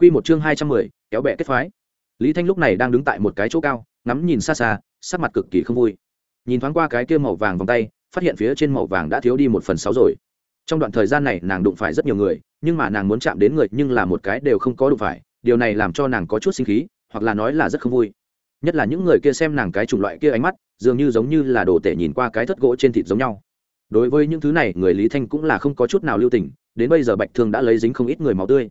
Quy một chương hai trăm mười, kéo bè kết phái. Lý Thanh lúc này đang đứng tại một cái chỗ cao, ngắm nhìn xa xa, sắc mặt cực kỳ không vui. Nhìn thoáng qua cái kia màu vàng vòng tay, phát hiện phía trên màu vàng đã thiếu đi một phần sáu rồi. Trong đoạn thời gian này nàng đụng phải rất nhiều người, nhưng mà nàng muốn chạm đến người nhưng là một cái đều không có đụng phải, điều này làm cho nàng có chút sinh khí, hoặc là nói là rất không vui. Nhất là những người kia xem nàng cái chủng loại kia ánh mắt, dường như giống như là đồ tể nhìn qua cái thất gỗ trên thịt giống nhau. Đối với những thứ này, người Lý Thanh cũng là không có chút nào lưu tình, đến bây giờ Bạch Thương đã lấy dính không ít người máu tươi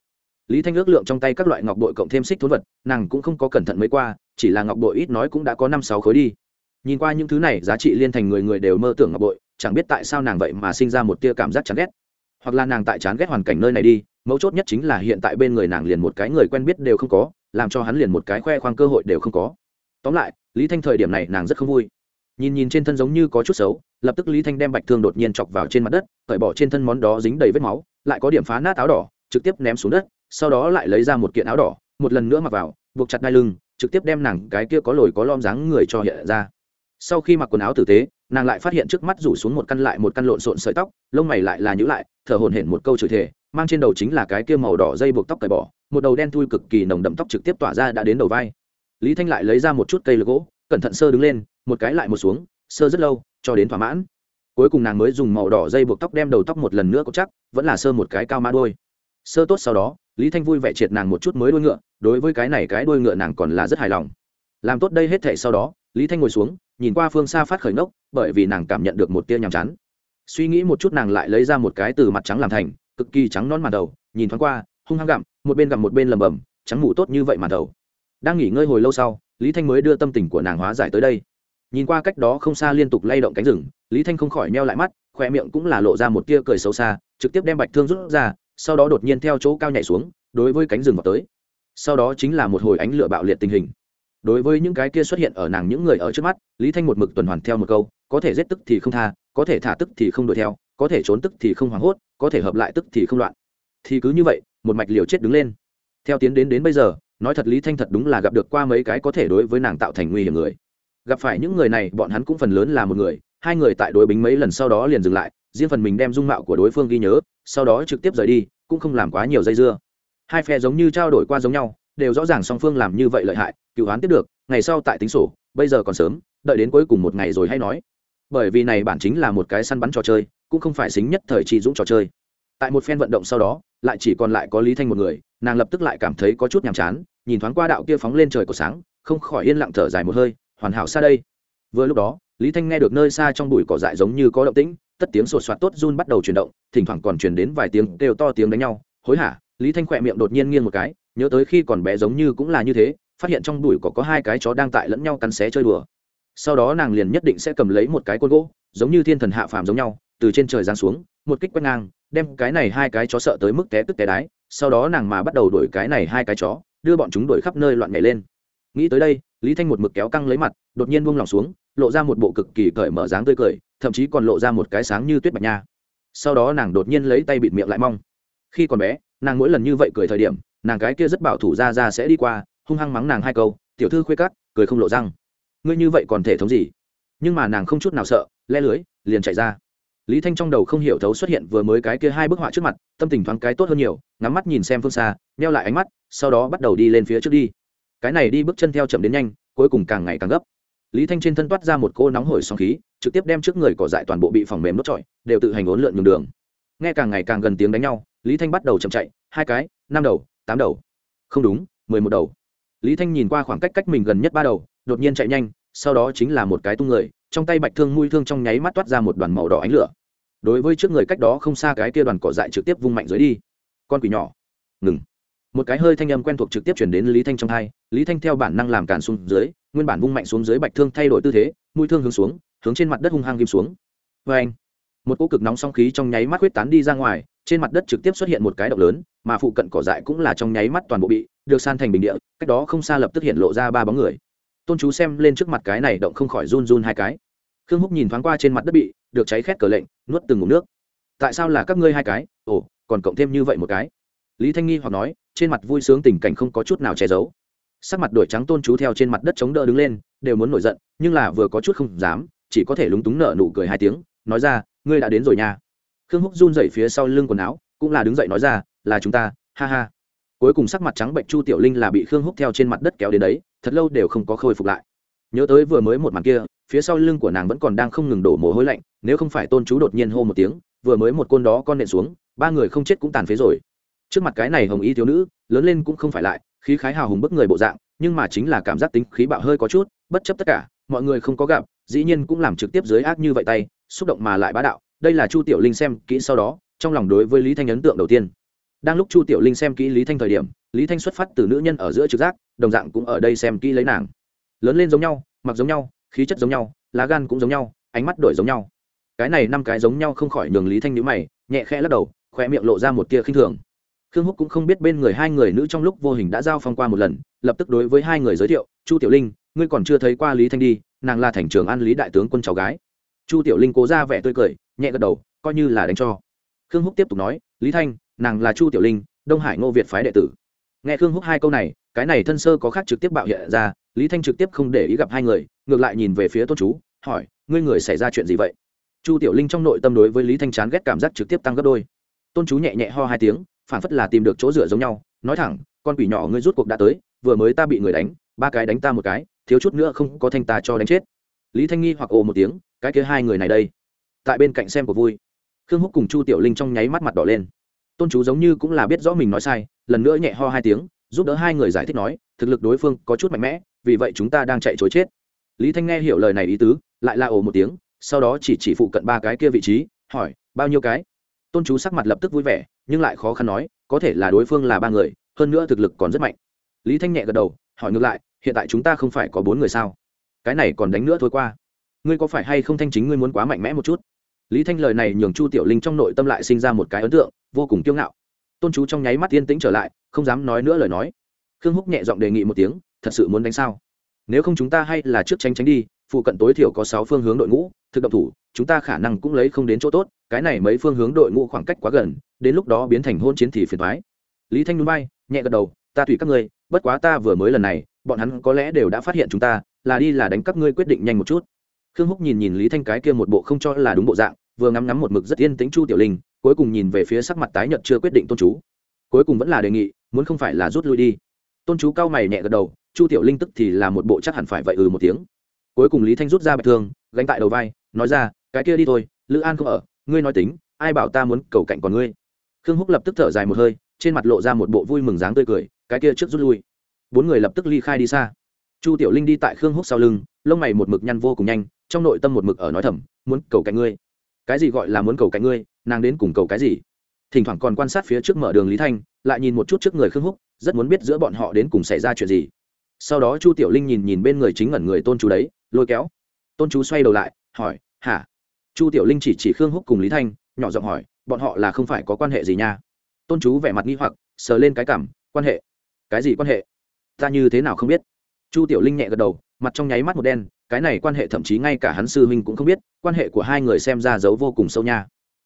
lý thanh ước lượng trong tay các loại ngọc bội cộng thêm xích thốn vật, nàng cũng không có cẩn thận mới qua, chỉ là ngọc bội ít nói cũng đã có năm sáu khối đi. Nhìn qua những thứ này, giá trị liên thành người người đều mơ tưởng ngọc bội, chẳng biết tại sao nàng vậy mà sinh ra một tia cảm giác chán ghét. Hoặc là nàng tại chán ghét hoàn cảnh nơi này đi, mấu chốt nhất chính là hiện tại bên người nàng liền một cái người quen biết đều không có, làm cho hắn liền một cái khoe khoang cơ hội đều không có. Tóm lại, lý thanh thời điểm này nàng rất không vui. Nhìn nhìn trên thân giống như có chút xấu, lập tức lý thanh đem bạch thương đột nhiên chọc vào trên mặt đất, cởi bỏ trên thân món đó dính đầy vết máu, lại có điểm phá nát áo đỏ, trực tiếp ném xuống đất sau đó lại lấy ra một kiện áo đỏ, một lần nữa mặc vào, buộc chặt đai lưng, trực tiếp đem nàng cái kia có lồi có lom dáng người cho hiện ra. Sau khi mặc quần áo tử tế, nàng lại phát hiện trước mắt rủ xuống một căn lại một căn lộn xộn sợi tóc, lông mày lại là nhữ lại, thở hổn hển một câu chửi thề, mang trên đầu chính là cái kia màu đỏ dây buộc tóc cởi bỏ, một đầu đen thui cực kỳ nồng đậm tóc trực tiếp tỏa ra đã đến đầu vai. Lý thanh lại lấy ra một chút cây lược gỗ, cẩn thận sơ đứng lên, một cái lại một xuống, sơ rất lâu, cho đến thỏa mãn. Cuối cùng nàng mới dùng màu đỏ dây buộc tóc đem đầu tóc một lần nữa cột chắc, vẫn là sơ một cái cao mã đôi sơ tốt sau đó, lý thanh vui vẻ triệt nàng một chút mới đuôi ngựa, đối với cái này cái đuôi ngựa nàng còn là rất hài lòng. Làm tốt đây hết thể sau đó, lý thanh ngồi xuống, nhìn qua phương xa phát khởi nốc bởi vì nàng cảm nhận được một tia nhàm chán. Suy nghĩ một chút nàng lại lấy ra một cái từ mặt trắng làm thành, cực kỳ trắng non màn đầu, nhìn thoáng qua, hung hăng gặm, một bên gặm một bên lầm bầm trắng mủ tốt như vậy màn đầu. Đang nghỉ ngơi hồi lâu sau, lý thanh mới đưa tâm tình của nàng hóa giải tới đây. Nhìn qua cách đó không xa liên tục lay động cánh rừng, lý thanh không khỏi meo lại mắt, khoe miệng cũng là lộ ra một tia cười xấu xa, trực tiếp đem bạch thương rút ra sau đó đột nhiên theo chỗ cao nhảy xuống, đối với cánh rừng vào tới. Sau đó chính là một hồi ánh lửa bạo liệt tình hình. Đối với những cái kia xuất hiện ở nàng những người ở trước mắt, lý thanh một mực tuần hoàn theo một câu, có thể giết tức thì không tha, có thể thả tức thì không đuổi theo, có thể trốn tức thì không hoảng hốt, có thể hợp lại tức thì không loạn. Thì cứ như vậy, một mạch liều chết đứng lên. Theo tiến đến đến bây giờ, nói thật lý thanh thật đúng là gặp được qua mấy cái có thể đối với nàng tạo thành nguy hiểm người. Gặp phải những người này, bọn hắn cũng phần lớn là một người, hai người tại đối bính mấy lần sau đó liền dừng lại riêng phần mình đem dung mạo của đối phương ghi nhớ, sau đó trực tiếp rời đi, cũng không làm quá nhiều dây dưa. Hai phe giống như trao đổi qua giống nhau, đều rõ ràng song phương làm như vậy lợi hại, cựu hoán tiếp được, ngày sau tại tính sổ, bây giờ còn sớm, đợi đến cuối cùng một ngày rồi hay nói. Bởi vì này bản chính là một cái săn bắn trò chơi, cũng không phải xính nhất thời trị dũng trò chơi. Tại một phen vận động sau đó, lại chỉ còn lại có lý thanh một người, nàng lập tức lại cảm thấy có chút nhàm chán, nhìn thoáng qua đạo kia phóng lên trời của sáng, không khỏi yên lặng thở dài một hơi, hoàn hảo xa đây. Vừa lúc đó, lý thanh nghe được nơi xa trong bụi cỏ dại giống như có động tĩnh tất tiếng sột soạt tốt run bắt đầu chuyển động, thỉnh thoảng còn chuyển đến vài tiếng đều to tiếng đánh nhau. Hối hả, lý thanh khỏe miệng đột nhiên nghiêng một cái, nhớ tới khi còn bé giống như cũng là như thế, phát hiện trong bụi cỏ có hai cái chó đang tại lẫn nhau cắn xé chơi đùa. Sau đó nàng liền nhất định sẽ cầm lấy một cái côn gỗ, giống như thiên thần hạ phàm giống nhau, từ trên trời giáng xuống, một kích quét ngang, đem cái này hai cái chó sợ tới mức té tức té đái. Sau đó nàng mà bắt đầu đuổi cái này hai cái chó, đưa bọn chúng đuổi khắp nơi loạn nhảy lên. Nghĩ tới đây, lý thanh một mực kéo căng lấy mặt, đột nhiên buông lỏng xuống, lộ ra một bộ cực kỳ cởi mở dáng tươi cười thậm chí còn lộ ra một cái sáng như tuyết bạch nha. Sau đó nàng đột nhiên lấy tay bịt miệng lại mong. Khi còn bé, nàng mỗi lần như vậy cười thời điểm, nàng cái kia rất bảo thủ ra ra sẽ đi qua, hung hăng mắng nàng hai câu, tiểu thư khuê cắt cười không lộ răng. Ngươi như vậy còn thể thống gì? Nhưng mà nàng không chút nào sợ, le lưới, liền chạy ra. Lý thanh trong đầu không hiểu thấu xuất hiện vừa mới cái kia hai bức họa trước mặt, tâm tình thoáng cái tốt hơn nhiều, ngắm mắt nhìn xem phương xa neo lại ánh mắt, sau đó bắt đầu đi lên phía trước đi. Cái này đi bước chân theo chậm đến nhanh, cuối cùng càng ngày càng gấp. Lý thanh trên thân toát ra một cô nóng hổi sóng khí trực tiếp đem trước người cỏ dại toàn bộ bị phòng mềm nốt trọi, đều tự hành ốn lượn nhường đường. Nghe càng ngày càng gần tiếng đánh nhau, lý thanh bắt đầu chậm chạy, hai cái, năm đầu, tám đầu. Không đúng, mười một đầu. Lý thanh nhìn qua khoảng cách cách mình gần nhất ba đầu, đột nhiên chạy nhanh, sau đó chính là một cái tung người, trong tay bạch thương mui thương trong nháy mắt toát ra một đoàn màu đỏ ánh lửa. Đối với trước người cách đó không xa cái kia đoàn cỏ dại trực tiếp vung mạnh dưới đi. Con quỷ nhỏ. Ngừng. Một cái hơi thanh âm quen thuộc trực tiếp chuyển đến lý thanh trong hai lý thanh theo bản năng làm càn xuống dưới, nguyên bản vung mạnh xuống dưới bạch thương thay đổi tư thế, mũi thương hướng xuống hướng trên mặt đất hung hăng ghim xuống. Vê anh, một cỗ cực nóng song khí trong nháy mắt huyết tán đi ra ngoài, trên mặt đất trực tiếp xuất hiện một cái động lớn, mà phụ cận cỏ dại cũng là trong nháy mắt toàn bộ bị được san thành bình địa, cách đó không xa lập tức hiện lộ ra ba bóng người. Tôn chú xem lên trước mặt cái này động không khỏi run run hai cái. Khương húc nhìn thoáng qua trên mặt đất bị được cháy khét cờ lệnh, nuốt từng ngụm nước. Tại sao là các ngươi hai cái? Ồ, còn cộng thêm như vậy một cái. Lý thanh nghi hoặc nói, trên mặt vui sướng tình cảnh không có chút nào che giấu. Sắc mặt đổi trắng tôn chú theo trên mặt đất chống đỡ đứng lên, đều muốn nổi giận, nhưng là vừa có chút không dám chỉ có thể lúng túng nở nụ cười hai tiếng, nói ra, ngươi đã đến rồi nha. Khương húc run dậy phía sau lưng quần áo, cũng là đứng dậy nói ra, là chúng ta, ha ha. Cuối cùng sắc mặt trắng bệnh chu tiểu linh là bị khương húc theo trên mặt đất kéo đến đấy, thật lâu đều không có khôi phục lại. Nhớ tới vừa mới một màn kia, phía sau lưng của nàng vẫn còn đang không ngừng đổ mồ hôi lạnh, nếu không phải tôn chú đột nhiên hô một tiếng, vừa mới một côn đó con nện xuống, ba người không chết cũng tàn phế rồi. Trước mặt cái này hồng y thiếu nữ, lớn lên cũng không phải lại, khí khái hào hùng bức người bộ dạng, nhưng mà chính là cảm giác tính khí bạo hơi có chút, bất chấp tất cả mọi người không có gặp, dĩ nhiên cũng làm trực tiếp dưới ác như vậy tay, xúc động mà lại bá đạo. Đây là chu tiểu linh xem kỹ sau đó, trong lòng đối với lý thanh ấn tượng đầu tiên. Đang lúc chu tiểu linh xem kỹ lý thanh thời điểm, lý thanh xuất phát từ nữ nhân ở giữa trực giác, đồng dạng cũng ở đây xem kỹ lấy nàng. Lớn lên giống nhau, mặc giống nhau, khí chất giống nhau, lá gan cũng giống nhau, ánh mắt đổi giống nhau. Cái này năm cái giống nhau không khỏi nhường lý thanh nhữ mày, nhẹ khẽ lắc đầu khoe miệng lộ ra một tia khinh thường. Khương húc cũng không biết bên người hai người nữ trong lúc vô hình đã giao phong qua một lần, lập tức đối với hai người giới thiệu, chu tiểu linh ngươi còn chưa thấy qua lý thanh đi, nàng là thành trưởng an lý đại tướng quân cháu gái. Chu tiểu linh cố ra vẻ tươi cười, nhẹ gật đầu, coi như là đánh cho. Khương húc tiếp tục nói, lý thanh, nàng là chu tiểu linh, đông hải ngô việt phái đệ tử. Nghe khương húc hai câu này, cái này thân sơ có khác trực tiếp bạo hiện ra, lý thanh trực tiếp không để ý gặp hai người, ngược lại nhìn về phía tôn chú, hỏi, ngươi người xảy ra chuyện gì vậy? Chu tiểu linh trong nội tâm đối với lý thanh chán ghét cảm giác trực tiếp tăng gấp đôi. Tôn chú nhẹ nhẹ ho hai tiếng, phản phất là tìm được chỗ dựa giống nhau, nói thẳng, con quỷ nhỏ ngươi rút cuộc đã tới, vừa mới ta bị người đánh, ba cái đánh ta một cái thiếu chút nữa không có thanh ta cho đánh chết. Lý thanh nghi hoặc ồ một tiếng, cái kia hai người này đây. Tại bên cạnh xem của vui. Khương húc cùng chu tiểu linh trong nháy mắt mặt đỏ lên. Tôn chú giống như cũng là biết rõ mình nói sai, lần nữa nhẹ ho hai tiếng, giúp đỡ hai người giải thích nói, thực lực đối phương có chút mạnh mẽ, vì vậy chúng ta đang chạy chối chết. Lý thanh nghe hiểu lời này ý tứ, lại la ồ một tiếng, sau đó chỉ chỉ phụ cận ba cái kia vị trí, hỏi, bao nhiêu cái? Tôn chú sắc mặt lập tức vui vẻ, nhưng lại khó khăn nói, có thể là đối phương là ba người, hơn nữa thực lực còn rất mạnh. Lý thanh nhẹ gật đầu, hỏi ngược lại hiện tại chúng ta không phải có bốn người sao? Cái này còn đánh nữa thôi qua. Ngươi có phải hay không thanh chính ngươi muốn quá mạnh mẽ một chút? Lý thanh lời này nhường chu tiểu linh trong nội tâm lại sinh ra một cái ấn tượng, vô cùng kiêu ngạo. Tôn chú trong nháy mắt yên tĩnh trở lại, không dám nói nữa lời nói. Khương húc nhẹ giọng đề nghị một tiếng, thật sự muốn đánh sao? Nếu không chúng ta hay là trước tránh tránh đi, phụ cận tối thiểu có sáu phương hướng đội ngũ, thực động thủ, chúng ta khả năng cũng lấy không đến chỗ tốt, cái này mấy phương hướng đội ngũ khoảng cách quá gần, đến lúc đó biến thành hôn chiến thì phiền thoái lý thanh núi bay, nhẹ gật đầu, ta tùy các ngươi, bất quá ta vừa mới lần này bọn hắn có lẽ đều đã phát hiện chúng ta, là đi là đánh các ngươi quyết định nhanh một chút. Khương húc nhìn nhìn lý thanh cái kia một bộ không cho là đúng bộ dạng, vừa ngắm ngắm một mực rất yên tĩnh chu tiểu linh, cuối cùng nhìn về phía sắc mặt tái nhợt chưa quyết định tôn chú. Cuối cùng vẫn là đề nghị, muốn không phải là rút lui đi. Tôn chú cao mày nhẹ gật đầu, chu tiểu linh tức thì là một bộ chắc hẳn phải vậy ừ một tiếng. Cuối cùng lý thanh rút ra bạch thương, gánh tại đầu vai, nói ra, cái kia đi thôi, lữ an không ở, ngươi nói tính, ai bảo ta muốn cầu cạnh còn ngươi? Khương húc lập tức thở dài một hơi, trên mặt lộ ra một bộ vui mừng dáng tươi cười, cái kia trước rút lui bốn người lập tức ly khai đi xa. Chu tiểu linh đi tại khương húc sau lưng, lông mày một mực nhăn vô cùng nhanh, trong nội tâm một mực ở nói thầm, muốn cầu cạnh ngươi. Cái gì gọi là muốn cầu cạnh ngươi? Nàng đến cùng cầu cái gì? Thỉnh thoảng còn quan sát phía trước mở đường lý thanh, lại nhìn một chút trước người khương húc, rất muốn biết giữa bọn họ đến cùng xảy ra chuyện gì. Sau đó chu tiểu linh nhìn nhìn bên người chính ẩn người tôn chú đấy, lôi kéo. Tôn chú xoay đầu lại, hỏi, hả? Chu tiểu linh chỉ chỉ khương húc cùng lý thanh, nhỏ giọng hỏi, bọn họ là không phải có quan hệ gì nha? Tôn chú vẻ mặt nghi hoặc, sờ lên cái cảm, quan hệ? Cái gì quan hệ? Ta như thế nào không biết? Chu tiểu linh nhẹ gật đầu, mặt trong nháy mắt một đen, cái này quan hệ thậm chí ngay cả hắn sư huynh cũng không biết, quan hệ của hai người xem ra giấu vô cùng sâu nha.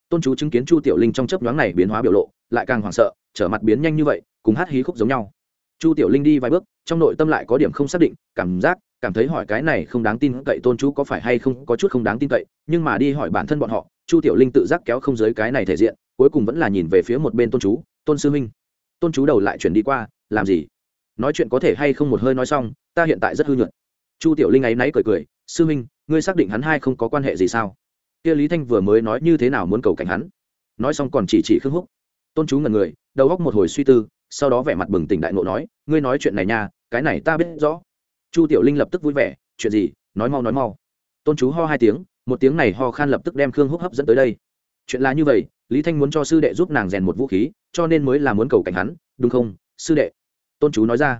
Tôn chú chứng kiến chu tiểu linh trong chấp nhoáng này biến hóa biểu lộ, lại càng hoảng sợ, trở mặt biến nhanh như vậy, cùng hát hí khúc giống nhau. Chu tiểu linh đi vài bước, trong nội tâm lại có điểm không xác định, cảm giác, cảm thấy hỏi cái này không đáng tin cậy tôn chú có phải hay không, có chút không đáng tin cậy, nhưng mà đi hỏi bản thân bọn họ, chu tiểu linh tự giác kéo không giới cái này thể diện, cuối cùng vẫn là nhìn về phía một bên tôn chú, tôn sư huynh. Tôn chú đầu lại chuyển đi qua, làm gì? Nói chuyện có thể hay không một hơi nói xong ta hiện tại rất hư nhuận. Chu tiểu linh ấy náy cười cười sư minh, ngươi xác định hắn hai không có quan hệ gì sao? Kia lý thanh vừa mới nói như thế nào muốn cầu cảnh hắn. Nói xong còn chỉ chỉ khương húc. Tôn chú ngần người đầu góc một hồi suy tư sau đó vẻ mặt bừng tỉnh đại ngộ nói ngươi nói chuyện này nha cái này ta biết rõ. Chu tiểu linh lập tức vui vẻ chuyện gì? Nói mau nói mau. Tôn chú ho hai tiếng một tiếng này ho khan lập tức đem khương húc hấp dẫn tới đây. Chuyện là như vậy lý thanh muốn cho sư đệ giúp nàng rèn một vũ khí cho nên mới là muốn cầu cảnh hắn đúng không? Sư đệ tôn chú nói ra.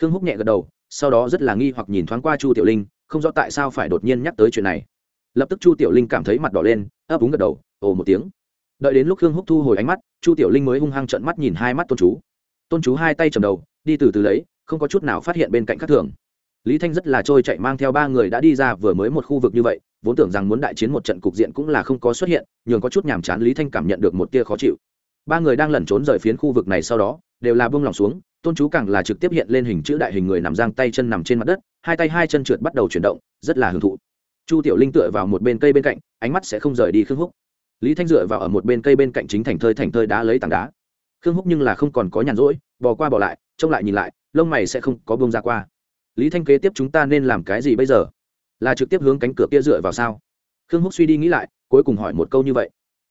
Khương húc nhẹ gật đầu, sau đó rất là nghi hoặc nhìn thoáng qua chu tiểu linh, không rõ tại sao phải đột nhiên nhắc tới chuyện này. Lập tức chu tiểu linh cảm thấy mặt đỏ lên, ấp úng gật đầu, ồ một tiếng. Đợi đến lúc khương húc thu hồi ánh mắt, chu tiểu linh mới hung hăng trận mắt nhìn hai mắt tôn chú. Tôn chú hai tay chầm đầu, đi từ từ lấy, không có chút nào phát hiện bên cạnh các thường. Lý thanh rất là trôi chạy mang theo ba người đã đi ra vừa mới một khu vực như vậy, vốn tưởng rằng muốn đại chiến một trận cục diện cũng là không có xuất hiện, nhường có chút nhàm chán lý thanh cảm nhận được một tia khó chịu ba người đang lẩn trốn rời phiến khu vực này sau đó, đều là buông lòng xuống, tôn chú càng là trực tiếp hiện lên hình chữ đại hình người nằm giang tay chân nằm trên mặt đất, hai tay hai chân trượt bắt đầu chuyển động, rất là hưởng thụ. Chu tiểu linh tựa vào một bên cây bên cạnh, ánh mắt sẽ không rời đi khương húc. Lý thanh dựa vào ở một bên cây bên cạnh chính thành thơi thành thơi đá lấy tảng đá. Khương húc nhưng là không còn có nhàn rỗi, bò qua bò lại, trông lại nhìn lại, lông mày sẽ không có bông ra qua. Lý thanh kế tiếp chúng ta nên làm cái gì bây giờ? Là trực tiếp hướng cánh cửa kia dựa vào sao? Khương húc suy đi nghĩ lại, cuối cùng hỏi một câu như vậy.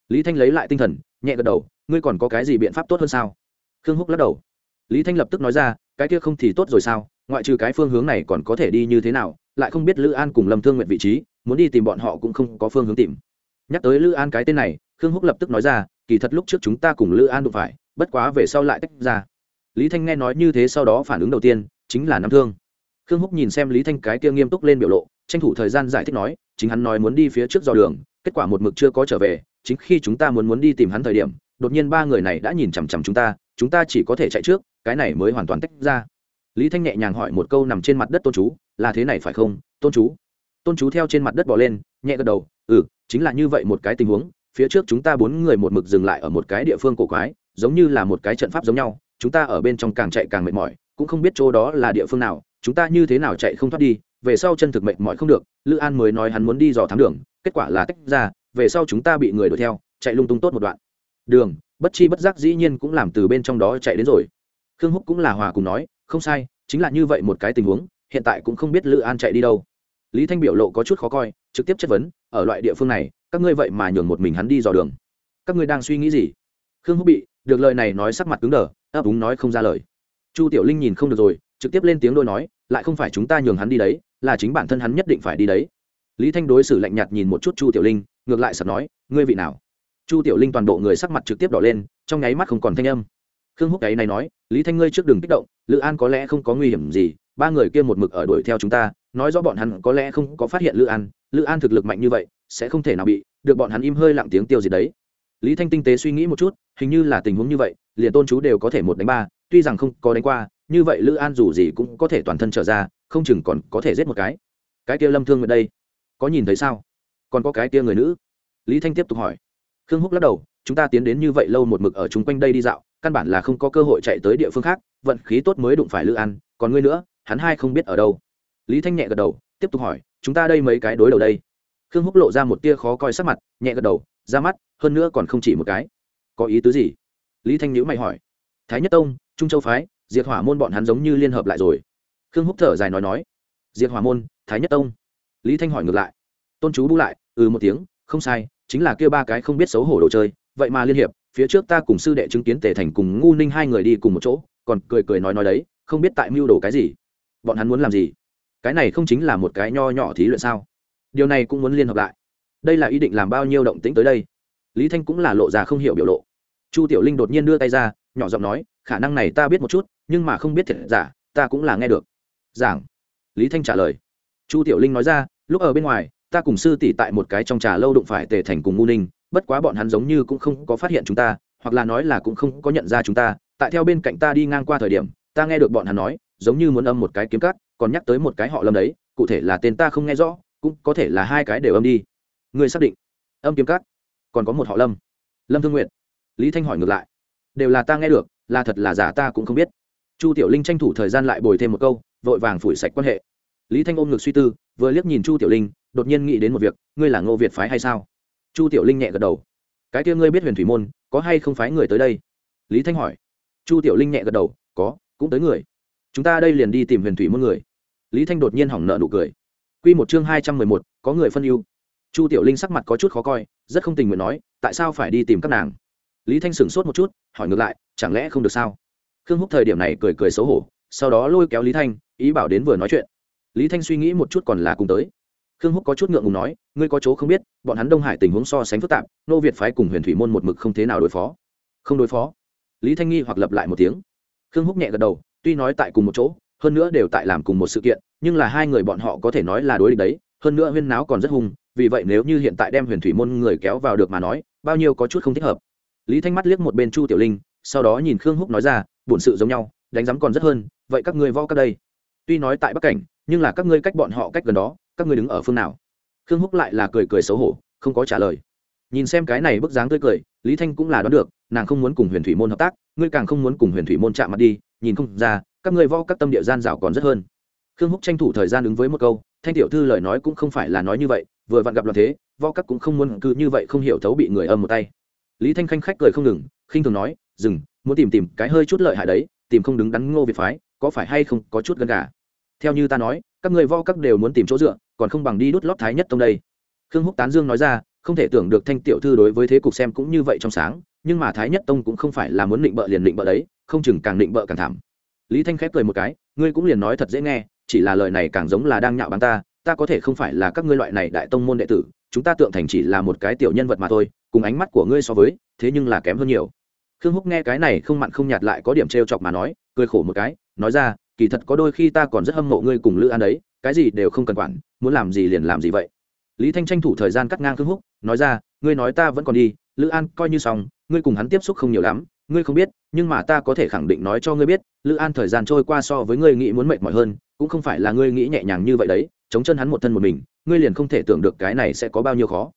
Lý thanh lấy lại tinh thần nhẹ gật đầu, ngươi còn có cái gì biện pháp tốt hơn sao? Khương húc lắc đầu. Lý thanh lập tức nói ra, cái kia không thì tốt rồi sao? Ngoại trừ cái phương hướng này còn có thể đi như thế nào? Lại không biết lữ an cùng lâm thương nguyện vị trí, muốn đi tìm bọn họ cũng không có phương hướng tìm. Nhắc tới lữ an cái tên này, khương húc lập tức nói ra, kỳ thật lúc trước chúng ta cùng lữ an đụng phải, bất quá về sau lại tách ra. Lý thanh nghe nói như thế sau đó phản ứng đầu tiên, chính là nam thương. Khương húc nhìn xem lý thanh cái kia nghiêm túc lên biểu lộ, tranh thủ thời gian giải thích nói, chính hắn nói muốn đi phía trước dò đường, kết quả một mực chưa có trở về chính khi chúng ta muốn muốn đi tìm hắn thời điểm, đột nhiên ba người này đã nhìn chằm chằm chúng ta chúng ta chỉ có thể chạy trước, cái này mới hoàn toàn tách ra. Lý thanh nhẹ nhàng hỏi một câu nằm trên mặt đất tôn chú, là thế này phải không, tôn chú? Tôn chú theo trên mặt đất bỏ lên, nhẹ gật đầu ừ chính là như vậy một cái tình huống, phía trước chúng ta bốn người một mực dừng lại ở một cái địa phương cổ quái, giống như là một cái trận pháp giống nhau, chúng ta ở bên trong càng chạy càng mệt mỏi, cũng không biết chỗ đó là địa phương nào, chúng ta như thế nào chạy không thoát đi, về sau chân thực mệt mỏi không được, lữ an mới nói hắn muốn đi dò thám đường, kết quả là tách ra về sau chúng ta bị người đuổi theo, chạy lung tung tốt một đoạn. Đường, bất chi bất giác dĩ nhiên cũng làm từ bên trong đó chạy đến rồi. Khương húc cũng là hòa cùng nói, không sai, chính là như vậy một cái tình huống, hiện tại cũng không biết lữ an chạy đi đâu. Lý thanh biểu lộ có chút khó coi, trực tiếp chất vấn, ở loại địa phương này, các ngươi vậy mà nhường một mình hắn đi dò đường. Các ngươi đang suy nghĩ gì? Khương húc bị, được lời này nói sắc mặt cứng đờ, ấp úng nói không ra lời. Chu tiểu linh nhìn không được rồi, trực tiếp lên tiếng đôi nói, lại không phải chúng ta nhường hắn đi đấy, là chính bản thân hắn nhất định phải đi đấy. Lý thanh đối xử lạnh nhạt nhìn một chút chu tiểu linh ngược lại sập nói, ngươi vị nào? Chu tiểu linh toàn bộ người sắc mặt trực tiếp đỏ lên, trong nháy mắt không còn thanh âm. Khương húc ấy này nói, lý thanh ngươi trước đừng kích động, lữ an có lẽ không có nguy hiểm gì, ba người kia một mực ở đuổi theo chúng ta, nói rõ bọn hắn có lẽ không có phát hiện lữ an lữ an thực lực mạnh như vậy, sẽ không thể nào bị được bọn hắn im hơi lặng tiếng tiêu gì đấy. Lý thanh tinh tế suy nghĩ một chút, hình như là tình huống như vậy, liền tôn chú đều có thể một đánh ba, tuy rằng không có đánh qua, như vậy lữ an dù gì cũng có thể toàn thân trở ra, không chừng còn có thể giết một cái. Cái kia lâm thương ở đây, có nhìn thấy sao? Còn có cái kia người nữ. Lý thanh tiếp tục hỏi. Khương húc lắc đầu, chúng ta tiến đến như vậy lâu một mực ở chung quanh đây đi dạo, căn bản là không có cơ hội chạy tới địa phương khác, vận khí tốt mới đụng phải lữ an, còn ngươi nữa, hắn hai không biết ở đâu. Lý thanh nhẹ gật đầu, tiếp tục hỏi, chúng ta đây mấy cái đối đầu đây? Khương húc lộ ra một tia khó coi sắc mặt, nhẹ gật đầu, ra mắt, hơn nữa còn không chỉ một cái. Có ý tứ gì? Lý thanh nhữ mày hỏi. Thái nhất tông, trung châu phái, diệt hỏa môn bọn hắn giống như liên hợp lại rồi. Khương húc thở dài nói nói. Diệt hỏa môn, thái nhất tông. Lý thanh hỏi ngược lại tôn chú bu lại ừ một tiếng, không sai, chính là kêu ba cái không biết xấu hổ đồ chơi, vậy mà liên hiệp, phía trước ta cùng sư đệ chứng kiến tề thành cùng ngu ninh hai người đi cùng một chỗ, còn cười cười nói nói đấy, không biết tại mưu đồ cái gì. Bọn hắn muốn làm gì? Cái này không chính là một cái nho nhỏ thí luyện sao? Điều này cũng muốn liên hợp lại. Đây là ý định làm bao nhiêu động tĩnh tới đây? Lý thanh cũng là lộ ra không hiểu biểu lộ. Chu tiểu linh đột nhiên đưa tay ra, nhỏ giọng nói, khả năng này ta biết một chút, nhưng mà không biết thiệt giả, ta cũng là nghe được. Giảng. Lý thanh trả lời. Chu tiểu linh nói ra, lúc ở bên ngoài ta cùng sư tỷ tại một cái trong trà lâu đụng phải tề thành cùng ngu ninh, bất quá bọn hắn giống như cũng không có phát hiện chúng ta, hoặc là nói là cũng không có nhận ra chúng ta, tại theo bên cạnh ta đi ngang qua thời điểm, ta nghe được bọn hắn nói, giống như muốn âm một cái kiếm cắt còn nhắc tới một cái họ lâm đấy, cụ thể là tên ta không nghe rõ, cũng có thể là hai cái đều âm đi. Người xác định, âm kiếm cắt còn có một họ lâm. Lâm thương nguyện lý thanh hỏi ngược lại, đều là ta nghe được, là thật là giả ta cũng không biết. Chu tiểu linh tranh thủ thời gian lại bồi thêm một câu, vội vàng phủi sạch quan hệ lý thanh ôm ngực suy tư, vừa liếc nhìn chu tiểu linh, đột nhiên nghĩ đến một việc, ngươi là ngô việt phái hay sao? Chu tiểu linh nhẹ gật đầu. Cái kia ngươi biết huyền thủy môn, có hay không phái người tới đây? Lý thanh hỏi. Chu tiểu linh nhẹ gật đầu. Có, cũng tới người. Chúng ta đây liền đi tìm huyền thủy môn người. Lý thanh đột nhiên hỏng nợ nụ cười. Q một chương hai trăm mười một, có người phân ưu. Chu tiểu linh sắc mặt có chút khó coi, rất không tình nguyện nói, tại sao phải đi tìm các nàng? Lý thanh sửng sốt một chút, hỏi ngược lại, chẳng lẽ không được sao? Khương húc thời điểm này cười cười xấu hổ, sau đó lôi kéo lý thanh, ý bảo đến vừa nói chuyện lý thanh suy nghĩ một chút còn là cùng tới. Khương húc có chút ngượng ngùng nói, ngươi có chỗ không biết, bọn hắn đông hải tình huống so sánh phức tạp, nô việt phái cùng huyền thủy môn một mực không thế nào đối phó. Không đối phó? Lý thanh nghi hoặc lập lại một tiếng. Khương húc nhẹ gật đầu, tuy nói tại cùng một chỗ, hơn nữa đều tại làm cùng một sự kiện, nhưng là hai người bọn họ có thể nói là đối địch đấy, hơn nữa huyên náo còn rất hung, vì vậy nếu như hiện tại đem huyền thủy môn người kéo vào được mà nói, bao nhiêu có chút không thích hợp. Lý thanh mắt liếc một bên chu tiểu linh, sau đó nhìn khương húc nói ra, bổn sự giống nhau, đánh giám còn rất hơn, vậy các ngươi vo các đây? Tuy nói tại bắc cảnh nhưng là các ngươi cách bọn họ cách gần đó, các ngươi đứng ở phương nào? Khương húc lại là cười cười xấu hổ, không có trả lời. Nhìn xem cái này bức dáng tươi cười, lý thanh cũng là đoán được, nàng không muốn cùng huyền thủy môn hợp tác, ngươi càng không muốn cùng huyền thủy môn chạm mặt đi, nhìn không ra, các ngươi vo các tâm địa gian rào còn rất hơn. Khương húc tranh thủ thời gian ứng với một câu, thanh tiểu thư lời nói cũng không phải là nói như vậy, vừa vặn gặp loạn thế vo các cũng không muốn cứ như vậy không hiểu thấu bị người âm một tay. Lý thanh khanh khách cười không ngừng, khinh thường nói, dừng, muốn tìm tìm cái hơi chút lợi hại đấy, tìm không đứng đắn ngô việt phái, có phải hay không có chút gần cả theo như ta nói, các người vo các đều muốn tìm chỗ dựa, còn không bằng đi đút lót thái nhất tông đây. Khương húc tán dương nói ra, không thể tưởng được thanh tiểu thư đối với thế cục xem cũng như vậy trong sáng, nhưng mà thái nhất tông cũng không phải là muốn định bợ liền định bợ đấy, không chừng càng định bợ càng thảm. Lý thanh khép cười một cái, ngươi cũng liền nói thật dễ nghe, chỉ là lời này càng giống là đang nhạo báng ta ta có thể không phải là các ngươi loại này đại tông môn đệ tử, chúng ta tượng thành chỉ là một cái tiểu nhân vật mà thôi, cùng ánh mắt của ngươi so với, thế nhưng là kém hơn nhiều. Khương húc nghe cái này không mặn không nhạt lại có điểm t chọc mà nói, cười khổ một cái, nói ra kỳ thật có đôi khi ta còn rất hâm mộ ngươi cùng lữ an đấy, cái gì đều không cần quản, muốn làm gì liền làm gì vậy. Lý thanh tranh thủ thời gian cắt ngang khương húc, nói ra, ngươi nói ta vẫn còn đi, lữ an coi như xong, ngươi cùng hắn tiếp xúc không nhiều lắm, ngươi không biết, nhưng mà ta có thể khẳng định nói cho ngươi biết, lữ an thời gian trôi qua so với ngươi nghĩ muốn mệt mỏi hơn, cũng không phải là ngươi nghĩ nhẹ nhàng như vậy đấy, chống chân hắn một thân một mình, ngươi liền không thể tưởng được cái này sẽ có bao nhiêu khó.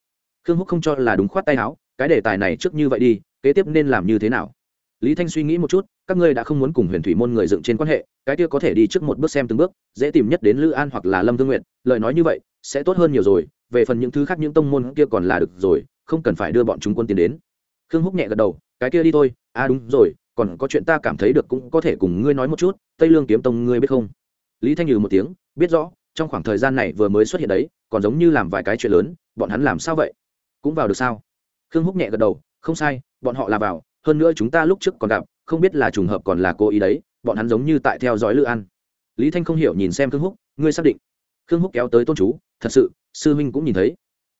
Khương húc không cho là đúng khoát tay áo, cái đề tài này trước như vậy đi, kế tiếp nên làm như thế nào? Lý thanh suy nghĩ một chút, các ngươi đã không muốn cùng huyền thủy môn người dựng trên quan hệ, cái kia có thể đi trước một bước xem từng bước, dễ tìm nhất đến lữ an hoặc là lâm thương nguyện lời nói như vậy, sẽ tốt hơn nhiều rồi, về phần những thứ khác những tông môn kia còn là được rồi, không cần phải đưa bọn chúng quân tiến đến. Khương húc nhẹ gật đầu, cái kia đi thôi à đúng rồi, còn có chuyện ta cảm thấy được cũng có thể cùng ngươi nói một chút, tây lương kiếm tông ngươi biết không? Lý thanh nhừ một tiếng, biết rõ, trong khoảng thời gian này vừa mới xuất hiện đấy, còn giống như làm vài cái chuyện lớn, bọn hắn làm sao vậy? Cũng vào được sao? Khương húc nhẹ gật đầu, không sai, bọn họ là vào hơn nữa chúng ta lúc trước còn gặp, không biết là trùng hợp còn là cố ý đấy, bọn hắn giống như tại theo dõi lữ an. Lý thanh không hiểu nhìn xem khương húc, ngươi xác định. Khương húc kéo tới tôn chú, thật sự, sư huynh cũng nhìn thấy.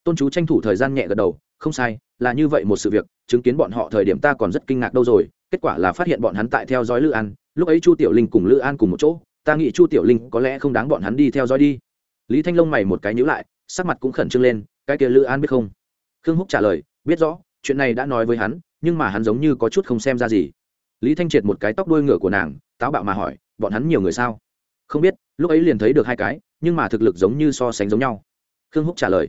Tôn chú tranh thủ thời gian nhẹ gật đầu, không sai, là như vậy một sự việc, chứng kiến bọn họ thời điểm ta còn rất kinh ngạc đâu rồi, kết quả là phát hiện bọn hắn tại theo dõi lữ an, lúc ấy chu tiểu linh cùng lữ an cùng một chỗ, ta nghĩ chu tiểu linh có lẽ không đáng bọn hắn đi theo dõi đi. Lý thanh long mày một cái nhữ lại, sắc mặt cũng khẩn trương lên, cái kia lữ an biết không? Khương húc trả lời, biết rõ, chuyện này đã nói với hắn nhưng mà hắn giống như có chút không xem ra gì. Lý thanh triệt một cái tóc đuôi ngựa của nàng, táo bạo mà hỏi, bọn hắn nhiều người sao? Không biết. Lúc ấy liền thấy được hai cái, nhưng mà thực lực giống như so sánh giống nhau. Khương húc trả lời.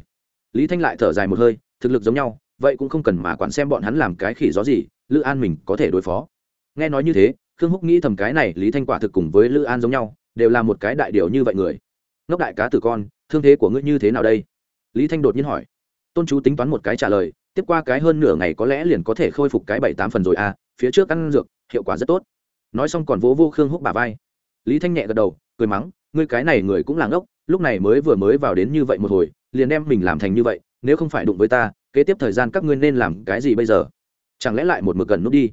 Lý thanh lại thở dài một hơi, thực lực giống nhau, vậy cũng không cần mà quản xem bọn hắn làm cái khỉ gió gì, lữ an mình có thể đối phó. Nghe nói như thế, khương húc nghĩ thầm cái này, lý thanh quả thực cùng với lữ an giống nhau, đều là một cái đại điều như vậy người. Ngốc đại cá tử con, thương thế của ngươi như thế nào đây? Lý thanh đột nhiên hỏi. Tôn chú tính toán một cái trả lời tiếp qua cái hơn nửa ngày có lẽ liền có thể khôi phục cái bảy tám phần rồi à phía trước ăn dược, hiệu quả rất tốt. Nói xong còn vỗ vô khương húc bà vai. Lý thanh nhẹ gật đầu, cười mắng, ngươi cái này người cũng là ngốc, lúc này mới vừa mới vào đến như vậy một hồi, liền đem mình làm thành như vậy, nếu không phải đụng với ta, kế tiếp thời gian các ngươi nên làm cái gì bây giờ? Chẳng lẽ lại một mực gần nút đi?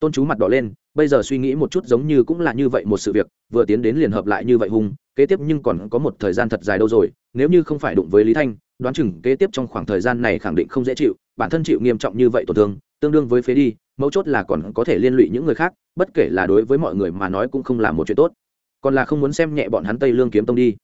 Tôn chú mặt đỏ lên, bây giờ suy nghĩ một chút giống như cũng là như vậy một sự việc, vừa tiến đến liền hợp lại như vậy hung, kế tiếp nhưng còn có một thời gian thật dài đâu rồi, nếu như không phải đụng với lý thanh đoán chừng kế tiếp trong khoảng thời gian này khẳng định không dễ chịu, bản thân chịu nghiêm trọng như vậy tổn thương, tương đương với phế đi, mấu chốt là còn có thể liên lụy những người khác, bất kể là đối với mọi người mà nói cũng không là một chuyện tốt. Còn là không muốn xem nhẹ bọn hắn tây lương kiếm tông đi.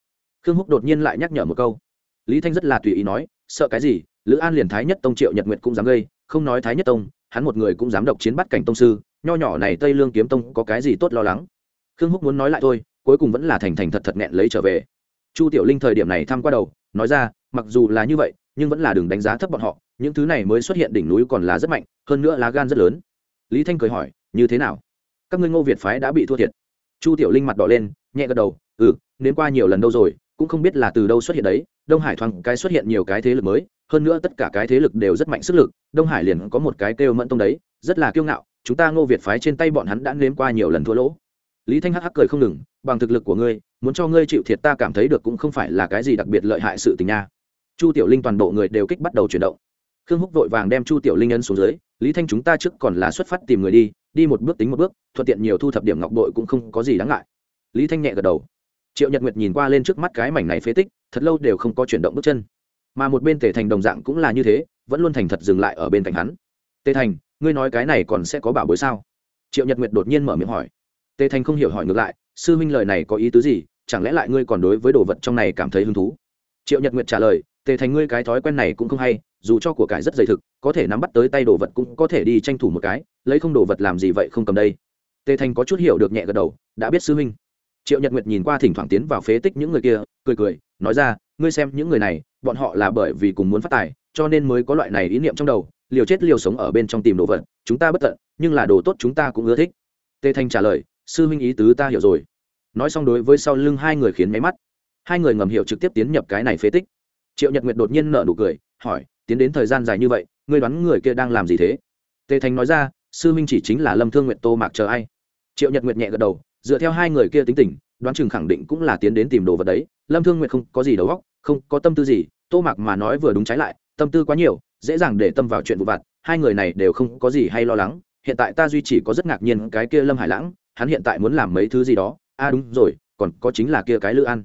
Khương húc đột nhiên lại nhắc nhở một câu. Lý thanh rất là tùy ý nói, sợ cái gì, lữ an liền thái nhất tông triệu nhật nguyệt cũng dám gây, không nói thái nhất tông, hắn một người cũng dám độc chiến bắt cảnh tông sư, nho nhỏ này tây lương kiếm tông có cái gì tốt lo lắng. Khương húc muốn nói lại thôi, cuối cùng vẫn là thành thành thật thật nghẹn lấy trở về. Chu tiểu linh thời điểm này thăm qua đầu nói ra, mặc dù là như vậy, nhưng vẫn là đừng đánh giá thấp bọn họ, những thứ này mới xuất hiện đỉnh núi còn là rất mạnh, hơn nữa lá gan rất lớn. Lý thanh cười hỏi, như thế nào? Các ngươi ngô việt phái đã bị thua thiệt. Chu tiểu linh mặt đỏ lên, nhẹ gật đầu ừ đến qua nhiều lần đâu rồi, cũng không biết là từ đâu xuất hiện đấy, đông hải thoáng cái xuất hiện nhiều cái thế lực mới, hơn nữa tất cả cái thế lực đều rất mạnh sức lực, đông hải liền có một cái kêu mẫn tông đấy, rất là kiêu ngạo, chúng ta ngô việt phái trên tay bọn hắn đã nếm qua nhiều lần thua lỗ lý thanh hắc hắc cười không ngừng, bằng thực lực của ngươi, muốn cho ngươi chịu thiệt ta cảm thấy được cũng không phải là cái gì đặc biệt lợi hại sự tình nha. Chu tiểu linh toàn bộ người đều kích bắt đầu chuyển động. Khương húc vội vàng đem chu tiểu linh ấn xuống dưới, lý thanh chúng ta trước còn là xuất phát tìm người đi đi một bước tính một bước, thuận tiện nhiều thu thập điểm ngọc đội cũng không có gì đáng ngại. Lý thanh nhẹ gật đầu. Triệu nhật nguyệt nhìn qua lên trước mắt cái mảnh này phế tích, thật lâu đều không có chuyển động bước chân. Mà một bên tề thành đồng dạng cũng là như thế, vẫn luôn thành thật dừng lại ở bên cạnh hắn. Tề thành, ngươi nói cái này còn sẽ có bảo bối sao? Triệu nhật nguyệt đột nhiên mở miệng hỏi tề thành không hiểu hỏi ngược lại, sư minh lời này có ý tứ gì? Chẳng lẽ lại ngươi còn đối với đồ vật trong này cảm thấy hứng thú? Triệu nhật nguyệt trả lời, tề thành ngươi cái thói quen này cũng không hay, dù cho của cải rất dày thực, có thể nắm bắt tới tay đồ vật cũng có thể đi tranh thủ một cái, lấy không đồ vật làm gì vậy không cầm đây. Tề thành có chút hiểu được nhẹ gật đầu, đã biết sư huynh. Triệu nhật nguyệt nhìn qua thỉnh thoảng tiến vào phế tích những người kia, cười cười, nói ra, ngươi xem những người này, bọn họ là bởi vì cùng muốn phát tài, cho nên mới có loại này ý niệm trong đầu, liều chết liều sống ở bên trong tìm đồ vật, chúng ta bất tận, nhưng là đồ tốt chúng ta cũng ưa thích. Tề thanh trả lời sư huynh ý tứ ta hiểu rồi. Nói xong đối với sau lưng hai người khiến máy mắt. Hai người ngầm hiểu trực tiếp tiến nhập cái này phế tích. Triệu nhật nguyệt đột nhiên nở nụ cười, hỏi, tiến đến thời gian dài như vậy, ngươi đoán người kia đang làm gì thế? Tề thành nói ra, sư minh chỉ chính là lâm thương nguyện tô mạc chờ ai? Triệu nhật nguyệt nhẹ gật đầu, dựa theo hai người kia tính tình, đoán chừng khẳng định cũng là tiến đến tìm đồ vật đấy. Lâm thương nguyệt không có gì đầu óc, không có tâm tư gì, tô mạc mà nói vừa đúng trái lại, tâm tư quá nhiều, dễ dàng để tâm vào chuyện vụ vặt, hai người này đều không có gì hay lo lắng. Hiện tại ta duy chỉ có rất ngạc nhiên cái kia lâm hải lãng hắn hiện tại muốn làm mấy thứ gì đó. A à đúng rồi, còn có chính là kia cái lữ ăn.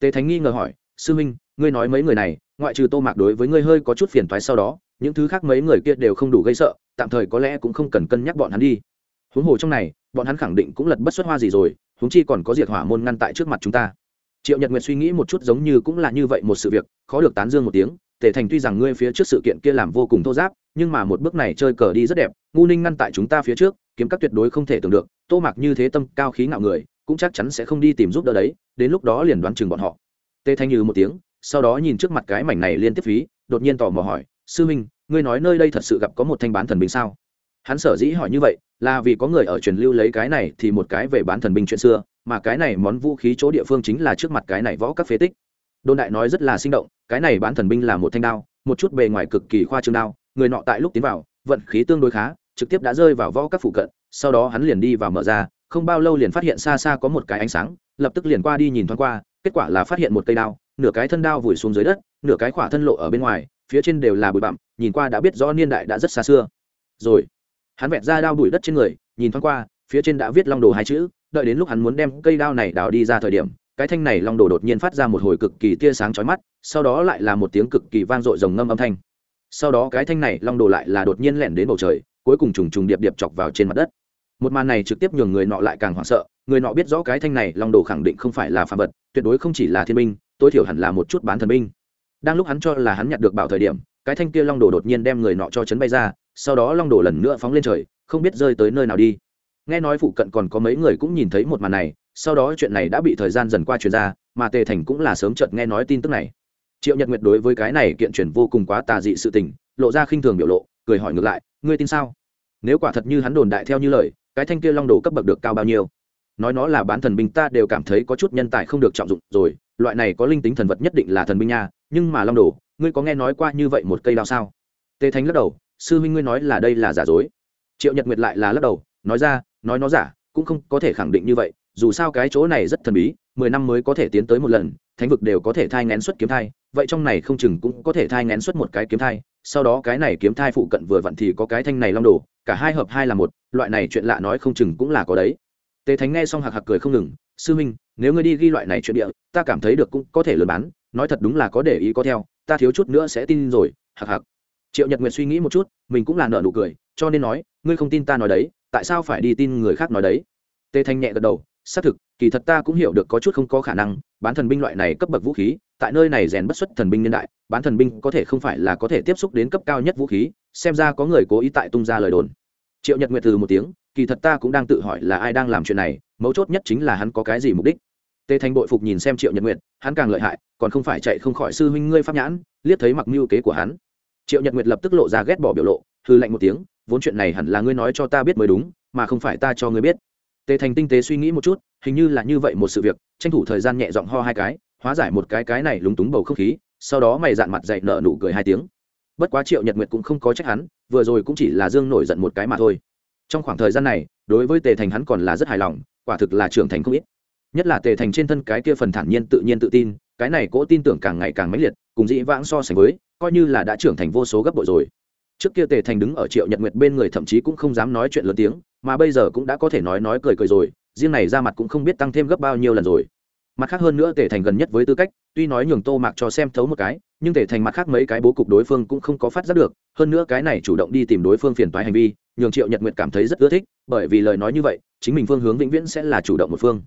Tề thánh nghi ngờ hỏi, sư minh, ngươi nói mấy người này, ngoại trừ tô mạc đối với ngươi hơi có chút phiền thoái sau đó, những thứ khác mấy người kia đều không đủ gây sợ, tạm thời có lẽ cũng không cần cân nhắc bọn hắn đi. Huống hồ trong này, bọn hắn khẳng định cũng lật bất xuất hoa gì rồi, huống chi còn có diệt hỏa môn ngăn tại trước mặt chúng ta. Triệu nhật nguyệt suy nghĩ một chút giống như cũng là như vậy một sự việc, khó được tán dương một tiếng, tề thành tuy rằng ngươi phía trước sự kiện kia làm vô cùng thô giáp, nhưng mà một bước này chơi cờ đi rất đẹp, ngu ninh ngăn tại chúng ta phía trước kiếm các tuyệt đối không thể tưởng được, tô mặc như thế tâm cao khí ngạo người, cũng chắc chắn sẽ không đi tìm giúp đỡ đấy, đến lúc đó liền đoán chừng bọn họ. Tề thanh như một tiếng, sau đó nhìn trước mặt cái mảnh này liên tiếp phí, đột nhiên tò mò hỏi, sư minh, ngươi nói nơi đây thật sự gặp có một thanh bán thần binh sao? Hắn sở dĩ hỏi như vậy, là vì có người ở truyền lưu lấy cái này thì một cái về bán thần binh chuyện xưa, mà cái này món vũ khí chỗ địa phương chính là trước mặt cái này võ các phế tích. Đồn đại nói rất là sinh động, cái này bán thần binh là một thanh đao, một chút bề ngoài cực kỳ khoa trương đao, người nọ tại lúc tiến vào, vận khí tương đối khá trực tiếp đã rơi vào võ các phụ cận, sau đó hắn liền đi vào mở ra, không bao lâu liền phát hiện xa xa có một cái ánh sáng, lập tức liền qua đi nhìn thoáng qua, kết quả là phát hiện một cây đao, nửa cái thân đao vùi xuống dưới đất, nửa cái khỏa thân lộ ở bên ngoài, phía trên đều là bụi bặm, nhìn qua đã biết rõ niên đại đã rất xa xưa. Rồi, hắn vẹt ra đao bụi đất trên người, nhìn thoáng qua, phía trên đã viết long đồ hai chữ, đợi đến lúc hắn muốn đem cây đao này đào đi ra thời điểm, cái thanh này long đồ đột nhiên phát ra một hồi cực kỳ tia sáng chói mắt, sau đó lại là một tiếng cực kỳ vang dội rồng ngâm âm thanh. Sau đó cái thanh này long đồ lại là đột nhiên lẻn đến bầu trời cuối cùng trùng trùng điệp điệp chọc vào trên mặt đất. Một màn này trực tiếp nhường người nọ lại càng hoảng sợ, người nọ biết rõ cái thanh này long đồ khẳng định không phải là phạm vật, tuyệt đối không chỉ là thiên binh, tối thiểu hẳn là một chút bán thần binh. Đang lúc hắn cho là hắn nhặt được bảo thời điểm, cái thanh kia long đồ đột nhiên đem người nọ cho chấn bay ra, sau đó long đồ lần nữa phóng lên trời, không biết rơi tới nơi nào đi. Nghe nói phụ cận còn có mấy người cũng nhìn thấy một màn này, sau đó chuyện này đã bị thời gian dần qua truyền ra, mà tề thành cũng là sớm chợt nghe nói tin tức này. Triệu nhật nguyệt đối với cái này kiện chuyển vô cùng quá tà dị sự tình, lộ ra khinh thường biểu lộ cười hỏi ngược lại, ngươi tin sao? Nếu quả thật như hắn đồn đại theo như lời, cái thanh kia long đồ cấp bậc được cao bao nhiêu? Nói nó là bán thần binh ta đều cảm thấy có chút nhân tài không được trọng dụng rồi, loại này có linh tính thần vật nhất định là thần binh nha, nhưng mà long đồ, ngươi có nghe nói qua như vậy một cây đao sao? Tề thánh lắc đầu, sư huynh ngươi nói là đây là giả dối. Triệu nhật nguyệt lại là lắc đầu, nói ra, nói nó giả, cũng không có thể khẳng định như vậy, dù sao cái chỗ này rất thần bí, mười năm mới có thể tiến tới một lần, thánh vực đều có thể thai ngén xuất kiếm thai vậy trong này không chừng cũng có thể thai ngén xuất một cái kiếm thai, sau đó cái này kiếm thai phụ cận vừa vặn thì có cái thanh này long đồ, cả hai hợp hai là một, loại này chuyện lạ nói không chừng cũng là có đấy. Tề thánh nghe xong hạc hạc cười không ngừng, sư minh nếu ngươi đi ghi loại này chuyện địa, ta cảm thấy được cũng có thể lừa bán, nói thật đúng là có để ý có theo, ta thiếu chút nữa sẽ tin rồi, hạc hạc. Triệu nhật nguyệt suy nghĩ một chút, mình cũng là nợ nụ cười, cho nên nói, ngươi không tin ta nói đấy, tại sao phải đi tin người khác nói đấy? Tề thanh nhẹ gật đầu, xác thực, kỳ thật ta cũng hiểu được có chút không có khả năng, bán thần binh loại này cấp bậc vũ khí tại nơi này rèn bất xuất thần binh niên đại, bán thần binh có thể không phải là có thể tiếp xúc đến cấp cao nhất vũ khí, xem ra có người cố ý tại tung ra lời đồn. Triệu nhật nguyệt từ một tiếng, kỳ thật ta cũng đang tự hỏi là ai đang làm chuyện này, mấu chốt nhất chính là hắn có cái gì mục đích. Tề thanh bội phục nhìn xem triệu nhật nguyệt, hắn càng lợi hại, còn không phải chạy không khỏi sư huynh ngươi pháp nhãn, liếc thấy mặc mưu kế của hắn. Triệu nhật nguyệt lập tức lộ ra ghét bỏ biểu lộ hư lạnh một tiếng, vốn chuyện này hẳn là ngươi nói cho ta biết mới đúng, mà không phải ta cho ngươi biết. Tề thành tinh tế suy nghĩ một chút, hình như là như vậy một sự việc, tranh thủ thời gian nhẹ giọng ho hai cái hóa giải một cái cái này lúng túng bầu không khí, sau đó mày dạn mặt dậy nở nụ cười hai tiếng. Bất quá triệu nhật nguyệt cũng không có trách hắn, vừa rồi cũng chỉ là dương nổi giận một cái mà thôi. Trong khoảng thời gian này, đối với tề thành hắn còn là rất hài lòng, quả thực là trưởng thành không ít. Nhất là tề thành trên thân cái kia phần thản nhiên tự nhiên tự tin, cái này cỗ tin tưởng càng ngày càng mãnh liệt, cùng dĩ vãng so sánh với, coi như là đã trưởng thành vô số gấp bội rồi. Trước kia tề thành đứng ở triệu nhật nguyệt bên người thậm chí cũng không dám nói chuyện lớn tiếng, mà bây giờ cũng đã có thể nói nói cười cười rồi, riêng này ra mặt cũng không biết tăng thêm gấp bao nhiêu lần rồi mặt khác hơn nữa tề thành gần nhất với tư cách, tuy nói nhường tô mạc cho xem thấu một cái, nhưng tề thành mặt khác mấy cái bố cục đối phương cũng không có phát giác được, hơn nữa cái này chủ động đi tìm đối phương phiền toái hành vi, nhường triệu nhật nguyệt cảm thấy rất ưa thích, bởi vì lời nói như vậy, chính mình phương hướng vĩnh viễn sẽ là chủ động một phương.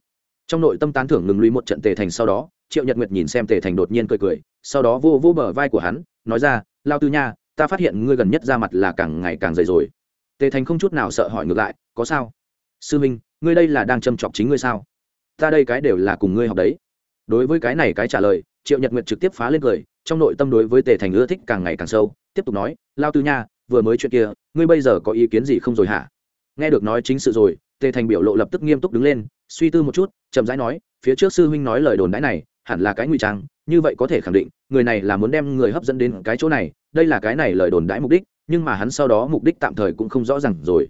Trong nội tâm tán thưởng ngừng lùi một trận tề thành sau đó, triệu nhật nguyệt nhìn xem tề thành đột nhiên cười cười, sau đó vô vô bờ vai của hắn, nói ra, lao tư nha, ta phát hiện ngươi gần nhất ra mặt là càng ngày càng dày rồi. Tề thành không chút nào sợ hỏi ngược lại, có sao? Sư minh, ngươi đây là đang châm chọc chính ngươi sao? Ta đây cái đều là cùng ngươi học đấy. Đối với cái này cái trả lời, triệu nhật nguyệt trực tiếp phá lên cười, trong nội tâm đối với tề thành ưa thích càng ngày càng sâu, tiếp tục nói, lao tư nha, vừa mới chuyện kia, ngươi bây giờ có ý kiến gì không rồi hả? Nghe được nói chính sự rồi, tề thành biểu lộ lập tức nghiêm túc đứng lên, suy tư một chút, chậm rãi nói, phía trước sư huynh nói lời đồn đãi này, hẳn là cái ngụy trang, như vậy có thể khẳng định, người này là muốn đem người hấp dẫn đến cái chỗ này, đây là cái này lời đồn đãi mục đích, nhưng mà hắn sau đó mục đích tạm thời cũng không rõ ràng rồi.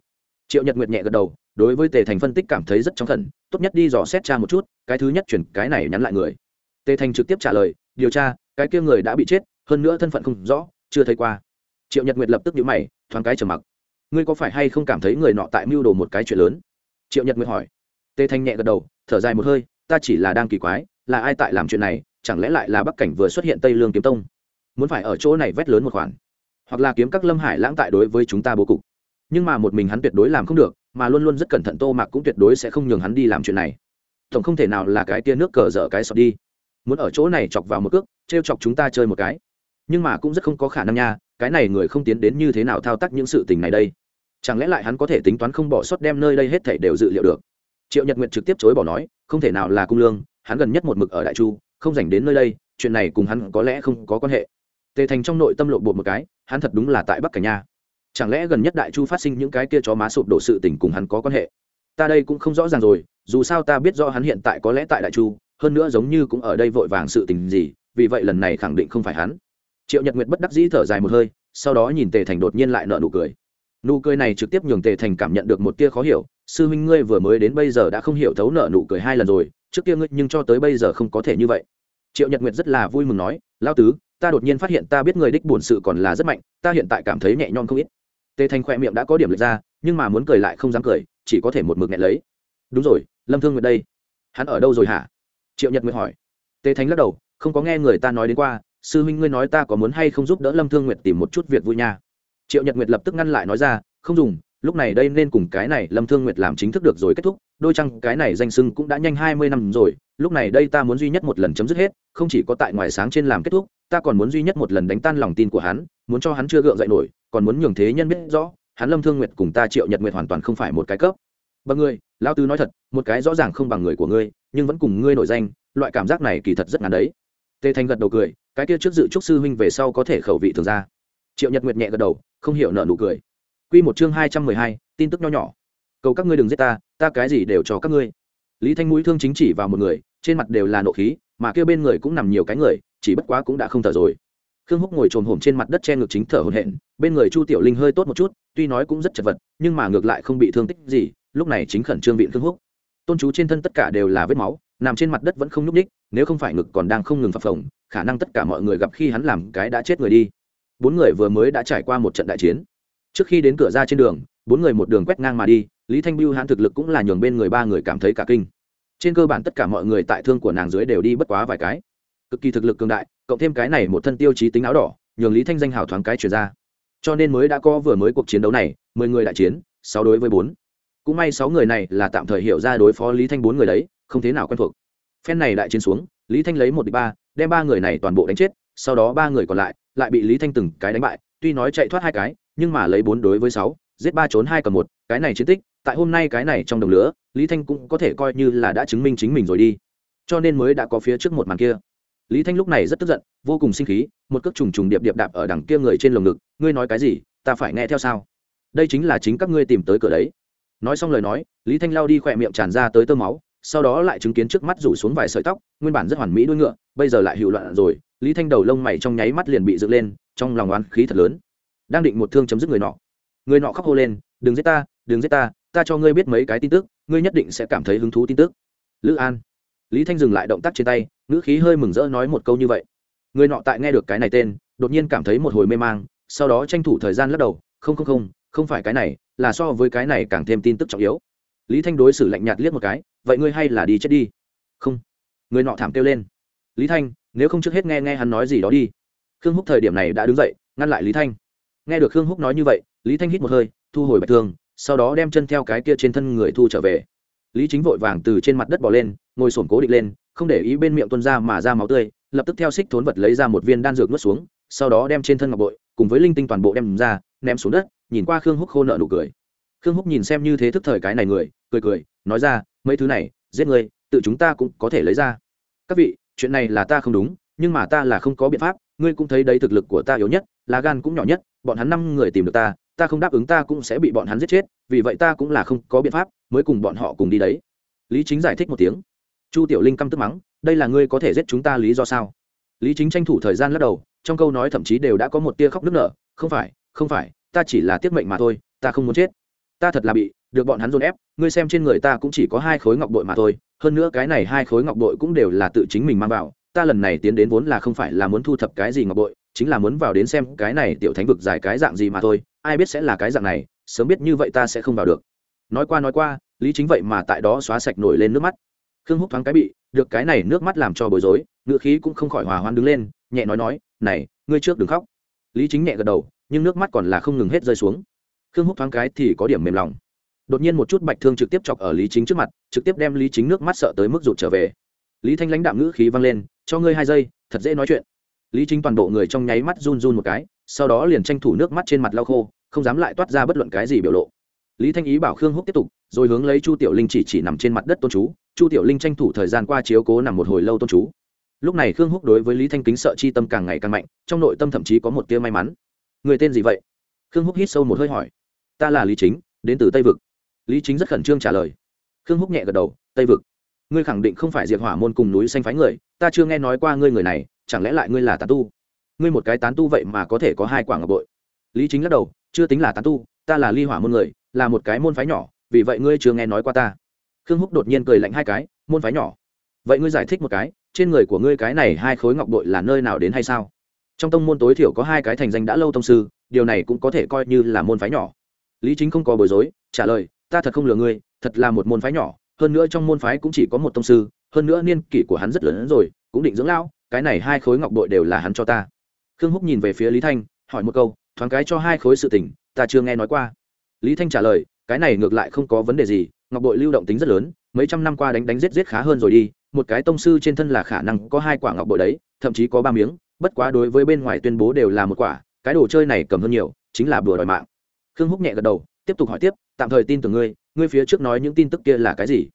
Triệu nhật nguyệt nhẹ gật đầu đối với tề thành phân tích cảm thấy rất trong khẩn, tốt nhất đi dò xét cha một chút, cái thứ nhất chuyển cái này nhắn lại người. Tề thành trực tiếp trả lời, điều tra, cái kia người đã bị chết, hơn nữa thân phận không rõ, chưa thấy qua. Triệu nhật nguyệt lập tức nhíu mày, thoáng cái trầm mặc. Ngươi có phải hay không cảm thấy người nọ tại mưu đồ một cái chuyện lớn? Triệu nhật nguyệt hỏi. Tề thành nhẹ gật đầu, thở dài một hơi, ta chỉ là đang kỳ quái, là ai tại làm chuyện này, chẳng lẽ lại là bắc cảnh vừa xuất hiện tây lương kiếm tông? Muốn phải ở chỗ này vét lớn một khoản. Hoặc là kiếm các lâm hải lãng tại đối với chúng ta bố cục. Nhưng mà một mình hắn tuyệt đối làm không được mà luôn luôn rất cẩn thận tô mạc cũng tuyệt đối sẽ không nhường hắn đi làm chuyện này. Tổng không thể nào là cái tia nước cờ dở cái sọt đi. Muốn ở chỗ này chọc vào một cước t r e o chọc chúng ta chơi một cái. Nhưng mà cũng rất không có khả năng nha, cái này người không tiến đến như thế nào thao tác những sự tình này đây? Chẳng lẽ lại hắn có thể tính toán không bỏ sót đem nơi đây hết thể đều dự liệu được? Triệu nhật nguyện trực tiếp chối bỏ nói, không thể nào là cung lương, hắn gần nhất một mực ở đại chu, không dành đến nơi đây, chuyện này cùng hắn có lẽ không có quan hệ. Tề thành trong nội tâm lộ bột một cái, hắn thật đúng là tại bắc cảnh nha chẳng lẽ gần nhất đại chu phát sinh những cái kia chó má sụp đổ sự tình cùng hắn có quan hệ? Ta đây cũng không rõ ràng rồi, dù sao ta biết do hắn hiện tại có lẽ tại đại chu, hơn nữa giống như cũng ở đây vội vàng sự tình gì, vì vậy lần này khẳng định không phải hắn. Triệu nhật nguyệt bất đắc dĩ thở dài một hơi, sau đó nhìn tề thành đột nhiên lại nợ nụ cười. Nụ cười này trực tiếp nhường tề thành cảm nhận được một tia khó hiểu, sư huynh ngươi vừa mới đến bây giờ đã không hiểu thấu nợ nụ cười hai lần rồi, trước kia ngươi nhưng cho tới bây giờ không có thể như vậy. Triệu nhật nguyệt rất là vui mừng nói lao tứ, ta đột nhiên phát hiện ta biết người đích bổn sự còn là rất mạnh, ta hiện tại cảm thấy nhẹ nhõm không ít tề thành khoe miệng đã có điểm lệch ra, nhưng mà muốn cười lại không dám cười, chỉ có thể một mực nghẹn lấy. Đúng rồi, lâm thương nguyệt đây. Hắn ở đâu rồi hả? Triệu nhật nguyệt hỏi. Tề thành lắc đầu, không có nghe người ta nói đến qua, sư huynh ngươi nói ta có muốn hay không giúp đỡ lâm thương nguyệt tìm một chút việc vui nha. Triệu nhật nguyệt lập tức ngăn lại nói ra, không dùng, lúc này đây nên cùng cái này lâm thương nguyệt làm chính thức được rồi kết thúc, đôi chăng cái này danh sưng cũng đã nhanh hai mươi năm rồi, lúc này đây ta muốn duy nhất một lần chấm dứt hết, không chỉ có tại ngoài sáng trên làm kết thúc ta còn muốn duy nhất một lần đánh tan lòng tin của hắn, muốn cho hắn chưa gượng dậy nổi, còn muốn nhường thế nhân biết rõ, hắn lâm thương nguyệt cùng ta triệu nhật nguyệt hoàn toàn không phải một cái cấp. Bằng ngươi lao tứ nói thật, một cái rõ ràng không bằng người của ngươi, nhưng vẫn cùng ngươi nổi danh, loại cảm giác này kỳ thật rất ngắn đấy. Tề thành gật đầu cười, cái kia trước dự trúc sư huynh về sau có thể khẩu vị thường ra. Triệu nhật nguyệt nhẹ gật đầu, không hiểu nợ nụ cười. Quy một chương hai trăm mười hai, tin tức nho nhỏ. Cầu các ngươi đừng giết ta ta cái gì đều cho các ngươi. Lý thanh mũi thương chính chỉ vào một người, trên mặt đều là nộ khí, mà kia bên người cũng nằm nhiều cái người chỉ bất quá cũng đã không thở rồi. Khương húc ngồi trồm hổm trên mặt đất che ngực chính thở hổn hển, bên người chu tiểu linh hơi tốt một chút, tuy nói cũng rất chật vật, nhưng mà ngược lại không bị thương tích gì, lúc này chính khẩn trương viện khương húc. Tôn chú trên thân tất cả đều là vết máu, nằm trên mặt đất vẫn không nhúc ních nếu không phải ngực còn đang không ngừng phập phồng, khả năng tất cả mọi người gặp khi hắn làm cái đã chết người đi. Bốn người vừa mới đã trải qua một trận đại chiến. Trước khi đến cửa ra trên đường, bốn người một đường quét ngang mà đi, lý thanh biêu hãn thực lực cũng là nhường bên người ba người cảm thấy cả kinh. Trên cơ bản tất cả mọi người tại thương của nàng dưới đều đi bất quá vài cái cực kỳ thực lực cường đại, cộng thêm cái này một thân tiêu chí tính áo đỏ, nhường lý thanh danh hào thoáng cái chuyển ra. Cho nên mới đã có vừa mới cuộc chiến đấu này, mười người đại chiến, sáu đối với bốn. Cũng may sáu người này là tạm thời hiểu ra đối phó lý thanh bốn người đấy, không thế nào quen thuộc. Phen này đại chiến xuống, lý thanh lấy một địch ba, đem ba người này toàn bộ đánh chết, sau đó ba người còn lại lại bị lý thanh từng cái đánh bại, tuy nói chạy thoát hai cái, nhưng mà lấy bốn đối với sáu, giết ba trốn hai còn một, cái này chiến tích, tại hôm nay cái này trong đồng lửa, lý thanh cũng có thể coi như là đã chứng minh chính mình rồi đi. Cho nên mới đã có phía trước một màn kia lý thanh lúc này rất tức giận, vô cùng sinh khí, một cước trùng trùng điệp điệp đạp ở đằng kia người trên lồng ngực, ngươi nói cái gì? Ta phải nghe theo sao? Đây chính là chính các ngươi tìm tới cửa đấy. Nói xong lời nói, lý thanh lao đi khỏe miệng tràn ra tới tơ máu, sau đó lại chứng kiến trước mắt rủ xuống vài sợi tóc, nguyên bản rất hoàn mỹ đuôi ngựa, bây giờ lại hiệu loạn rồi, lý thanh đầu lông mày trong nháy mắt liền bị dựng lên, trong lòng oán khí thật lớn. Đang định một thương chấm dứt người nọ. Người nọ khóc hô lên, đừng giết ta, đừng giết ta ta cho ngươi biết mấy cái tin tức, ngươi nhất định sẽ cảm thấy hứng thú tin tức. Lữ an lý thanh dừng lại động tác trên tay, ngữ khí hơi mừng rỡ nói một câu như vậy. Người nọ tại nghe được cái này tên, đột nhiên cảm thấy một hồi mê mang, sau đó tranh thủ thời gian lắc đầu, không không không không phải cái này, là so với cái này càng thêm tin tức trọng yếu. Lý thanh đối xử lạnh nhạt liếc một cái, vậy ngươi hay là đi chết đi. Không. Người nọ thảm kêu lên. Lý thanh, nếu không trước hết nghe nghe hắn nói gì đó đi. Khương húc thời điểm này đã đứng dậy, ngăn lại lý thanh. Nghe được khương húc nói như vậy, lý thanh hít một hơi, thu hồi bạch thương, sau đó đem chân theo cái kia trên thân người thu trở về lý chính vội vàng từ trên mặt đất bỏ lên, ngồi sổm cố định lên, không để ý bên miệng tuân ra mà ra máu tươi, lập tức theo xích thốn vật lấy ra một viên đan dược nuốt xuống, sau đó đem trên thân ngọc bội, cùng với linh tinh toàn bộ đem ra, ném xuống đất, nhìn qua khương húc khô nợ nụ cười. Khương húc nhìn xem như thế thức thời cái này người, cười cười, nói ra, mấy thứ này, giết người, tự chúng ta cũng có thể lấy ra. Các vị, chuyện này là ta không đúng, nhưng mà ta là không có biện pháp, ngươi cũng thấy đấy thực lực của ta yếu nhất, lá gan cũng nhỏ nhất, bọn hắn năm người tìm được ta ta không đáp ứng ta cũng sẽ bị bọn hắn giết chết, vì vậy ta cũng là không có biện pháp, mới cùng bọn họ cùng đi đấy. Lý chính giải thích một tiếng. Chu tiểu linh căm tức mắng, đây là ngươi có thể giết chúng ta lý do sao? Lý chính tranh thủ thời gian lắc đầu, trong câu nói thậm chí đều đã có một tia khóc nức nở, không phải không phải, ta chỉ là tiết mệnh mà thôi, ta không muốn chết. Ta thật là bị được bọn hắn dồn ép, ngươi xem trên người ta cũng chỉ có hai khối ngọc bội mà thôi, hơn nữa cái này hai khối ngọc bội cũng đều là tự chính mình mang vào, ta lần này tiến đến vốn là không phải là muốn thu thập cái gì ngọc bội chính là muốn vào đến xem cái này tiểu thánh vực dài cái dạng gì mà thôi, ai biết sẽ là cái dạng này, sớm biết như vậy ta sẽ không vào được. Nói qua nói qua, lý chính vậy mà tại đó xóa sạch nổi lên nước mắt. Khương húc thoáng cái bị, được cái này nước mắt làm cho bối rối, ngựa khí cũng không khỏi hòa hoan đứng lên, nhẹ nói nói, này, ngươi trước đừng khóc. Lý chính nhẹ gật đầu, nhưng nước mắt còn là không ngừng hết rơi xuống. Khương húc thoáng cái thì có điểm mềm lòng. Đột nhiên một chút bạch thương trực tiếp chọc ở lý chính trước mặt, trực tiếp đem lý chính nước mắt sợ tới mức rụt trở về. Lý thanh lãnh đạm ngữ khí vang lên, cho ngươi hai giây, thật dễ nói chuyện lý chính toàn bộ người trong nháy mắt run run một cái, sau đó liền tranh thủ nước mắt trên mặt lau khô, không dám lại toát ra bất luận cái gì biểu lộ. Lý thanh ý bảo khương húc tiếp tục, rồi hướng lấy chu tiểu linh chỉ chỉ nằm trên mặt đất tôn chú. Chu tiểu linh tranh thủ thời gian qua chiếu cố nằm một hồi lâu tôn chú. Lúc này khương húc đối với lý thanh kính sợ chi tâm càng ngày càng mạnh, trong nội tâm thậm chí có một tia may mắn. Người tên gì vậy? Khương húc hít sâu một hơi hỏi. Ta là lý chính, đến từ tây vực. Lý chính rất khẩn trương trả lời. Khương húc nhẹ gật đầu, tây vực. Ngươi khẳng định không phải diệt hỏa môn cùng núi xanh phái người, ta chưa nghe nói qua ngươi người này chẳng lẽ lại ngươi là tán tu? Ngươi một cái tán tu vậy mà có thể có hai quả ngọc bội? Lý chính lắc đầu, chưa tính là tán tu, ta là ly hỏa môn người, là một cái môn phái nhỏ, vì vậy ngươi chưa nghe nói qua ta. Khương húc đột nhiên cười lạnh hai cái, môn phái nhỏ. Vậy ngươi giải thích một cái, trên người của ngươi cái này hai khối ngọc bội là nơi nào đến hay sao? Trong tông môn tối thiểu có hai cái thành danh đã lâu tông sư, điều này cũng có thể coi như là môn phái nhỏ. Lý chính không có bối rối, trả lời, ta thật không lừa ngươi, thật là một môn phái nhỏ, hơn nữa trong môn phái cũng chỉ có một tông sư, hơn nữa niên kỷ của hắn rất lớn hơn rồi, cũng định dưỡng lão cái này hai khối ngọc bội đều là hắn cho ta. Khương húc nhìn về phía lý thanh, hỏi một câu, thoáng cái cho hai khối sự tình, ta chưa nghe nói qua. Lý thanh trả lời, cái này ngược lại không có vấn đề gì, ngọc bội lưu động tính rất lớn, mấy trăm năm qua đánh đánh giết giết khá hơn rồi đi, một cái tông sư trên thân là khả năng có hai quả ngọc bội đấy, thậm chí có ba miếng, bất quá đối với bên ngoài tuyên bố đều là một quả, cái đồ chơi này cầm hơn nhiều, chính là bừa đòi mạng. Khương húc nhẹ gật đầu, tiếp tục hỏi tiếp, tạm thời tin tưởng ngươi ngươi phía trước nói những tin tức kia là cái gì?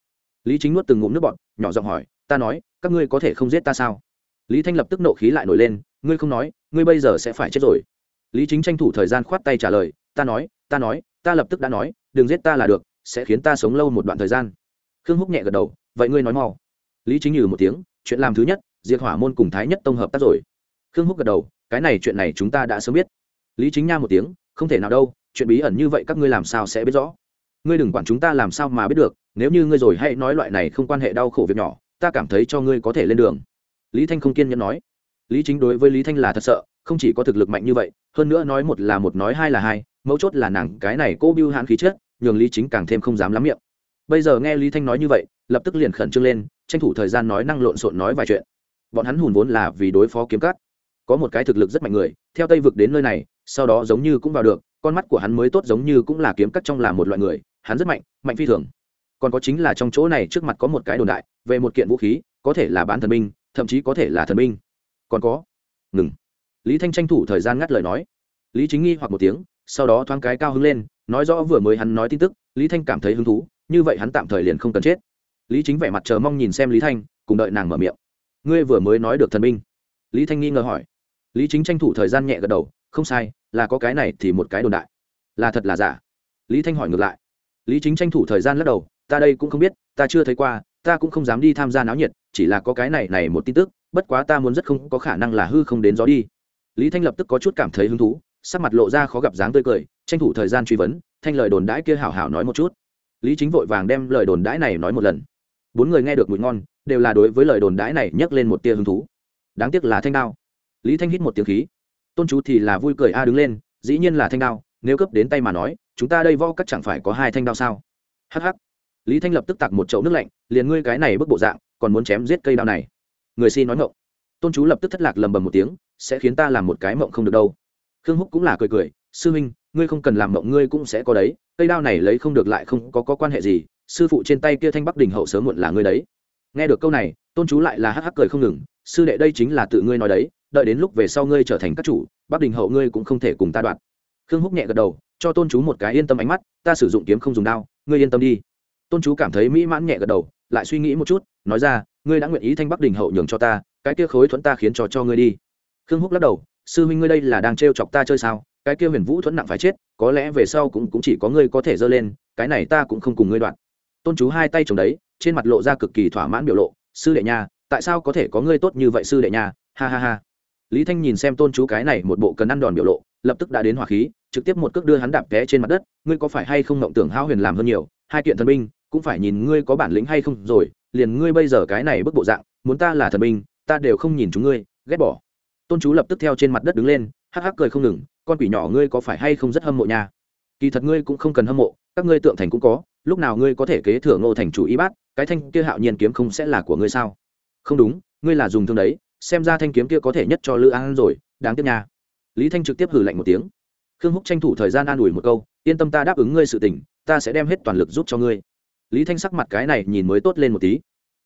Lý chính nuốt từng ngụm nước bọn nhỏ giọng hỏi, ta nói, các ngươi có thể không giết ta sao? Lý thanh lập tức nộ khí lại nổi lên, ngươi không nói, ngươi bây giờ sẽ phải chết rồi. Lý chính tranh thủ thời gian khoát tay trả lời, ta nói ta nói, ta lập tức đã nói, đừng giết ta là được, sẽ khiến ta sống lâu một đoạn thời gian. Khương húc nhẹ gật đầu, vậy ngươi nói mau. Lý chính nhừ một tiếng, chuyện làm thứ nhất, diệt hỏa môn cùng thái nhất tông hợp tác rồi. Khương húc gật đầu, cái này chuyện này chúng ta đã sớm biết. Lý chính nha một tiếng, không thể nào đâu, chuyện bí ẩn như vậy các ngươi làm sao sẽ biết rõ? Ngươi đừng quản chúng ta làm sao mà biết được, nếu như ngươi rồi hãy nói loại này không quan hệ đau khổ việc nhỏ, ta cảm thấy cho ngươi có thể lên đường lý thanh không kiên nhẫn nói. Lý chính đối với lý thanh là thật sợ không chỉ có thực lực mạnh như vậy hơn nữa nói một là một nói hai là hai mấu chốt là nàng cái này cô biêu hãn khí chết nhường lý chính càng thêm không dám lắm miệng. Bây giờ nghe lý thanh nói như vậy lập tức liền khẩn trương lên tranh thủ thời gian nói năng lộn xộn nói vài chuyện. Bọn hắn hùn vốn là vì đối phó kiếm cát, có một cái thực lực rất mạnh người theo tây vực đến nơi này sau đó giống như cũng vào được con mắt của hắn mới tốt giống như cũng là kiếm cắt trong là một loại người hắn rất mạnh mạnh phi thường. Còn có chính là trong chỗ này trước mặt có một cái đồn đại về một kiện vũ khí có thể là bán thần binh thậm chí có thể là thần binh. Còn có, ngừng. Lý thanh tranh thủ thời gian ngắt lời nói. Lý chính nghi hoặc một tiếng, sau đó thoáng cái cao hứng lên, nói rõ vừa mới hắn nói tin tức, lý thanh cảm thấy hứng thú, như vậy hắn tạm thời liền không cần chết. Lý chính vẻ mặt chờ mong nhìn xem lý thanh, cùng đợi nàng mở miệng. Ngươi vừa mới nói được thần binh. Lý thanh nghi ngờ hỏi. Lý chính tranh thủ thời gian nhẹ gật đầu, không sai, là có cái này thì một cái đồn đại. Là thật là giả. Lý thanh hỏi ngược lại. Lý chính tranh thủ thời gian lắc đầu, ta đây cũng không biết, ta chưa thấy qua ta cũng không dám đi tham gia náo nhiệt, chỉ là có cái này này một tin tức, bất quá ta muốn rất không có khả năng là hư không đến gió đi. Lý thanh lập tức có chút cảm thấy hứng thú, sắc mặt lộ ra khó gặp dáng tươi cười, tranh thủ thời gian truy vấn, thanh lời đồn đãi kia hảo hảo nói một chút. Lý chính vội vàng đem lời đồn đãi này nói một lần. Bốn người nghe được mùi ngon, đều là đối với lời đồn đãi này nhấc lên một tia hứng thú. Đáng tiếc là thanh đao. Lý thanh hít một tiếng khí. Tôn chú thì là vui cười a đứng lên, dĩ nhiên là thanh đao, nếu cấp đến tay mà nói, chúng ta đây vo cắt chẳng phải có hai thanh đao sao? Hh lý thanh lập tức tặc một chậu nước lạnh liền ngươi cái này bức bộ dạng còn muốn chém giết cây đao này? Người xin nói ngộng tôn chú lập tức thất lạc lầm bầm một tiếng sẽ khiến ta làm một cái mộng không được đâu. Khương húc cũng là cười cười sư huynh ngươi không cần làm mộng ngươi cũng sẽ có đấy cây đao này lấy không được lại không có, có quan hệ gì sư phụ trên tay kia thanh bắc đình hậu sớm muộn là ngươi đấy. Nghe được câu này tôn chú lại là hắc hắc cười không ngừng sư đệ đây chính là tự ngươi nói đấy đợi đến lúc về sau ngươi trở thành các chủ bắc đình hậu ngươi cũng không thể cùng ta đoạt. Khương húc nhẹ gật đầu cho tôn chú một cái yên tâm ánh mắt ta sử dụng kiếm không dùng đao ngươi yên tâm đi tôn chú cảm thấy mỹ mãn nhẹ gật đầu lại suy nghĩ một chút nói ra ngươi đã nguyện ý thanh bắc đình hậu nhường cho ta cái kia khối thuẫn ta khiến cho cho ngươi đi. Khương húc lắc đầu sư huynh ngươi đây là đang trêu chọc ta chơi sao? Cái kia huyền vũ thuẫn nặng phải chết có lẽ về sau cũng, cũng chỉ có ngươi có thể dơ lên cái này ta cũng không cùng ngươi đoạn. Tôn chú hai tay chồng đấy trên mặt lộ ra cực kỳ thỏa mãn biểu lộ sư đệ nha tại sao có thể có ngươi tốt như vậy sư đệ nha? Ha ha ha. Lý thanh nhìn xem tôn chú cái này một bộ cần ăn đòn biểu lộ lập tức đã đến hỏa khí trực tiếp một cước đưa hắn đạp té trên mặt đất ngươi có phải hay không mộng tưởng hao huyền làm hơn nhiều? Hai kiện thần binh cũng phải nhìn ngươi có bản lĩnh hay không rồi, liền ngươi bây giờ cái này bức bộ dạng, muốn ta là thần binh, ta đều không nhìn chúng ngươi, ghét bỏ. Tôn chú lập tức theo trên mặt đất đứng lên, hắc hắc cười không ngừng, con quỷ nhỏ ngươi có phải hay không rất hâm mộ nha? Kỳ thật ngươi cũng không cần hâm mộ, các ngươi tượng thành cũng có, lúc nào ngươi có thể kế thừa ngô thành chủ y bát, cái thanh kia hạo nhiên kiếm không sẽ là của ngươi sao? Không đúng, ngươi là dùng thương đấy, xem ra thanh kiếm kia có thể nhất cho lữ an rồi, đáng tiếc nha. Lý thanh trực tiếp hử lạnh một tiếng. Khương húc tranh thủ thời gian an ủi một câu, yên tâm ta đáp ứng ngươi sự tình, ta sẽ đem hết toàn lực giúp cho ngươi lý thanh sắc mặt cái này nhìn mới tốt lên một tí.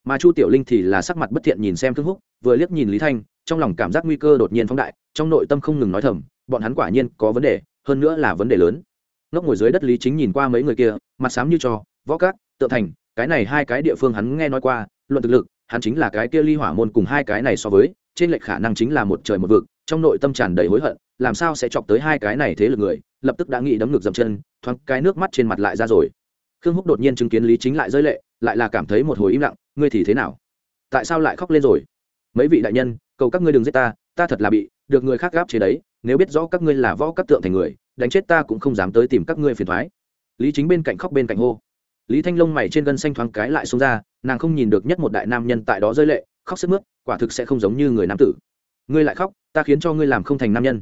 Mà chu tiểu linh thì là sắc mặt bất thiện nhìn xem thương húc, vừa liếc nhìn lý thanh, trong lòng cảm giác nguy cơ đột nhiên phóng đại, trong nội tâm không ngừng nói thầm, bọn hắn quả nhiên có vấn đề, hơn nữa là vấn đề lớn. Ngốc ngồi dưới đất lý chính nhìn qua mấy người kia, mặt xám như cho, võ cát tự thành, cái này hai cái địa phương hắn nghe nói qua, luận thực lực, hắn chính là cái kia ly hỏa môn cùng hai cái này so với, trên lệch khả năng chính là một trời một vực, trong nội tâm tràn đầy hối hận, làm sao sẽ chọc tới hai cái này thế lực người, lập tức đã nghĩ đấm ngược dầm chân, thoáng cái nước mắt trên mặt lại ra rồi khương húc đột nhiên chứng kiến lý chính lại rơi lệ, lại là cảm thấy một hồi im lặng, ngươi thì thế nào? Tại sao lại khóc lên rồi? Mấy vị đại nhân, cầu các ngươi đừng giết ta ta thật là bị được người khác gáp chế đấy, nếu biết rõ các ngươi là võ các tượng thành người, đánh chết ta cũng không dám tới tìm các ngươi phiền thoái lý chính bên cạnh khóc bên cạnh hô. Lý thanh long mày trên gân xanh thoáng cái lại xông ra, nàng không nhìn được nhất một đại nam nhân tại đó rơi lệ, khóc sức mướt, quả thực sẽ không giống như người nam tử. Ngươi lại khóc, ta khiến cho ngươi làm không thành nam nhân.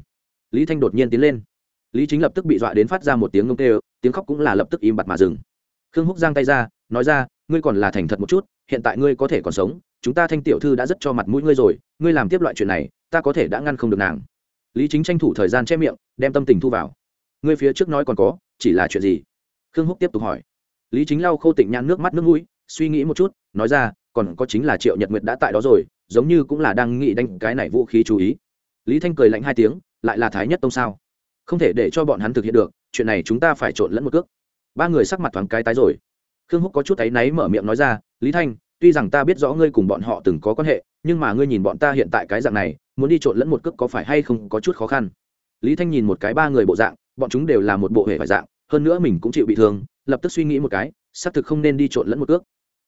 Lý thanh đột nhiên tiến lên. Lý chính lập tức bị dọa đến phát ra một tiếng ngông tê tiếng khóc cũng là lập tức im bặt mà dừng khương húc giang tay ra, nói ra, ngươi còn là thành thật một chút, hiện tại ngươi có thể còn sống, chúng ta thanh tiểu thư đã rất cho mặt mũi ngươi rồi, ngươi làm tiếp loại chuyện này, ta có thể đã ngăn không được nàng. Lý chính tranh thủ thời gian che miệng, đem tâm tình thu vào. Ngươi phía trước nói còn có, chỉ là chuyện gì? Khương húc tiếp tục hỏi. Lý chính lau khô tịnh nhãn nước mắt nước mũi, suy nghĩ một chút, nói ra, còn có chính là triệu nhật nguyệt đã tại đó rồi, giống như cũng là đang nghĩ đánh cái này vũ khí chú ý. Lý thanh cười lạnh hai tiếng, lại là thái nhất tông sao? Không thể để cho bọn hắn thực hiện được, chuyện này chúng ta phải trộn lẫn một cước ba người sắc mặt thoáng cái tái rồi. Khương húc có chút áy náy mở miệng nói ra, lý thanh, tuy rằng ta biết rõ ngươi cùng bọn họ từng có quan hệ, nhưng mà ngươi nhìn bọn ta hiện tại cái dạng này, muốn đi trộn lẫn một cước có phải hay không có chút khó khăn? Lý thanh nhìn một cái ba người bộ dạng, bọn chúng đều là một bộ hệ phải dạng, hơn nữa mình cũng chịu bị thương, lập tức suy nghĩ một cái, xác thực không nên đi trộn lẫn một cước.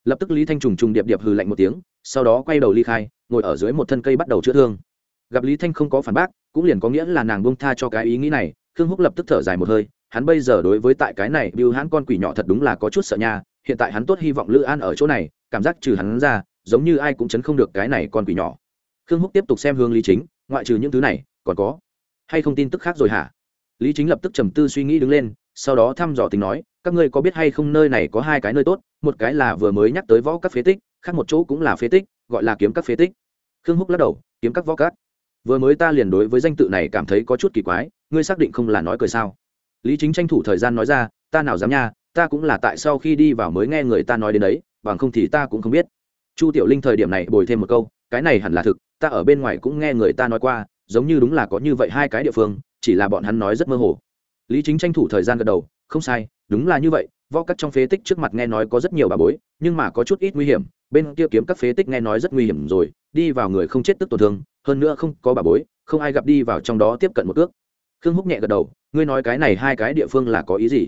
Lập tức lý thanh trùng trùng điệp điệp hừ lạnh một tiếng, sau đó quay đầu ly khai, ngồi ở dưới một thân cây bắt đầu chữa thương. Gặp lý thanh không có phản bác, cũng liền có nghĩa là nàng bông tha cho cái ý nghĩ này, khương húc lập tức thở dài một hơi hắn bây giờ đối với tại cái này bưu hãn con quỷ nhỏ thật đúng là có chút sợ nha. Hiện tại hắn tốt hy vọng lữ an ở chỗ này, cảm giác trừ hắn ra, giống như ai cũng chấn không được cái này con quỷ nhỏ. Khương húc tiếp tục xem hướng lý chính, ngoại trừ những thứ này, còn có hay không tin tức khác rồi hả? Lý chính lập tức trầm tư suy nghĩ đứng lên, sau đó thăm dò tính nói, các ngươi có biết hay không nơi này có hai cái nơi tốt, một cái là vừa mới nhắc tới võ các phế tích, khác một chỗ cũng là phế tích, gọi là kiếm các phế tích. Khương húc lắc đầu, kiếm các võ các. Vừa mới ta liền đối với danh tự này cảm thấy có chút kỳ quái, ngươi xác định không là nói cười sao? Lý chính tranh thủ thời gian nói ra, ta nào dám nha, ta cũng là tại sau khi đi vào mới nghe người ta nói đến đấy, bằng không thì ta cũng không biết. Chu tiểu linh thời điểm này bồi thêm một câu, cái này hẳn là thực, ta ở bên ngoài cũng nghe người ta nói qua, giống như đúng là có như vậy hai cái địa phương, chỉ là bọn hắn nói rất mơ hồ. Lý chính tranh thủ thời gian gật đầu, không sai, đúng là như vậy, võ cắt trong phế tích trước mặt nghe nói có rất nhiều bà bối, nhưng mà có chút ít nguy hiểm, bên kia kiếm các phế tích nghe nói rất nguy hiểm rồi, đi vào người không chết tức tổn thương, hơn nữa không có bà bối, không ai gặp đi vào trong đó tiếp cận một ước. Khương húc nhẹ gật đầu ngươi nói cái này hai cái địa phương là có ý gì?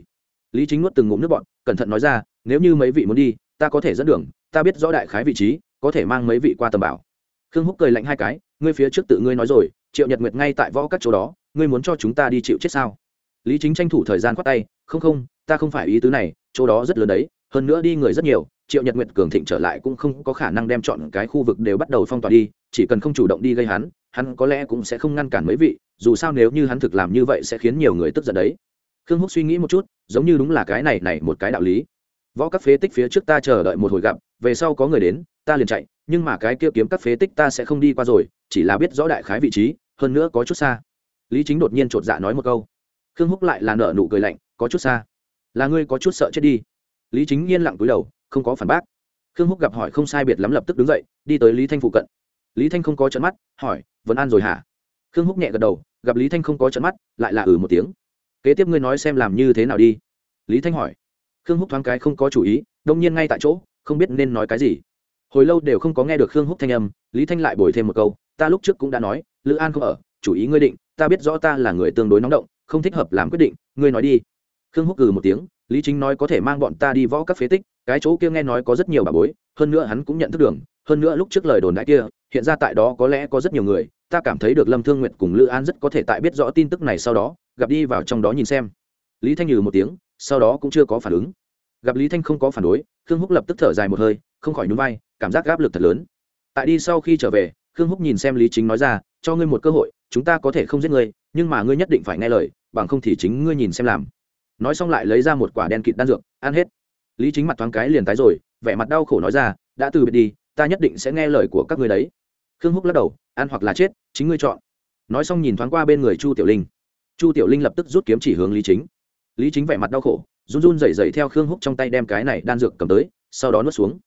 Lý chính nuốt từng ngụm nước bọn cẩn thận nói ra, nếu như mấy vị muốn đi, ta có thể dẫn đường, ta biết rõ đại khái vị trí, có thể mang mấy vị qua tầm bảo. Khương húc cười lạnh hai cái, ngươi phía trước tự ngươi nói rồi, triệu nhật nguyệt ngay tại võ các chỗ đó, ngươi muốn cho chúng ta đi chịu chết sao? Lý chính tranh thủ thời gian khoát tay, không không, ta không phải ý tứ này, chỗ đó rất lớn đấy, hơn nữa đi người rất nhiều triệu nhật nguyệt cường thịnh trở lại cũng không có khả năng đem chọn cái khu vực đều bắt đầu phong tỏa đi, chỉ cần không chủ động đi gây hắn hắn có lẽ cũng sẽ không ngăn cản mấy vị, dù sao nếu như hắn thực làm như vậy sẽ khiến nhiều người tức giận đấy. Khương húc suy nghĩ một chút, giống như đúng là cái này này một cái đạo lý. Võ các phế tích phía trước ta chờ đợi một hồi gặp, về sau có người đến, ta liền chạy, nhưng mà cái kia kiếm các phế tích ta sẽ không đi qua rồi, chỉ là biết rõ đại khái vị trí, hơn nữa có chút xa. Lý chính đột nhiên chột dạ nói một câu. Khương húc lại là nở nụ cười lạnh, có chút xa. Là ngươi có chút sợ chết đi. Lý chính yên lặng túi đầu không có phản bác. Khương húc gặp hỏi không sai biệt lắm lập tức đứng dậy, đi tới lý thanh phụ cận. Lý thanh không có trận mắt, hỏi vẫn ăn rồi hả? Khương húc nhẹ gật đầu, gặp lý thanh không có trận mắt, lại là ừ một tiếng. Kế tiếp ngươi nói xem làm như thế nào đi. Lý thanh hỏi. Khương húc thoáng cái không có chủ ý, đông nhiên ngay tại chỗ, không biết nên nói cái gì. Hồi lâu đều không có nghe được khương húc thanh âm, lý thanh lại bồi thêm một câu, ta lúc trước cũng đã nói, lữ an không ở, chủ ý ngươi định, ta biết rõ ta là người tương đối nóng động, không thích hợp làm quyết định, ngươi nói đi. Khương húc ừ một tiếng lý chính nói có thể mang bọn ta đi võ các phế tích, cái chỗ kia nghe nói có rất nhiều bà bối, hơn nữa hắn cũng nhận thức đường, hơn nữa lúc trước lời đồn đại kia, hiện ra tại đó có lẽ có rất nhiều người, ta cảm thấy được lâm thương nguyện cùng lữ an rất có thể tại biết rõ tin tức này sau đó, gặp đi vào trong đó nhìn xem. Lý thanh nhừ một tiếng, sau đó cũng chưa có phản ứng. Gặp lý thanh không có phản đối, khương húc lập tức thở dài một hơi, không khỏi nhún vai, cảm giác áp lực thật lớn. Tại đi sau khi trở về, khương húc nhìn xem lý chính nói ra, cho ngươi một cơ hội, chúng ta có thể không giết ngươi, nhưng mà ngươi nhất định phải nghe lời, bằng không thì chính ngươi nhìn xem làm nói xong lại lấy ra một quả đen kịt đan dược, ăn hết. Lý chính mặt thoáng cái liền tái rồi, vẻ mặt đau khổ nói ra, đã từ biệt đi, ta nhất định sẽ nghe lời của các ngươi đấy. Khương húc lắc đầu, ăn hoặc là chết, chính ngươi chọn. Nói xong nhìn thoáng qua bên người chu tiểu linh. Chu tiểu linh lập tức rút kiếm chỉ hướng lý chính. Lý chính vẻ mặt đau khổ, run run rẩy rẩy theo khương húc trong tay đem cái này đan dược cầm tới, sau đó nuốt xuống.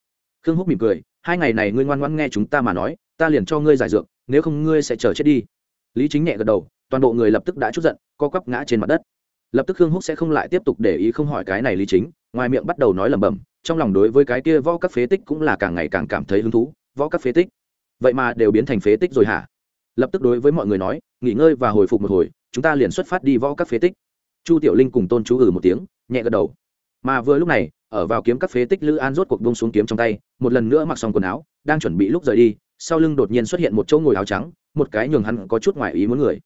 Khương húc mỉm cười, hai ngày này ngươi ngoan ngoãn nghe chúng ta mà nói, ta liền cho ngươi giải dược, nếu không ngươi sẽ chờ chết đi. Lý chính nhẹ gật đầu, toàn bộ người lập tức đã chút giận, co quắp ngã trên mặt đất lập tức khương húc sẽ không lại tiếp tục để ý không hỏi cái này lý chính, ngoài miệng bắt đầu nói lẩm bẩm, trong lòng đối với cái kia võ các phế tích cũng là càng ngày càng cảm thấy hứng thú, võ các phế tích? Vậy mà đều biến thành phế tích rồi hả? Lập tức đối với mọi người nói, nghỉ ngơi và hồi phục một hồi, chúng ta liền xuất phát đi võ các phế tích. Chu tiểu linh cùng tôn chú ừ một tiếng, nhẹ gật đầu. Mà vừa lúc này, ở vào kiếm các phế tích, lữ an rốt cuộc bông xuống kiếm trong tay, một lần nữa mặc xong quần áo, đang chuẩn bị lúc rời đi, sau lưng đột nhiên xuất hiện một chỗ ngồi áo trắng, một cái nhường hắn có chút ngoài ý muốn người.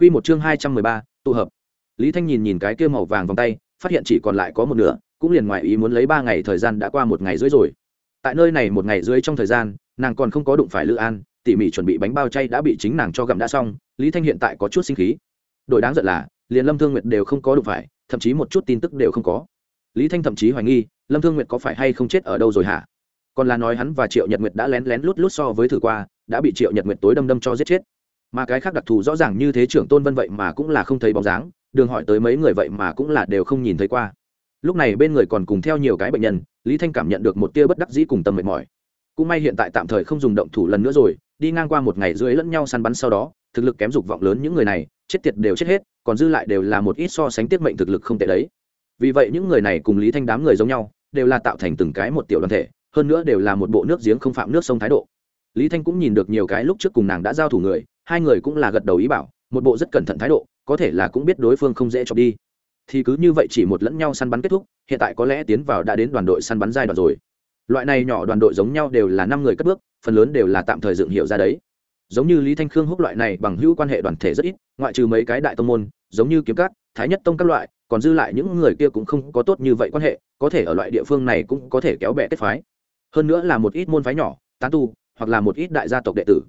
Q một chương hai trăm mười ba, tụ hợp lý thanh nhìn nhìn cái kia màu vàng vòng tay, phát hiện chỉ còn lại có một nửa, cũng liền ngoài ý muốn lấy ba ngày thời gian đã qua một ngày rưỡi rồi. Tại nơi này một ngày rưỡi trong thời gian, nàng còn không có đụng phải lữ an, tỉ mỉ chuẩn bị bánh bao chay đã bị chính nàng cho gặm đã xong, lý thanh hiện tại có chút sinh khí. Đội đáng giận là, liền lâm thương nguyệt đều không có đụng phải, thậm chí một chút tin tức đều không có. Lý thanh thậm chí hoài nghi, lâm thương nguyệt có phải hay không chết ở đâu rồi hả? Còn là nói hắn và triệu nhật nguyệt đã lén lén lút lút so với thử qua, đã bị triệu nhật nguyệt tối đâm đâm cho giết chết. Mà cái khác đặc thù rõ ràng như thế trưởng tôn vân vậy mà cũng là không thấy bóng dáng đường hỏi tới mấy người vậy mà cũng là đều không nhìn thấy qua. Lúc này bên người còn cùng theo nhiều cái bệnh nhân, lý thanh cảm nhận được một tia bất đắc dĩ cùng tâm mệt mỏi. Cũng may hiện tại tạm thời không dùng động thủ lần nữa rồi, đi ngang qua một ngày dưới lẫn nhau săn bắn sau đó, thực lực kém dục vọng lớn những người này, chết tiệt đều chết hết, còn dư lại đều là một ít so sánh tiết mệnh thực lực không tệ đấy. Vì vậy những người này cùng lý thanh đám người giống nhau, đều là tạo thành từng cái một tiểu đoàn thể, hơn nữa đều là một bộ nước giếng không phạm nước sông thái độ. Lý thanh cũng nhìn được nhiều cái lúc trước cùng nàng đã giao thủ người, hai người cũng là gật đầu ý bảo, một bộ rất cẩn thận thái độ có thể là cũng biết đối phương không dễ cho đi. Thì cứ như vậy chỉ một lẫn nhau săn bắn kết thúc, hiện tại có lẽ tiến vào đã đến đoàn đội săn bắn giai đoạn rồi. Loại này nhỏ đoàn đội giống nhau đều là năm người cất bước, phần lớn đều là tạm thời dựng hiệu ra đấy. Giống như lý thanh khương húc loại này bằng hữu quan hệ đoàn thể rất ít, ngoại trừ mấy cái đại tông môn, giống như kiếm cát, thái nhất tông các loại, còn dư lại những người kia cũng không có tốt như vậy quan hệ, có thể ở loại địa phương này cũng có thể kéo bè kết phái. Hơn nữa là một ít môn phái nhỏ, tán tu, hoặc là một ít đại gia tộc đệ tử.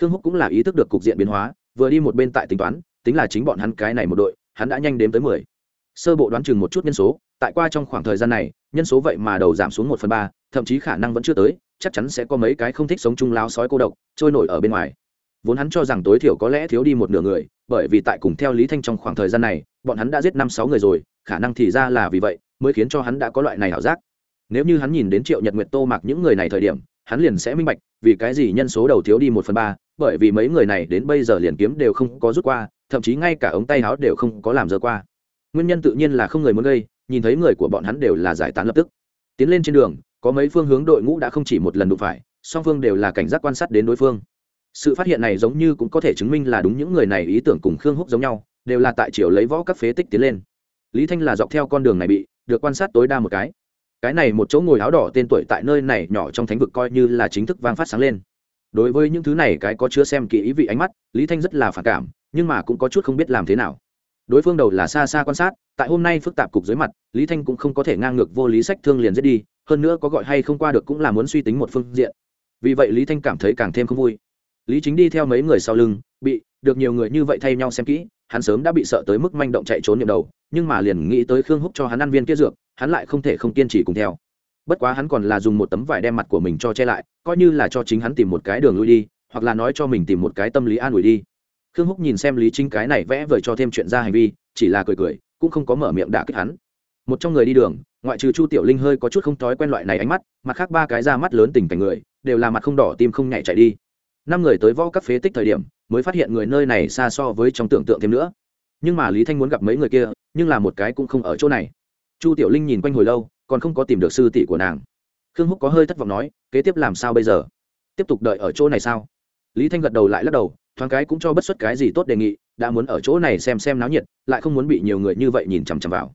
Khương húc cũng là ý thức được cục diện biến hóa, vừa đi một bên tại tính toán tính là chính bọn hắn cái này một đội, hắn đã nhanh đếm tới mười. Sơ bộ đoán chừng một chút nhân số, tại qua trong khoảng thời gian này, nhân số vậy mà đầu giảm xuống một phần ba, thậm chí khả năng vẫn chưa tới, chắc chắn sẽ có mấy cái không thích sống chung láo sói cô độc, trôi nổi ở bên ngoài. Vốn hắn cho rằng tối thiểu có lẽ thiếu đi một nửa người, bởi vì tại cùng theo lý thanh trong khoảng thời gian này, bọn hắn đã giết năm sáu người rồi, khả năng thì ra là vì vậy, mới khiến cho hắn đã có loại này ảo giác. Nếu như hắn nhìn đến triệu nhật nguyệt, tô mặc những người này thời điểm, hắn liền sẽ minh bạch, vì cái gì nhân số đầu thiếu đi một phần ba, bởi vì mấy người này đến bây giờ liền kiếm đều không có rút qua thậm chí ngay cả ống tay áo đều không có làm giờ qua. Nguyên nhân tự nhiên là không người muốn gây, nhìn thấy người của bọn hắn đều là giải tán lập tức. Tiến lên trên đường, có mấy phương hướng đội ngũ đã không chỉ một lần đụng phải, song phương đều là cảnh giác quan sát đến đối phương. Sự phát hiện này giống như cũng có thể chứng minh là đúng những người này ý tưởng cùng khương húc giống nhau, đều là tại chiều lấy võ các phế tích tiến lên. Lý thanh là dọc theo con đường này bị, được quan sát tối đa một cái. Cái này một chỗ ngồi áo đỏ tên tuổi tại nơi này nhỏ trong thánh vực coi như là chính thức vang phát sáng lên. Đối với những thứ này cái có chứa xem kỹ ý vị ánh mắt, lý thanh rất là phản cảm nhưng mà cũng có chút không biết làm thế nào. Đối phương đầu là xa xa quan sát, tại hôm nay phức tạp cục dưới mặt, lý thanh cũng không có thể ngang ngược vô lý sách thương liền giết đi, hơn nữa có gọi hay không qua được cũng là muốn suy tính một phương diện. Vì vậy lý thanh cảm thấy càng thêm không vui. Lý chính đi theo mấy người sau lưng, bị được nhiều người như vậy thay nhau xem kỹ, hắn sớm đã bị sợ tới mức manh động chạy trốn nhậm đầu, nhưng mà liền nghĩ tới khương húc cho hắn ăn viên kia dược, hắn lại không thể không kiên trì cùng theo. Bất quá hắn còn là dùng một tấm vải đem mặt của mình cho che lại, coi như là cho chính hắn tìm một cái đường lui đi, hoặc là nói cho mình tìm một cái tâm lý an ủi đi khương húc nhìn xem lý chính cái này vẽ vời cho thêm chuyện ra hành vi, chỉ là cười cười, cũng không có mở miệng đả kích hắn. Một trong người đi đường, ngoại trừ chu tiểu linh hơi có chút không thói quen loại này ánh mắt, mặt khác ba cái ra mắt lớn tình cảnh người, đều là mặt không đỏ tim không nhảy chạy đi. Năm người tới võ các phế tích thời điểm, mới phát hiện người nơi này xa so với trong tưởng tượng thêm nữa. Nhưng mà lý thanh muốn gặp mấy người kia, nhưng là một cái cũng không ở chỗ này. Chu tiểu linh nhìn quanh hồi lâu, còn không có tìm được sư tỷ của nàng. Khương húc có hơi thất vọng nói, kế tiếp làm sao bây giờ? Tiếp tục đợi ở chỗ này sao? Lý thanh gật đầu lại lắc đầu thoáng cái cũng cho bất xuất cái gì tốt đề nghị, đã muốn ở chỗ này xem xem náo nhiệt, lại không muốn bị nhiều người như vậy nhìn chằm chằm vào.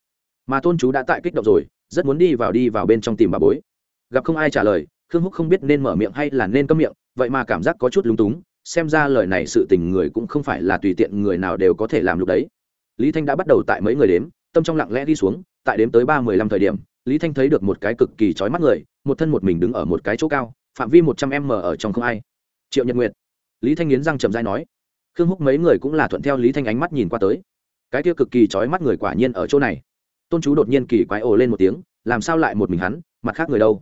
Mà tôn chú đã tại kích động rồi, rất muốn đi vào đi vào bên trong tìm bà bối. Gặp không ai trả lời, khương húc không biết nên mở miệng hay là nên câm miệng, vậy mà cảm giác có chút lúng túng, xem ra lời này sự tình người cũng không phải là tùy tiện người nào đều có thể làm lúc đấy. Lý thanh đã bắt đầu tại mấy người đếm, tâm trong lặng lẽ đi xuống, tại đếm tới ba mười lăm thời điểm, lý thanh thấy được một cái cực kỳ trói mắt người, một thân một mình đứng ở một cái chỗ cao, phạm vi một trăm m ở trong không ai. Triệu nhật nguyệt lý thanh nghiến răng chậm dai nói, khương húc mấy người cũng là thuận theo lý thanh ánh mắt nhìn qua tới. Cái kia cực kỳ trói mắt người quả nhiên ở chỗ này. Tôn chú đột nhiên kỳ quái ồ lên một tiếng, làm sao lại một mình hắn, mặt khác người đâu?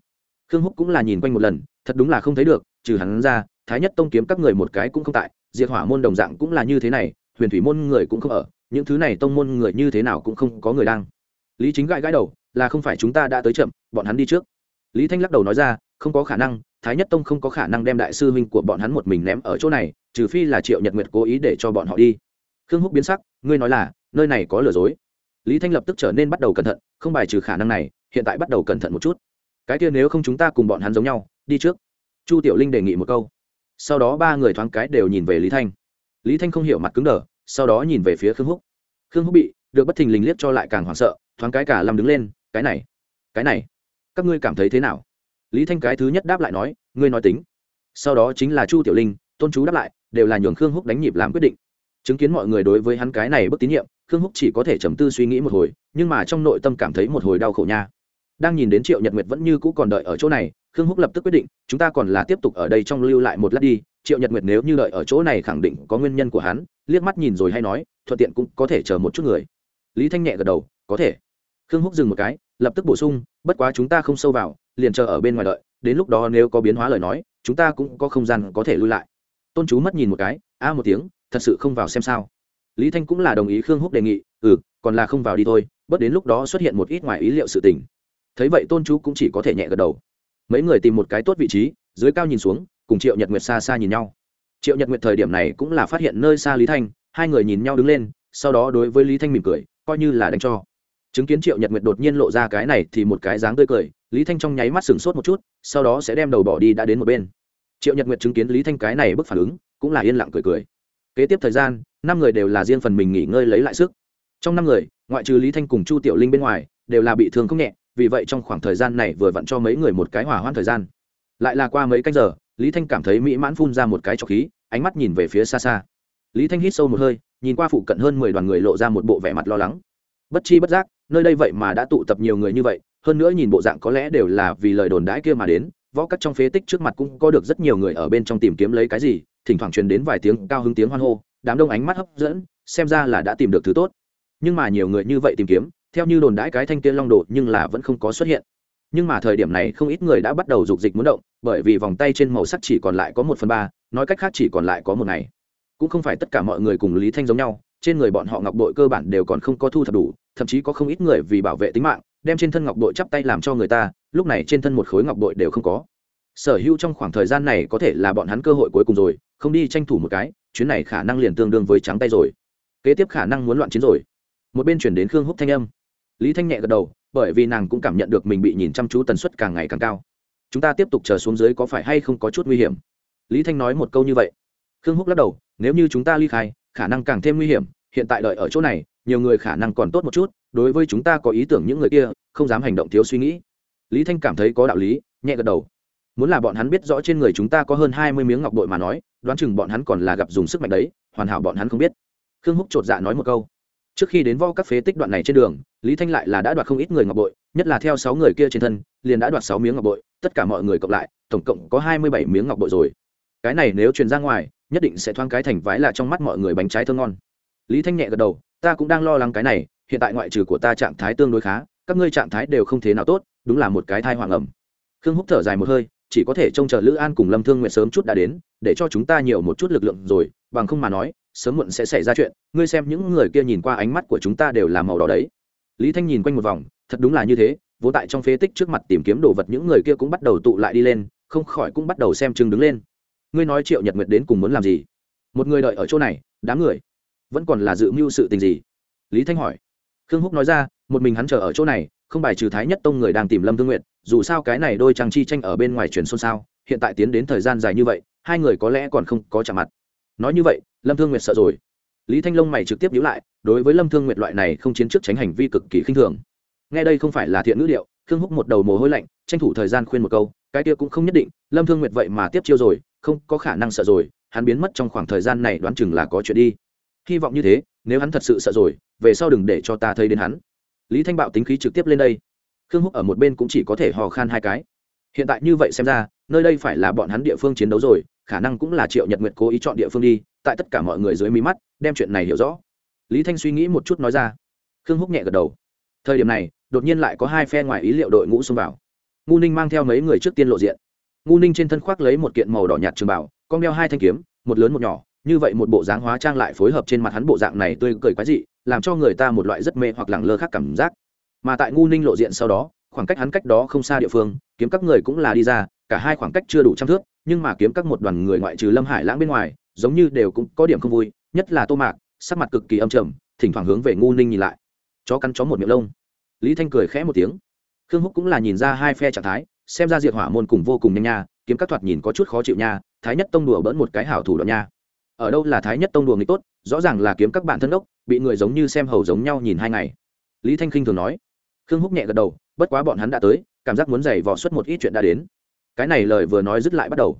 Khương húc cũng là nhìn quanh một lần, thật đúng là không thấy được, trừ hắn ra, thái nhất tông kiếm các người một cái cũng không tại, diệt hỏa môn đồng dạng cũng là như thế này, huyền thủy môn người cũng không ở, những thứ này tông môn người như thế nào cũng không có người đang. Lý chính gãi gãi đầu, là không phải chúng ta đã tới chậm, bọn hắn đi trước. Lý thanh lắc đầu nói ra, không có khả năng thái nhất tông không có khả năng đem đại sư huynh của bọn hắn một mình ném ở chỗ này, trừ phi là triệu nhật nguyệt cố ý để cho bọn họ đi. Khương húc biến sắc, ngươi nói là, nơi này có lừa dối. Lý thanh lập tức trở nên bắt đầu cẩn thận, không bài trừ khả năng này, hiện tại bắt đầu cẩn thận một chút. Cái kia nếu không chúng ta cùng bọn hắn giống nhau, đi trước. Chu tiểu linh đề nghị một câu. Sau đó ba người thoáng cái đều nhìn về lý thanh. Lý thanh không hiểu mặt cứng đờ, sau đó nhìn về phía khương húc. Khương húc bị được bất thình lình liếc cho lại càng hoảng sợ, thoáng cái cả lầm đứng lên, cái này cái này, các ngươi cảm thấy thế nào? Lý thanh cái thứ nhất đáp lại nói, ngươi nói tính. Sau đó chính là chu tiểu linh, tôn chú đáp lại, đều là nhường khương húc đánh nhịp làm quyết định. Chứng kiến mọi người đối với hắn cái này bất tín nhiệm, khương húc chỉ có thể trầm tư suy nghĩ một hồi, nhưng mà trong nội tâm cảm thấy một hồi đau khổ nha. Đang nhìn đến triệu nhật nguyệt vẫn như cũ còn đợi ở chỗ này, khương húc lập tức quyết định, chúng ta còn là tiếp tục ở đây trong lưu lại một lát đi, triệu nhật nguyệt nếu như đợi ở chỗ này khẳng định có nguyên nhân của hắn. Liếc mắt nhìn rồi hay nói, thuận tiện cũng có thể chờ một chút người. Lý thanh nhẹ gật đầu, có thể. Khương húc dừng một cái, lập tức bổ sung, bất quá chúng ta không sâu vào liền chờ ở bên ngoài đợi, đến lúc đó nếu có biến hóa lời nói, chúng ta cũng có không gian có thể lui lại. Tôn chú mất nhìn một cái, a một tiếng, thật sự không vào xem sao. Lý thanh cũng là đồng ý khương húc đề nghị ừ còn là không vào đi thôi, bất đến lúc đó xuất hiện một ít ngoài ý liệu sự tình. Thấy vậy tôn chú cũng chỉ có thể nhẹ gật đầu. Mấy người tìm một cái tốt vị trí, dưới cao nhìn xuống, cùng triệu nhật nguyệt xa xa nhìn nhau. Triệu nhật nguyệt thời điểm này cũng là phát hiện nơi xa lý thanh, hai người nhìn nhau đứng lên, sau đó đối với lý thanh mỉm cười, coi như là đánh cho chứng kiến triệu nhật nguyệt đột nhiên lộ ra cái này thì một cái dáng tươi cười, lý thanh trong nháy mắt sửng sốt một chút, sau đó sẽ đem đầu bỏ đi đã đến một bên. Triệu nhật nguyệt chứng kiến lý thanh cái này bức phản ứng, cũng là yên lặng cười cười. Kế tiếp thời gian, năm người đều là riêng phần mình nghỉ ngơi lấy lại sức. Trong năm người, ngoại trừ lý thanh cùng chu tiểu linh bên ngoài, đều là bị thương không nhẹ, vì vậy trong khoảng thời gian này vừa vặn cho mấy người một cái hỏa hoãn thời gian. Lại là qua mấy canh giờ, lý thanh cảm thấy mỹ mãn phun ra một cái trọc khí, ánh mắt nhìn về phía xa xa. Lý thanh hít sâu một hơi, nhìn qua phụ cận hơn mười đoàn người lộ ra một bộ vẻ mặt lo lắng bất chi bất giác, nơi đây vậy mà đã tụ tập nhiều người như vậy, hơn nữa nhìn bộ dạng có lẽ đều là vì lời đồn đãi kia mà đến, võ cắt trong phế tích trước mặt cũng có được rất nhiều người ở bên trong tìm kiếm lấy cái gì, thỉnh thoảng truyền đến vài tiếng cao hứng tiếng hoan hô, đám đông ánh mắt hấp dẫn, xem ra là đã tìm được thứ tốt. Nhưng mà nhiều người như vậy tìm kiếm, theo như đồn đãi cái thanh kia long đồ nhưng là vẫn không có xuất hiện. Nhưng mà thời điểm này không ít người đã bắt đầu dục dịch muốn động, bởi vì vòng tay trên màu sắc chỉ còn lại có một phần ba, nói cách khác chỉ còn lại có một ngày. Cũng không phải tất cả mọi người cùng lý thanh giống nhau trên người bọn họ ngọc bội cơ bản đều còn không có thu thập đủ, thậm chí có không ít người vì bảo vệ tính mạng, đem trên thân ngọc bội chắp tay làm cho người ta, lúc này trên thân một khối ngọc bội đều không có. Sở hữu trong khoảng thời gian này có thể là bọn hắn cơ hội cuối cùng rồi, không đi tranh thủ một cái, chuyến này khả năng liền tương đương với trắng tay rồi. Kế tiếp khả năng muốn loạn chiến rồi. Một bên chuyển đến khương húc thanh âm. Lý thanh nhẹ gật đầu, bởi vì nàng cũng cảm nhận được mình bị nhìn chăm chú tần suất càng ngày càng cao. Chúng ta tiếp tục chờ xuống dưới có phải hay không có chút nguy hiểm? Lý thanh nói một câu như vậy. Khương húc lắc đầu, nếu như chúng ta ly khai khả năng càng thêm nguy hiểm, hiện tại đợi ở chỗ này, nhiều người khả năng còn tốt một chút, đối với chúng ta có ý tưởng những người kia, không dám hành động thiếu suy nghĩ. Lý thanh cảm thấy có đạo lý, nhẹ gật đầu. Muốn là bọn hắn biết rõ trên người chúng ta có hơn hai mươi miếng ngọc bội mà nói, đoán chừng bọn hắn còn là gặp dùng sức mạnh đấy, hoàn hảo bọn hắn không biết. Khương húc chột dạ nói một câu. Trước khi đến vo các phế tích đoạn này trên đường, lý thanh lại là đã đoạt không ít người ngọc bội, nhất là theo sáu người kia trên thân, liền đã đoạt sáu miếng ngọc bội, tất cả mọi người cộng lại, tổng cộng có hai mươi bảy miếng ngọc bội rồi. Cái này nếu truyền ra ngoài nhất định sẽ thoáng cái thành vái là trong mắt mọi người bánh trái thơm ngon. Lý thanh nhẹ gật đầu, ta cũng đang lo lắng cái này, hiện tại ngoại trừ của ta trạng thái tương đối khá, các ngươi trạng thái đều không thế nào tốt, đúng là một cái thai hoàng ẩm. Khương húc thở dài một hơi, chỉ có thể trông chờ lữ an cùng lâm thương nguyện sớm chút đã đến, để cho chúng ta nhiều một chút lực lượng rồi, bằng không mà nói, sớm muộn sẽ xảy ra chuyện, ngươi xem những người kia nhìn qua ánh mắt của chúng ta đều là màu đỏ đấy. Lý thanh nhìn quanh một vòng, thật đúng là như thế vô tại trong phế tích trước mặt tìm kiếm đồ vật những người kia cũng bắt đầu tụ lại đi lên, không khỏi cũng bắt đầu xem chừng đứng lên ngươi nói triệu nhật nguyệt đến cùng muốn làm gì? Một người đợi ở chỗ này, đám người vẫn còn là dự mưu sự tình gì? Lý thanh hỏi. Khương húc nói ra, một mình hắn chờ ở chỗ này, không bài trừ thái nhất tông người đang tìm lâm thương nguyện dù sao cái này đôi trang chi tranh ở bên ngoài truyền xôn xao, hiện tại tiến đến thời gian dài như vậy, hai người có lẽ còn không có chạm mặt. Nói như vậy, lâm thương nguyệt sợ rồi. Lý thanh long mày trực tiếp nhữ lại, đối với lâm thương nguyệt loại này không chiến trước tránh hành vi cực kỳ khinh thường. Nghe đây không phải là thiện ngữ điệu, khương húc một đầu mồ hôi lạnh, tranh thủ thời gian khuyên một câu, cái kia cũng không nhất định, lâm thương nguyệt vậy mà tiếp chiêu rồi không có khả năng sợ rồi, hắn biến mất trong khoảng thời gian này đoán chừng là có chuyện đi. Hy vọng như thế, nếu hắn thật sự sợ rồi, về sau đừng để cho ta thấy đến hắn. Lý thanh bạo tính khí trực tiếp lên đây. Khương húc ở một bên cũng chỉ có thể hò khan hai cái. Hiện tại như vậy xem ra, nơi đây phải là bọn hắn địa phương chiến đấu rồi, khả năng cũng là triệu nhật nguyệt cố ý chọn địa phương đi, tại tất cả mọi người dưới mí mắt, đem chuyện này hiểu rõ. Lý thanh suy nghĩ một chút nói ra. Khương húc nhẹ gật đầu. Thời điểm này, đột nhiên lại có hai phe ngoài ý liệu đội ngũ xông vào. Ngu ninh mang theo mấy người trước tiên lộ diện ngu ninh trên thân khoác lấy một kiện màu đỏ nhạt trường bảo con đeo hai thanh kiếm, một lớn một nhỏ, như vậy một bộ dáng hóa trang lại phối hợp trên mặt hắn bộ dạng này tươi cười quái dị, làm cho người ta một loại rất mê hoặc lẳng lơ khác cảm giác. Mà tại ngu ninh lộ diện sau đó, khoảng cách hắn cách đó không xa địa phương, kiếm các người cũng là đi ra, cả hai khoảng cách chưa đủ trăm thước, nhưng mà kiếm các một đoàn người ngoại trừ lâm hải lãng bên ngoài, giống như đều cũng có điểm không vui, nhất là tô mạc, sắc mặt cực kỳ âm trầm, thỉnh thoảng hướng về ngu ninh nhìn lại. Chó cắn chó một miệng lông. Lý thanh cười khẽ một tiếng. Khương húc cũng là nhìn ra hai phe trạng thái xem ra diệt hỏa môn cùng vô cùng nhanh nha, kiếm các thoạt nhìn có chút khó chịu nha, thái nhất tông đùa bỡn một cái hảo thủ đoạn nha. Ở đâu là thái nhất tông đùa nghịch tốt, rõ ràng là kiếm các bạn thân đốc, bị người giống như xem hầu giống nhau nhìn hai ngày. Lý thanh khinh thường nói. Khương húc nhẹ gật đầu, bất quá bọn hắn đã tới, cảm giác muốn giày vò suất một ít chuyện đã đến. Cái này lời vừa nói dứt lại bắt đầu.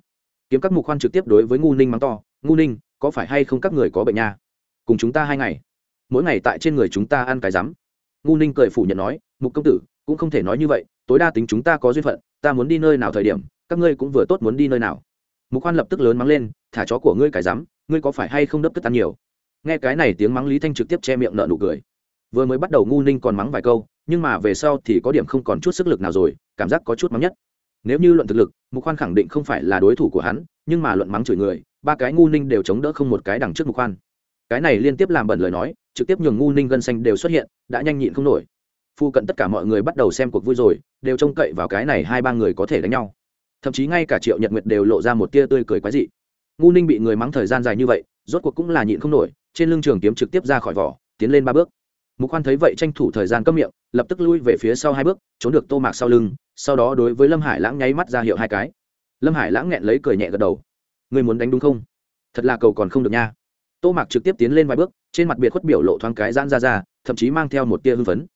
Kiếm các mục khoan trực tiếp đối với ngu ninh mắng to, ngu ninh, có phải hay không các người có bệnh nha? Cùng chúng ta hai ngày. Mỗi ngày tại trên người chúng ta ăn cái rắm. Ngu ninh cười phủ nhận nói, mục công tử, cũng không thể nói như vậy, tối đa tính chúng ta có duyên phận ta muốn đi nơi nào thời điểm, các ngươi cũng vừa tốt muốn đi nơi nào. Mục khoan lập tức lớn mắng lên, thả chó của ngươi cái rắm, ngươi có phải hay không đấp cất ăn nhiều? Nghe cái này tiếng mắng lý thanh trực tiếp che miệng nợ nụ cười. Vừa mới bắt đầu ngu ninh còn mắng vài câu, nhưng mà về sau thì có điểm không còn chút sức lực nào rồi, cảm giác có chút mắng nhất. Nếu như luận thực lực, mục khoan khẳng định không phải là đối thủ của hắn, nhưng mà luận mắng chửi người, ba cái ngu ninh đều chống đỡ không một cái đằng trước mục khoan cái này liên tiếp làm bẩn lời nói, trực tiếp nhường ngu ninh gân xanh đều xuất hiện, đã nhanh nhịn không nổi phu cận tất cả mọi người bắt đầu xem cuộc vui rồi, đều trông cậy vào cái này hai ba người có thể đánh nhau. Thậm chí ngay cả triệu nhật nguyệt đều lộ ra một tia tươi cười quái dị. Ngu ninh bị người mắng thời gian dài như vậy, rốt cuộc cũng là nhịn không nổi, trên lưng trường kiếm trực tiếp ra khỏi vỏ, tiến lên ba bước. Mục khoan thấy vậy tranh thủ thời gian cấm miệng, lập tức lui về phía sau hai bước, trốn được tô mạc sau lưng, sau đó đối với lâm hải lãng nháy mắt ra hiệu hai cái. Lâm hải lãng nghẹn lấy cười nhẹ gật đầu. Người muốn đánh đúng không? Thật là cầu còn không được nha. Tô mạc trực tiếp tiến lên vài bước, trên mặt biệt khuất biểu lộ thoáng cái giãn ra ra, thậm chí mang theo một tia hưng phấn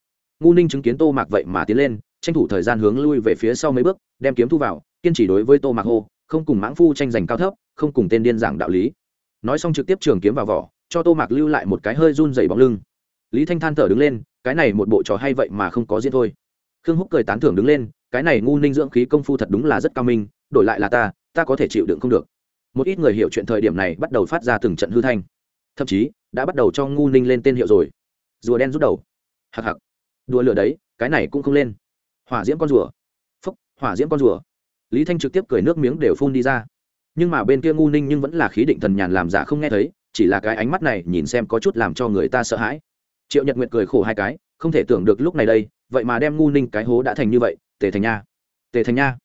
ngu ninh chứng kiến tô mạc vậy mà tiến lên, tranh thủ thời gian hướng lui về phía sau mấy bước, đem kiếm thu vào, kiên trì đối với tô mạc hô, không cùng mãng phu tranh giành cao thấp, không cùng tên điên giảng đạo lý. Nói xong trực tiếp trường kiếm vào vỏ, cho tô mạc lưu lại một cái hơi run dày bóng lưng. Lý thanh than thở đứng lên, cái này một bộ trò hay vậy mà không có diễn thôi. Khương húc cười tán thưởng đứng lên, cái này ngu ninh dưỡng khí công phu thật đúng là rất cao minh, đổi lại là ta ta có thể chịu đựng không được. Một ít người hiểu chuyện thời điểm này bắt đầu phát ra từng trận hư thanh. Thậm chí, đã bắt đầu cho ngu ninh lên tên hiệu rồi. Rùa đen rút đầu. Hặc hặc đùa lửa đấy, cái này cũng không lên. Hỏa diễm con rùa. Phúc, hỏa diễm con rùa. Lý thanh trực tiếp cười nước miếng đều phun đi ra. Nhưng mà bên kia ngu ninh nhưng vẫn là khí định thần nhàn làm giả không nghe thấy, chỉ là cái ánh mắt này nhìn xem có chút làm cho người ta sợ hãi. Triệu nhật nguyệt cười khổ hai cái, không thể tưởng được lúc này đây, vậy mà đem ngu ninh cái hố đã thành như vậy, tề thành nha. Tề thành nha.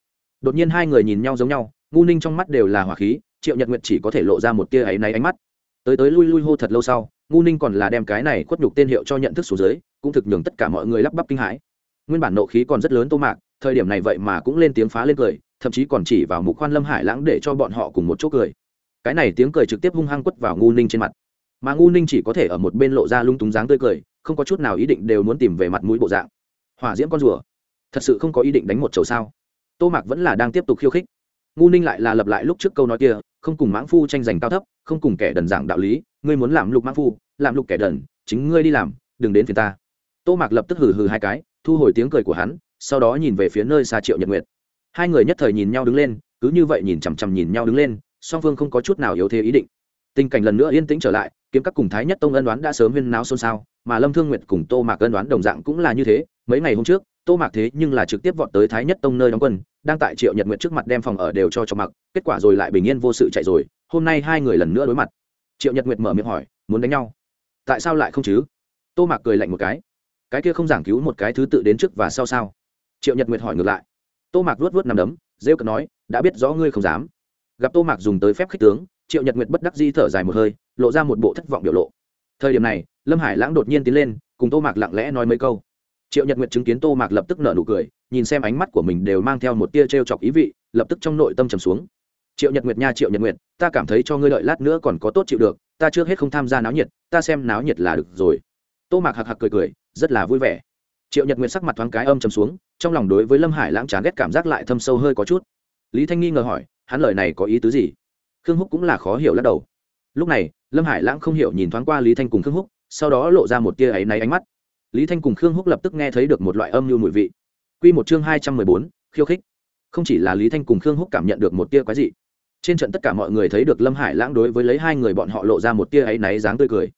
Đột nhiên hai người nhìn nhau giống nhau, ngu ninh trong mắt đều là hỏa khí, triệu nhật nguyệt chỉ có thể lộ ra một tia áy náy ánh mắt. Tới tới lui lui hô thật lâu sau, ngu ninh còn là đem cái này khuất nhục tên hiệu cho nhận thức số dưới cũng thực nhường tất cả mọi người lắp bắp kinh hãi. Nguyên bản nộ khí còn rất lớn tô mạc, thời điểm này vậy mà cũng lên tiếng phá lên cười, thậm chí còn chỉ vào mục khoan lâm hải lãng để cho bọn họ cùng một chỗ cười. Cái này tiếng cười trực tiếp hung hăng quất vào ngu ninh trên mặt. Mà ngu ninh chỉ có thể ở một bên lộ ra lung túng dáng tươi cười, không có chút nào ý định đều muốn tìm về mặt mũi bộ dạng. Hỏa diễm con rùa. Thật sự không có ý định đánh một chầu sao? Tô mạc vẫn là đang tiếp tục khiêu khích. Ngu ninh lại là lập lại lúc trước câu nói kia, không cùng mãng phu tranh giành cao thấp, không cùng kẻ đần giảng đạo lý, ngươi muốn làm lục mãng phu, làm lục kẻ đần, chính ngươi đi làm, đừng đến phiền ta tô mạc lập tức hừ hừ hai cái, thu hồi tiếng cười của hắn, sau đó nhìn về phía nơi xa triệu nhật nguyệt. Hai người nhất thời nhìn nhau đứng lên, cứ như vậy nhìn chằm chằm nhìn nhau đứng lên, song phương không có chút nào yếu thế ý định. Tình cảnh lần nữa yên tĩnh trở lại, kiếm các cùng thái nhất tông ân đoán đã sớm huyên náo xôn xao, mà lâm thương nguyệt cùng tô mạc ân đoán đồng dạng cũng là như thế. Mấy ngày hôm trước, tô mạc thế nhưng là trực tiếp vọt tới thái nhất tông nơi đóng quân, đang tại triệu nhật nguyệt trước mặt đem phòng ở đều cho cho mặc kết quả rồi lại bình yên vô sự chạy rồi, hôm nay hai người lần nữa đối mặt. Triệu nhật nguyệt mở miệng hỏi, muốn đánh nhau? Tại sao lại không chứ? Tô mạc cười lạnh một cái cái kia không giảng cứu một cái thứ tự đến trước và sau sao? Triệu nhật nguyệt hỏi ngược lại. Tô mạc vuốt vuốt nằm đấm, rêu cờ nói, đã biết rõ ngươi không dám. Gặp tô mạc dùng tới phép khích tướng, triệu nhật nguyệt bất đắc di thở dài một hơi, lộ ra một bộ thất vọng biểu lộ. Thời điểm này, lâm hải lãng đột nhiên tiến lên, cùng tô mạc lặng lẽ nói mấy câu. Triệu nhật nguyệt chứng kiến tô mạc lập tức nở nụ cười, nhìn xem ánh mắt của mình đều mang theo một tia t r e o chọc ý vị, lập tức trong nội tâm trầm xuống. Triệu nhật nguyệt nha, triệu nhật nguyệt, ta cảm thấy cho ngươi đợi lát nữa còn có tốt chịu được, ta trước hết không tham gia náo nhiệt, ta xem náo nhiệt là được rồi. Tô mạc hạc hạc cười cười rất là vui vẻ. Triệu nhật nguyệt sắc mặt thoáng cái âm trầm xuống, trong lòng đối với lâm hải lãng chán ghét cảm giác lại thâm sâu hơi có chút. Lý thanh nghi ngờ hỏi, hắn lời này có ý tứ gì? Khương húc cũng là khó hiểu lắc đầu. Lúc này, lâm hải lãng không hiểu nhìn thoáng qua lý thanh cùng khương húc, sau đó lộ ra một tia áy náy ánh mắt. Lý thanh cùng khương húc lập tức nghe thấy được một loại âm mưu mùi vị. Q một chương hai trăm mười bốn, khiêu khích. Không chỉ là lý thanh cùng khương húc cảm nhận được một tia quái dị, trên trận tất cả mọi người thấy được lâm hải lãng đối với lấy hai người bọn họ lộ ra một tia áy náy dáng tươi cười.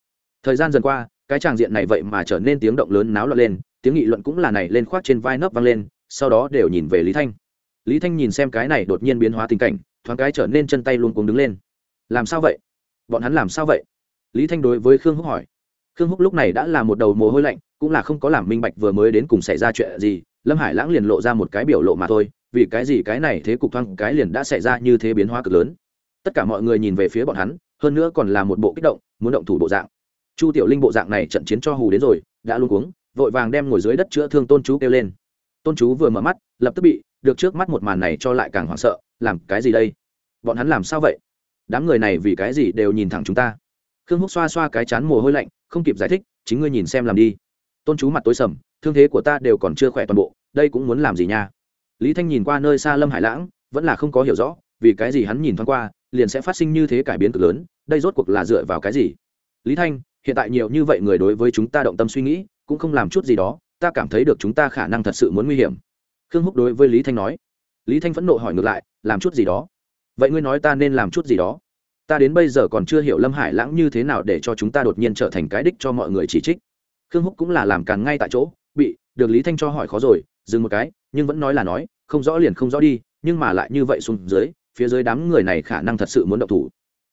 Thời gian dần qua cái tràng diện này vậy mà trở nên tiếng động lớn náo loạn lên, tiếng nghị luận cũng là này lên khoác trên vai nấp vang lên, sau đó đều nhìn về lý thanh. Lý thanh nhìn xem cái này đột nhiên biến hóa tình cảnh, thoáng cái trở nên chân tay luôn cuống đứng lên. Làm sao vậy? Bọn hắn làm sao vậy? Lý thanh đối với khương húc hỏi. Khương húc lúc này đã là một đầu mồ hôi lạnh, cũng là không có làm minh bạch vừa mới đến cùng xảy ra chuyện gì, lâm hải lãng liền lộ ra một cái biểu lộ mà thôi, vì cái gì cái này thế cục thoáng cái liền đã xảy ra như thế biến hóa cực lớn. Tất cả mọi người nhìn về phía bọn hắn, hơn nữa còn là một bộ kích động, muốn động thủ bộ dạng chu tiểu linh bộ dạng này trận chiến cho hù đến rồi, đã luôn cuống, vội vàng đem ngồi dưới đất chữa thương tôn chú kêu lên. Tôn chú vừa mở mắt, lập tức bị, được trước mắt một màn này cho lại càng hoảng sợ, làm cái gì đây? Bọn hắn làm sao vậy? Đám người này vì cái gì đều nhìn thẳng chúng ta? Khương húc xoa xoa cái chán mồ hôi lạnh, không kịp giải thích, chính ngươi nhìn xem làm đi. Tôn chú mặt tối sầm, thương thế của ta đều còn chưa khỏe toàn bộ, đây cũng muốn làm gì nha? Lý thanh nhìn qua nơi xa lâm hải lãng, vẫn là không có hiểu rõ, vì cái gì hắn nhìn thoáng qua, liền sẽ phát sinh như thế cải biến cực lớn, đây rốt cuộc là dựa vào cái gì? Lý thanh, hiện tại nhiều như vậy người đối với chúng ta động tâm suy nghĩ, cũng không làm chút gì đó, ta cảm thấy được chúng ta khả năng thật sự muốn nguy hiểm. Khương húc đối với lý thanh nói. Lý thanh phẫn nộ hỏi ngược lại, làm chút gì đó? Vậy ngươi nói ta nên làm chút gì đó? Ta đến bây giờ còn chưa hiểu lâm hải lãng như thế nào để cho chúng ta đột nhiên trở thành cái đích cho mọi người chỉ trích. Khương húc cũng là làm càng ngay tại chỗ, bị được lý thanh cho hỏi khó rồi, dừng một cái, nhưng vẫn nói là nói, không rõ liền không rõ đi, nhưng mà lại như vậy xuống dưới, phía dưới đám người này khả năng thật sự muốn động thủ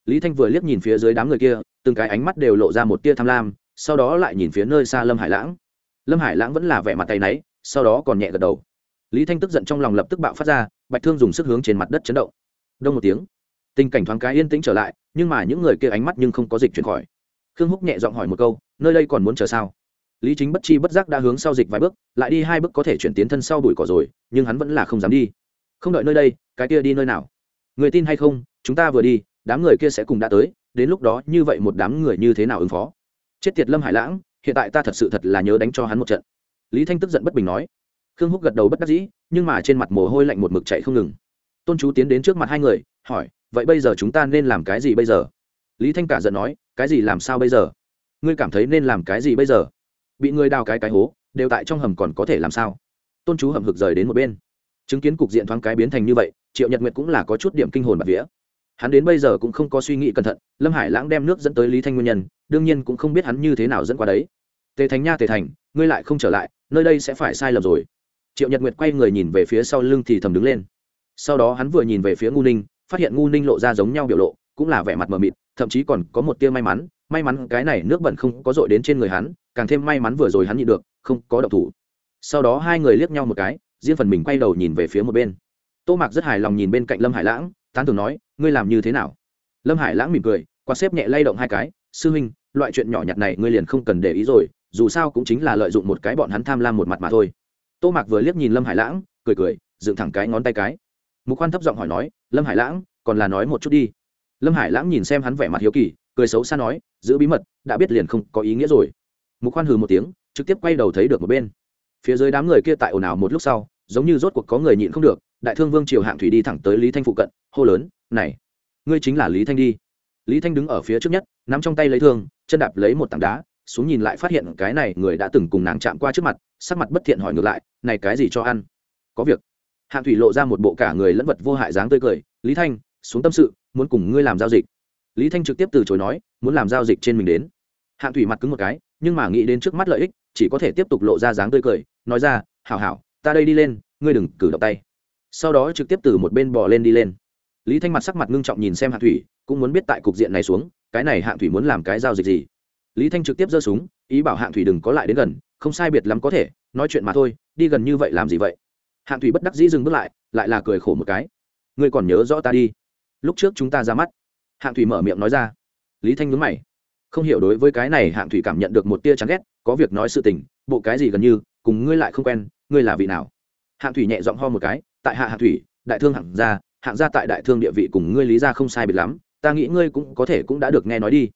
lý thanh vừa liếc nhìn phía dưới đám người kia, từng cái ánh mắt đều lộ ra một tia tham lam, sau đó lại nhìn phía nơi xa lâm hải lãng. Lâm hải lãng vẫn là vẻ mặt tay náy, sau đó còn nhẹ gật đầu. Lý thanh tức giận trong lòng lập tức bạo phát ra, bạch thương dùng sức hướng trên mặt đất chấn động. Đông một tiếng, tình cảnh thoáng cái yên tĩnh trở lại, nhưng mà những người kia ánh mắt nhưng không có dịch chuyển khỏi. Khương húc nhẹ giọng hỏi một câu, nơi đây còn muốn chờ sao? Lý chính bất chi bất giác đã hướng sau dịch vài bước, lại đi hai bước có thể chuyển tiến thân sau đuổi cỏ rồi, nhưng hắn vẫn là không dám đi. Không đợi nơi đây, cái kia đi nơi nào? Người tin hay không, chúng ta vừa đi đám người kia sẽ cùng đã tới, đến lúc đó như vậy một đám người như thế nào ứng phó? Chết tiệt lâm hải lãng, hiện tại ta thật sự thật là nhớ đánh cho hắn một trận. Lý thanh tức giận bất bình nói. Khương húc gật đầu bất đắc dĩ, nhưng mà trên mặt mồ hôi lạnh một mực chạy không ngừng. Tôn chú tiến đến trước mặt hai người, hỏi, vậy bây giờ chúng ta nên làm cái gì bây giờ? Lý thanh cả giận nói, cái gì làm sao bây giờ? Ngươi cảm thấy nên làm cái gì bây giờ? Bị người đào cái cái hố, đều tại trong hầm còn có thể làm sao? Tôn chú hầm hực rời đến một bên. Chứng kiến cục diện thoáng cái biến thành như vậy, triệu nhật nguyệt cũng là có chút điểm kinh hồn bạc vía hắn đến bây giờ cũng không có suy nghĩ cẩn thận, lâm hải lãng đem nước dẫn tới lý thanh nguyên nhân, đương nhiên cũng không biết hắn như thế nào dẫn qua đấy. Tề thành nha, tề thành, ngươi lại không trở lại, nơi đây sẽ phải sai lầm rồi. Triệu nhật nguyệt quay người nhìn về phía sau lưng thì thầm đứng lên. Sau đó hắn vừa nhìn về phía ngu ninh, phát hiện ngu ninh lộ ra giống nhau biểu lộ, cũng là vẻ mặt mờ mịt, thậm chí còn có một tia may mắn may mắn cái này nước bẩn không có dội đến trên người hắn, càng thêm may mắn vừa rồi hắn nhịn được, không có động thủ. Sau đó hai người liếc nhau một cái, riêng phần mình quay đầu nhìn về phía một bên. Tô mạc rất hài lòng nhìn bên cạnh lâm hải lãng, tán thường nói ngươi làm như thế nào? Lâm hải lãng mỉm cười, quạt xếp nhẹ lay động hai cái, sư huynh, loại chuyện nhỏ nhặt này ngươi liền không cần để ý rồi, dù sao cũng chính là lợi dụng một cái bọn hắn tham lam một mặt mà thôi. Tô mạc vừa liếc nhìn lâm hải lãng, cười cười, dựng thẳng cái ngón tay cái. Mục khoan thấp giọng hỏi nói, lâm hải lãng, còn là nói một chút đi. Lâm hải lãng nhìn xem hắn vẻ mặt hiếu kỳ, cười xấu xa nói, giữ bí mật, đã biết liền không có ý nghĩa rồi. Mục khoan hừ một tiếng, trực tiếp quay đầu thấy được một bên. Phía dưới đám người kia tại ồn ào một lúc sau, giống như rốt cuộc có người nhịn không được đại thương vương triều hạng thủy đi thẳng tới lý thanh phụ cận, hô lớn, này, ngươi chính là lý thanh đi. Lý thanh đứng ở phía trước nhất, nắm trong tay lấy thương, chân đạp lấy một tảng đá, xuống nhìn lại phát hiện cái này người đã từng cùng nàng chạm qua trước mặt, sắc mặt bất thiện hỏi ngược lại, này cái gì cho ăn? Có việc. Hạng thủy lộ ra một bộ cả người lẫn vật vô hại dáng tươi cười, lý thanh, xuống tâm sự, muốn cùng ngươi làm giao dịch. Lý thanh trực tiếp từ chối nói, muốn làm giao dịch trên mình đến. Hạng thủy mặt cứng một cái, nhưng mà nghĩ đến trước mắt lợi ích, chỉ có thể tiếp tục lộ ra dáng tươi cười, nói ra, hảo hảo, ta đây đi lên, ngươi đừng cử động tay sau đó trực tiếp từ một bên bò lên đi lên. Lý thanh mặt sắc mặt ngưng trọng nhìn xem hạng thủy, cũng muốn biết tại cục diện này xuống, cái này hạng thủy muốn làm cái giao dịch gì. Lý thanh trực tiếp giơ súng, ý bảo hạng thủy đừng có lại đến gần, không sai biệt lắm có thể, nói chuyện mà thôi, đi gần như vậy làm gì vậy? Hạng thủy bất đắc dĩ dừng bước lại lại là cười khổ một cái. Ngươi còn nhớ rõ ta đi. Lúc trước chúng ta ra mắt. Hạng thủy mở miệng nói ra. Lý thanh nhớ mày. Không hiểu đối với cái này hạng thủy cảm nhận được một tia chán ghét, có việc nói sự tình, bộ cái gì gần như, cùng ngươi lại không quen, ngươi là vị nào? Hạng thủy nhẹ giọng ho một cái tại hạ hạng thủy, đại thương hạng gia hạng gia tại đại thương địa vị cùng ngươi lý gia không sai biệt lắm, ta nghĩ ngươi cũng có thể cũng đã được nghe nói đi.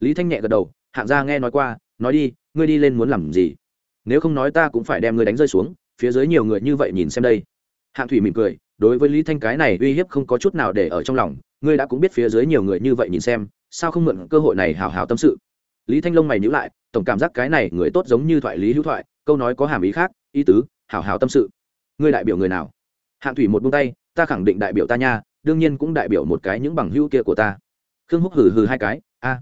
Lý thanh nhẹ gật đầu, hạng gia nghe nói qua, nói đi, ngươi đi lên muốn làm gì? Nếu không nói ta cũng phải đem ngươi đánh rơi xuống, phía dưới nhiều người như vậy nhìn xem đây. Hạng thủy mỉm cười, đối với lý thanh cái này uy hiếp không có chút nào để ở trong lòng, ngươi đã cũng biết phía dưới nhiều người như vậy nhìn xem, sao không mượn cơ hội này hào hào tâm sự? Lý thanh long mày nhữ lại, tổng cảm giác cái này người tốt giống như thoại lý hữu thoại, câu nói có hàm ý khác, ý tứ, hào hào tâm sự. Ngươi đại biểu người nào? Hạng thủy một buông tay, ta khẳng định đại biểu ta nha, đương nhiên cũng đại biểu một cái những bằng hữu kia của ta. Khương húc hừ hừ hai cái, a,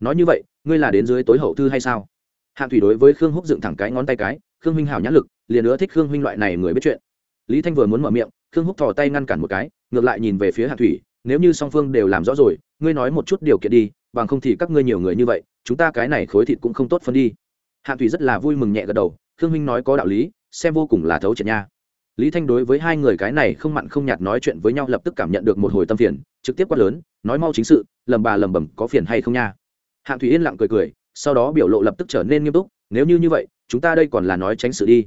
nói như vậy, ngươi là đến dưới tối hậu thư hay sao? Hạng thủy đối với khương húc dựng thẳng cái ngón tay cái, khương huynh hảo nhãn lực, liền nữa thích khương huynh loại này người biết chuyện. Lý thanh vừa muốn mở miệng, khương húc thò tay ngăn cản một cái, ngược lại nhìn về phía hạng thủy, nếu như song phương đều làm rõ rồi, ngươi nói một chút điều kiện đi, bằng không thì các ngươi nhiều người như vậy, chúng ta cái này khối thịt cũng không tốt phân đi. Hạng thủy rất là vui mừng nhẹ gật đầu, khương huynh nói có đạo lý, xem vô cùng là thấu triệt nha lý thanh đối với hai người cái này không mặn không nhạt nói chuyện với nhau lập tức cảm nhận được một hồi tâm phiền, trực tiếp quát lớn, nói mau chính sự, lầm bà lầm bầm, có phiền hay không nha? Hạng thủy yên lặng cười cười, sau đó biểu lộ lập tức trở nên nghiêm túc, nếu như như vậy, chúng ta đây còn là nói tránh sự đi.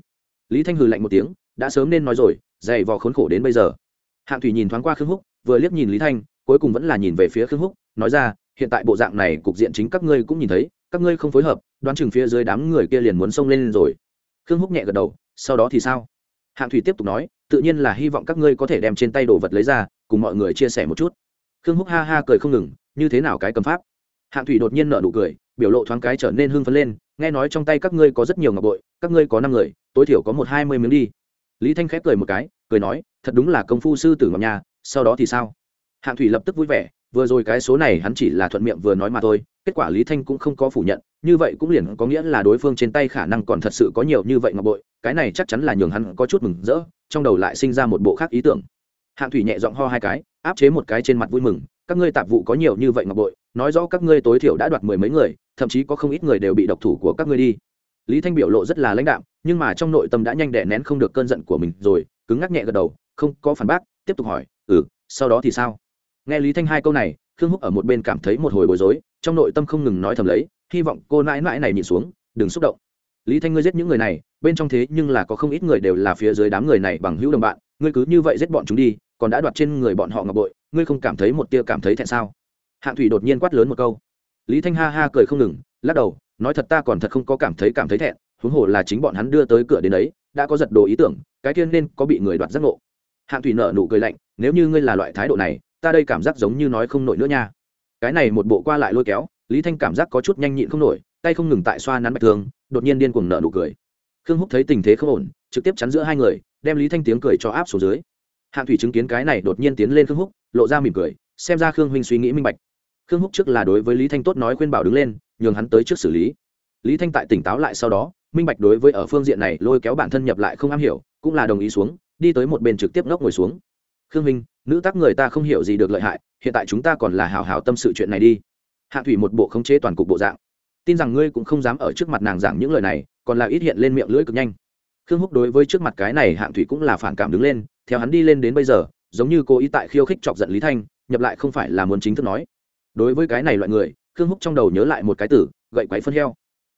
Lý thanh hừ lạnh một tiếng, đã sớm nên nói rồi, dày vò khốn khổ đến bây giờ. Hạng thủy nhìn thoáng qua khương húc, vừa liếc nhìn lý thanh, cuối cùng vẫn là nhìn về phía khương húc, nói ra, hiện tại bộ dạng này cục diện chính các ngươi cũng nhìn thấy, các ngươi không phối hợp, đoán chừng phía dưới đám người kia liền muốn xông lên rồi. Khương húc nhẹ gật đầu, sau đó thì sao? Hạng thủy tiếp tục nói, tự nhiên là hy vọng các ngươi có thể đem trên tay đồ vật lấy ra, cùng mọi người chia sẻ một chút. Khương húc ha ha cười không ngừng, như thế nào cái cầm pháp? Hạng thủy đột nhiên nở nụ cười, biểu lộ thoáng cái trở nên hưng phấn lên, nghe nói trong tay các ngươi có rất nhiều ngọc bội, các ngươi có năm người, tối thiểu có một hai mươi miếng đi. Lý thanh khép cười một cái, cười nói, thật đúng là công phu sư tử ngọc nhà sau đó thì sao? Hạng thủy lập tức vui vẻ, vừa rồi cái số này hắn chỉ là thuận miệng vừa nói mà thôi, kết quả lý thanh cũng không có phủ nhận như vậy cũng liền có nghĩa là đối phương trên tay khả năng còn thật sự có nhiều như vậy ngọc bội, cái này chắc chắn là nhường hắn có chút mừng rỡ, trong đầu lại sinh ra một bộ khác ý tưởng. Hạng thủy nhẹ giọng ho hai cái, áp chế một cái trên mặt vui mừng, các ngươi tạp vụ có nhiều như vậy ngọc bội, nói rõ các ngươi tối thiểu đã đoạt mười mấy người, thậm chí có không ít người đều bị độc thủ của các ngươi đi. Lý thanh biểu lộ rất là lãnh đạm, nhưng mà trong nội tâm đã nhanh đẻ nén không được cơn giận của mình rồi, cứng ngắc nhẹ gật đầu, không có phản bác, tiếp tục hỏi ừ sau đó thì sao? Nghe lý thanh hai câu này, khương húc ở một bên cảm thấy một hồi bối rối, trong nội tâm không ngừng nói thầm lấy hy vọng cô nãi nãi này nhìn xuống, đừng xúc động. Lý thanh ngươi giết những người này, bên trong thế nhưng là có không ít người đều là phía dưới đám người này bằng hữu đồng bạn, ngươi cứ như vậy giết bọn chúng đi, còn đã đoạt trên người bọn họ ngọc bội, ngươi không cảm thấy một tia cảm thấy thẹn sao? Hạng thủy đột nhiên quát lớn một câu. Lý thanh ha ha cười không ngừng, lắc đầu, nói thật ta còn thật không có cảm thấy cảm thấy thẹn, huống hồ là chính bọn hắn đưa tới cửa đến ấy, đã có giật đồ ý tưởng, cái tiên nên có bị người đoạt giác ngộ. Hạng thủy nợ nụ cười lạnh, nếu như ngươi là loại thái độ này, ta đây cảm giác giống như nói không nổi nữa nha. Cái này một bộ qua lại lôi kéo lý thanh cảm giác có chút nhanh nhịn không nổi, tay không ngừng tại xoa nắn bạch thương, đột nhiên điên cuồng nợ nụ cười. Khương húc thấy tình thế không ổn, trực tiếp chắn giữa hai người, đem lý thanh tiếng cười cho áp xuống dưới. Hạng thủy chứng kiến cái này đột nhiên tiến lên khương húc, lộ ra mỉm cười, xem ra khương huynh suy nghĩ minh bạch. Khương húc trước là đối với lý thanh tốt nói khuyên bảo đứng lên, nhường hắn tới trước xử lý. Lý thanh tại tỉnh táo lại sau đó, minh bạch đối với ở phương diện này lôi kéo bản thân nhập lại không am hiểu, cũng là đồng ý xuống, đi tới một bên trực tiếp ngốc ngồi xuống. Khương minh nữ tác người ta không hiểu gì được lợi hại, hiện tại chúng ta còn là hào hào tâm sự chuyện này đi hạ thủy một bộ khống chế toàn cục bộ dạng. Tin rằng ngươi cũng không dám ở trước mặt nàng giảng những lời này còn là ít hiện lên miệng lưỡi cực nhanh. Khương húc đối với trước mặt cái này hạng thủy cũng là phản cảm đứng lên theo hắn đi lên đến bây giờ giống như cô ý tại khiêu khích chọc giận lý thanh nhập lại không phải là muốn chính thức nói. Đối với cái này loại người khương húc trong đầu nhớ lại một cái tử gậy quáy phân heo.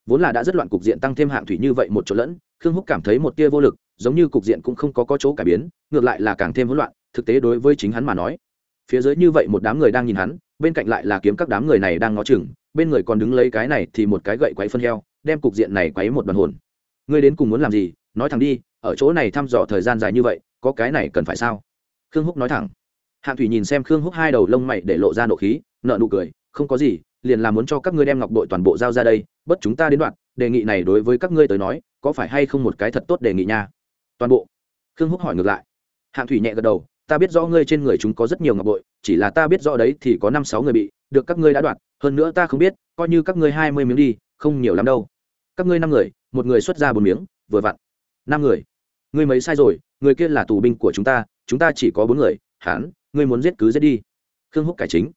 Vốn là đã rất loạn cục diện tăng thêm hạng thủy như vậy một chỗ lẫn khương húc cảm thấy một tia vô lực giống như cục diện cũng không có, có chỗ cải biến ngược lại là càng thêm hỗn loạn thực tế đối với chính hắn mà nói phía dưới như vậy một đám người đang nhìn hắn, bên cạnh lại là kiếm các đám người này đang ngó chừng, bên người còn đứng lấy cái này thì một cái gậy quáy phân heo, đem cục diện này quáy một đoàn hồn. Ngươi đến cùng muốn làm gì? Nói thẳng đi, ở chỗ này thăm dò thời gian dài như vậy, có cái này cần phải sao? Khương húc nói thẳng. Hạng thủy nhìn xem khương húc hai đầu lông mày để lộ ra nộ khí nợ nụ cười, không có gì, liền là muốn cho các ngươi đem ngọc đội toàn bộ giao ra đây, bất chúng ta đến đoạn, đề nghị này đối với các ngươi tới nói, có phải hay không một cái thật tốt đề nghị nha? Toàn bộ. Khương húc hỏi ngược lại. Hạng thủy nhẹ gật đầu ta biết rõ ngươi trên người chúng có rất nhiều ngọc bội, chỉ là ta biết rõ đấy thì có năm sáu người bị, được các ngươi đã đoạt, hơn nữa ta không biết, coi như các ngươi hai mươi miếng đi, không nhiều lắm đâu. Các ngươi năm người, một người xuất ra bốn miếng, vừa vặn. Năm người. Ngươi mấy sai rồi, người kia là tù binh của chúng ta chúng ta chỉ có bốn người hán ngươi muốn giết cứ giết đi. Khương húc cải chính.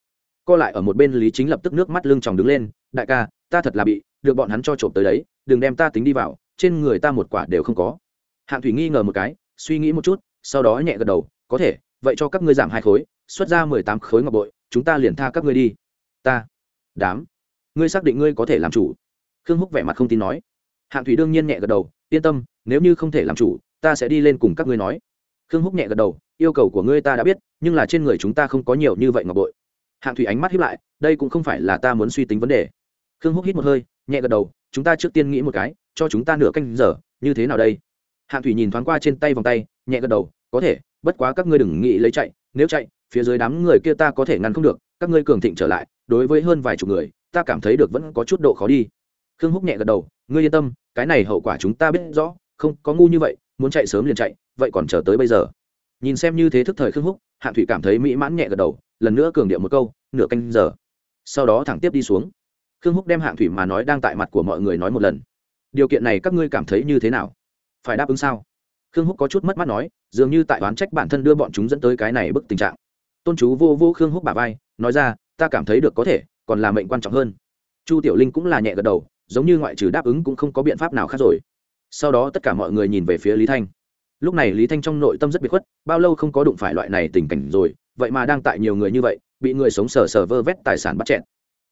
Co lại ở một bên lý chính lập tức nước mắt lưng tròng đứng lên, đại ca, ta thật là bị, được bọn hắn cho trộm tới đấy, đừng đem ta tính đi vào, trên người ta một quả đều không có. Hạng thủy nghi ngờ một cái, suy nghĩ một chút, sau đó nhẹ gật đầu có thể, vậy cho các ngươi giảm hai khối, xuất ra mười tám khối ngọc bội, chúng ta liền tha các ngươi đi. Ta. Đám. Ngươi xác định ngươi có thể làm chủ. Khương húc vẻ mặt không tin nói. Hạng thủy đương nhiên nhẹ gật đầu, yên tâm, nếu như không thể làm chủ, ta sẽ đi lên cùng các ngươi nói. Khương húc nhẹ gật đầu, yêu cầu của ngươi ta đã biết, nhưng là trên người chúng ta không có nhiều như vậy ngọc bội. Hạng thủy ánh mắt hiếp lại, đây cũng không phải là ta muốn suy tính vấn đề. Khương húc hít một hơi, nhẹ gật đầu, chúng ta trước tiên nghĩ một cái, cho chúng ta nửa canh giờ, như thế nào đây? Hạng thủy nhìn thoáng qua trên tay vòng tay, nhẹ gật đầu có thể, bất quá các ngươi đừng nghĩ lấy chạy, nếu chạy, phía dưới đám người kia ta có thể ngăn không được, các ngươi cường thịnh trở lại, đối với hơn vài chục người, ta cảm thấy được vẫn có chút độ khó đi. Khương húc nhẹ gật đầu, ngươi yên tâm, cái này hậu quả chúng ta biết rõ, không, có ngu như vậy, muốn chạy sớm liền chạy, vậy còn chờ tới bây giờ. Nhìn xem như thế thức thời khương húc, hạng thủy cảm thấy mỹ mãn nhẹ gật đầu, lần nữa cường điệu một câu, nửa canh giờ. Sau đó thẳng tiếp đi xuống. Khương húc đem hạng thủy mà nói đang tại mặt của mọi người nói một lần. Điều kiện này các ngươi cảm thấy như thế nào? Phải đáp ứng sao? Khương húc có chút mất mắt nói, dường như tại oán trách bản thân đưa bọn chúng dẫn tới cái này bức tình trạng. Tôn chú vô vô khương húc bà vai, nói ra, ta cảm thấy được có thể, còn là mệnh quan trọng hơn. Chu tiểu linh cũng là nhẹ gật đầu, giống như ngoại trừ đáp ứng cũng không có biện pháp nào khác rồi. Sau đó tất cả mọi người nhìn về phía lý thanh. Lúc này lý thanh trong nội tâm rất bị khuất, bao lâu không có đụng phải loại này tình cảnh rồi, vậy mà đang tại nhiều người như vậy, bị người sống sờ sờ vơ vét tài sản bắt chẹn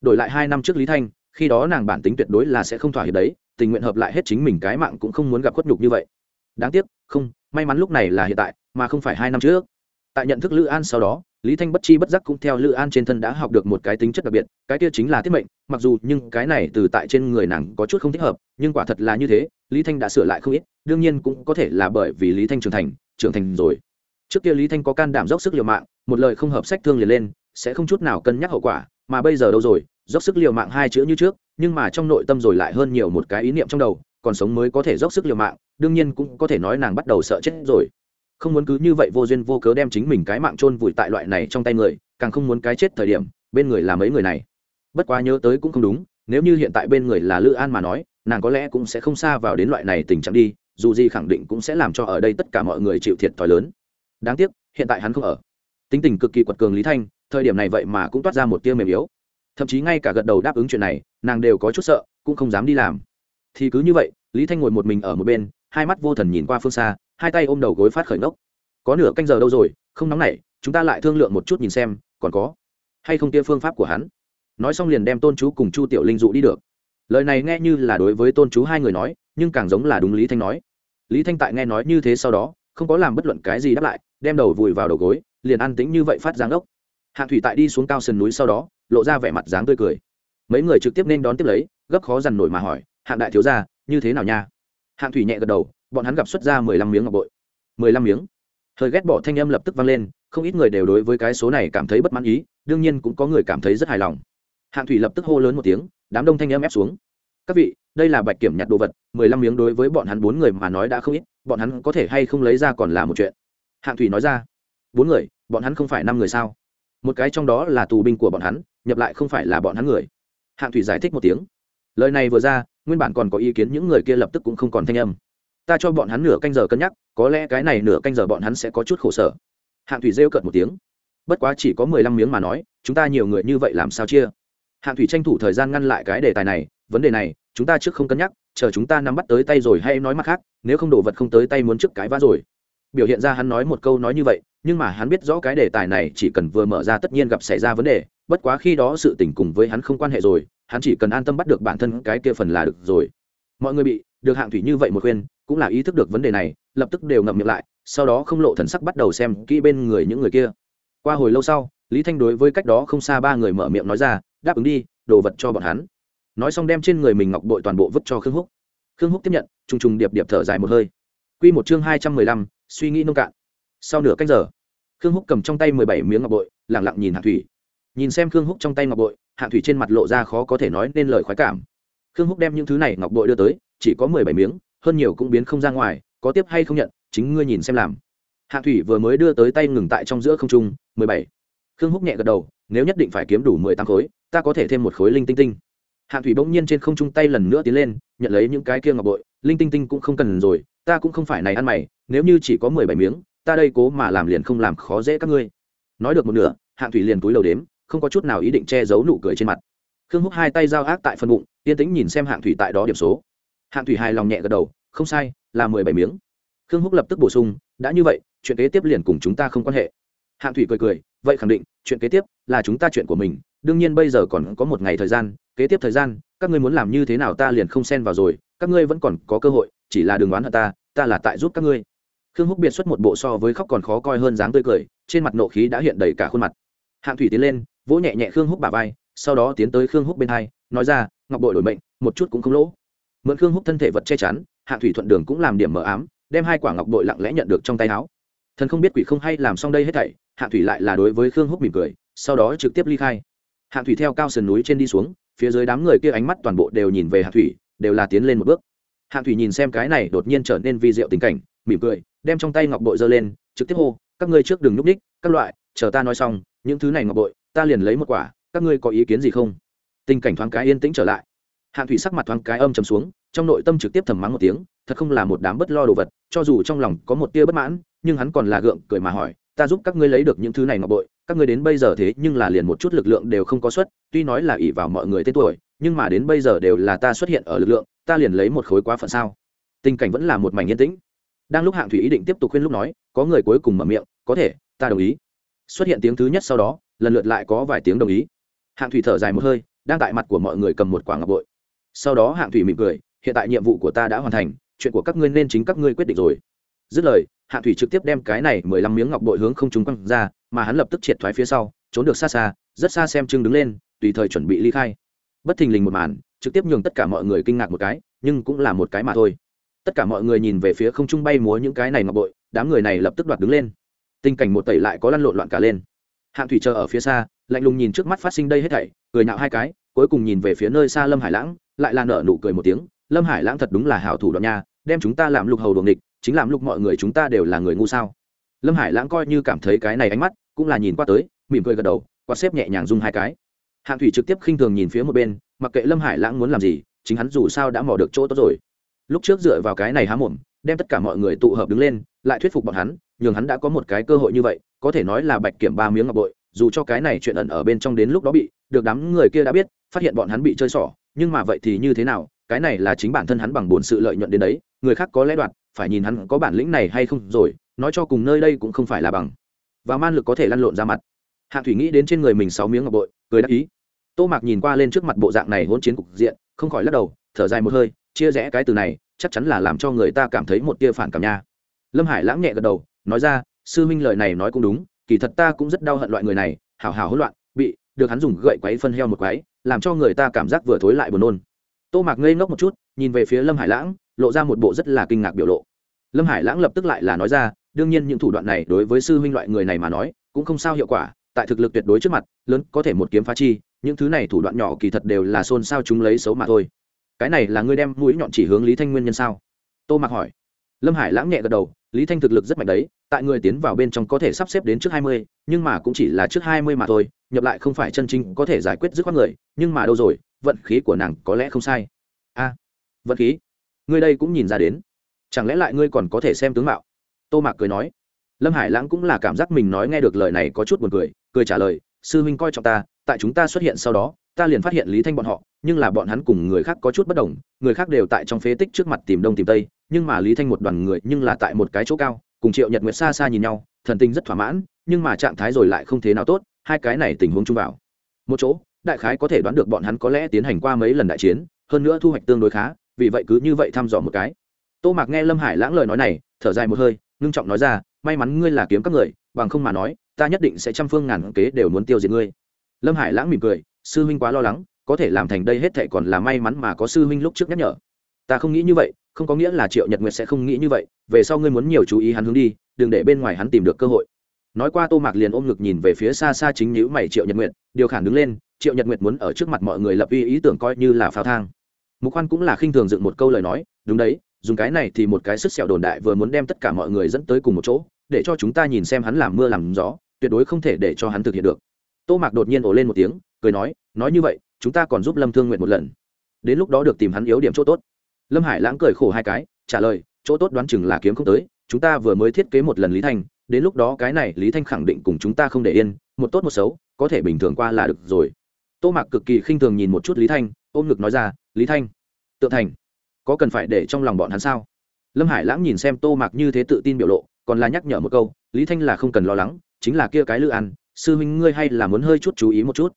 đổi lại hai năm trước lý thanh, khi đó nàng bản tính tuyệt đối là sẽ không thỏa hiệp đấy, tình nguyện hợp lại hết chính mình cái mạng cũng không muốn gặp khuất nhục như vậy đáng tiếc, không, may mắn lúc này là hiện tại, mà không phải hai năm trước. Tại nhận thức lữ an sau đó, lý thanh bất chi bất giác cũng theo lữ an trên thân đã học được một cái tính chất đặc biệt, cái kia chính là tiết mệnh, mặc dù nhưng cái này từ tại trên người nàng có chút không thích hợp, nhưng quả thật là như thế, lý thanh đã sửa lại không ít, đương nhiên cũng có thể là bởi vì lý thanh trưởng thành trưởng thành rồi. Trước kia lý thanh có can đảm dốc sức liều mạng, một lời không hợp sách thương liền lên, sẽ không chút nào cân nhắc hậu quả, mà bây giờ đâu rồi, dốc sức liều mạng hai chữ như trước, nhưng mà trong nội tâm rồi lại hơn nhiều một cái ý niệm trong đầu, còn sống mới có thể dốc sức liều mạng đương nhiên cũng có thể nói nàng bắt đầu sợ chết rồi. Không muốn cứ như vậy vô duyên vô cớ đem chính mình cái mạng chôn vùi tại loại này trong tay người, càng không muốn cái chết thời điểm, bên người là mấy người này. Bất quá nhớ tới cũng không đúng, nếu như hiện tại bên người là lữ an mà nói, nàng có lẽ cũng sẽ không xa vào đến loại này tình trạng đi, dù gì khẳng định cũng sẽ làm cho ở đây tất cả mọi người chịu thiệt thòi lớn. Đáng tiếc, hiện tại hắn không ở. Tính tình cực kỳ quật cường lý thanh, thời điểm này vậy mà cũng toát ra một tia mềm yếu. Thậm chí ngay cả gật đầu đáp ứng chuyện này, nàng đều có chút sợ, cũng không dám đi làm. Thì cứ như vậy, lý thanh ngồi một mình ở một bên hai mắt vô thần nhìn qua phương xa, hai tay ôm đầu gối phát khởi ngốc. Có nửa canh giờ đâu rồi, không nóng nảy, chúng ta lại thương lượng một chút nhìn xem, còn có hay không kia phương pháp của hắn. Nói xong liền đem tôn chú cùng chu tiểu linh dụ đi được. Lời này nghe như là đối với tôn chú hai người nói, nhưng càng giống là đúng lý thanh nói. Lý thanh tại nghe nói như thế sau đó, không có làm bất luận cái gì đáp lại, đem đầu vùi vào đầu gối, liền ăn tính như vậy phát giáng ốc. Hạng thủy tại đi xuống cao sườn núi sau đó, lộ ra vẻ mặt dáng tươi cười. Mấy người trực tiếp nên đón tiếp lấy, gấp khó dằn nổi mà hỏi, hạng đại thiếu gia, như thế nào nha? Hạng thủy nhẹ gật đầu, bọn hắn gặp xuất ra mười lăm miếng ngọc bội. mười lăm miếng? Hơi ghét bỏ thanh âm lập tức vang lên, không ít người đều đối với cái số này cảm thấy bất mãn ý, đương nhiên cũng có người cảm thấy rất hài lòng. Hạng thủy lập tức hô lớn một tiếng, đám đông thanh âm ép xuống. Các vị, đây là bạch kiểm nhặt đồ vật, mười lăm miếng đối với bọn hắn bốn người mà nói đã không ít, bọn hắn có thể hay không lấy ra còn là một chuyện. Hạng thủy nói ra. Bốn người, bọn hắn không phải năm người sao? Một cái trong đó là tù binh của bọn hắn, nhập lại không phải là bọn hắn người. Hạng thủy giải thích một tiếng. Lời này vừa ra nguyên bản còn có ý kiến những người kia lập tức cũng không còn thanh âm. Ta cho bọn hắn nửa canh giờ cân nhắc, có lẽ cái này nửa canh giờ bọn hắn sẽ có chút khổ sở. Hạng thủy rêu cợt một tiếng. Bất quá chỉ có mười lăm miếng mà nói, chúng ta nhiều người như vậy làm sao chia? Hạng thủy tranh thủ thời gian ngăn lại cái đề tài này, vấn đề này, chúng ta trước không cân nhắc, chờ chúng ta nắm bắt tới tay rồi hay nói mặt khác, nếu không đổ vật không tới tay muốn trước cái vã rồi. Biểu hiện ra hắn nói một câu nói như vậy, nhưng mà hắn biết rõ cái đề tài này chỉ cần vừa mở ra tất nhiên gặp xảy ra vấn đề, bất quá khi đó sự tình cùng với hắn không quan hệ rồi hắn chỉ cần an tâm bắt được bản thân cái kia phần là được rồi. Mọi người bị được hạng thủy như vậy một khuyên, cũng là ý thức được vấn đề này, lập tức đều ngậm miệng lại, sau đó không lộ thần sắc bắt đầu xem kỹ bên người những người kia. Qua hồi lâu sau, lý thanh đối với cách đó không xa ba người mở miệng nói ra, đáp ứng đi, đồ vật cho bọn hắn. Nói xong đem trên người mình ngọc bội toàn bộ vứt cho khương húc. Khương húc tiếp nhận, trùng trùng điệp điệp thở dài một hơi. Q một chương hai trăm mười lăm, suy nghĩ nông cạn. Sau nửa cách giờ, khương húc cầm trong tay mười bảy miếng ngọc bội lẳng lặng nhìn hạng thủy nhìn xem khương húc trong tay ngọc bội, hạng thủy trên mặt lộ ra khó có thể nói nên lời khoái cảm. Khương húc đem những thứ này ngọc bội đưa tới, chỉ có mười bảy miếng, hơn nhiều cũng biến không ra ngoài, có tiếp hay không nhận, chính ngươi nhìn xem làm. Hạng thủy vừa mới đưa tới tay ngừng tại trong giữa không trung, mười bảy. Khương húc nhẹ gật đầu, nếu nhất định phải kiếm đủ mười tám khối, ta có thể thêm một khối linh tinh tinh. Hạng thủy bỗng nhiên trên không trung tay lần nữa tiến lên, nhận lấy những cái kia ngọc bội, linh tinh tinh cũng không cần rồi, ta cũng không phải này ăn mày, nếu như chỉ có mười bảy miếng, ta đây cố mà làm liền không làm khó dễ các ngươi. Nói được một nửa, hạng thủy liền túi đầu đếm không có chút nào ý định che giấu nụ cười trên mặt. Khương húc hai tay giao ác tại phần bụng, yên tĩnh nhìn xem hạng thủy tại đó điểm số. Hạng thủy hài lòng nhẹ gật đầu, không sai, là mười bảy miếng. Khương húc lập tức bổ sung, đã như vậy, chuyện kế tiếp liền cùng chúng ta không quan hệ. Hạng thủy cười cười, vậy khẳng định, chuyện kế tiếp là chúng ta chuyện của mình, đương nhiên bây giờ còn có một ngày thời gian, kế tiếp thời gian, các ngươi muốn làm như thế nào ta liền không xen vào rồi, các ngươi vẫn còn có cơ hội, chỉ là đừng đoán hận ta ta là tại giúp các ngươi. Khương húc biệt xuất một bộ so với khóc còn khó coi hơn dáng tươi cười, trên mặt nộ khí đã hiện đầy cả khuôn mặt. Hạng thủy tiến lên vỗ nhẹ nhẹ khương húc bà vai, sau đó tiến tới khương húc bên hai, nói ra, ngọc bội đổi mệnh, một chút cũng không lỗ. Mượn khương húc thân thể vật che chắn hạ thủy thuận đường cũng làm điểm mờ ám, đem hai quả ngọc bội lặng lẽ nhận được trong tay áo. Thần không biết quỷ không hay làm xong đây hết thảy hạ thủy lại là đối với khương húc mỉm cười, sau đó trực tiếp ly khai. Hạ thủy theo cao sườn núi trên đi xuống, phía dưới đám người kia ánh mắt toàn bộ đều nhìn về hạ thủy, đều là tiến lên một bước. Hạ thủy nhìn xem cái này đột nhiên trở nên vi diệu tình cảnh, mỉm cười, đem trong tay ngọc bội giơ lên, trực tiếp hô, các ngươi trước đừng núp ních, các loại, chờ ta nói xong, những thứ này ngọc bội ta liền lấy một quả, các ngươi có ý kiến gì không? Tình cảnh thoáng cái yên tĩnh trở lại. Hạng thủy sắc mặt thoáng cái âm chầm xuống, trong nội tâm trực tiếp thầm mắng một tiếng, thật không là một đám bất lo đồ vật, cho dù trong lòng có một tia bất mãn, nhưng hắn còn là gượng cười mà hỏi, ta giúp các ngươi lấy được những thứ này ngọc bội, các ngươi đến bây giờ thế nhưng là liền một chút lực lượng đều không có xuất, tuy nói là ỷ vào mọi người tên tuổi, nhưng mà đến bây giờ đều là ta xuất hiện ở lực lượng, ta liền lấy một khối quá phận sao? Tình cảnh vẫn là một mảnh yên tĩnh. Đang lúc hạng thủy ý định tiếp tục khuyên lúc nói, có người cuối cùng mở miệng, có thể, ta đồng ý. Xuất hiện tiếng thứ nhất sau đó lần lượt lại có vài tiếng đồng ý. Hạng thủy thở dài một hơi, đang tại mặt của mọi người cầm một quả ngọc bội. Sau đó hạng thủy mỉm cười, hiện tại nhiệm vụ của ta đã hoàn thành, chuyện của các ngươi nên chính các ngươi quyết định rồi. Dứt lời, hạng thủy trực tiếp đem cái này mười lăm miếng ngọc bội hướng không trung quăng ra, mà hắn lập tức triệt thoái phía sau, trốn được xa xa, rất xa xem chưng đứng lên, tùy thời chuẩn bị ly khai. Bất thình lình một màn, trực tiếp nhường tất cả mọi người kinh ngạc một cái, nhưng cũng là một cái mà thôi. Tất cả mọi người nhìn về phía không trung bay múa những cái này ngọc bội, đám người này lập tức đoạt đứng lên. Tình cảnh một tẩy lại có lăn lộn loạn cả lên hạng thủy chờ ở phía xa, lạnh lùng nhìn trước mắt phát sinh đây hết thảy, cười nạo hai cái, cuối cùng nhìn về phía nơi xa lâm hải lãng, lại là nở nụ cười một tiếng, lâm hải lãng thật đúng là hảo thủ đoạn nha, đem chúng ta làm lục hầu đuồng địch chính làm lục mọi người chúng ta đều là người ngu sao? Lâm hải lãng coi như cảm thấy cái này ánh mắt, cũng là nhìn qua tới, mỉm cười gật đầu, quạt xếp nhẹ nhàng dung hai cái. Hạng thủy trực tiếp khinh thường nhìn phía một bên, mặc kệ lâm hải lãng muốn làm gì, chính hắn dù sao đã mò được chỗ tốt rồi. Lúc trước dựa vào cái này há mồm, đem tất cả mọi người tụ hợp đứng lên, lại thuyết phục bọn hắn nhường hắn đã có một cái cơ hội như vậy, có thể nói là bạch kiểm ba miếng ngọc bội, dù cho cái này chuyện ẩn ở bên trong đến lúc đó bị, được đám người kia đã biết, phát hiện bọn hắn bị chơi xỏ, nhưng mà vậy thì như thế nào, cái này là chính bản thân hắn bằng bổn sự lợi nhuận đến đấy, người khác có lẽ đoạt, phải nhìn hắn có bản lĩnh này hay không rồi, nói cho cùng nơi đây cũng không phải là bằng. Và man lực có thể lăn lộn ra mặt. Hạ thủy nghĩ đến trên người mình sáu miếng ngọc bội, cười đáp ý. Tô mạc nhìn qua lên trước mặt bộ dạng này hỗn chiến cục diện, không khỏi lắc đầu, thở dài một hơi, chia rẽ cái từ này, chắc chắn là làm cho người ta cảm thấy một tia phản cảm nha. Lâm hải lãng nhẹ gật đầu nói ra, sư minh lời này nói cũng đúng, kỳ thật ta cũng rất đau hận loại người này hào hào hỗn loạn, bị, được hắn dùng gậy quấy phân heo một quấy làm cho người ta cảm giác vừa thối lại buồn nôn. Tô mạc ngây ngốc một chút, nhìn về phía lâm hải lãng, lộ ra một bộ rất là kinh ngạc biểu lộ. Lâm hải lãng lập tức lại là nói ra, đương nhiên những thủ đoạn này đối với sư huynh loại người này mà nói, cũng không sao hiệu quả, tại thực lực tuyệt đối trước mặt, lớn có thể một kiếm phá chi, những thứ này thủ đoạn nhỏ kỳ thật đều là xôn xao chúng lấy xấu mà thôi. Cái này là ngươi đem mũi nhọn chỉ hướng lý thanh nguyên nhân sao? Tô mạc hỏi. Lâm hải lãng nhẹ gật đầu lý thanh thực lực rất mạnh đấy, tại người tiến vào bên trong có thể sắp xếp đến trước hai mươi, nhưng mà cũng chỉ là trước hai mươi mà thôi, nhập lại không phải chân chính có thể giải quyết dứt khoát người, nhưng mà đâu rồi, vận khí của nàng có lẽ không sai. A, vận khí? Ngươi đây cũng nhìn ra đến. Chẳng lẽ lại ngươi còn có thể xem tướng mạo? Tô mạc cười nói. Lâm hải lãng cũng là cảm giác mình nói nghe được lời này có chút buồn cười cười trả lời, sư huynh coi trọng ta, tại chúng ta xuất hiện sau đó ta liền phát hiện lý thanh bọn họ, nhưng là bọn hắn cùng người khác có chút bất đồng, người khác đều tại trong phế tích trước mặt tìm đông tìm tây, nhưng mà lý thanh một đoàn người nhưng là tại một cái chỗ cao, cùng triệu nhật nguyệt xa xa nhìn nhau, thần tình rất thỏa mãn, nhưng mà trạng thái rồi lại không thế nào tốt, hai cái này tình huống chung vào. Một chỗ, đại khái có thể đoán được bọn hắn có lẽ tiến hành qua mấy lần đại chiến, hơn nữa thu hoạch tương đối khá, vì vậy cứ như vậy thăm dò một cái. Tô mạc nghe lâm hải lãng lời nói này, thở dài một hơi, ngưng trọng nói ra, may mắn ngươi là kiếm các người, bằng không mà nói, ta nhất định sẽ trăm phương ngàn kế đều muốn tiêu diệt ngươi. Lâm hải lãng mỉm cười sư huynh quá lo lắng, có thể làm thành đây hết thệ còn là may mắn mà có sư huynh lúc trước nhắc nhở. Ta không nghĩ như vậy, không có nghĩa là triệu nhật nguyệt sẽ không nghĩ như vậy, về sau ngươi muốn nhiều chú ý hắn hướng đi, đừng để bên ngoài hắn tìm được cơ hội. Nói qua tô mạc liền ôm ngực nhìn về phía xa xa chính nhữ mày triệu nhật nguyệt, điều khản đứng lên, triệu nhật nguyệt muốn ở trước mặt mọi người lập uy ý tưởng coi như là pháo thang. Mục khoan cũng là khinh thường dựng một câu lời nói, đúng đấy, dùng cái này thì một cái sức sẹo đồn đại vừa muốn đem tất cả mọi người dẫn tới cùng một chỗ, để cho chúng ta nhìn xem hắn làm mưa làm gió, tuyệt đối không thể để cho hắn thực hiện được. Tô mạc đột nhiên ồ lên một tiếng cười nói nói như vậy chúng ta còn giúp lâm thương nguyện một lần. Đến lúc đó được tìm hắn yếu điểm chỗ tốt. Lâm hải lãng cười khổ hai cái trả lời chỗ tốt đoán chừng là kiếm không tới chúng ta vừa mới thiết kế một lần lý thanh đến lúc đó cái này lý thanh khẳng định cùng chúng ta không để yên một tốt một xấu có thể bình thường qua là được rồi. Tô mạc cực kỳ khinh thường nhìn một chút lý thanh ôm ngực nói ra lý thanh tự thành có cần phải để trong lòng bọn hắn sao? Lâm hải lãng nhìn xem tô mạc như thế tự tin biểu lộ còn là nhắc nhở một câu lý thanh là không cần lo lắng chính là kia cái lữ ăn, sư huynh ngươi hay là muốn hơi chút chú ý một chút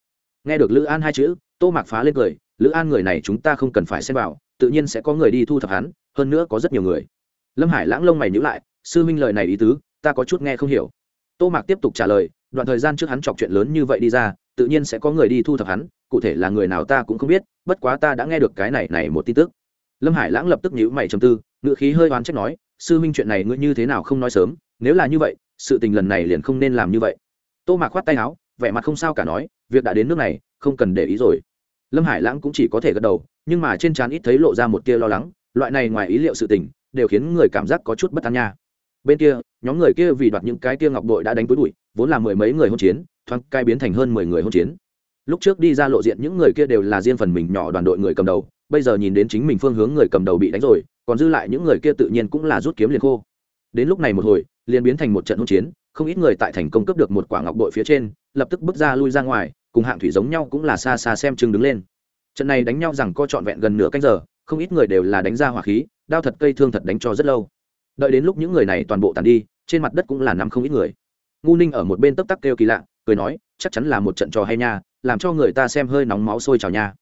nghe được lữ an hai chữ, tô mạc phá lên cười, lữ an người này chúng ta không cần phải xem vào, tự nhiên sẽ có người đi thu thập hắn, hơn nữa có rất nhiều người. Lâm hải lãng lông mày nhữ lại, sư Minh lời này ý tứ, ta có chút nghe không hiểu. Tô mạc tiếp tục trả lời, đoạn thời gian trước hắn chọc chuyện lớn như vậy đi ra, tự nhiên sẽ có người đi thu thập hắn, cụ thể là người nào ta cũng không biết, bất quá ta đã nghe được cái này này một tin tức. Lâm hải lãng lập tức nhữ mày trầm tư ngự khí hơi oán trách nói, sư Minh chuyện này ngươi như thế nào không nói sớm, nếu là như vậy, sự tình lần này liền không nên làm như vậy. Tô mạc khoát tay áo vẻ mặt không sao cả nói, việc đã đến nước này, không cần để ý rồi. Lâm hải lãng cũng chỉ có thể gật đầu, nhưng mà trên trán ít thấy lộ ra một tia lo lắng, loại này ngoài ý liệu sự tình, đều khiến người cảm giác có chút bất an nha. Bên kia, nhóm người kia vì đoạt những cái tia ngọc bội đã đánh túi bụi, vốn là mười mấy người hôn chiến, thoáng cai biến thành hơn mười người hôn chiến. Lúc trước đi ra lộ diện những người kia đều là riêng phần mình nhỏ đoàn đội người cầm đầu, bây giờ nhìn đến chính mình phương hướng người cầm đầu bị đánh rồi, còn dư lại những người kia tự nhiên cũng là rút kiếm liền khô. Đến lúc này một hồi, liền biến thành một trận hỗn chiến không ít người tại thành công cướp được một quả ngọc bội phía trên, lập tức bước ra lui ra ngoài, cùng hạng thủy giống nhau cũng là xa xa xem chừng đứng lên. Trận này đánh nhau rằng co trọn vẹn gần nửa canh giờ, không ít người đều là đánh ra hỏa khí, đao thật cây thương thật đánh cho rất lâu. Đợi đến lúc những người này toàn bộ tàn đi, trên mặt đất cũng là nằm không ít người. Ngu ninh ở một bên tấp tắc kêu kỳ lạ, cười nói, chắc chắn là một trận trò hay nha, làm cho người ta xem hơi nóng máu sôi trào nha.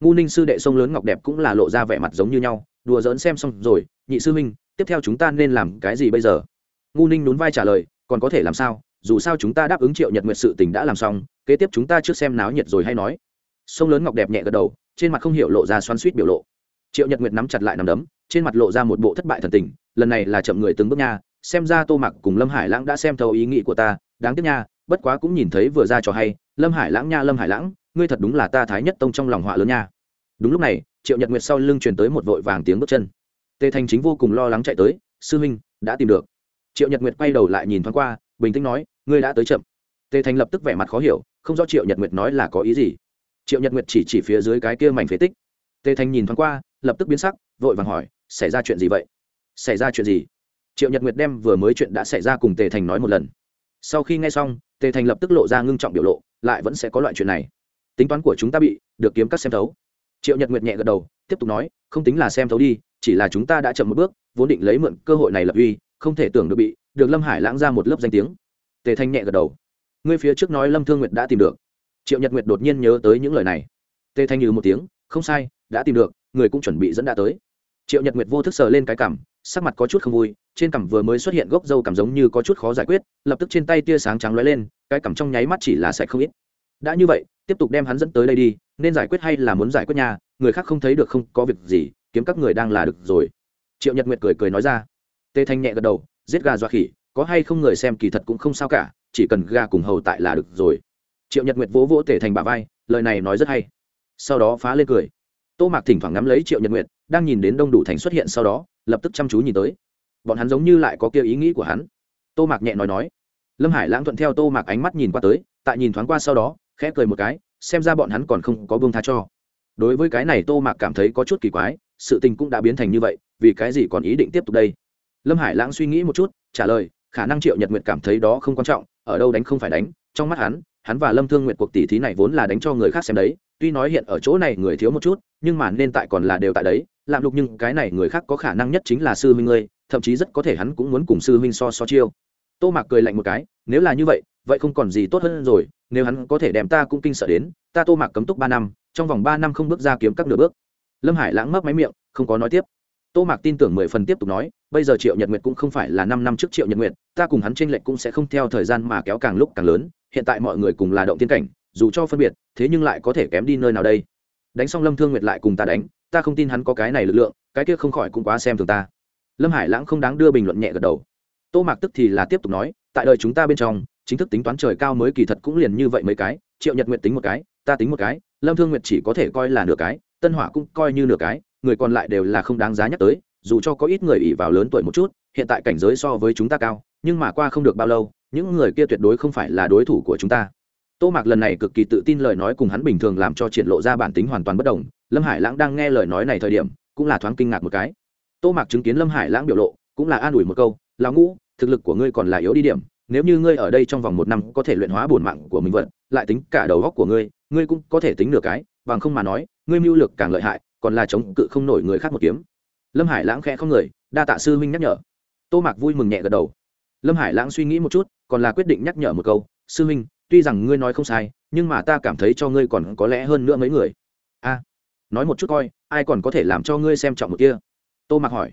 Ngu ninh sư đệ sông lớn ngọc đẹp cũng là lộ ra vẻ mặt giống như nhau, đùa giỡn xem xong rồi, nhị sư huynh, tiếp theo chúng ta nên làm cái gì bây giờ? Ngu ninh nhún vai trả lời còn có thể làm sao? Dù sao chúng ta đáp ứng triệu nhật nguyệt sự tình đã làm xong, kế tiếp chúng ta trước xem náo nhiệt rồi hay nói. Sông lớn ngọc đẹp nhẹ gật đầu, trên mặt không hiểu lộ ra xoắn suýt biểu lộ. Triệu nhật nguyệt nắm chặt lại nằm đấm, trên mặt lộ ra một bộ thất bại thần tình, lần này là chậm người từng bước nha, xem ra tô mặc cùng lâm hải lãng đã xem thấu ý nghĩ của ta, đáng tiếc nha, bất quá cũng nhìn thấy vừa ra trò hay, lâm hải lãng nha, lâm hải lãng, ngươi thật đúng là ta thái nhất tông trong lòng họa lớn nha. Đúng lúc này, triệu nhật nguyệt sau lưng truyền tới một vội vàng tiếng bước chân. Tề thành chính vô cùng lo lắng chạy tới, sư huynh đã tìm được triệu nhật nguyệt quay đầu lại nhìn thoáng qua, bình tĩnh nói, ngươi đã tới chậm. Tề thành lập tức vẻ mặt khó hiểu, không rõ triệu nhật nguyệt nói là có ý gì. Triệu nhật nguyệt chỉ chỉ phía dưới cái kia mảnh phế tích. Tề thành nhìn thoáng qua, lập tức biến sắc, vội vàng hỏi, xảy ra chuyện gì vậy? Xảy ra chuyện gì? Triệu nhật nguyệt đem vừa mới chuyện đã xảy ra cùng tề thành nói một lần. Sau khi nghe xong, tề thành lập tức lộ ra ngưng trọng biểu lộ, lại vẫn sẽ có loại chuyện này. Tính toán của chúng ta bị được kiếm các xem thấu. Triệu nhật nguyệt nhẹ gật đầu, tiếp tục nói, không tính là xem thấu đi, chỉ là chúng ta đã chậm một bước, vốn định lấy mượn cơ hội này lập uy không thể tưởng được bị, được lâm hải lãng ra một lớp danh tiếng. Tề thanh nhẹ gật đầu. Ngươi phía trước nói lâm thương nguyệt đã tìm được. Triệu nhật nguyệt đột nhiên nhớ tới những lời này. Tề thanh như một tiếng, không sai, đã tìm được, người cũng chuẩn bị dẫn đã tới. Triệu nhật nguyệt vô thức sờ lên cái cảm sắc mặt có chút không vui, trên cằm vừa mới xuất hiện gốc dâu cảm giống như có chút khó giải quyết, lập tức trên tay tia sáng trắng lóe lên, cái cằm trong nháy mắt chỉ là sạch không ít. Đã như vậy, tiếp tục đem hắn dẫn tới đây đi, nên giải quyết hay là muốn giải quyết nhà người khác không thấy được không có việc gì, kiếm các người đang là được rồi. Triệu nhật nguyệt cười cười nói ra tê thanh nhẹ gật đầu, giết gà dọa khỉ, có hay không người xem kỳ thật cũng không sao cả, chỉ cần gà cùng hầu tại là được rồi. Triệu nhật nguyệt vỗ vỗ tể thành bà vai, lời này nói rất hay. Sau đó phá lên cười. Tô mạc thỉnh thoảng ngắm lấy triệu nhật nguyệt, đang nhìn đến đông đủ thành xuất hiện sau đó, lập tức chăm chú nhìn tới. Bọn hắn giống như lại có kia ý nghĩ của hắn. Tô mạc nhẹ nói nói. Lâm hải lãng thuận theo tô mạc ánh mắt nhìn qua tới, tại nhìn thoáng qua sau đó, khẽ cười một cái, xem ra bọn hắn còn không có buông tha cho. Đối với cái này tô mạc cảm thấy có chút kỳ quái, sự tình cũng đã biến thành như vậy, vì cái gì còn ý định tiếp tục đây? Lâm hải lãng suy nghĩ một chút, trả lời, khả năng triệu nhật nguyệt cảm thấy đó không quan trọng, ở đâu đánh không phải đánh, trong mắt hắn hắn và lâm thương nguyệt cuộc tỷ thí này vốn là đánh cho người khác xem đấy, tuy nói hiện ở chỗ này người thiếu một chút, nhưng mà nên tại còn là đều tại đấy làm lục nhưng cái này người khác có khả năng nhất chính là sư huynh ngươi, thậm chí rất có thể hắn cũng muốn cùng sư huynh so so chiêu. Tô mạc cười lạnh một cái, nếu là như vậy vậy không còn gì tốt hơn rồi, nếu hắn có thể đem ta cũng kinh sợ đến, ta tô mạc cấm túc ba năm, trong vòng ba năm không bước ra kiếm các nửa bước. Lâm hải lãng mấp máy miệng, không có nói tiếp. Tô mạc tin tưởng mười phần tiếp tục nói bây giờ triệu nhật nguyệt cũng không phải là năm năm trước triệu nhật nguyệt, ta cùng hắn tranh lệch cũng sẽ không theo thời gian mà kéo càng lúc càng lớn, hiện tại mọi người cùng là động tiên cảnh, dù cho phân biệt, thế nhưng lại có thể kém đi nơi nào đây? Đánh xong lâm thương nguyệt lại cùng ta đánh, ta không tin hắn có cái này lực lượng, cái kia không khỏi cũng quá xem thường ta. Lâm hải lãng không đáng đưa bình luận nhẹ gật đầu. Tô mạc tức thì là tiếp tục nói, tại đời chúng ta bên trong, chính thức tính toán trời cao mới kỳ thật cũng liền như vậy mấy cái, triệu nhật nguyệt tính một cái, ta tính một cái, lâm thương nguyệt chỉ có thể coi là nửa cái, tân hỏa cũng coi như nửa cái, người còn lại đều là không đáng giá nhắc tới dù cho có ít người ỉ vào lớn tuổi một chút, hiện tại cảnh giới so với chúng ta cao, nhưng mà qua không được bao lâu, những người kia tuyệt đối không phải là đối thủ của chúng ta. Tô mạc lần này cực kỳ tự tin lời nói cùng hắn bình thường làm cho triển lộ ra bản tính hoàn toàn bất đồng, lâm hải lãng đang nghe lời nói này thời điểm, cũng là thoáng kinh ngạc một cái. Tô mạc chứng kiến lâm hải lãng biểu lộ, cũng là an ủi một câu, lão ngũ, thực lực của ngươi còn là yếu đi điểm, nếu như ngươi ở đây trong vòng một năm có thể luyện hóa bổn mạng của mình vận, lại tính cả đầu góc của ngươi ngươi cũng có thể tính được cái, bằng không mà nói, ngươi mưu lược càng lợi hại, còn là chống cự không nổi người khác một kiếm lâm hải lãng khẽ không người, đa tạ sư huynh nhắc nhở. Tô mạc vui mừng nhẹ gật đầu. Lâm hải lãng suy nghĩ một chút, còn là quyết định nhắc nhở một câu, sư huynh, tuy rằng ngươi nói không sai, nhưng mà ta cảm thấy cho ngươi còn có lẽ hơn nữa mấy người. A, nói một chút coi, ai còn có thể làm cho ngươi xem trọng một kia? Tô mạc hỏi.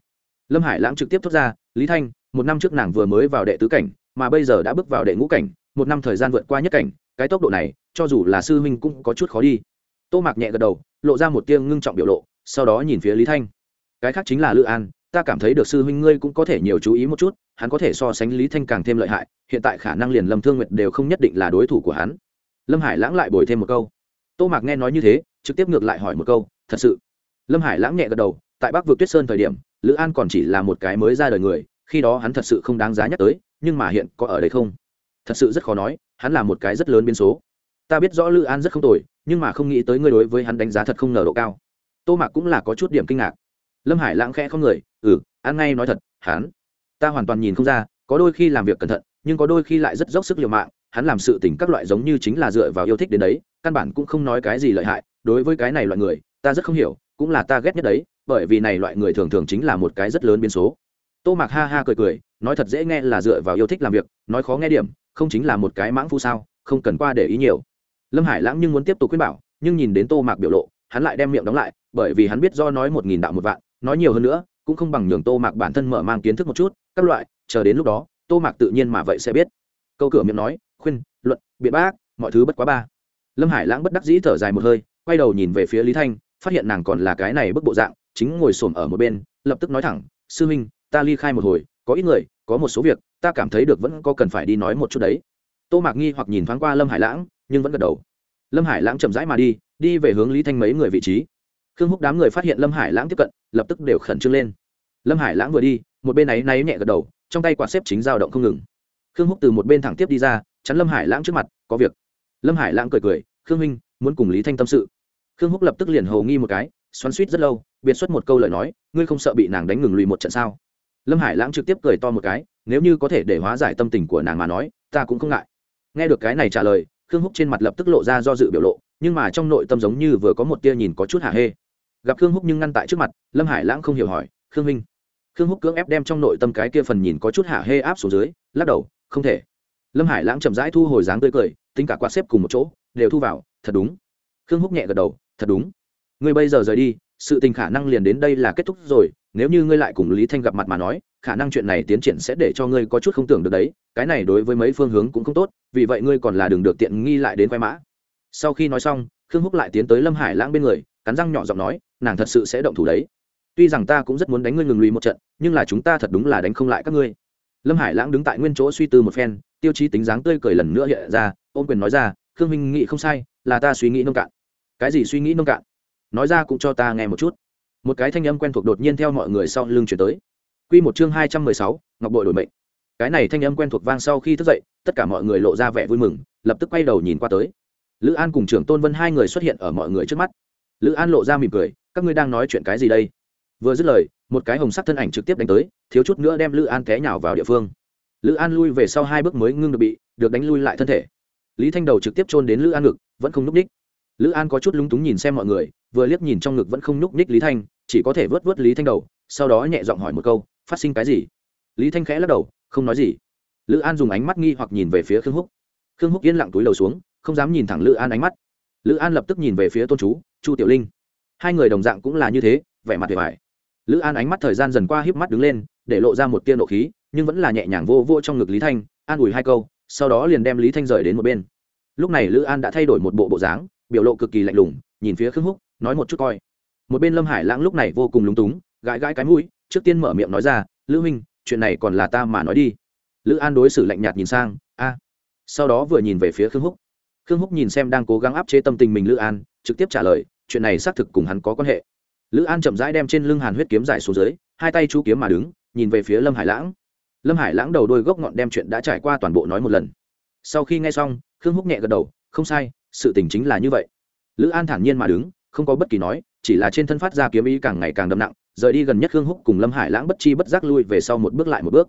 Lâm hải lãng trực tiếp thốt ra, lý thanh, một năm trước nàng vừa mới vào đệ tứ cảnh, mà bây giờ đã bước vào đệ ngũ cảnh, một năm thời gian vượt qua nhất cảnh, cái tốc độ này, cho dù là sư huynh cũng có chút khó đi. Tô mạc nhẹ gật đầu, lộ ra một tia ngưng trọng biểu lộ, sau đó nhìn phía lý thanh cái khác chính là lữ an, ta cảm thấy được sư huynh ngươi cũng có thể nhiều chú ý một chút, hắn có thể so sánh lý thanh càng thêm lợi hại, hiện tại khả năng liền lâm thương nguyệt đều không nhất định là đối thủ của hắn. Lâm hải lãng lại bồi thêm một câu. Tô mạc nghe nói như thế, trực tiếp ngược lại hỏi một câu, thật sự? Lâm hải lãng nhẹ gật đầu, tại bắc vượt tuyết sơn thời điểm, lữ an còn chỉ là một cái mới ra đời người, khi đó hắn thật sự không đáng giá nhắc tới, nhưng mà hiện có ở đây không? Thật sự rất khó nói, hắn là một cái rất lớn biến số. Ta biết rõ lữ an rất không tồi, nhưng mà không nghĩ tới ngươi đối với hắn đánh giá thật không ngờ độ cao. Tô mạc cũng là có chút điểm kinh ngạc lâm hải lãng khẽ không người ừ ăn ngay nói thật, hắn, ta hoàn toàn nhìn không ra, có đôi khi làm việc cẩn thận, nhưng có đôi khi lại rất dốc sức liều mạng, hắn làm sự tình các loại giống như chính là dựa vào yêu thích đến đấy, căn bản cũng không nói cái gì lợi hại, đối với cái này loại người, ta rất không hiểu, cũng là ta ghét nhất đấy, bởi vì này loại người thường thường chính là một cái rất lớn biến số. Tô mạc ha ha cười cười, nói thật dễ nghe là dựa vào yêu thích làm việc, nói khó nghe điểm, không chính là một cái mãng phu sao, không cần qua để ý nhiều. Lâm hải lãng nhưng muốn tiếp tục khuyên bảo, nhưng nhìn đến tô mạc biểu lộ, hắn lại đem miệng đóng lại, bởi vì hắn biết do nói một nghìn đạo một vạn nói nhiều hơn nữa, cũng không bằng nhường tô mạc bản thân mở mang kiến thức một chút, các loại, chờ đến lúc đó, tô mạc tự nhiên mà vậy sẽ biết. Câu cửa miệng nói, khuyên, luận, biện bác, mọi thứ bất quá ba. Lâm hải lãng bất đắc dĩ thở dài một hơi, quay đầu nhìn về phía lý thanh, phát hiện nàng còn là cái này bức bộ dạng, chính ngồi xổm ở một bên, lập tức nói thẳng, sư huynh ta ly khai một hồi, có ít người, có một số việc, ta cảm thấy được vẫn có cần phải đi nói một chút đấy. Tô mạc nghi hoặc nhìn thoáng qua lâm hải lãng, nhưng vẫn gật đầu. Lâm hải lãng chậm rãi mà đi đi về hướng lý thanh mấy người vị trí khương húc đám người phát hiện lâm hải lãng tiếp cận, lập tức đều khẩn trương lên. Lâm hải lãng vừa đi, một bên ấy náy nhẹ gật đầu, trong tay quạt xếp chính dao động không ngừng. Khương húc từ một bên thẳng tiếp đi ra, chắn lâm hải lãng trước mặt, có việc. Lâm hải lãng cười cười, khương huynh, muốn cùng lý thanh tâm sự. Khương húc lập tức liền hầu nghi một cái, xoắn suýt rất lâu, biệt xuất một câu lời nói, ngươi không sợ bị nàng đánh ngừng lùi một trận sao? Lâm hải lãng trực tiếp cười to một cái, nếu như có thể để hóa giải tâm tình của nàng mà nói, ta cũng không ngại. Nghe được cái này trả lời, khương húc trên mặt lập tức lộ ra do dự biểu lộ, nhưng mà trong nội tâm giống như vừa có một tia nhìn có chút hả hê gặp khương húc nhưng ngăn tại trước mặt, lâm hải lãng không hiểu hỏi, khương minh khương húc cưỡng ép đem trong nội tâm cái kia phần nhìn có chút hạ hê áp xuống dưới, lắc đầu, không thể. Lâm hải lãng chậm rãi thu hồi dáng tươi cười, tính cả quạt xếp cùng một chỗ, đều thu vào, thật đúng. Khương húc nhẹ gật đầu, thật đúng. Ngươi bây giờ rời đi, sự tình khả năng liền đến đây là kết thúc rồi, nếu như ngươi lại cùng lý thanh gặp mặt mà nói, khả năng chuyện này tiến triển sẽ để cho ngươi có chút không tưởng được đấy, cái này đối với mấy phương hướng cũng không tốt, vì vậy ngươi còn là đường được tiện nghi lại đến quay mã. Sau khi nói xong, khương húc lại tiến tới lâm hải lãng bên người cắn răng nhỏ giọng nói, nàng thật sự sẽ động thủ đấy. Tuy rằng ta cũng rất muốn đánh ngươi ngừng lùi một trận, nhưng là chúng ta thật đúng là đánh không lại các ngươi. Lâm hải lãng đứng tại nguyên chỗ suy tư một phen, tiêu chí tính dáng tươi cười lần nữa hiện ra, ôm quyền nói ra, khương minh nghị không sai, là ta suy nghĩ nông cạn. Cái gì suy nghĩ nông cạn? Nói ra cũng cho ta nghe một chút. Một cái thanh âm quen thuộc đột nhiên theo mọi người sau lưng chuyển tới. Q một chương hai trăm mười sáu, ngọc bội đổi mệnh. Cái này thanh âm quen thuộc vang sau khi thức dậy, tất cả mọi người lộ ra vẻ vui mừng, lập tức quay đầu nhìn qua tới. Lữ an cùng trưởng tôn vân hai người xuất hiện ở mọi người trước mắt lữ an lộ ra mỉm cười, các ngươi đang nói chuyện cái gì đây? Vừa dứt lời, một cái hồng sắc thân ảnh trực tiếp đánh tới, thiếu chút nữa đem lữ an té nhào vào địa phương. Lữ an lui về sau hai bước mới ngưng được bị, được đánh lui lại thân thể. Lý thanh đầu trực tiếp trôn đến lữ an ngực, vẫn không n ú c ních lữ an có chút lúng túng nhìn xem mọi người, vừa liếc nhìn trong ngực vẫn không núp ních lý thanh, chỉ có thể vớt vớt lý thanh đầu, sau đó nhẹ giọng hỏi một câu, phát sinh cái gì? Lý thanh khẽ lắc đầu, không nói gì. Lữ an dùng ánh mắt nghi hoặc nhìn về phía khương húc. Khương húc yên lặng túi đầu xuống, không dám nhìn thẳng lữ an ánh mắt. Lữ an lập tức nhìn về phía tôn chú chu tiểu linh hai người đồng dạng cũng là như thế vẻ mặt vẻ vải lữ an ánh mắt thời gian dần qua híp mắt đứng lên để lộ ra một tia nộ khí nhưng vẫn là nhẹ nhàng vô vô trong ngực lý thanh an ủi hai câu sau đó liền đem lý thanh rời đến một bên lúc này lữ an đã thay đổi một bộ bộ dáng biểu lộ cực kỳ lạnh lùng nhìn phía khương húc nói một chút coi một bên lâm hải lãng lúc này vô cùng lúng túng gãi gãi cái mũi trước tiên mở miệng nói ra lữ huynh chuyện này còn là ta mà nói đi lữ an đối xử lạnh nhạt nhìn sang a sau đó vừa nhìn về phía khương húc khương húc nhìn xem đang cố gắng áp chế tâm tình mình lữ an trực tiếp trả lời chuyện này xác thực cùng hắn có quan hệ. Lữ an chậm rãi đem trên lưng hàn huyết kiếm dài xuống dưới, hai tay chú kiếm mà đứng, nhìn về phía lâm hải lãng. Lâm hải lãng đầu đôi gốc ngọn đem chuyện đã trải qua toàn bộ nói một lần. Sau khi nghe xong, khương húc nhẹ gật đầu, không sai, sự tình chính là như vậy. Lữ an thản nhiên mà đứng, không có bất kỳ nói, chỉ là trên thân phát ra kiếm ý càng ngày càng đậm nặng, rời đi gần nhất khương húc cùng lâm hải lãng bất chi bất giác lui về sau một bước lại một bước.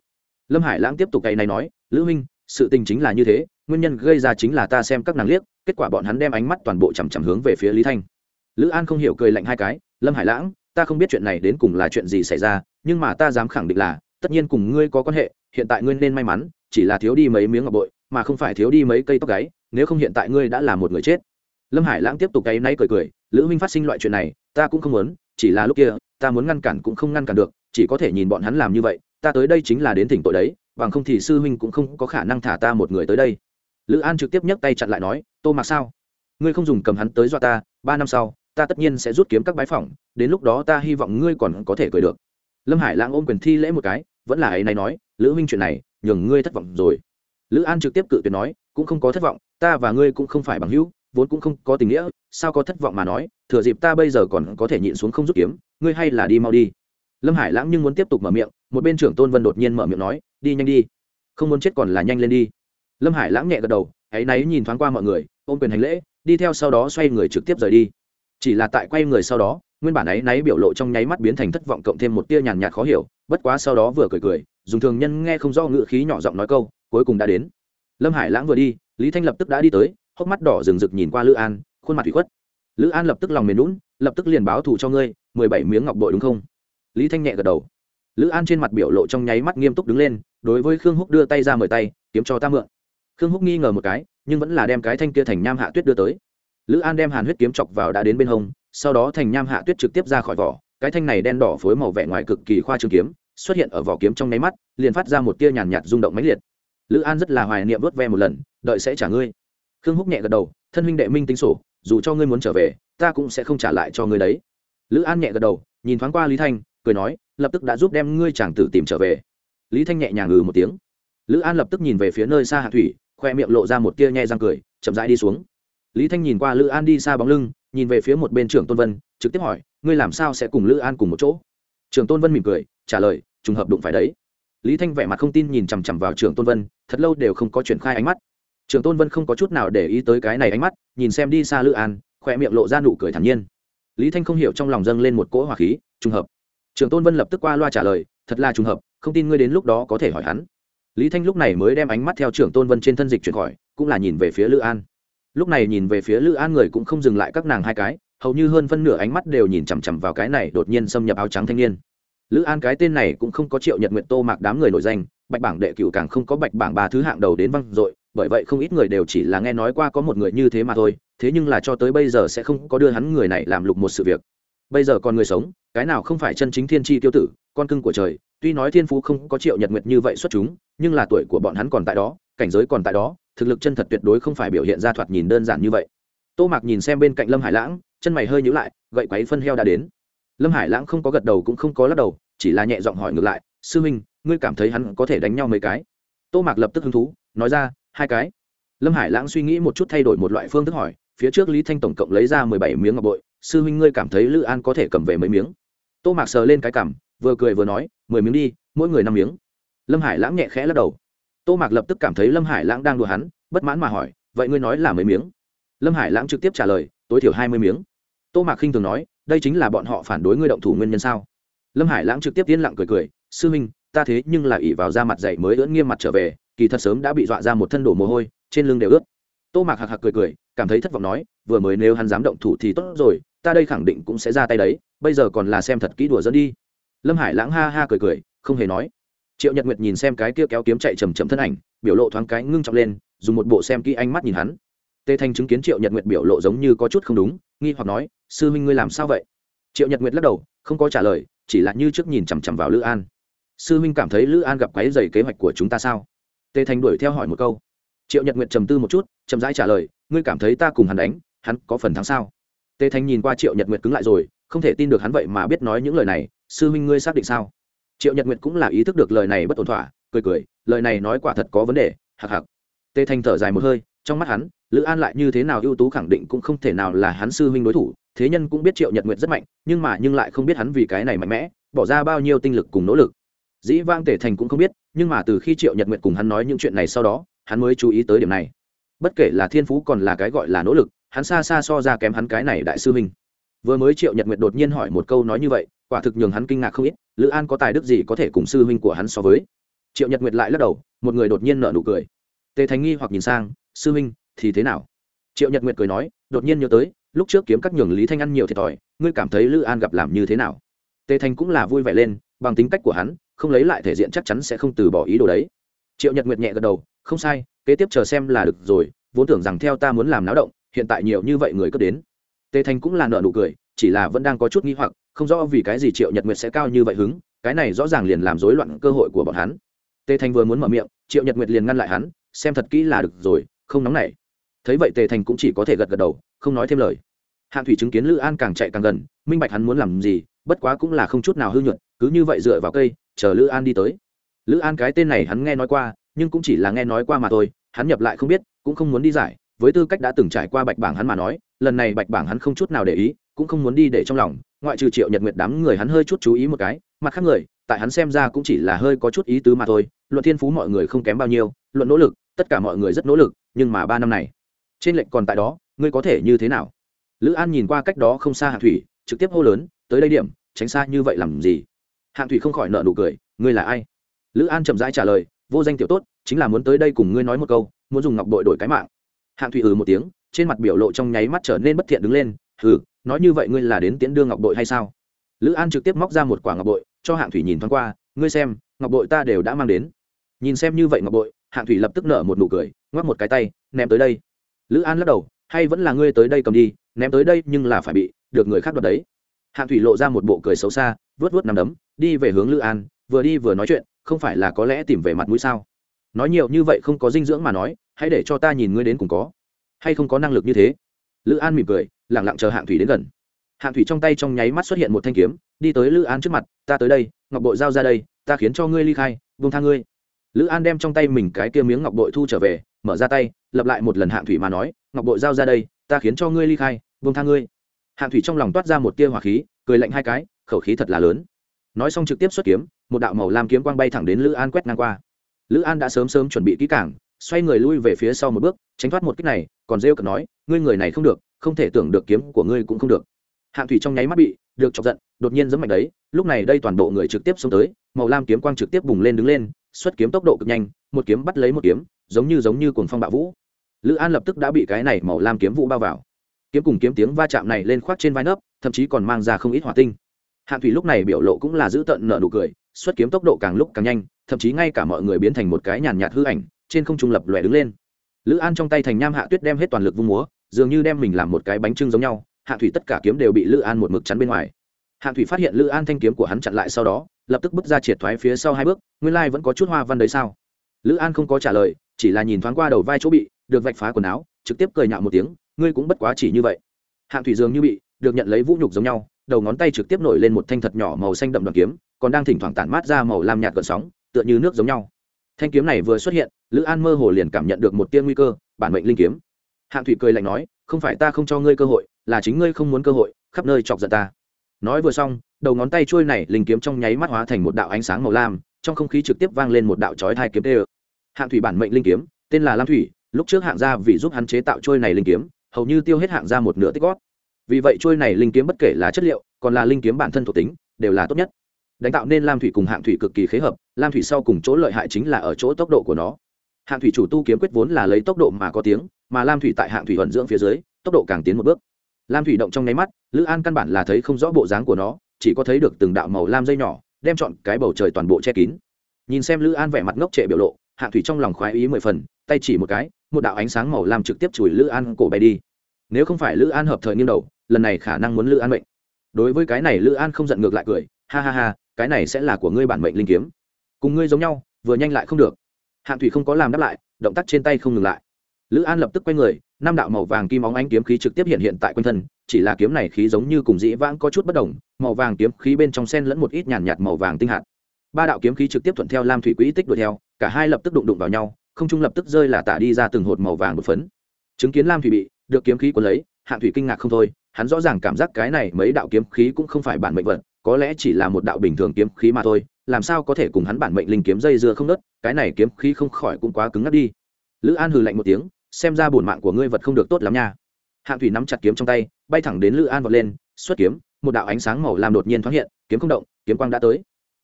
Lâm hải lãng tiếp tục cày này nói, lữ huynh, sự tình chính là như thế, nguyên nhân gây ra chính là ta xem các nàng liếc, kết quả bọn hắn đem ánh mắt toàn bộ chằm chằm hướng về phía lý thanh lữ an không hiểu cười lạnh hai cái, lâm hải lãng, ta không biết chuyện này đến cùng là chuyện gì xảy ra, nhưng mà ta dám khẳng định là, tất nhiên cùng ngươi có quan hệ, hiện tại ngươi nên may mắn, chỉ là thiếu đi mấy miếng ngọc bội, mà không phải thiếu đi mấy cây tóc gáy, nếu không hiện tại ngươi đã là một người chết. Lâm hải lãng tiếp tục cái nay cười cười, lữ huynh phát sinh loại chuyện này, ta cũng không muốn, chỉ là lúc kia, ta muốn ngăn cản cũng không ngăn cản được, chỉ có thể nhìn bọn hắn làm như vậy, ta tới đây chính là đến thỉnh tội đấy, bằng không thì sư huynh cũng không có khả năng thả ta một người tới đây. Lữ an trực tiếp nhấc tay chặn lại nói, tô mặc sao? Ngươi không dùng cầm hắn tới dọa ta, ba năm sau ta tất nhiên sẽ rút kiếm các bái phỏng, đến lúc đó ta hy vọng ngươi còn có thể cười được. Lâm hải lãng ôm quyền thi lễ một cái, vẫn là ấy này nói, lữ huynh chuyện này, nhường ngươi thất vọng rồi. Lữ an trực tiếp cự tuyệt nói, cũng không có thất vọng, ta và ngươi cũng không phải bằng hữu, vốn cũng không có tình nghĩa, sao có thất vọng mà nói, thừa dịp ta bây giờ còn có thể nhịn xuống không rút kiếm, ngươi hay là đi mau đi. Lâm hải lãng nhưng muốn tiếp tục mở miệng, một bên trưởng tôn vân đột nhiên mở miệng nói, đi nhanh đi, không muốn chết còn là nhanh lên đi. Lâm hải lãng nhẹ gật đầu hãy náy nhìn thoáng qua mọi người, ôm quyền hành lễ, đi theo sau đó xoay người trực tiếp rời đi chỉ là tại quay người sau đó, nguyên bản ấy náy biểu lộ trong nháy mắt biến thành thất vọng cộng thêm một tia nhàn nhạt khó hiểu, bất quá sau đó vừa cười cười, dùng thường nhân nghe không do ngự khí nhỏ giọng nói câu, cuối cùng đã đến. Lâm hải lãng vừa đi, lý thanh lập tức đã đi tới, hốc mắt đỏ rừng rực nhìn qua lữ an, khuôn mặt thủy khuất. Lữ an lập tức lòng mềm lún lập tức liền báo thù cho ngươi, mười bảy miếng ngọc bội đúng không? Lý thanh nhẹ gật đầu. Lữ an trên mặt biểu lộ trong nháy mắt nghiêm túc đứng lên, đối với khương húc đưa tay ra mời tay, kiếm cho ta mượn. Khương húc nghi ngờ một cái, nhưng vẫn là đem cái thanh kia thành nam hạ tuyết đưa tới lữ an đem hàn huyết kiếm chọc vào đã đến bên hông, sau đó thành nham hạ tuyết trực tiếp ra khỏi vỏ, cái thanh này đen đỏ phối màu vẻ ngoài cực kỳ khoa trương kiếm, xuất hiện ở vỏ kiếm trong nháy mắt, liền phát ra một tia nhàn nhạt rung động mãnh liệt. Lữ an rất là hoài niệm vớt ve một lần, đợi sẽ trả ngươi. Khương húc nhẹ gật đầu, thân huynh đệ minh tính sổ, dù cho ngươi muốn trở về, ta cũng sẽ không trả lại cho ngươi đấy. Lữ an nhẹ gật đầu, nhìn thoáng qua lý thanh, cười nói, lập tức đã giúp đem ngươi chàng tử tìm trở về. Lý thanh nhẹ nhàng ngừ một tiếng. Lữ an lập tức nhìn về phía nơi xa hạ thủy, khoe miệng lộ ra một tia nhẹ răng cười, chậm rãi đi xuống lý thanh nhìn qua lữ an đi xa bóng lưng, nhìn về phía một bên trưởng tôn vân, trực tiếp hỏi, ngươi làm sao sẽ cùng lữ an cùng một chỗ? Trưởng tôn vân mỉm cười, trả lời, trùng hợp đụng phải đấy. Lý thanh vẻ mặt không tin nhìn chằm chằm vào trưởng tôn vân, thật lâu đều không có chuyển khai ánh mắt. Trưởng tôn vân không có chút nào để ý tới cái này ánh mắt, nhìn xem đi xa lữ an khoe miệng lộ ra nụ cười thản nhiên. Lý thanh không hiểu trong lòng dâng lên một cỗ hỏa khí, trùng hợp. Trưởng tôn vân lập tức qua loa trả lời, thật là trùng hợp, không tin ngươi đến lúc đó có thể hỏi hắn. Lý thanh lúc này mới đem ánh mắt theo trưởng tôn vân trên thân dịch chuyển khỏi, cũng là nhìn về phía lữ an lúc này nhìn về phía lữ an người cũng không dừng lại các nàng hai cái, hầu như hơn phân nửa ánh mắt đều nhìn chằm chằm vào cái này đột nhiên xâm nhập áo trắng thanh niên. Lữ an cái tên này cũng không có triệu nhật nguyện tô mạc đám người nổi danh, bạch bảng đệ cựu càng không có bạch bảng ba thứ hạng đầu đến văng dội, bởi vậy không ít người đều chỉ là nghe nói qua có một người như thế mà thôi, thế nhưng là cho tới bây giờ sẽ không có đưa hắn người này làm lục một sự việc. Bây giờ còn người sống, cái nào không phải chân chính thiên tri tiêu tử con cưng của trời, tuy nói thiên phú không có triệu nhật nguyệt như vậy xuất chúng, nhưng là tuổi của bọn hắn còn tại đó, cảnh giới còn tại đó, thực lực chân thật tuyệt đối không phải biểu hiện ra thoạt nhìn đơn giản như vậy. Tô mạc nhìn xem bên cạnh lâm hải lãng, chân mày hơi nhữ lại, gậy quáy phân heo đã đến. Lâm hải lãng không có gật đầu cũng không có lắc đầu, chỉ là nhẹ giọng hỏi ngược lại, sư minh ngươi cảm thấy hắn có thể đánh nhau mấy cái? Tô mạc lập tức hứng thú, nói ra, hai cái. Lâm hải lãng suy nghĩ một chút thay đổi một loại phương thức hỏi, phía trước lý thanh tổng cộng lấy ra mười bảy miếng ngọc bội, sư huynh ngươi cảm thấy lữ an có thể cầm về mấy miếng? Tô mạc sờ lên cái cảm vừa cười vừa nói, mười miếng đi, mỗi người năm miếng. Lâm hải lãng nhẹ khẽ lắc đầu. Tô mạc lập tức cảm thấy lâm hải lãng đang đùa hắn, bất mãn mà hỏi, vậy ngươi nói là mấy miếng? Lâm hải lãng trực tiếp trả lời, tối thiểu hai mươi miếng. Tô mạc khinh thường nói, đây chính là bọn họ phản đối ngươi động thủ nguyên nhân sao? Lâm hải lãng trực tiếp tiến lặng cười cười, sư minh, ta thế nhưng là ỉ vào da mặt dậy mới ưỡn nghiêm mặt trở về, kỳ thật sớm đã bị dọa ra một thân đổ mồ hôi, trên lưng đều ướt. Tô mạc hạc hạc cười cười, cảm thấy thất vọng nói, vừa mới nếu hắn dám động thủ thì tốt rồi, ta đây khẳng định cũng sẽ ra tay đấy, bây giờ còn là xem thật kỹ đùa dẫn đi lâm hải lãng ha ha cười cười, không hề nói. Triệu nhật nguyệt nhìn xem cái kia kéo kiếm chạy chầm chậm thân ảnh, biểu lộ thoáng cái ngưng trọng lên, dùng một bộ xem kỹ ánh mắt nhìn hắn. Tê thanh chứng kiến triệu nhật nguyệt biểu lộ giống như có chút không đúng, nghi hoặc nói, sư minh ngươi làm sao vậy? Triệu nhật nguyệt lắc đầu, không có trả lời, chỉ là như trước nhìn chằm chằm vào lữ an. Sư minh cảm thấy lữ an gặp quái dày kế hoạch của chúng ta sao? Tê thanh đuổi theo hỏi một câu. Triệu nhật nguyệt trầm tư một chút, chậm rãi trả lời, ngươi cảm thấy ta cùng hắn đánh, hắn có phần thắng sao? Tê thanh nhìn qua triệu nhật nguyệt cứng lại rồi, không thể tin được hắn vậy mà biết nói những lời này sư huynh ngươi xác định sao? Triệu nhật nguyệt cũng là ý thức được lời này bất ổn thỏa, cười cười, lời này nói quả thật có vấn đề hạc hạc tê thanh thở dài một hơi, trong mắt hắn, lữ an lại như thế nào ưu tú khẳng định cũng không thể nào là hắn sư huynh đối thủ, thế nhân cũng biết triệu nhật nguyệt rất mạnh, nhưng mà nhưng lại không biết hắn vì cái này mạnh mẽ, bỏ ra bao nhiêu tinh lực cùng nỗ lực. Dĩ vang tể thành cũng không biết, nhưng mà từ khi triệu nhật nguyệt cùng hắn nói những chuyện này sau đó, hắn mới chú ý tới điểm này. Bất kể là thiên phú còn là cái gọi là nỗ lực, hắn xa xa so ra kém hắn cái này đại sư huynh. Vừa mới triệu nhật nguyệt đột nhiên hỏi một câu nói như vậy quả thực nhường hắn kinh ngạc không ít, lữ an có tài đức gì có thể cùng sư huynh của hắn so với? Triệu nhật nguyệt lại lắc đầu, một người đột nhiên nở nụ cười. Tề thành nghi hoặc nhìn sang, sư huynh, thì thế nào? Triệu nhật nguyệt cười nói, đột nhiên nhớ tới, lúc trước kiếm các nhường lý thanh ăn nhiều thiệt thòi, ngươi cảm thấy lữ an gặp làm như thế nào? Tề thành cũng là vui vẻ lên, bằng tính cách của hắn, không lấy lại thể diện chắc chắn sẽ không từ bỏ ý đồ đấy. Triệu nhật nguyệt nhẹ gật đầu, không sai, kế tiếp chờ xem là được rồi, vốn tưởng rằng theo ta muốn làm náo động, hiện tại nhiều như vậy người cất đến. Tề thành cũng là nợ nụ cười, chỉ là vẫn đang có chút nghi hoặc không rõ vì cái gì triệu nhật nguyệt sẽ cao như vậy hứng, cái này rõ ràng liền làm rối loạn cơ hội của bọn hắn. Tề thành vừa muốn mở miệng, triệu nhật nguyệt liền ngăn lại hắn, xem thật kỹ là được rồi, không nóng nảy. Thấy vậy tề thành cũng chỉ có thể gật gật đầu, không nói thêm lời. Hạng thủy chứng kiến lữ an càng chạy càng gần, minh bạch hắn muốn làm gì, bất quá cũng là không chút nào hư nhuận cứ như vậy dựa vào cây, chờ lữ an đi tới. Lữ an cái tên này hắn nghe nói qua, nhưng cũng chỉ là nghe nói qua mà thôi, hắn nhập lại không biết, cũng không muốn đi giải, với tư cách đã từng trải qua bạch bảng hắn mà nói, lần này bạch bảng hắn không chút nào để ý, cũng không muốn đi để trong lòng ngoại trừ triệu nhật nguyệt đám người hắn hơi chút chú ý một cái, mặt khác người, tại hắn xem ra cũng chỉ là hơi có chút ý tứ mà thôi, luận thiên phú mọi người không kém bao nhiêu, luận nỗ lực, tất cả mọi người rất nỗ lực, nhưng mà ba năm này, trên lệnh còn tại đó, ngươi có thể như thế nào? Lữ an nhìn qua cách đó không xa hạng thủy, trực tiếp hô lớn, tới đây điểm, tránh xa như vậy làm gì? Hạng thủy không khỏi nợ nụ cười, ngươi là ai? Lữ an chậm rãi trả lời, vô danh tiểu tốt, chính là muốn tới đây cùng ngươi nói một câu, muốn dùng ngọc bội đổi cái mạng. Hạng thủy ừ một tiếng, trên mặt biểu lộ trong nháy mắt trở nên bất thiện đứng lên hừ nói như vậy ngươi là đến tiễn đưa ngọc bội hay sao? Lữ an trực tiếp móc ra một quả ngọc bội, cho hạng thủy nhìn thoáng qua, ngươi xem, ngọc bội ta đều đã mang đến. Nhìn xem như vậy ngọc bội, hạng thủy lập tức nở một nụ cười, ngoắc một cái tay, ném tới đây. Lữ an lắc đầu, hay vẫn là ngươi tới đây cầm đi, ném tới đây nhưng là phải bị, được người khác đoạt đấy. Hạng thủy lộ ra một bộ cười xấu xa vớt vớt nằm đấm, đi về hướng lữ an, vừa đi vừa nói chuyện, không phải là có lẽ tìm về mặt mũi sao? Nói nhiều như vậy không có dinh dưỡng mà nói, hãy để cho ta nhìn ngươi đến cùng có hay không có năng lực như thế. Lữ an mỉm cười lẳng lặng chờ hạng thủy đến gần. Hạng thủy trong tay trong nháy mắt xuất hiện một thanh kiếm, đi tới lữ an trước mặt, ta tới đây, ngọc bội giao ra đây, ta khiến cho ngươi ly khai vung tha ngươi. Lữ an đem trong tay mình cái kia miếng ngọc bội thu trở về, mở ra tay, lập lại một lần hạng thủy mà nói, ngọc bội giao ra đây, ta khiến cho ngươi ly khai vung tha ngươi. Hạng thủy trong lòng toát ra một tia hỏa khí, cười lạnh hai cái, khẩu khí thật là lớn. Nói xong trực tiếp xuất kiếm, một đạo màu lam kiếm quang bay thẳng đến lữ an quét ngang qua. Lữ an đã sớm sớm chuẩn bị kỹ cảng xoay người lui về phía sau một bước, tránh thoát một cách này, còn rêu cợt nói, ngươi người này không được, không thể tưởng được kiếm của ngươi cũng không được. Hạng thủy trong nháy mắt bị được chọc giận, đột nhiên giấm mạnh đấy, lúc này đây toàn bộ người trực tiếp xông tới, màu lam kiếm quang trực tiếp bùng lên đứng lên, xuất kiếm tốc độ cực nhanh, một kiếm bắt lấy một kiếm, giống như giống như cuồng phong bạo vũ. Lữ an lập tức đã bị cái này màu lam kiếm vũ bao vào. Kiếm cùng kiếm tiếng va chạm này lên khoác trên vai nấp, thậm chí còn mang ra không ít hỏa tinh. Hạng thủy lúc này biểu lộ cũng là giữ tận nợ nụ cười, xuất kiếm tốc độ càng lúc càng nhanh, thậm chí ngay cả mọi người biến thành một cái nhàn nhạt hư ảnh trên không trung lập lòe đứng lên. Lữ an trong tay thành nham hạ tuyết đem hết toàn lực vung múa, dường như đem mình làm một cái bánh trưng giống nhau, hạ thủy tất cả kiếm đều bị lữ an một mực chắn bên ngoài. Hạ thủy phát hiện lữ an thanh kiếm của hắn chặn lại sau đó, lập tức bước ra triệt thoái phía sau hai bước, nguyên lai vẫn có chút hoa văn đấy sao? Lữ an không có trả lời, chỉ là nhìn thoáng qua đầu vai chỗ bị, được vạch phá quần áo, trực tiếp cười nhạo một tiếng, ngươi cũng bất quá chỉ như vậy. Hạ thủy dường như bị, được nhận lấy vũ nhục giống nhau, đầu ngón tay trực tiếp nổi lên một thanh thật nhỏ màu xanh đậm đoàn kiếm, còn đang thỉnh thoảng tản mát ra màu lam nhạt gợn sóng, tựa như nước giống nhau thanh kiếm này vừa xuất hiện, lữ an mơ hồ liền cảm nhận được một tia nguy cơ, bản mệnh linh kiếm. Hạng thủy cười lạnh nói, không phải ta không cho ngươi cơ hội, là chính ngươi không muốn cơ hội, khắp nơi chọc giận ta. Nói vừa xong, đầu ngón tay trôi này linh kiếm trong nháy mắt hóa thành một đạo ánh sáng màu lam, trong không khí trực tiếp vang lên một đạo chói thai kiếm tê ơ. Hạng thủy bản mệnh linh kiếm, tên là lam thủy, lúc trước hạng gia vì giúp hắn chế tạo trôi này linh kiếm, hầu như tiêu hết hạng gia một nửa tích gót vì vậy trôi này linh kiếm bất kể là chất liệu, còn là linh kiếm bản thân thuộc tính, đều là tốt nhất đánh tạo nên lam thủy cùng hạng thủy cực kỳ khế hợp, lam thủy sau cùng chỗ lợi hại chính là ở chỗ tốc độ của nó. Hạng thủy chủ tu kiếm quyết vốn là lấy tốc độ mà có tiếng, mà lam thủy tại hạng thủy vận dưỡng phía dưới, tốc độ càng tiến một bước. Lam thủy động trong nháy mắt, lữ an căn bản là thấy không rõ bộ dáng của nó, chỉ có thấy được từng đạo màu lam dây nhỏ, đem chọn cái bầu trời toàn bộ che kín. Nhìn xem lữ an vẻ mặt ngốc trệ biểu lộ, hạng thủy trong lòng khoái ý mười phần, tay chỉ một cái, một đạo ánh sáng màu lam trực tiếp chùi lữ an cổ bay đi. Nếu không phải lữ an hợp thời nghiêng đầu, lần này khả năng muốn lữ an mệnh. Đối với cái này lữ an không giận ngược lại cười, ha ha ha cái này sẽ là của ngươi bản mệnh linh kiếm. Cùng ngươi giống nhau, vừa nhanh lại không được. Hạng thủy không có làm đáp lại, động tác trên tay không ngừng lại. Lữ an lập tức quay người, năm đạo màu vàng kim óng ánh kiếm khí trực tiếp hiện hiện tại quanh thân, chỉ là kiếm này khí giống như cùng dĩ vãng có chút bất đồng, màu vàng kiếm khí bên trong sen lẫn một ít nhàn nhạt màu vàng tinh hạt. Ba đạo kiếm khí trực tiếp thuận theo lam thủy quỹ tích đuổi theo, cả hai lập tức đụng đụng vào nhau, không trung lập tức rơi là tả đi ra từng hột màu vàng một phấn. Chứng kiến lam thủy bị được kiếm khí quấn lấy, hạng thủy kinh ngạc không thôi, hắn rõ ràng cảm giác cái này mấy đạo kiếm khí cũng không phải bản mệnh vật có lẽ chỉ là một đạo bình thường kiếm khí mà thôi, làm sao có thể cùng hắn bản mệnh linh kiếm dây dưa không nớt, cái này kiếm khí không khỏi cũng quá cứng ngắt đi. Lữ an hừ lạnh một tiếng, xem ra bổn mạng của ngươi vật không được tốt lắm nha. Hạng thủy nắm chặt kiếm trong tay, bay thẳng đến lữ an vọt lên, xuất kiếm, một đạo ánh sáng màu làm đột nhiên thoáng hiện, kiếm không động, kiếm quang đã tới.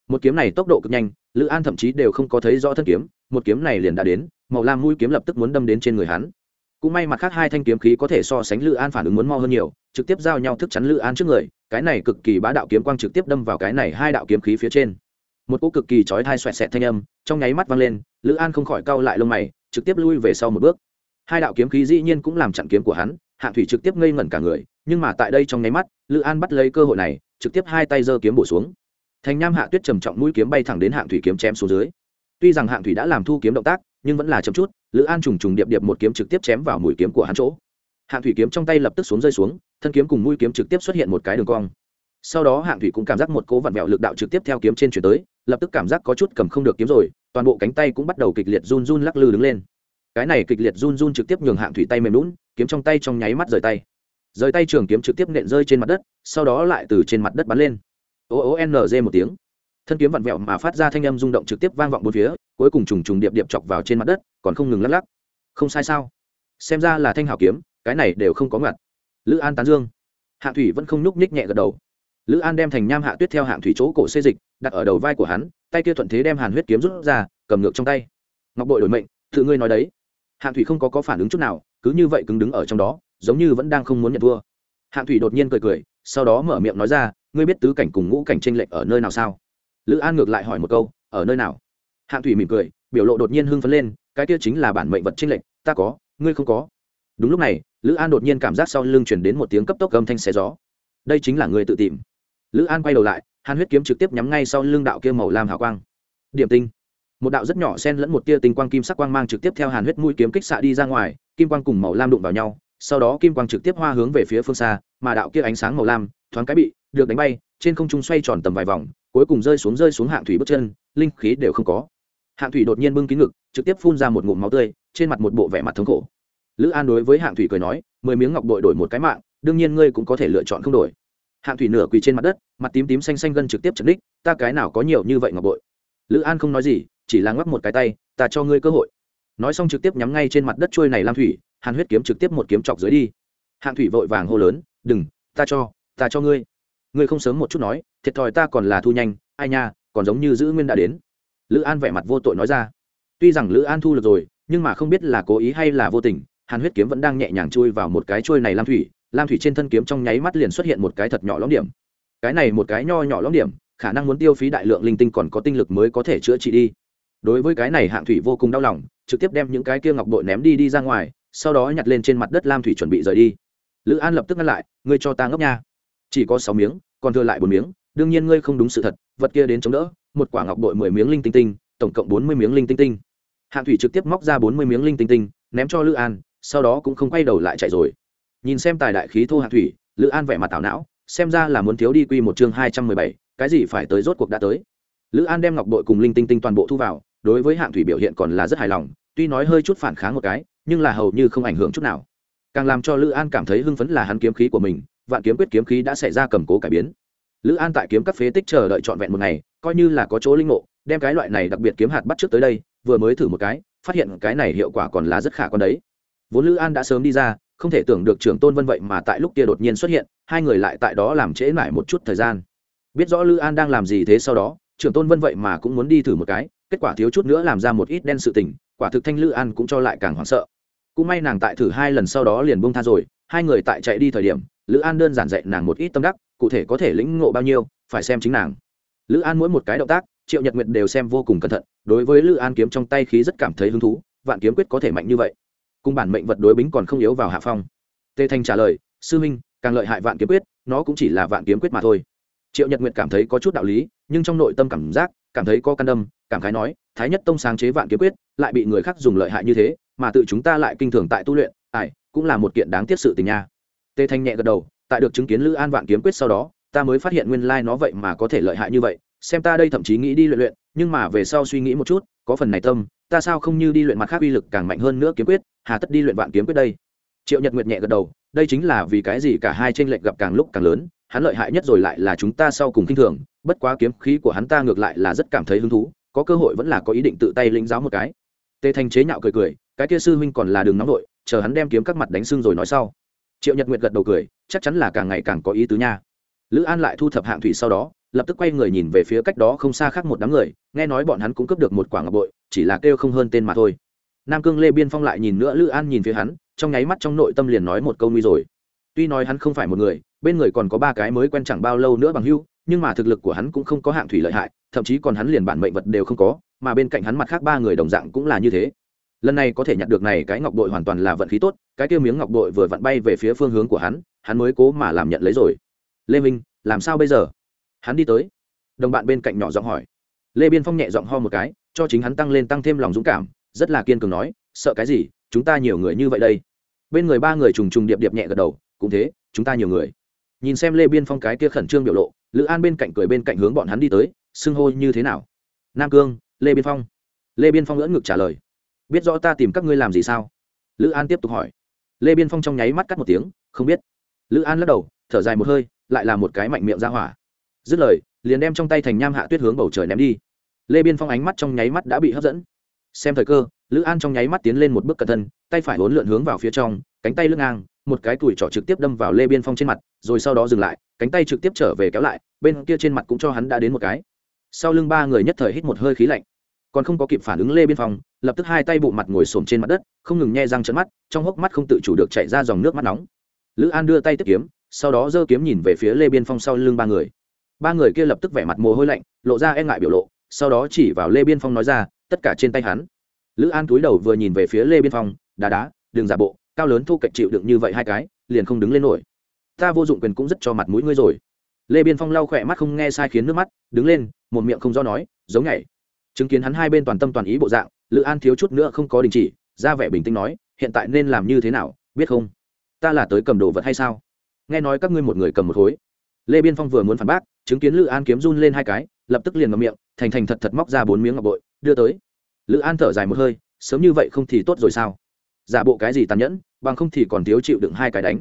Một kiếm này tốc độ cực nhanh, lữ an thậm chí đều không có thấy rõ thân kiếm, một kiếm này liền đã đến, màu lam mũi kiếm lập tức muốn đâm đến trên người hắn. Cũng may mặt khác hai thanh kiếm khí có thể so sánh lữ an phản ứng muốn mo hơn nhiều, trực tiếp giao nhau thức chắn lữ an trước người cái này cực kỳ bá đạo kiếm quang trực tiếp đâm vào cái này hai đạo kiếm khí phía trên. Một cú cực kỳ chói thai xoẹt xẹt thanh âm, trong nháy mắt vang lên, lữ an không khỏi cau lại lông mày, trực tiếp lui về sau một bước. Hai đạo kiếm khí dĩ nhiên cũng làm chặn kiếm của hắn hạng thủy trực tiếp ngây ngẩn cả người, nhưng mà tại đây trong nháy mắt, lữ an bắt lấy cơ hội này, trực tiếp hai tay giơ kiếm bổ xuống. Thành nham hạ tuyết trầm trọng mũi kiếm bay thẳng đến hạng thủy kiếm chém xuống dưới. Tuy rằng hạng thủy đã làm thu kiếm động tác, nhưng vẫn là chậm chút, lữ an trùng trùng điệp điệp một kiếm trực tiếp chém vào mũi kiếm của hắn chỗ. Hạng thủy kiếm trong tay lập tức xuống rơi xuống thân kiếm cùng mũi kiếm trực tiếp xuất hiện một cái đường cong. Sau đó hạng thủy cũng cảm giác một cố vặn vẹo lực đạo trực tiếp theo kiếm trên chuyển tới, lập tức cảm giác có chút cầm không được kiếm rồi, toàn bộ cánh tay cũng bắt đầu kịch liệt run run lắc lư đứng lên. Cái này kịch liệt run run trực tiếp nhường hạng thủy tay mềm lún kiếm trong tay trong nháy mắt rời tay. Rời tay trường kiếm trực tiếp nện rơi trên mặt đất, sau đó lại từ trên mặt đất bắn lên. O o n g một tiếng. Thân kiếm vặn vẹo mà phát ra thanh âm rung động trực tiếp vang vọng bốn phía, cuối cùng trùng trùng điệp điệp chọc vào trên mặt đất, còn không ngừng lắc lắc. Không sai sao? Xem ra là thanh hảo kiếm, cái này đều không có ngặt lữ an tán dương. Hạng thủy vẫn không nhúc nhích nhẹ gật đầu. Lữ an đem thành nham hạ tuyết theo hạng thủy chỗ cổ xê dịch đặt ở đầu vai của hắn tay kia thuận thế đem hàn huyết kiếm rút ra cầm ngược trong tay. Ngọc bội đổi mệnh tự ngươi nói đấy. Hạng thủy không có, có phản ứng chút nào cứ như vậy cứng đứng ở trong đó giống như vẫn đang không muốn nhận thua. Hạng thủy đột nhiên cười cười sau đó mở miệng nói ra ngươi biết tứ cảnh cùng ngũ cảnh tranh lệch ở nơi nào sao? Lữ an ngược lại hỏi một câu ở nơi nào? Hạng thủy mỉm cười biểu lộ đột nhiên hưng phấn lên cái kia chính là bản mệnh vật tranh lệch ta có ngươi không có. Đúng lúc này lữ an đột nhiên cảm giác sau lưng chuyển đến một tiếng cấp tốc âm thanh xé gió. Đây chính là người tự tìm. Lữ an quay đầu lại, hàn huyết kiếm trực tiếp nhắm ngay sau lưng đạo kia màu lam hào quang. Điểm tinh. Một đạo rất nhỏ sen lẫn một tia tinh quang kim sắc quang mang trực tiếp theo hàn huyết mũi kiếm kích xạ đi ra ngoài, kim quang cùng màu lam đụng vào nhau, sau đó kim quang trực tiếp hoa hướng về phía phương xa, mà đạo kia ánh sáng màu lam, thoáng cái bị được đánh bay, trên không trung xoay tròn tầm vài vòng, cuối cùng rơi xuống rơi xuống hạng thủy bước chân, linh khí đều không có. Hạng thủy đột nhiên bưng kín ngực, trực tiếp phun ra một ngụm máu tươi, trên mặt một bộ vẻ mặt thống khổ lữ an đối với hạng thủy cười nói, mười miếng ngọc bội đổi một cái mạng, đương nhiên ngươi cũng có thể lựa chọn không đổi. Hạng thủy nửa quỳ trên mặt đất, mặt tím tím xanh xanh gân trực tiếp chật đích ta cái nào có nhiều như vậy ngọc bội? Lữ an không nói gì, chỉ là ngoắc một cái tay, ta cho ngươi cơ hội. Nói xong trực tiếp nhắm ngay trên mặt đất trôi này lam thủy, hàn huyết kiếm trực tiếp một kiếm chọc dưới đi. Hạng thủy vội vàng hô lớn, đừng, ta cho ta cho ngươi. Ngươi không sớm một chút nói, thiệt thòi ta còn là thu nhanh, ai nha, còn giống như giữ nguyên đã đến. Lữ an vẻ mặt vô tội nói ra. Tuy rằng lữ an thu được rồi, nhưng mà không biết là cố ý hay là vô tình hàn huyết kiếm vẫn đang nhẹ nhàng chui vào một cái chuôi này lam thủy lam thủy trên thân kiếm trong nháy mắt liền xuất hiện một cái thật nhỏ lõm điểm. Cái này một cái nho nhỏ lõm điểm, khả năng muốn tiêu phí đại lượng linh tinh còn có tinh lực mới có thể chữa trị đi. Đối với cái này hạng thủy vô cùng đau lòng, trực tiếp đem những cái kia ngọc bội ném đi đi ra ngoài, sau đó nhặt lên trên mặt đất lam thủy chuẩn bị rời đi. Lữ an lập tức ngăn lại, ngươi cho ta ngốc nha. Chỉ có sáu miếng, còn thừa lại bốn miếng, đương nhiên ngươi không đúng sự thật, vật kia đến chống đỡ, một quả ngọc bội mười miếng linh tinh tinh, tổng cộng bốn mươi miếng linh tinh tinh. Hạng thủy trực tiếp móc ra bốn mươi miếng linh tinh tinh, ném cho lữ an sau đó cũng không quay đầu lại chạy rồi. Nhìn xem tài đại khí thô hạng thủy, lữ an vẻ mặt tảo não, xem ra là muốn thiếu đi quy một chương hai trăm mười bảy, cái gì phải tới rốt cuộc đã tới. Lữ an đem ngọc bội cùng linh tinh tinh toàn bộ thu vào, đối với hạng thủy biểu hiện còn là rất hài lòng, tuy nói hơi chút phản kháng một cái, nhưng là hầu như không ảnh hưởng chút nào. Càng làm cho lữ an cảm thấy hưng phấn là hắn kiếm khí của mình, vạn kiếm quyết kiếm khí đã xảy ra cầm cố cải biến. Lữ an tại kiếm các phế tích chờ đợi trọn vẹn một ngày, coi như là có chỗ linh ngộ, đem cái loại này đặc biệt kiếm hạt bắt trước tới đây, vừa mới thử một cái, phát hiện cái này hiệu quả còn là rất khả quan đấy vốn lữ an đã sớm đi ra, không thể tưởng được trưởng tôn vân vậy mà tại lúc kia đột nhiên xuất hiện, hai người lại tại đó làm trễ lại một chút thời gian. Biết rõ lữ an đang làm gì thế sau đó, trưởng tôn vân vậy mà cũng muốn đi thử một cái, kết quả thiếu chút nữa làm ra một ít đen sự tình, quả thực thanh lữ an cũng cho lại càng hoảng sợ. Cũng may nàng tại thử hai lần sau đó liền bông tha rồi, hai người tại chạy đi thời điểm, lữ an đơn giản dạy nàng một ít tâm đắc, cụ thể có thể lĩnh ngộ bao nhiêu, phải xem chính nàng. Lữ an mỗi một cái động tác, triệu nhật nguyệt đều xem vô cùng cẩn thận, đối với lữ an kiếm trong tay khí rất cảm thấy hứng thú, vạn kiếm quyết có thể mạnh như vậy cùng bản mệnh vật đối bính còn không yếu vào hạ phong. Tề thanh trả lời, sư minh, càng lợi hại vạn kiếm quyết, nó cũng chỉ là vạn kiếm quyết mà thôi. Triệu nhật nguyệt cảm thấy có chút đạo lý, nhưng trong nội tâm cảm giác, cảm thấy có căn đâm, cảm khái nói, thái nhất tông sáng chế vạn kiếm quyết, lại bị người khác dùng lợi hại như thế, mà tự chúng ta lại kinh thường tại tu luyện, ai, cũng là một kiện đáng tiếc sự tình nha. Tề thanh nhẹ gật đầu, tại được chứng kiến lữ an vạn kiếm quyết sau đó, ta mới phát hiện nguyên lai nó vậy mà có thể lợi hại như vậy, xem ta đây thậm chí nghĩ đi luyện luyện, nhưng mà về sau suy nghĩ một chút, có phần này tâm, ta sao không như đi luyện mặt khác uy lực càng mạnh hơn nữa kiếm quyết hà tất đi luyện vạn kiếm quyết đây. Triệu nhật nguyệt nhẹ gật đầu, đây chính là vì cái gì cả hai tranh lệch gặp càng lúc càng lớn, hắn lợi hại nhất rồi lại là chúng ta sau cùng kinh thường, bất quá kiếm khí của hắn ta ngược lại là rất cảm thấy hứng thú, có cơ hội vẫn là có ý định tự tay lĩnh giáo một cái. Tề thanh chế nhạo cười cười, cái kia sư huynh còn là đường nóng đội chờ hắn đem kiếm các mặt đánh xương rồi nói sau. Triệu nhật nguyệt gật đầu cười, chắc chắn là càng ngày càng có ý tứ nha. Lữ an lại thu thập hạng thủy sau đó, lập tức quay người nhìn về phía cách đó không xa khác một đám người, nghe nói bọn hắn cũng cướp được một quả ngọc bội, chỉ là kêu không hơn tên mà thôi nam cương lê biên phong lại nhìn nữa lữ an nhìn phía hắn, trong nháy mắt trong nội tâm liền nói một câu nguy rồi. Tuy nói hắn không phải một người, bên người còn có ba cái mới quen chẳng bao lâu nữa bằng hưu, nhưng mà thực lực của hắn cũng không có hạng thủy lợi hại, thậm chí còn hắn liền bản mệnh vật đều không có, mà bên cạnh hắn mặt khác ba người đồng dạng cũng là như thế. Lần này có thể nhặt được này cái ngọc đội hoàn toàn là vận khí tốt, cái kia miếng ngọc đội vừa vặn bay về phía phương hướng của hắn hắn mới cố mà làm nhận lấy rồi. Lê minh, làm sao bây giờ? Hắn đi tới. Đồng bạn bên cạnh nhỏ giọng hỏi. Lê biên phong nhẹ giọng ho một cái, cho chính hắn tăng lên tăng thêm lòng dũng cảm rất là kiên cường nói, sợ cái gì? Chúng ta nhiều người như vậy đây. Bên người ba người trùng trùng điệp điệp nhẹ gật đầu, cũng thế, chúng ta nhiều người. Nhìn xem lê biên phong cái kia khẩn trương biểu lộ, lữ an bên cạnh cười bên cạnh hướng bọn hắn đi tới, xưng hô như thế nào? Nam cương, lê biên phong. Lê biên phong ngỡ ngực trả lời, biết rõ ta tìm các ngươi làm gì sao? Lữ an tiếp tục hỏi. Lê biên phong trong nháy mắt cắt một tiếng, không biết. Lữ an lắc đầu, thở dài một hơi, lại là một cái mạnh miệng ra hỏa. Dứt lời, liền đem trong tay thành nham hạ tuyết hướng bầu trời ném đi. Lê biên phong ánh mắt trong nháy mắt đã bị hấp dẫn xem thời cơ, lữ an trong nháy mắt tiến lên một bước cẩn thân tay phải hốn lượn hướng vào phía trong, cánh tay lưng ngang, một cái tuổi trỏ trực tiếp đâm vào lê biên phong trên mặt, rồi sau đó dừng lại, cánh tay trực tiếp trở về kéo lại, bên kia trên mặt cũng cho hắn đã đến một cái. Sau lưng ba người nhất thời hít một hơi khí lạnh. Còn không có kịp phản ứng lê biên phong, lập tức hai tay bộ mặt ngồi xổm trên mặt đất, không ngừng nhe răng trận mắt, trong hốc mắt không tự chủ được chạy ra dòng nước mắt nóng. Lữ an đưa tay tiếp kiếm, sau đó giơ kiếm nhìn về phía lê biên phong sau lưng ba người. Ba người kia lập tức vẻ mặt mồ hôi lạnh, lộ ra e ngại biểu lộ, sau đó chỉ vào lê biên phong nói ra tất cả trên tay hắn. Lữ an túi đầu vừa nhìn về phía lê biên phong, đá đá, đừng giả bộ, cao lớn thu cạnh chịu đựng như vậy hai cái, liền không đứng lên nổi. Ta vô dụng quyền cũng rất cho mặt mũi ngươi rồi. Lê biên phong lau khỏe mắt không nghe sai khiến nước mắt, đứng lên, một miệng không do nói, giống nhảy. Chứng kiến hắn hai bên toàn tâm toàn ý bộ dạng, lữ an thiếu chút nữa không có đình chỉ, ra vẻ bình tĩnh nói, hiện tại nên làm như thế nào, biết không? Ta là tới cầm đồ vật hay sao? Nghe nói các ngươi một người cầm một khối. Lê biên phong vừa muốn phản bác, chứng kiến lữ an kiếm run lên hai cái, lập tức liền ngậm miệng, thành thành thật thật móc ra bốn miếng ngọc bội đưa tới. Lữ an thở dài một hơi, sớm như vậy không thì tốt rồi sao? Giả bộ cái gì tàn nhẫn, bằng không thì còn thiếu chịu đựng hai cái đánh.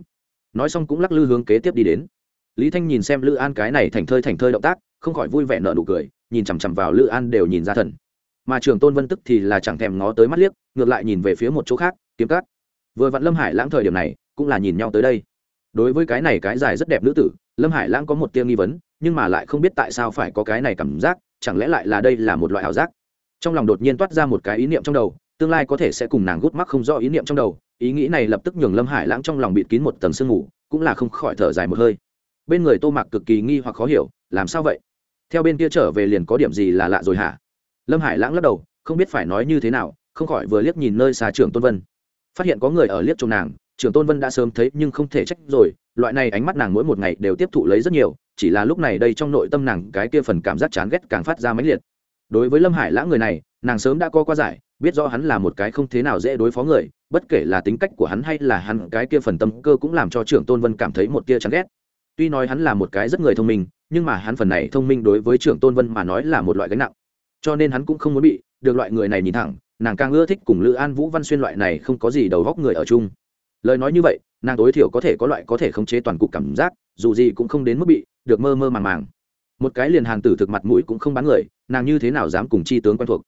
Nói xong cũng lắc lư hướng kế tiếp đi đến. Lý thanh nhìn xem lữ an cái này thành thơi thành thơi động tác, không khỏi vui vẻ nợ nụ cười, nhìn chằm chằm vào lữ an đều nhìn ra thần. Mà trường tôn vân tức thì là chẳng thèm ngó tới mắt liếc, ngược lại nhìn về phía một chỗ khác, kiếm cắt vừa vặn lâm hải lãng thời điểm này, cũng là nhìn nhau tới đây. Đối với cái này cái dài rất đẹp nữ tử, lâm hải lãng có một tiêu nghi vấn, nhưng mà lại không biết tại sao phải có cái này cảm giác, chẳng lẽ lại là đây là một loại ảo giác? Trong lòng đột nhiên toát ra một cái ý niệm trong đầu, tương lai có thể sẽ cùng nàng gút mắc không rõ ý niệm trong đầu, ý nghĩ này lập tức nhường lâm hải lãng trong lòng bịt kín một tầng sương ngủ cũng là không khỏi thở dài một hơi. Bên người tô mạc cực kỳ nghi hoặc khó hiểu, làm sao vậy? Theo bên kia trở về liền có điểm gì là lạ rồi hả? Lâm hải lãng lắc đầu, không biết phải nói như thế nào, không khỏi vừa liếc nhìn nơi xa trường tôn vân. Phát hiện có người ở liếc chồng nàng, trường tôn vân đã sớm thấy nhưng không thể trách rồi, loại này ánh mắt nàng mỗi một ngày đều tiếp thụ lấy rất nhiều, chỉ là lúc này đây trong nội tâm nàng cái kia phần cảm giác chán ghét càng phát ra mãnh liệt đối với lâm hải lãng người này, nàng sớm đã có qua giải, biết rõ hắn là một cái không thế nào dễ đối phó người, bất kể là tính cách của hắn hay là hắn, cái kia phần tâm cơ cũng làm cho trưởng tôn vân cảm thấy một tia chán ghét. Tuy nói hắn là một cái rất người thông minh, nhưng mà hắn phần này thông minh đối với trưởng tôn vân mà nói là một loại gánh nặng. Cho nên hắn cũng không muốn bị được loại người này nhìn thẳng, nàng càng ưa thích cùng lữ an vũ văn xuyên loại này không có gì đầu góc người ở chung. Lời nói như vậy, nàng tối thiểu có thể có loại có thể khống chế toàn cục cảm giác, dù gì cũng không đến mức bị được mơ mơ màng màng một cái liền hàng tử thực mặt mũi cũng không bán người, nàng như thế nào dám cùng chi tướng quen thuộc?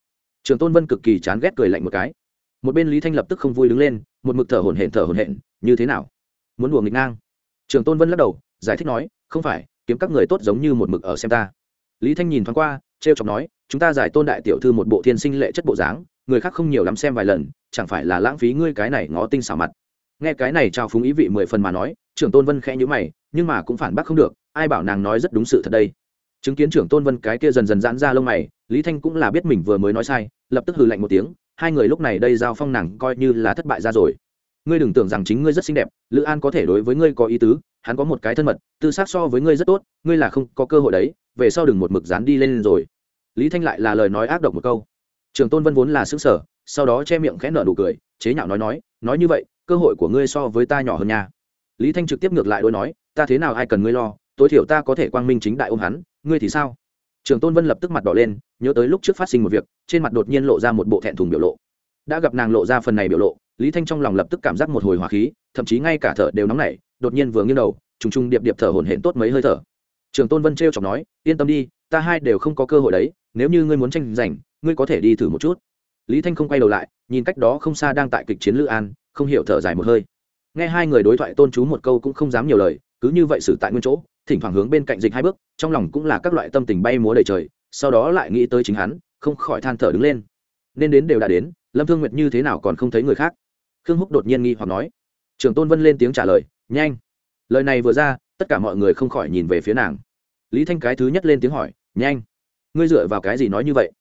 Trường tôn vân cực kỳ chán ghét cười lạnh một cái. Một bên lý thanh lập tức không vui đứng lên, một mực thở hổn hển, thở hổn hển, như thế nào? Muốn đùa nghịch ngang. Trường tôn vân lắc đầu, giải thích nói, không phải, kiếm các người tốt giống như một mực ở xem ta. Lý thanh nhìn thoáng qua t r e o chọc nói, chúng ta giải tôn đại tiểu thư một bộ thiên sinh lệ chất bộ dáng, người khác không nhiều lắm xem vài lần, chẳng phải là lãng phí ngươi cái này ngó tinh xảo mặt. Nghe cái này trao phúng ý vị mười phần mà nói trưởng tôn vân khẽ nhữ mày, nhưng mà cũng phản bác không được, ai bảo nàng nói rất đúng sự thật đây? Chứng kiến trưởng tôn vân cái kia dần dần giãn ra lông mày, lý thanh cũng là biết mình vừa mới nói sai, lập tức hừ lạnh một tiếng, hai người lúc này đây giao phong nàng coi như là thất bại ra rồi. Ngươi đừng tưởng rằng chính ngươi rất xinh đẹp, lữ an có thể đối với ngươi có ý tứ, hắn có một cái thân mật, tư xác so với ngươi rất tốt, ngươi là không có cơ hội đấy, về sau đừng một mực dán đi lên rồi. Lý thanh lại là lời nói ác độc một câu. Trường tôn vân vốn là xứng sở sau đó che miệng khẽ nở nụ cười, chế nhạo nói nói nói như vậy, cơ hội của ngươi so với ta nhỏ hơn nha. Lý thanh trực tiếp ngược lại đôi nói, ta thế nào ai cần ngươi lo, tối thiểu ta có thể quang minh chính đại ôm hắn ngươi thì sao? Trường tôn vân lập tức mặt đỏ lên, nhớ tới lúc trước phát sinh một việc, trên mặt đột nhiên lộ ra một bộ thẹn thùng biểu lộ. Đã gặp nàng lộ ra phần này biểu lộ, lý thanh trong lòng lập tức cảm giác một hồi hỏa khí, thậm chí ngay cả thở đều nóng nảy, đột nhiên vừa nghiêng đầu, trùng trùng điệp điệp thở hổn hển tốt mấy hơi thở. Trường tôn vân t chọc nói, yên tâm đi, ta hai đều không có cơ hội đấy, nếu như ngươi muốn tranh giành, ngươi có thể đi thử một chút. Lý thanh không quay đầu lại, nhìn cách đó không xa đang tại kịch chiến lữ an, không hiểu thở dài một hơi. Nghe hai người đối thoại tôn chú một câu cũng không dám nhiều lời, cứ như vậy xử tại nguyên chỗ thỉnh thoảng hướng bên cạnh dịch hai bước, trong lòng cũng là các loại tâm tình bay múa đầy trời, sau đó lại nghĩ tới chính hắn, không khỏi than thở đứng lên. Nên đến đều đã đến, lâm thương nguyệt như thế nào còn không thấy người khác? Khương húc đột nhiên nghi hoặc nói. Trường tôn vân lên tiếng trả lời, nhanh. Lời này vừa ra, tất cả mọi người không khỏi nhìn về phía nàng. Lý thanh cái thứ nhất lên tiếng hỏi, nhanh, ngươi dựa vào cái gì nói như vậy?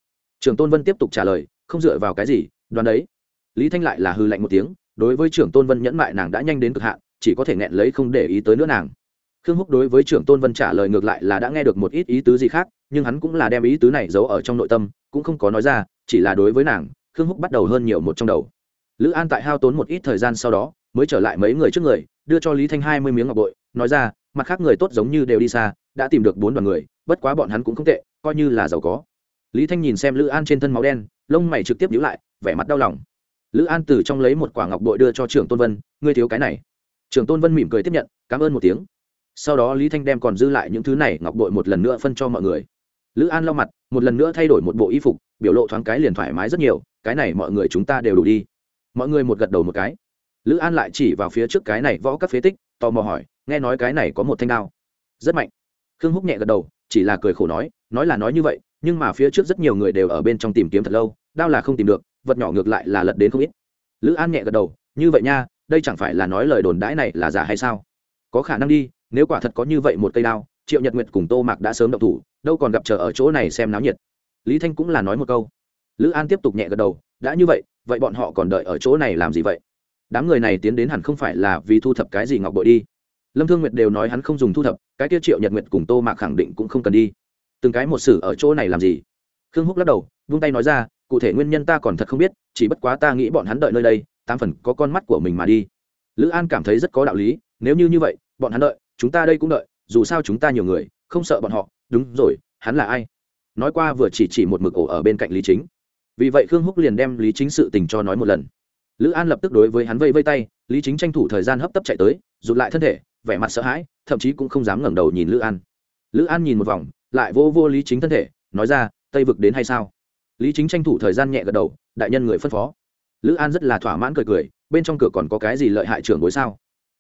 Trường tôn vân tiếp tục trả lời, không dựa vào cái gì, đoán đấy. Lý thanh lại là hư lạnh một tiếng, đối với trưởng tôn vân nhẫn mại nàng đã nhanh đến cực hạn, chỉ có thể nghẹn lấy không để ý tới nữa nàng khương húc đối với trưởng tôn vân trả lời ngược lại là đã nghe được một ít ý tứ gì khác, nhưng hắn cũng là đem ý tứ này giấu ở trong nội tâm, cũng không có nói ra, chỉ là đối với nàng, khương húc bắt đầu hơn nhiều một trong đầu. Lữ an tại hao tốn một ít thời gian sau đó, mới trở lại mấy người trước người, đưa cho lý thanh hai mươi miếng ngọc bội, nói ra, mặt khác người tốt giống như đều đi xa, đã tìm được bốn đoàn người, bất quá bọn hắn cũng không tệ, coi như là giàu có. Lý thanh nhìn xem lữ an trên thân máu đen, lông mày trực tiếp nhíu lại, vẻ mặt đau lòng. Lữ an từ trong lấy một quả ngọc bội đưa cho trưởng tôn vân, ngươi thiếu cái này. Trưởng tôn vân mỉm cười tiếp nhận, cảm ơn một tiếng sau đó lý thanh đem còn dư lại những thứ này ngọc bội một lần nữa phân cho mọi người. Lữ an lau mặt, một lần nữa thay đổi một bộ y phục, biểu lộ thoáng cái liền thoải mái rất nhiều, cái này mọi người chúng ta đều đủ đi. Mọi người một gật đầu một cái. Lữ an lại chỉ vào phía trước cái này võ các phế tích, tò mò hỏi, nghe nói cái này có một thanh đao. Rất mạnh. Khương húc nhẹ gật đầu, chỉ là cười khổ nói nói là nói như vậy, nhưng mà phía trước rất nhiều người đều ở bên trong tìm kiếm thật lâu, đao là không tìm được, vật nhỏ ngược lại là lật đến không ít. Lữ an nhẹ gật đầu, như vậy nha, đây chẳng phải là nói lời đồn đãi này là giả hay sao? Có khả năng đi nếu quả thật có như vậy một cây đao, triệu nhật nguyệt cùng tô mạc đã sớm động thủ, đâu còn gặp chờ ở chỗ này xem náo nhiệt. Lý thanh cũng là nói một câu. Lữ an tiếp tục nhẹ gật đầu, đã như vậy vậy bọn họ còn đợi ở chỗ này làm gì vậy? Đám người này tiến đến hẳn không phải là vì thu thập cái gì ngọc bội đi. Lâm thương nguyệt đều nói hắn không dùng thu thập, cái kia triệu nhật nguyệt cùng tô mạc khẳng định cũng không cần đi. Từng cái một xử ở chỗ này làm gì? Khương húc lắc đầu, vung tay nói ra, cụ thể nguyên nhân ta còn thật không biết, chỉ bất quá ta nghĩ bọn hắn đợi nơi đây, tám phần có con mắt của mình mà đi. Lữ an cảm thấy rất có đạo lý, nếu như như vậy, bọn hắn đợi chúng ta đây cũng đợi, dù sao chúng ta nhiều người, không sợ bọn họ. Đúng rồi, hắn là ai? Nói qua vừa chỉ chỉ một mực ổ ở bên cạnh lý chính. Vì vậy khương húc liền đem lý chính sự tình cho nói một lần. Lữ an lập tức đối với hắn vây vây tay, lý chính tranh thủ thời gian hấp tấp chạy tới, rụt lại thân thể, vẻ mặt sợ hãi, thậm chí cũng không dám ngẩng đầu nhìn lữ an. Lữ an nhìn một vòng, lại vô vô lý chính thân thể, nói ra, tây vực đến hay sao? Lý chính tranh thủ thời gian nhẹ gật đầu, đại nhân người phân phó. Lữ an rất là thỏa mãn cười cười, bên trong cửa còn có cái gì lợi hại trưởng bối sao?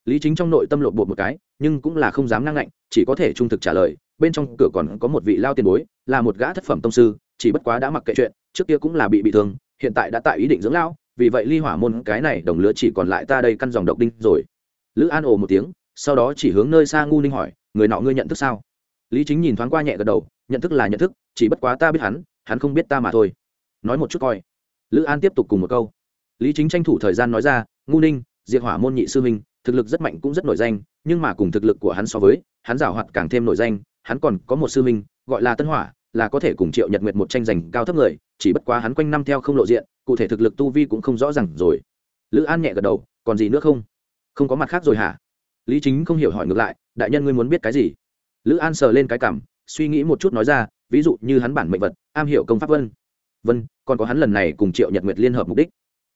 Lý chính trong nội tâm lộn bột một cái, nhưng cũng là không dám năng ngạnh, chỉ có thể trung thực trả lời, bên trong cửa còn có một vị lao tiền bối, là một gã thất phẩm tông sư, chỉ bất quá đã mặc kệ chuyện, trước kia cũng là bị bị thương, hiện tại đã tại ý định dưỡng lao vì vậy ly hỏa môn cái này đồng lứa chỉ còn lại ta đây căn dòng độc đinh rồi. Lữ an ồ một tiếng, sau đó chỉ hướng nơi xa ngu ninh hỏi, người nọ ngươi nhận thức sao? Lý chính nhìn thoáng qua nhẹ gật đầu, nhận thức là nhận thức, chỉ bất quá ta biết hắn hắn không biết ta mà thôi. Nói một chút coi. Lữ an tiếp tục cùng một câu. Lý chính tranh thủ thời gian nói ra, ngu ninh, diệt hỏa môn nhị sư minh thực lực rất mạnh cũng rất nổi danh, nhưng mà cùng thực lực của hắn so với, hắn giảo hoạt càng thêm nổi danh, hắn còn có một sư minh, gọi là tân hỏa, là có thể cùng triệu nhật nguyệt một tranh giành cao thấp người, chỉ bất quá hắn quanh năm theo không lộ diện, cụ thể thực lực tu vi cũng không rõ ràng rồi. Lữ an nhẹ gật đầu, còn gì nữa không? Không có mặt khác rồi hả? Lý chính không hiểu hỏi ngược lại, đại nhân ngươi muốn biết cái gì? Lữ an sờ lên cái cảm, suy nghĩ một chút nói ra, ví dụ như hắn bản mệnh vật, am hiểu công pháp vân. Vân, còn có hắn lần này cùng triệu nhật nguyệt liên hợp mục đích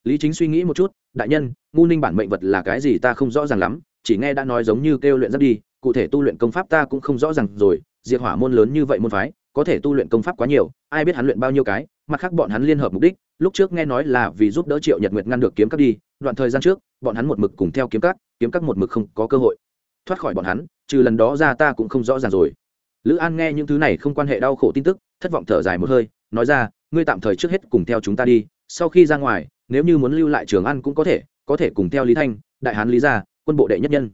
lý chính suy nghĩ một chút, đại nhân, ngu ninh bản mệnh vật là cái gì ta không rõ ràng lắm, chỉ nghe đã nói giống như kêu luyện rất đi, cụ thể tu luyện công pháp ta cũng không rõ ràng rồi diệt hỏa môn lớn như vậy môn phái, có thể tu luyện công pháp quá nhiều, ai biết hắn luyện bao nhiêu cái, mặt khác bọn hắn liên hợp mục đích, lúc trước nghe nói là vì giúp đỡ triệu nhật nguyệt ngăn được kiếm các đi, đoạn thời gian trước, bọn hắn một mực cùng theo kiếm các kiếm các một mực không có cơ hội. Thoát khỏi bọn hắn, trừ lần đó ra ta cũng không rõ ràng rồi. Lữ an nghe những thứ này không quan hệ đau khổ tin tức, thất vọng thở dài một hơi, nói ra, ngươi tạm thời trước hết cùng theo chúng ta đi, sau khi ra ngoài nếu như muốn lưu lại trường ăn cũng có thể có thể cùng theo lý thanh, đại hán lý gia, quân bộ đệ nhất nhân.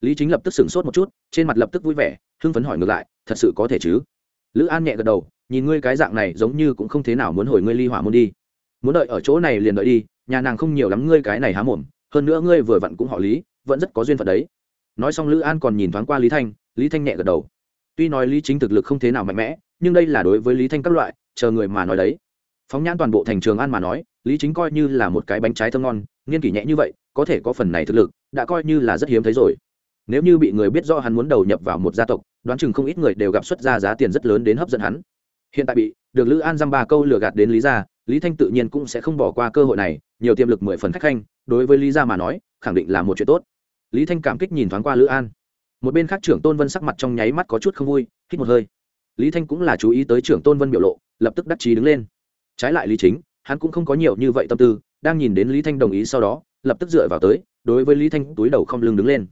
Lý chính lập tức sửng sốt một chút, trên mặt lập tức vui vẻ, hưng phấn hỏi ngược lại, thật sự có thể chứ? Lữ an nhẹ gật đầu, nhìn ngươi cái dạng này giống như cũng không thế nào muốn hồi ngươi ly hỏa môn đi. Muốn đợi ở chỗ này liền đợi đi, nhà nàng không nhiều lắm ngươi cái này há mồm, hơn nữa ngươi vừa vặn cũng họ lý, vẫn rất có duyên phận đấy. Nói xong lữ an còn nhìn thoáng qua lý thanh lý thanh nhẹ gật đầu. Tuy nói lý chính thực lực không thế nào mạnh mẽ, nhưng đây là đối với lý thanh các loại, chờ người mà nói đấy. Phóng nhãn toàn bộ thành trường an mà nói lý chính coi như là một cái bánh trái thơm ngon, nghiên kỷ nhẹ như vậy, có thể có phần này thực lực, đã coi như là rất hiếm thấy rồi. Nếu như bị người biết do hắn muốn đầu nhập vào một gia tộc, đoán chừng không ít người đều gặp xuất ra giá tiền rất lớn đến hấp dẫn hắn. Hiện tại bị được lữ an dăm ba câu lừa gạt đến lý gia, lý thanh tự nhiên cũng sẽ không bỏ qua cơ hội này, nhiều tiềm lực mười phần khách khanh, đối với lý gia mà nói, khẳng định là một chuyện tốt. Lý thanh cảm kích nhìn thoáng qua lữ an. Một bên khác trưởng tôn vân sắc mặt trong nháy mắt có chút không vui, hít một hơi. Lý thanh cũng là chú ý tới trưởng tôn vân biểu lộ, lập tức đắc chí đứng lên. Trái lại lý chính hắn cũng không có nhiều như vậy tâm tư, đang nhìn đến lý thanh đồng ý sau đó, lập tức dựa vào tới, đối với lý thanh túi đầu không lưng đứng lên.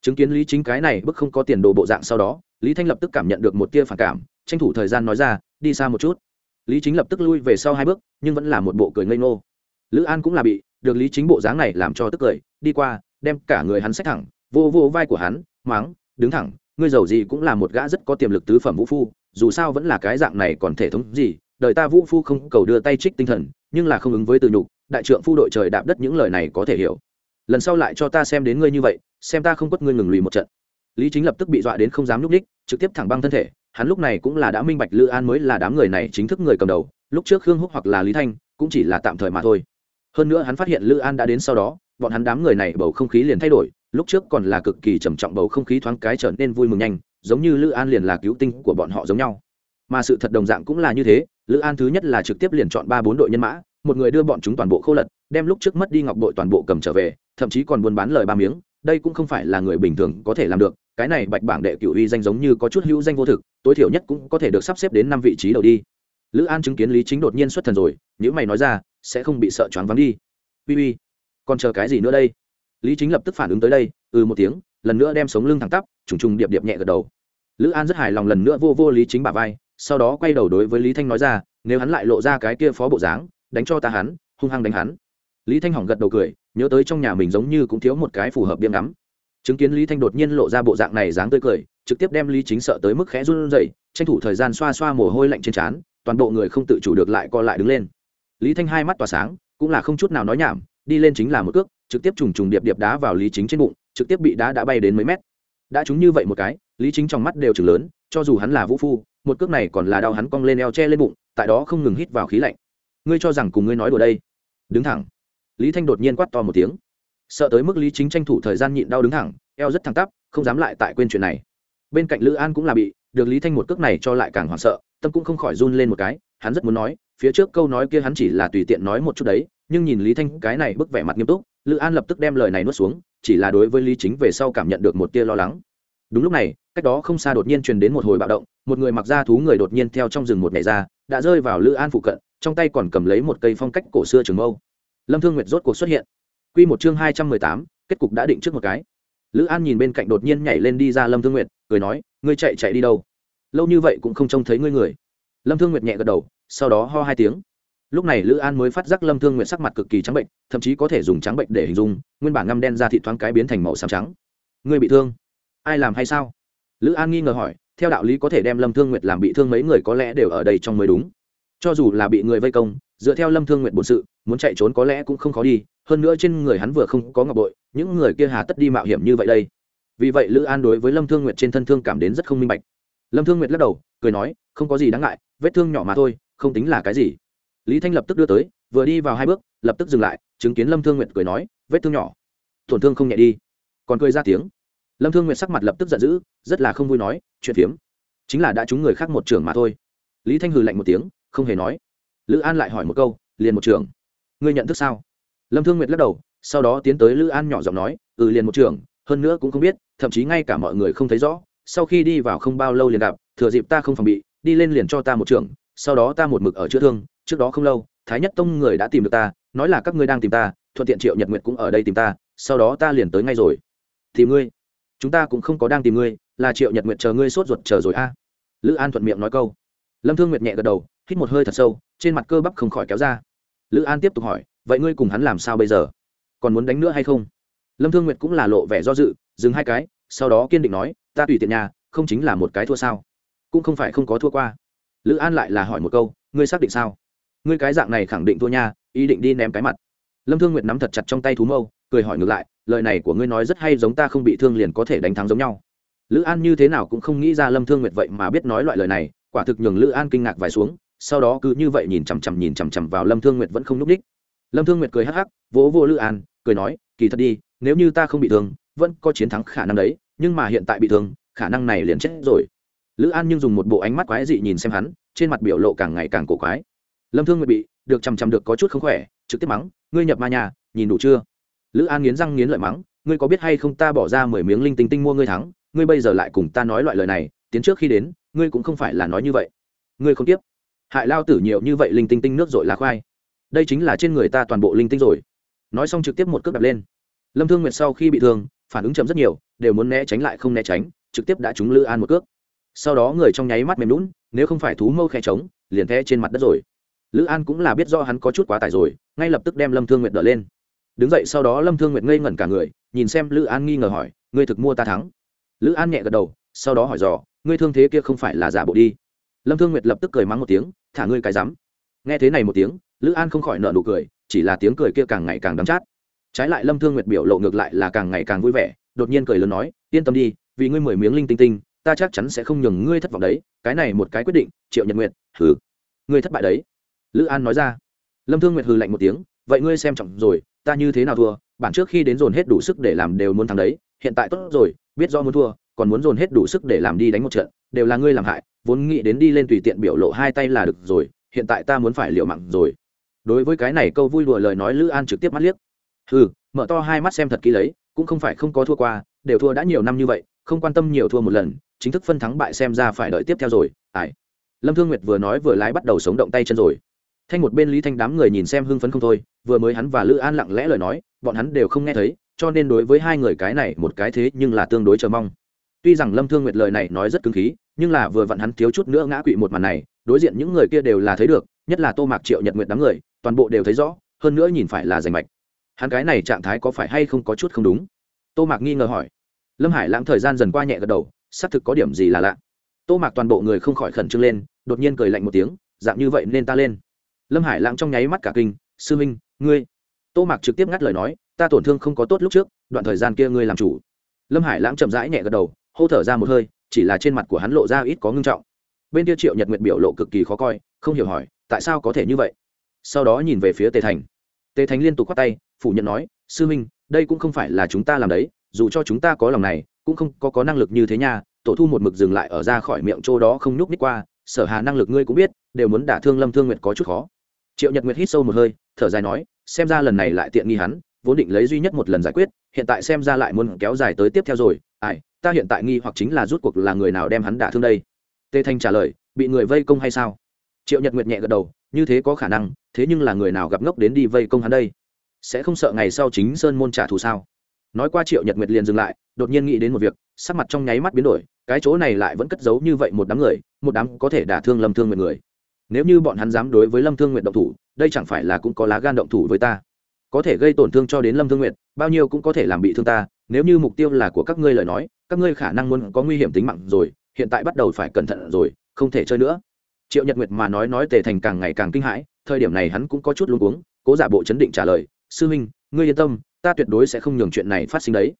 Chứng kiến lý chính cái này bức không có tiền đồ bộ dạng sau đó, lý thanh lập tức cảm nhận được một tia phản cảm, tranh thủ thời gian nói ra, đi xa một chút. Lý chính lập tức lui về sau hai bước, nhưng vẫn là một bộ cười ngây ngô. Lữ an cũng là bị được lý chính bộ dáng này làm cho tức cười, đi qua, đem cả người hắn xách thẳng, vô vô vai của hắn máng đứng thẳng, ngươi giàu gì cũng là một gã rất có tiềm lực tứ phẩm vũ phu, dù sao vẫn là cái dạng này còn thể thống gì đời ta vũ phu không cầu đưa tay trích tinh thần, nhưng là không ứng với từ nhục, đại trượng phu đội trời đạp đất những lời này có thể hiểu. Lần sau lại cho ta xem đến ngươi như vậy, xem ta không quất ngươi ngừng lùi một trận. Lý chính lập tức bị dọa đến không dám núp ních trực tiếp thẳng băng thân thể, hắn lúc này cũng là đã minh bạch lữ an mới là đám người này chính thức người cầm đầu, lúc trước khương húc hoặc là lý thanh, cũng chỉ là tạm thời mà thôi. Hơn nữa hắn phát hiện lữ an đã đến sau đó, bọn hắn đám người này bầu không khí liền thay đổi, lúc trước còn là cực kỳ trầm trọng bầu không khí thoáng cái trở nên vui mừng nhanh, giống như lữ an liền là cứu tinh của bọn họ giống nhau. Mà sự thật đồng dạng cũng là như thế lữ an thứ nhất là trực tiếp liền chọn ba bốn đội nhân mã, một người đưa bọn chúng toàn bộ khô lật, đem lúc trước mất đi ngọc bội toàn bộ cầm trở về, thậm chí còn buôn bán lời ba miếng. Đây cũng không phải là người bình thường có thể làm được, cái này bạch bảng đệ cửu uy danh giống như có chút hữu danh vô thực, tối thiểu nhất cũng có thể được sắp xếp đến năm vị trí đầu đi. Lữ an chứng kiến lý chính đột nhiên xuất thần rồi nếu mày nói ra, sẽ không bị sợ choáng vắng đi. Uy uy, còn chờ cái gì nữa đây? Lý chính lập tức phản ứng tới đây ừ một tiếng, lần nữa đem sống lưng thẳng tắp, trùng trùng điệp điệp nhẹ gật đầu. Lữ an rất hài lòng lần nữa vô vô lý chính bà vai sau đó quay đầu đối với lý thanh nói ra, nếu hắn lại lộ ra cái kia phó bộ dáng, đánh cho ta hắn, hung hăng đánh hắn. Lý thanh hỏng gật đầu cười, nhớ tới trong nhà mình giống như cũng thiếu một cái phù hợp biếng ngắm. Chứng kiến lý thanh đột nhiên lộ ra bộ dạng này dáng tươi cười, trực tiếp đem lý chính sợ tới mức khẽ run rẩy, tranh thủ thời gian xoa xoa mồ hôi lạnh trên trán, toàn bộ người không tự chủ được lại co lại đứng lên. Lý thanh hai mắt tỏa sáng, cũng là không chút nào nói nhảm, đi lên chính là một cước, trực tiếp trùng trùng điệp điệp đá vào lý chính trên bụng, trực tiếp bị đá đã bay đến mấy mét. Đã trúng như vậy một cái, lý chính trong mắt đều chừng lớn, cho dù hắn là vũ phu một cước này còn là đau hắn cong lên eo che lên bụng, tại đó không ngừng hít vào khí lạnh. Ngươi cho rằng cùng ngươi nói đùa đây? Đứng thẳng. Lý thanh đột nhiên quát to một tiếng. Sợ tới mức lý chính tranh thủ thời gian nhịn đau đứng thẳng, eo rất thẳng tắp, không dám lại tại quên chuyện này. Bên cạnh lữ an cũng là bị, được lý thanh một cước này cho lại càng hoảng sợ, tâm cũng không khỏi run lên một cái, hắn rất muốn nói, phía trước câu nói kia hắn chỉ là tùy tiện nói một chút đấy, nhưng nhìn lý thanh cái này bức vẻ mặt nghiêm túc, lữ an lập tức đem lời này nuốt xuống, chỉ là đối với lý chính về sau cảm nhận được một tia lo lắng đúng lúc này, cách đó không xa đột nhiên truyền đến một hồi bạo động, một người mặc da thú người đột nhiên theo trong rừng một ngày ra, đã rơi vào lữ an phụ cận, trong tay còn cầm lấy một cây phong cách cổ xưa trường mâu. Lâm thương nguyệt rốt cuộc xuất hiện. Q một chương hai trăm mười tám, kết cục đã định trước một cái. Lữ an nhìn bên cạnh đột nhiên nhảy lên đi ra lâm thương nguyệt, cười nói, ngươi chạy chạy đi đâu? Lâu như vậy cũng không trông thấy ngươi người. Lâm thương nguyệt nhẹ gật đầu, sau đó ho hai tiếng. Lúc này lữ an mới phát giác lâm thương nguyệt sắc mặt cực kỳ trắng bệnh, thậm chí có thể dùng trắng bệnh để hình dung, nguyên bản ngăm đen ra thị thoáng cái biến thành màu xám trắng. Ngươi bị thương? Ai làm hay sao? Lữ an nghi ngờ hỏi, theo đạo lý có thể đem lâm thương nguyệt làm bị thương mấy người có lẽ đều ở đây trong mới đúng. Cho dù là bị người vây công, dựa theo lâm thương Nguyệt bổn sự, muốn chạy trốn có lẽ cũng không khó đi, hơn nữa trên người hắn vừa không có ngọc bội, những người kia hà tất đi mạo hiểm như vậy đây. Vì vậy lữ an đối với lâm thương Nguyệt trên thân thương cảm đến rất không minh bạch. Lâm thương Nguyệt lắc đầu, cười nói, không có gì đáng ngại, vết thương nhỏ mà thôi, không tính là cái gì. Lý thanh lập tức đưa tới, vừa đi vào hai bước, lập tức dừng lại, chứng kiến lâm thương Nguyệt cười nói, vết thương nhỏ, tổn thương không nhẹ đi. Còn cười ra tiếng lâm thương nguyện sắc mặt lập tức giận dữ, rất là không vui nói, chuyện phiếm. Chính là đã trúng người khác một trường mà thôi. Lý thanh hừ lạnh một tiếng, không hề nói. Lữ an lại hỏi một câu, liền một trường? Ngươi nhận thức sao? Lâm thương nguyệt lắc đầu, sau đó tiến tới lữ an nhỏ giọng nói ừ liền một trường, hơn nữa cũng không biết, thậm chí ngay cả mọi người không thấy rõ, sau khi đi vào không bao lâu liền gặp, thừa dịp ta không phòng bị, đi lên liền cho ta một trường, sau đó ta một mực ở chữa thương, trước đó không lâu, thái nhất tông người đã tìm được ta, nói là các ngươi đang tìm ta, thuận tiện triệu nhật nguyệt cũng ở đây tìm ta, sau đó ta liền tới ngay rồi. Tìm ngươi? Chúng ta cũng không có đang tìm ngươi, là triệu nhật nguyệt chờ ngươi sốt ruột chờ rồi a. Lữ an thuận miệng nói câu. Lâm thương nguyệt nhẹ gật đầu, hít một hơi thật sâu, trên mặt cơ bắp không khỏi kéo ra. Lữ an tiếp tục hỏi, vậy ngươi cùng hắn làm sao bây giờ? Còn muốn đánh nữa hay không? Lâm thương nguyệt cũng là lộ vẻ do dự, dừng hai cái, sau đó kiên định nói, ta tùy tiện nhà, không chính là một cái thua sao? Cũng không phải không có thua qua. Lữ an lại là hỏi một câu, ngươi xác định sao? Ngươi cái dạng này khẳng định thua nha, ý định đi ném cái mặt. Lâm thương nguyệt nắm thật chặt trong tay thú mâu, cười hỏi ngược lại lời này của ngươi nói rất hay giống ta không bị thương liền có thể đánh thắng giống nhau. Lữ an như thế nào cũng không nghĩ ra lâm thương nguyệt vậy mà biết nói loại lời này, quả thực nhường lữ an kinh ngạc vài xuống, sau đó cứ như vậy nhìn chằm chằm nhìn chằm chằm vào lâm thương nguyệt vẫn không n ú c đ í c h lâm thương nguyệt cười hắc hắc, vỗ vô lữ an, cười nói, kỳ thật đi, nếu như ta không bị thương, vẫn có chiến thắng khả năng đấy, nhưng mà hiện tại bị thương, khả năng này liền chết rồi. Lữ an nhưng dùng một bộ ánh mắt quái dị nhìn xem hắn, trên mặt biểu lộ càng ngày càng cổ quái. Lâm thương nguyệt bị được chằm chằm được có chút không khỏe, trực tiếp mắng, ngươi nhập ma nhà, nhìn đủ chưa? Lữ an nghiến răng nghiến lợi mắng, ngươi có biết hay không ta bỏ ra mười miếng linh tinh tinh mua ngươi thắng, ngươi bây giờ lại cùng ta nói loại lời này, tiến trước khi đến, ngươi cũng không phải là nói như vậy. Ngươi không tiếp. Hại lao tử nhiều như vậy linh tinh tinh nước rồi là khoai. Đây chính là trên người ta toàn bộ linh tinh rồi. Nói xong trực tiếp một cước đập lên. Lâm thương nguyệt sau khi bị thương, phản ứng chậm rất nhiều, đều muốn né tránh lại không né tránh, trực tiếp đã trúng lữ an một cước. Sau đó người trong nháy mắt mềm lún nếu không phải thú mâu khe trống, liền the trên mặt đất rồi. Lữ an cũng là biết do hắn có chút quá tải rồi, ngay lập tức đem lâm thương nguyệt đỡ lên đứng dậy sau đó lâm thương nguyệt ngây ngẩn cả người, nhìn xem lữ an nghi ngờ hỏi, ngươi thực mua ta thắng? Lữ an nhẹ gật đầu, sau đó hỏi dò, ngươi thương thế kia không phải là giả bộ đi? Lâm thương nguyệt lập tức cười mắng một tiếng, thả ngươi cái rắm. Nghe thế này một tiếng, lữ an không khỏi nợ nụ cười, chỉ là tiếng cười kia càng ngày càng đắm chát. Trái lại lâm thương nguyệt biểu lộ ngược lại là càng ngày càng vui vẻ, đột nhiên cười lớn nói, yên tâm đi, vì ngươi mười miếng linh tinh tinh, ta chắc chắn sẽ không nhường ngươi thất vọng đấy, cái này một cái quyết định, triệu nhật nguyệt, hừ, ngươi thất bại đấy. Lữ an nói ra. Lâm thương nguyệt hừ lạnh một tiếng, vậy ngươi xem trọng rồi ta như thế nào thua, bản trước khi đến dồn hết đủ sức để làm đều muốn thắng đấy, hiện tại tốt rồi, biết do muốn thua, còn muốn dồn hết đủ sức để làm đi đánh một trận, đều là ngươi làm hại, vốn nghĩ đến đi lên tùy tiện biểu lộ hai tay là được rồi, hiện tại ta muốn phải liều mạng rồi. Đối với cái này câu vui đùa lời nói lữ an trực tiếp mắt liếc. Ừ mở to hai mắt xem thật kỹ lấy, cũng không phải không có thua qua, đều thua đã nhiều năm như vậy, không quan tâm nhiều thua một lần, chính thức phân thắng bại xem ra phải đợi tiếp theo rồi ải lâm thương nguyệt vừa nói vừa lái bắt đầu sống động tay chân rồi thanh một bên lý thanh đám người nhìn xem hưng phấn không thôi, vừa mới hắn và lữ an lặng lẽ lời nói, bọn hắn đều không nghe thấy, cho nên đối với hai người cái này một cái thế nhưng là tương đối chờ mong. Tuy rằng lâm thương nguyệt lời này nói rất cứng khí, nhưng là vừa vặn hắn thiếu chút nữa ngã quỵ một màn này, đối diện những người kia đều là thấy được, nhất là tô mạc triệu nhật nguyệt đám người, toàn bộ đều thấy rõ, hơn nữa nhìn phải là rành mạch. Hắn cái này trạng thái có phải hay không có chút không đúng? Tô mạc nghi ngờ hỏi. Lâm hải lãng thời gian dần qua nhẹ gật đầu, xác thực có điểm gì là lạ. Tô mạc toàn bộ người không khỏi khẩn trương lên, đột nhiên cười lạnh một tiếng, dạng như vậy nên ta lên lâm hải lãng trong nháy mắt cả kinh, sư minh, ngươi? Tô mạc trực tiếp ngắt lời nói, ta tổn thương không có tốt lúc trước, đoạn thời gian kia ngươi làm chủ. Lâm hải lãng chậm rãi nhẹ gật đầu, hô thở ra một hơi, chỉ là trên mặt của hắn lộ ra ít có ngưng trọng. Bên kia triệu nhật nguyệt biểu lộ cực kỳ khó coi, không hiểu hỏi, tại sao có thể như vậy? Sau đó nhìn về phía tề thành. Tề thành liên tục khoác tay, phủ nhận nói, sư minh, đây cũng không phải là chúng ta làm đấy, dù cho chúng ta có lòng này, cũng không có có năng lực như thế nha, tổ thu một mực dừng lại ở ra khỏi miệng chỗ đó không nhúc ních qua, sở hà năng lực ngươi cũng biết, đều muốn đả thương lâm thương nguyệt có chút khó triệu nhật nguyệt hít sâu một hơi, thở dài nói, xem ra lần này lại tiện nghi hắn, vốn định lấy duy nhất một lần giải quyết, hiện tại xem ra lại muốn kéo dài tới tiếp theo rồi. Ai, ta hiện tại nghi hoặc chính là rút cuộc là người nào đem hắn đả thương đây? Tê thanh trả lời, bị người vây công hay sao? Triệu nhật nguyệt nhẹ gật đầu, như thế có khả năng, thế nhưng là người nào gặp ngốc đến đi vây công hắn đây? Sẽ không sợ ngày sau chính sơn môn trả thù sao? Nói qua triệu nhật nguyệt liền dừng lại, đột nhiên nghĩ đến một việc, sắc mặt trong nháy mắt biến đổi, cái chỗ này lại vẫn cất giấu như vậy một đám người, một đám có thể đả thương lâm thương nguyệt người nếu như bọn hắn dám đối với lâm thương nguyệt động thủ, đây chẳng phải là cũng có lá gan động thủ với ta? Có thể gây tổn thương cho đến lâm thương nguyệt, bao nhiêu cũng có thể làm bị thương ta, nếu như mục tiêu là của các ngươi lời nói, các ngươi khả năng muốn có nguy hiểm tính mạng rồi, hiện tại bắt đầu phải cẩn thận rồi, không thể chơi nữa. Triệu nhật nguyệt mà nói nói tề thành càng ngày càng kinh hãi, thời điểm này hắn cũng có chút luống cuống, cố giả bộ chấn định trả lời, sư huynh, ngươi yên tâm, ta tuyệt đối sẽ không nhường chuyện này phát sinh đấy.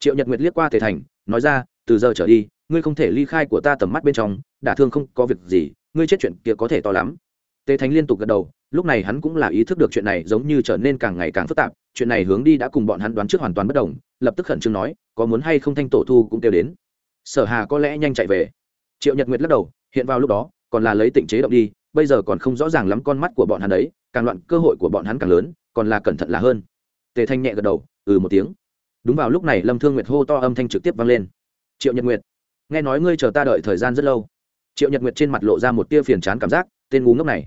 Triệu nhật nguyệt liếc qua tề thành, nói ra, từ giờ trở đi, ngươi không thể ly khai của ta tầm mắt bên trong, đả thương không có việc gì ngươi chết chuyện kia có thể to lắm. Tề thánh liên tục gật đầu, lúc này hắn cũng là ý thức được chuyện này giống như trở nên càng ngày càng phức tạp, chuyện này hướng đi đã cùng bọn hắn đoán trước hoàn toàn bất đồng, lập tức khẩn trương nói, có muốn hay không thanh tổ thu cũng kêu đến. Sở hà có lẽ nhanh chạy về. Triệu nhật nguyệt lắc đầu, hiện vào lúc đó, còn là lấy tịnh chế động đi, bây giờ còn không rõ ràng lắm con mắt của bọn hắn đấy, càng loạn cơ hội của bọn hắn càng lớn, còn là cẩn thận là hơn. Tề thanh nhẹ gật đầu ừ một tiếng. Đúng vào lúc này lâm thương nguyệt hô to âm thanh trực tiếp vang lên. Triệu nhật nguyệt, nghe nói ngươi chờ ta đợi thời gian rất lâu triệu nhật nguyệt trên mặt lộ ra một tia phiền chán cảm giác tên ngu ngốc này.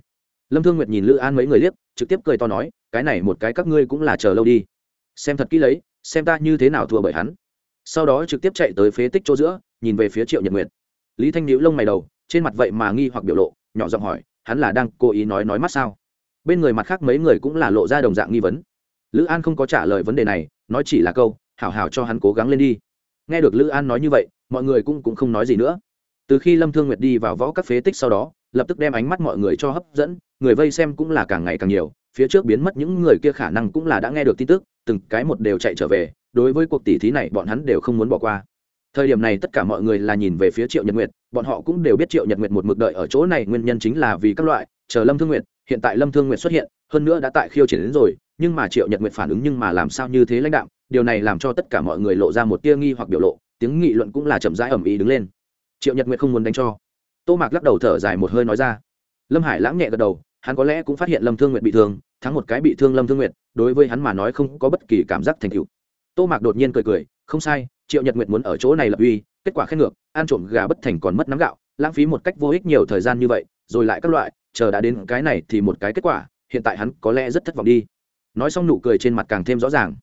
Lâm thương nguyệt nhìn lữ an mấy người liếc trực tiếp cười to nói cái này một cái các ngươi cũng là chờ lâu đi. Xem thật kỹ lấy xem ta như thế nào thua bởi hắn. Sau đó trực tiếp chạy tới phế tích chỗ giữa nhìn về phía triệu nhật nguyệt. Lý thanh nhíu lông mày đầu trên mặt vậy mà nghi hoặc biểu lộ nhỏ giọng hỏi hắn là đang cố ý nói nói mắt sao? Bên người mặt khác mấy người cũng là lộ ra đồng dạng nghi vấn. Lữ an không có trả lời vấn đề này nói chỉ là câu hảo hảo cho hắn cố gắng lên đi. Nghe được lữ an nói như vậy mọi người cũng, cũng không nói gì nữa từ khi lâm thương nguyệt đi vào võ các phế tích sau đó, lập tức đem ánh mắt mọi người cho hấp dẫn, người vây xem cũng là càng ngày càng nhiều, phía trước biến mất những người kia khả năng cũng là đã nghe được tin tức, từng cái một đều chạy trở về, đối với cuộc tỷ thí này bọn hắn đều không muốn bỏ qua. Thời điểm này tất cả mọi người là nhìn về phía triệu nhật nguyệt, bọn họ cũng đều biết triệu nhật nguyệt một mực đợi ở chỗ này, nguyên nhân chính là vì các loại, chờ lâm thương nguyệt, hiện tại lâm thương nguyệt xuất hiện, hơn nữa đã tại khiêu triển đến rồi, nhưng mà triệu nhật nguyệt phản ứng nhưng mà làm sao như thế lãnh đạo điều này làm cho tất cả mọi người lộ ra một tia nghi hoặc biểu lộ, tiếng nghị luận cũng là chậm rãi ẩm ý đứng lên triệu nhật nguyệt không muốn đánh cho. Tô mạc lắc đầu thở dài một hơi nói ra. Lâm hải lãng nhẹ gật đầu, hắn có lẽ cũng phát hiện lâm thương nguyệt bị thương, thắng một cái bị thương lâm thương nguyệt, đối với hắn mà nói không có bất kỳ cảm giác thành tựu. Tô mạc đột nhiên cười cười, không sai, triệu nhật nguyệt muốn ở chỗ này lập uy, kết quả khen ngược, ăn trộm gà bất thành còn mất nắm gạo, lãng phí một cách vô ích nhiều thời gian như vậy, rồi lại các loại, chờ đã đến cái này thì một cái kết quả, hiện tại hắn có lẽ rất thất vọng đi. Nói xong nụ cười trên mặt càng thêm rõ ràng.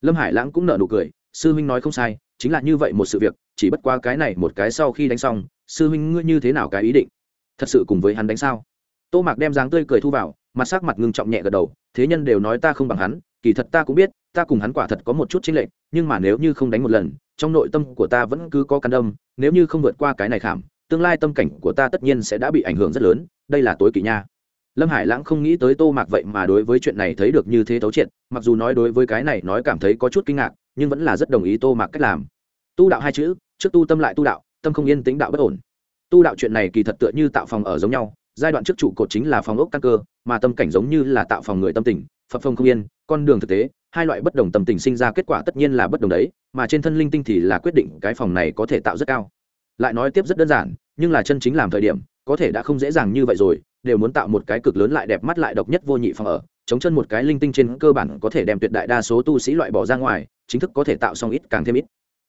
Lâm hải lãng cũng nợ nụ cười, sư huynh nói không sai, chính là như vậy một sự việc chỉ bất qua cái này một cái sau khi đánh xong, sư huynh ngươi như thế nào cái ý định? Thật sự cùng với hắn đánh sao? Tô mạc đem dáng tươi cười thu vào, mặt sắc mặt ngưng trọng nhẹ gật đầu, thế nhân đều nói ta không bằng hắn, kỳ thật ta cũng biết, ta cùng hắn quả thật có một chút chính lệch, nhưng mà nếu như không đánh một lần, trong nội tâm của ta vẫn cứ có căn đâm, nếu như không vượt qua cái này khảm, tương lai tâm cảnh của ta tất nhiên sẽ đã bị ảnh hưởng rất lớn, đây là tối kỵ nha. Lâm hải lãng không nghĩ tới tô mạc vậy mà đối với chuyện này thấy được như thế thấu triệt, mặc dù nói đối với cái này nói cảm thấy có chút kinh ngạc, nhưng vẫn là rất đồng ý tô mạc cách làm. Tu đạo hai chữ trước tu tâm lại tu đạo, tâm không yên tính đạo bất ổn. Tu đạo chuyện này kỳ thật tựa như tạo phòng ở giống nhau, giai đoạn trước trụ cột chính là phòng ốc căn cơ, mà tâm cảnh giống như là tạo phòng người tâm tình, phật phong không yên, con đường thực tế, hai loại bất đồng tâm tình sinh ra kết quả tất nhiên là bất đồng đấy, mà trên thân linh tinh thì là quyết định cái phòng này có thể tạo rất cao. Lại nói tiếp rất đơn giản, nhưng là chân chính làm thời điểm, có thể đã không dễ dàng như vậy rồi, đều muốn tạo một cái cực lớn lại đẹp mắt lại độc nhất vô nhị phòng ở, chống chân một cái linh tinh trên cơ bản có thể đem tuyệt đại đa số tu sĩ loại bỏ ra ngoài, chính thức có thể tạo xong ít càng thêm ít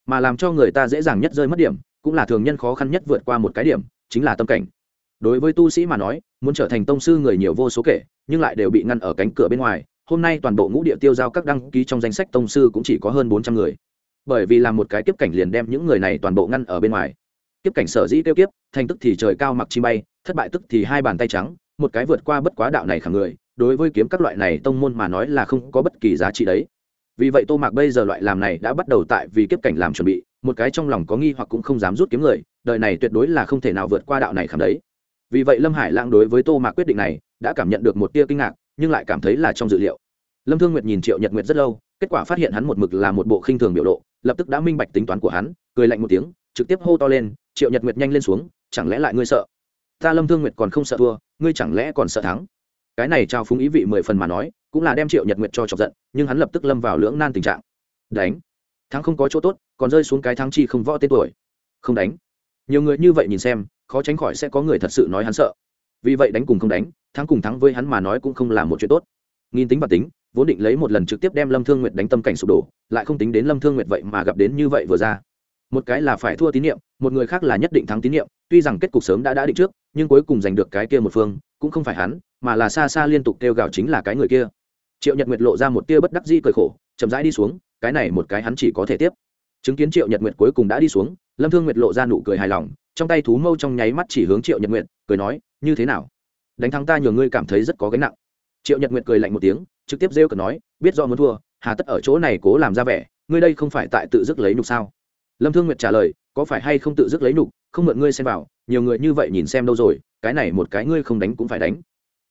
mà làm cho người ta dễ dàng nhất rơi mất điểm, cũng là thường nhân khó khăn nhất vượt qua một cái điểm, chính là tâm cảnh. Đối với tu sĩ mà nói, muốn trở thành tông sư người nhiều vô số kể, nhưng lại đều bị ngăn ở cánh cửa bên ngoài. Hôm nay toàn bộ ngũ địa tiêu giao các đăng ký trong danh sách tông sư cũng chỉ có hơn bốn trăm người. Bởi vì làm một cái kiếp cảnh liền đem những người này toàn bộ ngăn ở bên ngoài. Kiếp cảnh sở dĩ tiêu kiếp, thành tức thì trời cao mặc chi bay, thất bại tức thì hai bàn tay trắng, một cái vượt qua bất quá đạo này khẳng người, đối với kiếm các loại này tông môn mà nói là không có bất kỳ giá trị đấy vì vậy tô mạc bây giờ loại làm này đã bắt đầu tại vì kiếp cảnh làm chuẩn bị, một cái trong lòng có nghi hoặc cũng không dám rút kiếm người, đời này tuyệt đối là không thể nào vượt qua đạo này khảm đấy. Vì vậy lâm hải lãng đối với tô mạc quyết định này đã cảm nhận được một tia kinh ngạc, nhưng lại cảm thấy là trong dự liệu. Lâm thương nguyệt nhìn triệu nhật nguyệt rất lâu, kết quả phát hiện hắn một mực là một bộ khinh thường biểu lộ, lập tức đã minh bạch tính toán của hắn, cười lạnh một tiếng, trực tiếp hô to lên, triệu nhật nguyệt nhanh lên xuống, chẳng lẽ lại ngươi sợ? Ta lâm thương nguyệt còn không sợ thua, ngươi chẳng lẽ còn sợ thắng? Cái này trao phúng ý vị mười phần mà nói cũng là đem triệu nhật nguyệt cho chọc giận, nhưng hắn lập tức lâm vào lưỡng nan tình trạng. Đánh. Thắng không có chỗ tốt, còn rơi xuống cái thắng chi không võ tên tuổi. Không đánh. Nhiều người như vậy nhìn xem, khó tránh khỏi sẽ có người thật sự nói hắn sợ. Vì vậy đánh cùng không đánh, thắng cùng thắng với hắn mà nói cũng không là một chuyện tốt. Nghìn tính và tính, vốn định lấy một lần trực tiếp đem lâm thương nguyệt đánh tâm cảnh sụp đổ, lại không tính đến lâm thương nguyệt vậy mà gặp đến như vậy vừa ra. Một cái là phải thua tín nhiệm, một người khác là nhất định thắng tín nhiệm, tuy rằng kết cục sớm đã đã định trước, nhưng cuối cùng giành được cái kia một phương, cũng không phải hắn, mà là xa xa liên tục kêu gào chính là cái người kia triệu nhật nguyệt lộ ra một tia bất đắc di cười khổ, chậm rãi đi xuống, cái này một cái hắn chỉ có thể tiếp. chứng kiến triệu nhật nguyệt cuối cùng đã đi xuống, lâm thương nguyệt lộ ra nụ cười hài lòng, trong tay thú mâu trong nháy mắt chỉ hướng triệu nhật nguyệt, cười nói, như thế nào? Đánh thắng ta nhiều ngươi cảm thấy rất có gánh nặng. Triệu nhật nguyệt cười lạnh một tiếng, trực tiếp rêu cờ nói, biết do muốn thua, hà tất ở chỗ này cố làm ra vẻ, ngươi đây không phải tại tự dứt lấy nhục sao? Lâm thương nguyệt trả lời, có phải hay không tự dứt lấy nhục, không mượn ngươi xem vào, nhiều người như vậy nhìn xem đâu rồi, cái này một cái ngươi không đánh cũng phải đánh.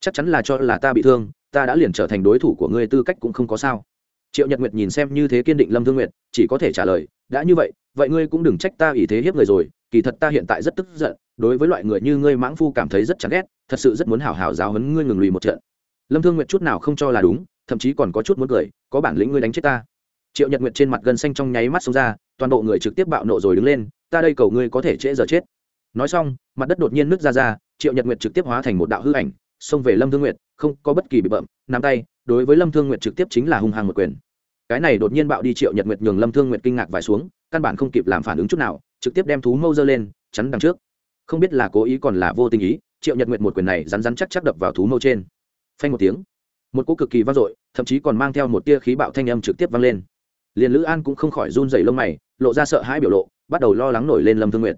Chắc chắn là cho là ta bị thương ta đã liền trở thành đối thủ của ngươi tư cách cũng không có sao. Triệu nhật nguyệt nhìn xem như thế kiên định lâm thương nguyệt, chỉ có thể trả lời, đã như vậy vậy ngươi cũng đừng trách ta ý thế hiếp người rồi, kỳ thật ta hiện tại rất tức giận, đối với loại người như ngươi mãng phu cảm thấy rất chán ghét, thật sự rất muốn hảo hảo giáo hấn ngươi ngừng lùi một trận. Lâm thương nguyệt chút nào không cho là đúng, thậm chí còn có chút muốn cười, có bản lĩnh ngươi đánh chết ta. Triệu nhật nguyệt trên mặt gân xanh trong nháy mắt xông ra, toàn bộ người trực tiếp bạo nộ rồi đứng lên, ta đây cầu ngươi có thể trễ giờ chết. Nói xong, mặt đất đột nhiên nứt ra ra, triệu nhật nguyệt trực tiếp hóa thành một đạo hư ảnh xông về lâm thương nguyệt, không có bất kỳ bị bậm, nắm tay, đối với lâm thương nguyệt trực tiếp chính là hung hăng một quyền. Cái này đột nhiên bạo đi triệu nhật nguyệt nhường lâm thương nguyệt kinh ngạc vài xuống, căn bản không kịp làm phản ứng chút nào, trực tiếp đem thú mâu dơ lên, chắn đằng trước. Không biết là cố ý còn là vô tình ý, triệu nhật nguyệt một quyền này rắn rắn chắc chắc đập vào thú mâu trên. Phanh một tiếng, một cú cực kỳ vang dội, thậm chí còn mang theo một tia khí bạo thanh âm trực tiếp vang lên. Liền lữ an cũng không khỏi run rẩy lông mày, lộ ra sợ hãi biểu lộ, bắt đầu lo lắng nổi lên lâm thương nguyệt.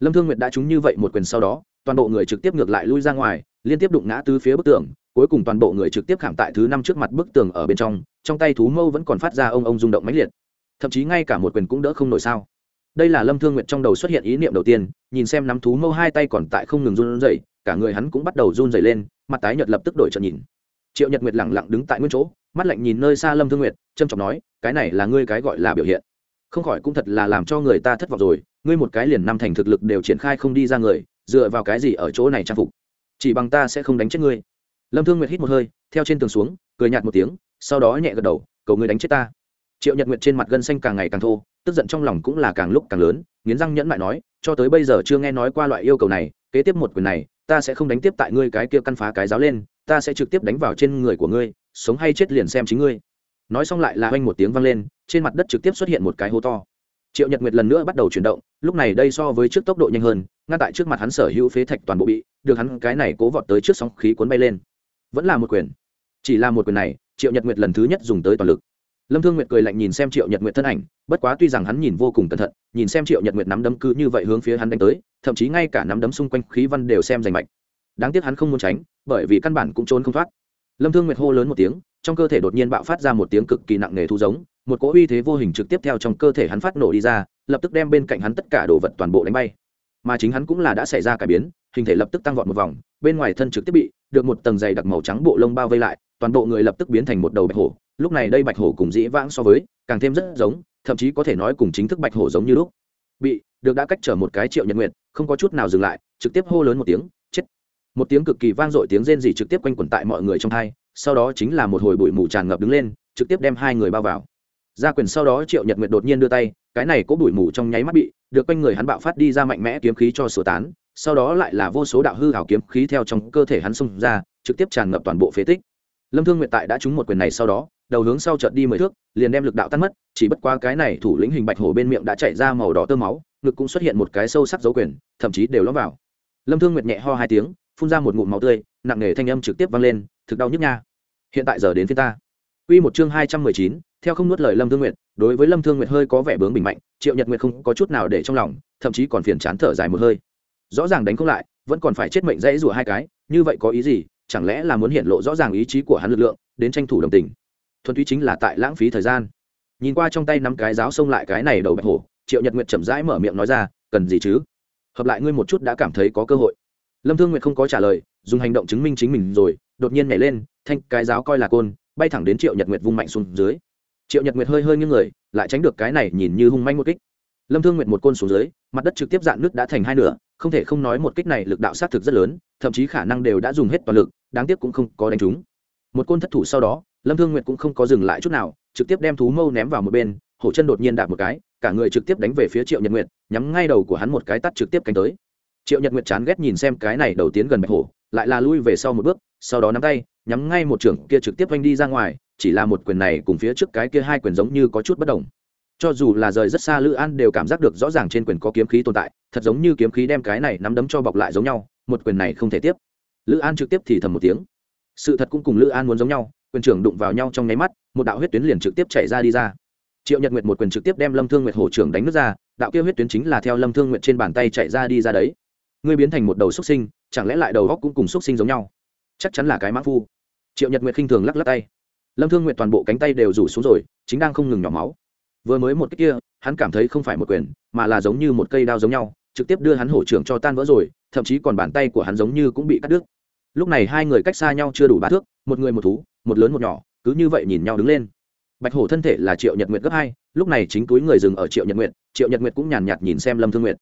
Lâm thương nguyệt đã trúng như vậy một quyền sau đó, toàn bộ người trực tiếp ngược lại lui ra ngoài liên tiếp đụng ngã tứ phía bức tường, cuối cùng toàn bộ người trực tiếp khảm tại thứ năm trước mặt bức tường ở bên trong trong tay thú mâu vẫn còn phát ra ông ông rung động mãnh liệt. Thậm chí ngay cả một quyền cũng đỡ không nổi sao. Đây là lâm thương nguyệt trong đầu xuất hiện ý niệm đầu tiên, nhìn xem nắm thú mâu hai tay còn tại không ngừng run rẩy, cả người hắn cũng bắt đầu run rẩy lên, mặt tái nhợt lập tức đổi trận nhìn. Triệu nhật nguyệt lẳng lặng đứng tại nguyên chỗ, mắt lạnh nhìn nơi xa lâm thương nguyệt trâm trọng nói, cái này là ngươi cái gọi là biểu hiện. Không khỏi cũng thật là làm cho người ta thất vọng rồi, ngươi một cái liền năm thành thực lực đều triển khai không đi ra người, dựa vào cái gì ở chỗ này trang phục? Chỉ bằng ta sẽ không đánh chết ngươi. Lâm thương nguyệt hít một hơi, theo trên tường xuống, cười nhạt một tiếng, sau đó nhẹ gật đầu, cầu ngươi đánh chết ta. Triệu nhật nguyệt trên mặt gân xanh càng ngày càng thô, tức giận trong lòng cũng là càng lúc càng lớn, nghiến răng nhẫn lại nói, cho tới bây giờ chưa nghe nói qua loại yêu cầu này, kế tiếp một quyền này, ta sẽ không đánh tiếp tại ngươi cái kia căn phá cái giáo lên, ta sẽ trực tiếp đánh vào trên người của ngươi, sống hay chết liền xem chính ngươi. Nói xong lại là oanh một tiếng vang lên, trên mặt đất trực tiếp xuất hiện một cái hố to triệu nhật nguyệt lần nữa bắt đầu chuyển động, lúc này đây so với trước tốc độ nhanh hơn, ngăn tại trước mặt hắn sở hữu phế thạch toàn bộ bị, được hắn cái này cố vọt tới trước sóng khí cuốn bay lên. Vẫn là một quyền. Chỉ là một quyền này, triệu nhật nguyệt lần thứ nhất dùng tới toàn lực. Lâm thương nguyệt cười lạnh nhìn xem triệu nhật nguyệt thân ảnh, bất quá tuy rằng hắn nhìn vô cùng cẩn thận, nhìn xem triệu nhật nguyệt nắm đấm cứ như vậy hướng phía hắn đánh tới, thậm chí ngay cả nắm đấm xung quanh khí văn đều xem rành mạch. Đáng tiếc hắn không muốn tránh, bởi vì căn bản cũng trốn không thoát. Lâm thương nguyệt hô lớn một tiếng, trong cơ thể đột nhiên bạo phát ra một tiếng cực kỳ nặng nề thu giống một cỗ uy thế vô hình trực tiếp theo trong cơ thể hắn phát nổ đi ra, lập tức đem bên cạnh hắn tất cả đồ vật toàn bộ đánh bay. Mà chính hắn cũng là đã xảy ra cải biến, hình thể lập tức tăng vọt một vòng, bên ngoài thân trực tiếp bị được một tầng dày đặc màu trắng bộ lông bao vây lại, toàn bộ người lập tức biến thành một đầu bạch hổ. Lúc này đây bạch hổ cùng dĩ vãng so với, càng thêm rất giống, thậm chí có thể nói cùng chính thức bạch hổ giống như lúc. Bị được đã cách trở một cái triệu nhật nguyện không có chút nào dừng lại, trực tiếp hô lớn một tiếng, chết. Một tiếng cực kỳ vang dội tiếng rên rỉ trực tiếp quanh quẩn tại mọi người trong hai, sau đó chính là một hồi bụi mù tràn ngập đứng lên, trực tiếp đem hai người bao vào ra quyền sau đó triệu nhật nguyệt đột nhiên đưa tay cái này có bụi mù trong nháy mắt bị được quanh người hắn bạo phát đi ra mạnh mẽ kiếm khí cho sửa tán sau đó lại là vô số đạo hư hảo kiếm khí theo trong cơ thể hắn xông ra trực tiếp tràn ngập toàn bộ phế tích. Lâm thương nguyệt tại đã trúng một quyền này sau đó đầu hướng sau chợt đi mười thước liền đem lực đạo tan mất chỉ bất qua cái này thủ lĩnh hình bạch hổ bên miệng đã chảy ra màu đỏ tơ máu ngực cũng xuất hiện một cái sâu sắc dấu quyền thậm chí đều ló vào. Lâm thương nguyệt nhẹ ho hai tiếng phun ra một ngụm máu tươi nặng nề thanh âm trực tiếp vang lên thực đau nhức nha. Hiện tại giờ đến phía ta. Quy một chương hai trăm mười chín, theo không nuốt lời Lâm Thương Nguyệt, đối với Lâm Thương Nguyệt hơi có vẻ bướng bình mạnh, Triệu Nhật Nguyệt không có chút nào để trong lòng, thậm chí còn phiền chán thở dài một hơi. Rõ ràng đánh không lại, vẫn còn phải chết mệnh dãy rủa hai cái, như vậy có ý gì? Chẳng lẽ là muốn hiện lộ rõ ràng ý chí của hắn lực lượng, đến tranh thủ đồng tình? Thuần túy chính là tại lãng phí thời gian. Nhìn qua trong tay năm cái giáo xông lại cái này đầu bạch hổ, Triệu Nhật Nguyệt chậm rãi mở miệng nói ra, cần gì chứ? Hợp lại ngươi một chút đã cảm thấy có cơ hội. Lâm Thương Nguyệt không có trả lời, dùng hành động chứng minh chính mình rồi, đột nhiên nhảy lên, thanh cái giáo coi là côn, bay thẳng đến triệu nhật nguyệt vung mạnh xuống dưới triệu nhật nguyệt hơi hơi nghiêng người, lại tránh được cái này nhìn như hung manh một kích. Lâm thương nguyệt một côn xuống dưới, mặt đất trực tiếp dạn nước đã thành hai nửa, không thể không nói một kích này lực đạo sát thực rất lớn, thậm chí khả năng đều đã dùng hết toàn lực, đáng tiếc cũng không có đánh trúng. Một côn thất thủ sau đó, lâm thương nguyệt cũng không có dừng lại chút nào, trực tiếp đem thú mâu ném vào một bên, hổ chân đột nhiên đạp một cái, cả người trực tiếp đánh về phía triệu nhật nguyệt, nhắm ngay đầu của hắn một cái tắt trực tiếp cánh tới. Triệu nhật nguyệt chán ghét nhìn xem cái này đầu tiến gần bạch hổ, lại là lui về sau một bước, sau đó nắm tay, nhắm ngay một trưởng kia trực tiếp oanh đi ra ngoài chỉ là một quyền này cùng phía trước cái kia hai quyền giống như có chút bất đồng. Cho dù là rời rất xa lữ an đều cảm giác được rõ ràng trên quyền có kiếm khí tồn tại, thật giống như kiếm khí đem cái này nắm đấm cho bọc lại giống nhau, một quyền này không thể tiếp. Lữ an trực tiếp thì thầm một tiếng. Sự thật cũng cùng lữ an muốn giống nhau, quyền trưởng đụng vào nhau trong nháy mắt, một đạo huyết tuyến liền trực tiếp chạy ra đi ra. Triệu nhật nguyệt một quyền trực tiếp đem lâm thương nguyệt hổ trưởng đánh nước ra, đạo kia huyết tuyến chính là theo lâm thương nguyệt trên bàn tay chạy ra đi ra đấy. Ngươi biến thành một đầu xúc sinh, chẳng lẽ lại đầu góc cũng cùng xúc sinh giống nhau? Chắc chắn là cái mã phu. Triệu nhật nguyệt khinh thường lắc lắc tay lâm thương nguyệt toàn bộ cánh tay đều rủ xuống rồi, chính đang không ngừng nhỏ máu. Vừa mới một cách kia, hắn cảm thấy không phải một quyền, mà là giống như một cây đao giống nhau, trực tiếp đưa hắn hổ trưởng cho tan vỡ rồi, thậm chí còn bàn tay của hắn giống như cũng bị cắt đứt. Lúc này hai người cách xa nhau chưa đủ ba thước, một người một thú, một lớn một nhỏ, cứ như vậy nhìn nhau đứng lên. Bạch hổ thân thể là triệu nhật nguyệt gấp hai, lúc này chính túi người dừng ở triệu nhật nguyệt, triệu nhật nguyệt cũng nhàn nhạt nhìn xem lâm thương nguyệt.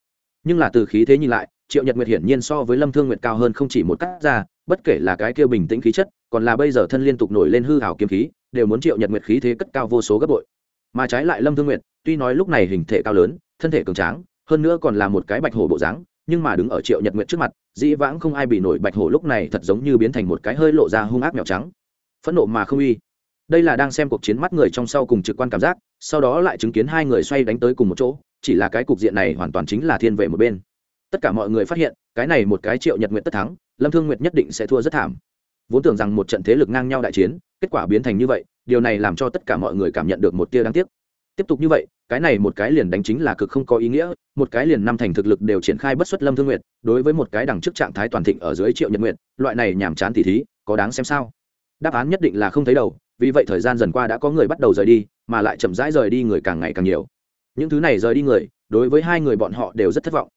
Nhưng là từ khí thế nhìn lại triệu nhật nguyệt hiển nhiên so với lâm thương nguyệt cao hơn không chỉ một cắt ra bất kể là cái kia bình tĩnh khí chất, còn là bây giờ thân liên tục nổi lên hư hảo kiếm khí, đều muốn triệu nhật nguyệt khí thế cất cao vô số gấp bội. Mà trái lại lâm thương nguyệt, tuy nói lúc này hình thể cao lớn, thân thể cường tráng, hơn nữa còn là một cái bạch hổ bộ dáng, nhưng mà đứng ở triệu nhật nguyệt trước mặt, dĩ vãng không ai bị nổi bạch hổ lúc này thật giống như biến thành một cái hơi lộ ra hung ác mèo trắng. Phẫn nộ mà không uy. Đây là đang xem cuộc chiến mắt người trong sau cùng trực quan cảm giác, sau đó lại chứng kiến hai người xoay đánh tới cùng một chỗ, chỉ là cái cục diện này hoàn toàn chính là thiên vệ một bên tất cả mọi người phát hiện, cái này một cái triệu nhật nguyện tất thắng, lâm thương nguyệt nhất định sẽ thua rất thảm. Vốn tưởng rằng một trận thế lực ngang nhau đại chiến, kết quả biến thành như vậy, điều này làm cho tất cả mọi người cảm nhận được một tia đáng tiếc. Tiếp tục như vậy, cái này một cái liền đánh chính là cực không có ý nghĩa, một cái liền năm thành thực lực đều triển khai bất xuất lâm thương nguyệt, đối với một cái đằng trước trạng thái toàn thịnh ở dưới triệu nhật nguyệt, loại này nhàm chán tỉ thí, có đáng xem sao? Đáp án nhất định là không thấy đầu, vì vậy thời gian dần qua đã có người bắt đầu rời đi, mà lại chậm rãi rời đi người càng ngày càng nhiều. Những thứ này rời đi người, đối với hai người bọn họ đều rất thất vọng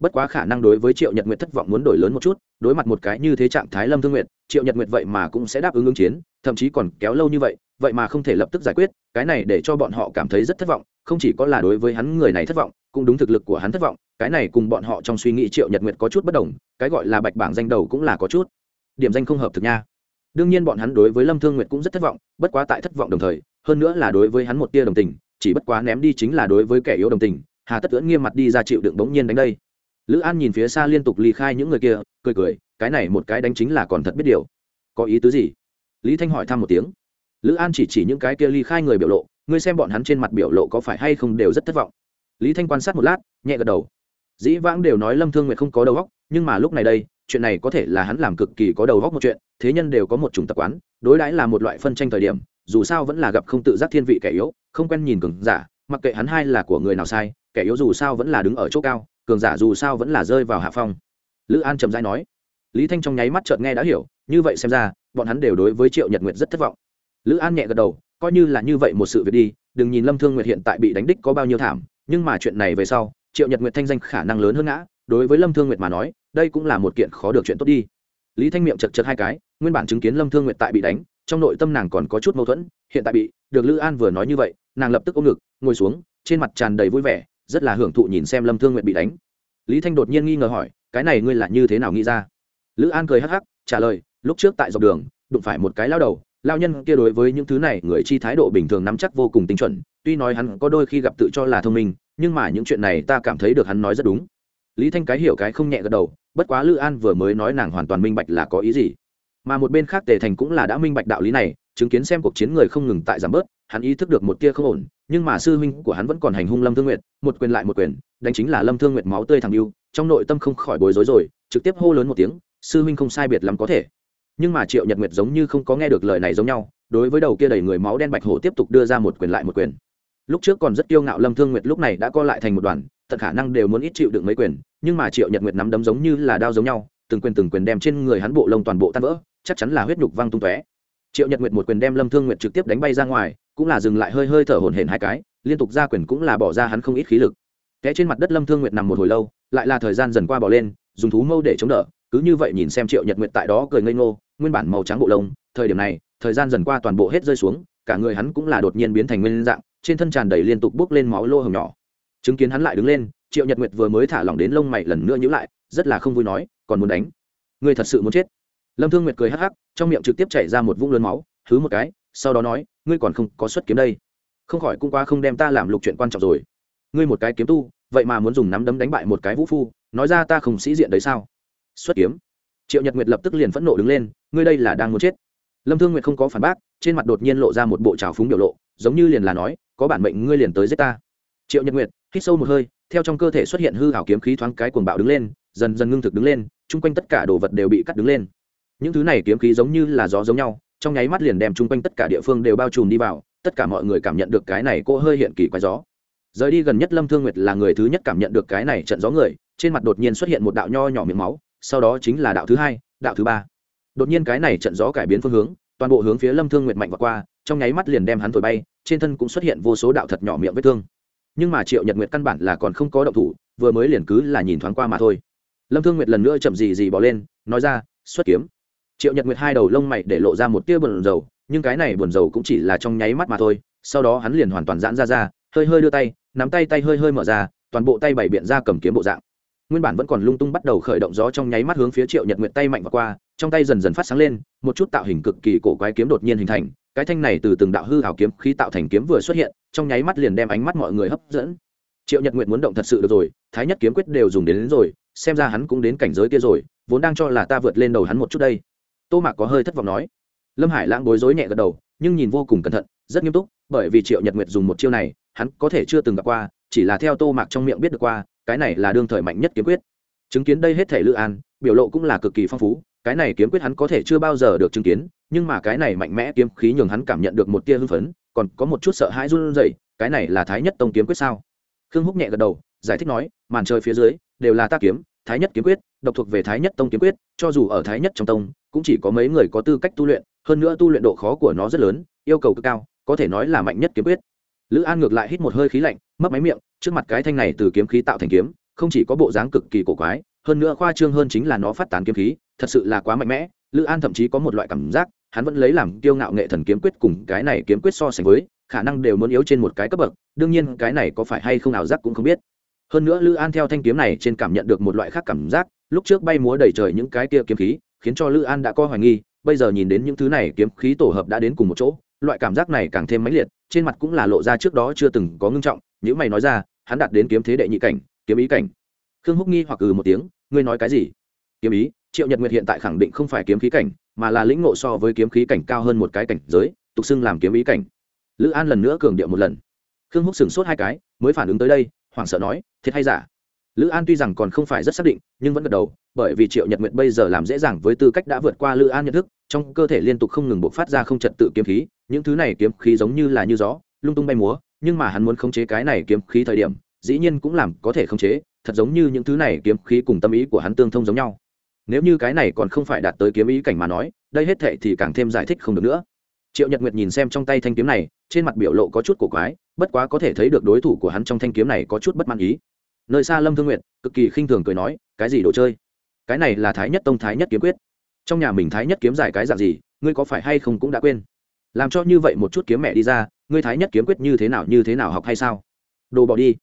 bất quá khả năng đối với triệu nhật nguyệt thất vọng muốn đổi lớn một chút, đối mặt một cái như thế trạng thái lâm thương nguyệt, triệu nhật nguyệt vậy mà cũng sẽ đáp ứng ứng chiến, thậm chí còn kéo lâu như vậy vậy mà không thể lập tức giải quyết, cái này để cho bọn họ cảm thấy rất thất vọng, không chỉ có là đối với hắn người này thất vọng, cũng đúng thực lực của hắn thất vọng, cái này cùng bọn họ trong suy nghĩ triệu nhật nguyệt có chút bất đồng, cái gọi là bạch bảng danh đầu cũng là có chút. Điểm danh không hợp thực nha. Đương nhiên bọn hắn đối với lâm thương nguyệt cũng rất thất vọng, bất quá tại thất vọng đồng thời, hơn nữa là đối với hắn một tia đồng tình, chỉ bất quá ném đi chính là đối với kẻ yếu đồng tình, hà tất ưỡn nghiêm mặt đi ra chịu đựng bỗng nhiên đánh đây lữ an nhìn phía xa liên tục ly khai những người kia, cười cười, cái này một cái đánh chính là còn thật biết điều. Có ý tứ gì? Lý thanh hỏi thăm một tiếng. Lữ an chỉ chỉ những cái kia ly khai người biểu lộ, ngươi xem bọn hắn trên mặt biểu lộ có phải hay không đều rất thất vọng. Lý thanh quan sát một lát, nhẹ gật đầu. Dĩ vãng đều nói lâm thương nguyệt không có đầu góc nhưng mà lúc này đây, chuyện này có thể là hắn làm cực kỳ có đầu góc một chuyện, thế nhân đều có một chủng tập quán, đối đãi là một loại phân tranh thời điểm, dù sao vẫn là gặp không tự giác thiên vị kẻ yếu, không quen nhìn cường giả, mặc kệ hắn hai là của người nào sai, kẻ yếu dù sao vẫn là đứng ở chỗ cao cường giả dù sao vẫn là rơi vào hạ phong. Lữ an trầm dai nói. Lý thanh trong nháy mắt chợt nghe đã hiểu, như vậy xem ra, bọn hắn đều đối với triệu nhật nguyệt rất thất vọng. Lữ an nhẹ gật đầu, coi như là như vậy một sự việc đi, đừng nhìn lâm thương nguyệt hiện tại bị đánh đích có bao nhiêu thảm, nhưng mà chuyện này về sau, triệu nhật nguyệt thanh danh khả năng lớn hơn ngã, đối với lâm thương nguyệt mà nói, đây cũng là một kiện khó được chuyện tốt đi. Lý thanh miệng chật chật hai cái, nguyên bản chứng kiến lâm thương nguyệt tại bị đánh, trong nội tâm nàng còn có chút mâu thuẫn, hiện tại bị, được lữ an vừa nói như vậy, nàng lập tức ôm ngực, ngồi xuống, trên mặt tràn đầy vui vẻ rất là hưởng thụ nhìn xem lâm thương nguyện bị đánh. Lý thanh đột nhiên nghi ngờ hỏi, cái này ngươi là như thế nào nghĩ ra? Lữ an cười hắc hắc, trả lời, lúc trước tại dọc đường, đụng phải một cái lao đầu, lao nhân kia đối với những thứ này, người chi thái độ bình thường nắm chắc vô cùng tinh chuẩn, tuy nói hắn có đôi khi gặp tự cho là thông minh, nhưng mà những chuyện này ta cảm thấy được hắn nói rất đúng. Lý thanh cái hiểu cái không nhẹ gật đầu, bất quá lữ an vừa mới nói nàng hoàn toàn minh bạch là có ý gì. Mà một bên khác tề thành cũng là đã minh bạch đạo lý này, chứng kiến xem cuộc chiến người không ngừng tại giảm bớt, hắn ý thức được một tia không ổn nhưng mà sư huynh của hắn vẫn còn hành hung lâm thương nguyệt, một quyền lại một quyền, đánh chính là lâm thương nguyệt máu tươi thằng yêu trong nội tâm không khỏi bối rối rồi, trực tiếp hô lớn một tiếng, sư huynh không sai biệt lắm có thể. Nhưng mà triệu nhật nguyệt giống như không có nghe được lời này giống nhau, đối với đầu kia đầy người máu đen bạch hổ tiếp tục đưa ra một quyền lại một quyền. Lúc trước còn rất kiêu ngạo lâm thương nguyệt lúc này đã co lại thành một đoàn, tận khả năng đều muốn ít chịu được mấy quyền, nhưng mà triệu nhật nguyệt nắm đấm giống như là đao giống nhau, từng quyền từng quyền đem trên người hắn bộ lông toàn bộ tan vỡ, chắc chắn là huyết nhục văng tung tóe. Triệu nhật nguyệt một quyền đem lâm thương nguyệt trực tiếp đánh bay ra ngoài cũng là dừng lại hơi hơi thở hổn hển hai cái, liên tục ra quyền cũng là bỏ ra hắn không ít khí lực. Té trên mặt đất lâm thương nguyệt nằm một hồi lâu, lại là thời gian dần qua bỏ lên, dùng thú mâu để chống đỡ, cứ như vậy nhìn xem triệu nhật nguyệt tại đó cười ngây ngô, nguyên bản màu trắng bộ lông, thời điểm này, thời gian dần qua toàn bộ hết rơi xuống, cả người hắn cũng là đột nhiên biến thành nguyên dạng, trên thân tràn đầy liên tục bước lên máu lô hồng nhỏ. Chứng kiến hắn lại đứng lên, triệu nhật nguyệt vừa mới thả lỏng đến lông mày lần nữa nhữ lại, rất là không vui nói, còn muốn đánh? Người thật sự muốn chết? Lâm thương nguyệt cười hắc hắc, trong miệng trực tiếp chảy ra một vũng lớn máu thứ một cái sau đó nói, ngươi còn không có xuất kiếm đây. Không khỏi cũng qua không đem ta làm lục chuyện quan trọng rồi. Ngươi một cái kiếm tu, vậy mà muốn dùng nắm đấm đánh bại một cái vũ phu, nói ra ta không sĩ diện đấy sao? Xuất kiếm. Triệu nhật nguyệt lập tức liền phẫn nộ đứng lên, ngươi đây là đang muốn chết. Lâm thương nguyệt không có phản bác, trên mặt đột nhiên lộ ra một bộ trào phúng biểu lộ, giống như liền là nói, có bản mệnh ngươi liền tới giết ta. Triệu nhật nguyệt hít sâu một hơi, theo trong cơ thể xuất hiện hư hảo kiếm khí thoáng cái cuồng bạo đứng lên, dần dần ngưng thực đứng lên, chung quanh tất cả đồ vật đều bị cắt đứng lên. Những thứ này kiếm khí giống như là gió giống nhau trong nháy mắt liền đem chung quanh tất cả địa phương đều bao trùm đi vào, tất cả mọi người cảm nhận được cái này cô hơi hiện kỳ quái gió. Rời đi gần nhất lâm thương nguyệt là người thứ nhất cảm nhận được cái này trận gió người, trên mặt đột nhiên xuất hiện một đạo nho nhỏ miệng máu, sau đó chính là đạo thứ hai, đạo thứ ba. Đột nhiên cái này trận gió cải biến phương hướng, toàn bộ hướng phía lâm thương nguyệt mạnh và qua, trong nháy mắt liền đem hắn thổi bay, trên thân cũng xuất hiện vô số đạo thật nhỏ miệng vết thương. Nhưng mà triệu nhật nguyệt căn bản là còn không có động thủ, vừa mới liền cứ là nhìn thoáng qua mà thôi. Lâm thương nguyệt lần nữa chậm gì gì bỏ lên, nói ra, xuất kiếm triệu nhật nguyệt hai đầu lông mày để lộ ra một tia buồn rầu, nhưng cái này buồn rầu cũng chỉ là trong nháy mắt mà thôi sau đó hắn liền hoàn toàn giãn ra ra hơi hơi đưa tay nắm tay tay hơi hơi mở ra toàn bộ tay bảy biện ra cầm kiếm bộ dạng. Nguyên bản vẫn còn lung tung bắt đầu khởi động gió trong nháy mắt hướng phía triệu nhật nguyệt tay mạnh và qua trong tay dần dần phát sáng lên một chút tạo hình cực kỳ cổ quái kiếm đột nhiên hình thành cái thanh này từ từng đạo hư hảo kiếm khí tạo thành kiếm vừa xuất hiện trong nháy mắt liền đem ánh mắt mọi người hấp dẫn. Triệu nhật nguyệt muốn động thật sự được rồi thái nhất kiếm quyết đều dùng đến, đến rồi xem ra hắn cũng đến cảnh giới kia rồi vốn đang cho là ta vượt lên đầu hắn một chút đây tô mạc có hơi thất vọng nói. Lâm hải lãng bối rối nhẹ gật đầu, nhưng nhìn vô cùng cẩn thận, rất nghiêm túc, bởi vì triệu nhật nguyệt dùng một chiêu này, hắn có thể chưa từng gặp qua, chỉ là theo tô mạc trong miệng biết được qua, cái này là đương thời mạnh nhất kiếm quyết. Chứng kiến đây hết thể lữ an, biểu lộ cũng là cực kỳ phong phú, cái này kiếm quyết hắn có thể chưa bao giờ được chứng kiến, nhưng mà cái này mạnh mẽ kiếm khí nhường hắn cảm nhận được một tia hưng phấn, còn có một chút sợ hãi run rẩy, cái này là thái nhất tông kiếm quyết sao? Khương húc nhẹ gật đầu, giải thích nói, màn trời phía dưới, đều là ta kiếm, thái nhất kiếm quyết độc thuộc về thái nhất tông kiếm quyết, cho dù ở thái nhất trong tông, cũng chỉ có mấy người có tư cách tu luyện, hơn nữa tu luyện độ khó của nó rất lớn, yêu cầu cực cao, có thể nói là mạnh nhất kiếm quyết. Lữ an ngược lại hít một hơi khí lạnh mất máy miệng, trước mặt cái thanh này từ kiếm khí tạo thành kiếm, không chỉ có bộ dáng cực kỳ cổ quái, hơn nữa khoa trương hơn chính là nó phát tán kiếm khí, thật sự là quá mạnh mẽ. Lữ an thậm chí có một loại cảm giác, hắn vẫn lấy làm kiêu ngạo nghệ thần kiếm quyết cùng cái này kiếm quyết so sánh với, khả năng đều muốn yếu trên một cái cấp bậc, đương nhiên cái này có phải hay không nào giác cũng không biết hơn nữa lữ an theo thanh kiếm này trên cảm nhận được một loại khác cảm giác, lúc trước bay múa đầy trời những cái kia kiếm khí, khiến cho lữ an đã có hoài nghi, bây giờ nhìn đến những thứ này kiếm khí tổ hợp đã đến cùng một chỗ, loại cảm giác này càng thêm mãnh liệt, trên mặt cũng là lộ ra trước đó chưa từng có ngưng trọng những mày nói ra, hắn đạt đến kiếm thế đệ nhị cảnh, kiếm ý cảnh. Khương húc nghi hoặc ừ một tiếng, ngươi nói cái gì? Kiếm ý, triệu nhật nguyệt hiện tại khẳng định không phải kiếm khí cảnh, mà là lĩnh ngộ so với kiếm khí cảnh cao hơn một cái cảnh giới, tục xưng làm kiếm ý cảnh. Lữ an lần nữa cường điệu một lần. Khương húc sửng sốt hai cái, mới phản ứng tới đây hoảng sợ nói, thiệt hay giả? Lữ an tuy rằng còn không phải rất xác định, nhưng vẫn gật đầu, bởi vì triệu nhật nguyệt bây giờ làm dễ dàng với tư cách đã vượt qua lữ an nhận thức, trong cơ thể liên tục không ngừng bộc phát ra không trật tự kiếm khí, những thứ này kiếm khí giống như là như gió, lung tung bay múa, nhưng mà hắn muốn khống chế cái này kiếm khí thời điểm, dĩ nhiên cũng làm có thể khống chế, thật giống như những thứ này kiếm khí cùng tâm ý của hắn tương thông giống nhau. Nếu như cái này còn không phải đạt tới kiếm ý cảnh mà nói, đây hết thệ thì càng thêm giải thích không được nữa. Triệu nhật nguyệt nhìn xem trong tay thanh kiếm này, trên mặt biểu lộ có chút cổ quái bất quá có thể thấy được đối thủ của hắn trong thanh kiếm này có chút bất mãn ý. Nơi xa lâm thương nguyệt, cực kỳ khinh thường cười nói, cái gì đồ chơi? Cái này là thái nhất tông thái nhất kiếm quyết. Trong nhà mình thái nhất kiếm giải cái dạng gì, ngươi có phải hay không cũng đã quên? Làm cho như vậy một chút kiếm mẹ đi ra, ngươi thái nhất kiếm quyết như thế nào, như thế nào học hay sao? Đồ bỏ đi.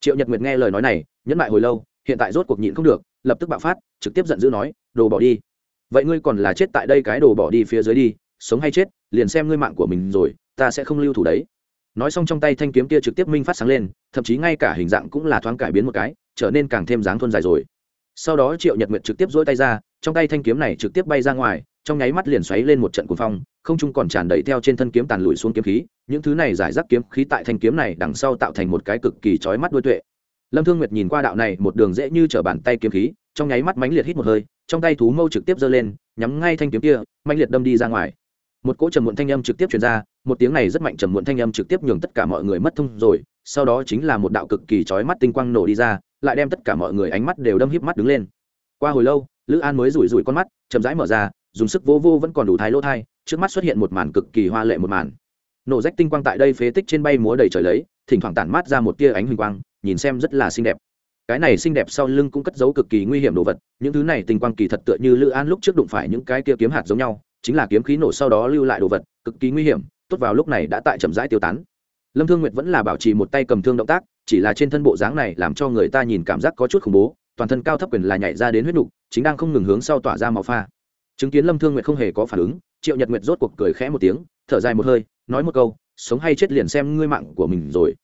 Triệu nhật nguyệt nghe lời nói này, nhẫn lại hồi lâu, hiện tại rốt cuộc nhịn không được, lập tức bạo phát, trực tiếp giận dữ nói, đồ bỏ đi. Vậy ngươi còn là chết tại đây cái đồ bỏ đi phía dưới đi, sống hay chết, liền xem ngươi mạng của mình rồi, ta sẽ không lưu thủ đấy nói xong trong tay thanh kiếm kia trực tiếp minh phát sáng lên, thậm chí ngay cả hình dạng cũng là thoáng cải biến một cái, trở nên càng thêm dáng thuôn dài rồi. Sau đó triệu nhật nguyệt trực tiếp dỗi tay ra, trong tay thanh kiếm này trực tiếp bay ra ngoài, trong nháy mắt liền xoáy lên một trận cuồng phong, không trung còn tràn đầy theo trên thân kiếm tàn lùi xuống kiếm khí, những thứ này giải rác kiếm khí tại thanh kiếm này đằng sau tạo thành một cái cực kỳ chói mắt đuôi tuệ. Lâm thương nguyệt nhìn qua đạo này, một đường dễ như trở bàn tay kiếm khí, trong nháy mắt mãnh liệt hít một hơi, trong tay thú mâu trực tiếp giơ lên, nhắm ngay thanh kiếm kia, mãnh liệt đâm đi ra ngoài. Một cỗ trầm muộn thanh âm trực tiếp truyền ra một tiếng này rất mạnh trầm muộn thanh âm trực tiếp nhường tất cả mọi người mất thông rồi, sau đó chính là một đạo cực kỳ chói mắt tinh quang nổ đi ra, lại đem tất cả mọi người ánh mắt đều đâm híp mắt đứng lên. Qua hồi lâu, lữ an mới rủi rủi con mắt, chậm rãi mở ra, dùng sức vô vô vẫn còn đủ thái lỗ thai, trước mắt xuất hiện một màn cực kỳ hoa lệ một màn. Nổ rách tinh quang tại đây phế tích trên bay múa đầy trời lấy, thỉnh thoảng tản mát ra một tia ánh huỳnh quang, nhìn xem rất là xinh đẹp. Cái này xinh đẹp sau lưng cũng cất giấu cực kỳ nguy hiểm đồ vật, những thứ này tinh quang kỳ thật tựa như lữ an lúc trước đụng phải những cái kia kiếm hạt giống nhau, chính là kiếm khí nổ sau đó lưu lại đồ vật, cực kỳ nguy hiểm tốt vào lúc này đã tại chậm rãi tiêu tán. Lâm thương nguyệt vẫn là bảo trì một tay cầm thương động tác, chỉ là trên thân bộ dáng này làm cho người ta nhìn cảm giác có chút khủng bố, toàn thân cao thấp quyền là nhảy ra đến huyết nục, chính đang không ngừng hướng sau tỏa ra màu pha. Chứng kiến lâm thương nguyệt không hề có phản ứng, triệu nhật nguyệt rốt cuộc cười khẽ một tiếng, thở dài một hơi, nói một câu, sống hay chết liền xem ngươi mạng của mình rồi.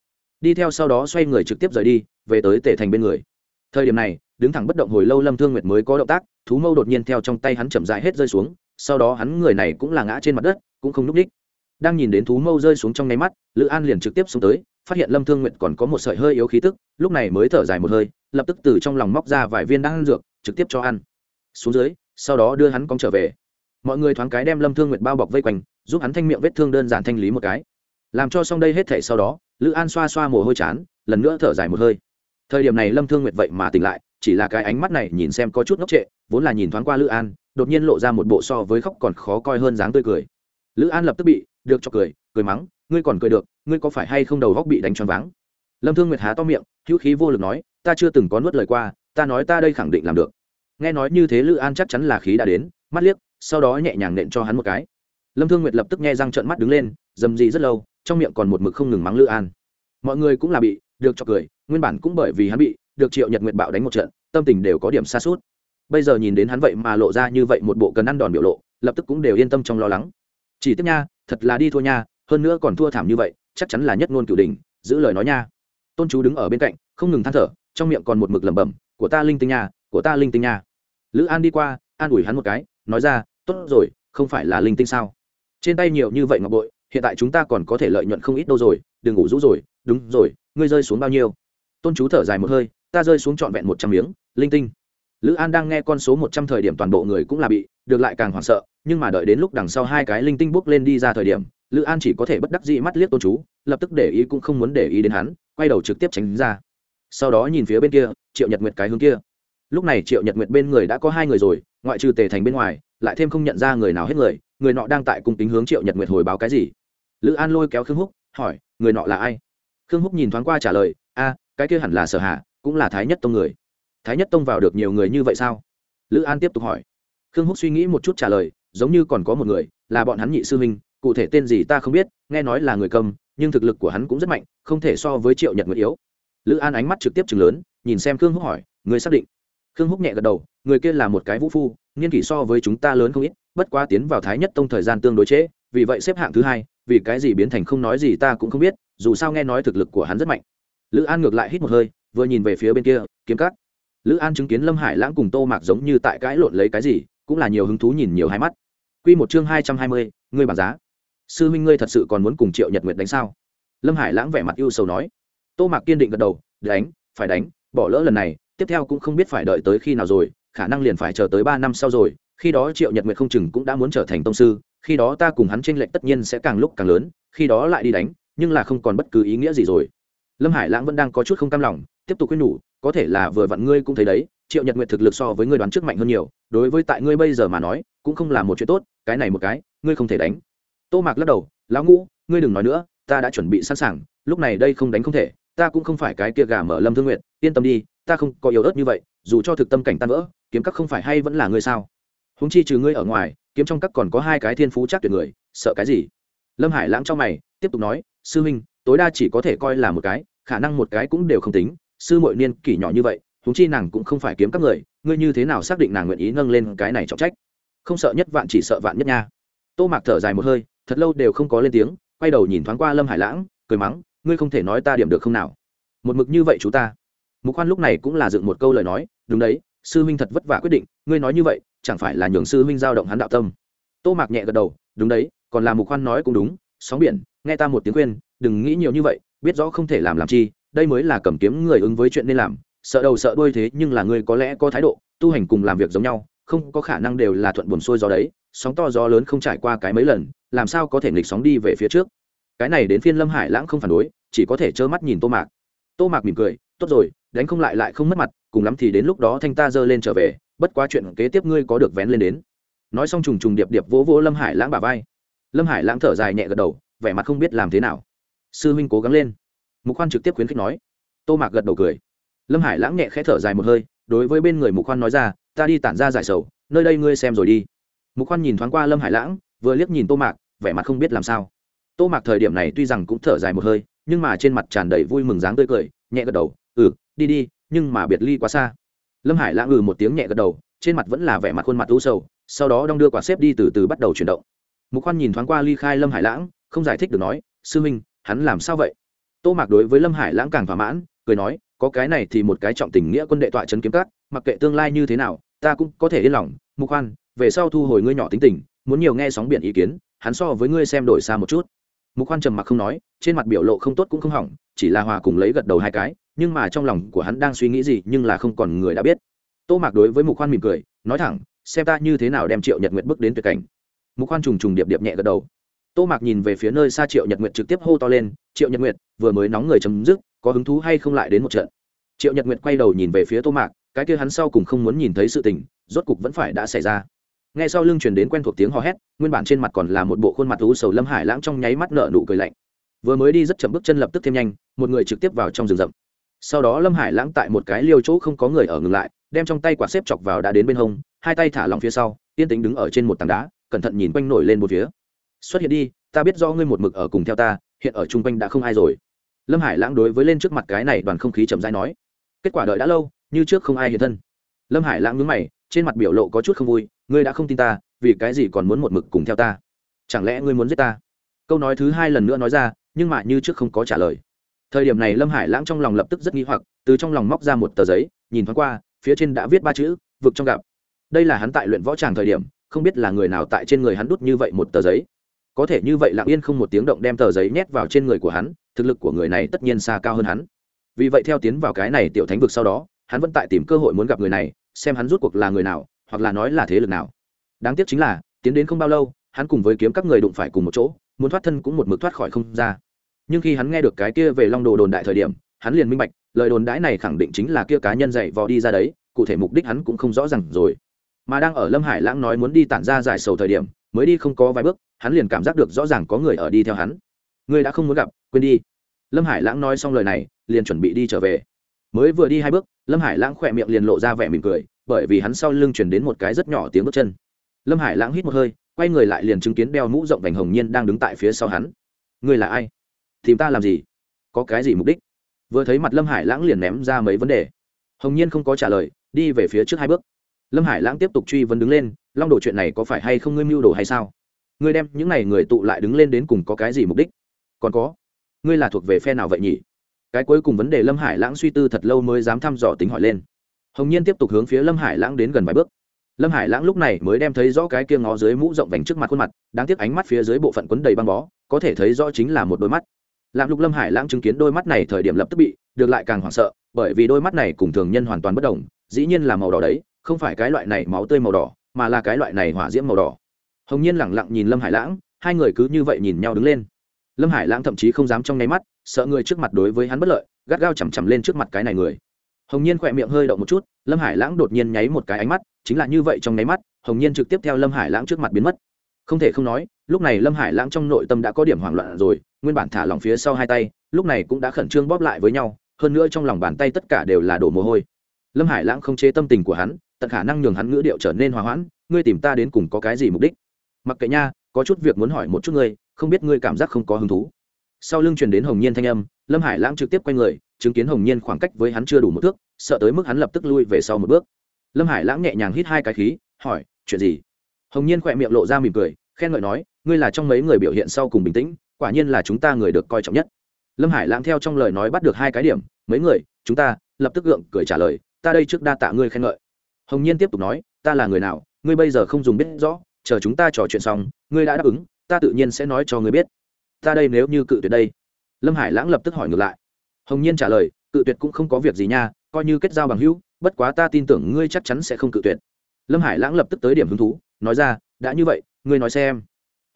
Đi theo sau đó xoay người trực tiếp rời đi, về tới tể thành bên người. Thời điểm này, đứng thẳng bất động hồi lâu lâm thương nguyệt mới có động tác, thú mâu đột nhiên theo trong tay hắn chậm rãi hết rơi xuống, sau đó hắn người này cũng là ngã trên mặt đất, cũng không núp đích đang nhìn đến thú mâu rơi xuống trong nháy mắt, lữ an liền trực tiếp xuống tới, phát hiện lâm thương nguyệt còn có một sợi hơi yếu khí tức, lúc này mới thở dài một hơi, lập tức từ trong lòng móc ra vài viên đang ăn dược, trực tiếp cho ăn. Xuống dưới, sau đó đưa hắn cong trở về. Mọi người thoáng cái đem lâm thương nguyệt bao bọc vây quanh, giúp hắn thanh miệng vết thương đơn giản thanh lý một cái. Làm cho xong đây hết thể sau đó, lữ an xoa xoa mồ hôi chán, lần nữa thở dài một hơi. Thời điểm này lâm thương nguyệt vậy mà tỉnh lại, chỉ là cái ánh mắt này nhìn xem có chút ngốc trệ, vốn là nhìn thoáng qua lữ an, đột nhiên lộ ra một bộ so với khóc còn khó coi hơn dáng tươi cười. Lữ an lập tức bị được cho cười cười mắng, ngươi còn cười được, ngươi có phải hay không đầu góc bị đánh choáng váng? Lâm thương nguyệt há to miệng, hữu khí vô lực nói, ta chưa từng có nuốt lời qua, ta nói ta đây khẳng định làm được. Nghe nói như thế lữ an chắc chắn là khí đã đến, mắt liếc, sau đó nhẹ nhàng nện cho hắn một cái. Lâm thương nguyệt lập tức nghe răng trợn mắt đứng lên, dầm gì rất lâu, trong miệng còn một mực không ngừng mắng lữ an. Mọi người cũng là bị, được cho cười, nguyên bản cũng bởi vì hắn bị, được triệu nhật nguyệt bạo đánh một trận, tâm tình đều có điểm xa suốt bây giờ nhìn đến hắn vậy mà lộ ra như vậy một bộ cần ăn đòn biểu lộ, lập tức cũng đều yên tâm trong lo lắng. Chỉ tiếp nha thật là đi thua nha, hơn nữa còn thua thảm như vậy, chắc chắn là nhất ngôn cửu đình giữ lời nói nha. Tôn chú đứng ở bên cạnh, không ngừng than thở, trong miệng còn một mực lẩm bẩm, của ta linh tinh nha, của ta linh tinh nha. Lữ an đi qua, an ủi hắn một cái, nói ra, tốt rồi, không phải là linh tinh sao? Trên tay nhiều như vậy ngọc bội, hiện tại chúng ta còn có thể lợi nhuận không ít đâu rồi, đừng ngủ rũ rồi, đúng rồi, ngươi rơi xuống bao nhiêu? Tôn chú thở dài một hơi, ta rơi xuống trọn vẹn một trăm miếng, linh tinh. Lữ an đang nghe con số một trăm thời điểm toàn bộ người cũng là bị được lại càng hoảng sợ, nhưng mà đợi đến lúc đằng sau hai cái linh tinh bước lên đi ra thời điểm, lữ an chỉ có thể bất đắc dĩ mắt liếc tôn chú, lập tức để ý cũng không muốn để ý đến hắn, quay đầu trực tiếp tránh ra. Sau đó nhìn phía bên kia, triệu nhật nguyệt cái hướng kia. Lúc này triệu nhật nguyệt bên người đã có hai người rồi, ngoại trừ tề thành bên ngoài, lại thêm không nhận ra người nào hết người người nọ đang tại cung tính hướng triệu nhật nguyệt hồi báo cái gì. Lữ an lôi kéo khương húc, hỏi, người nọ là ai? Khương húc nhìn thoáng qua trả lời, a, cái kia hẳn là sở hạ cũng là thái nhất tông người. Thái nhất tông vào được nhiều người như vậy sao? Lữ an tiếp tục hỏi khương húc suy nghĩ một chút trả lời, giống như còn có một người, là bọn hắn nhị sư minh cụ thể tên gì ta không biết, nghe nói là người cầm, nhưng thực lực của hắn cũng rất mạnh, không thể so với triệu nhật nguyệt yếu. Lữ an ánh mắt trực tiếp chừng lớn, nhìn xem khương húc hỏi, người xác định. Khương húc nhẹ gật đầu, người kia là một cái vũ phu, niên kỷ so với chúng ta lớn không ít, bất quá tiến vào thái nhất tông thời gian tương đối trễ, vì vậy xếp hạng thứ hai, vì cái gì biến thành không nói gì ta cũng không biết, dù sao nghe nói thực lực của hắn rất mạnh. Lữ an ngược lại hít một hơi, vừa nhìn về phía bên kia, kiếm cắt lữ an chứng kiến lâm hải lãng cùng tô mạc giống như tại cãi lộn lấy cái gì cũng là nhiều hứng thú nhìn nhiều hai mắt. Q một chương hai trăm hai mươi, ngươi bảng giá. Sư huynh ngươi thật sự còn muốn cùng triệu nhật nguyệt đánh sao? Lâm hải lãng vẻ mặt ưu sầu nói. Tô mạc kiên định gật đầu, đánh, phải đánh, bỏ lỡ lần này, tiếp theo cũng không biết phải đợi tới khi nào rồi, khả năng liền phải chờ tới ba năm sau rồi, khi đó triệu nhật nguyệt không chừng cũng đã muốn trở thành tông sư, khi đó ta cùng hắn tranh lệch tất nhiên sẽ càng lúc càng lớn, khi đó lại đi đánh, nhưng là không còn bất cứ ý nghĩa gì rồi. Lâm hải lãng vẫn đang có chút không cam lòng, tiếp tục khuyên nhủ, có thể là vừa vặn ngươi cũng thấy đấy, triệu nhật nguyệt thực lực so với ngươi đoán trước mạnh hơn nhiều đối với tại ngươi bây giờ mà nói, cũng không là một chuyện tốt, cái này một cái, ngươi không thể đánh. Tô mạc lắc đầu, lão ngũ, ngươi đừng nói nữa, ta đã chuẩn bị sẵn sàng, lúc này đây không đánh không thể, ta cũng không phải cái kia gà mở lâm thương nguyện yên tâm đi, ta không có yếu ớt như vậy, dù cho thực tâm cảnh tan vỡ, kiếm các không phải hay vẫn là ngươi sao? Húng chi trừ ngươi ở ngoài, kiếm trong các còn có hai cái thiên phú chắc tuyệt người, sợ cái gì? Lâm hải lãng cho mày, tiếp tục nói, sư huynh tối đa chỉ có thể coi là một cái, khả năng một cái cũng đều không tính, sư mội niên kỷ nhỏ như vậy húng chi nàng cũng không phải kiếm các người, ngươi như thế nào xác định nàng nguyện ý nâng lên cái này trọng trách? Không sợ nhất vạn chỉ sợ vạn nhất nha. Tô mạc thở dài một hơi, thật lâu đều không có lên tiếng, quay đầu nhìn thoáng qua lâm hải lãng, cười mắng, ngươi không thể nói ta điểm được không nào? Một mực như vậy chú ta. Mục khoan lúc này cũng là dựng một câu lời nói, đúng đấy, sư huynh thật vất vả quyết định, ngươi nói như vậy, chẳng phải là nhường sư huynh giao động hắn đạo tâm? Tô mạc nhẹ gật đầu, đúng đấy, còn là mục khoan nói cũng đúng, sóng biển, nghe ta một tiếng khuyên, đừng nghĩ nhiều như vậy, biết rõ không thể làm làm chi, đây mới là cầm kiếm người ứng với chuyện nên làm sợ đầu sợ đuôi thế nhưng là ngươi có lẽ có thái độ, tu hành cùng làm việc giống nhau, không có khả năng đều là thuận buồn xuôi gió đấy, sóng to gió lớn không trải qua cái mấy lần, làm sao có thể nghịch sóng đi về phía trước? Cái này đến phiên lâm hải lãng không phản đối, chỉ có thể trơ mắt nhìn tô mạc. Tô mạc mỉm cười, tốt rồi, đánh không lại lại không mất mặt, cùng lắm thì đến lúc đó thanh ta giơ lên trở về, bất quá chuyện kế tiếp ngươi có được vén lên đến. Nói xong trùng trùng điệp điệp vỗ vỗ lâm hải lãng bà vai. Lâm hải lãng thở dài nhẹ gật đầu, vẻ mặt không biết làm thế nào. Sư huynh cố gắng lên. Mục khoan trực tiếp khuyến khích nói. Tô mạc gật đầu cười lâm hải lãng nhẹ khẽ thở dài một hơi, đối với bên người mục khoan nói ra, ta đi tản ra giải sầu, nơi đây ngươi xem rồi đi. Mục khoan nhìn thoáng qua lâm hải lãng, vừa liếc nhìn tô mạc, vẻ mặt không biết làm sao. Tô mạc thời điểm này tuy rằng cũng thở dài một hơi, nhưng mà trên mặt tràn đầy vui mừng dáng tươi cười, nhẹ gật đầu ừ đi đi, nhưng mà biệt ly quá xa. Lâm hải lãng ừ một tiếng nhẹ gật đầu, trên mặt vẫn là vẻ mặt khuôn mặt u sầu, sau đó đong đưa quả xếp đi từ từ bắt đầu chuyển động. Mục khoan nhìn thoáng qua ly khai lâm hải lãng, không giải thích được nói, sư minh, hắn làm sao vậy? Tô mạc đối với lâm hải lãng càng thỏa mãn, cười nói có cái này thì một cái trọng tình nghĩa quân đệ tọa trấn kiếm các, mặc kệ tương lai như thế nào, ta cũng có thể yên lòng. Mục khoan về sau thu hồi ngươi nhỏ tính tình, muốn nhiều nghe sóng biển ý kiến, hắn so với ngươi xem đổi xa một chút. Mục khoan trầm mặc không nói, trên mặt biểu lộ không tốt cũng không hỏng, chỉ là hòa cùng lấy gật đầu hai cái, nhưng mà trong lòng của hắn đang suy nghĩ gì nhưng là không còn người đã biết. Tô mạc đối với mục khoan mỉm cười, nói thẳng, xem ta như thế nào đem triệu nhật nguyệt bước đến tuyệt cảnh. Mục khoan trùng trùng điệp điệp nhẹ gật đầu. Tô mạc nhìn về phía nơi xa triệu nhật nguyệt trực tiếp hô to lên, triệu nhật nguyệt, vừa mới nóng người chấm dứt có hứng thú hay không lại đến một trận. Triệu nhật nguyệt quay đầu nhìn về phía tô mạc, cái kia hắn sau cùng không muốn nhìn thấy sự tình, rốt cục vẫn phải đã xảy ra. Ngay sau lưng truyền đến quen thuộc tiếng hò hét, nguyên bản trên mặt còn là một bộ khuôn mặt u sầu lâm hải lãng trong nháy mắt nở nụ cười lạnh. Vừa mới đi rất chậm bước chân lập tức thêm nhanh, một người trực tiếp vào trong rừng rậm. Sau đó lâm hải lãng tại một cái liêu chỗ không có người ở ngừng lại, đem trong tay quả xếp chọc vào đã đến bên hông, hai tay thả lòng phía sau, yên tính đứng ở trên một tảng đá, cẩn thận nhìn quanh nổi lên một phía. Xuất hiện đi, ta biết do ngươi một mực ở cùng theo ta, hiện ở chung quanh đã không ai rồi lâm hải lãng đối với lên trước mặt cái này đoàn không khí chậm dãi nói, kết quả đợi đã lâu, như trước không ai hiện thân. Lâm hải lãng nhướng mày, trên mặt biểu lộ có chút không vui, ngươi đã không tin ta, vì cái gì còn muốn một mực cùng theo ta? Chẳng lẽ ngươi muốn giết ta? Câu nói thứ hai lần nữa nói ra, nhưng mà như trước không có trả lời. Thời điểm này lâm hải lãng trong lòng lập tức rất nghi hoặc, từ trong lòng móc ra một tờ giấy, nhìn thoáng qua, phía trên đã viết ba chữ, vực trong gặp. Đây là hắn tại luyện võ tràng thời điểm, không biết là người nào tại trên người hắn đút như vậy một tờ giấy. Có thể như vậy lặng yên không một tiếng động đem tờ giấy nhét vào trên người của hắn thực lực của người này tất nhiên xa cao hơn hắn. Vì vậy theo tiến vào cái này tiểu thánh vực sau đó, hắn vẫn tại tìm cơ hội muốn gặp người này, xem hắn rút cuộc là người nào, hoặc là nói là thế lực nào. Đáng tiếc chính là, tiến đến không bao lâu, hắn cùng với kiếm các người đụng phải cùng một chỗ, muốn thoát thân cũng một mực thoát khỏi không ra. Nhưng khi hắn nghe được cái kia về long đồ đồn đại thời điểm, hắn liền minh bạch, lời đồn đãi này khẳng định chính là kia cá nhân dạy vò đi ra đấy, cụ thể mục đích hắn cũng không rõ r à n g rồi. Mà đang ở lâm hải lãng nói muốn đi tản ra giải sầu thời điểm, mới đi không có vài bước, hắn liền cảm giác được rõ ràng có người ở đi theo hắn. Ngươi đã không muốn gặp, quên đi lâm hải lãng nói xong lời này, liền chuẩn bị đi trở về. Mới vừa đi hai bước, lâm hải lãng khỏe miệng liền lộ ra vẻ mỉm cười, bởi vì hắn sau lưng chuyển đến một cái rất nhỏ tiếng bước chân. Lâm hải lãng hít một hơi, quay người lại liền chứng kiến đeo mũ rộng vành hồng nhiên đang đứng tại phía sau hắn. Ngươi là ai? Tìm ta làm gì? Có cái gì mục đích? Vừa thấy mặt lâm hải lãng liền ném ra mấy vấn đề. Hồng nhiên không có trả lời, đi về phía trước hai bước. Lâm hải lãng tiếp tục truy vấn đứng lên, long đồ chuyện này có phải hay không ngươi mưu đồ hay sao? Ngươi đem những n à y người tụ lại đứng lên đến cùng có cái gì mục đích? Còn có ngươi là thuộc về phe nào vậy nhỉ? Cái cuối cùng vấn đề lâm hải lãng suy tư thật lâu mới dám thăm dò tính hỏi lên. Hồng nhiên tiếp tục hướng phía lâm hải lãng đến gần vài bước. Lâm hải lãng lúc này mới đem thấy rõ cái kia ngó dưới mũ rộng vành trước mặt khuôn mặt, đáng tiếc ánh mắt phía dưới bộ phận quấn đầy băng bó, có thể thấy rõ chính là một đôi mắt. Lạm lúc lâm hải lãng chứng kiến đôi mắt này thời điểm lập tức bị, được lại càng hoảng sợ, bởi vì đôi mắt này cùng thường nhân hoàn toàn bất đồng, dĩ nhiên là màu đỏ đấy, không phải cái loại này máu tươi màu đỏ, mà là cái loại này hỏa diễm màu đỏ. Hồng nhiên lẳng lặng nhìn lâm hải lãng, hai người cứ như vậy nhìn nhau đứng lên lâm hải lãng thậm chí không dám trong nháy mắt, sợ người trước mặt đối với hắn bất lợi, gắt gao chằm chằm lên trước mặt cái này người. Hồng nhiên khỏe miệng hơi động một chút, lâm hải lãng đột nhiên nháy một cái ánh mắt, chính là như vậy trong nháy mắt, hồng nhiên trực tiếp theo lâm hải lãng trước mặt biến mất. Không thể không nói, lúc này lâm hải lãng trong nội tâm đã có điểm hoảng loạn rồi, nguyên bản thả lòng phía sau hai tay, lúc này cũng đã khẩn trương bóp lại với nhau, hơn nữa trong lòng bàn tay tất cả đều là đổ mồ hôi. Lâm hải lãng không chế tâm tình của hắn, tận khả năng nhường hắn ngữ điệu trở nên hòa hoãn, ngươi tìm ta đến cùng có cái gì mục đích? Mặc kệ nha, có chút việc muốn hỏi một chút ngươi không biết ngươi cảm giác không có hứng thú. Sau lưng truyền đến hồng nhiên thanh âm, lâm hải lãng trực tiếp quay người, chứng kiến hồng nhiên khoảng cách với hắn chưa đủ một thước, sợ tới mức hắn lập tức lui về sau một bước. Lâm hải lãng nhẹ nhàng hít hai cái khí, hỏi, chuyện gì? Hồng nhiên khỏe miệng lộ ra mỉm cười, khen ngợi nói, ngươi là trong mấy người biểu hiện sau cùng bình tĩnh, quả nhiên là chúng ta người được coi trọng nhất. Lâm hải lãng theo trong lời nói bắt được hai cái điểm, mấy người, chúng ta, lập tức gượng cười trả lời, ta đây trước đa tạ ngươi khen ngợi. Hồng nhiên tiếp tục nói, ta là người nào, ngươi bây giờ không dùng biết rõ, chờ chúng ta trò chuyện xong, ngươi đã đáp ứng ta tự nhiên sẽ nói cho ngươi biết. Ta đây nếu như cự tuyệt đây. Lâm hải lãng lập tức hỏi ngược lại. Hồng nhiên trả lời, cự tuyệt cũng không có việc gì nha, coi như kết giao bằng hữu, bất quá ta tin tưởng ngươi chắc chắn sẽ không cự tuyệt. Lâm hải lãng lập tức tới điểm hứng thú, nói ra, đã như vậy, ngươi nói xem.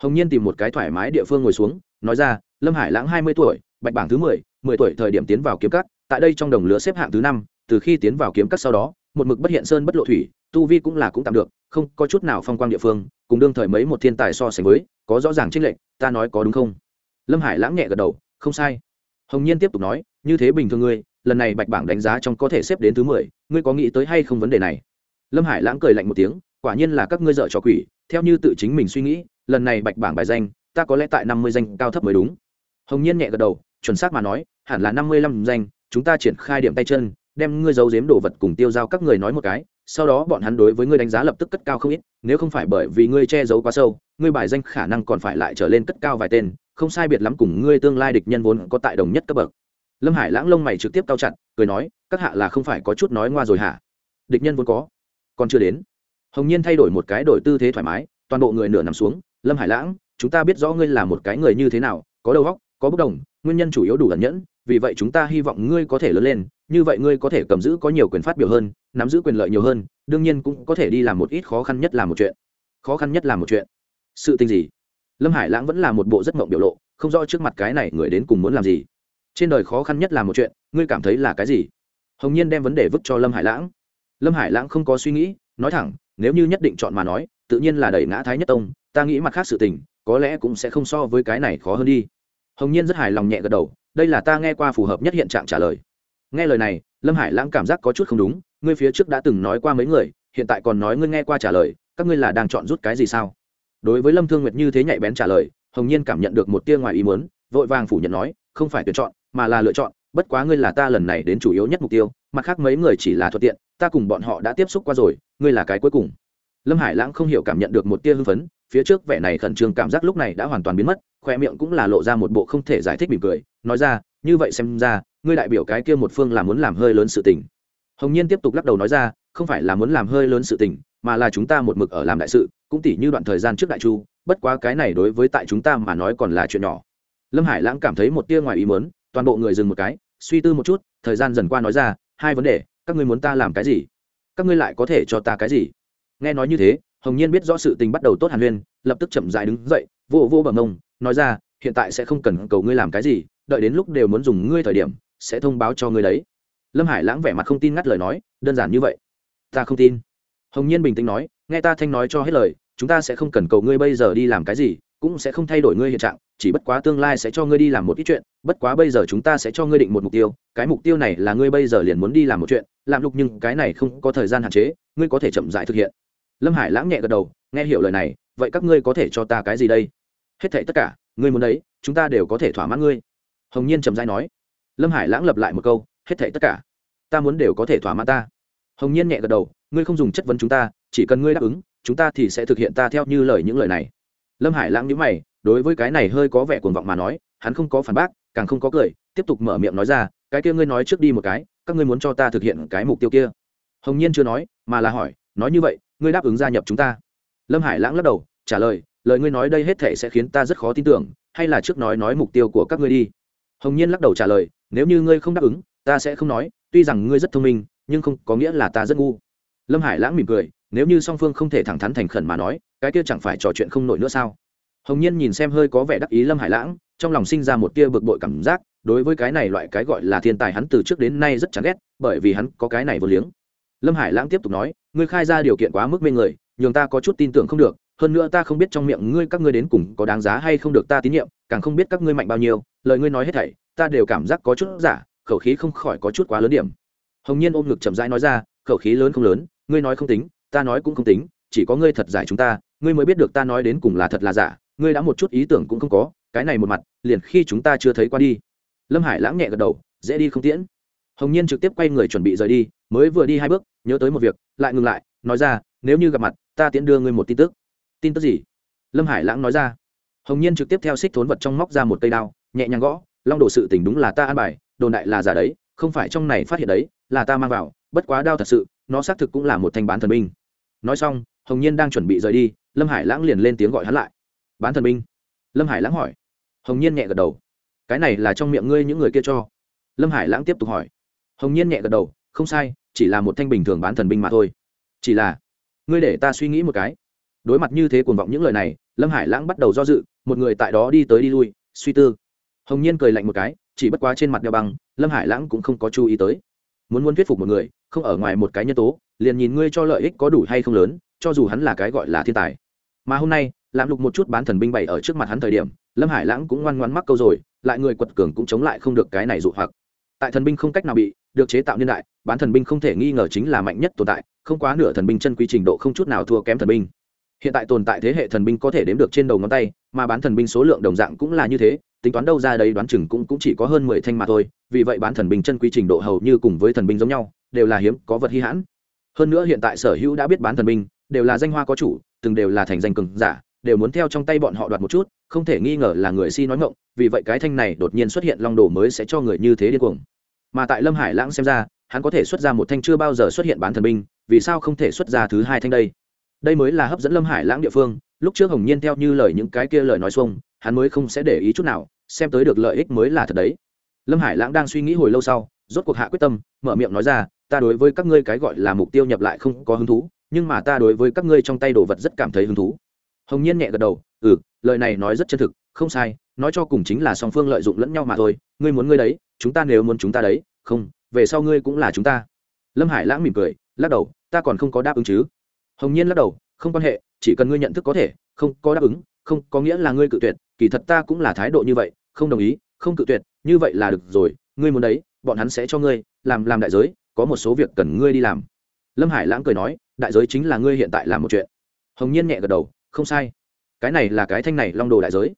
Hồng nhiên tìm một cái thoải mái địa phương ngồi xuống, nói ra, lâm hải lãng hai mươi tuổi, bạch bảng thứ mười mười tuổi thời điểm tiến vào kiếm cắt tại đây trong đồng lứa xếp hạng thứ năm, từ khi tiến vào kiếm cắt sau đó, một mực bất hiện sơn bất lộ thủy, tu vi cũng là cũng tạm được, không có chút nào phong quang địa phương, cùng đương thời mấy một thiên tài so sánh với có rõ ràng trích lệnh ta nói có đúng không? Lâm hải lãng nhẹ gật đầu, không sai. Hồng nhiên tiếp tục nói, như thế bình thường ngươi, lần này bạch bảng đánh giá trong có thể xếp đến thứ mười, ngươi có nghĩ tới hay không vấn đề này? Lâm hải lãng cười lạnh một tiếng, quả nhiên là các ngươi dợ trò quỷ, theo như tự chính mình suy nghĩ, lần này bạch bảng bài danh, ta có lẽ tại năm mươi danh cao thấp mới đúng. Hồng nhiên nhẹ gật đầu, chuẩn xác mà nói, hẳn là năm mươi lăm danh, chúng ta triển khai điểm tay chân đem ngươi giấu giếm đồ vật cùng tiêu giao các người nói một cái, sau đó bọn hắn đối với ngươi đánh giá lập tức cất cao không ít, nếu không phải bởi vì ngươi che giấu quá sâu, ngươi bài danh khả năng còn phải lại trở lên cất cao vài tên, không sai biệt lắm cùng ngươi tương lai địch nhân vốn có tại đồng nhất cấp bậc. Lâm hải lãng lông mày trực tiếp cao chặt, cười nói, các hạ là không phải có chút nói ngoa rồi hả? Địch nhân vốn có, còn chưa đến. Hồng nhiên thay đổi một cái đổi tư thế thoải mái, toàn bộ người nửa nằm xuống, lâm hải lãng, chúng ta biết rõ ngươi là một cái người như thế nào, có đầu óc, có bốc đồng, nguyên nhân chủ yếu đủ ẩn nhẫn vì vậy chúng ta hy vọng ngươi có thể lớn lên, như vậy ngươi có thể cầm giữ có nhiều quyền phát biểu hơn, nắm giữ quyền lợi nhiều hơn, đương nhiên cũng có thể đi làm một ít khó khăn nhất là một chuyện. Khó khăn nhất là một chuyện. Sự tình gì? Lâm hải lãng vẫn là một bộ rất mộng biểu lộ, không rõ trước mặt cái này người đến cùng muốn làm gì. Trên đời khó khăn nhất là một chuyện, ngươi cảm thấy là cái gì? Hồng nhiên đem vấn đề vứt cho lâm hải lãng. Lâm hải lãng không có suy nghĩ, nói thẳng, nếu như nhất định chọn mà nói, tự nhiên là đẩy ngã thái nhất tông, ta nghĩ mặt khác sự tình, có lẽ cũng sẽ không so với cái này khó hơn đi. Hồng nhiên rất hài lòng nhẹ gật đầu đây là ta nghe qua phù hợp nhất hiện trạng trả lời. Nghe lời này, lâm hải lãng cảm giác có chút không đúng, ngươi phía trước đã từng nói qua mấy người, hiện tại còn nói ngươi nghe qua trả lời, các ngươi là đang chọn rút cái gì sao? Đối với lâm thương nguyệt như thế nhạy bén trả lời, hồng nhiên cảm nhận được một tia ngoài ý muốn, vội vàng phủ nhận nói, không phải tuyển chọn, mà là lựa chọn, bất quá ngươi là ta lần này đến chủ yếu nhất mục tiêu, mặt khác mấy người chỉ là thuận tiện, ta cùng bọn họ đã tiếp xúc qua rồi, ngươi là cái cuối cùng. Lâm hải lãng không hiểu cảm nhận được một tia hưng phấn phía trước vẻ này khẩn trương cảm giác lúc này đã hoàn toàn biến mất, khoe miệng cũng là lộ ra một bộ không thể giải thích mỉm cười, nói ra, như vậy xem ra, ngươi đại biểu cái kia một phương là muốn làm hơi lớn sự tình. Hồng nhiên tiếp tục lắc đầu nói ra, không phải là muốn làm hơi lớn sự tình, mà là chúng ta một mực ở làm đại sự, cũng tỉ như đoạn thời gian trước đại chu, bất quá cái này đối với tại chúng ta mà nói còn là chuyện nhỏ. Lâm hải lãng cảm thấy một tia ngoài ý mớn toàn bộ người dừng một cái, suy tư một chút, thời gian dần qua nói ra, hai vấn đề, các ngươi muốn ta làm cái gì? Các ngươi lại có thể cho ta cái gì? Nghe nói như thế hồng nhiên biết rõ sự tình bắt đầu tốt hàn huyên, lập tức chậm dại đứng dậy, vô vô bằng ông nói ra, hiện tại sẽ không cần cầu ngươi làm cái gì, đợi đến lúc đều muốn dùng ngươi thời điểm, sẽ thông báo cho ngươi đấy. Lâm hải lãng vẻ mặt không tin ngắt lời nói, đơn giản như vậy. Ta không tin. Hồng nhiên bình tĩnh nói, nghe ta thanh nói cho hết lời, chúng ta sẽ không cần cầu ngươi bây giờ đi làm cái gì, cũng sẽ không thay đổi ngươi hiện trạng, chỉ bất quá tương lai sẽ cho ngươi đi làm một ít chuyện, bất quá bây giờ chúng ta sẽ cho ngươi định một mục tiêu, cái mục tiêu này là ngươi bây giờ liền muốn đi làm một chuyện, làm lục nhưng cái này không có thời gian hạn chế, ngươi có thể chậm dại thực hiện lâm hải lãng nhẹ gật đầu, nghe hiểu lời này, vậy các ngươi có thể cho ta cái gì đây? Hết thảy tất cả, ngươi muốn đấy, chúng ta đều có thể thỏa mãn ngươi. Hồng nhiên trầm dai nói. Lâm hải lãng lập lại một câu, hết thảy tất cả, ta muốn đều có thể thỏa mãn ta. Hồng nhiên nhẹ gật đầu, ngươi không dùng chất vấn chúng ta, chỉ cần ngươi đáp ứng, chúng ta thì sẽ thực hiện ta theo như lời những lời này. Lâm hải lãng nhíu mày, đối với cái này hơi có vẻ cuồng vọng mà nói, hắn không có phản bác, càng không có cười, tiếp tục mở miệng nói ra, cái kia ngươi nói trước đi một cái, các ngươi muốn cho ta thực hiện cái mục tiêu kia? Hồng nhiên chưa nói, mà là hỏi, nói như vậy ngươi đáp ứng gia nhập chúng ta. Lâm hải lãng lắc đầu, trả lời lời ngươi nói đây hết thể sẽ khiến ta rất khó tin tưởng, hay là trước nói nói mục tiêu của các ngươi đi. Hồng nhiên lắc đầu trả lời, nếu như ngươi không đáp ứng, ta sẽ không nói, tuy rằng ngươi rất thông minh, nhưng không có nghĩa là ta rất ngu. Lâm hải lãng mỉm cười, nếu như song phương không thể thẳng thắn thành khẩn mà nói, cái kia chẳng phải trò chuyện không nổi nữa sao? Hồng nhiên nhìn xem hơi có vẻ đắc ý lâm hải lãng, trong lòng sinh ra một tia bực bội cảm giác, đối với cái này loại cái gọi là thiên tài hắn từ trước đến nay rất chán ghét, bởi vì hắn có cái này vô liếng lâm hải lãng tiếp tục nói, ngươi khai ra điều kiện quá mức mê người, nhường ta có chút tin tưởng không được, hơn nữa ta không biết trong miệng ngươi các ngươi đến cùng có đáng giá hay không được ta tín nhiệm, càng không biết các ngươi mạnh bao nhiêu, lời ngươi nói hết thảy, ta đều cảm giác có chút giả, khẩu khí không khỏi có chút quá lớn điểm. Hồng nhiên ôm ngực chậm rãi nói ra, khẩu khí lớn không lớn, ngươi nói không tính, ta nói cũng không tính, chỉ có ngươi thật giải chúng ta, ngươi mới biết được ta nói đến cùng là thật là giả, ngươi đã một chút ý tưởng cũng không có, cái này một mặt, liền khi chúng ta chưa thấy qua đi. Lâm hải lãng nhẹ gật đầu, dễ đi không tiễn hồng nhiên trực tiếp quay người chuẩn bị rời đi, mới vừa đi hai bước, nhớ tới một việc, lại ngừng lại, nói ra, nếu như gặp mặt, ta tiễn đưa ngươi một tin tức. Tin tức gì? Lâm hải lãng nói ra. Hồng nhiên trực tiếp theo xích thốn vật trong móc ra một cây đao, nhẹ nhàng gõ, long đồ sự tình đúng là ta an bài đồn đại là giả đấy, không phải trong này phát hiện đấy, là ta mang vào, bất quá đao thật sự, nó xác thực cũng là một thanh bán thần binh. Nói xong, hồng nhiên đang chuẩn bị rời đi, lâm hải lãng liền lên tiếng gọi hắn lại. Bán thần binh? Lâm hải lãng hỏi. Hồng nhiên nhẹ gật đầu. Cái này là trong miệng ngươi những người kia cho. Lâm hải lãng tiếp tục hỏi hồng nhiên nhẹ gật đầu, không sai, chỉ là một thanh bình thường bán thần binh mà thôi. Chỉ là, ngươi để ta suy nghĩ một cái. Đối mặt như thế cuồng vọng những lời này, lâm hải lãng bắt đầu do dự, một người tại đó đi tới đi lui, suy tư. Hồng nhiên cười lạnh một cái, chỉ bất quá trên mặt đeo băng, lâm hải lãng cũng không có chú ý tới. Muốn muốn thuyết phục một người, không ở ngoài một cái nhân tố, liền nhìn ngươi cho lợi ích có đủ hay không lớn, cho dù hắn là cái gọi là thiên tài. Mà hôm nay, lạm lục một chút bán thần binh bày ở trước mặt hắn thời điểm, lâm hải lãng cũng ngoan ngoan mắc câu rồi, lại người quật cường cũng chống lại không được cái này dụ hoặc tại thần binh không cách nào bị được chế tạo niên đại bán thần binh không thể nghi ngờ chính là mạnh nhất tồn tại không quá nửa thần binh chân quy trình độ không chút nào thua kém thần binh. Hiện tại tồn tại thế hệ thần binh có thể đếm được trên đầu ngón tay mà bán thần binh số lượng đồng dạng cũng là như thế tính toán đâu ra đấy đoán chừng cũng, cũng chỉ có hơn mười thanh mà thôi vì vậy bán thần binh chân quy trình độ hầu như cùng với thần binh giống nhau đều là hiếm có vật hy hãn. Hơn nữa hiện tại sở hữu đã biết bán thần binh đều là danh hoa có chủ từng đều là thành danh cường giả đều muốn theo trong tay bọn họ đoạt một chút, không thể nghi ngờ là người si nói ngộng vì vậy cái thanh này đột nhiên xuất hiện long đồ mới sẽ cho người như thế điên cuồng. Mà tại lâm hải lãng xem ra, hắn có thể xuất ra một thanh chưa bao giờ xuất hiện bán thần binh, vì sao không thể xuất ra thứ hai thanh đây? Đây mới là hấp dẫn lâm hải lãng địa phương, lúc trước hồng nhiên theo như lời những cái kia lời nói xuông, hắn mới không sẽ để ý chút nào, xem tới được lợi ích mới là thật đấy. Lâm hải lãng đang suy nghĩ hồi lâu sau, rốt cuộc hạ quyết tâm, mở miệng nói ra, ta đối với các ngươi cái gọi là mục tiêu nhập lại không có hứng thú, nhưng mà ta đối với các ngươi trong tay đồ vật rất cảm thấy hứng thú hồng nhiên nhẹ gật đầu ừ lời này nói rất chân thực, không sai, nói cho cùng chính là song phương lợi dụng lẫn nhau mà thôi, ngươi muốn ngươi đấy, chúng ta nếu muốn chúng ta đấy, không, về sau ngươi cũng là chúng ta. Lâm hải lãng mỉm cười, lắc đầu, ta còn không có đáp ứng chứ. Hồng nhiên lắc đầu, không quan hệ, chỉ cần ngươi nhận thức có thể, không có đáp ứng, không, có nghĩa là ngươi cự tuyệt, kỳ thật ta cũng là thái độ như vậy, không đồng ý, không cự tuyệt, như vậy là được rồi, ngươi muốn đấy, bọn hắn sẽ cho ngươi, làm làm đại giới, có một số việc cần ngươi đi làm. Lâm hải lãng cười nói, đại giới chính là ngươi hiện tại làm một chuyện. Hồng nhiên nhẹ gật đầu không sai. Cái này là cái thanh này long đồ đại giới.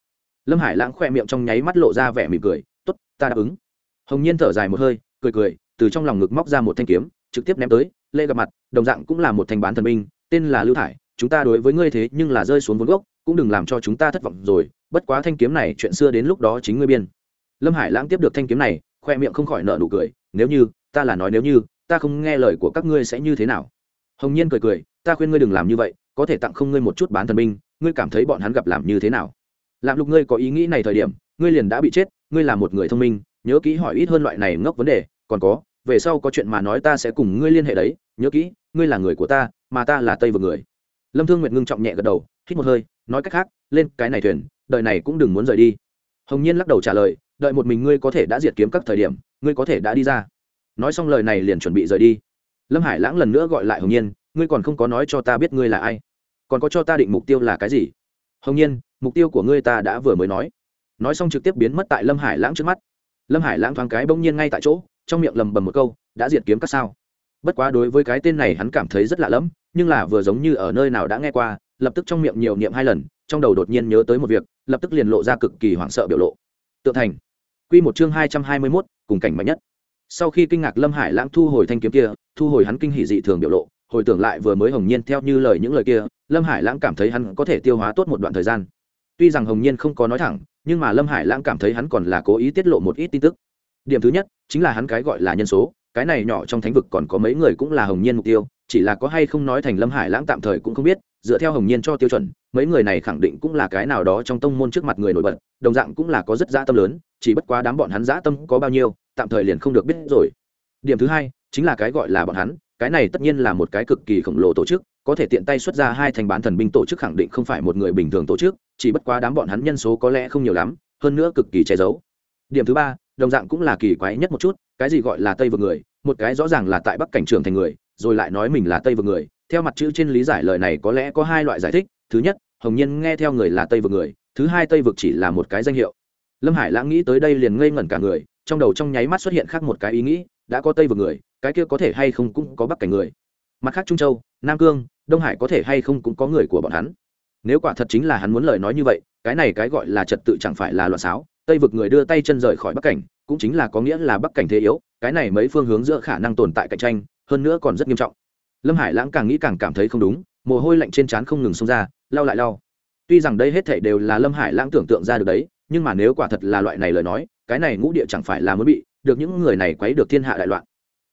Lâm hải lãng khoe miệng trong nháy mắt lộ ra vẻ mỉm cười t ố t ta đáp ứng. Hồng nhiên thở dài một hơi, cười cười, từ trong lòng ngực móc ra một thanh kiếm, trực tiếp ném tới lê gặp mặt, đồng dạng cũng là một thanh bán thần binh, tên là lưu thải, chúng ta đối với ngươi thế nhưng là rơi xuống vốn gốc, cũng đừng làm cho chúng ta thất vọng rồi, bất quá thanh kiếm này chuyện xưa đến lúc đó chính ngươi biên. Lâm hải lãng tiếp được thanh kiếm này khoe miệng không khỏi nợ nụ cười, nếu như, ta là nói nếu như, ta không nghe lời của các ngươi sẽ như thế nào? Hồng nhiên cười cười, ta khuyên ngươi đừng làm như vậy có thể tặng không ngươi một chút bán thần binh, ngươi cảm thấy bọn hắn gặp làm như thế nào? Làm lục, ngươi có ý nghĩ này thời điểm, ngươi liền đã bị chết, ngươi là một người thông minh, nhớ kỹ hỏi ít hơn loại này ngốc vấn đề, còn có, về sau có chuyện mà nói ta sẽ cùng ngươi liên hệ đấy, nhớ kỹ, ngươi là người của ta, mà ta là tây vực người. Lâm thương nguyệt ngưng trọng nhẹ gật đầu, hít một hơi, nói cách khác, lên cái này thuyền, đợi này cũng đừng muốn rời đi. Hồng nhiên lắc đầu trả lời, đợi một mình ngươi có thể đã diệt kiếm các thời điểm, ngươi có thể đã đi ra. Nói xong lời này liền chuẩn bị rời đi. Lâm hải lãng lần nữa gọi lại hồng nhiên ngươi còn không có nói cho ta biết ngươi là ai? Còn có cho ta định mục tiêu là cái gì? Hồng nhiên, mục tiêu của ngươi ta đã vừa mới nói. Nói xong trực tiếp biến mất tại lâm hải lãng trước mắt. Lâm hải lãng thoáng cái bỗng nhiên ngay tại chỗ, trong miệng lầm bầm một câu, đã diệt kiếm các sao? Bất quá đối với cái tên này hắn cảm thấy rất lạ lẫm, nhưng là vừa giống như ở nơi nào đã nghe qua, lập tức trong miệng nhiều niệm hai lần, trong đầu đột nhiên nhớ tới một việc, lập tức liền lộ ra cực kỳ hoảng sợ biểu lộ. Tượng thành. Q một chương hai trăm hai mươi mốt, cùng cảnh mạnh nhất. Sau khi kinh ngạc lâm hải lãng thu hồi thanh kiếm kia, thu hồi hắn kinh hỷ dị thường biểu lộ hồi tưởng lại vừa mới hồng nhiên theo như lời những lời kia, lâm hải lãng cảm thấy hắn có thể tiêu hóa tốt một đoạn thời gian. Tuy rằng hồng nhiên không có nói thẳng, nhưng mà lâm hải lãng cảm thấy hắn còn là cố ý tiết lộ một ít tin tức. Điểm thứ nhất, chính là hắn cái gọi là nhân số, cái này nhỏ trong thánh vực còn có mấy người cũng là hồng nhiên mục tiêu, chỉ là có hay không nói thành lâm hải lãng tạm thời cũng không biết, dựa theo hồng nhiên cho tiêu chuẩn, mấy người này khẳng định cũng là cái nào đó trong tông môn trước mặt người nổi bật, đồng dạng cũng là có rất dã tâm lớn, chỉ bất quá đám bọn hắn dã tâm có bao nhiêu, tạm thời liền không được biết rồi. Điểm thứ hai, chính là cái gọi là bọn hắn cái này tất nhiên là một cái cực kỳ khổng lồ tổ chức, có thể tiện tay xuất ra hai thành bán thần binh tổ chức khẳng định không phải một người bình thường tổ chức, chỉ bất quá đám bọn hắn nhân số có lẽ không nhiều lắm, hơn nữa cực kỳ che giấu. Điểm thứ ba, đồng dạng cũng là kỳ quái nhất một chút, cái gì gọi là tây vực người? Một cái rõ ràng là tại bắc cảnh trường thành người, rồi lại nói mình là tây vực người. Theo mặt chữ trên lý giải lời này có lẽ có hai loại giải thích. Thứ nhất, hồng nhiên nghe theo người là tây vực người, thứ hai tây vực chỉ là một cái danh hiệu. Lâm hải lãng nghĩ tới đây liền ngây ngẩn cả người, trong đầu trong nháy mắt xuất hiện khác một cái ý nghĩ, đã có tây vực người cái kia có thể hay không cũng có bắc cảnh người. Mặt khác trung châu, nam cương, đông hải có thể hay không cũng có người của bọn hắn. Nếu quả thật chính là hắn muốn lời nói như vậy, cái này cái gọi là trật tự chẳng phải là loạn xáo. Tây vực người đưa tay chân rời khỏi bắc cảnh, cũng chính là có nghĩa là bắc cảnh thế yếu, cái này mấy phương hướng giữa khả năng tồn tại cạnh tranh, hơn nữa còn rất nghiêm trọng. Lâm hải lãng càng nghĩ càng cảm thấy không đúng, mồ hôi lạnh trên trán không ngừng xông ra, lau lại lau. Tuy rằng đây hết thảy đều là lâm hải lãng tưởng tượng ra được đấy, nhưng mà nếu quả thật là loại này lời nói, cái này ngũ địa chẳng phải là mới bị, được những người này quấy được thiên hạ đại loạn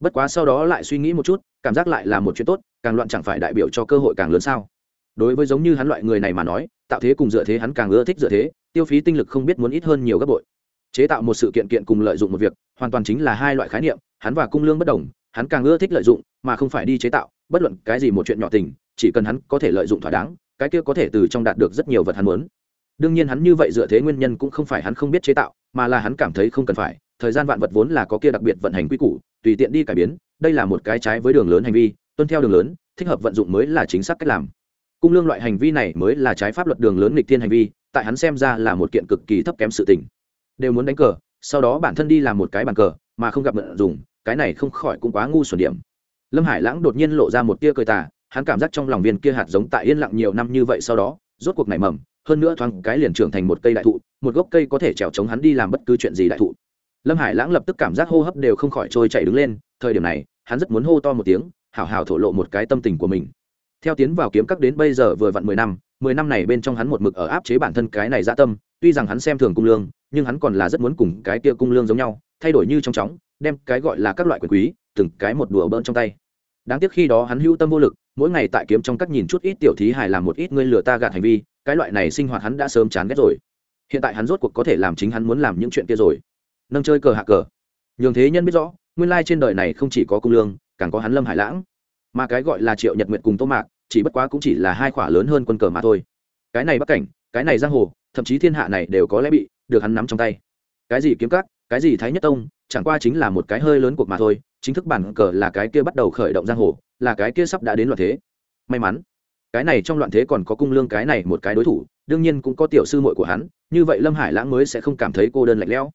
bất quá sau đó lại suy nghĩ một chút, cảm giác lại là một chuyện tốt, càng loạn chẳng phải đại biểu cho cơ hội càng lớn sao? Đối với giống như hắn loại người này mà nói, tạo thế cùng dựa thế hắn càng ưa thích dựa thế, tiêu phí tinh lực không biết muốn ít hơn nhiều gấp bội. Chế tạo một sự kiện kiện cùng lợi dụng một việc, hoàn toàn chính là hai loại khái niệm, hắn và cung lương bất đồng, hắn càng ưa thích lợi dụng, mà không phải đi chế tạo, bất luận cái gì một chuyện nhỏ tình, chỉ cần hắn có thể lợi dụng thỏa đáng, cái kia có thể từ trong đạt được rất nhiều vật hắn muốn. Đương nhiên hắn như vậy dựa thế nguyên nhân cũng không phải hắn không biết chế tạo, mà là hắn cảm thấy không cần phải thời gian vạn vật vốn là có kia đặc biệt vận hành quy củ, tùy tiện đi cải biến, đây là một cái trái với đường lớn hành vi, tuân theo đường lớn, thích hợp vận dụng mới là chính xác cách làm. Cung lương loại hành vi này mới là trái pháp luật đường lớn nghịch thiên hành vi, tại hắn xem ra là một kiện cực kỳ thấp kém sự tình. Đều muốn đánh cờ, sau đó bản thân đi làm một cái bàn cờ, mà không gặp vận dùng, cái này không khỏi cũng quá ngu xuẩn điểm. Lâm hải lãng đột nhiên lộ ra một tia cười tà, hắn cảm giác trong lòng viên kia hạt giống tại yên lặng nhiều năm như vậy sau đó, rốt cuộc nảy mầm, hơn nữa thoáng cái liền trưởng thành một cây đại thụ, một gốc cây có thể trèo chống hắn đi làm bất cứ chuyện gì đại thụ lâm hải lãng lập tức cảm giác hô hấp đều không khỏi trôi chạy đứng lên, thời điểm này, hắn rất muốn hô to một tiếng, hảo hảo thổ lộ một cái tâm tình của mình. Theo tiến vào kiếm các đến bây giờ vừa vặn mười năm mười năm này bên trong hắn một mực ở áp chế bản thân cái này dạ tâm, tuy rằng hắn xem thường cung lương, nhưng hắn còn là rất muốn cùng cái kia cung lương giống nhau, thay đổi như trong chóng, đem cái gọi là các loại quyền quý, từng cái một đùa bỡn trong tay. Đáng tiếc khi đó hắn hữu tâm vô lực, mỗi ngày tại kiếm trong các nhìn chút ít tiểu thí hài làm một ít ngươi lừa ta gạt hành vi, cái loại này sinh hoạt hắn đã sớm chán ghét rồi. Hiện tại hắn rốt cuộc có thể làm chính hắn muốn làm những chuyện kia rồi nâng chơi cờ hạ cờ. Nhường thế nhân biết rõ, nguyên lai trên đời này không chỉ có cung lương, càng có hắn lâm hải lãng. Mà cái gọi là triệu nhật nguyệt cùng tô mạc, chỉ bất quá cũng chỉ là hai khỏa lớn hơn quân cờ mà thôi. Cái này bắc cảnh, cái này giang hồ, thậm chí thiên hạ này đều có lẽ bị được hắn nắm trong tay. Cái gì kiếm cắt cái gì thái nhất tông, chẳng qua chính là một cái hơi lớn cuộc mà thôi, chính thức bản cờ là cái kia bắt đầu khởi động giang hồ, là cái kia sắp đã đến loạn thế. May mắn, cái này trong loạn thế còn có cung lương cái này một cái đối thủ, đương nhiên cũng có tiểu sư muội của hắn, như vậy lâm hải lãng mới sẽ không cảm thấy cô đơn lạnh lẽo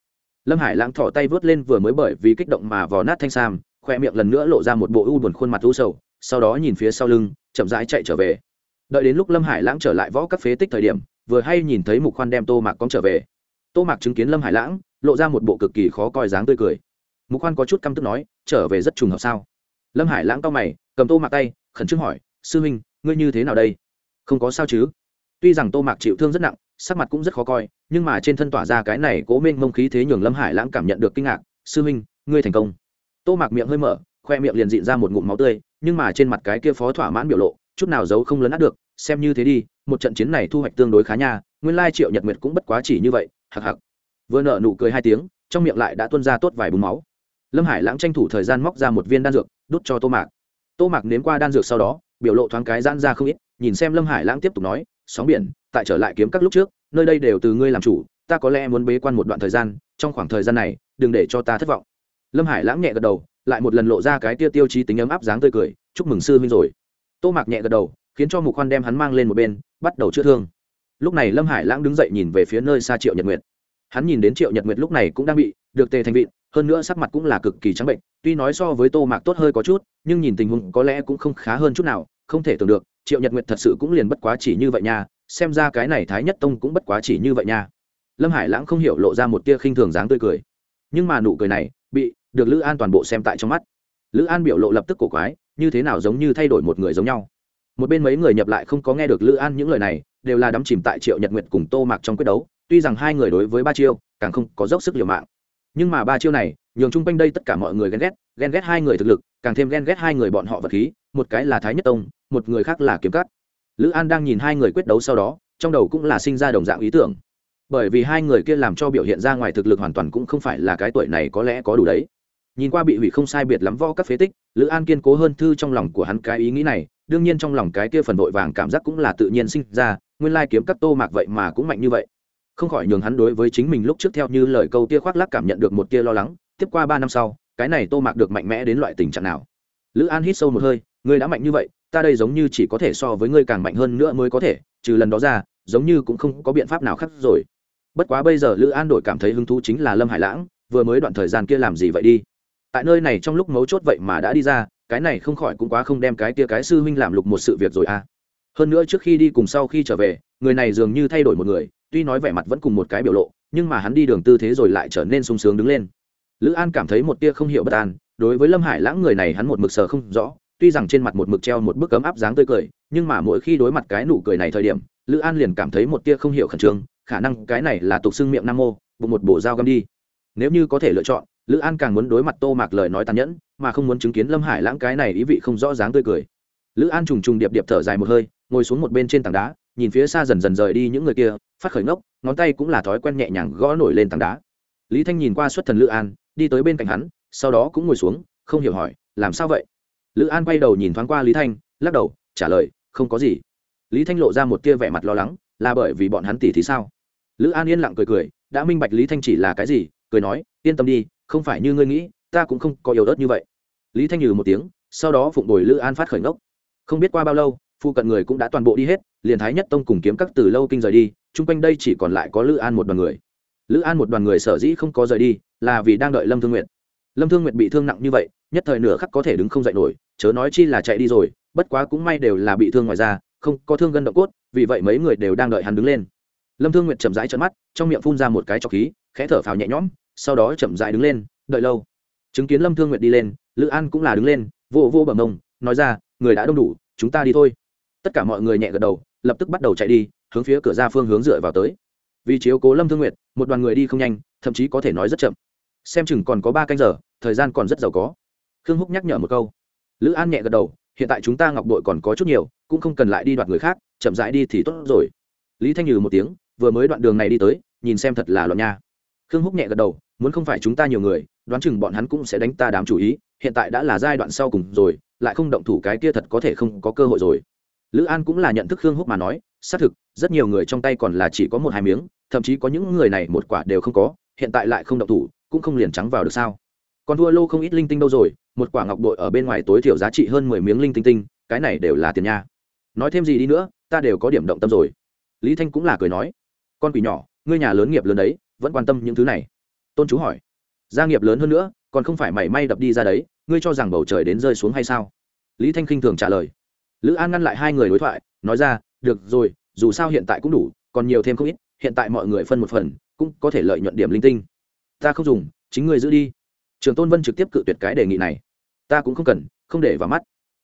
lâm hải lãng thỏ tay vớt lên vừa mới bởi vì kích động mà vò nát thanh sam, khoe miệng lần nữa lộ ra một bộ u buồn khuôn mặt u sầu, sau đó nhìn phía sau lưng, chậm rãi chạy trở về. Đợi đến lúc lâm hải lãng trở lại võ các phế tích thời điểm, vừa hay nhìn thấy mục khoan đem tô mạc con trở về. Tô mạc chứng kiến lâm hải lãng, lộ ra một bộ cực kỳ khó coi dáng tươi cười. Mục khoan có chút căm tức nói, trở về rất trùng hợp sao? Lâm hải lãng cao mày, cầm tô mạc tay, khẩn trương hỏi, sư huynh ngươi như thế nào đây? Không có sao chứ. Tuy rằng tô mạc chịu thương rất nặng sắc mặt cũng rất khó coi, nhưng mà trên thân tỏa ra cái này cố mênh mông khí thế nhường lâm hải lãng cảm nhận được kinh ngạc, sư huynh, ngươi thành công. Tô mạc miệng hơi mở, khoe miệng liền dịn ra một ngụm máu tươi, nhưng mà trên mặt cái kia phó thỏa mãn biểu lộ, chút nào giấu không lấn át được, xem như thế đi, một trận chiến này thu hoạch tương đối khá nha, nguyên lai triệu nhật nguyệt cũng bất quá chỉ như vậy, hặc hặc. Vừa nợ nụ cười hai tiếng, trong miệng lại đã tuân ra tốt vài búng máu. Lâm hải lãng tranh thủ thời gian móc ra một viên đan dược, đút cho tô mạc. Tô mạc nếm qua đan dược sau đó, biểu lộ thoáng cái giãn ra không ít, nhìn xem lâm hải lãng tiếp tục nói sóng biển, tại trở lại kiếm các lúc trước, nơi đây đều từ ngươi làm chủ, ta có lẽ muốn bế quan một đoạn thời gian, trong khoảng thời gian này, đừng để cho ta thất vọng. Lâm hải lãng nhẹ gật đầu, lại một lần lộ ra cái tia tiêu chí tính ấm áp dáng tươi cười, chúc mừng sư huynh rồi. Tô mạc nhẹ gật đầu, khiến cho mục khoan đem hắn mang lên một bên, bắt đầu chữa thương. Lúc này lâm hải lãng đứng dậy nhìn về phía nơi xa triệu nhật nguyệt. Hắn nhìn đến triệu nhật nguyệt lúc này cũng đang bị được tề thành vịn hơn nữa sắc mặt cũng là cực kỳ trắng bệnh, tuy nói so với tô mạc tốt hơi có chút, nhưng nhìn tình huống có lẽ cũng không khá hơn chút nào, không thể tưởng được triệu nhật nguyệt thật sự cũng liền bất quá chỉ như vậy nha, xem ra cái này thái nhất tông cũng bất quá chỉ như vậy nha. Lâm hải lãng không hiểu lộ ra một tia khinh thường dáng tươi cười. Nhưng mà nụ cười này, bị được lữ an toàn bộ xem tại trong mắt. Lữ an biểu lộ lập tức cổ quái, như thế nào giống như thay đổi một người giống nhau. Một bên mấy người nhập lại không có nghe được lữ an những lời này, đều là đắm chìm tại triệu nhật nguyệt cùng tô mạc trong quyết đấu, tuy rằng hai người đối với ba chiêu càng không có dốc sức liều mạng. Nhưng mà ba chiêu này, nhường chung quanh đây tất cả mọi người ghen ghét ghen ghét hai người thực lực, càng thêm ghen ghét hai người bọn họ vật khí một cái là thái nhất tông, một người khác là kiếm cắt lữ an đang nhìn hai người quyết đấu sau đó, trong đầu cũng là sinh ra đồng dạng ý tưởng. Bởi vì hai người kia làm cho biểu hiện ra ngoài thực lực hoàn toàn cũng không phải là cái tuổi này có lẽ có đủ đấy. Nhìn qua bị hủy không sai biệt lắm vo các phế tích, lữ an kiên cố hơn thư trong lòng của hắn cái ý nghĩ này, đương nhiên trong lòng cái kia phần vội vàng cảm giác cũng là tự nhiên sinh ra, nguyên lai kiếm cắt tô mạc vậy mà cũng mạnh như vậy. Không khỏi nhường hắn đối với chính mình lúc trước theo như lời câu tia khoác lắc cảm nhận được một tia lo lắng, tiếp qua ba năm sau, cái này tô mạc được mạnh mẽ đến loại tình trạng nào? Lữ an hít sâu một hơi ngươi đã mạnh như vậy, ta đây giống như chỉ có thể so với ngươi càng mạnh hơn nữa mới có thể, trừ lần đó ra, giống như cũng không có biện pháp nào khác rồi. Bất quá bây giờ lữ an đổi cảm thấy hứng thú chính là lâm hải lãng, vừa mới đoạn thời gian kia làm gì vậy đi? Tại nơi này trong lúc mấu chốt vậy mà đã đi ra, cái này không khỏi cũng quá không đem cái kia cái sư huynh làm lục một sự việc rồi à. Hơn nữa trước khi đi cùng sau khi trở về, người này dường như thay đổi một người, tuy nói vẻ mặt vẫn cùng một cái biểu lộ, nhưng mà hắn đi đường tư thế rồi lại trở nên sung sướng đứng lên. Lữ an cảm thấy một tia không hiểu bất an, đối với lâm hải lãng người này hắn một mực sờ không rõ tuy rằng trên mặt một mực treo một bức cấm áp dáng tươi cười, nhưng mà mỗi khi đối mặt cái nụ cười này thời điểm, lữ an liền cảm thấy một tia không hiểu khẩn trương, khả năng cái này là tục xưng miệng nam mô, bụng một bộ dao găm đi. Nếu như có thể lựa chọn, lữ an càng muốn đối mặt tô mạc lời nói tàn nhẫn, mà không muốn chứng kiến lâm hải lãng cái này ý vị không rõ dáng tươi cười. Lữ an trùng trùng điệp điệp thở dài một hơi, ngồi xuống một bên trên tảng đá, nhìn phía xa dần dần rời đi những người kia, phát khởi ngốc, ngón tay cũng là thói quen nhẹ nhàng gõ nổi lên tảng đá. Lý thanh nhìn qua xuất thần lữ an, đi tới bên cạnh hắn, sau đó cũng ngồi xuống, không hiểu hỏi, làm sao vậy? Lữ an quay đầu nhìn thoáng qua lý thanh, lắc đầu, trả lời, không có gì. Lý thanh lộ ra một tia vẻ mặt lo lắng, là bởi vì bọn hắn tỉ thì sao? Lữ an yên lặng cười cười, đã minh bạch lý thanh chỉ là cái gì, cười nói, yên tâm đi, không phải như ngươi nghĩ, ta cũng không có yếu ớt như vậy. Lý thanh nhừ một tiếng, sau đó phụng bồi lữ an phát khởi ngốc. Không biết qua bao lâu, phụ cận người cũng đã toàn bộ đi hết, liền thái nhất tông cùng kiếm các từ lâu kinh rời đi, chung quanh đây chỉ còn lại có lữ an một đoàn người. Lữ an một đoàn người sở dĩ không có rời đi, là vì đang đợi lâm thương nguyện lâm thương nguyện bị thương nặng như vậy, nhất thời nửa khắc có thể đứng không dậy nổi chớ nói chi là chạy đi rồi, bất quá cũng may đều là bị thương ngoài ra không có thương gân động cốt, vì vậy mấy người đều đang đợi hắn đứng lên. Lâm thương Nguyệt chậm rãi trận mắt, trong miệng phun ra một cái trọc khí, khẽ thở phào nhẹ nhõm, sau đó chậm rãi đứng lên, đợi lâu. Chứng kiến lâm thương Nguyệt đi lên, lữ an cũng là đứng lên, vô vô bờ mông, nói ra, người đã đông đủ, chúng ta đi thôi. Tất cả mọi người nhẹ gật đầu, lập tức bắt đầu chạy đi, hướng phía cửa ra phương hướng dựa vào tới. Vì chiếu cố lâm thương nguyệt, một đoàn người đi không nhanh, thậm chí có thể nói rất chậm. Xem chừng còn có ba canh giờ, thời gian còn rất giàu có. Khương húc nhắc nhở một câu lữ an nhẹ gật đầu, hiện tại chúng ta ngọc đội còn có chút nhiều, cũng không cần lại đi đoạt người khác, chậm rãi đi thì tốt rồi. Lý thanh nhừ một tiếng, vừa mới đoạn đường này đi tới, nhìn xem thật là loạn nha. Khương húc nhẹ gật đầu, muốn không phải chúng ta nhiều người, đoán chừng bọn hắn cũng sẽ đánh ta đám chủ ý, hiện tại đã là giai đoạn sau cùng rồi, lại không động thủ cái kia thật có thể không có cơ hội rồi. Lữ an cũng là nhận thức khương húc mà nói, xác thực, rất nhiều người trong tay còn là chỉ có một hai miếng, thậm chí có những người này một quả đều không có, hiện tại lại không động thủ, cũng không liền trắng vào được sao còn thua lô không ít linh tinh đâu rồi, một quả ngọc bội ở bên ngoài tối thiểu giá trị hơn mười miếng linh tinh tinh, cái này đều là tiền nha. Nói thêm gì đi nữa, ta đều có điểm động tâm rồi. Lý thanh cũng là cười nói. Con quỷ nhỏ, ngươi nhà lớn nghiệp lớn đấy, vẫn quan tâm những thứ này. Tôn chú hỏi. Gia nghiệp lớn hơn nữa, còn không phải mảy may đập đi ra đấy, ngươi cho rằng bầu trời đến rơi xuống hay sao? Lý thanh khinh thường trả lời. Lữ an ngăn lại hai người đối thoại, nói ra, được rồi, dù sao hiện tại cũng đủ, còn nhiều thêm không ít, hiện tại mọi người phân một phần, cũng có thể lợi nhuận điểm linh tinh. Ta không dùng, chính ngươi giữ đi trường tôn vân trực tiếp cự tuyệt cái đề nghị này. Ta cũng không cần, không để vào mắt.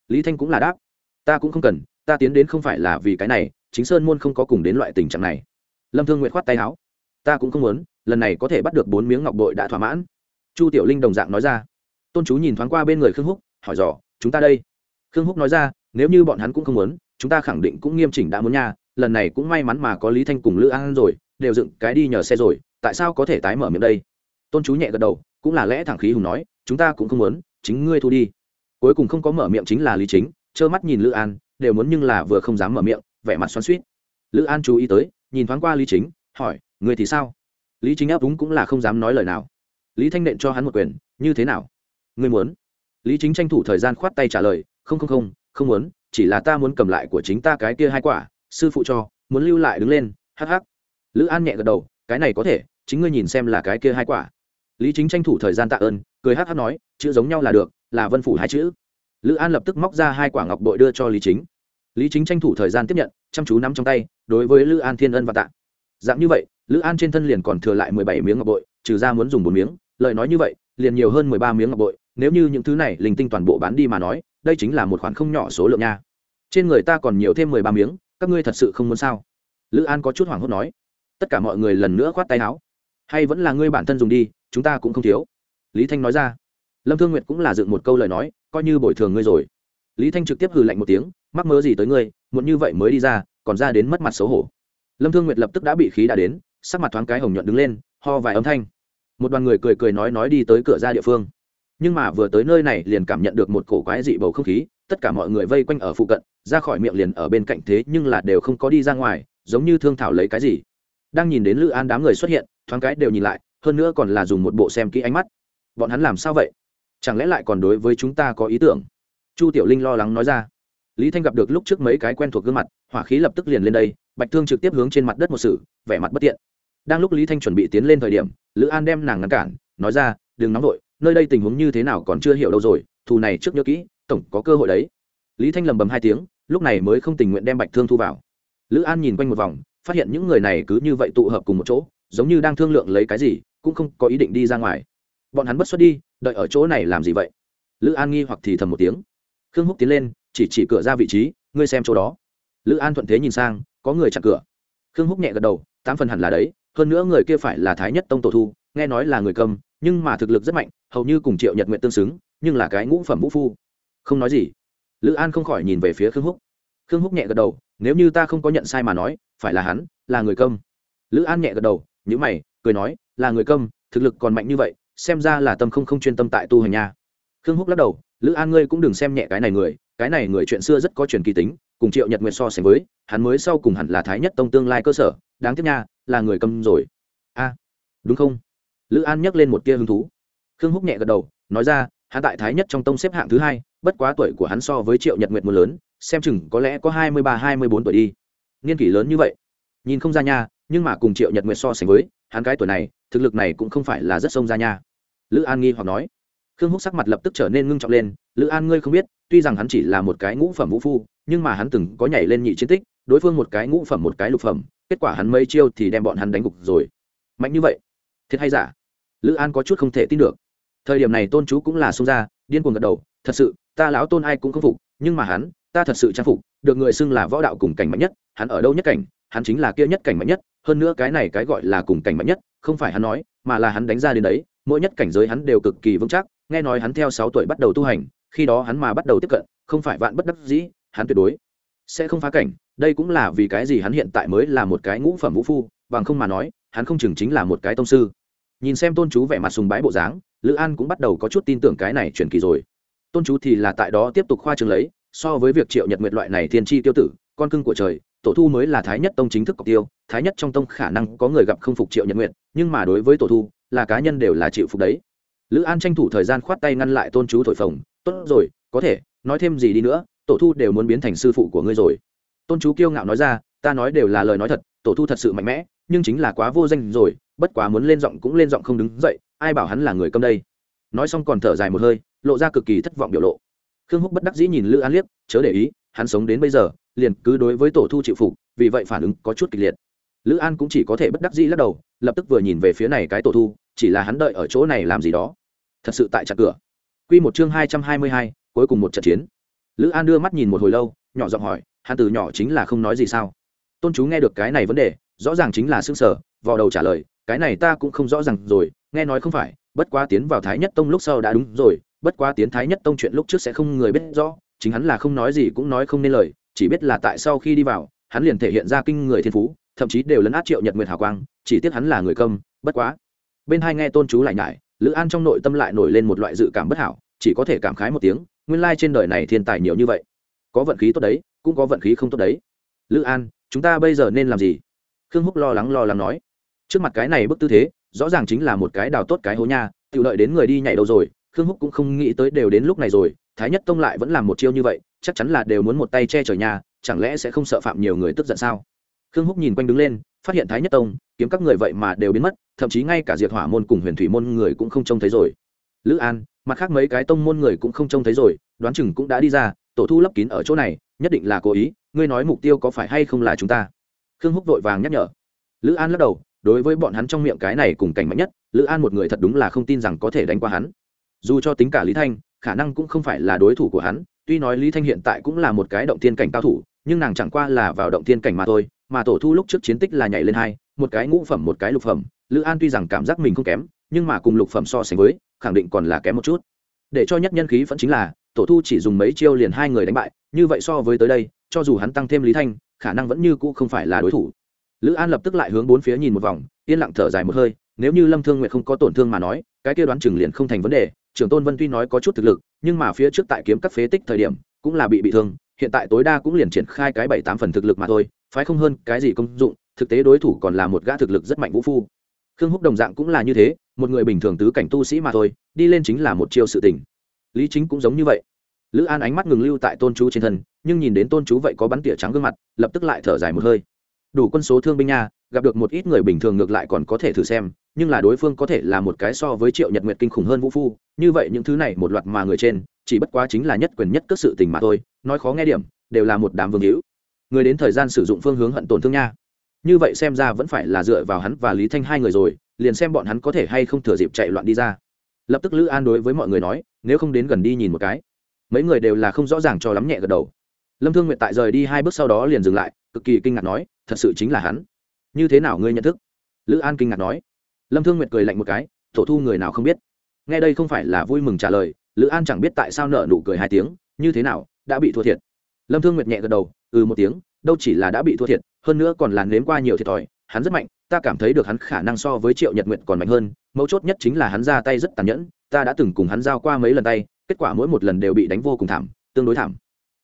Lý thanh cũng là đáp. Ta cũng không cần, ta tiến đến không phải là vì cái này, chính sơn môn không có cùng đến loại tình trạng này. Lâm thương nguyện khoát tay áo. Ta cũng không muốn, lần này có thể bắt được bốn miếng ngọc bội đã thỏa mãn. Chu tiểu linh đồng dạng nói ra. Tôn chú nhìn thoáng qua bên người khương húc, hỏi dò, chúng ta đây? Khương húc nói ra, nếu như bọn hắn cũng không muốn, chúng ta khẳng định cũng nghiêm chỉnh đã muốn nha, lần này cũng may mắn mà có lý thanh cùng lữ an rồi, đều dựng cái đi nhờ xe rồi, tại sao có thể tái mở miệng đây? Tôn chú nhẹ gật đầu cũng là lẽ thẳng khí hùng nói, chúng ta cũng không muốn, chính ngươi thu đi. Cuối cùng không có mở miệng chính là lý chính, trơ mắt nhìn lữ an, đều muốn nhưng là vừa không dám mở miệng, vẻ mặt xoắn suýt lữ an chú ý tới, nhìn thoáng qua lý chính, hỏi người thì sao? Lý chính áp đúng cũng là không dám nói lời nào. Lý thanh nện cho hắn một quyền, như thế nào? Ngươi muốn? Lý chính tranh thủ thời gian khoát tay trả lời, không không không không muốn, chỉ là ta muốn cầm lại của chính ta cái kia hai quả, sư phụ cho, muốn lưu lại đứng lên, hắc hắc. Lữ an nhẹ gật đầu, cái này có thể, chính ngươi nhìn xem là cái kia hai quả lý chính tranh thủ thời gian tạ ơn, cười hát hát nói, chữ giống nhau là được, là vân phủ hai chữ. Lữ an lập tức móc ra hai quả ngọc bội đưa cho lý chính. Lý chính tranh thủ thời gian tiếp nhận, chăm chú nắm trong tay, đối với lữ an thiên ân và tạ. Dạng như vậy, lữ an trên thân liền còn thừa lại mười bảy miếng ngọc bội, trừ ra muốn dùng bốn miếng, lời nói như vậy, liền nhiều hơn mười ba miếng ngọc bội, nếu như những thứ này linh tinh toàn bộ bán đi mà nói, đây chính là một khoản không nhỏ số lượng nha. Trên người ta còn nhiều thêm mười ba miếng, các ngươi thật sự không muốn sao? Lữ an có chút hoảng hốt nói. Tất cả mọi người lần nữa khoát tay áo. Hay vẫn là ngươi bản thân dùng đi chúng ta cũng không thiếu. Lý thanh nói ra. Lâm thương nguyệt cũng là dựng một câu lời nói, coi như bồi thường ngươi rồi. Lý thanh trực tiếp hừ lạnh một tiếng, mắc mớ gì tới ngươi, muộn như vậy mới đi ra, còn ra đến mất mặt xấu hổ. Lâm thương nguyệt lập tức đã bị khí đã đến, sắc mặt thoáng cái hồng nhuận đứng lên, ho vài âm thanh. Một đoàn người cười cười nói nói đi tới cửa ra địa phương. Nhưng mà vừa tới nơi này liền cảm nhận được một cổ quái dị bầu không khí, tất cả mọi người vây quanh ở phụ cận, ra khỏi miệng liền ở bên cạnh thế nhưng là đều không có đi ra ngoài, giống như thương thảo lấy cái gì. Đang nhìn đến lữ an đám người xuất hiện, thoáng cái đều nhìn lại hơn nữa còn là dùng một bộ xem kỹ ánh mắt. Bọn hắn làm sao vậy? Chẳng lẽ lại còn đối với chúng ta có ý tưởng? Chu tiểu linh lo lắng nói ra. Lý thanh gặp được lúc trước mấy cái quen thuộc gương mặt, hỏa khí lập tức liền lên đây, bạch thương trực tiếp hướng trên mặt đất một sự, vẻ mặt bất tiện. Đang lúc lý thanh chuẩn bị tiến lên thời điểm, lữ an đem nàng ngăn cản, nói ra, đừng nóng vội, nơi đây tình huống như thế nào còn chưa hiểu đâu rồi, thù này trước nhớ kỹ, tổng có cơ hội đấy. Lý thanh lầm bầm hai tiếng, lúc này mới không tình nguyện đem bạch thương thu vào. Lữ an nhìn quanh một vòng, phát hiện những người này cứ như vậy tụ hợp cùng một chỗ giống như đang thương lượng lấy cái gì, cũng không có ý định đi ra ngoài. Bọn hắn bất xuất đi, đợi ở chỗ này làm gì vậy? Lữ an nghi hoặc thì thầm một tiếng. Khương húc tiến lên, chỉ chỉ cửa ra vị trí, ngươi xem chỗ đó. Lữ an thuận thế nhìn sang, có người chặn cửa. Khương húc nhẹ gật đầu, tám phần hẳn là đấy, hơn nữa người kia phải là thái nhất tông tổ thu, nghe nói là người cầm, nhưng mà thực lực rất mạnh, hầu như cùng triệu nhật nguyện tương xứng, nhưng là cái ngũ phẩm vũ phu. Không nói gì. Lữ an không khỏi nhìn về phía khương húc. Khương húc nhẹ gật đầu, nếu như ta không có nhận sai mà nói, phải là hắn, là người câm lữ an nhẹ gật đầu nhữ mày, cười nói, là người câm, thực lực còn mạnh như vậy, xem ra là tâm không không chuyên tâm tại tu hành nha. Khương húc lắc đầu, lữ an ngươi cũng đừng xem nhẹ cái này người, cái này người chuyện xưa rất có truyền kỳ tính, cùng triệu nhật nguyệt so sánh với, hắn mới sau cùng hẳn là thái nhất tông tương lai cơ sở, đáng tiếc nha, là người câm rồi. A, đúng không? Lữ an nhắc lên một tia hứng thú. Khương húc nhẹ gật đầu, nói ra, hắn tại thái nhất trong tông xếp hạng thứ hai, bất quá tuổi của hắn so với triệu nhật nguyệt một lớn, xem chừng có lẽ có hai mươi ba, hai mươi bốn tuổi đi. Niên kỷ lớn như vậy. Nhìn không ra nha nhưng mà cùng triệu nhật nguyệt so sánh với, hắn cái tuổi này, thực lực này cũng không phải là rất sông ra nha. Lữ an nghi hoặc nói. Khương húc sắc mặt lập tức trở nên ngưng trọng lên, lữ an ngươi không biết, tuy rằng hắn chỉ là một cái ngũ phẩm vũ phu, nhưng mà hắn từng có nhảy lên nhị chiến tích, đối phương một cái ngũ phẩm, một cái lục phẩm, kết quả hắn mấy chiêu thì đem bọn hắn đánh gục rồi. Mạnh như vậy? Thiệt hay giả? Lữ an có chút không thể tin được. Thời điểm này tôn chú cũng là xông ra, điên cuồng gật đầu, thật sự, ta lão tôn ai cũng không phục, nhưng mà hắn, ta thật sự trang phục, được người xưng là võ đạo cùng cảnh mạnh nhất, hắn ở đâu nhất cảnh hắn chính là kia nhất cảnh mạnh nhất, hơn nữa cái này cái gọi là cùng cảnh mạnh nhất, không phải hắn nói, mà là hắn đánh ra đến đấy, mỗi nhất cảnh giới hắn đều cực kỳ vững chắc, nghe nói hắn theo sáu tuổi bắt đầu tu hành, khi đó hắn mà bắt đầu tiếp cận, không phải vạn bất đắc dĩ, hắn tuyệt đối sẽ không phá cảnh, đây cũng là vì cái gì hắn hiện tại mới là một cái ngũ phẩm vũ phu, bằng không mà nói, hắn không chừng chính là một cái tông sư. Nhìn xem tôn chú vẻ mặt sùng bái bộ dáng, lữ an cũng bắt đầu có chút tin tưởng cái này truyền kỳ rồi. Tôn chú thì là tại đó tiếp tục khoa trường lấy, so với việc triệu nhật nguyệt loại này thiên tri tiêu tử con cưng của trời tổ thu mới là thái nhất tông chính thức cọc tiêu thái nhất trong tông khả năng có người gặp không phục triệu nhật nguyện, nhưng mà đối với tổ thu là cá nhân đều là chịu phục đấy. Lữ an tranh thủ thời gian khoát tay ngăn lại tôn chú thổi phồng tốt rồi có thể nói thêm gì đi nữa tổ thu đều muốn biến thành sư phụ của ngươi rồi. Tôn chú kiêu ngạo nói ra ta nói đều là lời nói thật tổ thu thật sự mạnh mẽ nhưng chính là quá vô danh rồi bất quá muốn lên giọng cũng lên giọng không đứng dậy ai bảo hắn là người câm đây? Nói xong còn thở dài một hơi lộ ra cực kỳ thất vọng biểu lộ. Khương húc bất đắc dĩ nhìn lữ an liếc chớ để ý hắn sống đến bây giờ liền cứ đối với tổ thu chịu phục, vì vậy phản ứng có chút kịch liệt. Lữ an cũng chỉ có thể bất đắc dĩ lắc đầu, lập tức vừa nhìn về phía này cái tổ thu, chỉ là hắn đợi ở chỗ này làm gì đó. Thật sự tại chặt cửa. Quy một chương hai trăm hai mươi hai, cuối cùng một trận chiến. Lữ an đưa mắt nhìn một hồi lâu, nhỏ giọng hỏi, hắn từ nhỏ chính là không nói gì sao? Tôn chú nghe được cái này vấn đề, rõ ràng chính là xương sở vào đầu trả lời, cái này ta cũng không rõ ràng rồi, nghe nói không phải, bất quá tiến vào thái nhất tông lúc sau đã đúng rồi, bất quá tiến thái nhất tông chuyện lúc trước sẽ không người biết rõ, chính hắn là không nói gì cũng nói không nên lời chỉ biết là tại sau khi đi vào, hắn liền thể hiện ra kinh người thiên phú, thậm chí đều lấn át triệu nhật nguyệt hào quang, chỉ tiếc hắn là người công bất quá. Bên hai nghe tôn chú lại nhải, lữ an trong nội tâm lại nổi lên một loại dự cảm bất hảo, chỉ có thể cảm khái một tiếng, nguyên lai trên đời này thiên tài nhiều như vậy. Có vận khí tốt đấy, cũng có vận khí không tốt đấy. Lữ an, chúng ta bây giờ nên làm gì? Khương húc lo lắng lo lắng nói. Trước mặt cái này bức tư thế, rõ ràng chính là một cái đào tốt cái hố nha tự lợi đến người đi nhảy đâu rồi, khương húc cũng không nghĩ tới đều đến lúc này rồi, thái nhất tông lại vẫn làm một chiêu như vậy chắc chắn là đều muốn một tay che chở nhà, chẳng lẽ sẽ không sợ phạm nhiều người tức giận sao? Khương húc nhìn quanh đứng lên, phát hiện thái nhất tông, kiếm các người vậy mà đều biến mất, thậm chí ngay cả diệt hỏa môn cùng huyền thủy môn người cũng không trông thấy rồi. Lữ an, mặt khác mấy cái tông môn người cũng không trông thấy rồi, đoán chừng cũng đã đi ra, tổ thu lấp kín ở chỗ này, nhất định là cố ý, ngươi nói mục tiêu có phải hay không là chúng ta? Khương húc vội vàng nhắc nhở. Lữ an lắc đầu, đối với bọn hắn trong miệng cái này cùng cảnh mạnh nhất, lữ an một người thật đúng là không tin rằng có thể đánh qua hắn. Dù cho tính cả lý thanh, khả năng cũng không phải là đối thủ của hắn tuy nói lý thanh hiện tại cũng là một cái động thiên cảnh cao thủ, nhưng nàng chẳng qua là vào động thiên cảnh mà thôi, mà tổ thu lúc trước chiến tích là nhảy lên hai, một cái ngũ phẩm, một cái lục phẩm. Lữ an tuy rằng cảm giác mình không kém, nhưng mà cùng lục phẩm so sánh với, khẳng định còn là kém một chút. Để cho nhất nhân khí vẫn chính là, tổ thu chỉ dùng mấy chiêu liền hai người đánh bại, như vậy so với tới đây, cho dù hắn tăng thêm lý thanh, khả năng vẫn như cũ không phải là đối thủ. Lữ an lập tức lại hướng bốn phía nhìn một vòng, yên lặng thở dài một hơi, nếu như lâm thương nguyện không có tổn thương mà nói, cái kia đoán chừng liền không thành vấn đề trưởng tôn vân tuy nói có chút thực lực, nhưng mà phía trước tại kiếm các phế tích thời điểm, cũng là bị bị thương, hiện tại tối đa cũng liền triển khai cái bảy tám phần thực lực mà thôi, phái không hơn cái gì công dụng, thực tế đối thủ còn là một gã thực lực rất mạnh vũ phu. Khương húc đồng dạng cũng là như thế, một người bình thường tứ cảnh tu sĩ mà thôi, đi lên chính là một chiêu sự tình. Lý chính cũng giống như vậy. Lữ an ánh mắt ngừng lưu tại tôn chú trên thân, nhưng nhìn đến tôn chú vậy có bắn tỉa trắng gương mặt, lập tức lại thở dài một hơi. Đủ quân số thương binh nha, gặp được một ít người bình thường ngược lại còn có thể thử xem nhưng là đối phương có thể là một cái so với triệu nhật nguyệt kinh khủng hơn vũ phu, như vậy những thứ này một loạt mà người trên, chỉ bất quá chính là nhất quyền nhất cất sự tình mà thôi, nói khó nghe điểm, đều là một đám vương hữu. Người đến thời gian sử dụng phương hướng hận tổn thương nha. Như vậy xem ra vẫn phải là dựa vào hắn và lý thanh hai người rồi, liền xem bọn hắn có thể hay không thừa dịp chạy loạn đi ra. Lập tức lữ an đối với mọi người nói, nếu không đến gần đi nhìn một cái. Mấy người đều là không rõ ràng cho lắm nhẹ gật đầu. Lâm thương nguyện tại rời đi hai bước sau đó liền dừng lại, cực kỳ kinh ngạc nói, thật sự chính là hắn. Như thế nào ngươi nhận thức? Lữ an kinh ngạc nói lâm thương Nguyệt cười lạnh một cái, thổ thu người nào không biết? Nghe đây không phải là vui mừng trả lời, lữ an chẳng biết tại sao nợ nụ cười hai tiếng, như thế nào, đã bị thua thiệt? Lâm thương nguyệt nhẹ gật đầu ừ một tiếng, đâu chỉ là đã bị thua thiệt, hơn nữa còn làn nếm qua nhiều thiệt thòi, hắn rất mạnh, ta cảm thấy được hắn khả năng so với triệu nhật nguyện còn mạnh hơn, mấu chốt nhất chính là hắn ra tay rất tàn nhẫn, ta đã từng cùng hắn giao qua mấy lần tay, kết quả mỗi một lần đều bị đánh vô cùng thảm, tương đối thảm.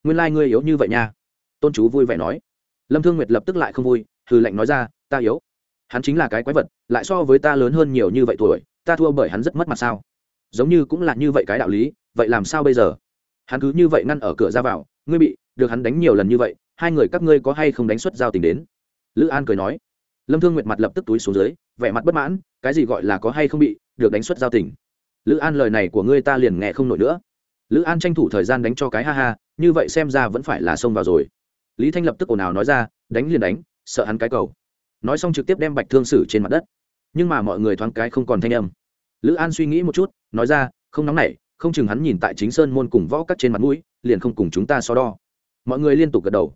Nguyên lai、like、ngươi yếu như vậy nha. Tôn chú vui vẻ nói. Lâm thương nguyệt lập tức lại không vui, hừ lạnh nói ra, ta yếu hắn chính là cái quái vật, lại so với ta lớn hơn nhiều như vậy tuổi, ta thua bởi hắn rất mất mặt sao? Giống như cũng là như vậy cái đạo lý, vậy làm sao bây giờ? Hắn cứ như vậy ngăn ở cửa ra vào, ngươi bị, được hắn đánh nhiều lần như vậy, hai người các ngươi có hay không đánh xuất giao tình đến? Lữ an cười nói. Lâm thương nguyệt mặt lập tức túi xuống dưới, vẻ mặt bất mãn, cái gì gọi là có hay không bị, được đánh xuất giao tình? Lữ an lời này của ngươi ta liền nghe không nổi nữa. Lữ an tranh thủ thời gian đánh cho cái ha ha, như vậy xem ra vẫn phải là xông vào rồi. Lý thanh lập tức ồn ào nói ra, đánh liền đánh, sợ hắn cái cầu nói xong trực tiếp đem bạch thương sử trên mặt đất. Nhưng mà mọi người thoáng cái không còn thanh âm. Lữ an suy nghĩ một chút, nói ra, không nóng nảy, không chừng hắn nhìn tại chính sơn môn cùng võ cắt trên mặt mũi, liền không cùng chúng ta so đo. Mọi người liên tục gật đầu.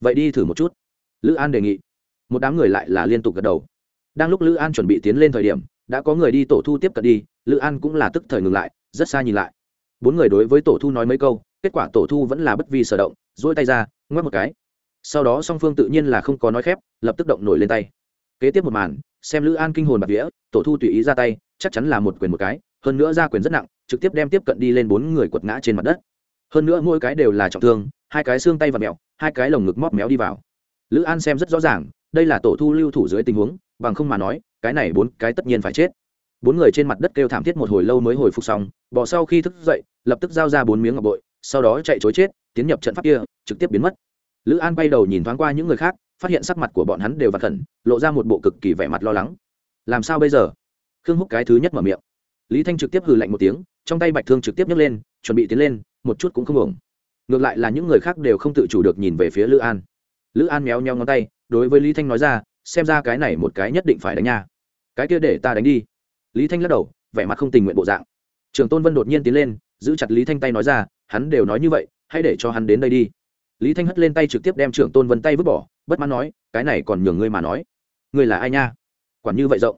Vậy đi thử một chút. Lữ an đề nghị. Một đám người lại là liên tục gật đầu. Đang lúc lữ an chuẩn bị tiến lên thời điểm, đã có người đi tổ thu tiếp cận đi, lữ an cũng là tức thời ngừng lại, rất xa nhìn lại. Bốn người đối với tổ thu nói mấy câu, kết quả tổ thu vẫn là bất vi sở động dỗi tay ra, ngoắc một cái sau đó song phương tự nhiên là không có nói khép, lập tức động nổi lên tay. Kế tiếp một màn, xem lữ an kinh hồn bạc vía, tổ thu tùy ý ra tay, chắc chắn là một quyền một cái, hơn nữa ra quyền rất nặng, trực tiếp đem tiếp cận đi lên bốn người quật ngã trên mặt đất. Hơn nữa mỗi cái đều là trọng thương, hai cái xương tay và mẹo, hai cái lồng ngực móc méo đi vào. Lữ an xem rất rõ ràng, đây là tổ thu lưu thủ dưới tình huống, bằng không mà nói, cái này bốn cái tất nhiên phải chết. Bốn người trên mặt đất kêu thảm thiết một hồi lâu mới hồi phục xong bỏ sau khi thức dậy, lập tức giao ra bốn miếng ngọc bội, sau đó chạy chối chết, tiến nhập trận pháp kia, trực tiếp biến mất lữ an bay đầu nhìn thoáng qua những người khác, phát hiện sắc mặt của bọn hắn đều vặt khẩn, lộ ra một bộ cực kỳ vẻ mặt lo lắng. Làm sao bây giờ? Khương húc cái thứ nhất mở miệng. Lý thanh trực tiếp hừ lạnh một tiếng, trong tay bạch thương trực tiếp nhấc lên, chuẩn bị tiến lên, một chút cũng không ổng ngược lại là những người khác đều không tự chủ được nhìn về phía lữ an. Lữ an méo nheo ngón tay, đối với lý thanh nói ra, xem ra cái này một cái nhất định phải đánh nha. Cái kia để ta đánh đi. Lý thanh lắc đầu, vẻ mặt không tình nguyện bộ dạng. Trường tôn vân đột nhiên tiến lên, giữ chặt lý thanh tay nói ra, hắn đều nói như vậy, hãy để cho hắn đến đây đi lý thanh hất lên tay trực tiếp đem trưởng tôn vân tay vứt bỏ, bất mãn nói, cái này còn nhường ngươi mà nói. Ngươi là ai nha? Quản như vậy rộng.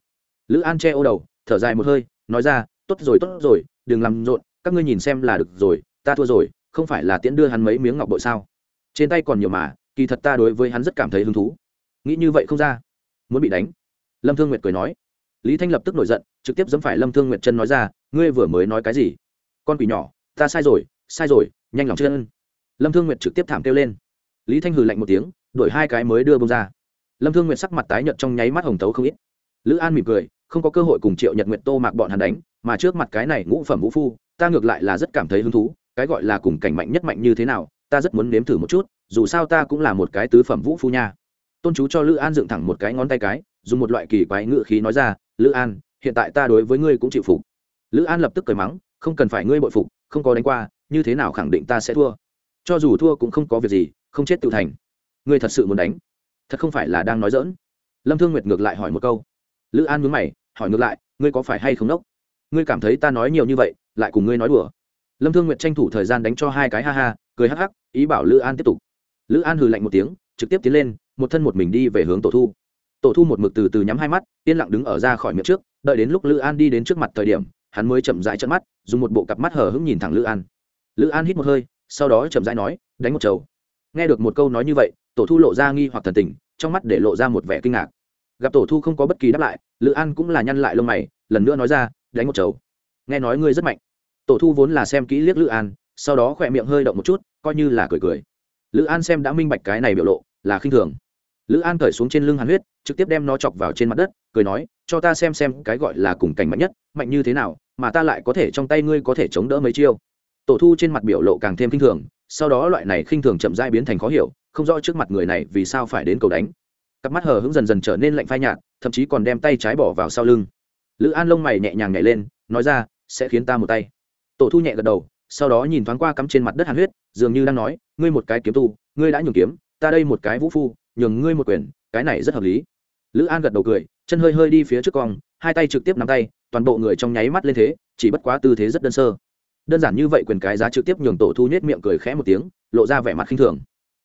Lữ an che ô đầu, thở dài một hơi, nói ra, tốt rồi tốt rồi, đừng làm rộn, các ngươi nhìn xem là được rồi, ta thua rồi, không phải là tiễn đưa hắn mấy miếng ngọc bội sao? Trên tay còn nhiều mà, kỳ thật ta đối với hắn rất cảm thấy hứng thú. Nghĩ như vậy không ra. Muốn bị đánh. Lâm thương nguyệt cười nói. Lý thanh lập tức nổi giận, trực tiếp dẫm phải lâm thương nguyệt chân nói ra, ngươi vừa mới nói cái gì? Con quỷ nhỏ, ta sai rồi sai rồi, nhanh lòng chân lâm thương nguyệt trực tiếp thảm kêu lên. Lý thanh hừ lạnh một tiếng đổi hai cái mới đưa bông ra. Lâm thương nguyệt sắc mặt tái nhợt trong nháy mắt hồng tấu không ít. Lữ an mỉm cười, không có cơ hội cùng triệu nhật nguyệt, tô mạc bọn hắn đánh, mà trước mặt cái này ngũ phẩm vũ phu, ta ngược lại là rất cảm thấy hứng thú, cái gọi là cùng cảnh mạnh nhất mạnh như thế nào, ta rất muốn nếm thử một chút, dù sao ta cũng là một cái tứ phẩm vũ phu nha. Tôn chú cho lữ an dựng thẳng một cái ngón tay cái, dùng một loại kỳ quái ngự khí nói ra, lữ an, hiện tại ta đối với ngươi cũng chịu phục. Lữ an lập tức cười mắng, không cần phải ngươi bội phục, không có đánh qua, như thế nào khẳng định ta sẽ thua? Cho dù thua cũng không có việc gì, không chết tự thành. Ngươi thật sự muốn đánh? Thật không phải là đang nói dỡn lâm thương nguyệt ngược lại hỏi một câu. Lữ an mướn mày, hỏi ngược lại, ngươi có phải hay không nốc ngươi cảm thấy ta nói nhiều như vậy, lại cùng ngươi nói đùa. Lâm thương nguyệt tranh thủ thời gian đánh cho hai cái ha ha, cười hắc hắc, ý bảo lữ an tiếp tục. Lữ an hừ lạnh một tiếng, trực tiếp tiến lên, một thân một mình đi về hướng tổ thu. Tổ thu một mực từ từ nhắm hai mắt, yên lặng đứng ở ra khỏi miệng trước, đợi đến lúc lữ an đi đến trước mặt thời điểm, hắn mới chậm rãi trận mắt, dùng một bộ cặp mắt hở hững nhìn thẳng lữ an. Lữ an hít một hơi sau đó chậm rãi nói, đánh một trầu. nghe được một câu nói như vậy, tổ thu lộ ra nghi hoặc thần tình, trong mắt để lộ ra một vẻ kinh ngạc. Gặp tổ thu không có bất kỳ đáp lại, lữ an cũng là nhăn lại lông mày, lần nữa nói ra, đánh một trầu. nghe nói ngươi rất mạnh. Tổ thu vốn là xem kỹ liếc lữ an, sau đó khỏe miệng hơi động một chút, coi như là cười cười. Lữ an xem đã minh bạch cái này biểu lộ, là khinh thường. Lữ an cởi xuống trên lưng hàn huyết, trực tiếp đem nó chọc vào trên mặt đất, cười nói, cho ta xem xem cái gọi là cùng cảnh mạnh nhất, mạnh như thế nào, mà ta lại có thể trong tay ngươi có thể chống đỡ mấy chiêu tổ thu trên mặt biểu lộ càng thêm khinh thường, sau đó loại này khinh thường chậm dai biến thành khó hiểu, không rõ trước mặt người này vì sao phải đến cầu đánh. Cặp mắt hờ hững dần dần trở nên lạnh phai nhạt, thậm chí còn đem tay trái bỏ vào sau lưng. Lữ an lông mày nhẹ nhàng nhảy lên, nói ra, sẽ khiến ta một tay. Tổ thu nhẹ gật đầu, sau đó nhìn thoáng qua cắm trên mặt đất hàn huyết, dường như đang nói, ngươi một cái kiếm tu, ngươi đã nhường kiếm, ta đây một cái vũ phu, nhường ngươi một quyền, cái này rất hợp lý. Lữ an gật đầu cười, chân hơi hơi đi phía trước cong, hai tay trực tiếp nắm tay, toàn bộ người trong nháy mắt lên thế, chỉ bất quá tư thế rất đơn sơ đơn giản như vậy quyền cái giá trực tiếp nhường tổ thu nhét miệng cười khẽ một tiếng, lộ ra vẻ mặt khinh thường.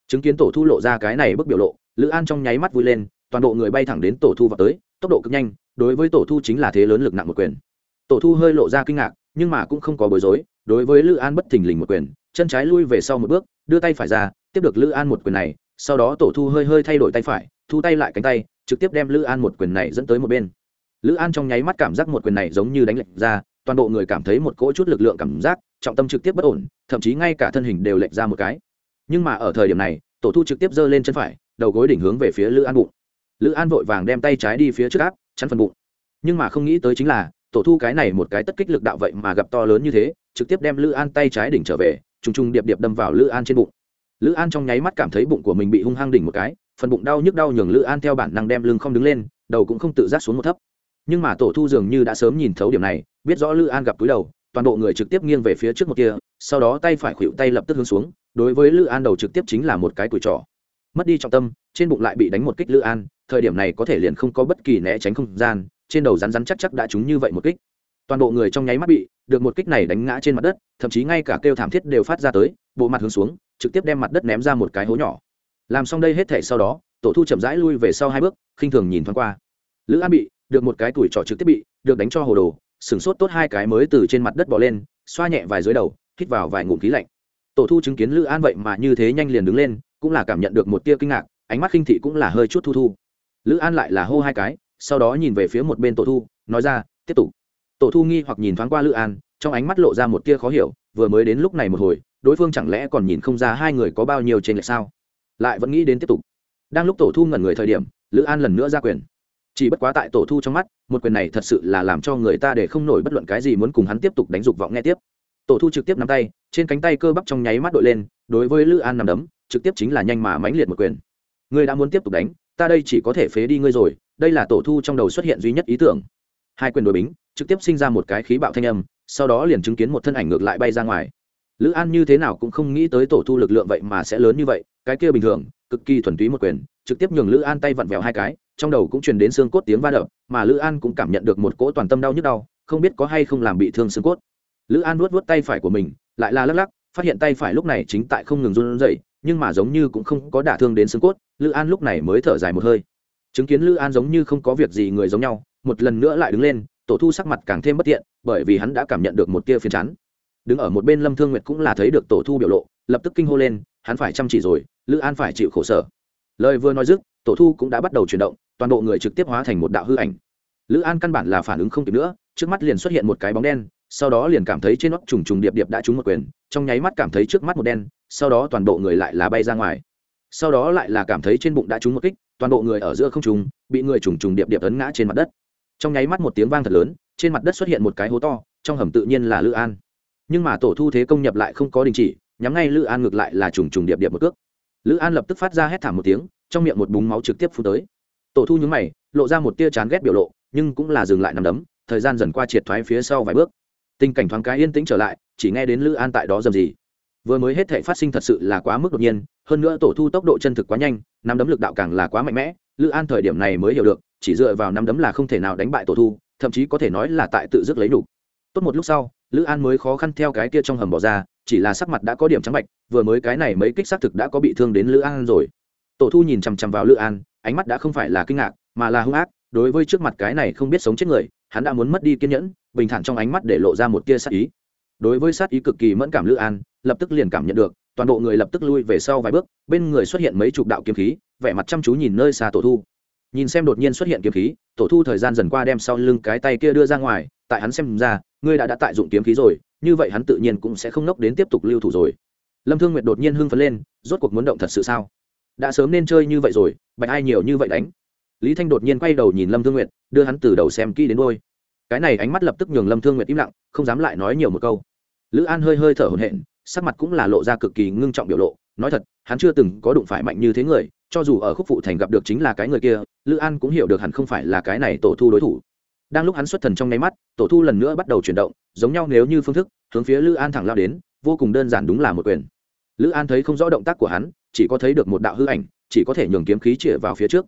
Chứng kiến tổ thu lộ ra cái này bức biểu lộ, lữ an trong nháy mắt vui lên, toàn bộ người bay thẳng đến tổ thu vào tới, tốc độ cực nhanh, đối với tổ thu chính là thế lớn lực nặng một quyền. Tổ thu hơi lộ ra kinh ngạc, nhưng mà cũng không có bối rối, đối với lữ an bất thình lình một quyền, chân trái lui về sau một bước, đưa tay phải ra, tiếp được lữ an một quyền này, sau đó tổ thu hơi hơi thay đổi tay phải, thu tay lại cánh tay, trực tiếp đem lữ an một quyền này dẫn tới một bên. Lữ an trong nháy mắt cảm giác một quyền này giống như đánh lệch ra toàn bộ người cảm thấy một cỗ chút lực lượng cảm giác, trọng tâm trực tiếp bất ổn, thậm chí ngay cả thân hình đều lệch ra một cái. Nhưng mà ở thời điểm này, tổ thu trực tiếp giơ lên chân phải, đầu gối đỉnh hướng về phía lữ an bụng. Lữ an vội vàng đem tay trái đi phía trước áp, chắn phần bụng. Nhưng mà không nghĩ tới chính là, tổ thu cái này một cái tất kích lực đạo vậy mà gặp to lớn như thế, trực tiếp đem lữ an tay trái đỉnh trở về, trùng trùng điệp điệp đâm vào lữ an trên bụng. Lữ an trong nháy mắt cảm thấy bụng của mình bị hung hăng đỉnh một cái, phần bụng đau nhức đau nhường lữ an theo bản năng đem lưng không đứng lên, đầu cũng không tự giác xuống một thấp nhưng mà tổ thu dường như đã sớm nhìn thấu điểm này, biết rõ lữ an gặp túi đầu, toàn bộ người trực tiếp nghiêng về phía trước một kia, sau đó tay phải khuỵu tay lập tức hướng xuống, đối với lữ an đầu trực tiếp chính là một cái tuổi trỏ mất đi trọng tâm, trên bụng lại bị đánh một kích lữ an, thời điểm này có thể liền không có bất kỳ né tránh không gian, trên đầu rắn rắn chắc chắc đã trúng như vậy một kích. Toàn bộ người trong nháy mắt bị, được một kích này đánh ngã trên mặt đất, thậm chí ngay cả kêu thảm thiết đều phát ra tới, bộ mặt hướng xuống, trực tiếp đem mặt đất ném ra một cái hố nhỏ. Làm xong đây hết thể sau đó, tổ thu chậm rãi lui về sau hai bước, khinh thường nhìn thoáng qua. Lữ an bị được một cái tuổi trọ trực tiếp bị, được đánh cho hồ đồ sửng sốt tốt hai cái mới từ trên mặt đất bỏ lên, xoa nhẹ vài dưới đầu, hít vào vài ngụm khí lạnh. Tổ thu chứng kiến lữ an vậy mà như thế nhanh liền đứng lên, cũng là cảm nhận được một tia kinh ngạc, ánh mắt khinh thị cũng là hơi chút thu thu. Lữ an lại là hô hai cái, sau đó nhìn về phía một bên tổ thu, nói ra, tiếp tục. Tổ thu nghi hoặc nhìn thoáng qua lữ an, trong ánh mắt lộ ra một tia khó hiểu, vừa mới đến lúc này một hồi, đối phương chẳng lẽ còn nhìn không ra hai người có bao nhiêu trên lệch sao? Lại vẫn nghĩ đến tiếp tục. Đang lúc tổ thu ngẩn người thời điểm, lữ an lần nữa ra quyền chỉ bất quá tại tổ thu trong mắt, một quyền này thật sự là làm cho người ta để không nổi bất luận cái gì muốn cùng hắn tiếp tục đánh dục vọng nghe tiếp. Tổ thu trực tiếp nắm tay, trên cánh tay cơ bắp trong nháy mắt đội lên, đối với lữ an nằm đấm, trực tiếp chính là nhanh mà mãnh liệt một quyền. Ngươi đã muốn tiếp tục đánh, ta đây chỉ có thể phế đi ngươi rồi, đây là tổ thu trong đầu xuất hiện duy nhất ý tưởng. Hai quyền đối bính, trực tiếp sinh ra một cái khí bạo thanh âm, sau đó liền chứng kiến một thân ảnh ngược lại bay ra ngoài. Lữ an như thế nào cũng không nghĩ tới tổ thu lực lượng vậy mà sẽ lớn như vậy, cái kia bình thường, cực kỳ thuần túy một quyền, trực tiếp nhường lữ an tay vặn vẹo hai cái trong đầu cũng truyền đến xương cốt tiếng va đập, mà lữ an cũng cảm nhận được một cỗ toàn tâm đau nhức đau, không biết có hay không làm bị thương xương cốt. Lữ an nuốt vuốt tay phải của mình, lại là lắc lắc, phát hiện tay phải lúc này chính tại không ngừng run rẩy, nhưng mà giống như cũng không có đả thương đến xương cốt, lữ an lúc này mới thở dài một hơi. Chứng kiến lữ an giống như không có việc gì người giống nhau, một lần nữa lại đứng lên, tổ thu sắc mặt càng thêm bất tiện, bởi vì hắn đã cảm nhận được một tia phiền chán. Đứng ở một bên lâm thương nguyệt cũng là thấy được tổ thu biểu lộ, lập tức kinh hô lên, hắn phải chăm chỉ rồi, lữ an phải chịu khổ sở lời vừa nói dứt, tổ thu cũng đã bắt đầu chuyển động, toàn bộ người trực tiếp hóa thành một đạo hư ảnh. Lữ an căn bản là phản ứng không kịp nữa, trước mắt liền xuất hiện một cái bóng đen, sau đó liền cảm thấy trên nóc trùng trùng điệp điệp đã trúng một quyền, trong nháy mắt cảm thấy trước mắt một đen, sau đó toàn bộ người lại là bay ra ngoài. Sau đó lại là cảm thấy trên bụng đã trúng một kích, toàn bộ người ở giữa không trùng, bị người trùng trùng điệp điệp ấn ngã trên mặt đất. Trong nháy mắt một tiếng vang thật lớn, trên mặt đất xuất hiện một cái hố to, trong hầm tự nhiên là lữ an. Nhưng mà tổ thu thế công nhập lại không có đình chỉ, nhắm ngay lữ an ngược lại là trùng trùng điệp điệp một cước lữ an lập tức phát ra hét thảm một tiếng, trong miệng một búng máu trực tiếp phun tới. Tổ thu nhúng mày, lộ ra một tia chán ghét biểu lộ, nhưng cũng là dừng lại nằm đấm, thời gian dần qua triệt thoái phía sau vài bước. Tình cảnh thoáng cái yên tĩnh trở lại, chỉ nghe đến lữ an tại đó dầm gì. Vừa mới hết thể phát sinh thật sự là quá mức đột nhiên, hơn nữa tổ thu tốc độ chân thực quá nhanh nắm đấm lực đạo càng là quá mạnh mẽ, lữ an thời điểm này mới hiểu được, chỉ dựa vào nắm đấm là không thể nào đánh bại tổ thu, thậm chí có thể nói là tại tự dứt lấy đủ. tốt một lúc sau, lữ an mới khó khăn theo cái kia trong hầm bỏ ra chỉ là sắc mặt đã có điểm trắng bạch, vừa mới cái này mấy kích xác thực đã có bị thương đến lữ an rồi. Tổ thu nhìn chằm chằm vào lữ an, ánh mắt đã không phải là kinh ngạc, mà là hung ác, đối với trước mặt cái này không biết sống chết người, hắn đã muốn mất đi kiên nhẫn, bình thản trong ánh mắt để lộ ra một tia sát ý. Đối với sát ý cực kỳ mẫn cảm lữ an, lập tức liền cảm nhận được, toàn bộ người lập tức lui về sau vài bước, bên người xuất hiện mấy chục đạo kiếm khí, vẻ mặt chăm chú nhìn nơi xa tổ thu. Nhìn xem đột nhiên xuất hiện kiếm khí, tổ thu thời gian dần qua đem sau lưng cái tay kia đưa ra ngoài, tại hắn xem ra, ngươi đã đã tại dụng kiếm khí rồi như vậy hắn tự nhiên cũng sẽ không nốc đến tiếp tục lưu thủ rồi. Lâm thương nguyệt đột nhiên hưng phấn lên, rốt cuộc muốn động thật sự sao? Đã sớm nên chơi như vậy rồi, bạch ai nhiều như vậy đánh. Lý thanh đột nhiên quay đầu nhìn lâm thương nguyệt, đưa hắn từ đầu xem kỹ đến đôi cái này ánh mắt lập tức nhường lâm thương nguyệt im lặng, không dám lại nói nhiều một câu. Lữ an hơi hơi thở hổn hển, sắc mặt cũng là lộ ra cực kỳ ngưng trọng biểu lộ, nói thật, hắn chưa từng có đụng phải mạnh như thế người, cho dù ở khúc phụ thành gặp được chính là cái người kia, lữ an cũng hiểu được hẳn không phải là cái này tổ thu đối thủ đang lúc hắn xuất thần trong nháy mắt, tổ thu lần nữa bắt đầu chuyển động, giống nhau nếu như phương thức, hướng phía lữ an thẳng lao đến, vô cùng đơn giản đúng là một quyền. Lữ an thấy không rõ động tác của hắn, chỉ có thấy được một đạo hư ảnh, chỉ có thể nhường kiếm khí chĩa vào phía trước.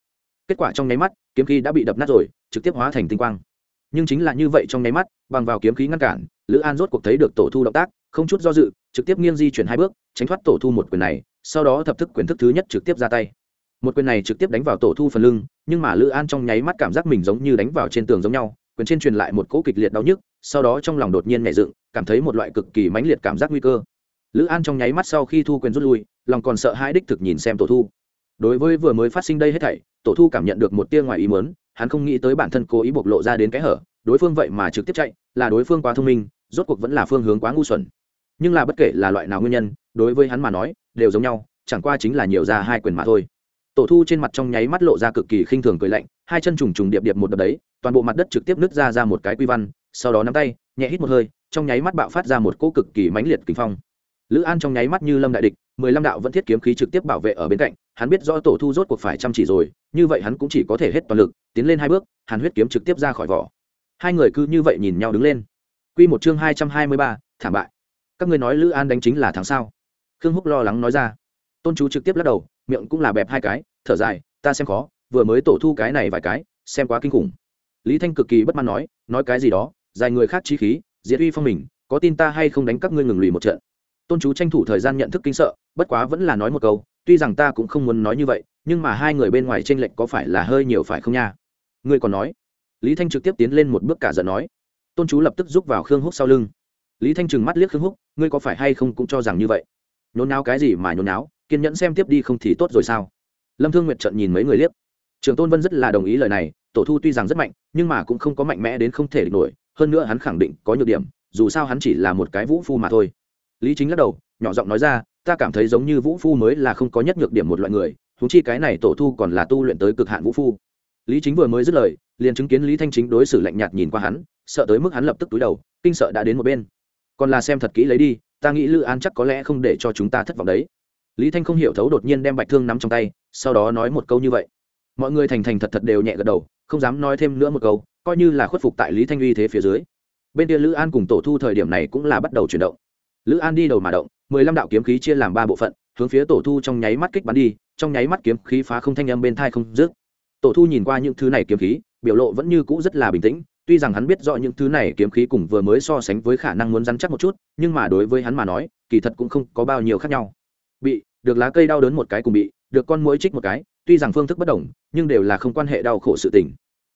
Kết quả trong nháy mắt, kiếm khí đã bị đập nát rồi, trực tiếp hóa thành tinh quang. Nhưng chính là như vậy trong nháy mắt, bằng vào kiếm khí ngăn cản, lữ an rốt cuộc thấy được tổ thu động tác, không chút do dự, trực tiếp nghiêng di chuyển hai bước, tránh thoát tổ thu một quyền này, sau đó thập thức quyền thức thứ nhất trực tiếp ra tay một quyền này trực tiếp đánh vào tổ thu phần lưng, nhưng mà lữ an trong nháy mắt cảm giác mình giống như đánh vào trên tường giống nhau, quyền trên truyền lại một cỗ kịch liệt đau nhức, sau đó trong lòng đột nhiên nhẹ dựng, cảm thấy một loại cực kỳ mãnh liệt cảm giác nguy cơ. Lữ an trong nháy mắt sau khi thu quyền rút lui, lòng còn sợ hãi đích thực nhìn xem tổ thu. Đối với vừa mới phát sinh đây hết thảy, tổ thu cảm nhận được một tia ngoài ý mớn hắn không nghĩ tới bản thân cố ý bộc lộ ra đến cái hở, đối phương vậy mà trực tiếp chạy, là đối phương quá thông minh, rốt cuộc vẫn là phương hướng quá ngu xuẩn. Nhưng là bất kể là loại nào nguyên nhân, đối với hắn mà nói, đều giống nhau, chẳng qua chính là nhiều ra hai quyền mà thôi tổ thu trên mặt trong nháy mắt lộ ra cực kỳ khinh thường cười lạnh, hai chân trùng trùng điệp điệp một đập đấy, toàn bộ mặt đất trực tiếp nứt ra ra một cái quy văn, sau đó nắm tay, nhẹ hít một hơi, trong nháy mắt bạo phát ra một cỗ cực kỳ mãnh liệt kinh phong. Lữ an trong nháy mắt như lâm đại địch, mười lăm đạo vẫn thiết kiếm khí trực tiếp bảo vệ ở bên cạnh, hắn biết rõ tổ thu rốt cuộc phải chăm chỉ rồi, như vậy hắn cũng chỉ có thể hết toàn lực, tiến lên hai bước, hàn huyết kiếm trực tiếp ra khỏi vỏ. Hai người cứ như vậy nhìn nhau đứng lên. Q một chương hai trăm hai mươi ba, thảm bại. Các ngươi nói lữ an đánh chính là thắng sao? Khương húc lo lắng nói ra. Tôn chú trực tiếp lắc đầu miệng cũng là bẹp hai cái, thở dài, ta xem khó, vừa mới tổ thu cái này vài cái, xem quá kinh khủng. Lý thanh cực kỳ bất mãn nói nói cái gì đó, dài người khác trí khí, diệt uy phong mình, có tin ta hay không đánh các ngươi ngừng lùi một trận. Tôn chú tranh thủ thời gian nhận thức kinh sợ, bất quá vẫn là nói một câu, tuy rằng ta cũng không muốn nói như vậy, nhưng mà hai người bên ngoài t r ê n lệch có phải là hơi nhiều phải không nha? Ngươi còn nói. Lý thanh trực tiếp tiến lên một bước cả giận nói. Tôn chú lập tức rút vào khương húc sau lưng. Lý thanh trừng mắt liếc khương húc, ngươi có phải hay không cũng cho rằng như vậy? Nhốn náo cái gì mà nhốn náo? Kiên nhẫn xem tiếp đi không thì tốt rồi sao? Lâm thương nguyệt trận nhìn mấy người liếc. Trường tôn vân rất là đồng ý lời này, tổ thu tuy rằng rất mạnh, nhưng mà cũng không có mạnh mẽ đến không thể địch nổi, hơn nữa hắn khẳng định có nhược điểm, dù sao hắn chỉ là một cái vũ phu mà thôi. Lý chính lắc đầu, nhỏ giọng nói ra, ta cảm thấy giống như vũ phu mới là không có nhất nhược điểm một loại người thú chi cái này tổ thu còn là tu luyện tới cực hạn vũ phu. Lý chính vừa mới dứt lời, liền chứng kiến lý thanh chính đối xử lạnh nhạt nhìn qua hắn, sợ tới mức hắn lập tức túi đầu, kinh sợ đã đến một bên. Còn là xem thật kỹ lấy đi, ta nghĩ lữ an chắc có lẽ không để cho chúng ta thất vọng đấy lý thanh không hiểu thấu đột nhiên đem bạch thương nắm trong tay, sau đó nói một câu như vậy. Mọi người thành thành thật thật đều nhẹ gật đầu, không dám nói thêm nữa một câu, coi như là khuất phục tại lý thanh uy thế phía dưới. Bên kia lữ an cùng tổ thu thời điểm này cũng là bắt đầu chuyển động. Lữ an đi đầu mà động, mười lăm đạo kiếm khí chia làm ba bộ phận, hướng phía tổ thu trong nháy mắt kích bắn đi, trong nháy mắt kiếm khí phá không thanh âm bên thai không dứt. Tổ thu nhìn qua những thứ này kiếm khí, biểu lộ vẫn như cũ rất là bình tĩnh, tuy rằng hắn biết rõ những thứ này kiếm khí cùng vừa mới so sánh với khả năng muốn rắn chắc một chút, nhưng mà đối với hắn mà nói, kỳ thật cũng không có bao nhiêu khác nhau bị, được lá cây đau đớn một cái cùng bị, được con mũi trích một cái, tuy rằng phương thức bất đồng, nhưng đều là không quan hệ đau khổ sự tình.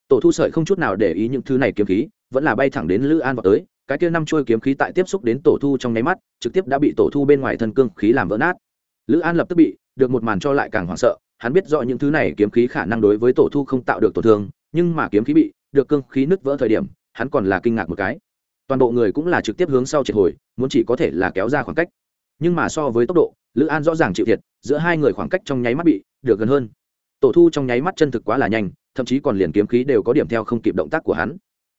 Tổ thu sợi không chút nào để ý những thứ này kiếm khí, vẫn là bay thẳng đến lữ an vào tới, cái kia năm trôi kiếm khí tại tiếp xúc đến tổ thu trong nháy mắt, trực tiếp đã bị tổ thu bên ngoài thân cương khí làm vỡ nát. Lữ an lập tức bị, được một màn cho lại càng hoảng sợ, hắn biết rõ những thứ này kiếm khí khả năng đối với tổ thu không tạo được tổn thương, nhưng mà kiếm khí bị, được cương khí nứt vỡ thời điểm, hắn còn là kinh ngạc một cái. Toàn bộ người cũng là trực tiếp hướng sau triệt hồi, muốn chỉ có thể là kéo ra khoảng cách. Nhưng mà so với tốc độ lữ an rõ ràng chịu thiệt, giữa hai người khoảng cách trong nháy mắt bị được gần hơn. Tổ thu trong nháy mắt chân thực quá là nhanh, thậm chí còn liền kiếm khí đều có điểm theo không kịp động tác của hắn.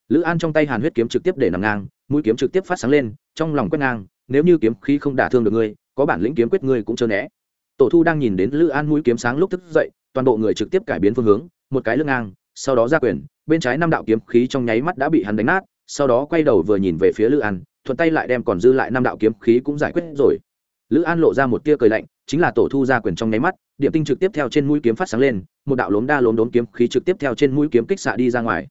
Lữ an trong tay hàn huyết kiếm trực tiếp để nằm ngang, mũi kiếm trực tiếp phát sáng lên, trong lòng quét ngang, nếu như kiếm khí không đả thương được ngươi, có bản lĩnh kiếm quyết ngươi cũng chớ né. Tổ thu đang nhìn đến lữ an mũi kiếm sáng lúc thức dậy, toàn bộ người trực tiếp cải biến phương hướng, một cái lưng ngang, sau đó ra quyền, bên trái năm đạo kiếm khí trong nháy mắt đã bị hắn đánh nát, sau đó quay đầu vừa nhìn về phía lữ an, thuận tay lại đem còn dư lại năm đạo kiếm khí cũng giải quyết rồi lữ an lộ ra một tia cười lạnh, chính là tổ thu ra quyền trong nháy mắt, điểm tinh trực tiếp theo trên mũi kiếm phát sáng lên, một đạo lốm đa lốm đốn kiếm khí trực tiếp theo trên mũi kiếm kích xạ đi ra ngoài.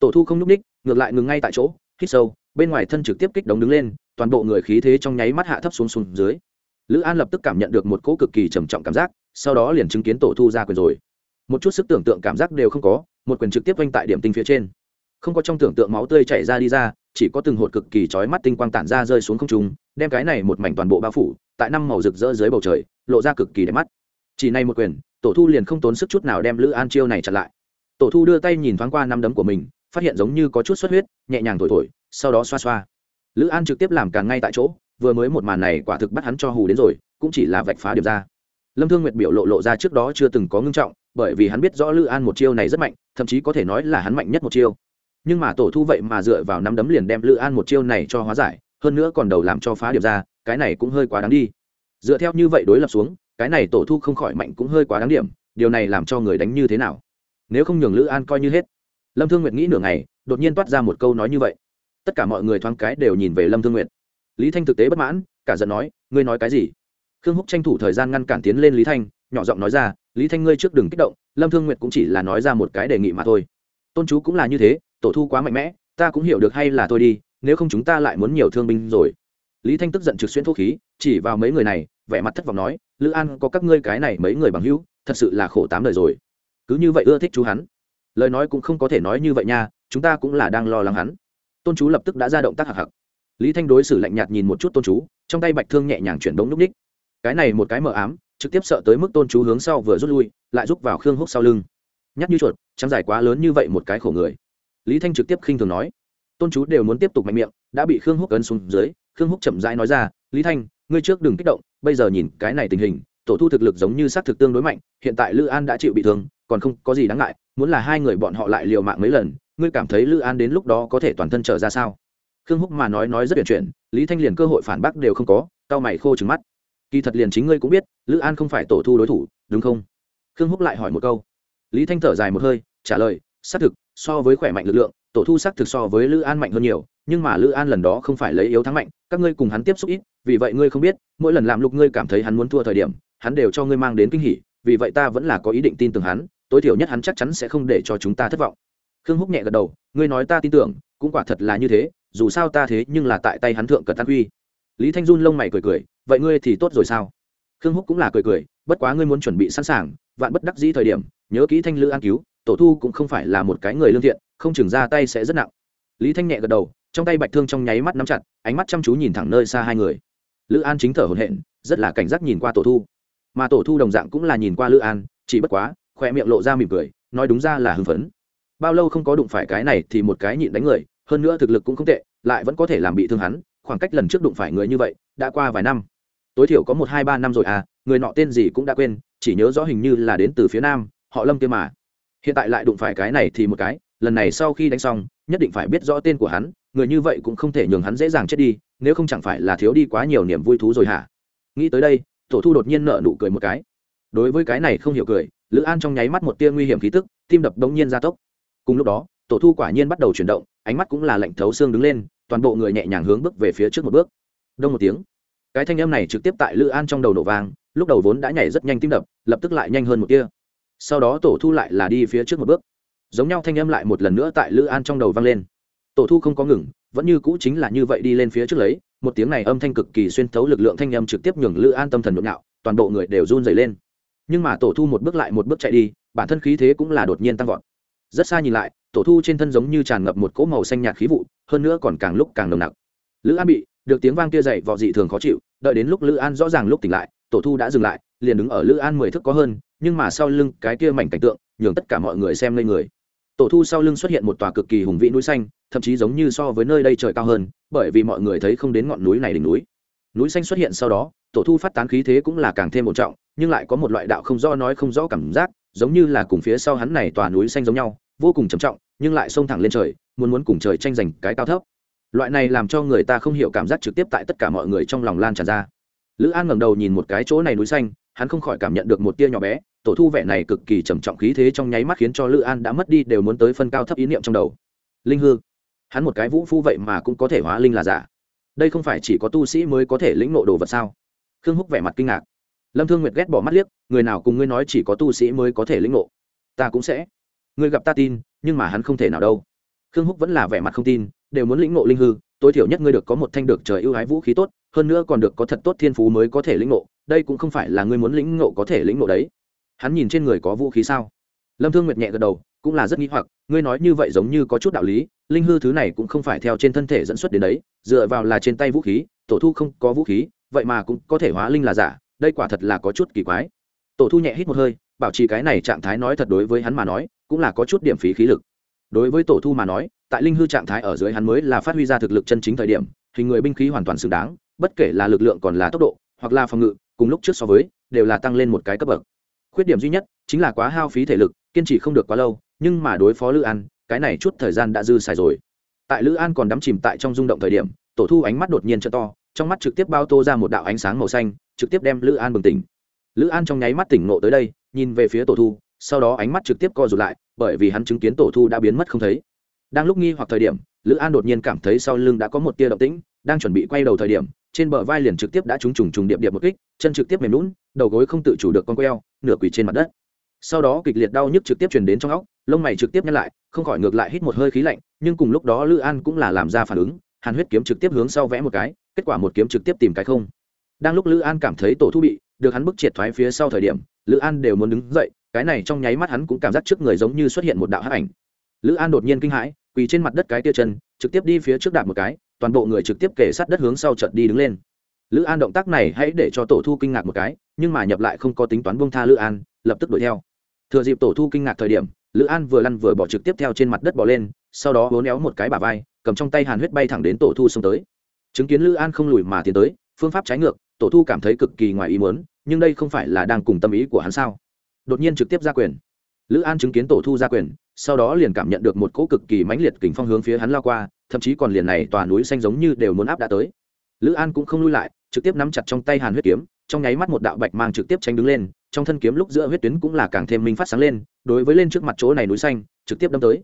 Tổ thu không n ú c ních ngược lại ngừng ngay tại chỗ, hít sâu, bên ngoài thân trực tiếp kích đống đứng lên, toàn bộ người khí thế trong nháy mắt hạ thấp xuống xuống dưới. Lữ an lập tức cảm nhận được một cỗ cực kỳ trầm trọng cảm giác, sau đó liền chứng kiến tổ thu ra quyền rồi. Một chút sức tưởng tượng cảm giác đều không có, một quyền trực tiếp quanh tại điểm tinh phía trên. Không có trong tưởng tượng máu tươi chảy ra đi ra, chỉ có từng hột cực kỳ chói mắt tinh quang tản ra rơi xuống không trung đem cái này một mảnh toàn bộ bao phủ, tại năm màu rực rỡ dưới bầu trời, lộ ra cực kỳ đẹp mắt. Chỉ này một quyền, tổ thu liền không tốn sức chút nào đem lữ an chiêu này chặn lại. Tổ thu đưa tay nhìn thoáng qua năm đấm của mình, phát hiện giống như có chút xuất huyết, nhẹ nhàng thổi thổi, sau đó xoa xoa. Lữ an trực tiếp làm càng ngay tại chỗ, vừa mới một màn này quả thực bắt hắn cho hù đến rồi, cũng chỉ là vạch phá điểm ra. Lâm thương nguyệt biểu lộ lộ ra trước đó chưa từng có ngưng trọng, bởi vì hắn biết rõ lữ an một chiêu này rất mạnh, thậm chí có thể nói là hắn mạnh nhất một chiêu. Nhưng mà tổ thu vậy mà dựa vào năm đấm liền đem lữ an một chiêu này cho hóa giải hơn nữa còn đầu làm cho phá điểm ra, cái này cũng hơi quá đáng đi. Dựa theo như vậy đối lập xuống, cái này tổ thu không khỏi mạnh cũng hơi quá đáng điểm, điều này làm cho người đánh như thế nào? Nếu không nhường lữ an coi như hết. Lâm thương nguyệt nghĩ nửa ngày, đột nhiên toát ra một câu nói như vậy. Tất cả mọi người thoáng cái đều nhìn về lâm thương nguyệt. Lý thanh thực tế bất mãn, cả giận nói, ngươi nói cái gì? Khương húc tranh thủ thời gian ngăn cản tiến lên lý thanh, nhỏ giọng nói ra, lý thanh ngươi trước đừng kích động, lâm thương nguyệt cũng chỉ là nói ra một cái đề nghị mà thôi. Tôn chú cũng là như thế, tổ thu quá mạnh mẽ, ta cũng hiểu được hay là thôi đi nếu không chúng ta lại muốn nhiều thương binh rồi. Lý thanh tức giận trực xuyên thuốc khí, chỉ vào mấy người này, vẻ mặt thất vọng nói, lữ an, có các ngươi cái này mấy người bằng hữu, thật sự là khổ tám đời rồi. Cứ như vậy ưa thích chú hắn. Lời nói cũng không có thể nói như vậy nha, chúng ta cũng là đang lo lắng hắn. Tôn chú lập tức đã ra động tác hạc hạc. Lý thanh đối xử lạnh nhạt nhìn một chút tôn chú, trong tay bạch thương nhẹ nhàng chuyển đống núp ních. Cái này một cái mờ ám, trực tiếp sợ tới mức tôn chú hướng sau vừa rút lui, lại rút vào khương húc sau lưng. Nhắc như chuột, trắng dài quá lớn như vậy một cái khổ người. Lý thanh trực tiếp khinh thường nói tôn chú đều muốn tiếp tục mạnh miệng, đã bị khương húc ấn xuống dưới, khương húc chậm rãi nói ra, lý thanh, ngươi trước đừng kích động, bây giờ nhìn cái này tình hình, tổ thu thực lực giống như xác thực tương đối mạnh, hiện tại lữ an đã chịu bị thương, còn không có gì đáng ngại, muốn là hai người bọn họ lại liều mạng mấy lần, ngươi cảm thấy lữ an đến lúc đó có thể toàn thân trở ra sao? Khương húc mà nói nói rất tuyển chuyển, lý thanh liền cơ hội phản bác đều không có tao mày khô trứng mắt. Kỳ thật liền chính ngươi cũng biết, lữ an không phải tổ thu đối thủ, đúng không? Khương húc lại hỏi một câu. Lý thanh thở dài một hơi, trả lời, xác thực, so với khỏe mạnh lực lượng tổ thu sắc thực so với lữ an mạnh hơn nhiều, nhưng mà lữ an lần đó không phải lấy yếu thắng mạnh, các ngươi cùng hắn tiếp xúc ít, vì vậy ngươi không biết, mỗi lần làm lục ngươi cảm thấy hắn muốn thua thời điểm, hắn đều cho ngươi mang đến kinh hỉ, vì vậy ta vẫn là có ý định tin tưởng hắn, tối thiểu nhất hắn chắc chắn sẽ không để cho chúng ta thất vọng khương húc nhẹ gật đầu, ngươi nói ta tin tưởng, cũng quả thật là như thế, dù sao ta thế nhưng là tại tay hắn thượng cật tan huy. lý thanh dun lông mày cười cười, vậy ngươi thì tốt rồi sao khương húc cũng là cười cười, bất quá ngươi muốn chuẩn bị sẵn sàng, vạn bất đắc dĩ thời điểm, nhớ kỹ thanh lữ an cứu tổ thu cũng không phải là một cái người lương thiện, không chừng ra tay sẽ rất nặng. Lý thanh nhẹ gật đầu, trong tay bạch thương trong nháy mắt nắm chặt, ánh mắt chăm chú nhìn thẳng nơi xa hai người. Lữ an chính thở hồn hện rất là cảnh giác nhìn qua tổ thu. Mà tổ thu đồng dạng cũng là nhìn qua lữ an, chỉ bất quá khoe miệng lộ ra mỉm cười, nói đúng ra là hưng phấn. Bao lâu không có đụng phải cái này thì một cái nhịn đánh người, hơn nữa thực lực cũng không tệ, lại vẫn có thể làm bị thương hắn, khoảng cách lần trước đụng phải người như vậy, đã qua vài năm. Tối thiểu có một, hai, ba năm rồi à người nọ tên gì cũng đã quên, chỉ nhớ rõ hình như là đến từ phía nam, họ lâm kia mà hiện tại lại đụng phải cái này thì một cái, lần này sau khi đánh xong, nhất định phải biết rõ tên của hắn, người như vậy cũng không thể nhường hắn dễ dàng chết đi, nếu không chẳng phải là thiếu đi quá nhiều niềm vui thú rồi hả? Nghĩ tới đây, tổ thu đột nhiên nợ nụ cười một cái. Đối với cái này không hiểu cười, lữ an trong nháy mắt một tia nguy hiểm khí tức, tim đập đống nhiên gia tốc. Cùng lúc đó, tổ thu quả nhiên bắt đầu chuyển động, ánh mắt cũng là lạnh thấu xương đứng lên, toàn bộ người nhẹ nhàng hướng bước về phía trước một bước. Đông một tiếng, cái thanh âm này trực tiếp tại lữ an trong đầu nổ vàng lúc đầu vốn đã nhảy rất nhanh tim đập, lập tức lại nhanh hơn một tia sau đó tổ thu lại là đi phía trước một bước. Giống nhau thanh âm lại một lần nữa tại lữ an trong đầu vang lên. Tổ thu không có ngừng, vẫn như cũ chính là như vậy đi lên phía trước lấy, một tiếng này âm thanh cực kỳ xuyên thấu lực lượng thanh âm trực tiếp nhường lữ an tâm thần nhộn nhạo, toàn bộ người đều run dày lên. Nhưng mà tổ thu một bước lại một bước chạy đi, bản thân khí thế cũng là đột nhiên tăng vọt. Rất xa nhìn lại, tổ thu trên thân giống như tràn ngập một cỗ màu xanh nhạt khí vụ, hơn nữa còn càng lúc càng nồng nặc. Lữ an bị, được tiếng vang kia dậy vọ dị thường khó chịu, đợi đến lúc lữ an rõ ràng lúc tỉnh lại, tổ thu đã dừng lại liền đứng ở lữ an mười thước có hơn, nhưng mà sau lưng cái kia mảnh cảnh tượng, nhường tất cả mọi người xem lên người. Tổ thu sau lưng xuất hiện một tòa cực kỳ hùng vĩ núi xanh, thậm chí giống như so với nơi đây trời cao hơn, bởi vì mọi người thấy không đến ngọn núi này đỉnh núi. Núi xanh xuất hiện sau đó, tổ thu phát tán khí thế cũng là càng thêm một trọng, nhưng lại có một loại đạo không rõ nói không rõ cảm giác, giống như là cùng phía sau hắn này tòa núi xanh giống nhau, vô cùng trầm trọng, nhưng lại xông thẳng lên trời, muốn muốn cùng trời tranh giành cái cao thấp. Loại này làm cho người ta không hiểu cảm giác trực tiếp tại tất cả mọi người trong lòng lan tràn ra. Lữ an ngẩng đầu nhìn một cái chỗ này núi xanh hắn không khỏi cảm nhận được một tia nhỏ bé, tổ thu vẻ này cực kỳ trầm trọng khí thế trong nháy mắt khiến cho lữ an đã mất đi đều muốn tới phân cao thấp ý niệm trong đầu. Linh hư, hắn một cái vũ phu vậy mà cũng có thể hóa linh là giả. Đây không phải chỉ có tu sĩ mới có thể lĩnh nộ đồ vật sao? Khương húc vẻ mặt kinh ngạc. Lâm thương nguyệt ghét bỏ mắt liếc, người nào cùng ngươi nói chỉ có tu sĩ mới có thể lĩnh nộ ta cũng sẽ. Ngươi gặp ta tin, nhưng mà hắn không thể nào đâu. Khương húc vẫn là vẻ mặt không tin, đều muốn lĩnh nộ linh hư, tối thiểu nhất ngươi được có một thanh được trời ưu ái vũ khí tốt, hơn nữa còn được có thật tốt thiên phú mới có thể lĩnh nộ đây cũng không phải là ngươi muốn lĩnh nộ có thể lĩnh nộ đấy. Hắn nhìn trên người có vũ khí sao? Lâm thương nguyệt nhẹ gật đầu, cũng là rất nghĩ hoặc, ngươi nói như vậy giống như có chút đạo lý, linh hư thứ này cũng không phải theo trên thân thể dẫn xuất đến đấy, dựa vào là trên tay vũ khí, tổ thu không có vũ khí, vậy mà cũng có thể hóa linh là giả, đây quả thật là có chút kỳ quái. Tổ thu nhẹ hít một hơi, bảo trì cái này trạng thái nói thật đối với hắn mà nói, cũng là có chút điểm phí khí lực. Đối với tổ thu mà nói, tại linh hư trạng thái ở dưới hắn mới là phát huy ra thực lực chân chính thời điểm, hình người binh khí hoàn toàn xứng đáng, bất kể là lực lượng còn là tốc độ, hoặc là phòng ngự cùng lúc trước so với, đều là tăng lên một cái cấp bậc. Khuyết điểm duy nhất chính là quá hao phí thể lực, kiên trì không được quá lâu, nhưng mà đối phó lữ an, cái này chút thời gian đã dư xài rồi. Tại lữ an còn đắm chìm tại trong rung động thời điểm, tổ thu ánh mắt đột nhiên t to, trong mắt trực tiếp bao tô ra một đạo ánh sáng màu xanh, trực tiếp đem lữ an bừng tỉnh. Lữ an trong nháy mắt tỉnh ngộ tới đây, nhìn về phía tổ thu, sau đó ánh mắt trực tiếp co rụt lại, bởi vì hắn chứng kiến tổ thu đã biến mất không thấy. Đang lúc nghi hoặc thời điểm, lữ an đột nhiên cảm thấy sau lưng đã có một tia động tĩnh, đang chuẩn bị quay đầu thời điểm trên bờ vai liền trực tiếp đã trúng trùng trùng điệp điệp một kích, chân trực tiếp mềm lún, đầu gối không tự chủ được con queo, nửa quỳ trên mặt đất. Sau đó kịch liệt đau nhức trực tiếp truyền đến trong óc, lông mày trực tiếp nhăn lại, không khỏi ngược lại hít một hơi khí lạnh, nhưng cùng lúc đó lữ an cũng là làm ra phản ứng, hàn huyết kiếm trực tiếp hướng sau vẽ một cái, kết quả một kiếm trực tiếp tìm cái không. Đang lúc lữ an cảm thấy tổ thu bị, được hắn bức triệt thoái phía sau thời điểm, lữ an đều muốn đứng dậy, cái này trong nháy mắt hắn cũng cảm giác trước người giống như xuất hiện một đạo hắc ảnh. Lữ an đột nhiên kinh hãi, quỳ trên mặt đất cái tia chân, trực tiếp đi phía trước đạp một cái toàn bộ người trực tiếp kể sát đất hướng sau trận đi đứng lên. Lữ an động tác này hãy để cho tổ thu kinh ngạc một cái, nhưng mà nhập lại không có tính toán bông tha lữ an, lập tức đuổi theo. Thừa dịp tổ thu kinh ngạc thời điểm, lữ an vừa lăn vừa bỏ trực tiếp theo trên mặt đất bỏ lên, sau đó hố néo một cái bà vai, cầm trong tay hàn huyết bay thẳng đến tổ thu xông tới. Chứng kiến lữ an không lùi mà tiến tới, phương pháp trái ngược, tổ thu cảm thấy cực kỳ ngoài ý muốn, nhưng đây không phải là đang cùng tâm ý của hắn sao? Đột nhiên trực tiếp ra quyền lữ an chứng kiến tổ thu ra quyền, sau đó liền cảm nhận được một cỗ cực kỳ mãnh liệt kình phong hướng phía hắn lao qua, thậm chí còn liền này tòa núi xanh giống như đều muốn áp đã tới. Lữ an cũng không lui lại, trực tiếp nắm chặt trong tay hàn huyết kiếm, trong nháy mắt một đạo bạch mang trực tiếp tranh đứng lên, trong thân kiếm lúc giữa huyết tuyến cũng là càng thêm minh phát sáng lên, đối với lên trước mặt chỗ này núi xanh, trực tiếp đâm tới.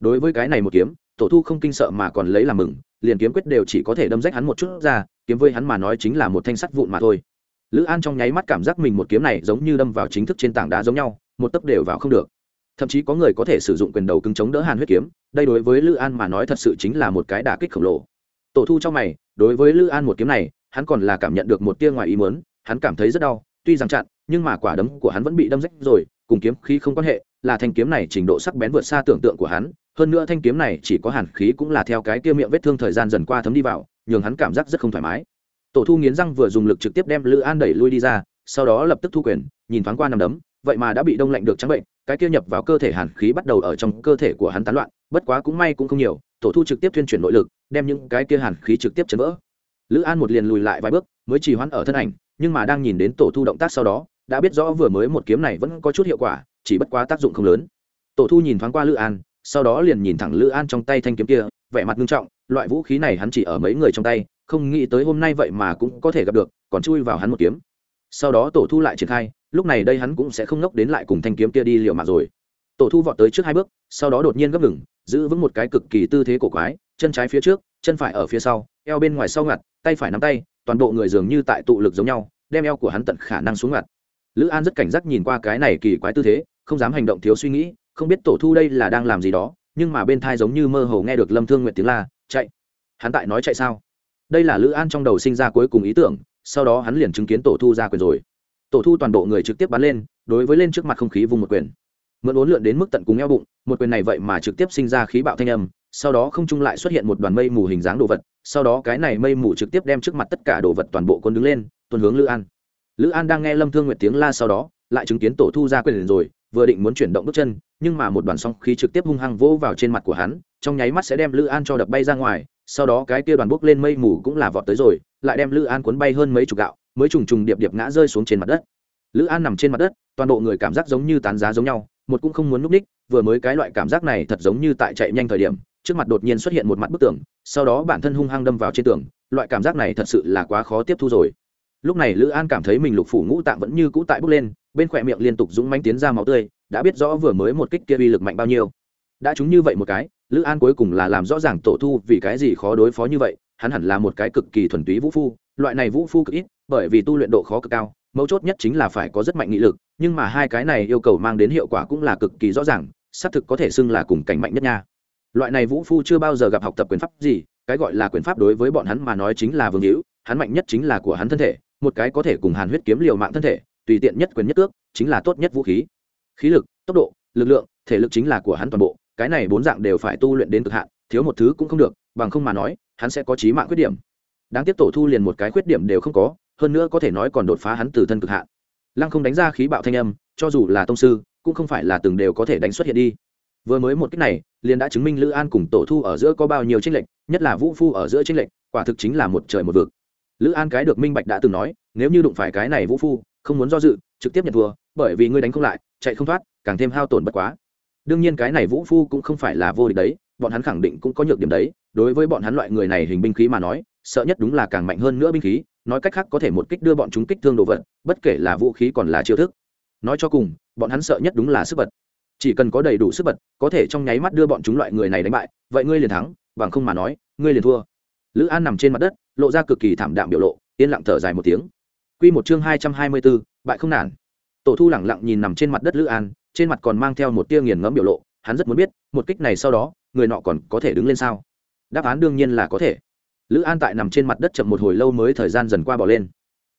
Đối với cái này một kiếm, tổ thu không kinh sợ mà còn lấy làm mừng, liền kiếm quyết đều chỉ có thể đâm rách hắn một chút ra, kiếm với hắn mà nói chính là một thanh sắt vụn mà thôi. Lữ an trong nháy mắt cảm giác mình một kiếm này giống như đâm vào chính thức trên tảng đá giống nhau một tấc đều vào không được. Thậm chí có người có thể sử dụng quyền đầu cứng chống đỡ hàn huyết kiếm, đây đối với lữ an mà nói thật sự chính là một cái đả kích khổng lồ. Tổ thu trong mày, đối với lữ an một kiếm này, hắn còn là cảm nhận được một tia ngoài ý mớn hắn cảm thấy rất đau, tuy rằng chặn, nhưng mà quả đấm của hắn vẫn bị đâm rách rồi, cùng kiếm khí không quan hệ, là thanh kiếm này trình độ sắc bén vượt xa tưởng tượng của hắn, hơn nữa thanh kiếm này chỉ có hàn khí cũng là theo cái kia miệng vết thương thời gian dần qua thấm đi vào, nhường hắn cảm giác rất không thoải mái. Tổ thu nghiến răng vừa dùng lực trực tiếp đem lữ an đẩy lui đi ra, sau đó lập tức thu quyền, nhìn thoáng qua nằm đấm vậy mà đã bị đông lạnh được trắng bệnh, cái kia nhập vào cơ thể hàn khí bắt đầu ở trong cơ thể của hắn tán loạn, bất quá cũng may cũng không nhiều, tổ thu trực tiếp tuyên chuyển nội lực, đem những cái kia hàn khí trực tiếp chấn vỡ. Lữ an một liền lùi lại vài bước, mới chỉ hoãn ở thân ảnh, nhưng mà đang nhìn đến tổ thu động tác sau đó, đã biết rõ vừa mới một kiếm này vẫn có chút hiệu quả, chỉ bất quá tác dụng không lớn. Tổ thu nhìn thoáng qua lữ an, sau đó liền nhìn thẳng lữ an trong tay thanh kiếm kia, vẻ mặt nghiêm trọng, loại vũ khí này hắn chỉ ở mấy người trong tay, không nghĩ tới hôm nay vậy mà cũng có thể gặp được, còn chui vào hắn một kiếm. Sau đó tổ thu lại triển khai lúc này đây hắn cũng sẽ không ngốc đến lại cùng thanh kiếm kia đi liệu mà rồi. Tổ thu vọt tới trước hai bước, sau đó đột nhiên gấp ngừng, giữ vững một cái cực kỳ tư thế cổ quái, chân trái phía trước, chân phải ở phía sau, eo bên ngoài sau ngặt, tay phải nắm tay, toàn bộ người dường như tại tụ lực giống nhau, đem eo của hắn tận khả năng xuống ngặt. Lữ an rất cảnh giác nhìn qua cái này kỳ quái tư thế, không dám hành động thiếu suy nghĩ, không biết tổ thu đây là đang làm gì đó, nhưng mà bên thai giống như mơ hồ nghe được lâm thương nguyện tiếng la, chạy. Hắn tại nói chạy sao? Đây là lữ an trong đầu sinh ra cuối cùng ý tưởng, sau đó hắn liền chứng kiến tổ thu ra quyền rồi tổ thu toàn bộ người trực tiếp bắn lên, đối với lên trước mặt không khí vùng một quyền. Mượn uốn lượn đến mức tận cùng eo bụng, một quyền này vậy mà trực tiếp sinh ra khí bạo thanh âm, sau đó không trung lại xuất hiện một đoàn mây mù hình dáng đồ vật, sau đó cái này mây mù trực tiếp đem trước mặt tất cả đồ vật toàn bộ quân đứng lên, tuần hướng lữ an. Lữ an đang nghe lâm thương nguyệt tiếng la sau đó, lại chứng kiến tổ thu ra quyền rồi, vừa định muốn chuyển động bước chân, nhưng mà một đoàn song khí trực tiếp hung hăng vỗ vào trên mặt của hắn, trong nháy mắt sẽ đem lữ an cho đập bay ra ngoài, sau đó cái kia đoàn bốc lên mây mù cũng là vọt tới rồi, lại đem lữ an cuốn bay hơn mấy chục gạo mới trùng trùng điệp điệp ngã rơi xuống trên mặt đất. Lữ an nằm trên mặt đất, toàn bộ người cảm giác giống như tán giá giống nhau, một cũng không muốn núp ních, vừa mới cái loại cảm giác này thật giống như tại chạy nhanh thời điểm, trước mặt đột nhiên xuất hiện một mặt bức tường, sau đó bản thân hung hăng đâm vào trên tường, loại cảm giác này thật sự là quá khó tiếp thu rồi. Lúc này lữ an cảm thấy mình lục phủ ngũ tạng vẫn như cũ tại bước lên, bên khỏe miệng liên tục dũng mánh tiến ra máu tươi, đã biết rõ vừa mới một kích kia uy lực mạnh bao nhiêu. Đã chúng như vậy một cái, lữ an cuối cùng là làm rõ ràng tổ thu vì cái gì khó đối phó như vậy, hắn hẳn là một cái cực kỳ thuần túy vũ phu loại này vũ phu cực ít, bởi vì tu luyện độ khó cực cao, mấu chốt nhất chính là phải có rất mạnh nghị lực, nhưng mà hai cái này yêu cầu mang đến hiệu quả cũng là cực kỳ rõ ràng, xác thực có thể xưng là cùng cảnh mạnh nhất nha. Loại này vũ phu chưa bao giờ gặp học tập quyền pháp gì, cái gọi là quyền pháp đối với bọn hắn mà nói chính là vương hữu, hắn mạnh nhất chính là của hắn thân thể, một cái có thể cùng hàn huyết kiếm liều mạng thân thể, tùy tiện nhất quyền nhất ước chính là tốt nhất vũ khí. Khí lực, tốc độ, lực lượng, thể lực chính là của hắn toàn bộ, cái này bốn dạng đều phải tu luyện đến cực hạn, thiếu một thứ cũng không được, bằng không mà nói, hắn sẽ có trí mạng khuyết điểm đáng tiếc tổ thu liền một cái khuyết điểm đều không có, hơn nữa có thể nói còn đột phá hắn từ thân cực hạn. Lăng không đánh ra khí bạo thanh âm, cho dù là tông sư, cũng không phải là từng đều có thể đánh xuất hiện đi. Vừa mới một cách này, liền đã chứng minh lữ an cùng tổ thu ở giữa có bao nhiêu tranh lệch, nhất là vũ phu ở giữa tranh lệch, quả thực chính là một trời một vực. Lữ an cái được minh bạch đã từng nói, nếu như đụng phải cái này vũ phu, không muốn do dự, trực tiếp nhận thua, bởi vì ngươi đánh không lại, chạy không thoát, càng thêm hao tổn bất quá. Đương nhiên cái này vũ phu cũng không phải là vô địch đấy, bọn hắn khẳng định cũng có nhược điểm đấy, đối với bọn hắn loại người này hình binh khí mà nói sợ nhất đúng là càng mạnh hơn nữa binh khí nói cách khác có thể một kích đưa bọn chúng kích thương đồ vật bất kể là vũ khí còn là chiêu thức. Nói cho cùng bọn hắn sợ nhất đúng là sức vật. chỉ cần có đầy đủ sức vật, có thể trong nháy mắt đưa bọn chúng loại người này đánh bại vậy ngươi liền thắng bằng không mà nói ngươi liền thua. Lữ an nằm trên mặt đất lộ ra cực kỳ thảm đạm biểu lộ yên lặng thở dài một tiếng. Q một chương hai trăm hai mươi bốn bại không nản. Tổ thu lẳng lặng nhìn nằm trên mặt đất lữ an trên mặt còn mang theo một tia nghiền ngẫm biểu lộ hắn rất muốn biết một kích này sau đó người nọ còn có thể đứng lên sao? Đáp án đương nhiên là có thể lữ an tại nằm trên mặt đất chậm một hồi lâu mới thời gian dần qua bỏ lên.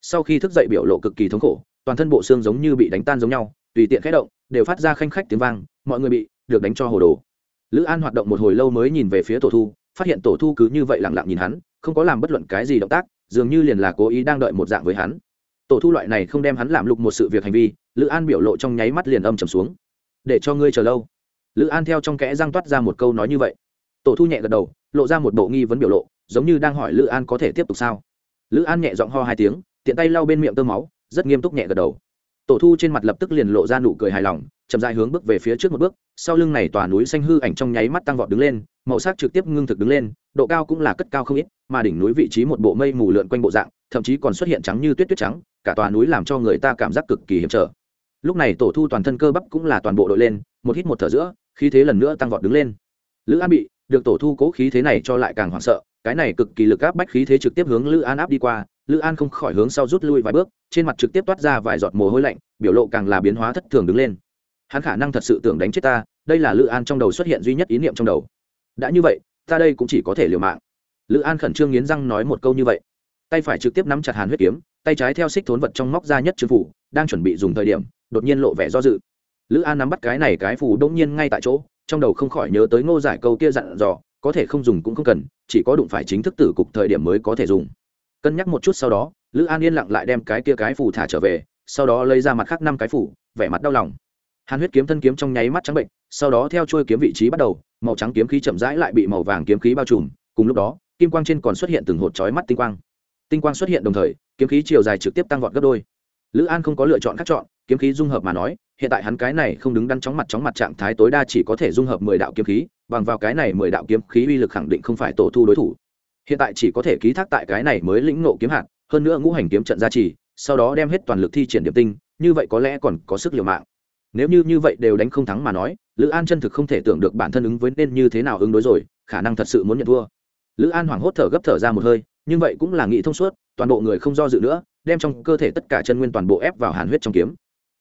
Sau khi thức dậy biểu lộ cực kỳ thống khổ, toàn thân bộ xương giống như bị đánh tan giống nhau, tùy tiện khẽ động, đều phát ra khanh khách tiếng vang, mọi người bị được đánh cho hồ đồ. Lữ an hoạt động một hồi lâu mới nhìn về phía tổ thu, phát hiện tổ thu cứ như vậy lẳng lặng nhìn hắn, không có làm bất luận cái gì động tác, dường như liền là cố ý đang đợi một dạng với hắn. Tổ thu loại này không đem hắn làm lục một sự việc hành vi, lữ an biểu lộ trong nháy mắt liền âm trầm xuống. Để cho ngươi chờ lâu. Lữ an theo trong kẽ răng toát ra một câu nói như vậy. Tổ thu nhẹ gật đầu, lộ ra một bộ nghi vấn biểu lộ giống như đang hỏi lữ an có thể tiếp tục sao lữ an nhẹ giọng ho hai tiếng tiện tay lau bên miệng tơ máu rất nghiêm túc nhẹ gật đầu tổ thu trên mặt lập tức liền lộ ra nụ cười hài lòng chậm dài hướng bước về phía trước một bước sau lưng này tòa núi xanh hư ảnh trong nháy mắt tăng vọt đứng lên màu sắc trực tiếp ngưng thực đứng lên độ cao cũng là cất cao không ít mà đỉnh núi vị trí một bộ mây mù lượn quanh bộ dạng thậm chí còn xuất hiện trắng như tuyết tuyết trắng cả tòa núi làm cho người ta cảm giác cực kỳ hiểm trở lúc này tổ thu toàn thân cơ bắp cũng là toàn bộ đội lên một hít một thở giữa khí thế lần nữa tăng vọt đứng lên lữ an bị được tổ thu cố khí thế này cho lại càng hoảng sợ cái này cực kỳ lực áp bách khí thế trực tiếp hướng lữ an áp đi qua, lữ an không khỏi hướng sau rút lui vài bước, trên mặt trực tiếp toát ra vài giọt mồ hôi lạnh, biểu lộ càng là biến hóa thất thường đứng lên. Hắn khả năng thật sự tưởng đánh chết ta, đây là lữ an trong đầu xuất hiện duy nhất ý niệm trong đầu. Đã như vậy, ta đây cũng chỉ có thể liều mạng. Lữ an khẩn trương nghiến răng nói một câu như vậy. Tay phải trực tiếp nắm chặt hàn huyết kiếm, tay trái theo xích thốn vật trong móc ra nhất chư phủ, đang chuẩn bị dùng thời điểm, đột nhiên lộ vẻ do dự. Lữ an nắm bắt cái này cái phủ đông nhiên ngay tại chỗ, trong đầu không khỏi nhớ tới ngô giải câu kia dặn dò có thể không dùng cũng không cần, chỉ có đụng phải chính thức tử cục thời điểm mới có thể dùng. Cân nhắc một chút sau đó, lữ an yên lặng lại đem cái kia cái phủ thả trở về, sau đó lấy ra mặt khác năm cái phủ vẻ mặt đau lòng. Hàn huyết kiếm thân kiếm trong nháy mắt trắng bệnh, sau đó theo trôi kiếm vị trí bắt đầu, màu trắng kiếm khí chậm rãi lại bị màu vàng kiếm khí bao trùm, cùng lúc đó, kim quang trên còn xuất hiện từng hột chói mắt tinh quang. Tinh quang xuất hiện đồng thời, kiếm khí chiều dài trực tiếp tăng vọt gấp đôi. Lữ an không có lựa chọn khác chọn, kiếm khí dung hợp mà nói, hiện tại hắn cái này không đứng đắn chóng mặt chóng mặt trạng thái tối đa chỉ có thể dung hợp mười đạo kiếm khí bằng vào cái này mười đạo kiếm khí uy lực khẳng định không phải tổ thu đối thủ. Hiện tại chỉ có thể ký thác tại cái này mới lĩnh ngộ kiếm hạt, hơn nữa ngũ hành kiếm trận gia trì, sau đó đem hết toàn lực thi triển điểm tinh, như vậy có lẽ còn có sức liều mạng. Nếu như như vậy đều đánh không thắng mà nói, lữ an chân thực không thể tưởng được bản thân ứng với nên như thế nào ứng đối rồi, khả năng thật sự muốn nhận thua. Lữ an hoảng hốt thở gấp thở ra một hơi, nhưng vậy cũng là nghĩ thông suốt, toàn bộ người không do dự nữa, đem trong cơ thể tất cả chân nguyên toàn bộ ép vào hàn huyết trong kiếm.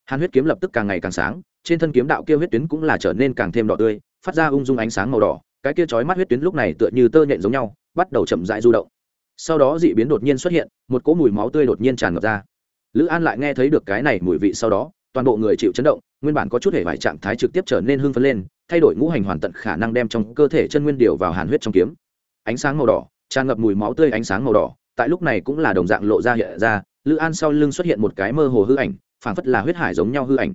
Hàn huyết kiếm lập tức càng ngày càng sáng, trên thân kiếm đạo kia huyết tuyến cũng là trở nên càng thêm đỏ tươi phát ra ung dung ánh sáng màu đỏ, cái kia chói mắt huyết tuyến lúc này tựa như tơ nhện giống nhau, bắt đầu chậm rãi du động. Sau đó dị biến đột nhiên xuất hiện, một cỗ mùi máu tươi đột nhiên tràn ngập ra. Lữ an lại nghe thấy được cái này mùi vị sau đó, toàn bộ người chịu chấn động, nguyên bản có chút hề vải trạng thái trực tiếp trở nên hưng phấn lên, thay đổi ngũ hành hoàn tận khả năng đem trong cơ thể chân nguyên điều vào hàn huyết trong kiếm. Ánh sáng màu đỏ, tràn ngập mùi máu tươi ánh sáng màu đỏ, tại lúc này cũng là đồng dạng lộ ra hiện ra, lữ an sau lưng xuất hiện một cái mơ hồ hư ảnh, phảng phất là huyết hải giống nhau hư ảnh.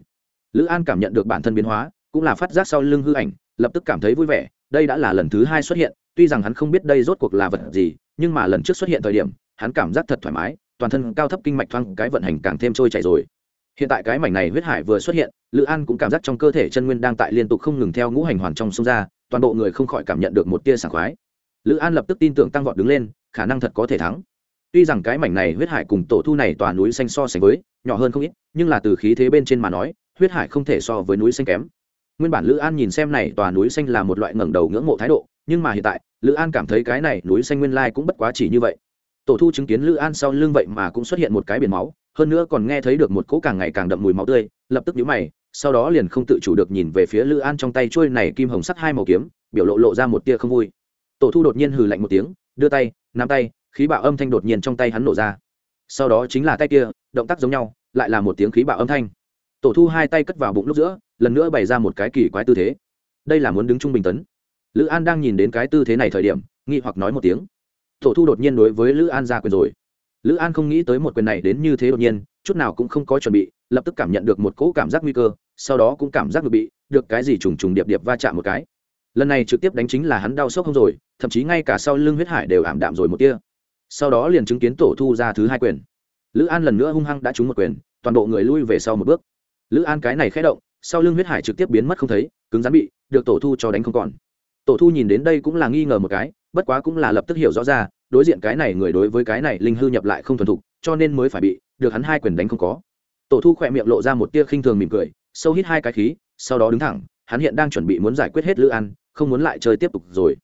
Lữ an cảm nhận được bản thân biến hóa, cũng là phát giác sau lưng hư ảnh lập tức cảm thấy vui vẻ, đây đã là lần thứ hai xuất hiện, tuy rằng hắn không biết đây rốt cuộc là vật gì, nhưng mà lần trước xuất hiện thời điểm, hắn cảm giác thật thoải mái, toàn thân cao thấp kinh mạch thoáng cái vận hành càng thêm trôi chảy rồi. Hiện tại cái mảnh này huyết hải vừa xuất hiện, lữ an cũng cảm giác trong cơ thể chân nguyên đang tại liên tục không ngừng theo ngũ hành hoàn trong sông ra, toàn bộ người không khỏi cảm nhận được một tia sảng khoái. Lữ an lập tức tin tưởng tăng vọt đứng lên, khả năng thật có thể thắng. Tuy rằng cái mảnh này huyết hải cùng tổ thu này tòa núi xanh so sánh với, nhỏ hơn không ít, nhưng là từ khí thế bên trên mà nói, huyết hải không thể so với núi xanh kém nguyên bản lữ an nhìn xem này tòa núi xanh là một loại ngẩng đầu ngưỡng mộ thái độ, nhưng mà hiện tại, lữ an cảm thấy cái này núi xanh nguyên lai cũng bất quá chỉ như vậy. Tổ thu chứng kiến lữ an sau lưng vậy mà cũng xuất hiện một cái biển máu, hơn nữa còn nghe thấy được một cỗ càng ngày càng đậm mùi máu tươi, lập tức nhíu mày, sau đó liền không tự chủ được nhìn về phía lữ an trong tay trôi này kim hồng sắc hai màu kiếm, biểu lộ lộ ra một tia không vui. Tổ thu đột nhiên hừ lạnh một tiếng, đưa tay, nắm tay, khí bạo âm thanh đột nhiên trong tay hắn nổ ra. Sau đó chính là tay kia, động tác giống nhau, lại là một tiếng khí bạo âm thanh tổ thu hai tay cất vào bụng lúc giữa, lần nữa bày ra một cái kỳ quái tư thế. Đây là muốn đứng trung bình tấn. Lữ an đang nhìn đến cái tư thế này thời điểm, nghi hoặc nói một tiếng. Tổ thu đột nhiên đối với lữ an ra quyền rồi. Lữ an không nghĩ tới một quyền này đến như thế đột nhiên, chút nào cũng không có chuẩn bị, lập tức cảm nhận được một cỗ cảm giác nguy cơ, sau đó cũng cảm giác được bị, được cái gì trùng trùng điệp điệp va chạm một cái. Lần này trực tiếp đánh chính là hắn đau sốc không rồi, thậm chí ngay cả sau lưng huyết hải đều ảm đạm rồi một tia. Sau đó liền chứng kiến tổ thu ra thứ hai quyền. Lữ an lần nữa hung hăng đã trúng một quyền, toàn bộ người lui về sau một bước lữ an cái này khé động, sau lưng huyết hải trực tiếp biến mất không thấy, cứng rắn bị, được tổ thu cho đánh không còn. Tổ thu nhìn đến đây cũng là nghi ngờ một cái, bất quá cũng là lập tức hiểu rõ ra, đối diện cái này người đối với cái này linh hư nhập lại không thuần thục, cho nên mới phải bị, được hắn hai quyền đánh không có. Tổ thu khỏe miệng lộ ra một tia khinh thường mỉm cười, sâu hít hai cái khí, sau đó đứng thẳng, hắn hiện đang chuẩn bị muốn giải quyết hết lữ an, không muốn lại chơi tiếp tục rồi.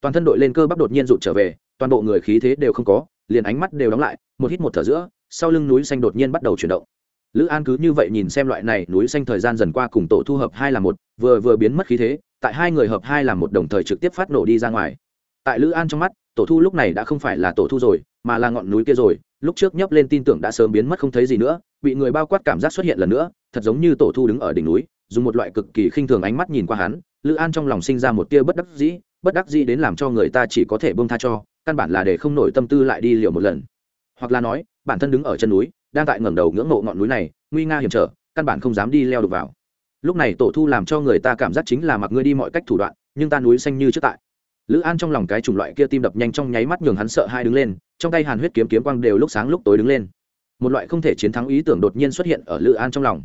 Toàn thân đội lên cơ bắp đột nhiên rụt trở về, toàn bộ người khí thế đều không có, liền ánh mắt đều đóng lại, một hít một thở giữa, sau lưng núi xanh đột nhiên bắt đầu chuyển động lữ an cứ như vậy nhìn xem loại này núi xanh thời gian dần qua cùng tổ thu hợp hai là một, vừa vừa biến mất khí thế, tại hai người hợp hai là một đồng thời trực tiếp phát nổ đi ra ngoài. Tại lữ an trong mắt, tổ thu lúc này đã không phải là tổ thu rồi, mà là ngọn núi kia rồi, lúc trước nhấp lên tin tưởng đã sớm biến mất không thấy gì nữa, bị người bao quát cảm giác xuất hiện lần nữa, thật giống như tổ thu đứng ở đỉnh núi, dùng một loại cực kỳ khinh thường ánh mắt nhìn qua hắn, lữ an trong lòng sinh ra một tia bất đắc dĩ, bất đắc dĩ đến làm cho người ta chỉ có thể bông tha cho, căn bản là để không nổi tâm tư lại đi liều một lần. Hoặc là nói, bản thân đứng ở chân núi đang tại ngẩng đầu ngưỡng mộ ngọn núi này, nguy nga hiểm trở, căn bản không dám đi leo được vào. Lúc này tổ thu làm cho người ta cảm giác chính là mặc ngươi đi mọi cách thủ đoạn, nhưng ta núi xanh như trước tại. Lữ an trong lòng cái chủng loại kia tim đập nhanh trong nháy mắt nhường hắn sợ hai đứng lên, trong tay hàn huyết kiếm kiếm quang đều lúc sáng lúc tối đứng lên. Một loại không thể chiến thắng ý tưởng đột nhiên xuất hiện ở lữ an trong lòng.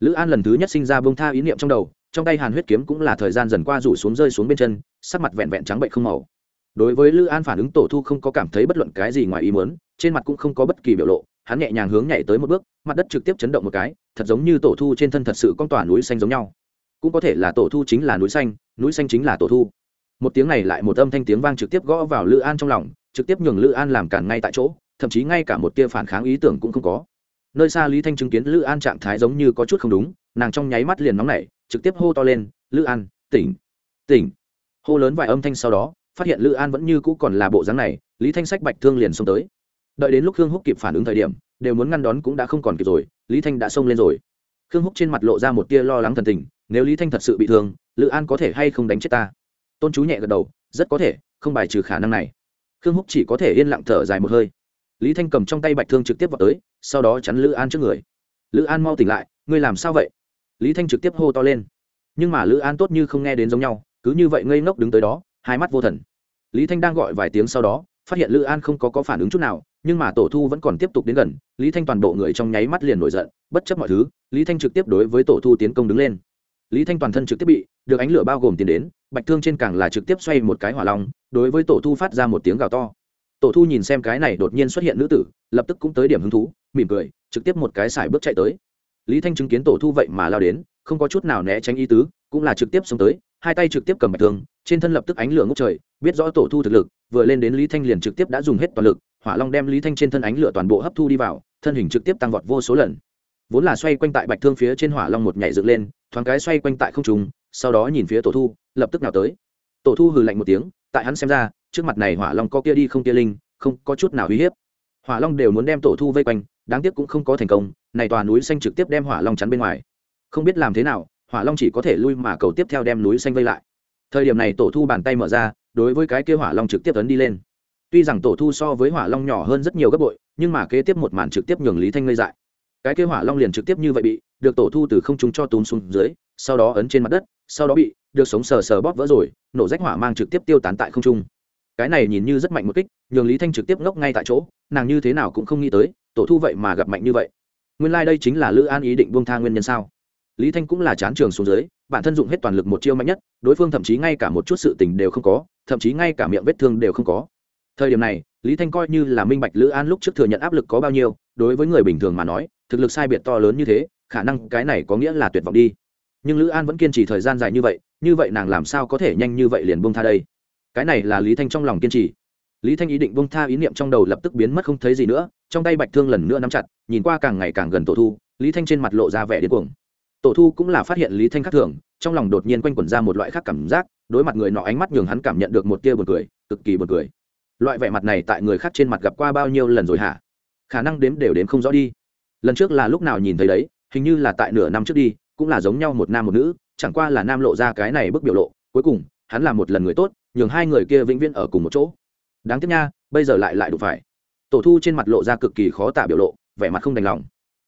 Lữ an lần thứ nhất sinh ra bông tha ý niệm trong đầu, trong tay hàn huyết kiếm cũng là thời gian dần qua rủ xuống rơi xuống bên chân, sắc mặt vẹn vẹn trắng bệnh không màu. Đối với lữ an phản ứng, tổ thu không có cảm thấy bất luận cái gì ngoài ý muốn, trên mặt cũng không có bất kỳ biểu lộ hắn nhẹ nhàng hướng nhảy tới một bước, mặt đất trực tiếp chấn động một cái, thật giống như tổ thu trên thân thật sự con tỏa núi xanh giống nhau. Cũng có thể là tổ thu chính là núi xanh núi xanh chính là tổ thu. Một tiếng này lại một âm thanh tiếng vang trực tiếp gõ vào lữ an trong lòng, trực tiếp nhường lữ an làm cản ngay tại chỗ, thậm chí ngay cả một tia phản kháng ý tưởng cũng không có. Nơi xa lý thanh chứng kiến lữ an trạng thái giống như có chút không đúng, nàng trong nháy mắt liền nóng nảy, trực tiếp hô to lên, lữ an, tỉnh tỉnh. Hô lớn vài âm thanh sau đó, phát hiện lữ an vẫn như cũ còn là bộ dáng này, lý thanh sách bạch thương liền xông tới đợi đến lúc khương húc kịp phản ứng thời điểm đều muốn ngăn đón cũng đã không còn kịp rồi lý thanh đã xông lên rồi. Khương húc trên mặt lộ ra một tia lo lắng thần tình nếu lý thanh thật sự bị thương lữ an có thể hay không đánh chết ta? Tôn chú nhẹ gật đầu rất có thể không bài trừ khả năng này. Khương húc chỉ có thể yên lặng thở dài một hơi. Lý thanh cầm trong tay bạch thương trực tiếp vào tới sau đó chắn lữ an trước người. Lữ an mau tỉnh lại ngươi làm sao vậy? Lý thanh trực tiếp hô to lên. Nhưng mà lữ an tốt như không nghe đến giống nhau cứ như vậy ngây ngốc đứng tới đó hai mắt vô thần. Lý thanh đang gọi vài tiếng sau đó phát hiện lữ an không có, có phản ứng chút nào nhưng mà tổ thu vẫn còn tiếp tục đến gần, lý thanh toàn bộ người trong nháy mắt liền nổi giận, bất chấp mọi thứ, lý thanh trực tiếp đối với tổ thu tiến công đứng lên. Lý thanh toàn thân trực tiếp bị, được ánh lửa bao gồm tiền đến, bạch thương trên càng là trực tiếp xoay một cái hỏa long, đối với tổ thu phát ra một tiếng gào to. Tổ thu nhìn xem cái này đột nhiên xuất hiện nữ tử, lập tức cũng tới điểm hứng thú, mỉm cười, trực tiếp một cái xài bước chạy tới. Lý thanh chứng kiến tổ thu vậy mà lao đến, không có chút nào né tránh ý tứ, cũng là trực tiếp xông tới, hai tay trực tiếp cầm bạch thương, trên thân lập tức ánh lửa ngốc trời biết rõ tổ thu thực lực, vừa lên đến lý thanh liền trực tiếp đã dùng hết toàn lực, hỏa long đem lý thanh trên thân ánh lửa toàn bộ hấp thu đi vào, thân hình trực tiếp tăng vọt vô số lần. Vốn là xoay quanh tại bạch thương phía trên hỏa long một nhảy dựng lên, thoáng cái xoay quanh tại không trùng sau đó nhìn phía tổ thu, lập tức nào tới. Tổ thu hừ lạnh một tiếng, tại hắn xem ra, trước mặt này hỏa long có kia đi không kia linh, không có chút nào uy hiếp. Hỏa long đều muốn đem tổ thu vây quanh, đáng tiếc cũng không có thành công, này tòa núi xanh trực tiếp đem hỏa long chắn bên ngoài. Không biết làm thế nào, hỏa long chỉ có thể lui mà cầu tiếp theo đem núi xanh vây lại. Thời điểm này tổ thu bàn tay mở ra đối với cái kia hỏa long trực tiếp tấn đi lên. Tuy rằng tổ thu so với hỏa long nhỏ hơn rất nhiều gấp bội, nhưng mà kế tiếp một màn trực tiếp nhường lý thanh ngây dại. Cái kia hỏa long liền trực tiếp như vậy bị, được tổ thu từ không trung cho túm xuống dưới, sau đó ấn trên mặt đất, sau đó bị, được sống sờ sờ bóp vỡ rồi, nổ rách hỏa mang trực tiếp tiêu tán tại không trung. Cái này nhìn như rất mạnh một kích, nhường lý thanh trực tiếp ngốc ngay tại chỗ, nàng như thế nào cũng không nghĩ tới, tổ thu vậy mà gặp mạnh như vậy. Nguyên lai đây chính là lữ an ý định buông tha nguyên nhân sao? Lý thanh cũng là chán trường xuống dưới, bản thân dụng hết toàn lực một chiêu mạnh nhất, đối phương thậm chí ngay cả một chút sự tình đều không có, thậm chí ngay cả miệng vết thương đều không có. Thời điểm này, lý thanh coi như là minh bạch lữ an lúc trước thừa nhận áp lực có bao nhiêu, đối với người bình thường mà nói, thực lực sai biệt to lớn như thế, khả năng cái này có nghĩa là tuyệt vọng đi. Nhưng lữ an vẫn kiên trì thời gian dài như vậy như vậy nàng làm sao có thể nhanh như vậy liền bông tha đây? Cái này là lý thanh trong lòng kiên trì. Lý thanh ý định bông tha ý niệm trong đầu lập tức biến mất không thấy gì nữa, trong tay bạch thương lần nữa nắm chặt, nhìn qua càng ngày càng gần tổ thu, lý thanh trên mặt lộ ra vẻ điên cuồng tổ thu cũng là phát hiện lý thanh khác thường, trong lòng đột nhiên quanh quẩn ra một loại khác cảm giác, đối mặt người nọ ánh mắt nhường hắn cảm nhận được một tia buồn cười, cực kỳ buồn cười. Loại vẻ mặt này tại người khác trên mặt gặp qua bao nhiêu lần rồi hả? Khả năng đếm đều đếm không rõ đi. Lần trước là lúc nào nhìn thấy đấy, hình như là tại nửa năm trước đi, cũng là giống nhau một nam một nữ, chẳng qua là nam lộ ra cái này bức biểu lộ, cuối cùng, hắn là một lần người tốt, nhường hai người kia vĩnh viễn ở cùng một chỗ. Đáng tiếc nha, bây giờ lại lại đụng phải. Tổ thu trên mặt lộ ra cực kỳ khó tả biểu lộ, vẻ mặt không đành lòng.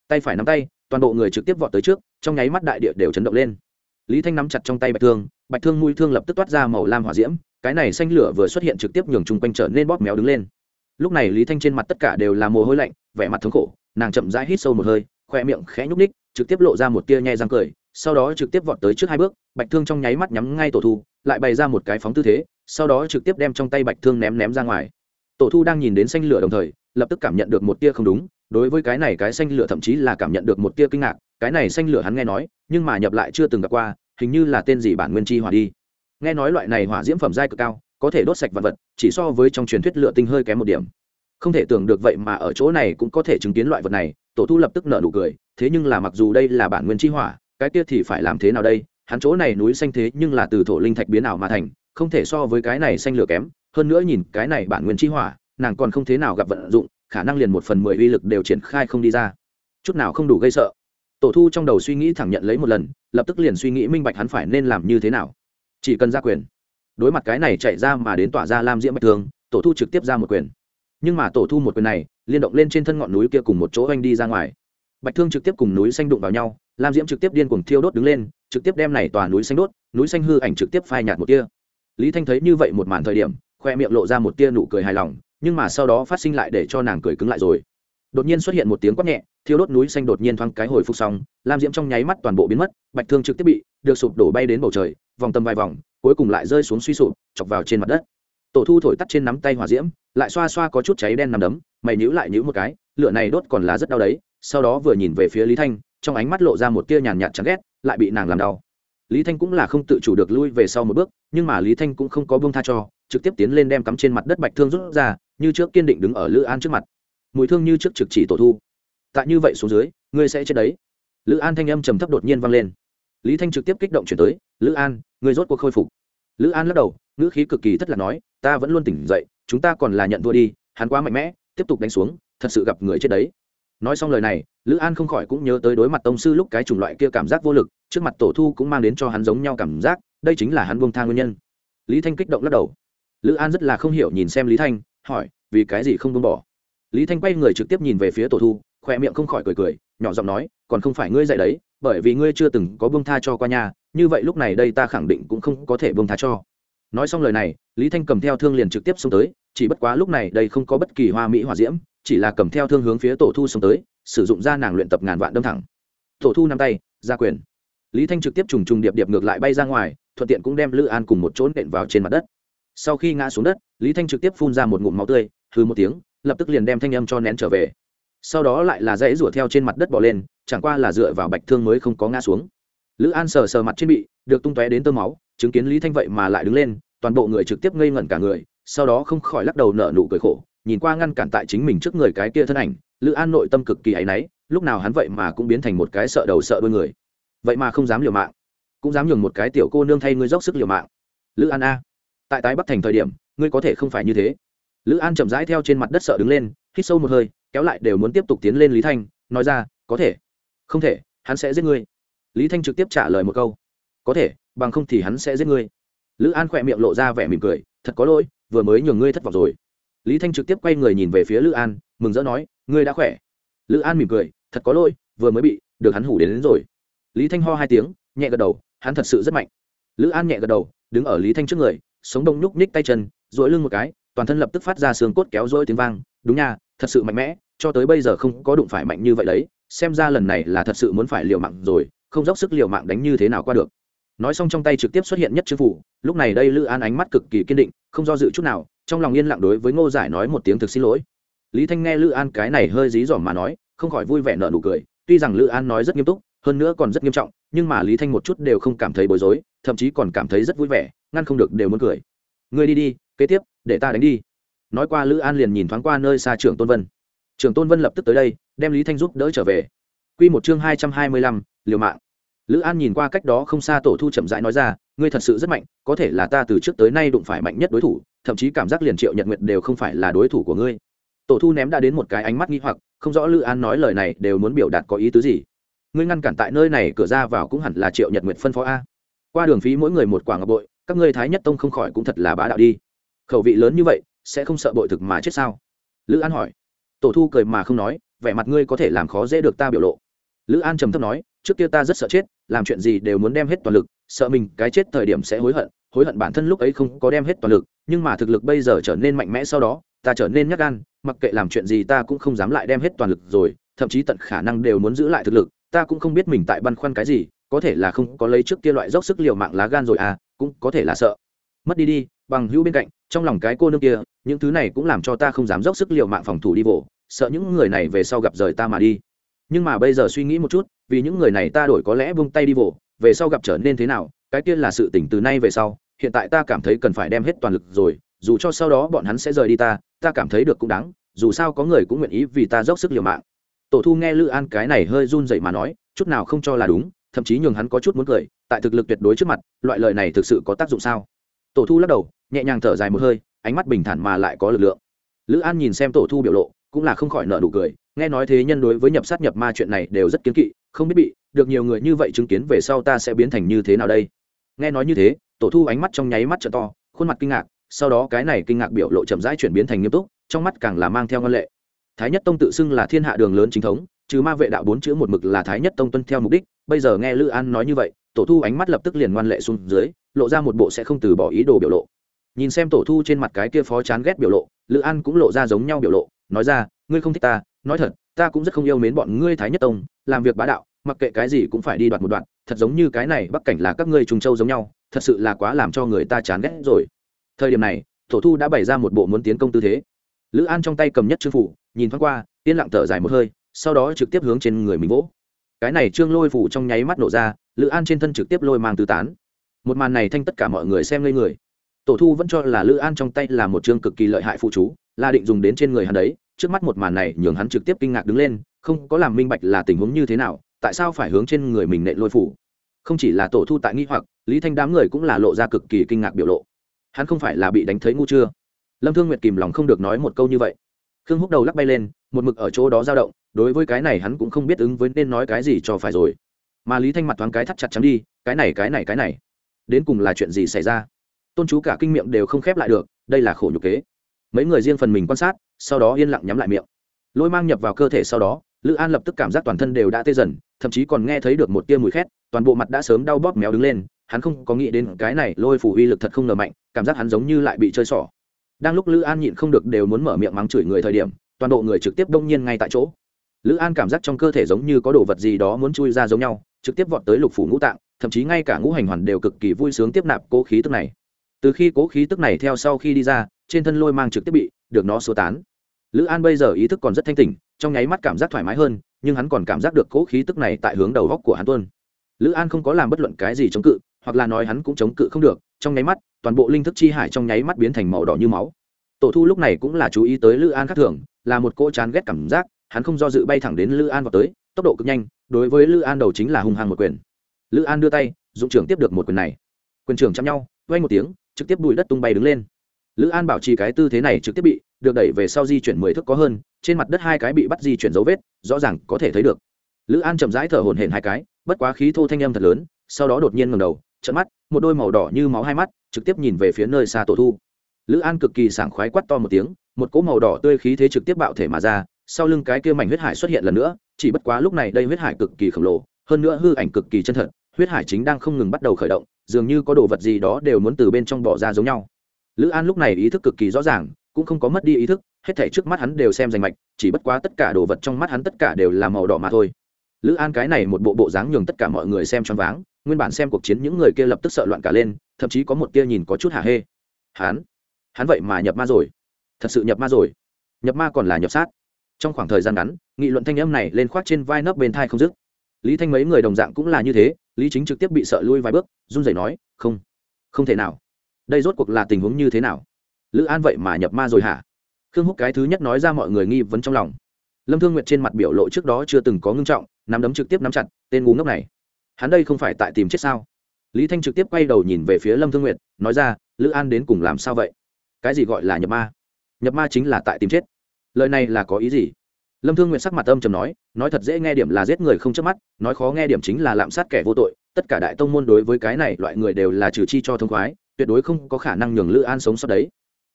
Tay phải nắm tay, toàn bộ người trực tiếp vọt tới trước trong nháy mắt đại địa đều chấn động lên. Lý thanh nắm chặt trong tay bạch thương bạch thương mũi thương lập tức toát ra màu lam hỏa diễm, cái này xanh lửa vừa xuất hiện trực tiếp nhường chung quanh trở nên bóp méo đứng lên. Lúc này lý thanh trên mặt tất cả đều là mồ hôi lạnh, vẻ mặt thống khổ, nàng chậm rãi hít sâu một hơi, khoe miệng khẽ nhúc ních trực tiếp lộ ra một tia nhẹ răng cười, sau đó trực tiếp vọt tới trước hai bước, bạch thương trong nháy mắt nhắm ngay tổ thu, lại bày ra một cái phóng tư thế, sau đó trực tiếp đem trong tay bạch thương ném ném ra ngoài. Tổ thu đang nhìn đến xanh lửa đồng thời, lập tức cảm nhận được một tia không đúng, đối với cái này cái xanh lửa thậm chí là cảm nhận được một tia kinh ngạc cái này xanh lửa hắn nghe nói, nhưng mà nhập lại chưa từng gặp qua, hình như là tên gì bản nguyên chi hỏa đi. Nghe nói loại này hỏa diễm phẩm giai cực cao, có thể đốt sạch vật vật, chỉ so với trong truyền thuyết lửa tinh hơi kém một điểm. Không thể tưởng được vậy mà ở chỗ này cũng có thể chứng kiến loại vật này, tổ thu lập tức nợ nụ cười, thế nhưng là mặc dù đây là bản nguyên chi hỏa, cái kia thì phải làm thế nào đây? Hắn chỗ này núi xanh thế nhưng là từ thổ linh thạch biến ảo mà thành, không thể so với cái này xanh lửa kém, hơn nữa nhìn cái này bản nguyên chi hỏa, nàng còn không thế nào gặp vận dụng, khả năng liền một phần mười uy lực đều triển khai không đi ra. Chút nào không đủ gây sợ tổ thu trong đầu suy nghĩ thẳng nhận lấy một lần, lập tức liền suy nghĩ minh bạch hắn phải nên làm như thế nào. Chỉ cần ra quyền. Đối mặt cái này chạy ra mà đến tỏa ra lam diễm bạch thương tổ thu trực tiếp ra một quyền. Nhưng mà tổ thu một quyền này, liên động lên trên thân ngọn núi kia cùng một chỗ anh đi ra ngoài. Bạch thương trực tiếp cùng núi xanh đụng vào nhau, lam diễm trực tiếp điên cuồng thiêu đốt đứng lên, trực tiếp đem này tòa núi xanh đốt, núi xanh hư ảnh trực tiếp phai nhạt một tia. Lý thanh thấy như vậy một màn thời điểm, khoe miệng lộ ra một tia nụ cười hài lòng, nhưng mà sau đó phát sinh lại để cho nàng cười cứng lại rồi đột nhiên xuất hiện một tiếng quát nhẹ, thiêu đốt núi xanh đột nhiên thoáng cái hồi phục xong, lam diễm trong nháy mắt toàn bộ biến mất, bạch thương trực tiếp bị được sụp đổ bay đến bầu trời, vòng tầm vài vòng, cuối cùng lại rơi xuống suy sụp, chọc vào trên mặt đất. Tổ thu thổi tắt trên nắm tay hỏa diễm, lại xoa xoa có chút cháy đen nằm đấm, mày nhữ lại nhữ một cái, lửa này đốt còn là rất đau đấy, sau đó vừa nhìn về phía lý thanh, trong ánh mắt lộ ra một tia nhàn nhạt chán ghét, lại bị nàng làm đau. Lý thanh cũng là không tự chủ được lui về sau một bước, nhưng mà lý thanh cũng không có buông tha cho, trực tiếp tiến lên đem cắm trên mặt đất bạch thương rút ra, như trước kiên định đứng ở lữ an trước mặt mùi thương như trước trực chỉ tổ thu. Tại như vậy xuống dưới, ngươi sẽ chết đấy. Lữ an thanh âm trầm thấp đột nhiên vang lên. Lý thanh trực tiếp kích động chuyển tới, lữ an, ngươi rốt cuộc khôi phục. Lữ an lắc đầu, ngữ khí cực kỳ thất lạc nói, ta vẫn luôn tỉnh dậy, chúng ta còn là nhận thua đi, hắn quá mạnh mẽ, tiếp tục đánh xuống, thật sự gặp người chết đấy. Nói xong lời này, lữ an không khỏi cũng nhớ tới đối mặt tông sư lúc cái chủng loại kia cảm giác vô lực, trước mặt tổ thu cũng mang đến cho hắn giống nhau cảm giác, đây chính là hắn buông tha nguyên nhân. Lý thanh kích động lắc đầu. Lữ an rất là không hiểu nhìn xem lý thanh, hỏi, vì cái gì không buông bỏ? Lý thanh quay người trực tiếp nhìn về phía tổ thu khoe miệng không khỏi cười cười, nhỏ giọng nói, còn không phải ngươi dạy đấy, bởi vì ngươi chưa từng có buông tha cho qua nhà như vậy lúc này đây ta khẳng định cũng không có thể buông tha cho. Nói xong lời này, lý thanh cầm theo thương liền trực tiếp xông tới, chỉ bất quá lúc này đây không có bất kỳ hoa mỹ hòa diễm, chỉ là cầm theo thương hướng phía tổ thu xông tới, sử dụng ra nàng luyện tập ngàn vạn đâm thẳng. Tổ thu nắm tay, ra quyền. Lý thanh trực tiếp trùng trùng điệp điệp ngược lại bay ra ngoài, thuận tiện cũng đem lữ an cùng một chỗ nện vào trên mặt đất. Sau khi ngã xuống đất, lý thanh trực tiếp phun ra một ngụm máu tươi thứ một tiếng lập tức liền đem thanh âm cho nén trở về. Sau đó lại là dãy rủa theo trên mặt đất bỏ lên, chẳng qua là dựa vào bạch thương mới không có ngã xuống. Lữ an sờ sờ mặt trên bị, được tung tóe đến tơ máu, chứng kiến lý thanh vậy mà lại đứng lên, toàn bộ người trực tiếp ngây ngẩn cả người, sau đó không khỏi lắc đầu nở nụ cười khổ, nhìn qua ngăn cản tại chính mình trước người cái kia thân ảnh, lữ an nội tâm cực kỳ áy náy, lúc nào hắn vậy mà cũng biến thành một cái sợ đầu sợ đôi người. Vậy mà không dám liều mạng, cũng dám nhường một cái tiểu cô nương thay ngươi dốc sức liều mạng. Lữ an a, tại tái bắc thành thời điểm, ngươi có thể không phải như thế lữ an chậm rãi theo trên mặt đất sợ đứng lên hít sâu một hơi kéo lại đều muốn tiếp tục tiến lên lý thanh nói ra có thể. Không thể hắn sẽ giết ngươi. Lý thanh trực tiếp trả lời một câu. Có thể bằng không thì hắn sẽ giết ngươi. Lữ an khỏe miệng lộ ra vẻ mỉm cười thật có lỗi vừa mới nhường ngươi thất vọng rồi. Lý thanh trực tiếp quay người nhìn về phía lữ an mừng rỡ nói ngươi đã khỏe. Lữ an mỉm cười thật có lỗi vừa mới bị được hắn hủ đến, đến rồi. Lý thanh ho hai tiếng nhẹ gật đầu hắn thật sự rất mạnh. Lữ an nhẹ gật đầu đứng ở lý thanh trước người sống đông nhúc nhích tay chân duỗi lưng một cái toàn thân lập tức phát ra xương cốt kéo dỗi tiếng vang, đúng nha, thật sự mạnh mẽ, cho tới bây giờ không có đụng phải mạnh như vậy đấy, xem ra lần này là thật sự muốn phải liều mạng rồi, không dốc sức liều mạng đánh như thế nào qua được. Nói xong trong tay trực tiếp xuất hiện nhất chữ phủ, lúc này đây lữ an ánh mắt cực kỳ kiên định, không do dự chút nào, trong lòng yên lặng đối với ngô giải nói một tiếng thực xin lỗi. Lý thanh nghe lữ an cái này hơi dí dỏm mà nói, không khỏi vui vẻ nợ nụ cười, tuy rằng lữ an nói rất nghiêm túc, hơn nữa còn rất nghiêm trọng, nhưng mà lý thanh một chút đều không cảm thấy bối rối, thậm chí còn cảm thấy rất vui vẻ, ngăn không được đều muốn cười. Ngươi đi đi, kế tiếp để ta đánh đi. Nói qua lữ an liền nhìn thoáng qua nơi xa trưởng tôn vân. Trưởng tôn vân lập tức tới đây, đem lý thanh giúp đỡ trở về. Q một chương hai trăm hai mươi lăm, liều mạng. Lữ an nhìn qua cách đó không xa tổ thu chậm rãi nói ra, ngươi thật sự rất mạnh, có thể là ta từ trước tới nay đụng phải mạnh nhất đối thủ, thậm chí cảm giác liền triệu nhật nguyệt đều không phải là đối thủ của ngươi. Tổ thu ném đã đến một cái ánh mắt nghi hoặc, không rõ lữ an nói lời này đều muốn biểu đạt có ý tứ gì. Ngươi ngăn cản tại nơi này, cửa ra vào cũng hẳn là triệu nhật nguyệt phân phó a. Qua đường phí mỗi người một quả ngọc bội, các ngươi thái nhất tông không khỏi cũng thật là bá đạo đi khẩu vị lớn như vậy, sẽ không sợ bội thực mà chết sao? Lữ an hỏi. Tổ thu cười mà không nói, vẻ mặt ngươi có thể làm khó dễ được ta biểu lộ. Lữ an trầm thấp nói, trước kia ta rất sợ chết, làm chuyện gì đều muốn đem hết toàn lực, sợ mình cái chết thời điểm sẽ hối hận hối hận bản thân lúc ấy không có đem hết toàn lực, nhưng mà thực lực bây giờ trở nên mạnh mẽ sau đó, ta trở nên nhắc gan, mặc kệ làm chuyện gì ta cũng không dám lại đem hết toàn lực rồi, thậm chí tận khả năng đều muốn giữ lại thực lực, ta cũng không biết mình tại băn khoăn cái gì, có thể là không có lấy trước kia loại dốc sức liều mạng lá gan rồi à cũng có thể là sợ. Mất đi đi bằng hữu bên cạnh, trong lòng cái cô nương kia, những thứ này cũng làm cho ta không dám dốc sức liều mạng phòng thủ đi vỗ sợ những người này về sau gặp rời ta mà đi. Nhưng mà bây giờ suy nghĩ một chút, vì những người này ta đổi có lẽ buông tay đi vỗ về sau gặp trở nên thế nào, cái kia là sự tỉnh từ nay về sau, hiện tại ta cảm thấy cần phải đem hết toàn lực rồi, dù cho sau đó bọn hắn sẽ rời đi ta ta cảm thấy được cũng đáng, dù sao có người cũng nguyện ý vì ta dốc sức liều mạng. Tổ thu nghe lữ an cái này hơi run dậy mà nói, chút nào không cho là đúng, thậm chí nhường hắn có chút muốn cười, tại thực lực tuyệt đối trước mặt, loại lời này thực sự có tác dụng sao? Tổ thu lắc đầu nhẹ nhàng thở dài một hơi, ánh mắt bình thản mà lại có lực lượng. Lữ an nhìn xem tổ thu biểu lộ, cũng là không khỏi nợ nụ cười, nghe nói thế nhân đối với nhập sát nhập ma chuyện này đều rất kiến kỵ, không biết bị, được nhiều người như vậy chứng kiến về sau ta sẽ biến thành như thế nào đây? Nghe nói như thế, tổ thu ánh mắt trong nháy mắt t to, khuôn mặt kinh ngạc, sau đó cái này kinh ngạc biểu lộ chậm rãi chuyển biến thành nghiêm túc, trong mắt càng là mang theo ngân lệ. Thái nhất tông tự xưng là thiên hạ đường lớn chính thống, trừ ma vệ đạo bốn chữ một mực là thái nhất tông tuân theo mục đích, bây giờ nghe lữ an nói như vậy, tổ thu ánh mắt lập tức liền ngoan lệ xuống dưới, lộ ra một bộ sẽ không từ bỏ ý đồ biểu lộ nhìn xem tổ thu trên mặt cái kia phó chán ghét biểu lộ, lữ an cũng lộ ra giống nhau biểu lộ, nói ra, ngươi không thích ta, nói thật, ta cũng rất không yêu mến bọn ngươi thái nhất tông, làm việc bá đạo, mặc kệ cái gì cũng phải đi đoạt một đoạn, thật giống như cái này bắc cảnh là các ngươi trùng châu giống nhau, thật sự là quá làm cho người ta chán ghét rồi. Thời điểm này, tổ thu đã bày ra một bộ muốn tiến công tư thế. Lữ an trong tay cầm nhất trương phủ, nhìn thoáng qua, yên lặng thở dài một hơi, sau đó trực tiếp hướng trên người mình vỗ. Cái này trương lôi phủ trong nháy mắt nổ ra, lữ an trên thân trực tiếp lôi mang tứ tán. Một màn này thanh tất cả mọi người xem lên người tổ thu vẫn cho là lữ an trong tay là một chương cực kỳ lợi hại phụ chú, là định dùng đến trên người hắn đấy. Trước mắt một màn này, nhường hắn trực tiếp kinh ngạc đứng lên, không có làm minh bạch là tình huống như thế nào, tại sao phải hướng trên người mình nệ lôi phủ. Không chỉ là tổ thu tại nghi hoặc, lý thanh đám người cũng là lộ ra cực kỳ kinh ngạc biểu lộ. Hắn không phải là bị đánh thấy ngu chưa? Lâm thương nguyệt kìm lòng không được nói một câu như vậy. Khương húc đầu lắc bay lên, một mực ở chỗ đó dao động, đối với cái này hắn cũng không biết ứng với nên nói cái gì cho phải rồi. Mà lý thanh mặt thoáng cái thắt chặt chắn đi, cái này cái này cái này. Đến cùng là chuyện gì xảy ra? Tôn chú cả kinh miệng đều không khép lại được, đây là khổ nhục kế. Mấy người riêng phần mình quan sát, sau đó yên lặng nhắm lại miệng. Lôi mang nhập vào cơ thể sau đó, lữ an lập tức cảm giác toàn thân đều đã tê dần, thậm chí còn nghe thấy được một tia mùi khét, toàn bộ mặt đã sớm đau bóp méo đứng lên, hắn không có nghĩ đến cái này lôi phủ uy lực thật không ngờ mạnh, cảm giác hắn giống như lại bị chơi xỏ. Đang lúc lữ an nhịn không được đều muốn mở miệng mắng chửi người thời điểm, toàn bộ người trực tiếp đông nhiên ngay tại chỗ. Lữ an cảm giác trong cơ thể giống như có đồ vật gì đó muốn chui ra giống nhau, trực tiếp vọt tới lục phủ ngũ tạng, thậm chí ngay cả ngũ hành hoàn đều cực kỳ vui sướng tiếp nạp cố khí tức này từ khi cố khí tức này theo sau khi đi ra, trên thân lôi mang trực tiếp bị, được nó sơ tán. Lữ an bây giờ ý thức còn rất thanh tỉnh, trong nháy mắt cảm giác thoải mái hơn, nhưng hắn còn cảm giác được cố khí tức này tại hướng đầu góc của hắn tuân lữ an không có làm bất luận cái gì chống cự, hoặc là nói hắn cũng chống cự không được, trong nháy mắt, toàn bộ linh thức chi hải trong nháy mắt biến thành màu đỏ như máu. Tổ thu lúc này cũng là chú ý tới lữ an khác thường, là một cỗ chán ghét cảm giác, hắn không do dự bay thẳng đến lữ an vào tới, tốc độ cực nhanh, đối với lữ an đầu chính là hung hăng một quyền. Lữ an đưa tay, dụng trưởng tiếp được một quyền này. Quyền trưởng chăm nhau vay một tiếng trực tiếp bụi đất tung bay đứng lên. Lữ an bảo trì cái tư thế này trực tiếp bị được đẩy về sau di chuyển mười thước có hơn, trên mặt đất hai cái bị bắt di chuyển dấu vết, rõ ràng có thể thấy được. Lữ an chậm rãi thở hổn hển hai cái, bất quá khí thô thanh âm thật lớn, sau đó đột nhiên ngầm đầu trận mắt, một đôi màu đỏ như máu hai mắt, trực tiếp nhìn về phía nơi xa tổ thu. Lữ an cực kỳ sảng khoái quắt to một tiếng, một cỗ màu đỏ tươi khí thế trực tiếp bạo thể mà ra, sau lưng cái kia mảnh huyết hải xuất hiện lần nữa, chỉ bất quá lúc này đây huyết hải cực kỳ khổng lồ, hơn nữa hư ảnh cực kỳ chân thật huyết hải chính đang không ngừng bắt đầu khởi động, dường như có đồ vật gì đó đều muốn từ bên trong bỏ ra giống nhau. Lữ an lúc này ý thức cực kỳ rõ ràng, cũng không có mất đi ý thức, hết thể trước mắt hắn đều xem rành mạch, chỉ bất quá tất cả đồ vật trong mắt hắn tất cả đều là màu đỏ mà thôi. Lữ an cái này một bộ bộ dáng nhường tất cả mọi người xem choáng váng, nguyên bản xem cuộc chiến những người kia lập tức sợ loạn cả lên, thậm chí có một tia nhìn có chút hả hê. Hắn hắn vậy mà nhập ma rồi. Thật sự nhập ma rồi. Nhập ma còn là nhập sát. Trong khoảng thời gian ngắn, nghị luận thanh âm này lên khoác trên vai nấp bên thai không dứt lý thanh mấy người đồng dạng cũng là như thế, lý chính trực tiếp bị sợ lui vài bước, run rẩy nói, không không thể nào. Đây rốt cuộc là tình huống như thế nào? Lữ an vậy mà nhập ma rồi hả? Khương húc cái thứ nhất nói ra mọi người nghi vấn trong lòng. Lâm thương nguyệt trên mặt biểu lộ trước đó chưa từng có ngưng trọng, nắm đấm trực tiếp nắm chặt, tên ngu ngốc này. Hắn đây không phải tại tìm chết sao? Lý thanh trực tiếp quay đầu nhìn về phía lâm thương nguyệt, nói ra, lữ an đến cùng làm sao vậy? Cái gì gọi là nhập ma? Nhập ma chính là tại tìm chết. Lời này là có ý gì? Lâm thương nguyện sắc mặt âm trầm nói nói thật dễ nghe điểm là giết người không chớp mắt, nói khó nghe điểm chính là lạm sát kẻ vô tội, tất cả đại tông môn đối với cái này loại người đều là trừ chi cho thông khoái, tuyệt đối không có khả năng nhường lữ an sống sót đấy.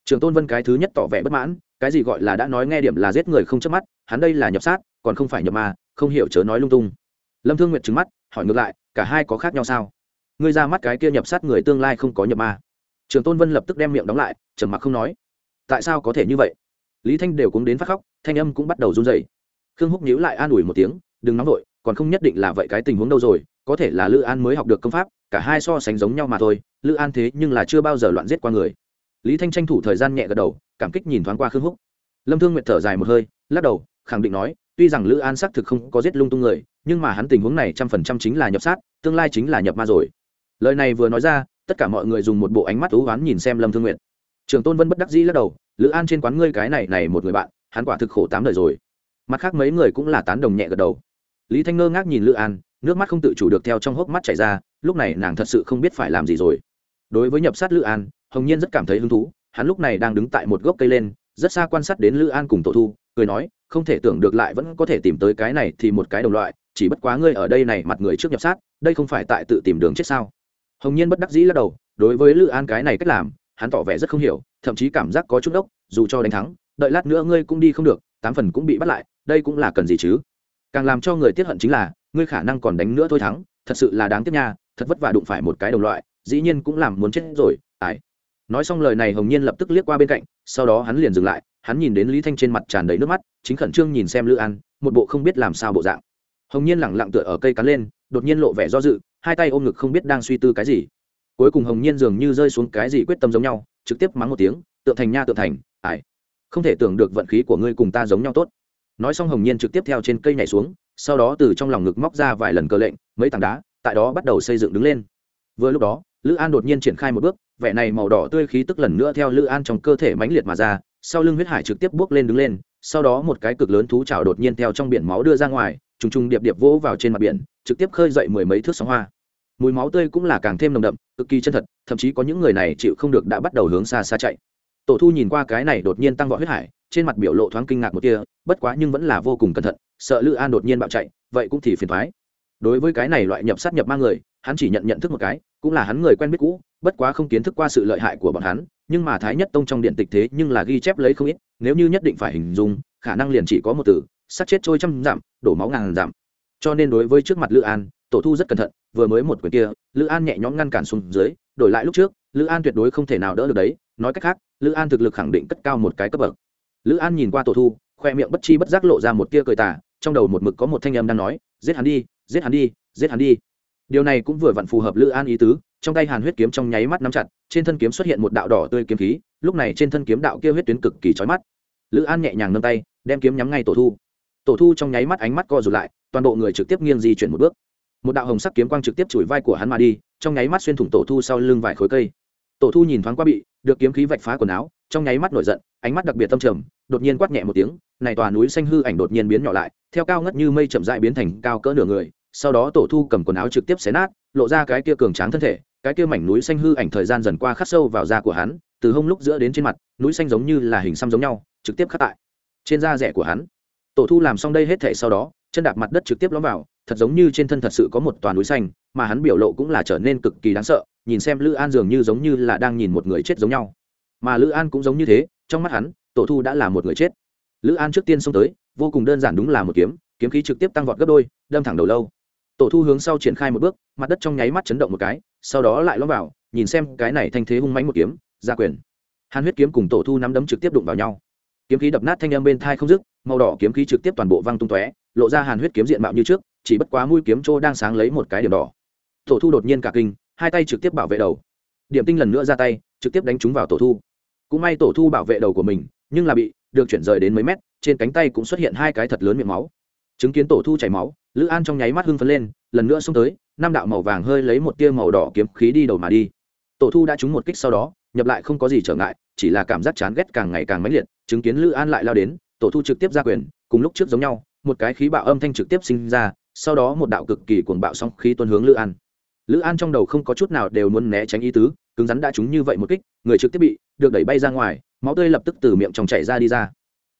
Trường tôn vân cái thứ nhất tỏ vẻ bất mãn, cái gì gọi là đã nói nghe điểm là giết người không chớp mắt, hắn đây là nhập sát, còn không phải nhập ma, không hiểu chớ nói lung tung. Lâm thương nguyện trứng mắt, hỏi ngược lại, cả hai có khác nhau sao? Ngươi ra mắt cái kia nhập sát người tương lai không có nhập ma. Trường tôn vân lập tức đem miệng đóng lại, trầm mặc không nói. Tại sao có thể như vậy? Lý thanh đều cũng đến phát khóc, thanh âm cũng bắt đầu run dày khương húc nhíu lại an ủi một tiếng, đừng nóng vội, còn không nhất định là vậy cái tình huống đâu rồi, có thể là lữ an mới học được công pháp, cả hai so sánh giống nhau mà thôi, lữ an thế nhưng là chưa bao giờ loạn giết qua người. Lý thanh tranh thủ thời gian nhẹ gật đầu, cảm kích nhìn thoáng qua khương húc. Lâm thương nguyệt thở dài một hơi, lắc đầu, khẳng định nói, tuy rằng lữ an xác thực không có giết lung tung người, nhưng mà hắn tình huống này trăm phần trăm chính là nhập sát, tương lai chính là nhập ma rồi. Lời này vừa nói ra, tất cả mọi người dùng một bộ ánh mắt thú oán nhìn xem lâm thương nguyệt trường tôn vân bất đắc dĩ lắc đầu, lữ an trên quán ngươi cái này này một người bạn, hắn quả thực khổ tám đời rồi. Mặt khác mấy người cũng là tán đồng nhẹ gật đầu. Lý thanh ngơ ngác nhìn lữ an, nước mắt không tự chủ được theo trong hốc mắt chảy ra, lúc này nàng thật sự không biết phải làm gì rồi. Đối với nhập sát lữ an, hồng nhiên rất cảm thấy hứng thú, hắn lúc này đang đứng tại một gốc cây lên, rất xa quan sát đến lữ an cùng tổ thu, cười nói, không thể tưởng được lại vẫn có thể tìm tới cái này thì một cái đồng loại, chỉ bất quá ngươi ở đây này mặt người trước nhập sát, đây không phải tại tự tìm đường chết sao? Hồng nhiên bất đắc dĩ lắc đầu, đối với lữ an cái này cách làm hắn tỏ vẻ rất không hiểu, thậm chí cảm giác có chút ốc dù cho đánh thắng, đợi lát nữa ngươi cũng đi không được, tám phần cũng bị bắt lại, đây cũng là cần gì chứ? Càng làm cho người tiếc hận chính là, ngươi khả năng còn đánh nữa thôi thắng, thật sự là đáng tiếc nha, thật vất vả đụng phải một cái đồng loại, dĩ nhiên cũng làm muốn chết rồi, ai? Nói xong lời này hồng nhiên lập tức liếc qua bên cạnh, sau đó hắn liền dừng lại, hắn nhìn đến lý thanh trên mặt tràn đầy nước mắt, chính khẩn trương nhìn xem lữ an, một bộ không biết làm sao bộ dạng. Hồng nhiên lẳng lặng tựa ở cây cắn lên, đột nhiên lộ vẻ do dự, hai tay ôm ngực không biết đang suy tư cái gì cuối cùng hồng nhiên dường như rơi xuống cái gì quyết tâm giống nhau, trực tiếp mắng một tiếng, tượng thành nha tượng thành, ải. Không thể tưởng được vận khí của ngươi cùng ta giống nhau tốt. Nói xong hồng nhiên trực tiếp theo trên cây nhảy xuống, sau đó từ trong lòng ngực móc ra vài lần cơ lệnh, mấy tảng đá, tại đó bắt đầu xây dựng đứng lên. Vừa lúc đó, lữ an đột nhiên triển khai một bước, vẻ này màu đỏ tươi khí tức lần nữa theo lữ an trong cơ thể mãnh liệt mà ra, sau lưng huyết hải trực tiếp bước lên đứng lên, sau đó một cái cực lớn thú trào đột nhiên theo trong biển máu đưa ra ngoài, trùng trùng điệp điệp vỗ vào trên mặt biển, trực tiếp khơi dậy mười mấy thước sóng hoa mùi máu tươi cũng là càng thêm nồng đậm, cực kỳ chân thật, thậm chí có những người này chịu không được đã bắt đầu hướng xa xa chạy. Tổ thu nhìn qua cái này đột nhiên tăng vọt huyết hải, trên mặt biểu lộ thoáng kinh ngạc một kia bất quá nhưng vẫn là vô cùng cẩn thận, sợ lữ an đột nhiên bạo chạy, vậy cũng thì phiền thoái đối với cái này loại nhập sát nhập mang người, hắn chỉ nhận nhận thức một cái, cũng là hắn người quen biết cũ, bất quá không kiến thức qua sự lợi hại của bọn hắn, nhưng mà thái nhất tông trong điện tịch thế nhưng là ghi chép lấy không ít, nếu như nhất định phải hình dung, khả năng liền chỉ có một từ, sát chết trôi trăm dặm, đổ máu ngàn dặm. Cho nên đối với trước mặt lữ an, tổ thu rất cẩn thận vừa mới một quyền kia, lữ an nhẹ nhõm ngăn cản xuống dưới, đổi lại lúc trước, lữ an tuyệt đối không thể nào đỡ được đấy. Nói cách khác, lữ an thực lực khẳng định cất cao một cái cấp bậc. Lữ an nhìn qua tổ thu, khoe miệng bất chi bất giác lộ ra một tia cười tả trong đầu một mực có một thanh âm đang nói, giết hắn đi, giết hắn đi, giết hắn đi. Điều này cũng vừa vặn phù hợp lữ an ý tứ, trong tay hàn huyết kiếm trong nháy mắt nắm chặt, trên thân kiếm xuất hiện một đạo đỏ tươi kiếm khí, lúc này trên thân kiếm đạo kia huyết tuyến cực kỳ trói mắt. Lữ an nhẹ nhàng nâng tay, đem kiếm nhắm ngay tổ thu. Tổ thu trong nháy mắt ánh mắt co rụt lại, toàn bộ người trực tiếp nghiêng di chuyển một bước một đạo hồng sắc kiếm quang trực tiếp chùi vai của hắn mà đi, trong nháy mắt xuyên thủng tổ thu sau lưng vài khối cây. Tổ thu nhìn thoáng qua bị được kiếm khí vạch phá quần áo, trong nháy mắt nổi giận, ánh mắt đặc biệt tâm trầm, đột nhiên quát nhẹ một tiếng, này tòa núi xanh hư ảnh đột nhiên biến nhỏ lại, theo cao ngất như mây chậm dại biến thành cao cỡ nửa người, sau đó tổ thu cầm quần áo trực tiếp xé nát, lộ ra cái kia cường tráng thân thể, cái kia mảnh núi xanh hư ảnh thời gian dần qua khắc sâu vào da của hắn, từ hông lúc giữa đến trên mặt, núi xanh giống như là hình xăm giống nhau, trực tiếp khắc tại trên da rẻ của hắn. Tổ thu làm xong đây hết thể sau đó chân đạp mặt đất trực tiếp lõm vào, thật giống như trên thân thật sự có một toàn núi xanh, mà hắn biểu lộ cũng là trở nên cực kỳ đáng sợ, nhìn xem lữ an dường như giống như là đang nhìn một người chết giống nhau. Mà lữ an cũng giống như thế, trong mắt hắn, tổ thu đã là một người chết. Lữ an trước tiên xông tới, vô cùng đơn giản đúng là một kiếm kiếm khí trực tiếp tăng vọt gấp đôi, đâm thẳng đầu lâu. Tổ thu hướng sau triển khai một bước, mặt đất trong nháy mắt chấn động một cái, sau đó lại lõm vào, nhìn xem cái này thanh thế hung mãnh một kiếm, ra quyền. Hàn huyết kiếm cùng tổ thu nắm đấm trực tiếp đụng vào nhau. Kiếm khí đập nát thanh âm bên thai không dứt, màu đỏ kiếm khí trực tiếp toàn bộ văng tung tóe lộ ra hàn huyết kiếm diện mạo như trước, chỉ bất quá mũi kiếm trô đang sáng lấy một cái điểm đỏ. Tổ thu đột nhiên cả kinh, hai tay trực tiếp bảo vệ đầu. Điểm tinh lần nữa ra tay, trực tiếp đánh trúng vào tổ thu. Cũng may tổ thu bảo vệ đầu của mình, nhưng là bị được chuyển rời đến mấy mét, trên cánh tay cũng xuất hiện hai cái thật lớn miệng máu. Chứng kiến tổ thu chảy máu, lữ an trong nháy mắt hưng phấn lên, lần nữa xông tới, năm đạo màu vàng hơi lấy một tia màu đỏ kiếm khí đi đầu mà đi. Tổ thu đã trúng một kích sau đó, nhập lại không có gì trở ngại, chỉ là cảm giác chán ghét càng ngày càng mãnh liệt, chứng kiến lữ an lại lao đến, tổ thu trực tiếp ra quyền, cùng lúc trước giống nhau một cái khí bạo âm thanh trực tiếp sinh ra, sau đó một đạo cực kỳ cuồng bạo song khí tuân hướng lữ an. Lữ an trong đầu không có chút nào đều muốn né tránh ý tứ, cứng rắn đã trúng như vậy một kích, người trực tiếp bị được đẩy bay ra ngoài, máu tươi lập tức từ miệng trong chảy ra đi ra.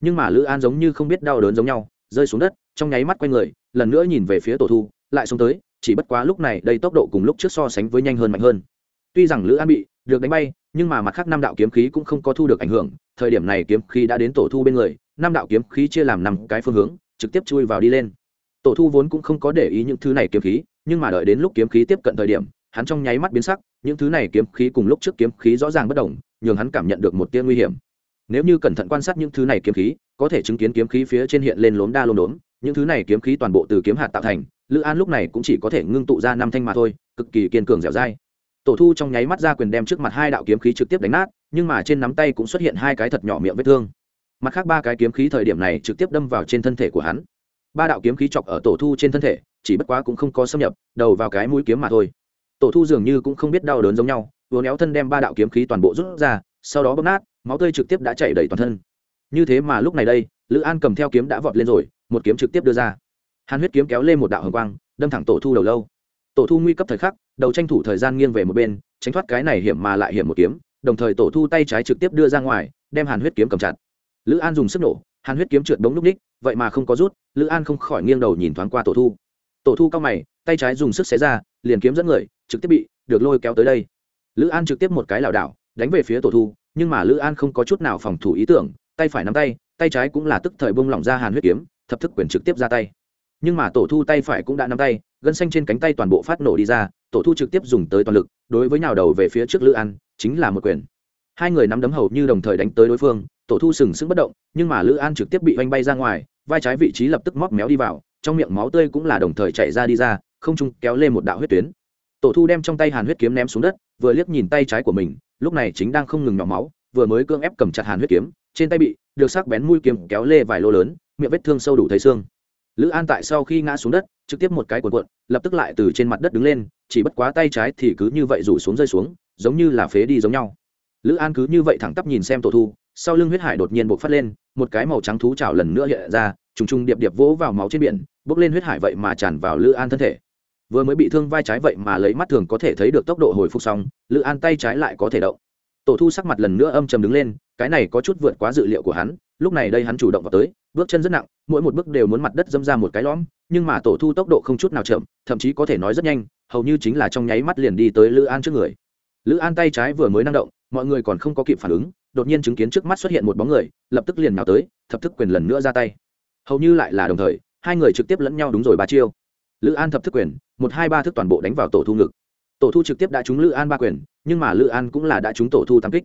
Nhưng mà lữ an giống như không biết đau đớn giống nhau, rơi xuống đất, trong nháy mắt quay người, lần nữa nhìn về phía tổ thu, lại xuống tới, chỉ bất quá lúc này đây tốc độ cùng lúc trước so sánh với nhanh hơn mạnh hơn. Tuy rằng lữ an bị được đánh bay, nhưng mà mặt khác năm đạo kiếm khí cũng không có thu được ảnh hưởng, thời điểm này kiếm khí đã đến tổ thu bên người, năm đạo kiếm khí chia làm năm cái phương hướng trực tiếp chui vào đi lên. Tổ thu vốn cũng không có để ý những thứ này kiếm khí, nhưng mà đợi đến lúc kiếm khí tiếp cận thời điểm, hắn trong nháy mắt biến sắc, những thứ này kiếm khí cùng lúc trước kiếm khí rõ ràng bất đồng, nhường hắn cảm nhận được một tia nguy hiểm. Nếu như cẩn thận quan sát những thứ này kiếm khí, có thể chứng kiến kiếm khí phía trên hiện lên lốm đa lốm đốm, những thứ này kiếm khí toàn bộ từ kiếm hạt tạo thành, lữ an lúc này cũng chỉ có thể ngưng tụ ra năm thanh mà thôi, cực kỳ kiên cường dẻo dai. Tổ thu trong nháy mắt ra quyền đem trước mặt hai đạo kiếm khí trực tiếp đánh nát, nhưng mà trên nắm tay cũng xuất hiện hai cái thật nhỏ miệng vết thương mặt khác ba cái kiếm khí thời điểm này trực tiếp đâm vào trên thân thể của hắn. Ba đạo kiếm khí chọc ở tổ thu trên thân thể, chỉ bất quá cũng không có xâm nhập, đầu vào cái mũi kiếm mà thôi. Tổ thu dường như cũng không biết đau đớn giống nhau, vừa néo thân đem ba đạo kiếm khí toàn bộ rút ra, sau đó bóp nát, máu tươi trực tiếp đã chảy đầy toàn thân. Như thế mà lúc này đây, lữ an cầm theo kiếm đã vọt lên rồi, một kiếm trực tiếp đưa ra. Hàn huyết kiếm kéo lên một đạo hồng quang, đâm thẳng tổ thu đầu lâu. Tổ thu nguy cấp thời khắc, đầu tranh thủ thời gian nghiêng về một bên, tránh thoát cái này hiểm mà lại hiểm một kiếm, đồng thời tổ thu tay trái trực tiếp đưa ra ngoài, đem hàn huyết kiếm cầm chặt lữ an dùng sức nổ, hàn huyết kiếm trượt đống núp ních vậy mà không có rút, lữ an không khỏi nghiêng đầu nhìn thoáng qua tổ thu. Tổ thu cao mày, tay trái dùng sức xé ra, liền kiếm dẫn người, trực tiếp bị, được lôi kéo tới đây. Lữ an trực tiếp một cái lảo đảo, đánh về phía tổ thu, nhưng mà lữ an không có chút nào phòng thủ ý tưởng, tay phải nắm tay tay trái cũng là tức thời bông lỏng ra hàn huyết kiếm, thập thức quyền trực tiếp ra tay. Nhưng mà tổ thu tay phải cũng đã nắm tay, gân xanh trên cánh tay toàn bộ phát nổ đi ra, tổ thu trực tiếp dùng tới toàn lực, đối với nhào đầu về phía trước lữ an, chính là một quyền. Hai người nắm đấm hầu như đồng thời đánh tới đối phương tổ thu sừng sững bất động, nhưng mà lữ an trực tiếp bị oanh bay ra ngoài, vai trái vị trí lập tức móc méo đi vào, trong miệng máu tươi cũng là đồng thời chạy ra đi ra, không trung kéo lên một đạo huyết tuyến. Tổ thu đem trong tay hàn huyết kiếm ném xuống đất, vừa liếc nhìn tay trái của mình, lúc này chính đang không ngừng nhỏ máu, vừa mới cưỡng ép cầm chặt hàn huyết kiếm, trên tay bị được sắc bén mũi kiếm kéo lê vài lô lớn, miệng vết thương sâu đủ thấy xương. Lữ an tại sau khi ngã xuống đất, trực tiếp một cái cuộn cuộn, lập tức lại từ trên mặt đất đứng lên, chỉ bất quá tay trái thì cứ như vậy rủ xuống rơi xuống, giống như là phế đi giống nhau. Lữ an cứ như vậy thẳng tắp nhìn xem tổ thu sau lưng huyết hải đột nhiên bộc phát lên, một cái màu trắng thú trào lần nữa hiện ra, trùng trùng điệp điệp vỗ vào máu trên biển, bốc lên huyết hải vậy mà tràn vào lữ an thân thể. Vừa mới bị thương vai trái vậy mà lấy mắt thường có thể thấy được tốc độ hồi phục xong, lữ an tay trái lại có thể động. Tổ thu sắc mặt lần nữa âm trầm đứng lên, cái này có chút vượt quá dự liệu của hắn, lúc này đây hắn chủ động vào tới, bước chân rất nặng, mỗi một bước đều muốn mặt đất dâm ra một cái lõm, nhưng mà tổ thu tốc độ không chút nào chậm, thậm chí có thể nói rất nhanh, hầu như chính là trong nháy mắt liền đi tới lữ an trước người. Lữ an tay trái vừa mới năng động, mọi người còn không có kịp phản ứng đột nhiên chứng kiến trước mắt xuất hiện một bóng người, lập tức liền nào tới, thập thức quyền lần nữa ra tay. Hầu như lại là đồng thời, hai người trực tiếp lẫn nhau đúng rồi ba chiêu. Lữ an thập thức quyền, một, hai, ba thức toàn bộ đánh vào tổ thu ngực. Tổ thu trực tiếp đã trúng lữ an ba quyền, nhưng mà lữ an cũng là đã trúng tổ thu tam kích.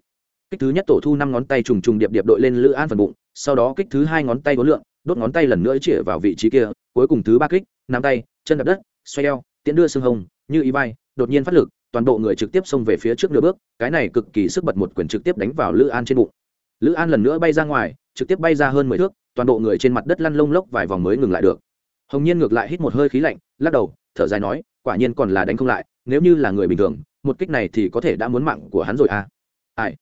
Kích thứ nhất tổ thu năm ngón tay trùng trùng điệp điệp đội lên lữ an phần bụng, sau đó kích thứ hai ngón tay có lượng đốt ngón tay lần nữa chĩa vào vị trí kia, cuối cùng thứ ba kích, nắm tay, chân đập đất, xoay eo, tiễn đưa xương hồng, như y bay đột nhiên phát lực toàn bộ người trực tiếp xông về phía trước nửa bước cái này cực kỳ sức bật một quyền trực tiếp đánh vào lữ an trên bụng. Lữ an lần nữa bay ra ngoài trực tiếp bay ra hơn mười thước toàn bộ người trên mặt đất lăn lông lốc vài vòng mới ngừng lại được. Hồng nhiên ngược lại hít một hơi khí lạnh lắc đầu thở dài nói quả nhiên còn là đánh không lại nếu như là người bình thường một kích này thì có thể đã muốn mạng của hắn rồi à. Ai?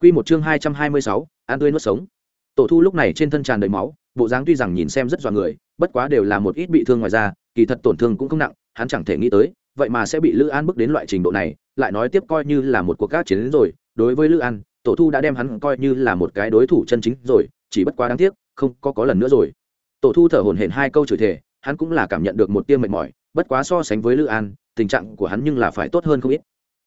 Quy một chương hai trăm hai mươi sáu an tươi nuốt sống. Tổ thu lúc này trên thân tràn đầy máu bộ dáng tuy rằng nhìn xem rất dọa người bất quá đều là một ít bị thương ngoài da, kỳ thật tổn thương cũng không nặng hắn chẳng thể nghĩ tới vậy mà sẽ bị lữ an bước đến loại trình độ này, lại nói tiếp coi như là một cuộc các chiến đến rồi, đối với lữ an, tổ thu đã đem hắn coi như là một cái đối thủ chân chính rồi, chỉ bất quá đáng tiếc, không có có lần nữa rồi. Tổ thu thở hổn hển hai câu chửi thề, hắn cũng là cảm nhận được một tiêm mệt mỏi, bất quá so sánh với lữ an, tình trạng của hắn nhưng là phải tốt hơn không ít.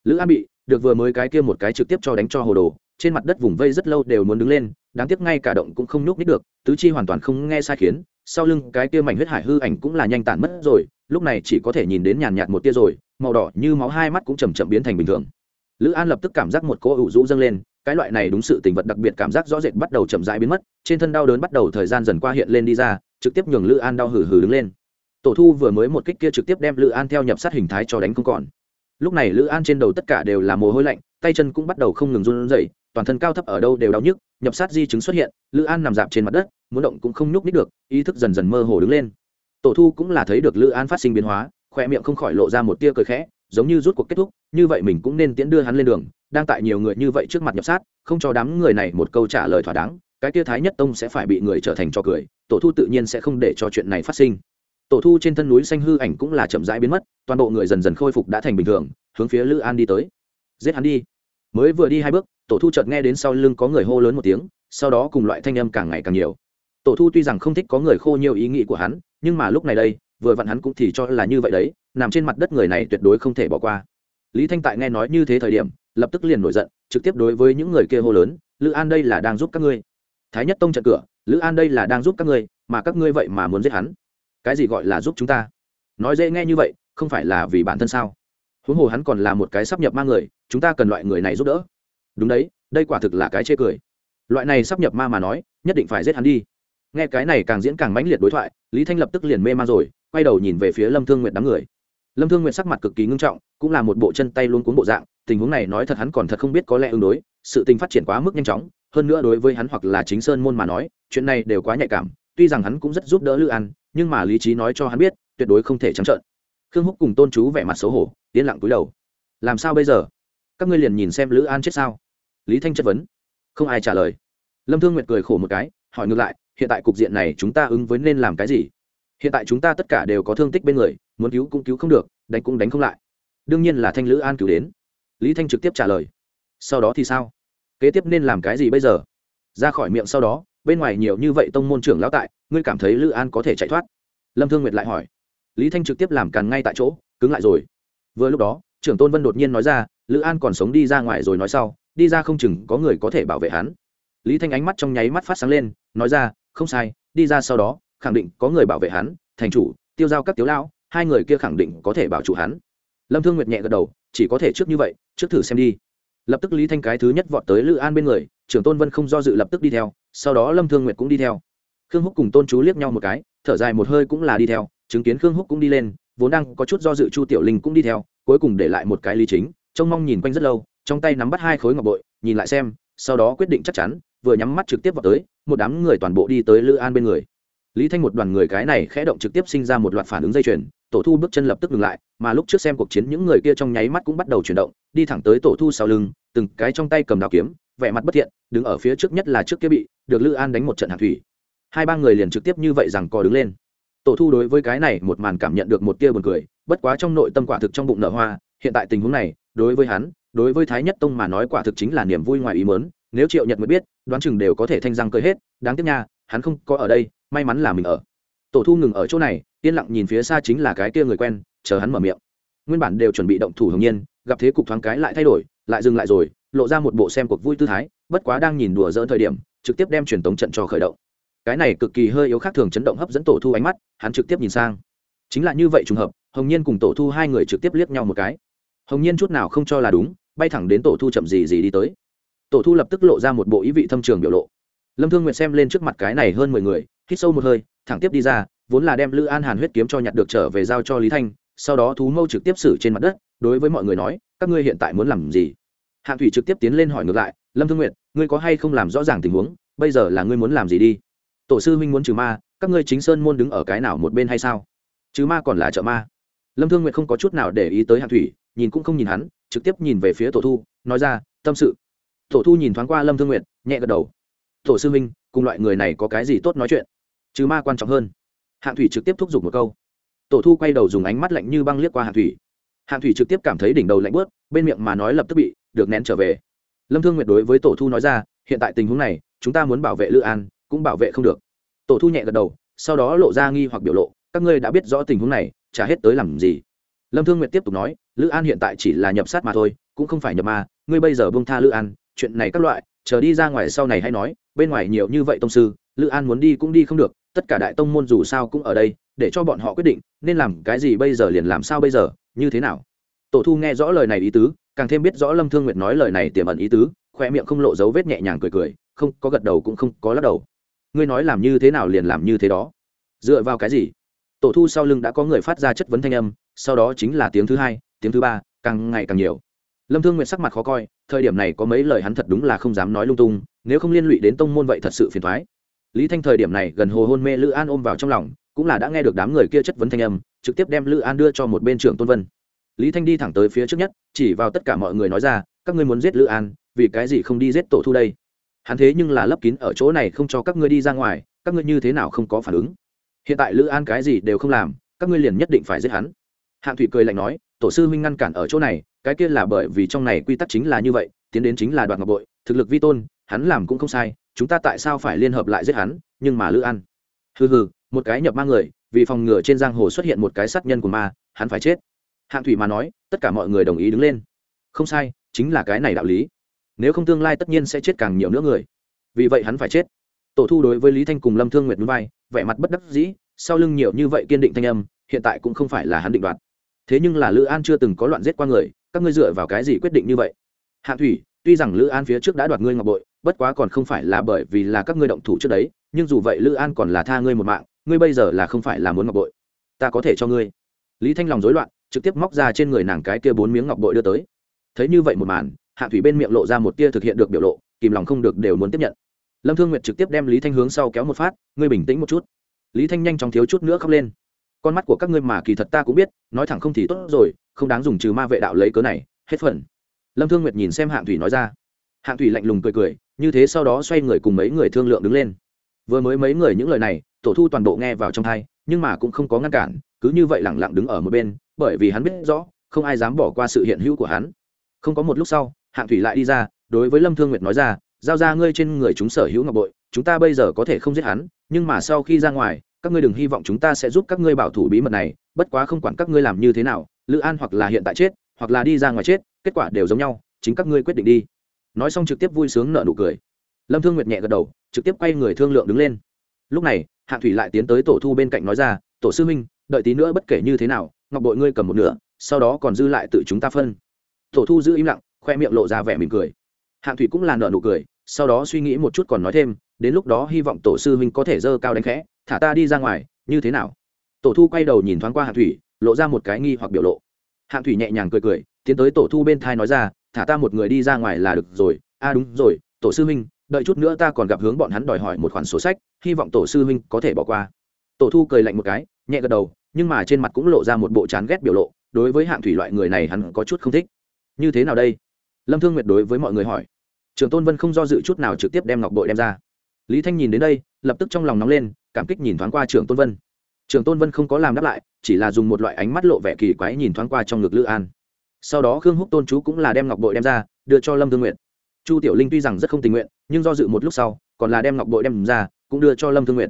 Lữ an bị, được vừa mới cái kia một cái trực tiếp cho đánh cho hồ đồ trên mặt đất vùng vây rất lâu đều muốn đứng lên, đáng tiếc ngay cả động cũng không nhúc nít được, tứ chi hoàn toàn không nghe sai khiến, sau lưng cái kia mảnh huyết hải hư ảnh cũng là nhanh tản mất rồi, lúc này chỉ có thể nhìn đến nhàn nhạt một tia rồi, màu đỏ như máu hai mắt cũng chầm chậm biến thành bình thường. Lữ an lập tức cảm giác một cỗ ủ rũ dâng lên, cái loại này đúng sự tình vật đặc biệt cảm giác rõ rệt bắt đầu chậm rãi biến mất, trên thân đau đớn bắt đầu thời gian dần qua hiện lên đi ra, trực tiếp nhường lữ an đau hừ hừ đứng lên. Tổ thu vừa mới một kích kia trực tiếp đem lữ an theo nhập sát hình thái cho đánh không còn. Lúc này lữ an trên đầu tất cả đều là mồ hôi lạnh, tay chân cũng bắt đầu không ngừng run rẩy toàn thân cao thấp ở đâu đều đau nhức, nhập sát di chứng xuất hiện, lữ an nằm dạp trên mặt đất, muốn động cũng không nhúc nít được, ý thức dần dần mơ hồ đứng lên. Tổ thu cũng là thấy được lữ an phát sinh biến hóa khoe miệng không khỏi lộ ra một tia cười khẽ, giống như rút cuộc kết thúc, như vậy mình cũng nên tiễn đưa hắn lên đường, đang tại nhiều người như vậy trước mặt nhập sát, không cho đám người này một câu trả lời thỏa đáng, cái tia thái nhất tông sẽ phải bị người trở thành cho cười, tổ thu tự nhiên sẽ không để cho chuyện này phát sinh. Tổ thu trên thân núi xanh hư ảnh cũng là chậm rãi biến mất, toàn bộ người dần dần khôi phục đã thành bình thường, hướng phía lữ an đi tới. Giết hắn đi. Mới vừa đi hai bước tổ thu chợt nghe đến sau lưng có người hô lớn một tiếng, sau đó cùng loại thanh âm càng ngày càng nhiều. Tổ thu tuy rằng không thích có người khô nhiều ý nghĩ của hắn, nhưng mà lúc này đây, vừa vặn hắn cũng thì cho là như vậy đấy, nằm trên mặt đất người này tuyệt đối không thể bỏ qua. Lý thanh tại nghe nói như thế thời điểm, lập tức liền nổi giận, trực tiếp đối với những người kia hô lớn, lữ an đây là đang giúp các ngươi. Thái nhất tông chặn cửa, lữ an đây là đang giúp các ngươi, mà các ngươi vậy mà muốn giết hắn. Cái gì gọi là giúp chúng ta? Nói dễ nghe như vậy, không phải là vì bản thân sao? Huống hồ hắn còn là một cái sắp nhập mang người, chúng ta cần loại người này giúp đỡ đúng đấy, đây quả thực là cái chê cười. Loại này sắp nhập ma mà nói, nhất định phải giết hắn đi. Nghe cái này càng diễn càng mãnh liệt đối thoại, lý thanh lập tức liền mê man rồi, quay đầu nhìn về phía lâm thương nguyện đám người. Lâm thương nguyện sắc mặt cực kỳ ngưng trọng, cũng là một bộ chân tay luôn cuốn bộ dạng, tình huống này nói thật hắn còn thật không biết có lẽ ứng đối, sự tình phát triển quá mức nhanh chóng, hơn nữa đối với hắn hoặc là chính sơn môn mà nói, chuyện này đều quá nhạy cảm, tuy rằng hắn cũng rất giúp đỡ lữ an, nhưng mà lý trí nói cho hắn biết, tuyệt đối không thể trắng trợn. Khương húc cùng tôn chú vẻ mặt xấu hổ, yên lặng túi đầu. Làm sao bây giờ? Các ngươi liền nhìn xem lữ an chết sao? Lý thanh chất vấn. Không ai trả lời. Lâm thương nguyệt cười khổ một cái, hỏi ngược lại, hiện tại cục diện này chúng ta ứng với nên làm cái gì? Hiện tại chúng ta tất cả đều có thương tích bên người, muốn cứu cũng cứu không được, đánh cũng đánh không lại. Đương nhiên là thanh lữ an cứu đến. Lý thanh trực tiếp trả lời. Sau đó thì sao? Kế tiếp nên làm cái gì bây giờ? Ra khỏi miệng sau đó, bên ngoài nhiều như vậy tông môn trưởng lão tại, ngươi cảm thấy lữ an có thể chạy thoát? Lâm thương nguyệt lại hỏi. Lý thanh trực tiếp làm càn ngay tại chỗ, cứng lại rồi. Vừa lúc đó, trưởng tôn vân đột nhiên nói ra, lữ an còn sống đi ra ngoài rồi nói sau đi ra không chừng có người có thể bảo vệ hắn. Lý thanh ánh mắt trong nháy mắt phát sáng lên, nói ra, không sai, đi ra sau đó, khẳng định có người bảo vệ hắn, thành chủ, tiêu giao các tiếu lão, hai người kia khẳng định có thể bảo chủ hắn. Lâm thương nguyệt nhẹ gật đầu, chỉ có thể trước như vậy, trước thử xem đi. Lập tức lý thanh cái thứ nhất vọt tới lữ an bên người, trưởng tôn vân không do dự lập tức đi theo, sau đó lâm thương nguyệt cũng đi theo. Khương húc cùng tôn chú liếc nhau một cái, thở dài một hơi cũng là đi theo, chứng kiến khương húc cũng đi lên, vốn đang có chút do dự chu tiểu linh cũng đi theo, cuối cùng để lại một cái lý chính, trông mong nhìn quanh rất lâu trong tay nắm bắt hai khối ngọc bội, nhìn lại xem, sau đó quyết định chắc chắn, vừa nhắm mắt trực tiếp vào tới, một đám người toàn bộ đi tới lữ an bên người. Lý thanh một đoàn người cái này khẽ động trực tiếp sinh ra một loạt phản ứng dây chuyền, tổ thu bước chân lập tức ngừng lại, mà lúc trước xem cuộc chiến những người kia trong nháy mắt cũng bắt đầu chuyển động, đi thẳng tới tổ thu sau lưng, từng cái trong tay cầm đào kiếm, vẻ mặt bất thiện, đứng ở phía trước nhất là trước kia bị, được lữ an đánh một trận hạt thủy. Hai ba người liền trực tiếp như vậy rằng co đứng lên. Tổ thu đối với cái này một màn cảm nhận được một tia buồn cười, bất quá trong nội tâm quả thực trong bụng nở hoa, hiện tại tình huống này, đối với hắn đối với thái nhất tông mà nói quả thực chính là niềm vui ngoài ý mớn nếu triệu nhật mới biết, đoán chừng đều có thể thanh răng cười hết, đáng tiếc nha, hắn không có ở đây, may mắn là mình ở. Tổ thu ngừng ở chỗ này, yên lặng nhìn phía xa chính là cái kia người quen, chờ hắn mở miệng. Nguyên bản đều chuẩn bị động thủ hồng nhiên, gặp thế cục thoáng cái lại thay đổi, lại dừng lại rồi, lộ ra một bộ xem cuộc vui tư thái, bất quá đang nhìn đùa dỡn thời điểm, trực tiếp đem truyền tống trận cho khởi động. Cái này cực kỳ hơi yếu khác thường chấn động hấp dẫn tổ thu ánh mắt, hắn trực tiếp nhìn sang. Chính là như vậy trùng hợp, hồng nhiên cùng tổ thu hai người trực tiếp liếc nhau một cái. Hồng nhiên chút nào không cho là đúng bay thẳng đến tổ thu chậm gì gì đi tới. Tổ thu lập tức lộ ra một bộ ý vị thâm trường biểu lộ. Lâm thương nguyện xem lên trước mặt cái này hơn mười người, hít sâu một hơi, thẳng tiếp đi ra, vốn là đem lữ an hàn huyết kiếm cho nhặt được trở về giao cho lý thanh, sau đó thú mâu trực tiếp xử trên mặt đất, đối với mọi người nói, các ngươi hiện tại muốn làm gì? Hạng thủy trực tiếp tiến lên hỏi ngược lại, lâm thương nguyện ngươi có hay không làm rõ ràng tình huống? Bây giờ là ngươi muốn làm gì đi? Tổ sư huynh muốn trừ ma, các ngươi chính sơn môn đứng ở cái nào một bên hay sao? Chứ ma còn là trợ ma. Lâm thương nguyện không có chút nào để ý tới hạng thủy, nhìn cũng không nhìn hắn trực tiếp nhìn về phía tổ thu nói ra tâm sự. Tổ thu nhìn thoáng qua lâm thương nguyện nhẹ gật đầu. Tổ sư minh, cùng loại người này có cái gì tốt nói chuyện? Chứ ma quan trọng hơn. Hạng thủy trực tiếp thúc giục một câu. Tổ thu quay đầu dùng ánh mắt lạnh như băng liếc qua hạng thủy. Hạng thủy trực tiếp cảm thấy đỉnh đầu lạnh bớt bên miệng mà nói lập tức bị được nén trở về. Lâm thương nguyệt đối với tổ thu nói ra hiện tại tình huống này chúng ta muốn bảo vệ lữ an cũng bảo vệ không được. Tổ thu nhẹ gật đầu sau đó lộ ra nghi hoặc biểu lộ các ngươi đã biết rõ tình huống này trả hết tới làm gì. Lâm thương nguyệt tiếp tục nói lữ an hiện tại chỉ là nhập sát mà thôi, cũng không phải nhập ma. Ngươi bây giờ bông tha lữ an, chuyện này các loại, chờ đi ra ngoài sau này hay nói. Bên ngoài nhiều như vậy tông sư, lữ an muốn đi cũng đi không được. Tất cả đại tông môn dù sao cũng ở đây, để cho bọn họ quyết định, nên làm cái gì bây giờ liền làm sao bây giờ, như thế nào? Tổ thu nghe rõ lời này ý tứ, càng thêm biết rõ lâm thương nguyệt nói lời này tiềm ẩn ý tứ khoe miệng không lộ dấu vết nhẹ nhàng cười cười, không có gật đầu cũng không có lắc đầu. Ngươi nói làm như thế nào liền làm như thế đó. Dựa vào cái gì? Tổ thu sau lưng đã có người phát ra chất vấn thanh âm, sau đó chính là tiếng thứ hai tiếng thứ ba, càng ngày càng nhiều. Lâm thương nguyện sắc mặt khó coi, thời điểm này có mấy lời hắn thật đúng là không dám nói lung tung, nếu không liên lụy đến tông môn vậy thật sự phiền thoái lý thanh thời điểm này gần hồ hôn mê lữ an ôm vào trong lòng, cũng là đã nghe được đám người kia chất vấn thanh âm, trực tiếp đem lữ an đưa cho một bên trưởng tôn vân. Lý thanh đi thẳng tới phía trước nhất, chỉ vào tất cả mọi người nói ra, các ngươi muốn giết lữ an, vì cái gì không đi giết tổ thu đây? Hắn thế nhưng là lấp kín ở chỗ này không cho các ngươi đi ra ngoài, các ngươi như thế nào không có phản ứng? Hiện tại lữ an cái gì đều không làm, các ngươi liền nhất định phải giết hắn. Hạng thủy cười lạnh nói tổ sư huynh ngăn cản ở chỗ này, cái kia là bởi vì trong này quy tắc chính là như vậy, tiến đến chính là đoạt ngọc bội, thực lực vi tôn, hắn làm cũng không sai, chúng ta tại sao phải liên hợp lại giết hắn, nhưng mà lữ an. Hừ hừ, một cái nhập ma người, vì phòng ngừa trên giang hồ xuất hiện một cái sát nhân của ma, hắn phải chết. Hạng thủy mà nói, tất cả mọi người đồng ý đứng lên. Không sai, chính là cái này đạo lý. Nếu không tương lai tất nhiên sẽ chết càng nhiều nữa người. Vì vậy hắn phải chết. Tổ thu đối với lý thanh cùng lâm thương nguyệt núi vai, vẻ mặt bất đắc dĩ, sau lưng nhiều như vậy kiên định thanh âm, hiện tại cũng không phải là hắn định đoạt thế nhưng là lữ an chưa từng có loạn giết qua người, các ngươi dựa vào cái gì quyết định như vậy? Hạ thủy, tuy rằng lữ an phía trước đã đoạt ngươi ngọc bội, bất quá còn không phải là bởi vì là các ngươi động thủ trước đấy, nhưng dù vậy lữ an còn là tha ngươi một mạng, ngươi bây giờ là không phải là muốn ngọc bội. Ta có thể cho ngươi. Lý thanh lòng rối loạn, trực tiếp móc ra trên người nàng cái kia bốn miếng ngọc bội đưa tới. Thấy như vậy một màn, hạ thủy bên miệng lộ ra một tia thực hiện được biểu lộ, kìm lòng không được đều muốn tiếp nhận. Lâm thương nguyệt trực tiếp đem lý thanh hướng sau kéo một phát, ngươi bình tĩnh một chút. Lý thanh nhanh chóng thiếu chút nữa khóc lên con mắt của các ngươi mà kỳ thật ta cũng biết, nói thẳng không thì tốt rồi, không đáng dùng trừ ma vệ đạo lấy cớ này, hết phần. Lâm thương nguyệt nhìn xem hạng thủy nói ra. Hạng thủy lạnh lùng cười cười, như thế sau đó xoay người cùng mấy người thương lượng đứng lên. Vừa mới mấy người những lời này, tổ thu toàn bộ nghe vào trong thai, nhưng mà cũng không có ngăn cản, cứ như vậy lẳng lặng đứng ở một bên, bởi vì hắn biết rõ, không ai dám bỏ qua sự hiện hữu của hắn. Không có một lúc sau, hạng thủy lại đi ra, đối với lâm thương nguyệt nói ra, giao ra ngươi trên người chúng sở hữu ngọc bội, chúng ta bây giờ có thể không giết hắn, nhưng mà sau khi ra ngoài các ngươi đừng hy vọng chúng ta sẽ giúp các ngươi bảo thủ bí mật này, bất quá không quản các ngươi làm như thế nào, lữ an hoặc là hiện tại chết, hoặc là đi ra ngoài chết, kết quả đều giống nhau, chính các ngươi quyết định đi. Nói xong trực tiếp vui sướng nợ nụ cười. Lâm thương nguyệt nhẹ gật đầu, trực tiếp quay người thương lượng đứng lên. Lúc này hạ thủy lại tiến tới tổ thu bên cạnh nói ra, tổ sư minh đợi tí nữa bất kể như thế nào, ngọc bội ngươi cầm một nửa, sau đó còn dư lại tự chúng ta phân. Tổ thu giữ im lặng, khoe miệng lộ ra vẻ mỉm cười. Hạng thủy cũng là nợ nụ cười, sau đó suy nghĩ một chút còn nói thêm đến lúc đó hy vọng tổ sư huynh có thể dơ cao đánh khẽ, thả ta đi ra ngoài, như thế nào? Tổ thu quay đầu nhìn thoáng qua hạng thủy, lộ ra một cái nghi hoặc biểu lộ. Hạng thủy nhẹ nhàng cười cười, tiến tới tổ thu bên thai nói ra, thả ta một người đi ra ngoài là được rồi, a à đúng rồi, tổ sư huynh, đợi chút nữa ta còn gặp hướng bọn hắn đòi hỏi một khoản sổ sách, hy vọng tổ sư huynh có thể bỏ qua. Tổ thu cười lạnh một cái, nhẹ gật đầu, nhưng mà trên mặt cũng lộ ra một bộ chán ghét biểu lộ, đối với hạng thủy loại người này hắn có chút không thích. Như thế nào đây? Lâm thương nguyệt đối với mọi người hỏi. Trường tôn vân không do dự chút nào trực tiếp đem ngọc bội đem ra lý thanh nhìn đến đây, lập tức trong lòng nóng lên, cảm kích nhìn thoáng qua trường tôn vân. Trường tôn vân không có làm đáp lại, chỉ là dùng một loại ánh mắt lộ vẻ kỳ quái nhìn thoáng qua trong ngực lữ an. Sau đó khương húc tôn chú cũng là đem ngọc bội đem ra, đưa cho lâm thương nguyện chu tiểu linh tuy rằng rất không tình nguyện, nhưng do dự một lúc sau, còn là đem ngọc bội đem ra, cũng đưa cho lâm thương nguyện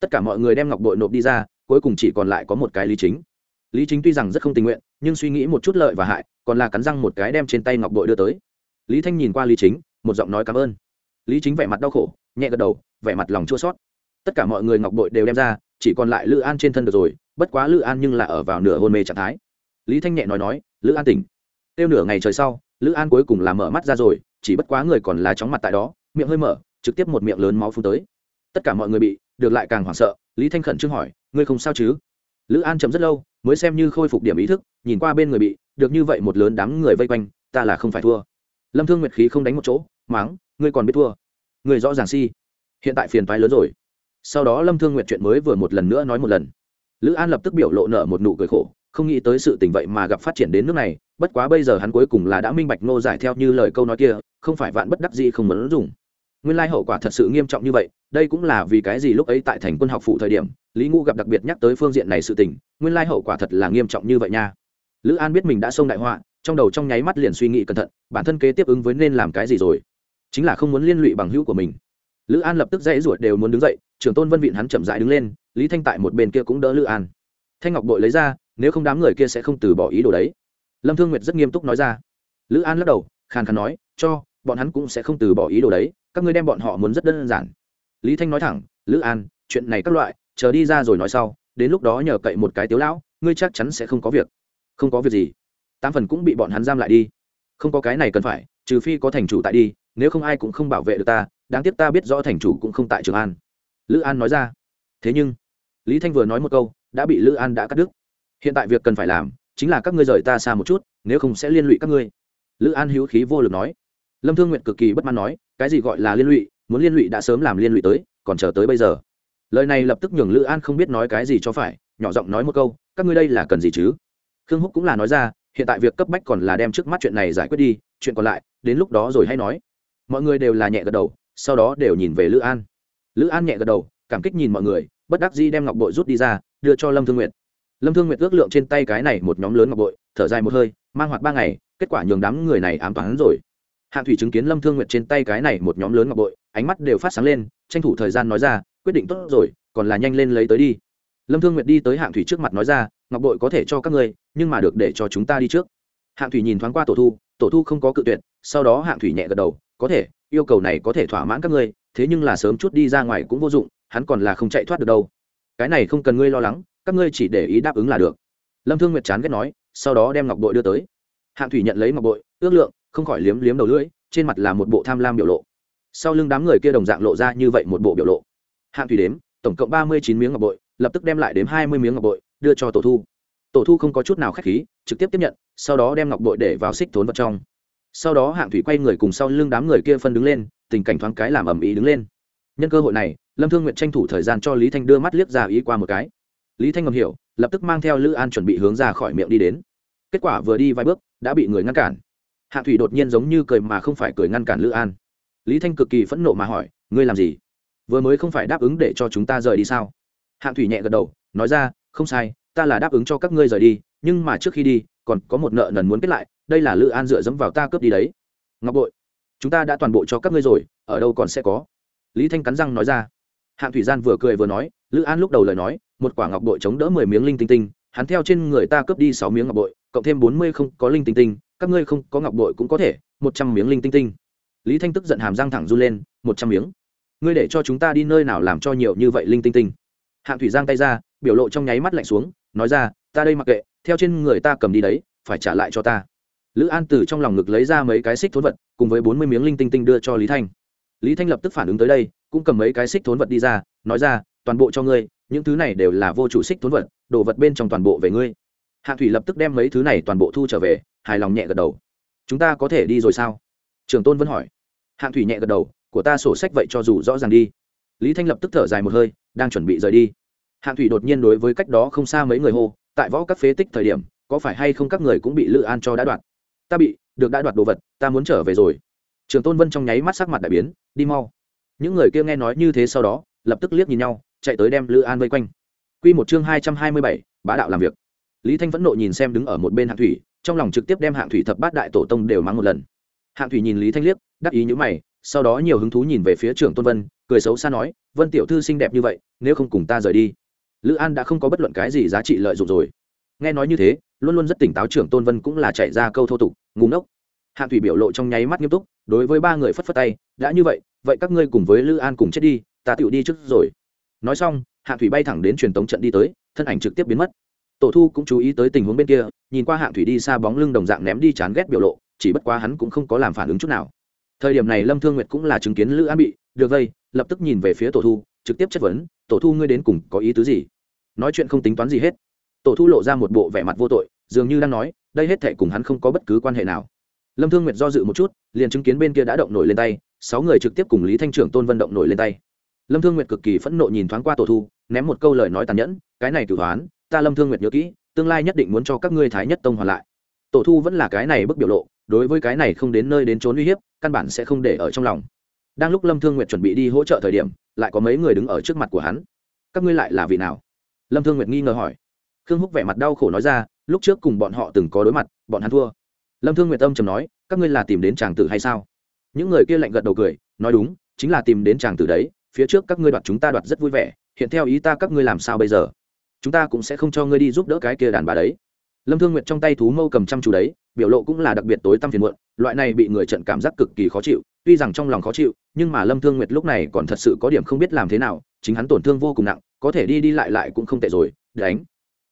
tất cả mọi người đem ngọc bội nộp đi ra, cuối cùng chỉ còn lại có một cái lý chính. Lý chính tuy rằng rất không tình nguyện, nhưng suy nghĩ một chút lợi và hại, còn là cắn răng một cái đem trên tay ngọc bội đưa tới. Lý thanh nhìn qua lý chính, một giọng nói cảm ơn. Lý chính vẻ mặt đau khổ nhẹ gật đầu, vẻ mặt lòng chua sót tất cả mọi người ngọc bội đều đem ra, chỉ còn lại lữ an trên thân được rồi, bất quá lữ an nhưng là ở vào nửa hôn mê trạng thái. Lý thanh nhẹ nói nói, lữ an tỉnh. Tiêu nửa ngày trời sau, lữ an cuối cùng là mở mắt ra rồi, chỉ bất quá người còn là chóng mặt tại đó, miệng hơi mở, trực tiếp một miệng lớn máu phun tới. Tất cả mọi người bị, được lại càng hoảng sợ, lý thanh khẩn trương hỏi, ngươi không sao chứ? Lữ an chậm rất lâu, mới xem như khôi phục điểm ý thức, nhìn qua bên người bị, được như vậy một lớn đám người vây quanh, ta là không phải thua. Lâm thương nguyệt khí không đánh một chỗ, máng, ngươi còn biết thua người rõ ràng si. Hiện tại phiền toái lớn rồi. Sau đó lâm thương nguyệt chuyện mới vừa một lần nữa nói một lần. Lữ an lập tức biểu lộ nợ một nụ cười khổ, không nghĩ tới sự tình vậy mà gặp phát triển đến nước này, bất quá bây giờ hắn cuối cùng là đã minh bạch ngô giải theo như lời câu nói kia, không phải vạn bất đắc gì không muốn dùng. Nguyên lai hậu quả thật sự nghiêm trọng như vậy, đây cũng là vì cái gì lúc ấy tại thành quân học phụ thời điểm, lý Ngũ gặp đặc biệt nhắc tới phương diện này sự tình, nguyên lai hậu quả thật là nghiêm trọng như vậy nha. Lữ an biết mình đã xông đại họa, trong đầu trong nháy mắt liền suy nghĩ cẩn thận, bản thân kế tiếp ứng với nên làm cái gì rồi? Chính là không muốn liên lụy bằng hữu của mình. Lữ an lập tức dãy ruột đều muốn đứng dậy, trưởng tôn vân vịn hắn chậm rãi đứng lên, lý thanh tại một bên kia cũng đỡ lữ an. Thanh ngọc bội lấy ra, nếu không đám người kia sẽ không từ bỏ ý đồ đấy. Lâm thương nguyệt rất nghiêm túc nói ra. Lữ an lắc đầu, khàn khàn nói, cho, bọn hắn cũng sẽ không từ bỏ ý đồ đấy, các ngươi đem bọn họ muốn rất đơn giản. Lý thanh nói thẳng, lữ an, chuyện này các loại, chờ đi ra rồi nói sau, đến lúc đó nhờ cậy một cái tiếu lão, ngươi chắc chắn sẽ không có việc. Không có việc gì. Tám phần cũng bị bọn hắn giam lại đi. Không có cái này cần phải trừ phi có thành chủ tại đi, nếu không ai cũng không bảo vệ được ta, đáng tiếc ta biết rõ thành chủ cũng không tại trường an. Lữ an nói ra. Thế nhưng, lý thanh vừa nói một câu, đã bị lữ an đã cắt đứt. Hiện tại việc cần phải làm, chính là các ngươi rời ta xa một chút, nếu không sẽ liên lụy các ngươi. Lữ an hữu khí vô lực nói. Lâm thương nguyện cực kỳ bất mãn nói, cái gì gọi là liên lụy? Muốn liên lụy đã sớm làm liên lụy tới, còn chờ tới bây giờ. Lời này lập tức nhường lữ an không biết nói cái gì cho phải, nhỏ giọng nói một câu, các ngươi đây là cần gì chứ? Khương húc cũng là nói ra hiện tại việc cấp bách còn là đem trước mắt chuyện này giải quyết đi, chuyện còn lại, đến lúc đó rồi hay nói. Mọi người đều là nhẹ gật đầu, sau đó đều nhìn về lữ an. Lữ an nhẹ gật đầu, cảm kích nhìn mọi người, bất đắc Di đem ngọc bội rút đi ra, đưa cho lâm thương nguyệt. Lâm thương nguyệt ước lượng trên tay cái này một nhóm lớn ngọc bội, thở dài một hơi, mang hoạt ba ngày, kết quả nhường đám người này ám toán rồi. Hạng thủy chứng kiến lâm thương nguyệt trên tay cái này một nhóm lớn ngọc bội, ánh mắt đều phát sáng lên, tranh thủ thời gian nói ra, quyết định tốt rồi, còn là nhanh lên lấy tới đi lâm thương nguyệt đi tới hạng thủy trước mặt nói ra, ngọc bội có thể cho các ngươi, nhưng mà được để cho chúng ta đi trước. Hạng thủy nhìn thoáng qua tổ thu tổ thu không có cự tuyệt, sau đó hạng thủy nhẹ gật đầu, có thể, yêu cầu này có thể thỏa mãn các ngươi, thế nhưng là sớm chút đi ra ngoài cũng vô dụng, hắn còn là không chạy thoát được đâu. Cái này không cần ngươi lo lắng, các ngươi chỉ để ý đáp ứng là được. Lâm thương nguyệt chán ghét nói, sau đó đem ngọc bội đưa tới. Hạng thủy nhận lấy ngọc bội, ước lượng, không khỏi liếm liếm đầu lưỡi, trên mặt là một bộ tham lam biểu lộ. Sau lưng đám người kia đồng dạng lộ ra như vậy một bộ biểu lộ. Hạng thủy đếm tổng cộng ba mươi chín miếng ngọc bội, lập tức đem lại đến hai mươi miếng ngọc bội, đưa cho tổ thu. Tổ thu không có chút nào k h á c h khí, trực tiếp tiếp nhận, sau đó đem ngọc bội để vào xích thốn vật trong. Sau đó hạng thủy quay người cùng sau lưng đám người kia phân đứng lên, tình cảnh thoáng cái làm ầm ĩ đứng lên. Nhân cơ hội này, lâm thương nguyện tranh thủ thời gian cho lý thanh đưa mắt liếc ra ý qua một cái. Lý thanh ngầm hiểu, lập tức mang theo lữ an chuẩn bị hướng ra khỏi miệng đi đến. Kết quả vừa đi vài bước, đã bị người ngăn cản. Hạng thủy đột nhiên giống như cười mà không phải cười ngăn cản lữ an. Lý thanh cực kỳ phẫn nộ mà hỏi, ngươi làm gì? Vừa mới không phải đáp ứng để cho chúng ta rời đi sao? Hạng thủy nhẹ gật đầu, nói ra, không sai, ta là đáp ứng cho các ngươi rời đi, nhưng mà trước khi đi, còn có một nợ nần muốn kết lại, đây là lữ an dựa dẫm vào ta cướp đi đấy. Ngọc bội, chúng ta đã toàn bộ cho các ngươi rồi, ở đâu còn sẽ có? Lý thanh cắn răng nói ra. Hạng thủy gian vừa cười vừa nói, lữ an lúc đầu lời nói, một quả ngọc bội chống đỡ mười miếng linh tinh tinh, hắn theo trên người ta cướp đi sáu miếng ngọc bội, cộng thêm bốn mươi không có linh tinh tinh, các ngươi không có ngọc bội cũng có thể, một trăm miếng linh tinh tinh. Lý thanh tức giận hàm răng thẳng run lên, một trăm miếng ngươi để cho chúng ta đi nơi nào làm cho nhiều như vậy linh tinh tinh? Hạng thủy giang tay ra, biểu lộ trong nháy mắt lạnh xuống, nói ra, ta đây mặc kệ, theo trên người ta cầm đi đấy, phải trả lại cho ta. Lữ an từ trong lòng ngực lấy ra mấy cái xích thốn vật, cùng với bốn mươi miếng linh tinh tinh đưa cho lý thanh. Lý thanh lập tức phản ứng tới đây, cũng cầm mấy cái xích thốn vật đi ra, nói ra, toàn bộ cho ngươi, những thứ này đều là vô chủ xích thốn vật, đồ vật bên trong toàn bộ về ngươi. Hạng thủy lập tức đem mấy thứ này toàn bộ thu trở về, hài lòng nhẹ gật đầu. Chúng ta có thể đi rồi sao? Trường tôn vẫn hỏi. Hạng thủy nhẹ gật đầu của ta sổ sách vậy cho dù rõ ràng đi. Lý thanh lập tức thở dài một hơi, đang chuẩn bị rời đi. Hạng thủy đột nhiên đối với cách đó không xa mấy người hô, tại võ các phế tích thời điểm, có phải hay không các người cũng bị lữ an cho đã đoạt? Ta bị, được đã đoạt đồ vật, ta muốn trở về rồi. Trường tôn vân trong nháy mắt sắc mặt đại biến, đi mau. Những người kia nghe nói như thế sau đó, lập tức liếc nhìn nhau, chạy tới đem lữ an vây quanh. Q một chương hai trăm hai mươi bảy, bá đạo làm việc. Lý thanh vẫn nộ nhìn xem đứng ở một bên hạng thủy, trong lòng trực tiếp đem hạng thủy thập bát đại tổ tông đều mắng một lần. Hạng thủy nhìn lý thanh liếc, đắc ý nhữ mày sau đó nhiều hứng thú nhìn về phía trưởng tôn vân, cười xấu xa nói, vân tiểu thư xinh đẹp như vậy, nếu không cùng ta rời đi, lữ an đã không có bất luận cái gì giá trị lợi dụng rồi. Nghe nói như thế, luôn luôn rất tỉnh táo trưởng tôn vân cũng là chạy ra câu thô tục ngủ nốc hạng thủy biểu lộ trong nháy mắt nghiêm túc, đối với ba người phất phất tay, đã như vậy vậy các ngươi cùng với lữ an cùng chết đi, ta tựu đi trước rồi. Nói xong, hạng thủy bay thẳng đến truyền tống trận đi tới, thân ảnh trực tiếp biến mất. Tổ thu cũng chú ý tới tình huống bên kia, nhìn qua hạng thủy đi xa bóng lưng đồng dạng ném đi chán ghét biểu lộ, chỉ bất quá hắn cũng không có làm phản ứng chút nào thời điểm này lâm thương nguyệt cũng là chứng kiến lữ an bị, được vây, lập tức nhìn về phía tổ thu, trực tiếp chất vấn, tổ thu ngươi đến cùng có ý tứ gì? Nói chuyện không tính toán gì hết. Tổ thu lộ ra một bộ vẻ mặt vô tội, dường như đang nói, đây hết thệ cùng hắn không có bất cứ quan hệ nào. Lâm thương nguyệt do dự một chút, liền chứng kiến bên kia đã động nổi lên tay, sáu người trực tiếp cùng lý thanh trưởng tôn vân động nổi lên tay. Lâm thương nguyệt cực kỳ phẫn nộ nhìn thoáng qua tổ thu, ném một câu lời nói tàn nhẫn, cái này cửu thoán ta lâm thương nguyệt nhớ kỹ, tương lai nhất định muốn cho các ngươi thái nhất tông hoàn lại. Tổ thu vẫn là cái này bức biểu lộ, đối với cái này không đến nơi đến trốn uy hiếp căn bản sẽ không để ở trong lòng. Đang lúc lâm thương nguyệt chuẩn bị đi hỗ trợ thời điểm, lại có mấy người đứng ở trước mặt của hắn. Các ngươi lại là vị nào? Lâm thương nguyệt nghi ngờ hỏi. Khương húc vẻ mặt đau khổ nói ra, lúc trước cùng bọn họ từng có đối mặt, bọn hắn thua. Lâm thương nguyệt âm trầm nói, các ngươi là tìm đến chàng tử hay sao? Những người kia lạnh gật đầu cười, nói đúng, chính là tìm đến chàng tử đấy, phía trước các ngươi đoạt chúng ta đoạt rất vui vẻ, hiện theo ý ta các ngươi làm sao bây giờ? Chúng ta cũng sẽ không cho ngươi đi giúp đỡ cái kia đàn bà đấy. Lâm thương nguyệt trong tay thú mâu cầm chăm chú đấy biểu lộ cũng là đặc biệt tối tăm phiền muộn, loại này bị người trận cảm giác cực kỳ khó chịu, tuy rằng trong lòng khó chịu, nhưng mà lâm thương nguyệt lúc này còn thật sự có điểm không biết làm thế nào, chính hắn tổn thương vô cùng nặng, có thể đi đi lại lại cũng không tệ rồi, đánh.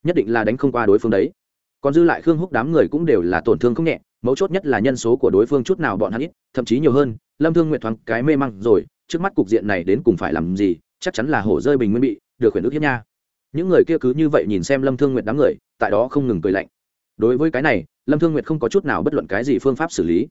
Nhất định là đánh không qua đối phương đấy. Còn dư lại khương húc đám người cũng đều là tổn thương không nhẹ, mấu chốt nhất là nhân số của đối phương chút nào bọn hắn ít, thậm chí nhiều hơn, lâm thương nguyệt thoáng cái mê măng rồi, trước mắt cục diện này đến cùng phải làm gì, chắc chắn là hổ rơi bình nguyên bị, được quyền ước hiếp nha. Những người kia cứ như vậy nhìn xem lâm thương nguyệt đám người, tại đó không ngừng cười lạnh đối với cái này, lâm thương nguyệt không có chút nào bất luận cái gì phương pháp xử lý.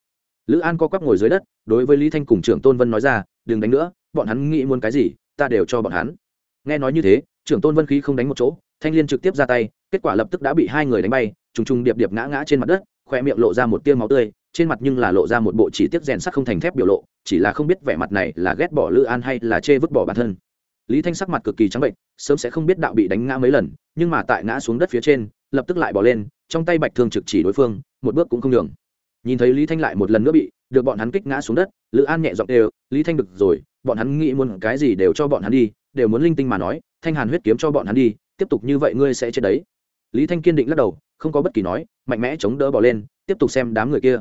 Lữ an co quắp ngồi dưới đất, đối với lý thanh cùng trưởng tôn vân nói ra, đừng đánh nữa, bọn hắn nghĩ muốn cái gì, ta đều cho bọn hắn. Nghe nói như thế, trưởng tôn vân khí không đánh một chỗ, thanh liên trực tiếp ra tay, kết quả lập tức đã bị hai người đánh bay, trùng trùng điệp điệp ngã ngã trên mặt đất khoe miệng lộ ra một tia máu tươi, trên mặt nhưng là lộ ra một bộ chỉ tiết rèn sắt không thành thép biểu lộ, chỉ là không biết vẻ mặt này là ghét bỏ lữ an hay là chê vứt bỏ bản thân. Lý thanh sắc mặt cực kỳ trắng bệnh, sớm sẽ không biết đạo bị đánh ngã mấy lần, nhưng mà tại ngã xuống đất phía trên lập tức lại bỏ lên, trong tay bạch thương trực chỉ đối phương, một bước cũng không đường nhìn thấy lý thanh lại một lần nữa bị, được bọn hắn kích ngã xuống đất, lữ an nhẹ giọng đều lý thanh được rồi, bọn hắn nghĩ muốn cái gì đều cho bọn hắn đi, đều muốn linh tinh mà nói, thanh hàn huyết kiếm cho bọn hắn đi, tiếp tục như vậy ngươi sẽ chết đấy. Lý thanh kiên định lắc đầu, không có bất kỳ nói, mạnh mẽ chống đỡ bỏ lên, tiếp tục xem đám người kia.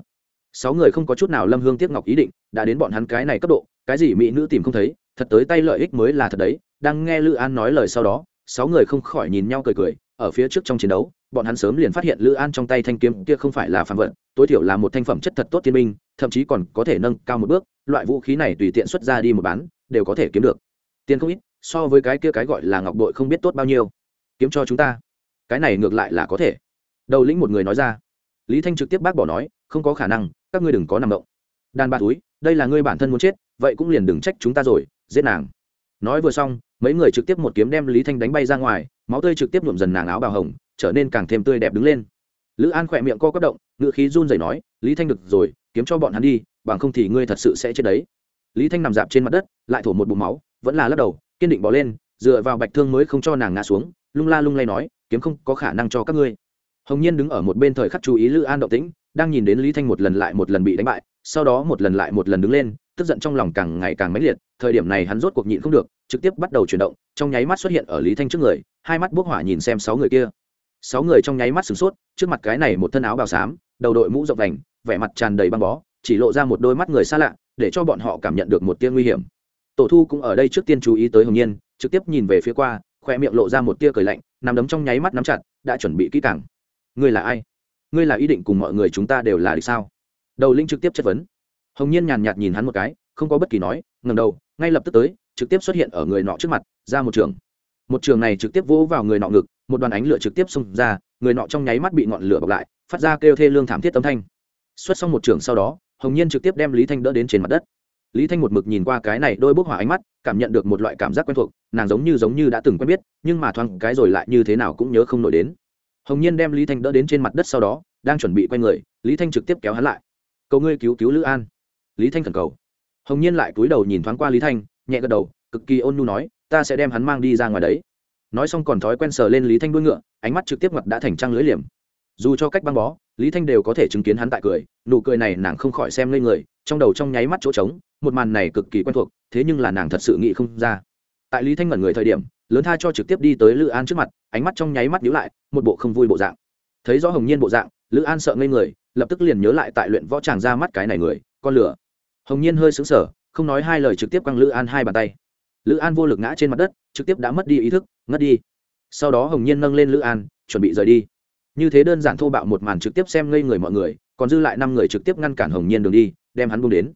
Sáu người không có chút nào lâm hương tiếc ngọc ý định, đã đến bọn hắn cái này cấp độ, cái gì mỹ nữ tìm không thấy, thật tới tay lợi ích mới là thật đấy, đang nghe lữ an nói lời sau đó sáu người không khỏi nhìn nhau cười cười, ở phía trước trong chiến đấu, bọn hắn sớm liền phát hiện lữ an trong tay thanh kiếm kia không phải là phàm vật, tối thiểu là một thanh phẩm chất thật tốt thiên minh thậm chí còn có thể nâng cao một bước, loại vũ khí này tùy tiện xuất ra đi một bán, đều có thể kiếm được. Tiền không ít, so với cái kia cái gọi là ngọc bội không biết tốt bao nhiêu. Kiếm cho chúng ta. Cái này ngược lại là có thể. Đầu lĩnh một người nói ra. Lý thanh trực tiếp bác bỏ nói, không có khả năng, các ngươi đừng có nằm động. Đàn bà túi, đây là ngươi bản thân muốn chết, vậy cũng liền đừng trách chúng ta rồi, giết nàng nói vừa xong, mấy người trực tiếp một kiếm đem lý thanh đánh bay ra ngoài, máu tươi trực tiếp nhuộm dần nàng áo bào hồng, trở nên càng thêm tươi đẹp đứng lên. Lữ an khỏe miệng co quất động ngựa khí run rẩy nói, lý thanh được rồi, kiếm cho bọn hắn đi, bằng không thì ngươi thật sự sẽ chết đấy. Lý thanh nằm dạp trên mặt đất, lại thổ một bụng máu, vẫn là lắc đầu, kiên định bỏ lên, dựa vào bạch thương mới không cho nàng ngã xuống, lung la lung lay nói, kiếm không có khả năng cho các ngươi. Hồng nhiên đứng ở một bên thời khắc chú ý lữ an động tĩnh, đang nhìn đến lý thanh một lần lại một lần bị đánh bại, sau đó một lần lại một lần đứng lên tức giận trong lòng càng ngày càng mãnh liệt, thời điểm này hắn rốt cuộc nhịn không được, trực tiếp bắt đầu chuyển động, trong nháy mắt xuất hiện ở lý thanh trước người, hai mắt bốc hỏa nhìn xem sáu người kia. Sáu người trong nháy mắt sửng sốt, trước mặt cái này một thân áo bào xám, đầu đội mũ rộng vành, vẻ mặt tràn đầy băng bó, chỉ lộ ra một đôi mắt người xa lạ, để cho bọn họ cảm nhận được một tia nguy hiểm. Tổ thu cũng ở đây trước tiên chú ý tới hồng nhiên, trực tiếp nhìn về phía qua, khoe miệng lộ ra một tia cười lạnh nằm đấm trong nháy mắt nắm chặt, đã chuẩn bị kỹ càng. Ngươi là ai? Ngươi là ý định cùng mọi người chúng ta đều là đi sao? Đầu linh trực tiếp chất vấn hồng nhiên nhàn nhạt nhìn hắn một cái, không có bất kỳ nói ngầm đầu, ngay lập tức tới, trực tiếp xuất hiện ở người nọ trước mặt, ra một trường. Một trường này trực tiếp vỗ vào người nọ ngực, một đoàn ánh lửa trực tiếp xông ra, người nọ trong nháy mắt bị ngọn lửa bọc lại, phát ra kêu thê lương thảm thiết âm thanh. Xuất xong một trường sau đó, hồng nhiên trực tiếp đem lý thanh đỡ đến trên mặt đất. Lý thanh một mực nhìn qua cái này đôi bốc hỏa ánh mắt, cảm nhận được một loại cảm giác quen thuộc, nàng giống như giống như đã từng quen biết, nhưng mà thoáng cái rồi lại như thế nào cũng nhớ không nổi đến. Hồng nhiên đem lý thanh đỡ đến trên mặt đất sau đó, đang chuẩn bị quay người, lý thanh trực tiếp kéo hắn lại. Cầu ngươi cứu cứu lữ an lý thanh khẩn cầu. Hồng nhiên lại cúi đầu nhìn thoáng qua lý thanh, nhẹ gật đầu, cực kỳ ôn nhu nói, ta sẽ đem hắn mang đi ra ngoài đấy. Nói xong còn thói quen sờ lên lý thanh đuôi ngựa, ánh mắt trực tiếp mặt đã thành trăng lưỡi liềm. Dù cho cách băng bó, lý thanh đều có thể chứng kiến hắn tại cười, nụ cười này nàng không khỏi xem lên người, trong đầu trong nháy mắt chỗ trống, một màn này cực kỳ quen thuộc, thế nhưng là nàng thật sự nghĩ không ra. Tại lý thanh ngẩn người thời điểm, lớn tha cho trực tiếp đi tới lữ an trước mặt, ánh mắt trong nháy mắt nhíu lại, một bộ không vui bộ dạng. Thấy rõ hồng nhiên bộ dạng, lữ an sợ ngây người, lập tức liền nhớ lại tại luyện võ tràng ra mắt cái này người, con lửa hồng nhiên hơi xứng sở không nói hai lời trực tiếp quăng lữ an hai bàn tay. Lữ an vô lực ngã trên mặt đất, trực tiếp đã mất đi ý thức, ngất đi. Sau đó hồng nhiên nâng lên lữ an, chuẩn bị rời đi. Như thế đơn giản thô bạo một màn trực tiếp xem ngây người mọi người, còn dư lại năm người trực tiếp ngăn cản hồng nhiên đường đi, đem hắn bung đến.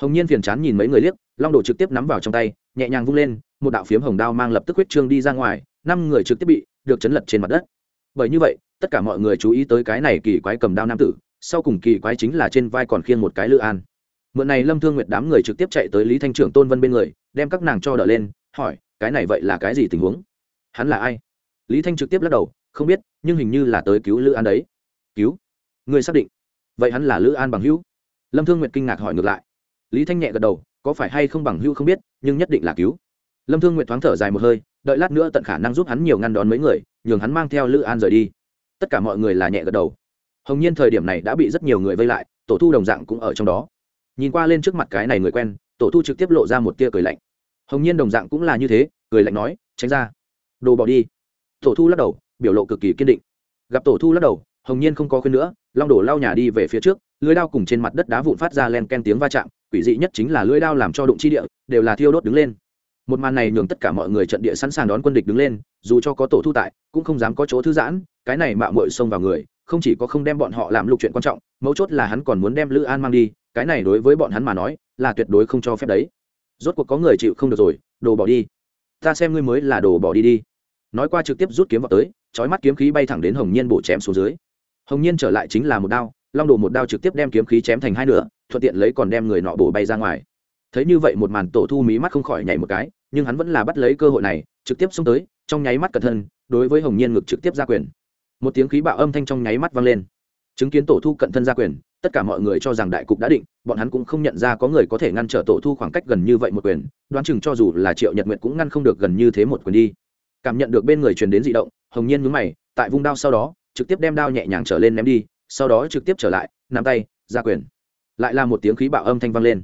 Hồng nhiên phiền chán nhìn mấy người liếc, long đồ trực tiếp nắm vào trong tay, nhẹ nhàng vung lên, một đạo phiếm hồng đao mang lập tức huyết trương đi ra ngoài, năm người trực tiếp bị được chấn lật trên mặt đất. Bởi như vậy, tất cả mọi người chú ý tới cái này kỳ quái cầm đao nam tử, sau cùng kỳ quái chính là trên vai còn khiêng một cái lữ an mượn này lâm thương nguyệt đám người trực tiếp chạy tới lý thanh trưởng tôn vân bên người, đem các nàng cho đỡ lên, hỏi, cái này vậy là cái gì tình huống? Hắn là ai? Lý thanh trực tiếp lắc đầu, không biết, nhưng hình như là tới cứu lữ an đấy. Cứu? Người xác định? Vậy hắn là lữ an bằng hữu? Lâm thương nguyệt kinh ngạc hỏi ngược lại. Lý thanh nhẹ gật đầu, có phải hay không bằng hữu không biết, nhưng nhất định là cứu. Lâm thương nguyệt thoáng thở dài một hơi, đợi lát nữa tận khả năng giúp hắn nhiều ngăn đón mấy người, nhường hắn mang theo lữ an rời đi. Tất cả mọi người là nhẹ gật đầu. Hồng nhiên thời điểm này đã bị rất nhiều người vây lại, tổ thu đồng dạng cũng ở trong đó nhìn qua lên trước mặt cái này người quen, tổ thu trực tiếp lộ ra một tia cười lạnh. Hồng nhiên đồng dạng cũng là như thế, cười lạnh nói, tránh ra, đồ bỏ đi. Tổ thu lắc đầu, biểu lộ cực kỳ kiên định. Gặp tổ thu lắc đầu, hồng nhiên không có khuyên nữa, long đổ lao nhà đi về phía trước, lưới đao cùng trên mặt đất đá vụn phát ra len ken tiếng va chạm, quỷ dị nhất chính là lưới đao làm cho đụng chi địa, đều là thiêu đốt đứng lên. Một màn này nhường tất cả mọi người trận địa sẵn sàng đón quân địch đứng lên, dù cho có tổ thu tại, cũng không dám có chỗ thư giãn, cái này mạo mội xông vào người không chỉ có không đem bọn họ làm lục chuyện quan trọng, mấu chốt là hắn còn muốn đem lữ an mang đi, cái này đối với bọn hắn mà nói, là tuyệt đối không cho phép đấy. Rốt cuộc có người chịu không được rồi, đồ bỏ đi. Ta xem ngươi mới là đồ bỏ đi đi. Nói qua trực tiếp rút kiếm vào tới trói mắt kiếm khí bay thẳng đến hồng nhiên bổ chém xuống dưới. Hồng nhiên trở lại chính là một đao, long đồ một đao trực tiếp đem kiếm khí chém thành hai nửa, thuận tiện lấy còn đem người nọ bổ bay ra ngoài. Thấy như vậy một màn tổ thu mí mắt không khỏi nhảy một cái, nhưng hắn vẫn là bắt lấy cơ hội này, trực tiếp xông tới, trong nháy mắt cẩn thân đối với hồng nhiên ngực trực tiếp ra quyền một tiếng khí bạo âm thanh trong nháy mắt vang lên. Chứng kiến tổ thu cận thân gia quyền, tất cả mọi người cho rằng đại cục đã định, bọn hắn cũng không nhận ra có người có thể ngăn trở tổ thu khoảng cách gần như vậy một quyền, đoán chừng cho dù là triệu nhật nguyện cũng ngăn không được gần như thế một quyền đi. Cảm nhận được bên người truyền đến dị động, hồng nhiên nhúng mày, tại vung đao sau đó, trực tiếp đem đao nhẹ nhàng trở lên ném đi, sau đó trực tiếp trở lại, nắm tay, ra quyền. Lại là một tiếng khí bạo âm thanh vang lên.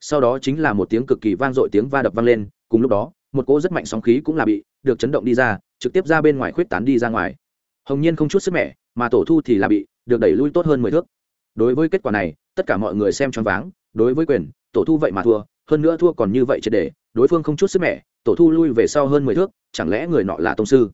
Sau đó chính là một tiếng cực kỳ vang dội tiếng va đập vang lên, cùng lúc đó, một cỗ rất mạnh sóng khí cũng là bị được chấn động đi ra, trực tiếp ra bên ngoài khuyết tán đi ra ngoài hồng nhiên không chút sức mẻ, mà tổ thu thì là bị được đẩy lui tốt hơn mười thước. Đối với kết quả này, tất cả mọi người xem choáng váng, đối với quyền, tổ thu vậy mà thua, hơn nữa thua còn như vậy triệt để, đối phương không chút sức mẻ, tổ thu lui về sau hơn mười thước, chẳng lẽ người nọ là tông sư?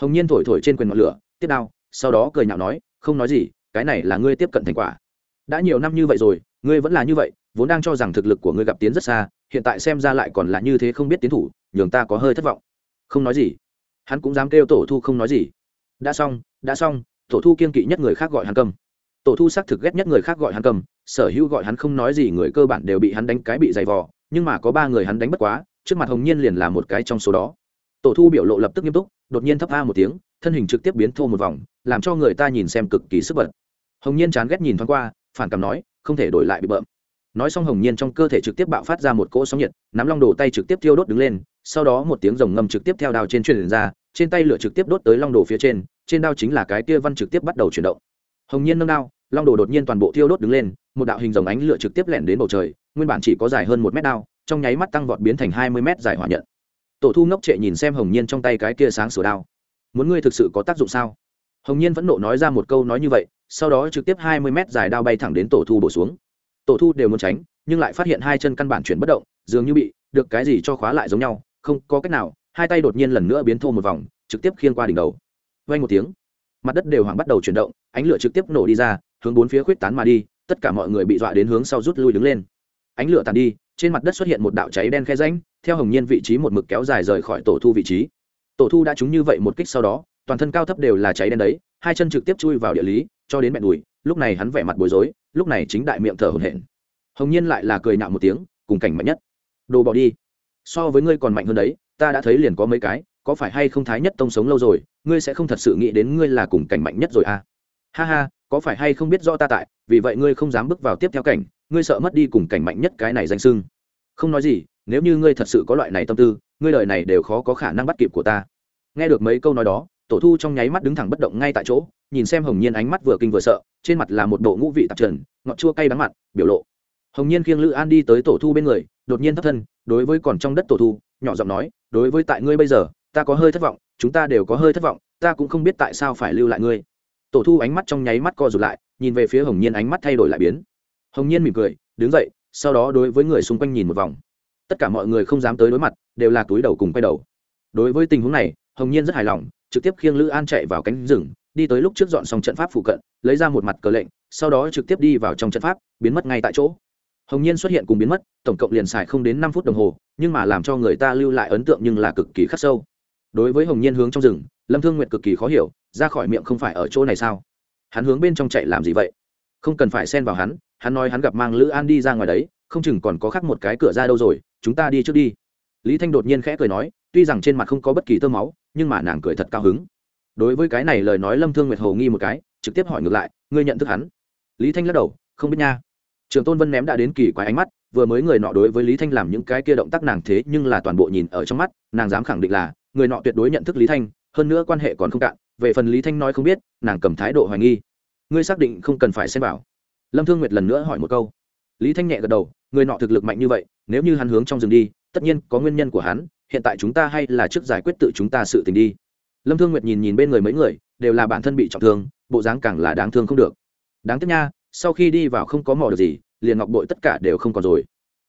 Hồng nhiên thổi thổi trên quyền ngọn lửa, tiếp đao, sau đó cười nhạo nói, không nói gì, cái này là ngươi tiếp cận thành quả. Đã nhiều năm như vậy rồi, ngươi vẫn là như vậy, vốn đang cho rằng thực lực của ngươi gặp tiến rất xa, hiện tại xem ra lại còn là như thế không biết tiến thủ, nhường ta có hơi thất vọng. Không nói gì. Hắn cũng dám kêu tổ thu không nói gì đã xong đã xong, tổ thu kiên kỵ nhất người khác gọi hắn cầm. Tổ thu xác thực ghét nhất người khác gọi hắn cầm, sở hữu gọi hắn không nói gì người cơ bản đều bị hắn đánh cái bị dày vò, nhưng mà có ba người hắn đánh bất quá, trước mặt hồng nhiên liền là một cái trong số đó. Tổ thu biểu lộ lập tức nghiêm túc, đột nhiên thấp a một tiếng, thân hình trực tiếp biến thô một vòng, làm cho người ta nhìn xem cực kỳ sức bật. Hồng nhiên chán ghét nhìn thoáng qua, phản cảm nói, không thể đổi lại bị bợm. Nói xong hồng nhiên trong cơ thể trực tiếp bạo phát ra một cỗ sóng nhiệt, nắm long đồ tay trực tiếp thiêu đốt đứng lên, sau đó một tiếng rồng ngầm trực tiếp theo đào trên truyền ra trên tay lửa trực tiếp đốt tới long đồ phía trên trên đao chính là cái kia văn trực tiếp bắt đầu chuyển động. Hồng nhiên nâng đao, long đồ đột nhiên toàn bộ thiêu đốt đứng lên, một đạo hình dòng ánh lửa trực tiếp lẻn đến bầu trời, nguyên bản chỉ có dài hơn một mét đao, trong nháy mắt tăng vọt biến thành hai mươi mét dài hỏa nhận. Tổ thu ngốc trệ nhìn xem hồng nhiên trong tay cái kia sáng sửa đao. Muốn ngươi thực sự có tác dụng sao? Hồng nhiên vẫn nộ nói ra một câu nói như vậy, sau đó trực tiếp hai mươi mét dài đao bay thẳng đến tổ thu bổ xuống. Tổ thu đều muốn tránh, nhưng lại phát hiện hai chân căn bản chuyển bất động, dường như bị, được cái gì cho khóa lại giống nhau, không có cách nào hai tay đột nhiên lần nữa biến thô một vòng, trực tiếp khiên qua đỉnh đầu. Vay một tiếng, mặt đất đều hoảng bắt đầu chuyển động, ánh lửa trực tiếp nổ đi ra, hướng bốn phía khuyết tán mà đi, tất cả mọi người bị dọa đến hướng sau rút lui đứng lên. Ánh lửa tàn đi, trên mặt đất xuất hiện một đạo cháy đen khe ránh theo hồng nhiên vị trí một mực kéo dài rời khỏi tổ thu vị trí. Tổ thu đã trúng như vậy một kích sau đó, toàn thân cao thấp đều là cháy đen đấy, hai chân trực tiếp chui vào địa lý, cho đến mẹ đùi, lúc này hắn vẻ mặt bối rối, lúc này chính đại miệng thở hổn hển. Hồng nhiên lại là cười nạo một tiếng, cùng cảnh mạnh nhất. Đồ bỏ đi. So với ngươi còn mạnh hơn đấy ta đã thấy liền có mấy cái, có phải hay không thái nhất tông sống lâu rồi, ngươi sẽ không thật sự nghĩ đến ngươi là cùng cảnh mạnh nhất rồi à? Ha ha, có phải hay không biết rõ ta tại, vì vậy ngươi không dám bước vào tiếp theo cảnh, ngươi sợ mất đi cùng cảnh mạnh nhất cái này danh sưng không nói gì, nếu như ngươi thật sự có loại này tâm tư, ngươi lời này đều khó có khả năng bắt kịp của ta. Nghe được mấy câu nói đó, tổ thu trong nháy mắt đứng thẳng bất động ngay tại chỗ, nhìn xem hồng nhiên ánh mắt vừa kinh vừa sợ, trên mặt là một bộ ngũ vị tạp trần ngọt chua cay đắng mặt, biểu lộ. Hồng nhiên khiêng lữ an đi tới tổ thu bên người, đột nhiên thất thân, đối với còn trong đất tổ thu, nhỏ giọng nói đối với tại ngươi bây giờ, ta có hơi thất vọng, chúng ta đều có hơi thất vọng, ta cũng không biết tại sao phải lưu lại ngươi. Tổ thu ánh mắt trong nháy mắt co rụt lại, nhìn về phía hồng nhiên ánh mắt thay đổi lại biến. Hồng nhiên mỉm cười, đứng dậy, sau đó đối với người xung quanh nhìn một vòng. Tất cả mọi người không dám tới đối mặt, đều là túi đầu cùng quay đầu. Đối với tình huống này, hồng nhiên rất hài lòng, trực tiếp khiêng lữ an chạy vào cánh rừng, đi tới lúc trước dọn xong trận pháp phụ cận, lấy ra một mặt cờ lệnh, sau đó trực tiếp đi vào trong trận pháp, biến mất ngay tại chỗ. Hồng nhiên xuất hiện cùng biến mất, tổng cộng liền xài không đến năm phút đồng hồ nhưng mà làm cho người ta lưu lại ấn tượng nhưng là cực kỳ khắc sâu. Đối với hồng nhiên hướng trong rừng, lâm thương nguyệt cực kỳ khó hiểu, ra khỏi miệng không phải ở chỗ này sao? Hắn hướng bên trong chạy làm gì vậy? Không cần phải xen vào hắn hắn nói hắn gặp mang lữ an đi ra ngoài đấy, không chừng còn có khác một cái cửa ra đâu rồi, chúng ta đi trước đi. Lý thanh đột nhiên khẽ cười nói, tuy rằng trên mặt không có bất kỳ tơ máu, nhưng mà nàng cười thật cao hứng. Đối với cái này lời nói lâm thương nguyệt hồ nghi một cái, trực tiếp hỏi ngược lại, ngươi nhận thức hắn? Lý thanh lắc đầu, không biết nha. Trường tôn vân ném đã đến kỳ quái ánh mắt vừa mới người nọ đối với lý thanh làm những cái kia động tác nàng thế nhưng là toàn bộ nhìn ở trong mắt, nàng dám khẳng định là, người nọ tuyệt đối nhận thức lý thanh, hơn nữa quan hệ còn không cạn, về phần lý thanh nói không biết, nàng cầm thái độ hoài nghi. Ngươi xác định không cần phải xem bảo lâm thương nguyệt lần nữa hỏi một câu. Lý thanh nhẹ gật đầu, người nọ thực lực mạnh như vậy, nếu như hắn hướng trong rừng đi, tất nhiên có nguyên nhân của hắn, hiện tại chúng ta hay là trước giải quyết tự chúng ta sự tình đi. Lâm thương nguyệt nhìn nhìn bên người mấy người, đều là bản thân bị trọng thương, bộ dáng càng là đáng thương không được. Đáng tiếc nha, sau khi đi vào không có mò được gì liền ngọc bội tất cả đều không còn rồi.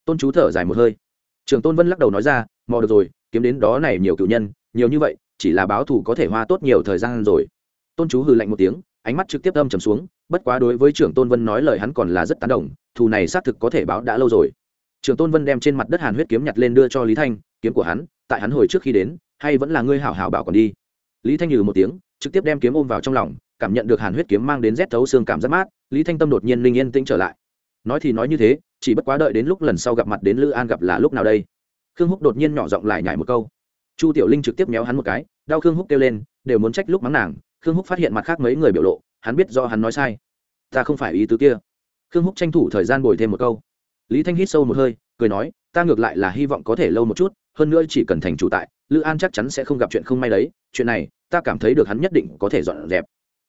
Tôn chú thở dài một hơi. Trường tôn vân lắc đầu nói ra, mò được rồi, kiếm đến đó này nhiều cựu nhân, nhiều như vậy, chỉ là báo thù có thể hoa tốt nhiều thời gian rồi. Tôn chú hừ lạnh một tiếng, ánh mắt trực tiếp âm trầm xuống, bất quá đối với trưởng tôn vân nói lời hắn còn là rất tán đồng, thù này xác thực có thể báo đã lâu rồi. Trưởng tôn vân đem trên mặt đất hàn huyết kiếm nhặt lên đưa cho lý thanh, kiếm của hắn, tại hắn hồi trước khi đến, hay vẫn là ngươi hảo hảo bảo còn đi. Lý thanh nhừ một tiếng, trực tiếp đem kiếm ôm vào trong lòng, cảm nhận được hàn huyết kiếm mang đến rét thấu xương cảm giác mát, lý thanh tâm đột nhiên linh yên tĩnh trở lại nói thì nói như thế, chỉ bất quá đợi đến lúc lần sau gặp mặt đến lữ an gặp là lúc nào đây? Khương húc đột nhiên nhỏ giọng lại nhải một câu. Chu tiểu linh trực tiếp méo hắn một cái, đau khương húc kêu lên, đều muốn trách lúc mắng nàng. Khương húc phát hiện mặt khác mấy người biểu lộ, hắn biết do hắn nói sai. Ta không phải ý tứ kia. Khương húc tranh thủ thời gian bồi thêm một câu. Lý thanh hít sâu một hơi, cười nói, ta ngược lại là hy vọng có thể lâu một chút, hơn nữa chỉ cần thành chủ tại, lữ an chắc chắn sẽ không gặp chuyện không may đấy. Chuyện này, ta cảm thấy được hắn nhất định có thể dọn dẹp.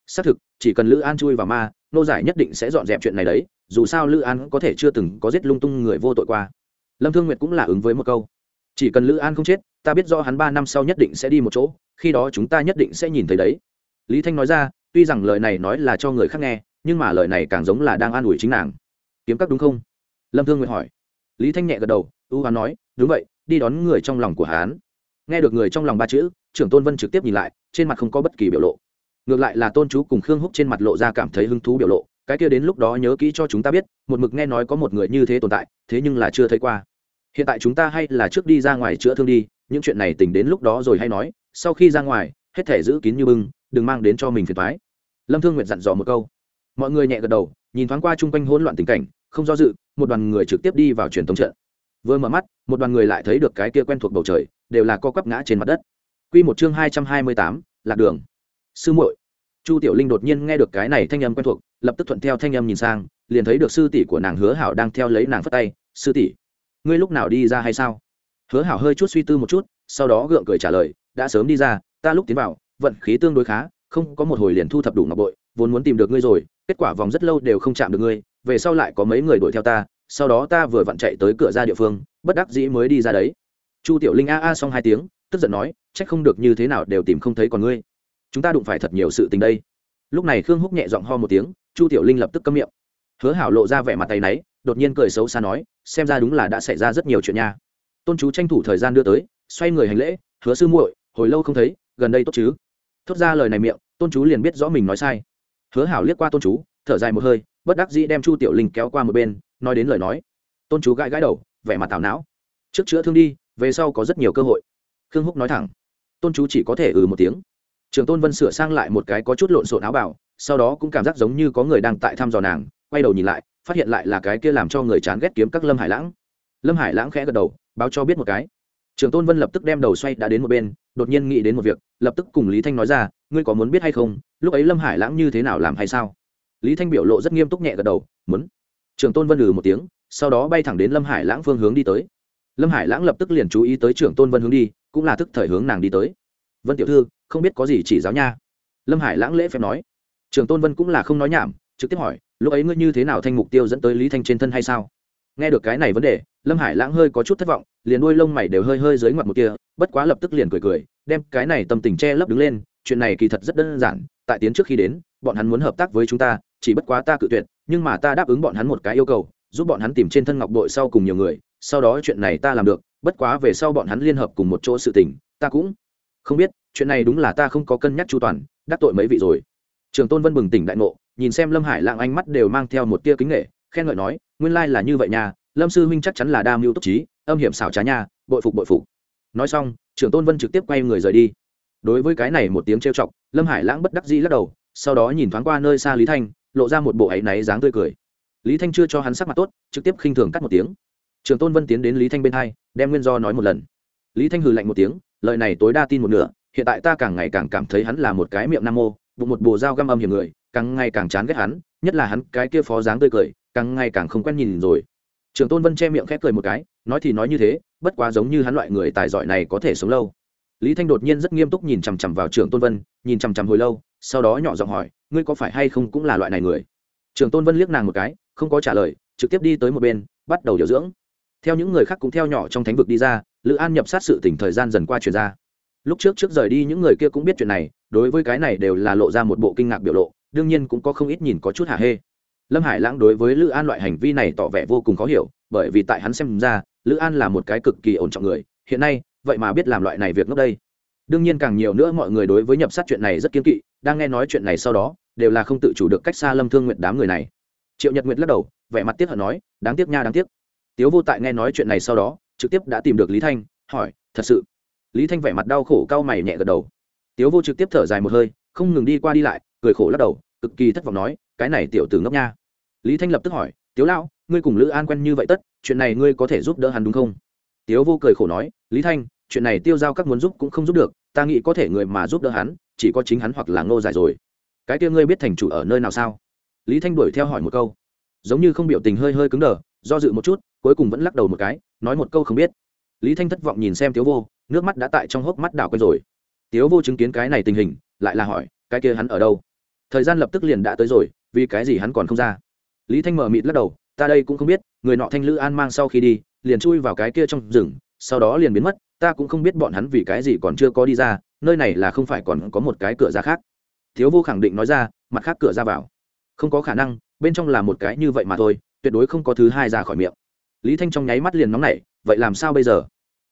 Xác thực, chỉ cần lữ an chui vào ma, nô giải nhất định sẽ dọn dẹp chuyện này đấy dù sao lữ an có thể chưa từng có giết lung tung người vô tội qua. Lâm thương nguyệt cũng là ứng với một câu. Chỉ cần lữ an không chết, ta biết do hắn ba năm sau nhất định sẽ đi một chỗ, khi đó chúng ta nhất định sẽ nhìn thấy đấy. Lý thanh nói ra, tuy rằng lời này nói là cho người khác nghe, nhưng mà lời này càng giống là đang an ủi chính nàng. Kiếm các đúng không? Lâm thương nguyệt hỏi. Lý thanh nhẹ gật đầu, ưu hoán nói, đúng vậy, đi đón người trong lòng của hán nghe được người trong lòng ba chữ, trưởng tôn vân trực tiếp nhìn lại, trên mặt không có bất kỳ biểu lộ. Ngược lại là tôn chú cùng khương húc trên mặt lộ ra cảm thấy hứng thú biểu lộ cái kia đến lúc đó nhớ kỹ cho chúng ta biết, một mực nghe nói có một người như thế tồn tại, thế nhưng là chưa thấy qua. Hiện tại chúng ta hay là trước đi ra ngoài chữa thương đi, những chuyện này tỉnh đến lúc đó rồi hay nói, sau khi ra ngoài, hết thể giữ kín như bưng, đừng mang đến cho mình phiền thoái lâm thương nguyệt dặn dò một câu. Mọi người nhẹ gật đầu, nhìn thoáng qua chung quanh hỗn loạn tình cảnh, không do dự, một đoàn người trực tiếp đi vào truyền thống trận. Vừa mở mắt, một đoàn người lại thấy được cái kia quen thuộc bầu trời, đều là co quắp ngã trên mặt đất. Q một chương hai trăm hai mươi tám, lạc đường. Sư muội. Chu tiểu linh đột nhiên nghe được cái này thanh âm quen thuộc lập tức thuận theo thanh âm nhìn sang, liền thấy được sư tỷ của nàng hứa hảo đang theo lấy nàng phất tay, sư tỷ, ngươi lúc nào đi ra hay sao? Hứa hảo hơi chút suy tư một chút, sau đó gượng cười trả lời, đã sớm đi ra, ta lúc tiến vào, vận khí tương đối khá, không có một hồi liền thu thập đủ ngọc bội, vốn muốn tìm được ngươi rồi, kết quả vòng rất lâu đều không chạm được ngươi, về sau lại có mấy người đuổi theo ta, sau đó ta vừa vặn chạy tới cửa ra địa phương, bất đắc dĩ mới đi ra đấy. Chu tiểu linh a a xong hai tiếng, tức giận nói trách không được như thế nào đều tìm không thấy còn ngươi. Chúng ta đụng phải thật nhiều sự tình đây. Lúc này khương húc nhẹ giọng ho một tiếng chu tiểu linh lập tức câm miệng. Hứa hảo lộ ra vẻ mặt tay náy, đột nhiên cười xấu xa nói, xem ra đúng là đã xảy ra rất nhiều chuyện nha. Tôn chú tranh thủ thời gian đưa tới, xoay người hành lễ, hứa sư muội, hồi lâu không thấy, gần đây tốt chứ? Thốt ra lời này miệng, tôn chú liền biết rõ mình nói sai. Hứa hảo liếc qua tôn chú, thở dài một hơi, bất đắc dĩ đem chu tiểu linh kéo qua một bên, nói đến lời nói. Tôn chú gãi gãi đầu, vẻ mặt tảo não. Trước chữa thương đi, về sau có rất nhiều cơ hội. Khương húc nói thẳng. Tôn chú chỉ có thể ừ một tiếng. Trường tôn vân sửa sang lại một cái có chút lộn xộn áo bảo sau đó cũng cảm giác giống như có người đang tại thăm dò nàng, quay đầu nhìn lại, phát hiện lại là cái kia làm cho người chán ghét kiếm các lâm hải lãng. Lâm hải lãng khẽ gật đầu, báo cho biết một cái. Trường tôn vân lập tức đem đầu xoay đã đến một bên, đột nhiên nghĩ đến một việc, lập tức cùng lý thanh nói ra, ngươi có muốn biết hay không, lúc ấy lâm hải lãng như thế nào làm hay sao? Lý thanh biểu lộ rất nghiêm túc nhẹ gật đầu, muốn. Trường tôn vân lừ một tiếng, sau đó bay thẳng đến lâm hải lãng phương hướng đi tới. Lâm hải lãng lập tức liền chú ý tới trưởng tôn vân hướng đi, cũng là thức thời hướng nàng đi tới. Vân tiểu thư, không biết có gì chỉ giáo nha. Lâm hải lãng lễ phép nói. Trường tôn vân cũng là không nói nhảm, trực tiếp hỏi, lúc ấy ngươi như thế nào thanh mục tiêu dẫn tới lý thanh trên thân hay sao? Nghe được cái này vấn đề, lâm hải lãng hơi có chút thất vọng, liền đuôi lông mày đều hơi hơi dưới ngoặt một kia bất quá lập tức liền cười cười, đem cái này tâm tình che lấp đứng lên, chuyện này kỳ thật rất đơn giản, tại tiến trước khi đến, bọn hắn muốn hợp tác với chúng ta, chỉ bất quá ta cự tuyệt, nhưng mà ta đáp ứng bọn hắn một cái yêu cầu, giúp bọn hắn tìm trên thân ngọc đội sau cùng nhiều người, sau đó chuyện này ta làm được, bất quá về sau bọn hắn liên hợp cùng một chỗ sự tình, ta cũng không biết, chuyện này đúng là ta không có cân nhắc chu toàn, đắc tội mấy vị rồi trường tôn vân bừng tỉnh đại ngộ, nhìn xem lâm hải lạng ánh mắt đều mang theo một tia kính nghệ khen ngợi nói, nguyên lai là như vậy nha, lâm sư huynh chắc chắn là đa mưu túc trí, âm hiểm xảo trá nha, bội phục bội phục. Nói xong trưởng tôn vân trực tiếp quay người rời đi. Đối với cái này một tiếng trêu chọc, lâm hải lãng bất đắc dĩ lắc đầu, sau đó nhìn thoáng qua nơi xa lý thanh, lộ ra một bộ áy náy dáng tươi cười. Lý thanh chưa cho hắn sắc mặt tốt, trực tiếp khinh thường cắt một tiếng. Trường tôn vân tiến đến lý thanh bên hai, đem nguyên do nói một lần. Lý thanh hừ lạnh một tiếng, lời này tối đa tin một nửa, hiện tại ta càng ngày càng cảm thấy hắn là một cái miệng nam mô bụng một bồ dao găm âm hiểm người, càng ngày càng chán ghét hắn, nhất là hắn, cái kia phó dáng tươi cười, càng ngày càng không quen nhìn rồi. Trường tôn vân che miệng khép cười một cái, nói thì nói như thế, bất quá giống như hắn loại người tài giỏi này có thể sống lâu. Lý thanh đột nhiên rất nghiêm túc nhìn chằm chằm vào trường tôn vân, nhìn chằm chằm hồi lâu, sau đó nhỏ giọng hỏi, ngươi có phải hay không cũng là loại này người? Trường tôn vân liếc nàng một cái, không có trả lời, trực tiếp đi tới một bên, bắt đầu điều dưỡng. Theo những người khác cũng theo nhỏ trong thánh vực đi ra, lữ an nhập sát sự tỉnh thời gian dần qua truyền ra lúc trước trước rời đi những người kia cũng biết chuyện này, đối với cái này đều là lộ ra một bộ kinh ngạc biểu lộ, đương nhiên cũng có không ít nhìn có chút hả hê. Lâm hải lãng đối với lữ an loại hành vi này tỏ vẻ vô cùng khó hiểu, bởi vì tại hắn xem ra, lữ an là một cái cực kỳ ổn trọng người, hiện nay, vậy mà biết làm loại này việc ngốc đây. Đương nhiên càng nhiều nữa mọi người đối với nhập sát chuyện này rất kiên kỵ, đang nghe nói chuyện này sau đó, đều là không tự chủ được cách xa lâm thương nguyện đám người này. Triệu nhật nguyệt lắc đầu, vẻ mặt tiếc hận nói, đáng tiếc nha, đáng tiếc. Tiếu vô tại nghe nói chuyện này sau đó, trực tiếp đã tìm được lý thanh, hỏi, thật sự lý thanh vẻ mặt đau khổ cau mày nhẹ gật đầu. Tiếu vô trực tiếp thở dài một hơi, không ngừng đi qua đi lại, cười khổ lắc đầu, cực kỳ thất vọng nói, cái này tiểu tử ngốc nha. Lý thanh lập tức hỏi, tiếu lão, ngươi cùng lữ an quen như vậy tất, chuyện này ngươi có thể giúp đỡ hắn đúng không? Tiếu vô cười khổ nói, lý thanh, chuyện này tiêu giao các muốn giúp cũng không giúp được, ta nghĩ có thể người mà giúp đỡ hắn, chỉ có chính hắn hoặc là ngô giải rồi. Cái kia ngươi biết thành chủ ở nơi nào sao? Lý thanh đuổi theo hỏi một câu. Giống như không biểu tình hơi hơi cứng đờ, do dự một chút, cuối cùng vẫn lắc đầu một cái, nói một câu không biết. Lý thanh thất vọng nhìn xem tiếu vô nước mắt đã tại trong hốc mắt đảo quen rồi. Tiếu vô chứng kiến cái này tình hình, lại là hỏi, cái kia hắn ở đâu? Thời gian lập tức liền đã tới rồi, vì cái gì hắn còn không ra? Lý thanh mở mịt lắc đầu, ta đây cũng không biết, người nọ thanh lữ an mang sau khi đi, liền chui vào cái kia trong rừng, sau đó liền biến mất, ta cũng không biết bọn hắn vì cái gì còn chưa có đi ra, nơi này là không phải còn có một cái cửa ra khác. Thiếu vô khẳng định nói ra, mặt khác cửa ra vào. Không có khả năng, bên trong là một cái như vậy mà thôi, tuyệt đối không có thứ hai ra khỏi miệng. Lý thanh trong nháy mắt liền nóng nảy, vậy làm sao bây giờ?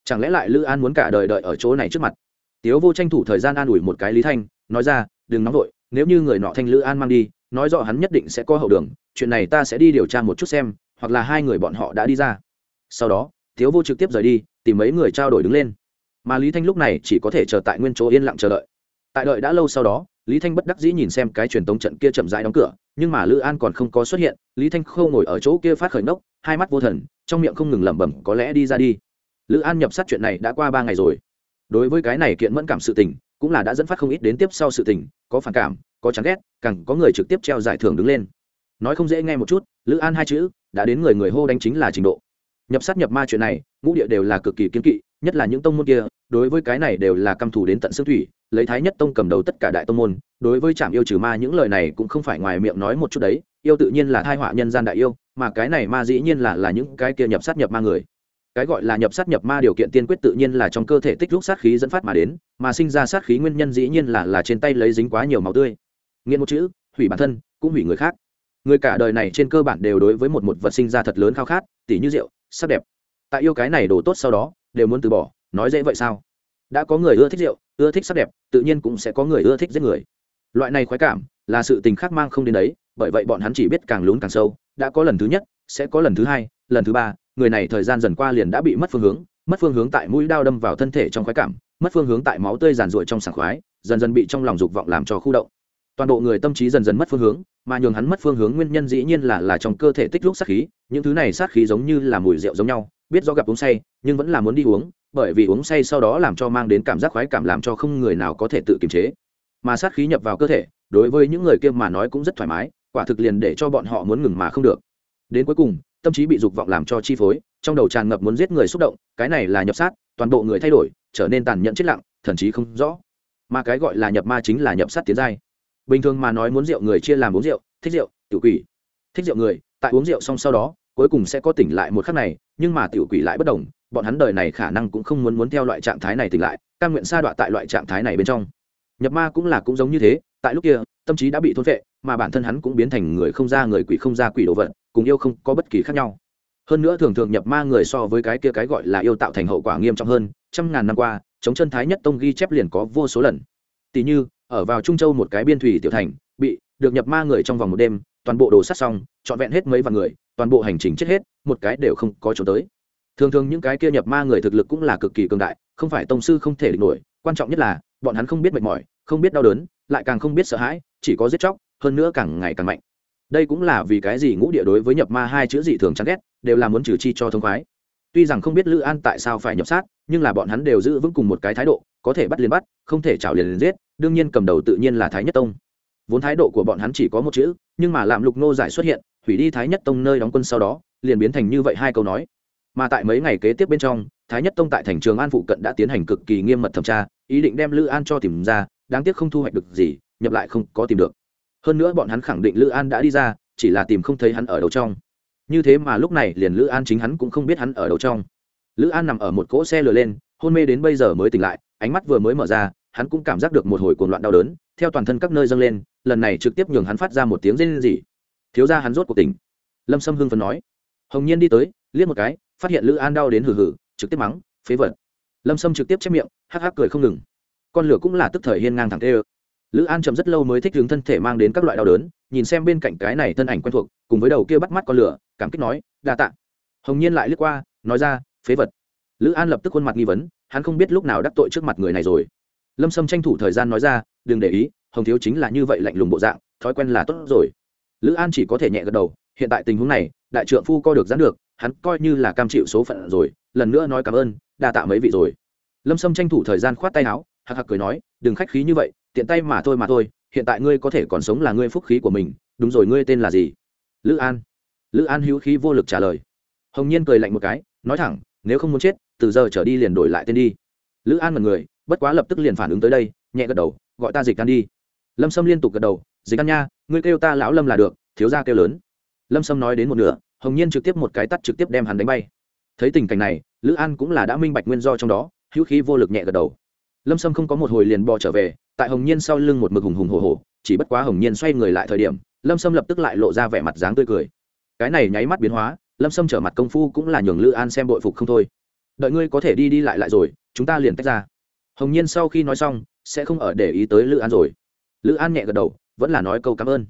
Chẳng lẽ lại lữ an muốn cả đời đợi ở chỗ này trước mặt? Tiếu vô tranh thủ thời gian an ủi một cái lý thanh, nói ra, đừng nóng vội, nếu như người nọ thanh lữ an mang đi, nói rõ hắn nhất định sẽ có hậu đường, chuyện này ta sẽ đi điều tra một chút xem, hoặc là hai người bọn họ đã đi ra. Sau đó, tiếu vô trực tiếp rời đi, tìm mấy người trao đổi đứng lên. Mà lý thanh lúc này chỉ có thể chờ tại nguyên chỗ yên lặng chờ đợi. Tại đợi đã lâu sau đó, lý thanh bất đắc dĩ nhìn xem cái truyền tống trận kia chậm rãi đóng cửa, nhưng mà lữ an còn không có xuất hiện, lý thanh khâu ngồi ở chỗ kia phát khởi nốc hai mắt vô thần, trong miệng không ngừng lẩm bẩm, có lẽ đi ra đi lữ an nhập sát chuyện này đã qua ba ngày rồi. Đối với cái này kiện mẫn cảm sự tình, cũng là đã dẫn phát không ít đến tiếp sau sự tình, có phản cảm, có chán ghét, càng có người trực tiếp treo giải thưởng đứng lên. Nói không dễ nghe một chút, lữ an hai chữ, đã đến người người hô đánh chính là trình độ. Nhập sát nhập ma chuyện này, ngũ địa đều là cực kỳ kiên kỵ, nhất là những tông môn kia, đối với cái này đều là căm thù đến tận xương thủy, lấy thái nhất tông cầm đầu tất cả đại tông môn, đối với trạm yêu trừ ma những lời này cũng không phải ngoài miệng nói một chút đấy, yêu tự nhiên là thai họa nhân gian đại yêu, mà cái này ma dĩ nhiên là là những cái kia nhập sát nhập ma người cái gọi là nhập sát nhập ma điều kiện tiên quyết tự nhiên là trong cơ thể tích lúc sát khí dẫn phát mà đến, mà sinh ra sát khí nguyên nhân dĩ nhiên là là trên tay lấy dính quá nhiều máu tươi. Nghiện một chữ, hủy bản thân, cũng hủy người khác. Người cả đời này trên cơ bản đều đối với một một vật sinh ra thật lớn khao khát, tỉ như rượu, sắc đẹp. Tại yêu cái này đồ tốt sau đó, đều muốn từ bỏ, nói dễ vậy sao? Đã có người ưa thích rượu, ưa thích sắc đẹp, tự nhiên cũng sẽ có người ưa thích giết người. Loại này khoái cảm, là sự tình khác mang không đến đấy, bởi vậy bọn hắn chỉ biết càng lún càng sâu, đã có lần thứ nhất, sẽ có lần thứ hai, lần thứ ba người này thời gian dần qua liền đã bị mất phương hướng, mất phương hướng tại mũi đao đâm vào thân thể trong khoái cảm, mất phương hướng tại máu tươi giàn ruội trong sảng khoái, dần dần bị trong lòng dục vọng làm cho khu động. Toàn bộ người tâm trí dần dần mất phương hướng, mà nhường hắn mất phương hướng nguyên nhân dĩ nhiên là là trong cơ thể tích lúc sát khí, những thứ này sát khí giống như là mùi rượu giống nhau, biết do gặp uống say, nhưng vẫn là muốn đi uống, bởi vì uống say sau đó làm cho mang đến cảm giác khoái cảm làm cho không người nào có thể tự kiềm chế. Mà sát khí nhập vào cơ thể, đối với những người kia mà nói cũng rất thoải mái, quả thực liền để cho bọn họ muốn ngừng mà không được. Đến cuối cùng tâm trí bị dục vọng làm cho chi phối, trong đầu tràn ngập muốn giết người xúc động, cái này là nhập sát, toàn bộ người thay đổi, trở nên tàn nhẫn chết lặng, thần trí không rõ. Mà cái gọi là nhập ma chính là nhập sát tiến giai. Bình thường mà nói muốn rượu người chia làm uống rượu, thích rượu, tiểu quỷ. Thích rượu người, tại uống rượu xong sau đó, cuối cùng sẽ có tỉnh lại một khắc này, nhưng mà tiểu quỷ lại bất đồng bọn hắn đời này khả năng cũng không muốn muốn theo loại trạng thái này tỉnh lại căn nguyện sa đọa tại loại trạng thái này bên trong. Nhập ma cũng là cũng giống như thế, tại lúc kia, tâm trí đã bị thôn vệ mà bản thân hắn cũng biến thành người không ra người quỷ không ra quỷ đồ vật cùng yêu không có bất kỳ khác nhau. Hơn nữa thường thường nhập ma người so với cái kia cái gọi là yêu tạo thành hậu quả nghiêm trọng hơn, trăm ngàn năm qua, chống chân thái nhất tông ghi chép liền có vô số lần. Tỷ như, ở vào trung châu một cái biên thủy tiểu thành, bị được nhập ma người trong vòng một đêm, toàn bộ đồ sát xong, trọn vẹn hết mấy vạn người, toàn bộ hành trình chết hết, một cái đều không có chỗ tới. Thường thường những cái kia nhập ma người thực lực cũng là cực kỳ cường đại, không phải tông sư không thể địch nổi, quan trọng nhất là, bọn hắn không biết mệt mỏi, không biết đau đớn, lại càng không biết sợ hãi, chỉ có giết chóc, hơn nữa càng ngày càng mạnh đây cũng là vì cái gì ngũ địa đối với nhập ma hai chữ dị thường chán ghét, đều là muốn trừ chi cho thông khoái. Tuy rằng không biết lữ an tại sao phải nhập sát, nhưng là bọn hắn đều giữ vững cùng một cái thái độ, có thể bắt liền bắt, không thể chảo liền liền giết, đương nhiên cầm đầu tự nhiên là thái nhất tông. Vốn thái độ của bọn hắn chỉ có một chữ, nhưng mà làm lục nô giải xuất hiện, hủy đi thái nhất tông nơi đóng quân sau đó, liền biến thành như vậy hai câu nói. Mà tại mấy ngày kế tiếp bên trong, thái nhất tông tại thành trường an phụ cận đã tiến hành cực kỳ nghiêm mật thẩm tra, ý định đem lữ an cho tìm ra, đáng tiếc không thu hoạch được gì, nhập lại không có tìm được hơn nữa bọn hắn khẳng định lữ an đã đi ra, chỉ là tìm không thấy hắn ở đầu trong. Như thế mà lúc này liền lữ an chính hắn cũng không biết hắn ở đầu trong. Lữ an nằm ở một cỗ xe lửa lên, hôn mê đến bây giờ mới tỉnh lại, ánh mắt vừa mới mở ra, hắn cũng cảm giác được một hồi cuồng loạn đau đớn, theo toàn thân các nơi dâng lên, lần này trực tiếp nhường hắn phát ra một tiếng rên rỉ. Thiếu ra hắn rốt cuộc tỉnh. Lâm sâm hưng phấn nói. Hồng nhiên đi tới, liếc một cái, phát hiện lữ an đau đến hử hử trực tiếp mắng, phế vật. Lâm sâm trực tiếp chép miệng, hắc hắc cười không ngừng. Con lửa cũng là tức thời hiên ngang thẳng tê ơ lữ an chậm rất lâu mới thích hướng thân thể mang đến các loại đau đớn, nhìn xem bên cạnh cái này thân ảnh quen thuộc, cùng với đầu kia bắt mắt con lửa, cảm kích nói, đa tạ. Hồng nhiên lại lướt qua, nói ra, phế vật. Lữ an lập tức khuôn mặt nghi vấn, hắn không biết lúc nào đắc tội trước mặt người này rồi. Lâm sâm tranh thủ thời gian nói ra, đừng để ý, hồng thiếu chính là như vậy lạnh lùng bộ dạng, thói quen là tốt rồi. Lữ an chỉ có thể nhẹ gật đầu, hiện tại tình huống này, đại trượng phu coi được gián được, hắn coi như là cam chịu số phận rồi, lần nữa nói cảm ơn, đa tạ mấy vị rồi. Lâm sâm tranh thủ thời gian khoát tay áo hạc hạc cười nói, đừng khách khí như vậy tiện tay mà thôi mà thôi, hiện tại ngươi có thể còn sống là ngươi phúc khí của mình, đúng rồi, ngươi tên là gì? Lữ an. Lữ an hữu khí vô lực trả lời. Hồng nhiên cười lạnh một cái, nói thẳng, nếu không muốn chết, từ giờ trở đi liền đổi lại tên đi. Lữ an mật người, bất quá lập tức liền phản ứng tới đây, nhẹ gật đầu, gọi ta dịch ăn đi. Lâm sâm liên tục gật đầu, dịch ăn nha, ngươi kêu ta lão lâm là được, thiếu gia kêu lớn. Lâm sâm nói đến một nửa, hồng nhiên trực tiếp một cái tắt trực tiếp đem hắn đánh bay. Thấy tình cảnh này, lữ an cũng là đã minh bạch nguyên do trong đó, hữu khí vô lực nhẹ gật đầu. Lâm sâm không có một hồi liền bò trở về tại hồng nhiên sau lưng một mực hùng hùng hồ hồ chỉ bất quá hồng nhiên xoay người lại thời điểm, lâm sâm lập tức lại lộ ra vẻ mặt dáng tươi cười. Cái này nháy mắt biến hóa, lâm sâm trở mặt công phu cũng là nhường lữ an xem bội phục không thôi. Đợi ngươi có thể đi đi lại lại rồi, chúng ta liền tách ra. Hồng nhiên sau khi nói xong, sẽ không ở để ý tới lữ an rồi. Lữ an nhẹ gật đầu, vẫn là nói câu cảm ơn.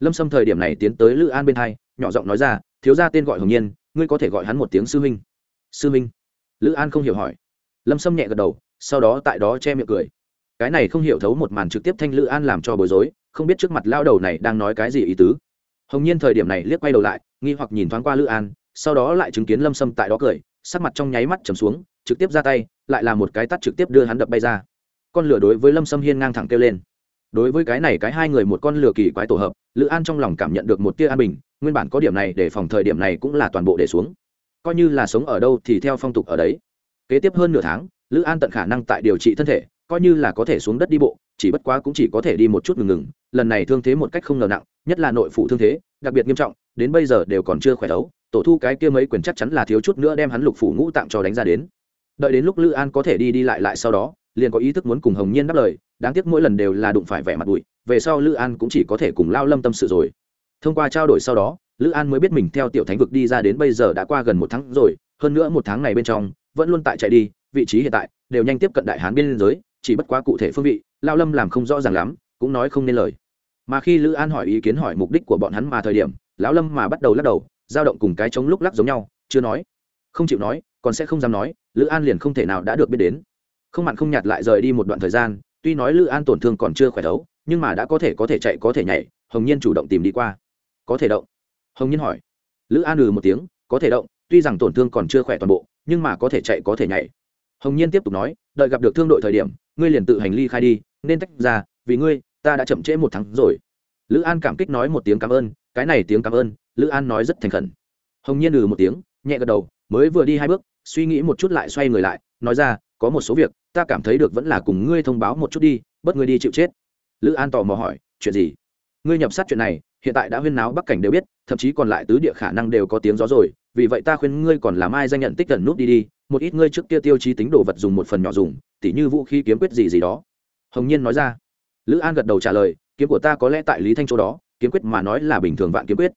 Lâm sâm thời điểm này tiến tới lữ an bên hai, nhỏ giọng nói ra, thiếu ra tên gọi hồng nhiên, ngươi có thể gọi hắn một tiếng sư minh sư minh lữ an không hiểu hỏi. Lâm sâm nhẹ gật đầu, sau đó tại đó che miệng cười cái này không hiểu thấu một màn trực tiếp thanh lữ an làm cho bối rối, không biết trước mặt lao đầu này đang nói cái gì ý tứ. Hồng nhiên thời điểm này liếc quay đầu lại, nghi hoặc nhìn thoáng qua lữ an, sau đó lại chứng kiến lâm sâm tại đó cười, sắc mặt trong nháy mắt trầm xuống, trực tiếp ra tay, lại là một cái tắt trực tiếp đưa hắn đập bay ra. Con lửa đối với lâm sâm hiên ngang thẳng kêu lên. Đối với cái này cái hai người một con lửa kỳ quái tổ hợp, lữ an trong lòng cảm nhận được một tia an bình, nguyên bản có điểm này để phòng thời điểm này cũng là toàn bộ để xuống. Coi như là sống ở đâu thì theo phong tục ở đấy. Kế tiếp hơn nửa tháng, lữ an tận khả năng tại điều trị thân thể coi như là có thể xuống đất đi bộ, chỉ bất quá cũng chỉ có thể đi một chút ngừng ngừng. Lần này thương thế một cách không ngờ nặng, nhất là nội phụ thương thế, đặc biệt nghiêm trọng, đến bây giờ đều còn chưa khỏe đấu. Tổ thu cái kia mấy quyền chắc chắn là thiếu chút nữa đem hắn lục phủ ngũ tạng cho đánh ra đến. Đợi đến lúc lữ an có thể đi đi lại lại sau đó, liền có ý thức muốn cùng hồng nhiên đáp lời, đáng tiếc mỗi lần đều là đụng phải vẻ mặt bụi, về sau lữ an cũng chỉ có thể cùng lao lâm tâm sự rồi. Thông qua trao đổi sau đó lữ an mới biết mình theo tiểu thánh vực đi ra đến bây giờ đã qua gần một tháng rồi, hơn nữa một tháng này bên trong, vẫn luôn tại chạy đi, vị trí hiện tại, đều nhanh tiếp cận đại hán biên giới chỉ bất quá cụ thể phương vị, lao lâm làm không rõ ràng lắm, cũng nói không nên lời. Mà khi lữ an hỏi ý kiến hỏi mục đích của bọn hắn mà thời điểm, lão lâm mà bắt đầu lắc đầu, dao động cùng cái chống lúc lắc giống nhau, chưa nói. Không chịu nói, còn sẽ không dám nói, lữ an liền không thể nào đã được biết đến. Không mặn không nhạt lại rời đi một đoạn thời gian, tuy nói lữ an tổn thương còn chưa khỏe thấu nhưng mà đã có thể có thể chạy, có thể nhảy, hồng nhiên chủ động tìm đi qua. Có thể động? Hồng nhiên hỏi. Lữ an ừ một tiếng, có thể động, tuy rằng tổn thương còn chưa khỏe toàn bộ, nhưng mà có thể chạy, có thể nhảy. Hồng nhiên tiếp tục nói đợi gặp được thương đội thời điểm, ngươi liền tự hành ly khai đi, nên tách ra, vì ngươi, ta đã chậm trễ một tháng rồi. Lữ an cảm kích nói một tiếng cảm ơn, cái này tiếng cảm ơn, lữ an nói rất thành khẩn. Hồng nhiên ừ một tiếng, nhẹ gật đầu, mới vừa đi hai bước, suy nghĩ một chút lại xoay người lại, nói ra, có một số việc, ta cảm thấy được vẫn là cùng ngươi thông báo một chút đi bất ngươi đi chịu chết. Lữ an tò mò hỏi, chuyện gì? Ngươi nhập sát chuyện này, hiện tại đã huyên náo bắc cảnh đều biết, thậm chí còn lại tứ địa khả năng đều có tiếng gió rồi vì vậy ta khuyên ngươi còn làm ai danh nhận tích gần nút đi đi, một ít ngươi trước kia tiêu chí tính đồ vật dùng một phần nhỏ dùng, tỉ như vũ khí kiếm quyết gì gì đó. Hồng nhiên nói ra. Lữ an gật đầu trả lời, kiếm của ta có lẽ tại lý thanh chỗ đó, kiếm quyết mà nói là bình thường vạn kiếm quyết.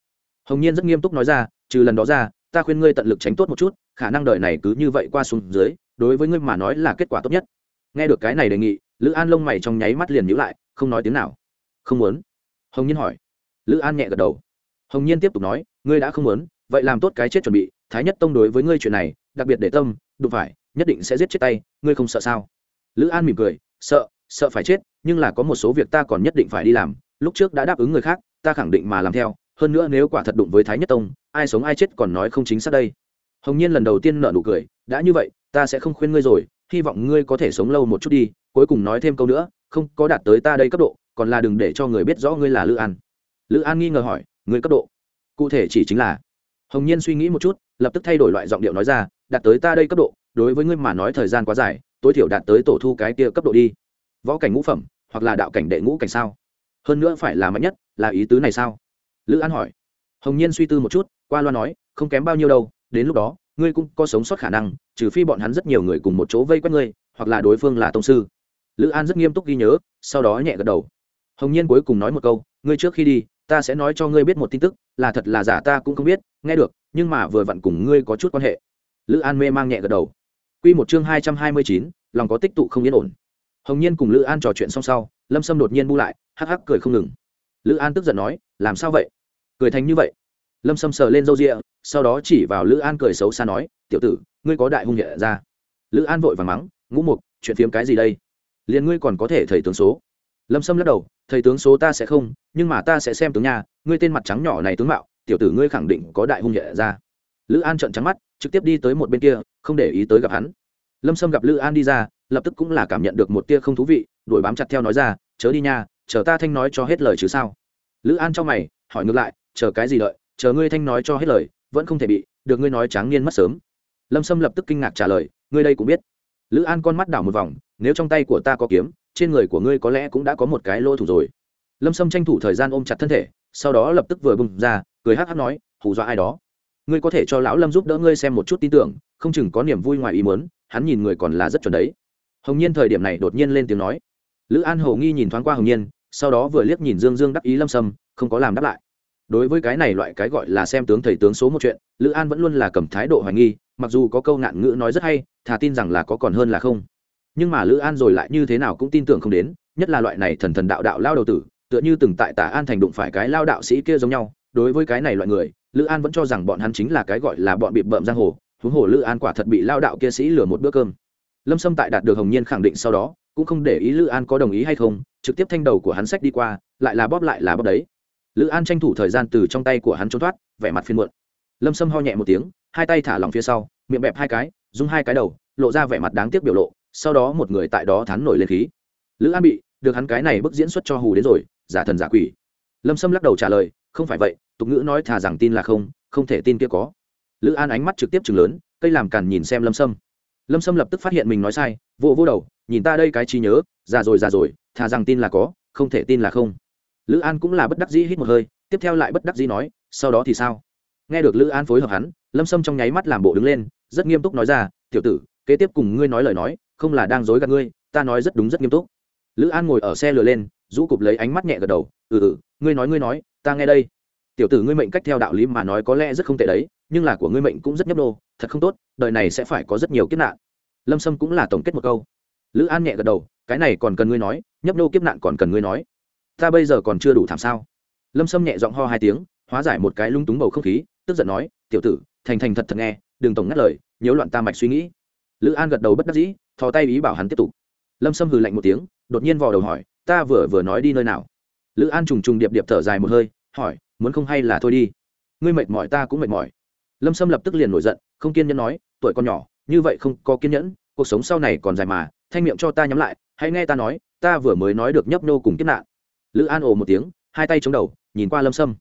Hồng nhiên rất nghiêm túc nói ra, trừ lần đó ra, ta khuyên ngươi tận lực tránh tốt một chút, khả năng đời này cứ như vậy qua xuống dưới, đối với ngươi mà nói là kết quả tốt nhất. Nghe được cái này đề nghị, lữ an lông mày trong nháy mắt liền nhữ lại, không nói tiếng nào. Không muốn? Hồng nhiên hỏi. Lữ an nhẹ gật đầu. Hồng nhiên tiếp tục nói, ngươi đã không muốn vậy làm tốt cái chết chuẩn bị, thái nhất tông đối với ngươi chuyện này, đặc biệt để tâm, đụng phải, nhất định sẽ giết chết tay, ngươi không sợ sao? Lữ an mỉm cười, sợ sợ phải chết, nhưng là có một số việc ta còn nhất định phải đi làm, lúc trước đã đáp ứng người khác, ta khẳng định mà làm theo, hơn nữa nếu quả thật đụng với thái nhất tông, ai sống ai chết còn nói không chính xác đây. Hồng nhiên lần đầu tiên nợ nụ cười, đã như vậy, ta sẽ không khuyên ngươi rồi, hy vọng ngươi có thể sống lâu một chút đi, cuối cùng nói thêm câu nữa, không có đạt tới ta đây cấp độ, còn là đừng để cho người biết rõ ngươi là lữ an. Lữ an nghi ngờ hỏi, ngươi cấp độ? Cụ thể chỉ chính là hồng nhiên suy nghĩ một chút, lập tức thay đổi loại giọng điệu nói ra, đạt tới ta đây cấp độ, đối với ngươi mà nói thời gian quá dài, tối thiểu đạt tới tổ thu cái kia cấp độ đi. Võ cảnh ngũ phẩm, hoặc là đạo cảnh đệ ngũ cảnh sao? Hơn nữa phải là mạnh nhất, là ý tứ này sao? Lữ an hỏi. Hồng nhiên suy tư một chút, qua loa nói, không kém bao nhiêu đâu, đến lúc đó, ngươi cũng có sống sót khả năng, trừ phi bọn hắn rất nhiều người cùng một chỗ vây quét ngươi, hoặc là đối phương là tông sư. Lữ an rất nghiêm túc ghi nhớ, sau đó nhẹ gật đầu. Hồng nhiên cuối cùng nói một câu, ngươi trước khi đi, ta sẽ nói cho ngươi biết một tin tức, là thật là giả ta cũng không biết nghe được, nhưng mà vừa vặn cùng ngươi có chút quan hệ. Lữ an mê mang nhẹ gật đầu. Q một chương hai trăm hai mươi chín, lòng có tích tụ không yên ổn. Hồng nhiên cùng lữ an trò chuyện xong sau, lâm sâm đột nhiên bu lại, hắc hắc cười không ngừng. Lữ an tức giận nói, làm sao vậy? Cười thành như vậy? Lâm sâm sờ lên râu rịa sau đó chỉ vào lữ an cười xấu xa nói, tiểu tử, ngươi có đại hung nhẹ ra. Lữ an vội vàng mắng, ngũ mục, chuyện phiếm cái gì đây? Liền ngươi còn có thể thầy tướng số. Lâm sâm lắc đầu, thầy tướng số ta sẽ không, nhưng mà ta sẽ xem tướng nhà ngươi tên mặt trắng nhỏ này tướng mạo tiểu tử ngươi khẳng định có đại hung nhẹ ra. Lữ an trợn trắng mắt, trực tiếp đi tới một bên kia, không để ý tới gặp hắn. Lâm sâm gặp lữ an đi ra, lập tức cũng là cảm nhận được một tia không thú vị, đuổi bám chặt theo nói ra, chớ đi nha, chờ ta thanh nói cho hết lời chứ sao? Lữ an trong mày, hỏi ngược lại, chờ cái gì đợi, chờ ngươi thanh nói cho hết lời, vẫn không thể bị, được ngươi nói tráng niên mất sớm. Lâm sâm lập tức kinh ngạc trả lời, ngươi đây cũng biết. Lữ an con mắt đảo một vòng, nếu trong tay của ta có kiếm, trên người của ngươi có lẽ cũng đã có một cái lỗ thủ rồi. Lâm sâm tranh thủ thời gian ôm chặt thân thể sau đó lập tức vừa bùng ra, cười hắc hắc nói, hù dọa ai đó. Ngươi có thể cho lão lâm giúp đỡ ngươi xem một chút tin tưởng, không chừng có niềm vui ngoài ý muốn, hắn nhìn người còn là rất chuẩn đấy. Hồng nhiên thời điểm này đột nhiên lên tiếng nói. Lữ an hầu nghi nhìn thoáng qua hồng nhiên, sau đó vừa liếc nhìn dương dương đắc ý lâm sâm, không có làm đáp lại. Đối với cái này loại cái gọi là xem tướng thầy tướng số một chuyện, lữ an vẫn luôn là cầm thái độ hoài nghi, mặc dù có câu nạn ngữ nói rất hay, thà tin rằng là có còn hơn là không. Nhưng mà lữ an rồi lại như thế nào cũng tin tưởng không đến, nhất là loại này thần thần đạo đạo lao đầu tử tựa như từng tại tả an thành đụng phải cái lao đạo sĩ kia giống nhau, đối với cái này loại người, lữ an vẫn cho rằng bọn hắn chính là cái gọi là bọn bị bợm giang hồ, huống hồ lữ an quả thật bị lao đạo kia sĩ lừa một bữa cơm. Lâm sâm tại đạt được hồng nhiên khẳng định sau đó, cũng không để ý lữ an có đồng ý hay không, trực tiếp thanh đầu của hắn sách đi qua, lại là bóp lại là bóp đấy. Lữ an tranh thủ thời gian từ trong tay của hắn trốn thoát, vẻ mặt phiên muộn. Lâm sâm ho nhẹ một tiếng, hai tay thả lỏng phía sau, miệng bẹp hai cái dùng hai cái đầu, lộ ra vẻ mặt đáng tiếc biểu lộ, sau đó một người tại đó thắn nổi lên khí. Lữ an bị, được hắn cái này bức diễn xuất cho hù đến rồi giả thần giả quỷ. Lâm sâm lắc đầu trả lời, không phải vậy, tục ngữ nói thà rằng tin là không không thể tin kia có. Lữ an ánh mắt trực tiếp chừng lớn, cây làm càn nhìn xem lâm sâm. Lâm sâm lập tức phát hiện mình nói sai vô vô đầu, nhìn ta đây cái trí nhớ, già rồi già rồi, thà rằng tin là có, không thể tin là không. Lữ an cũng là bất đắc dĩ hít một hơi, tiếp theo lại bất đắc dĩ nói, sau đó thì sao? Nghe được lữ an phối hợp hắn, lâm sâm trong nháy mắt làm bộ đứng lên, rất nghiêm túc nói ra, tiểu tử, kế tiếp cùng ngươi nói lời nói, không là đang dối gạt ngươi, ta nói rất đúng rất nghiêm túc. Lữ an ngồi ở xe lừa lên rũ cụp lấy ánh mắt nhẹ gật đầu ừ ừ ngươi nói ngươi nói, ta nghe đây. Tiểu tử ngươi mệnh cách theo đạo lý mà nói có lẽ rất không tệ đấy, nhưng là của ngươi mệnh cũng rất nhấp nô, thật không tốt, đời này sẽ phải có rất nhiều kiếp nạn. Lâm sâm cũng là tổng kết một câu. Lữ an nhẹ gật đầu, cái này còn cần ngươi nói, nhấp nô kiếp nạn còn cần ngươi nói. Ta bây giờ còn chưa đủ thảm sao? Lâm sâm nhẹ giọng ho hai tiếng, hóa giải một cái lung túng bầu không khí, tức giận nói, tiểu tử, thành thành thật thật nghe, đừng tổng ngắt lời nhiễu loạn ta mạch suy nghĩ. Lữ an gật đầu bất đắc dĩ, thò tay ý bảo hắn tiếp tục. Lâm sâm hừ lạnh một tiếng, đột nhiên vò đầu hỏi ta vừa vừa nói đi nơi nào? Lữ an trùng trùng điệp điệp thở dài một hơi, hỏi, muốn không hay là thôi đi? Ngươi mệt mỏi ta cũng mệt mỏi. Lâm sâm lập tức liền nổi giận, không kiên nhẫn nói, tuổi con nhỏ, như vậy không có kiên nhẫn, cuộc sống sau này còn dài mà, thanh miệng cho ta nhắm lại, hãy nghe ta nói, ta vừa mới nói được nhấp nô cùng kiếp nạn. Lữ an ồ một tiếng, hai tay chống đầu, nhìn qua lâm sâm.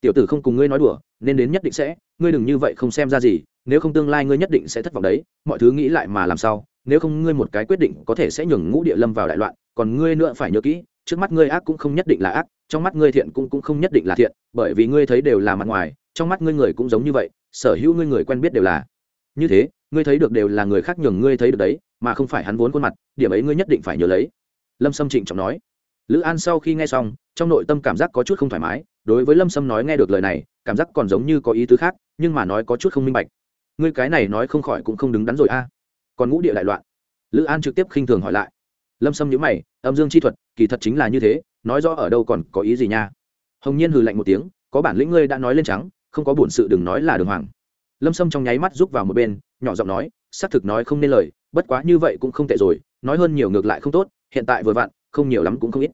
Tiểu tử không cùng ngươi nói đùa nên đến nhất định sẽ, ngươi đừng như vậy không xem ra gì, nếu không tương lai ngươi nhất định sẽ thất vọng đấy, mọi thứ nghĩ lại mà làm sao, nếu không ngươi một cái quyết định có thể sẽ nhường ngũ địa lâm vào đại loạn, còn ngươi nữa phải nhớ kỹ, trước mắt ngươi ác cũng không nhất định là ác, trong mắt ngươi thiện cũng cũng không nhất định là thiện, bởi vì ngươi thấy đều là mặt ngoài, trong mắt ngươi người cũng giống như vậy, sở hữu ngươi người quen biết đều là. Như thế, ngươi thấy được đều là người khác nhường ngươi thấy được đấy, mà không phải hắn vốn khuôn mặt, điểm ấy ngươi nhất định phải nhớ lấy. Lâm sâm trịnh trọng nói. Lữ an sau khi nghe xong, trong nội tâm cảm giác có chút không thoải mái đối với lâm sâm nói nghe được lời này, cảm giác còn giống như có ý tứ khác, nhưng mà nói có chút không minh bạch. Ngươi cái này nói không khỏi cũng không đứng đắn rồi a. À. Còn ngũ địa đại loạn. Lữ an trực tiếp khinh thường hỏi lại. Lâm sâm nhữ mày, âm dương chi thuật, kỳ thật chính là như thế, nói rõ ở đâu còn có ý gì nha. Hồng nhiên hừ lạnh một tiếng, có bản lĩnh ngươi đã nói lên trắng không có bổn sự đừng nói là đường hoàng. Lâm sâm trong nháy mắt rút vào một bên, nhỏ giọng nói, xác thực nói không nên lời, bất quá như vậy cũng không tệ rồi, nói hơn nhiều ngược lại không tốt, hiện tại vừa vặn, không nhiều lắm cũng không ít.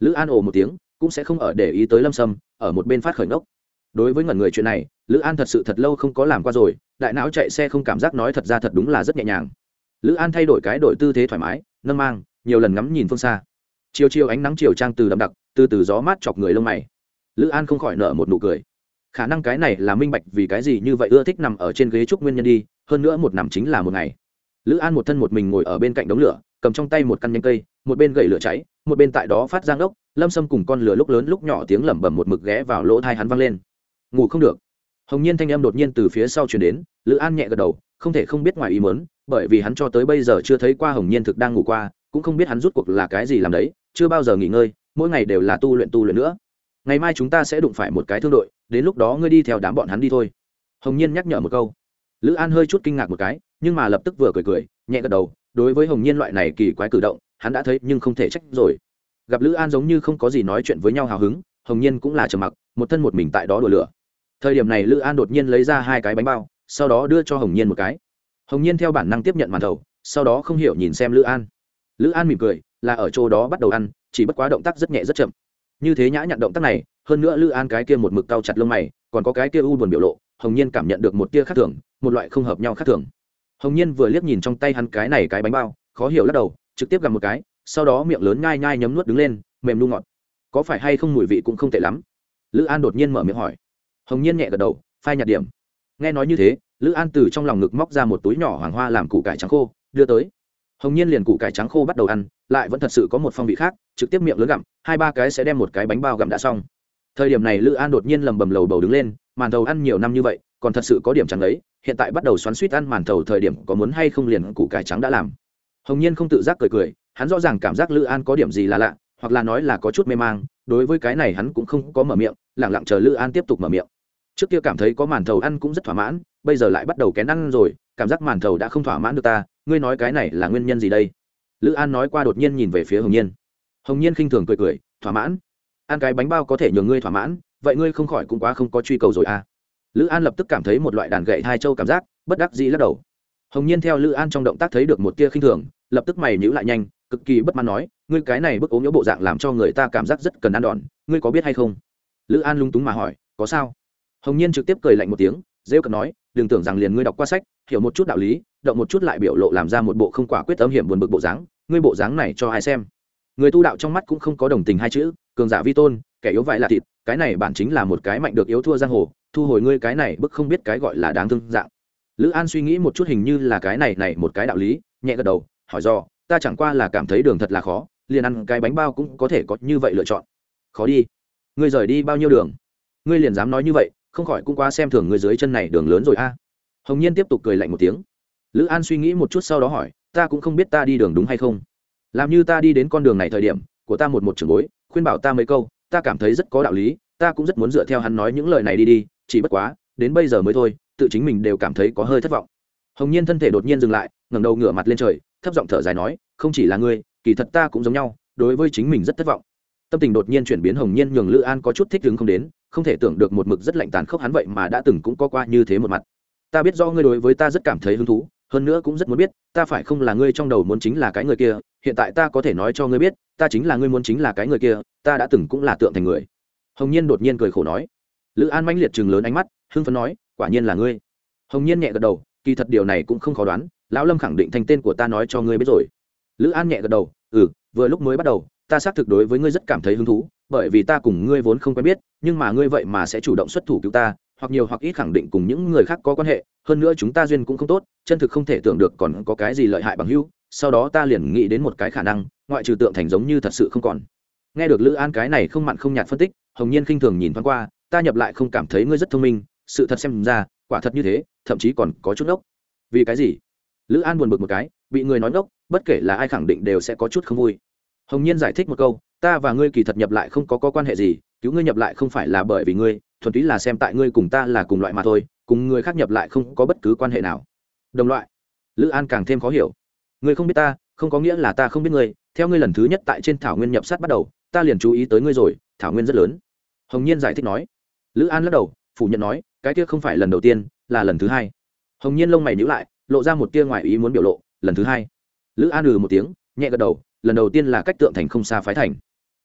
Lữ an ồ một tiếng cũng sẽ không ở để ý tới lâm sâm, ở một bên phát khởi ngốc. Đối với ngẩn người chuyện này, lữ an thật sự thật lâu không có làm qua rồi, đại não chạy xe không cảm giác nói thật ra thật đúng là rất nhẹ nhàng. Lữ an thay đổi cái đổi tư thế thoải mái, nâng mang, nhiều lần ngắm nhìn phương xa. Chiều chiều ánh nắng chiều trang từ đậm đặc, từ từ gió mát chọc người lông mày. Lữ an không khỏi nở một nụ cười. Khả năng cái này là minh bạch vì cái gì như vậy ưa thích nằm ở trên ghế trúc nguyên nhân đi, hơn nữa một nằm chính là một ngày. Lữ an một thân một mình ngồi ở bên cạnh đống lửa cầm trong tay một căn nhánh cây, một bên gậy lửa cháy, một bên tại đó phát giang ốc, lâm sâm cùng con lửa lúc lớn lúc nhỏ tiếng lẩm bẩm một mực ghé vào lỗ thai hắn văng lên. Ngủ không được. Hồng nhiên thanh âm đột nhiên từ phía sau chuyển đến, lữ an nhẹ gật đầu, không thể không biết ngoài ý mớn bởi vì hắn cho tới bây giờ chưa thấy qua hồng nhiên thực đang ngủ qua, cũng không biết hắn rút cuộc là cái gì làm đấy, chưa bao giờ nghỉ ngơi, mỗi ngày đều là tu luyện tu luyện nữa. Ngày mai chúng ta sẽ đụng phải một cái thương đội, đến lúc đó ngươi đi theo đám bọn hắn đi thôi. Hồng nhiên nhắc nhở một câu. Lữ an hơi chút kinh ngạc một cái, nhưng mà lập tức vừa cười cười, nhẹ gật đầu đối với hồng nhiên loại này kỳ quái cử động, hắn đã thấy nhưng không thể trách rồi. Gặp lữ an giống như không có gì nói chuyện với nhau hào hứng, hồng nhiên cũng là trầm mặc, một thân một mình tại đó đùa lửa. Thời điểm này lữ an đột nhiên lấy ra hai cái bánh bao, sau đó đưa cho hồng nhiên một cái. Hồng nhiên theo bản năng tiếp nhận màn thầu sau đó không hiểu nhìn xem lữ an. Lữ an mỉm cười, là ở chỗ đó bắt đầu ăn, chỉ bất quá động tác rất nhẹ rất chậm. Như thế nhã nhận động tác này, hơn nữa lữ an cái kia một mực cau chặt lông mày, còn có cái kia u buồn biểu lộ, hồng nhiên cảm nhận được một tia khác thường, một loại không hợp nhau khác thường hồng nhiên vừa liếc nhìn trong tay hắn cái này cái bánh bao, khó hiểu lắc đầu, trực tiếp gặp một cái, sau đó miệng lớn nhai nhai nhấm nuốt đứng lên, mềm nu ngọt. Có phải hay không mùi vị cũng không tệ lắm? Lữ an đột nhiên mở miệng hỏi. Hồng nhiên nhẹ gật đầu, phai nhạt điểm. Nghe nói như thế, lữ an từ trong lòng ngực móc ra một túi nhỏ hoàng hoa làm củ cải trắng khô, đưa tới. Hồng nhiên liền củ cải trắng khô bắt đầu ăn, lại vẫn thật sự có một phong vị khác, trực tiếp miệng lớn gặm, hai ba cái sẽ đem một cái bánh bao gặm đã xong. Thời điểm này lữ an đột nhiên lầm bầm lầu bầu đứng lên, màn đầu ăn nhiều năm như vậy còn thật sự có điểm chẳng ấy, hiện tại bắt đầu xoắn suýt ăn màn thầu thời điểm có muốn hay không liền củ cải trắng đã làm. Hồng nhiên không tự giác cười cười, hắn rõ ràng cảm giác lữ an có điểm gì là lạ, hoặc là nói là có chút mê mang, đối với cái này hắn cũng không có mở miệng lẳng lặng chờ lữ an tiếp tục mở miệng. Trước kia cảm thấy có màn thầu ăn cũng rất thỏa mãn, bây giờ lại bắt đầu kén ăn rồi, cảm giác màn thầu đã không thỏa mãn được ta, ngươi nói cái này là nguyên nhân gì đây? Lữ an nói qua đột nhiên nhìn về phía hồng nhiên. Hồng nhiên khinh thường cười cười, thỏa mãn. Ăn cái bánh bao có thể nhường ngươi thỏa mãn, vậy ngươi không khỏi cũng quá không có truy cầu rồi à lữ an lập tức cảm thấy một loại đàn gậy hai châu cảm giác, bất đắc dĩ lắc đầu. Hồng nhiên theo lữ an trong động tác thấy được một tia khinh thường, lập tức mày nhữ lại nhanh, cực kỳ bất mãn nói, ngươi cái này bức ốm nhỡ bộ dạng làm cho người ta cảm giác rất cần ăn đòn, ngươi có biết hay không? Lữ an lung túng mà hỏi, có sao? Hồng nhiên trực tiếp cười lạnh một tiếng, rêu cợt nói, đừng tưởng rằng liền ngươi đọc qua sách, hiểu một chút đạo lý, động một chút lại biểu lộ làm ra một bộ không quả quyết âm hiểm buồn bực bộ dáng, ngươi bộ dáng này cho ai xem? Người tu đạo trong mắt cũng không có đồng tình hai chữ, cường giả vi tôn, kẻ yếu vải là thịt, cái này bản chính là một cái mạnh được yếu thua giang hồ thu hồi ngươi cái này bức không biết cái gọi là đáng thương dạng. Lữ an suy nghĩ một chút hình như là cái này này một cái đạo lý, nhẹ gật đầu, hỏi do, ta chẳng qua là cảm thấy đường thật là khó, liền ăn cái bánh bao cũng có thể có như vậy lựa chọn. Khó đi. Ngươi rời đi bao nhiêu đường? Ngươi liền dám nói như vậy, không khỏi cũng quá xem thường người dưới chân này đường lớn rồi a. Hồng nhiên tiếp tục cười lạnh một tiếng. Lữ an suy nghĩ một chút sau đó hỏi, ta cũng không biết ta đi đường đúng hay không. Làm như ta đi đến con đường này thời điểm, của ta một một trường bối, khuyên bảo ta mấy câu, ta cảm thấy rất có đạo lý, ta cũng rất muốn dựa theo hắn nói những lời này đi đi chỉ bất quá, đến bây giờ mới thôi, tự chính mình đều cảm thấy có hơi thất vọng. Hồng nhiên thân thể đột nhiên dừng lại, ngẩng đầu ngửa mặt lên trời, thấp giọng thở dài nói, không chỉ là ngươi, kỳ thật ta cũng giống nhau, đối với chính mình rất thất vọng. Tâm tình đột nhiên chuyển biến hồng nhiên nhường lữ an có chút thích đứng không đến, không thể tưởng được một mực rất lạnh tàn khốc hắn vậy mà đã từng cũng có qua như thế một mặt. Ta biết do ngươi đối với ta rất cảm thấy hứng thú, hơn nữa cũng rất muốn biết, ta phải không là ngươi trong đầu muốn chính là cái người kia, hiện tại ta có thể nói cho ngươi biết, ta chính là ngươi muốn chính là cái người kia, ta đã từng cũng là tượng thành người. Hồng nhiên đột nhiên cười khổ nói lữ an mãnh liệt chừng lớn ánh mắt, hưng phấn nói, quả nhiên là ngươi. Hồng nhiên nhẹ gật đầu, kỳ thật điều này cũng không khó đoán, lão lâm khẳng định thành tên của ta nói cho ngươi biết rồi. Lữ an nhẹ gật đầu ừ vừa lúc mới bắt đầu, ta xác thực đối với ngươi rất cảm thấy hứng thú, bởi vì ta cùng ngươi vốn không quen biết, nhưng mà ngươi vậy mà sẽ chủ động xuất thủ cứu ta, hoặc nhiều hoặc ít khẳng định cùng những người khác có quan hệ, hơn nữa chúng ta duyên cũng không tốt, chân thực không thể tưởng được còn có cái gì lợi hại bằng hữu, sau đó ta liền nghĩ đến một cái khả năng, ngoại trừ tượng thành giống như thật sự không còn. Nghe được lữ an cái này không mặn không nhạt phân tích, hồng nhiên khinh thường nhìn thoáng qua ta nhập lại không cảm thấy ngươi rất thông minh sự thật xem ra quả thật như thế thậm chí còn có chút ngốc. vì cái gì? Lữ an buồn bực một cái bị người nói ngốc bất kể là ai khẳng định đều sẽ có chút không vui. Hồng nhiên giải thích một câu ta và ngươi kỳ thật nhập lại không có, có quan hệ gì cứu ngươi nhập lại không phải là bởi vì ngươi thuần túy là xem tại ngươi cùng ta là cùng loại mà thôi cùng người khác nhập lại không có bất cứ quan hệ nào. Đồng loại. Lữ an càng thêm khó hiểu. Ngươi không biết ta không có nghĩa là ta không biết ngươi theo ngươi lần thứ nhất tại trên thảo nguyên nhập sát bắt đầu ta liền chú ý tới ngươi rồi thảo nguyên rất lớn. Hồng nhiên giải thích nói lữ an lắc đầu, phủ nhận nói, cái kia không phải lần đầu tiên, là lần thứ hai. Hồng nhiên lông mày nhữ lại, lộ ra một tia ngoài ý muốn biểu lộ, lần thứ hai. Lữ an ừ một tiếng, nhẹ gật đầu, lần đầu tiên là cách tượng thành không xa phái thành.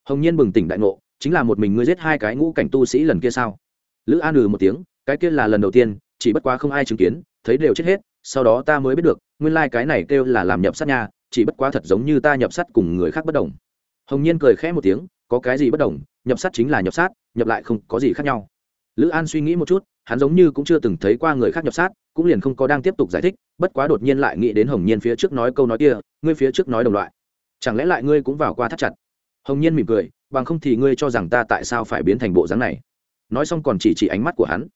Hồng nhiên bừng tỉnh đại ngộ, chính là một mình ngươi giết hai cái ngũ cảnh tu sĩ lần kia sao? Lữ an ừ một tiếng, cái kia là lần đầu tiên, chỉ bất quá không ai chứng kiến, thấy đều chết hết, sau đó ta mới biết được, nguyên lai、like、cái này kêu là làm nhập sát nha, chỉ bất quá thật giống như ta nhập sát cùng người khác bất đồng. Hồng nhiên cười khẽ một tiếng, có cái gì bất đồng, nhập sát chính là nhập sát, nhập lại không có gì khác nhau lữ an suy nghĩ một chút, hắn giống như cũng chưa từng thấy qua người khác nhập sát, cũng liền không có đang tiếp tục giải thích, bất quá đột nhiên lại nghĩ đến hồng nhiên phía trước nói câu nói kia, ngươi phía trước nói đồng loại. Chẳng lẽ lại ngươi cũng vào qua thắt chặt? Hồng nhiên mỉm cười, bằng không thì ngươi cho rằng ta tại sao phải biến thành bộ dáng này? Nói xong còn chỉ chỉ ánh mắt của hắn.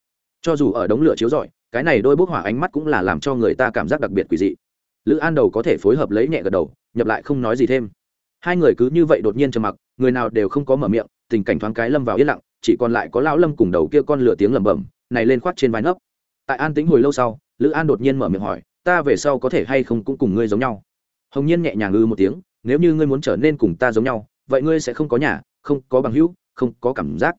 Cho dù ở đống lửa chiếu rọi, cái này đôi bốc hỏa ánh mắt cũng là làm cho người ta cảm giác đặc biệt quỷ dị. Lữ an đầu có thể phối hợp lấy nhẹ gật đầu, nhập lại không nói gì thêm. Hai người cứ như vậy đột nhiên trầm mặc, người nào đều không có mở miệng, tình cảnh thoáng cái lâm vào yên lặng chỉ còn lại có lão lâm cùng đầu kia con lửa tiếng lẩm bẩm, này lên khoát trên vai nấp. Tại an tính hồi lâu sau, lữ an đột nhiên mở miệng hỏi, ta về sau có thể hay không cũng cùng ngươi giống nhau? Hồng nhiên nhẹ nhàng ư một tiếng, nếu như ngươi muốn trở nên cùng ta giống nhau, vậy ngươi sẽ không có nhà, không có bằng hữu, không có cảm giác.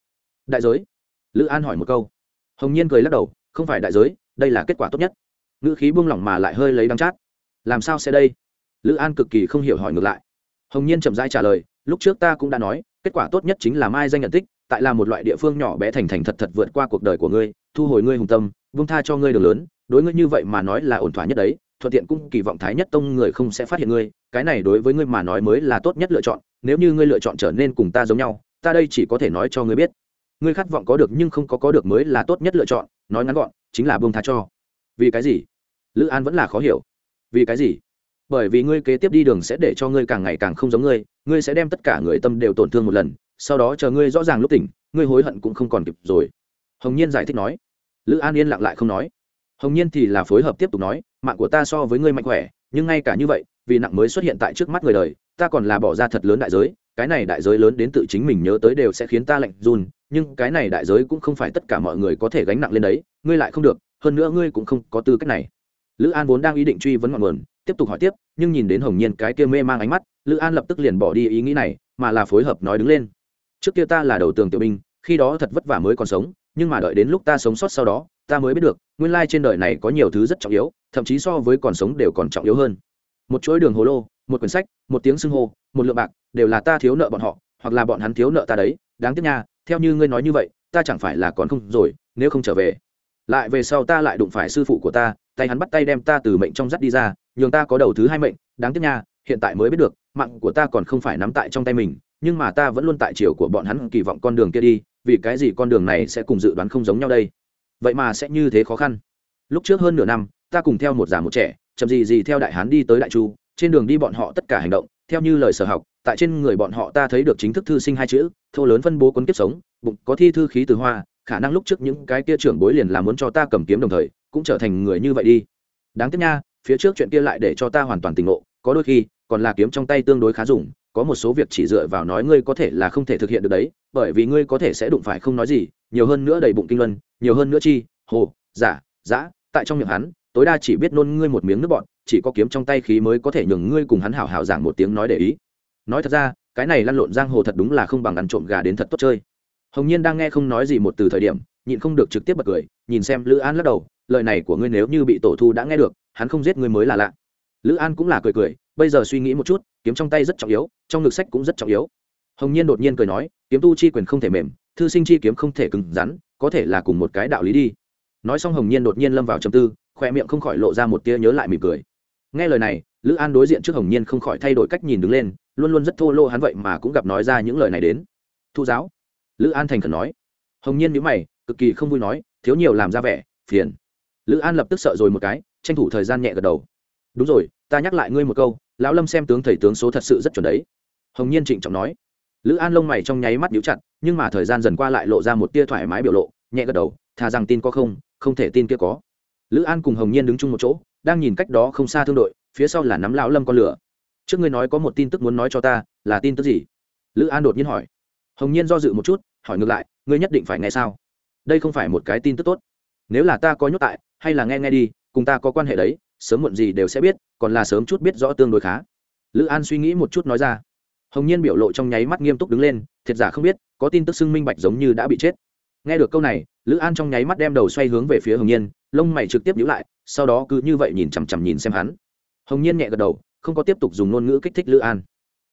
Đại giới? Lữ an hỏi một câu. Hồng nhiên cười lắc đầu, không phải đại giới, đây là kết quả tốt nhất. Ngữ khí buông lỏng mà lại hơi lấy đắng chát. Làm sao sẽ đây? Lữ an cực kỳ không hiểu hỏi ngược lại. Hồng nhiên chậm rãi trả lời, lúc trước ta cũng đã nói, kết quả tốt nhất chính là mai danh nhận tích tại là một loại địa phương nhỏ bé thành thành thật thật vượt qua cuộc đời của ngươi, thu hồi ngươi hùng tâm vung tha cho ngươi đường lớn. Đối ngươi như vậy mà nói là ổn thỏa nhất đấy, thuận tiện cũng kỳ vọng thái nhất tông người không sẽ phát hiện ngươi. Cái này đối với ngươi mà nói mới là tốt nhất lựa chọn. Nếu như ngươi lựa chọn trở nên cùng ta giống nhau, ta đây chỉ có thể nói cho ngươi biết. Ngươi khát vọng có được nhưng không có có được mới là tốt nhất lựa chọn. Nói ngắn gọn, chính là buông tha cho. Vì cái gì? Lữ an vẫn là khó hiểu. Vì cái gì? Bởi vì ngươi kế tiếp đi đường sẽ để cho ngươi càng ngày càng không giống ngươi ngươi sẽ đem tất cả người tâm đều tổn thương một lần sau đó chờ ngươi rõ ràng lúc tỉnh, ngươi hối hận cũng không còn kịp rồi. Hồng nhiên giải thích nói. Lữ an yên lặng lại không nói. Hồng nhiên thì là phối hợp tiếp tục nói, mạng của ta so với ngươi mạnh khỏe, nhưng ngay cả như vậy, vì nặng mới xuất hiện tại trước mắt người đời, ta còn là bỏ ra thật lớn đại giới, cái này đại giới lớn đến tự chính mình nhớ tới đều sẽ khiến ta lạnh run, nhưng cái này đại giới cũng không phải tất cả mọi người có thể gánh nặng lên đấy, ngươi lại không được, hơn nữa ngươi cũng không có tư cách này. Lữ an vốn đang ý định truy vấn ngọn nguồn, tiếp tục hỏi tiếp, nhưng nhìn đến hồng nhiên cái kia mê mang ánh mắt, lữ an lập tức liền bỏ đi ý nghĩ này, mà là phối hợp nói đứng lên trước kia ta là đầu tường tiểu binh, khi đó thật vất vả mới còn sống, nhưng mà đợi đến lúc ta sống sót sau đó, ta mới biết được, nguyên lai trên đời này có nhiều thứ rất trọng yếu, thậm chí so với còn sống đều còn trọng yếu hơn. Một chuỗi đường hồ lô, một quyển sách, một tiếng xưng hô, một lượng bạc, đều là ta thiếu nợ bọn họ, hoặc là bọn hắn thiếu nợ ta đấy. Đáng tiếc nha, theo như ngươi nói như vậy, ta chẳng phải là còn không rồi, nếu không trở về. Lại về sau ta lại đụng phải sư phụ của ta, tay hắn bắt tay đem ta từ mệnh trong dắt đi ra, nhường ta có đầu thứ hai mệnh. Đáng tiếc nha, hiện tại mới biết được, mạng của ta còn không phải nắm tại trong tay mình nhưng mà ta vẫn luôn tại chiều của bọn hắn kỳ vọng con đường kia đi, vì cái gì con đường này sẽ cùng dự đoán không giống nhau đây? Vậy mà sẽ như thế khó khăn. Lúc trước hơn nửa năm, ta cùng theo một già một trẻ, chậm gì gì theo đại hán đi tới đại chu, trên đường đi bọn họ tất cả hành động, theo như lời sở học, tại trên người bọn họ ta thấy được chính thức thư sinh hai chữ, thô lớn phân bố cuốn kiếp sống, bụng có thi thư khí từ hoa, khả năng lúc trước những cái kia trưởng bối liền là muốn cho ta cầm kiếm đồng thời, cũng trở thành người như vậy đi. Đáng tiếc nha, phía trước chuyện kia lại để cho ta hoàn toàn tỉnh ngộ, có đôi khi, còn là kiếm trong tay tương đối khá dùng có một số việc chỉ dựa vào nói ngươi có thể là không thể thực hiện được đấy, bởi vì ngươi có thể sẽ đụng phải không nói gì, nhiều hơn nữa đầy bụng kinh luân, nhiều hơn nữa chi, hồ, giả dã tại trong miệng hắn, tối đa chỉ biết nôn ngươi một miếng nước bọn chỉ có kiếm trong tay khí mới có thể nhường ngươi cùng hắn hảo hảo giảng một tiếng nói để ý. Nói thật ra, cái này lăn lộn giang hồ thật đúng là không bằng ăn trộm gà đến thật tốt chơi. Hồng nhiên đang nghe không nói gì một từ thời điểm, nhịn không được trực tiếp bật cười, nhìn xem lữ an lắc đầu, lời này của ngươi nếu như bị tổ thu đã nghe được, hắn không giết ngươi mới là lạ. Lữ an cũng là cười cười bây giờ suy nghĩ một chút, kiếm trong tay rất trọng yếu, trong ngực sách cũng rất trọng yếu. Hồng nhiên đột nhiên cười nói, kiếm tu chi quyền không thể mềm, thư sinh chi kiếm không thể cứng rắn, có thể là cùng một cái đạo lý đi. Nói xong hồng nhiên đột nhiên lâm vào trầm tư, khoe miệng không khỏi lộ ra một tia nhớ lại mỉm cười. Nghe lời này, lữ an đối diện trước hồng nhiên không khỏi thay đổi cách nhìn đứng lên, luôn luôn rất thô lô hắn vậy mà cũng gặp nói ra những lời này đến. Thu giáo. Lữ an thành khẩn nói. Hồng nhiên nhữ mày, cực kỳ không vui nói, thiếu nhiều làm ra vẻ, phiền. Lữ an lập tức sợ rồi một cái, tranh thủ thời gian nhẹ gật đầu. Đúng rồi, ta nhắc lại ngươi một câu lão lâm xem tướng thầy tướng số thật sự rất chuẩn đấy. Hồng nhiên trịnh trọng nói. Lữ an lông mày trong nháy mắt nhíu chặt, nhưng mà thời gian dần qua lại lộ ra một tia thoải mái biểu lộ, nhẹ gật đầu, thà rằng tin có không không thể tin kia có. Lữ an cùng hồng nhiên đứng chung một chỗ, đang nhìn cách đó không xa thương đội, phía sau là nắm lão lâm con lửa. Trước ngươi nói có một tin tức muốn nói cho ta, là tin tức gì? Lữ an đột nhiên hỏi. Hồng nhiên do dự một chút, hỏi ngược lại, ngươi nhất định phải nghe sao? Đây không phải một cái tin tức tốt. Nếu là ta có nhốt tại, hay là nghe nghe đi, cùng ta có quan hệ đấy, sớm muộn gì đều sẽ biết còn là sớm chút biết rõ tương đối khá. Lữ an suy nghĩ một chút nói ra. Hồng nhiên biểu lộ trong nháy mắt nghiêm túc đứng lên, thiệt giả không biết, có tin tức xưng minh bạch giống như đã bị chết. Nghe được câu này, lữ an trong nháy mắt đem đầu xoay hướng về phía hồng nhiên, lông mày trực tiếp nhữ lại, sau đó cứ như vậy nhìn chằm chằm nhìn xem hắn. Hồng nhiên nhẹ gật đầu, không có tiếp tục dùng ngôn ngữ kích thích lữ an.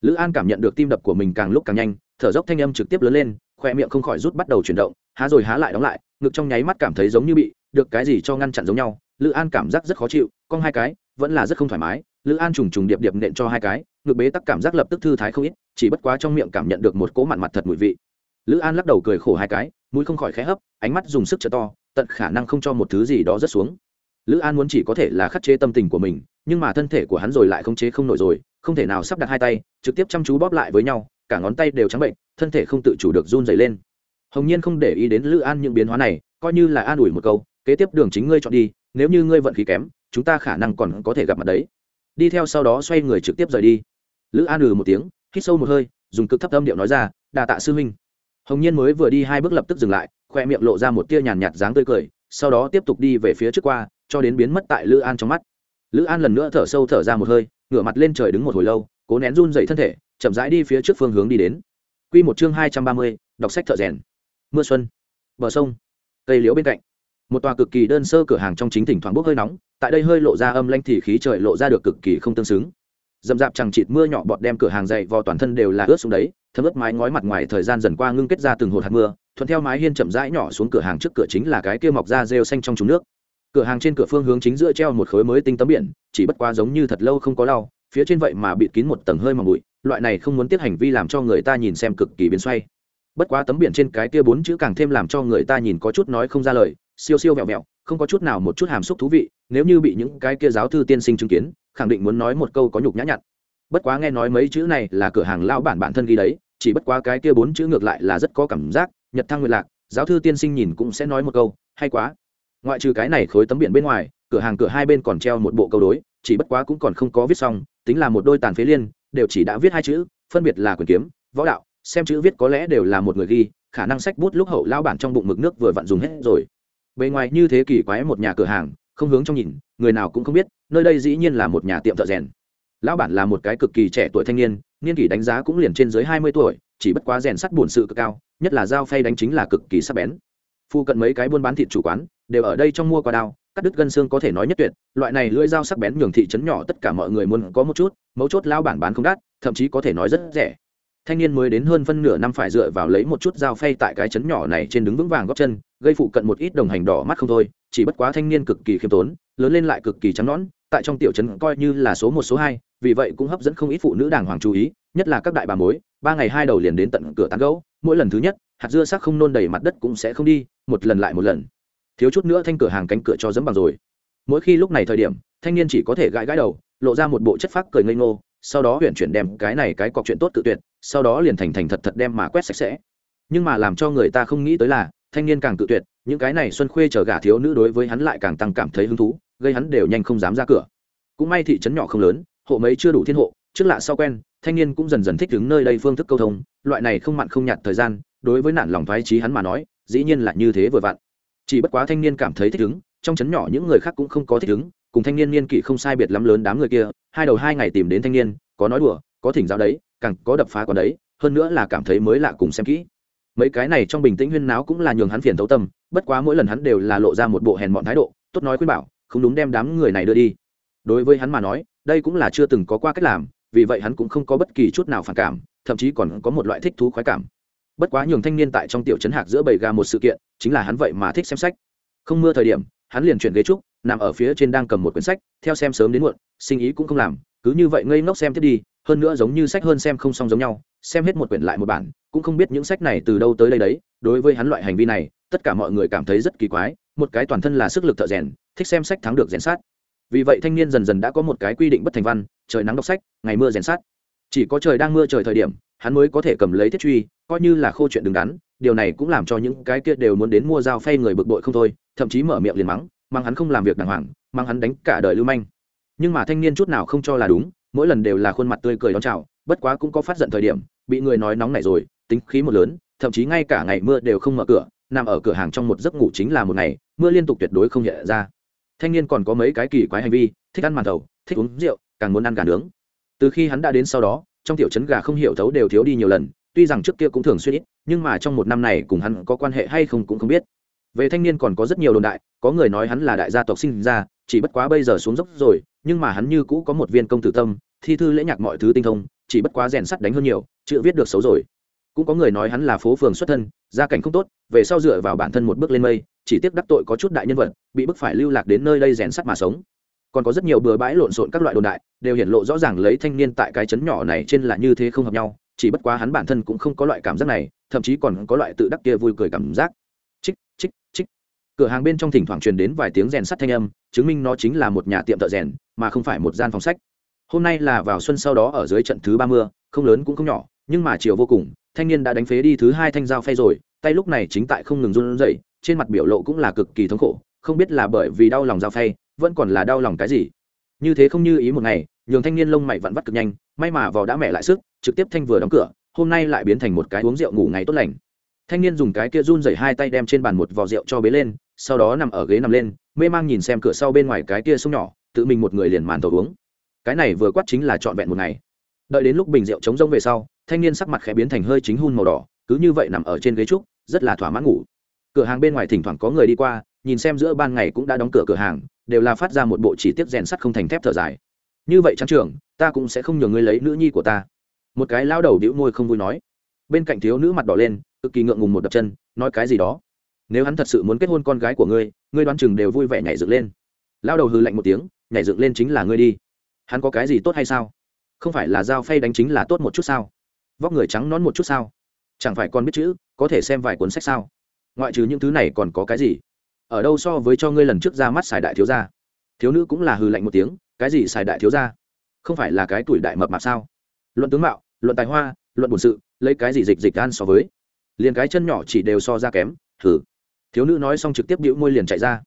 Lữ an cảm nhận được tim đập của mình càng lúc càng nhanh, thở dốc thanh âm trực tiếp lớn lên, khoe miệng không khỏi rút bắt đầu chuyển động, há rồi há lại đóng lại, ngực trong nháy mắt cảm thấy giống như bị, được cái gì cho ngăn chặn giống nhau, lữ an cảm giác rất khó chịu, cong hai cái vẫn là rất không thoải mái, lữ an trùng trùng điệp điệp nện cho hai cái, ngực bế tắc cảm giác lập tức thư thái không ít, chỉ bất quá trong miệng cảm nhận được một cỗ mặn mặt thật mùi vị. Lữ an lắc đầu cười khổ hai cái, mũi không khỏi khẽ hấp, ánh mắt dùng sức trợ to, tận khả năng không cho một thứ gì đó rớt xuống. Lữ an muốn chỉ có thể là khắc chế tâm tình của mình, nhưng mà thân thể của hắn rồi lại không chế không nổi rồi, không thể nào sắp đặt hai tay, trực tiếp chăm chú bóp lại với nhau, cả ngón tay đều trắng bệnh, thân thể không tự chủ được run dày lên. Hồng nhiên không để ý đến lữ an những biến hóa này, coi như là an ủi một câu, kế tiếp đường chính ngươi chọn đi, nếu như ngươi vận khí kém chúng ta khả năng còn có thể gặp mặt đấy. Đi theo sau đó xoay người trực tiếp rời đi. Lữ an ừ một tiếng, hít sâu một hơi, dùng cực thấp âm điệu nói ra, đà tạ sư huynh. Hồng nhiên mới vừa đi hai bước lập tức dừng lại, khoe miệng lộ ra một tia nhàn nhạt dáng tươi cười, sau đó tiếp tục đi về phía trước qua, cho đến biến mất tại lữ an trong mắt. Lữ an lần nữa thở sâu thở ra một hơi, ngửa mặt lên trời đứng một hồi lâu, cố nén run dậy thân thể, chậm rãi đi phía trước phương hướng đi đến. Q một chương hai trăm ba mươi, đọc sách thợ rèn. Mưa xuân. Bờ sông. Cây liễu bên cạnh một tòa cực kỳ đơn sơ cửa hàng trong chính thỉnh thoảng bốc hơi nóng, tại đây hơi lộ ra âm lanh thì khí trời lộ ra được cực kỳ không tương xứng. Dầm dạp chẳng chịt mưa nhỏ bọt đem cửa hàng dậy vò toàn thân đều là ướt xuống đấy, thấm ướt mái ngói mặt ngoài thời gian dần qua ngưng kết ra từng hột hạt mưa, thuận theo mái hiên chậm rãi nhỏ xuống cửa hàng trước cửa chính là cái kia mọc ra rêu xanh trong trúng nước. Cửa hàng trên cửa phương hướng chính giữa treo một khối mới tinh tấm biển, chỉ bất quá giống như thật lâu không có lau, phía trên vậy mà bịt kín một tầng hơi mỏng bụi, loại này không muốn tiếp hành vi làm cho người ta nhìn xem cực kỳ biến xoay. Bất quá tấm biển trên cái kia bốn chữ càng thêm làm cho người ta nhìn có chút nói không ra lời siêu siêu vẹo vẹo, không có chút nào một chút hàm xúc thú vị, nếu như bị những cái kia giáo thư tiên sinh chứng kiến, khẳng định muốn nói một câu có nhục nhã nhặn. Bất quá nghe nói mấy chữ này là cửa hàng lao bản bản thân ghi đấy, chỉ bất quá cái kia bốn chữ ngược lại là rất có cảm giác, nhật thăng nguyệt lạc, giáo thư tiên sinh nhìn cũng sẽ nói một câu, hay quá. Ngoại trừ cái này khối tấm biển bên ngoài, cửa hàng cửa hai bên còn treo một bộ câu đối, chỉ bất quá cũng còn không có viết xong, tính là một đôi tàn phế liên, đều chỉ đã viết hai chữ, phân biệt là quyền kiếm, võ đạo, xem chữ viết có lẽ đều là một người ghi, khả năng sách bút lúc hậu lao bản trong bụng mực nước vừa vặn dùng hết rồi bề ngoài như thế kỷ quái một nhà cửa hàng, không hướng trong nhìn, người nào cũng không biết, nơi đây dĩ nhiên là một nhà tiệm thợ rèn. Lão bản là một cái cực kỳ trẻ tuổi thanh niên niên kỷ đánh giá cũng liền trên dưới hai mươi tuổi, chỉ bất quá rèn sắt buồn sự cực cao, nhất là dao phay đánh chính là cực kỳ sắc bén. Phu cận mấy cái buôn bán thịt chủ quán, đều ở đây trong mua qua đao, cắt đứt gân xương có thể nói nhất tuyệt, loại này lưỡi dao sắc bén nhường thị trấn nhỏ tất cả mọi người muốn có một chút, mấu chốt lao bản bán không đắt, thậm chí có thể nói rất rẻ. Thanh niên mới đến hơn phân nửa năm phải dựa vào lấy một chút dao phay tại cái trấn nhỏ này trên đứng vững vàng gót chân gây phụ cận một ít đồng hành đỏ mắt không thôi, chỉ bất quá thanh niên cực kỳ khiêm tốn, lớn lên lại cực kỳ trắng nõn, tại trong tiểu trấn coi như là số một, số hai, vì vậy cũng hấp dẫn không ít phụ nữ đàng hoàng chú ý, nhất là các đại bà mối, ba ngày hai đầu liền đến tận cửa tán gấu mỗi lần thứ nhất, hạt dưa sắc không nôn đầy mặt đất cũng sẽ không đi, một lần lại một lần. Thiếu chút nữa thanh cửa hàng cánh cửa cho dẫm bằng rồi. Mỗi khi lúc này thời điểm, thanh niên chỉ có thể gãi gãi đầu, lộ ra một bộ chất phác cười ngây ngô, sau đó huyện chuyển đem cái này cái cọc chuyện tốt tự tuyệt, sau đó liền thành thành thật thật đem mà quét sạch sẽ. Nhưng mà làm cho người ta không nghĩ tới là thanh niên càng tự tuyệt, những cái này xuân khuê chờ gả thiếu nữ đối với hắn lại càng tăng cảm thấy hứng thú, gây hắn đều nhanh không dám ra cửa. Cũng may thị trấn nhỏ không lớn, hộ mấy chưa đủ thiên hộ, trước lạ sau quen, thanh niên cũng dần dần thích ứng nơi đây phương thức câu thông, loại này không mặn không nhạt thời gian, đối với nạn lòng thoái trí hắn mà nói, dĩ nhiên là như thế vừa vặn. Chỉ bất quá thanh niên cảm thấy thích ứng trong trấn nhỏ những người khác cũng không có thích ứng cùng thanh niên niên kỷ không sai biệt lắm lớn đám người kia, hai đầu hai ngày tìm đến thanh niên, có nói đùa, có thỉnh giáo đấy, càng có đập phá còn đấy, hơn nữa là cảm thấy mới lạ cùng xem kỹ mấy cái này trong bình tĩnh huyên náo cũng là nhường hắn phiền thấu tâm, bất quá mỗi lần hắn đều là lộ ra một bộ hèn mọn thái độ, tốt nói khuyên bảo, không đúng đem đám người này đưa đi. Đối với hắn mà nói, đây cũng là chưa từng có qua cách làm, vì vậy hắn cũng không có bất kỳ chút nào phản cảm, thậm chí còn có một loại thích thú khoái cảm. Bất quá nhường thanh niên tại trong tiểu trấn hạc giữa bầy gà một sự kiện, chính là hắn vậy mà thích xem sách. Không mưa thời điểm, hắn liền chuyển ghế trúc, nằm ở phía trên đang cầm một quyển sách, theo xem sớm đến muộn, sinh ý cũng không làm, cứ như vậy ngây ngốc xem tiếp đi, hơn nữa giống như sách hơn xem không xong giống nhau xem hết một quyển lại một bản, cũng không biết những sách này từ đâu tới đây đấy, đối với hắn loại hành vi này, tất cả mọi người cảm thấy rất kỳ quái, một cái toàn thân là sức lực thợ rèn, thích xem sách thắng được rèn sát. Vì vậy thanh niên dần dần đã có một cái quy định bất thành văn, trời nắng đọc sách, ngày mưa rèn sát. Chỉ có trời đang mưa trời thời điểm, hắn mới có thể cầm lấy thiết truy, coi như là khô chuyện đứng đắn, điều này cũng làm cho những cái kia đều muốn đến mua dao phay người bực bội không thôi, thậm chí mở miệng liền mắng mang hắn không làm việc đàng hoàng mang hắn đánh cả đời lưu manh. Nhưng mà thanh niên chút nào không cho là đúng mỗi lần đều là khuôn mặt tươi cười đón chào, bất quá cũng có phát giận thời điểm, bị người nói nóng này rồi, tính khí một lớn, thậm chí ngay cả ngày mưa đều không mở cửa, nằm ở cửa hàng trong một giấc ngủ chính là một ngày, mưa liên tục tuyệt đối không nhẹ ra. Thanh niên còn có mấy cái kỳ quái hành vi, thích ăn màn thầu, thích uống rượu, càng muốn ăn gà nướng. Từ khi hắn đã đến sau đó, trong tiểu trấn gà không hiểu thấu đều thiếu đi nhiều lần, tuy rằng trước kia cũng thường xuyên ít, nhưng mà trong một năm này cùng hắn có quan hệ hay không cũng không biết. Về thanh niên còn có rất nhiều đồn đại, có người nói hắn là đại gia tộc sinh ra, chỉ bất quá bây giờ xuống dốc rồi nhưng mà hắn như cũ có một viên công tử tâm, thi thư lễ nhạc mọi thứ tinh thông, chỉ bất quá rèn sắt đánh hơn nhiều, chữ viết được xấu rồi. Cũng có người nói hắn là phố phường xuất thân, gia cảnh không tốt, về sau dựa vào bản thân một bước lên mây, chỉ tiếc đắc tội có chút đại nhân vật, bị bức phải lưu lạc đến nơi đây rèn sắt mà sống. Còn có rất nhiều bừa bãi lộn xộn các loại đồn đại, đều hiện lộ rõ ràng lấy thanh niên tại cái chấn nhỏ này trên là như thế không hợp nhau, chỉ bất quá hắn bản thân cũng không có loại cảm giác này, thậm chí còn có loại tự đắc kia vui cười cảm giác cửa hàng bên trong thỉnh thoảng truyền đến vài tiếng rèn sắt thanh âm, chứng minh nó chính là một nhà tiệm thợ rèn, mà không phải một gian phòng sách. Hôm nay là vào xuân sau đó ở dưới trận thứ ba mưa không lớn cũng không nhỏ, nhưng mà chiều vô cùng, thanh niên đã đánh phế đi thứ hai thanh dao phay rồi, tay lúc này chính tại không ngừng run rẩy, trên mặt biểu lộ cũng là cực kỳ thống khổ, không biết là bởi vì đau lòng dao phay, vẫn còn là đau lòng cái gì. Như thế không như ý một ngày, nhường thanh niên lông mày vặn vắt cực nhanh, may mà vào đã mẹ lại sức, trực tiếp thanh vừa đóng cửa, hôm nay lại biến thành một cái uống rượu ngủ ngày tốt lành thanh niên dùng cái kia run rẩy hai tay đem trên bàn một vò rượu cho bế lên, sau đó nằm ở ghế nằm lên, mê mang nhìn xem cửa sau bên ngoài cái kia sông nhỏ, tự mình một người liền màn tàu uống. Cái này vừa quát chính là trọn vẹn một ngày. Đợi đến lúc bình rượu trống rông về sau, thanh niên sắc mặt khẽ biến thành hơi chính hun màu đỏ, cứ như vậy nằm ở trên ghế trúc, rất là thỏa mãn ngủ. Cửa hàng bên ngoài thỉnh thoảng có người đi qua, nhìn xem giữa ban ngày cũng đã đóng cửa cửa hàng, đều là phát ra một bộ chỉ tiết rèn sắt không thành thép thở dài. Như vậy trang trưởng ta cũng sẽ không nhờ ngươi lấy nữ nhi của ta. Một cái lao đầu đĩu môi không vui nói. Bên cạnh thiếu nữ mặt đỏ lên cực kỳ ngượng ngùng một đập chân, nói cái gì đó. Nếu hắn thật sự muốn kết hôn con gái của ngươi ngươi đoán chừng đều vui vẻ nhảy dựng lên. Lao đầu hư lạnh một tiếng, nhảy dựng lên chính là ngươi đi. Hắn có cái gì tốt hay sao? Không phải là dao phay đánh chính là tốt một chút sao? Vóc người trắng nón một chút sao? Chẳng phải con biết chữ, có thể xem vài cuốn sách sao? Ngoại trừ những thứ này còn có cái gì? Ở đâu so với cho ngươi lần trước ra mắt xài đại thiếu gia? Thiếu nữ cũng là hư lạnh một tiếng, cái gì xài đại thiếu gia? Không phải là cái tuổi đại mập mạp sao? Luận tướng mạo, luận tài hoa, luận bổn sự, lấy cái gì dịch dịch gan so với? Liền cái chân nhỏ chỉ đều so ra kém thử thiếu nữ nói xong trực tiếp đĩu môi liền chạy ra.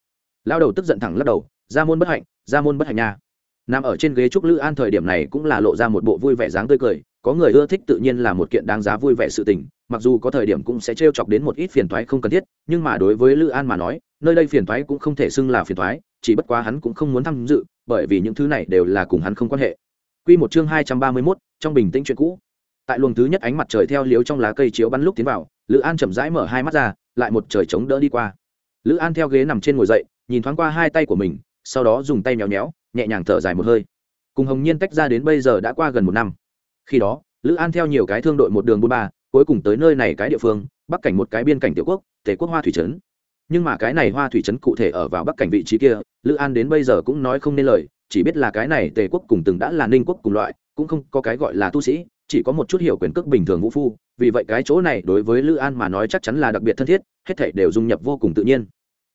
Lao đầu tức giận thẳng lắc đầu ra môn bất hạnh ra môn bất hạnh nha. Nằm ở trên ghế trúc lữ an thời điểm này cũng là lộ ra một bộ vui vẻ dáng tươi cười có người ưa thích tự nhiên là một kiện đáng giá vui vẻ sự tình mặc dù có thời điểm cũng sẽ trêu chọc đến một ít phiền toái không cần thiết nhưng mà đối với lữ an mà nói nơi đây phiền toái cũng không thể xưng là phiền toái chỉ bất quá hắn cũng không muốn tham dự bởi vì những thứ này đều là cùng hắn không quan hệ. Quy một chương hai trăm ba mươi 231, trong bình tĩnh chuyện cũ. Tại luồng thứ nhất ánh mặt trời theo liếu trong lá cây chiếu bắn lúc tiến vào, Lữ An chậm rãi mở hai mắt ra, lại một trời chống đỡ đi qua. Lữ An theo ghế nằm trên ngồi dậy, nhìn thoáng qua hai tay của mình, sau đó dùng tay méo méo, nhẹ nhàng thở dài một hơi. Cùng Hồng Nhiên tách ra đến bây giờ đã qua gần một năm. Khi đó, Lữ An theo nhiều cái thương đội một đường buôn ba, cuối cùng tới nơi này cái địa phương, bắc cảnh một cái biên cảnh tiểu quốc, Tề quốc Hoa thủy trấn. Nhưng mà cái này Hoa thủy trấn cụ thể ở vào bắc cảnh vị trí kia, Lữ An đến bây giờ cũng nói không nên lời, chỉ biết là cái này tề quốc cùng từng đã là ninh quốc cùng loại cũng không có cái gọi là tu sĩ chỉ có một chút hiểu quyền cước bình thường vũ phu, vì vậy cái chỗ này đối với lữ an mà nói chắc chắn là đặc biệt thân thiết, hết thảy đều dung nhập vô cùng tự nhiên.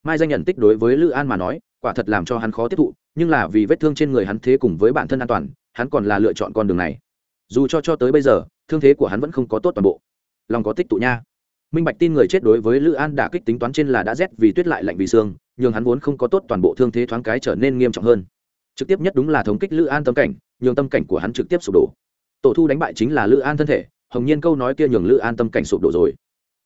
Mai danh nhận tích đối với lữ an mà nói, quả thật làm cho hắn khó tiếp thụ, nhưng là vì vết thương trên người hắn thế cùng với bản thân an toàn, hắn còn là lựa chọn con đường này. Dù cho cho tới bây giờ, thương thế của hắn vẫn không có tốt toàn bộ. Lòng có tích tụ nha. Minh bạch tin người chết đối với lữ an đã kích tính toán trên là đã rét vì tuyết lại lạnh vì xương nhưng hắn vốn không có tốt toàn bộ thương thế thoáng cái trở nên nghiêm trọng hơn. Trực tiếp nhất đúng là thống kích lữ an tâm cảnh, nhường tâm cảnh của hắn trực tiếp sụp đổ tổ thu đánh bại chính là lữ an thân thể, hồng nhiên câu nói kia nhường lữ an tâm cảnh sụp đổ rồi.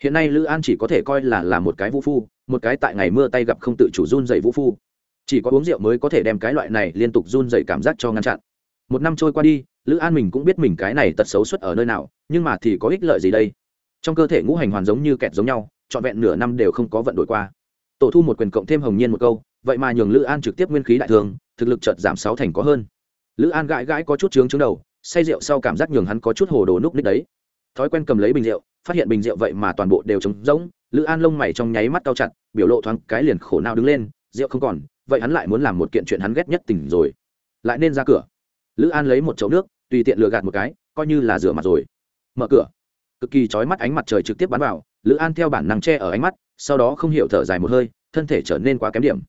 Hiện nay lữ an chỉ có thể coi là là một cái vũ phu, một cái tại ngày mưa tay gặp không tự chủ run dày vũ phu. Chỉ có uống rượu mới có thể đem cái loại này liên tục run dày cảm giác cho ngăn chặn. Một năm trôi qua đi, lữ an mình cũng biết mình cái này tật xấu xuất ở nơi nào, nhưng mà thì có ích lợi gì đây? Trong cơ thể ngũ hành hoàn giống như kẹt giống nhau, trọn vẹn nửa năm đều không có vận đổi qua. Tổ thu một quyền cộng thêm hồng nhiên một câu, vậy mà nhường lữ an trực tiếp nguyên khí đại thường thực lực chợt giảm sáu thành có hơn. Lữ an gãi gãi có chút trướng trướng đầu say rượu sau cảm giác nhường hắn có chút hồ đồ núc ních đấy. Thói quen cầm lấy bình rượu, phát hiện bình rượu vậy mà toàn bộ đều trống rỗng, lữ an lông mày trong nháy mắt cao chặt, biểu lộ thoáng cái liền khổ nào đứng lên, rượu không còn, vậy hắn lại muốn làm một kiện chuyện hắn ghét nhất tỉnh rồi. Lại nên ra cửa. Lữ an lấy một chậu nước, tùy tiện lừa gạt một cái, coi như là rửa mặt rồi. Mở cửa. Cực kỳ trói mắt ánh mặt trời trực tiếp bắn vào, lữ an theo bản năng che ở ánh mắt, sau đó không hiểu thở dài một hơi, thân thể trở nên quá kém điểm.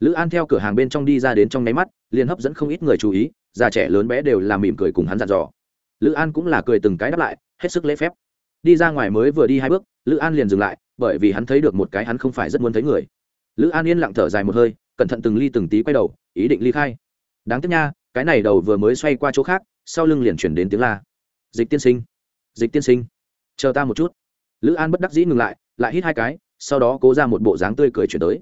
Lữ an theo cửa hàng bên trong đi ra đến trong nháy mắt, liền hấp dẫn không ít người chú ý già trẻ lớn bé đều là mỉm cười cùng hắn dặn dò. Lữ an cũng là cười từng cái đáp lại, hết sức lễ phép. Đi ra ngoài mới vừa đi hai bước, lữ an liền dừng lại, bởi vì hắn thấy được một cái hắn không phải rất muốn thấy người. Lữ an yên lặng thở dài một hơi, cẩn thận từng ly từng tí quay đầu, ý định ly khai. Đáng tiếc nha, cái này đầu vừa mới xoay qua chỗ khác, sau lưng liền chuyển đến tiếng la. Dịch tiên sinh, dịch tiên sinh, chờ ta một chút. Lữ an bất đắc dĩ ngừng lại lại hít hai cái, sau đó cố ra một bộ dáng tươi cười chuyển tới.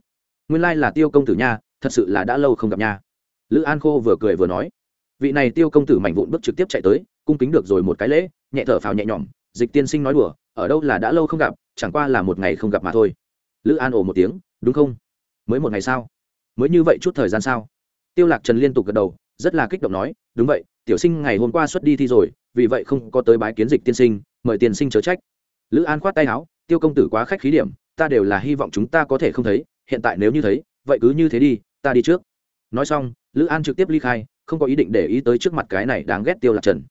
Nguyên lai、like、là tiêu công tử nha, thật sự là đã lâu không gặp nha. Lữ an khô vừa cười vừa nói vị này tiêu công tử mảnh vụn bước trực tiếp chạy tới, cung kính được rồi một cái lễ, nhẹ thở phào nhẹ nhõm, dịch tiên sinh nói đùa, ở đâu là đã lâu không gặp, chẳng qua là một ngày không gặp mà thôi. Lữ an ồ một tiếng, đúng không? Mới một ngày sao? Mới như vậy chút thời gian sao? Tiêu lạc trần liên tục gật đầu, rất là kích động nói, đúng vậy, tiểu sinh ngày hôm qua xuất đi thi rồi, vì vậy không có tới bái kiến dịch tiên sinh, mời tiên sinh chớ trách. Lữ an khoát tay áo, tiêu công tử quá khách khí điểm, ta đều là hy vọng chúng ta có thể không thấy, hiện tại nếu như thấy, vậy cứ như thế đi, ta đi trước. Nói xong, lữ an trực tiếp ly khai không có ý định để ý tới trước mặt cái này đáng ghét tiêu lạc trần.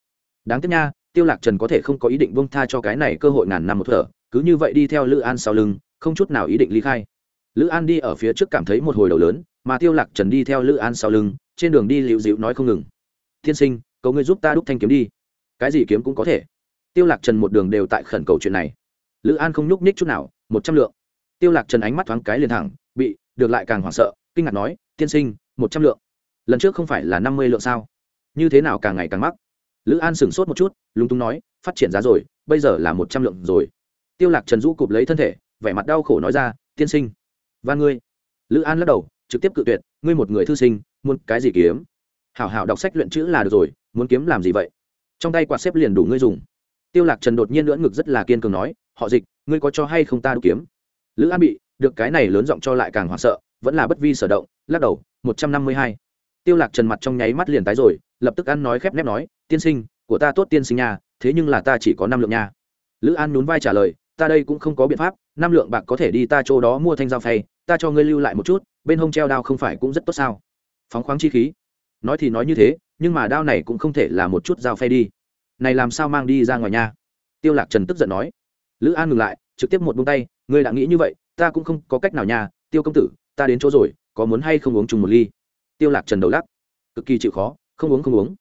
Đáng tiếc nha, tiêu lạc trần có thể không có ý định buông tha cho cái này cơ hội ngàn năm một thở, cứ như vậy đi theo lữ an sau lưng, không chút nào ý định ly khai. Lữ an đi ở phía trước cảm thấy một hồi đầu lớn, mà tiêu lạc trần đi theo lữ an sau lưng, trên đường đi liễu dịu nói không ngừng. Thiên sinh, cầu ngươi giúp ta đúc thanh kiếm đi. Cái gì kiếm cũng có thể. Tiêu lạc trần một đường đều tại khẩn cầu chuyện này. Lữ an không nhúc nhích chút nào, một trăm lượng. Tiêu lạc trần ánh mắt thoáng cái liền thẳng, bị, được lại càng hoảng sợ, kinh ngạc nói, tiên sinh, một trăm lượng lần trước không phải là năm mươi lượng sao? Như thế nào càng ngày càng mắc? Lữ an sửng sốt một chút, lúng túng nói, phát triển giá rồi, bây giờ là một trăm lượng rồi. Tiêu lạc trần rũ cụp lấy thân thể, vẻ mặt đau khổ nói ra, tiên sinh, và ngươi? Lữ an lắc đầu, trực tiếp cự tuyệt, ngươi một người thư sinh, muốn cái gì kiếm? Hảo hảo đọc sách luyện chữ là được rồi, muốn kiếm làm gì vậy? Trong tay quạt xếp liền đủ ngươi dùng. Tiêu lạc trần đột nhiên lưỡn ngực rất là kiên cường nói, họ dịch, ngươi có cho hay không ta đúc kiếm? Lữ an bị, được cái này lớn giọng cho lại càng hoảng sợ, vẫn là bất vi sở động, lắc đầu, một trăm năm mươi hai tiêu lạc trần mặt trong nháy mắt liền tái rồi, lập tức ăn nói khép nép nói, tiên sinh, của ta tốt tiên sinh nha, thế nhưng là ta chỉ có năm lượng nha. Lữ an nhún vai trả lời, ta đây cũng không có biện pháp, năm lượng bạc có thể đi ta chỗ đó mua thanh dao phay, ta cho ngươi lưu lại một chút, bên hông treo đao không phải cũng rất tốt sao? Phóng khoáng chi khí. Nói thì nói như thế, nhưng mà đao này cũng không thể là một chút dao phay đi. Này làm sao mang đi ra ngoài nha? Tiêu lạc trần tức giận nói. Lữ an ngừng lại, trực tiếp một buông tay, ngươi đã nghĩ như vậy, ta cũng không có cách nào nha, tiêu công tử, ta đến chỗ rồi, có muốn hay không uống chung một ly? Tiêu lạc trần đầu lắc. Cực kỳ chịu khó, không uống không uống.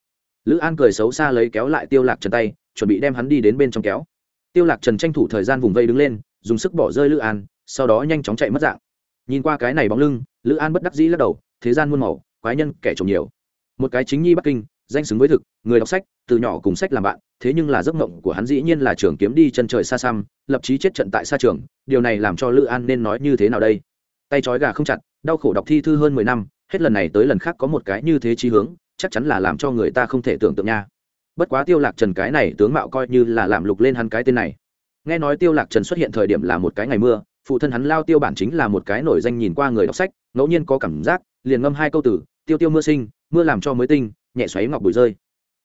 Lữ an cười xấu xa lấy kéo lại tiêu lạc trần tay, chuẩn bị đem hắn đi đến bên trong kéo. Tiêu lạc trần tranh thủ thời gian vùng vây đứng lên, dùng sức bỏ rơi lữ an, sau đó nhanh chóng chạy mất dạng. Nhìn qua cái này bóng lưng, lữ an bất đắc dĩ lắc đầu, thế gian muôn màu, quái nhân, kẻ trộm nhiều. Một cái chính nhi bắc kinh, danh xứng với thực, người đọc sách, từ nhỏ cùng sách làm bạn, thế nhưng là giấc mộng của hắn dĩ nhiên là trường kiếm đi chân trời xa xăm, lập chí chết trận tại xa trường, điều này làm cho lữ an nên nói như thế nào đây? Tay trói gà không chặt, đau khổ đọc thi thư hơn mười năm hết lần này tới lần khác có một cái như thế chí hướng, chắc chắn là làm cho người ta không thể tưởng tượng nha. Bất quá tiêu lạc trần cái này tướng mạo coi như là làm lục lên hắn cái tên này. Nghe nói tiêu lạc trần xuất hiện thời điểm là một cái ngày mưa, phụ thân hắn lao tiêu bản chính là một cái nổi danh nhìn qua người đọc sách, ngẫu nhiên có cảm giác, liền ngâm hai câu từ, tiêu tiêu mưa sinh, mưa làm cho mới tinh, nhẹ xoáy ngọc bụi rơi.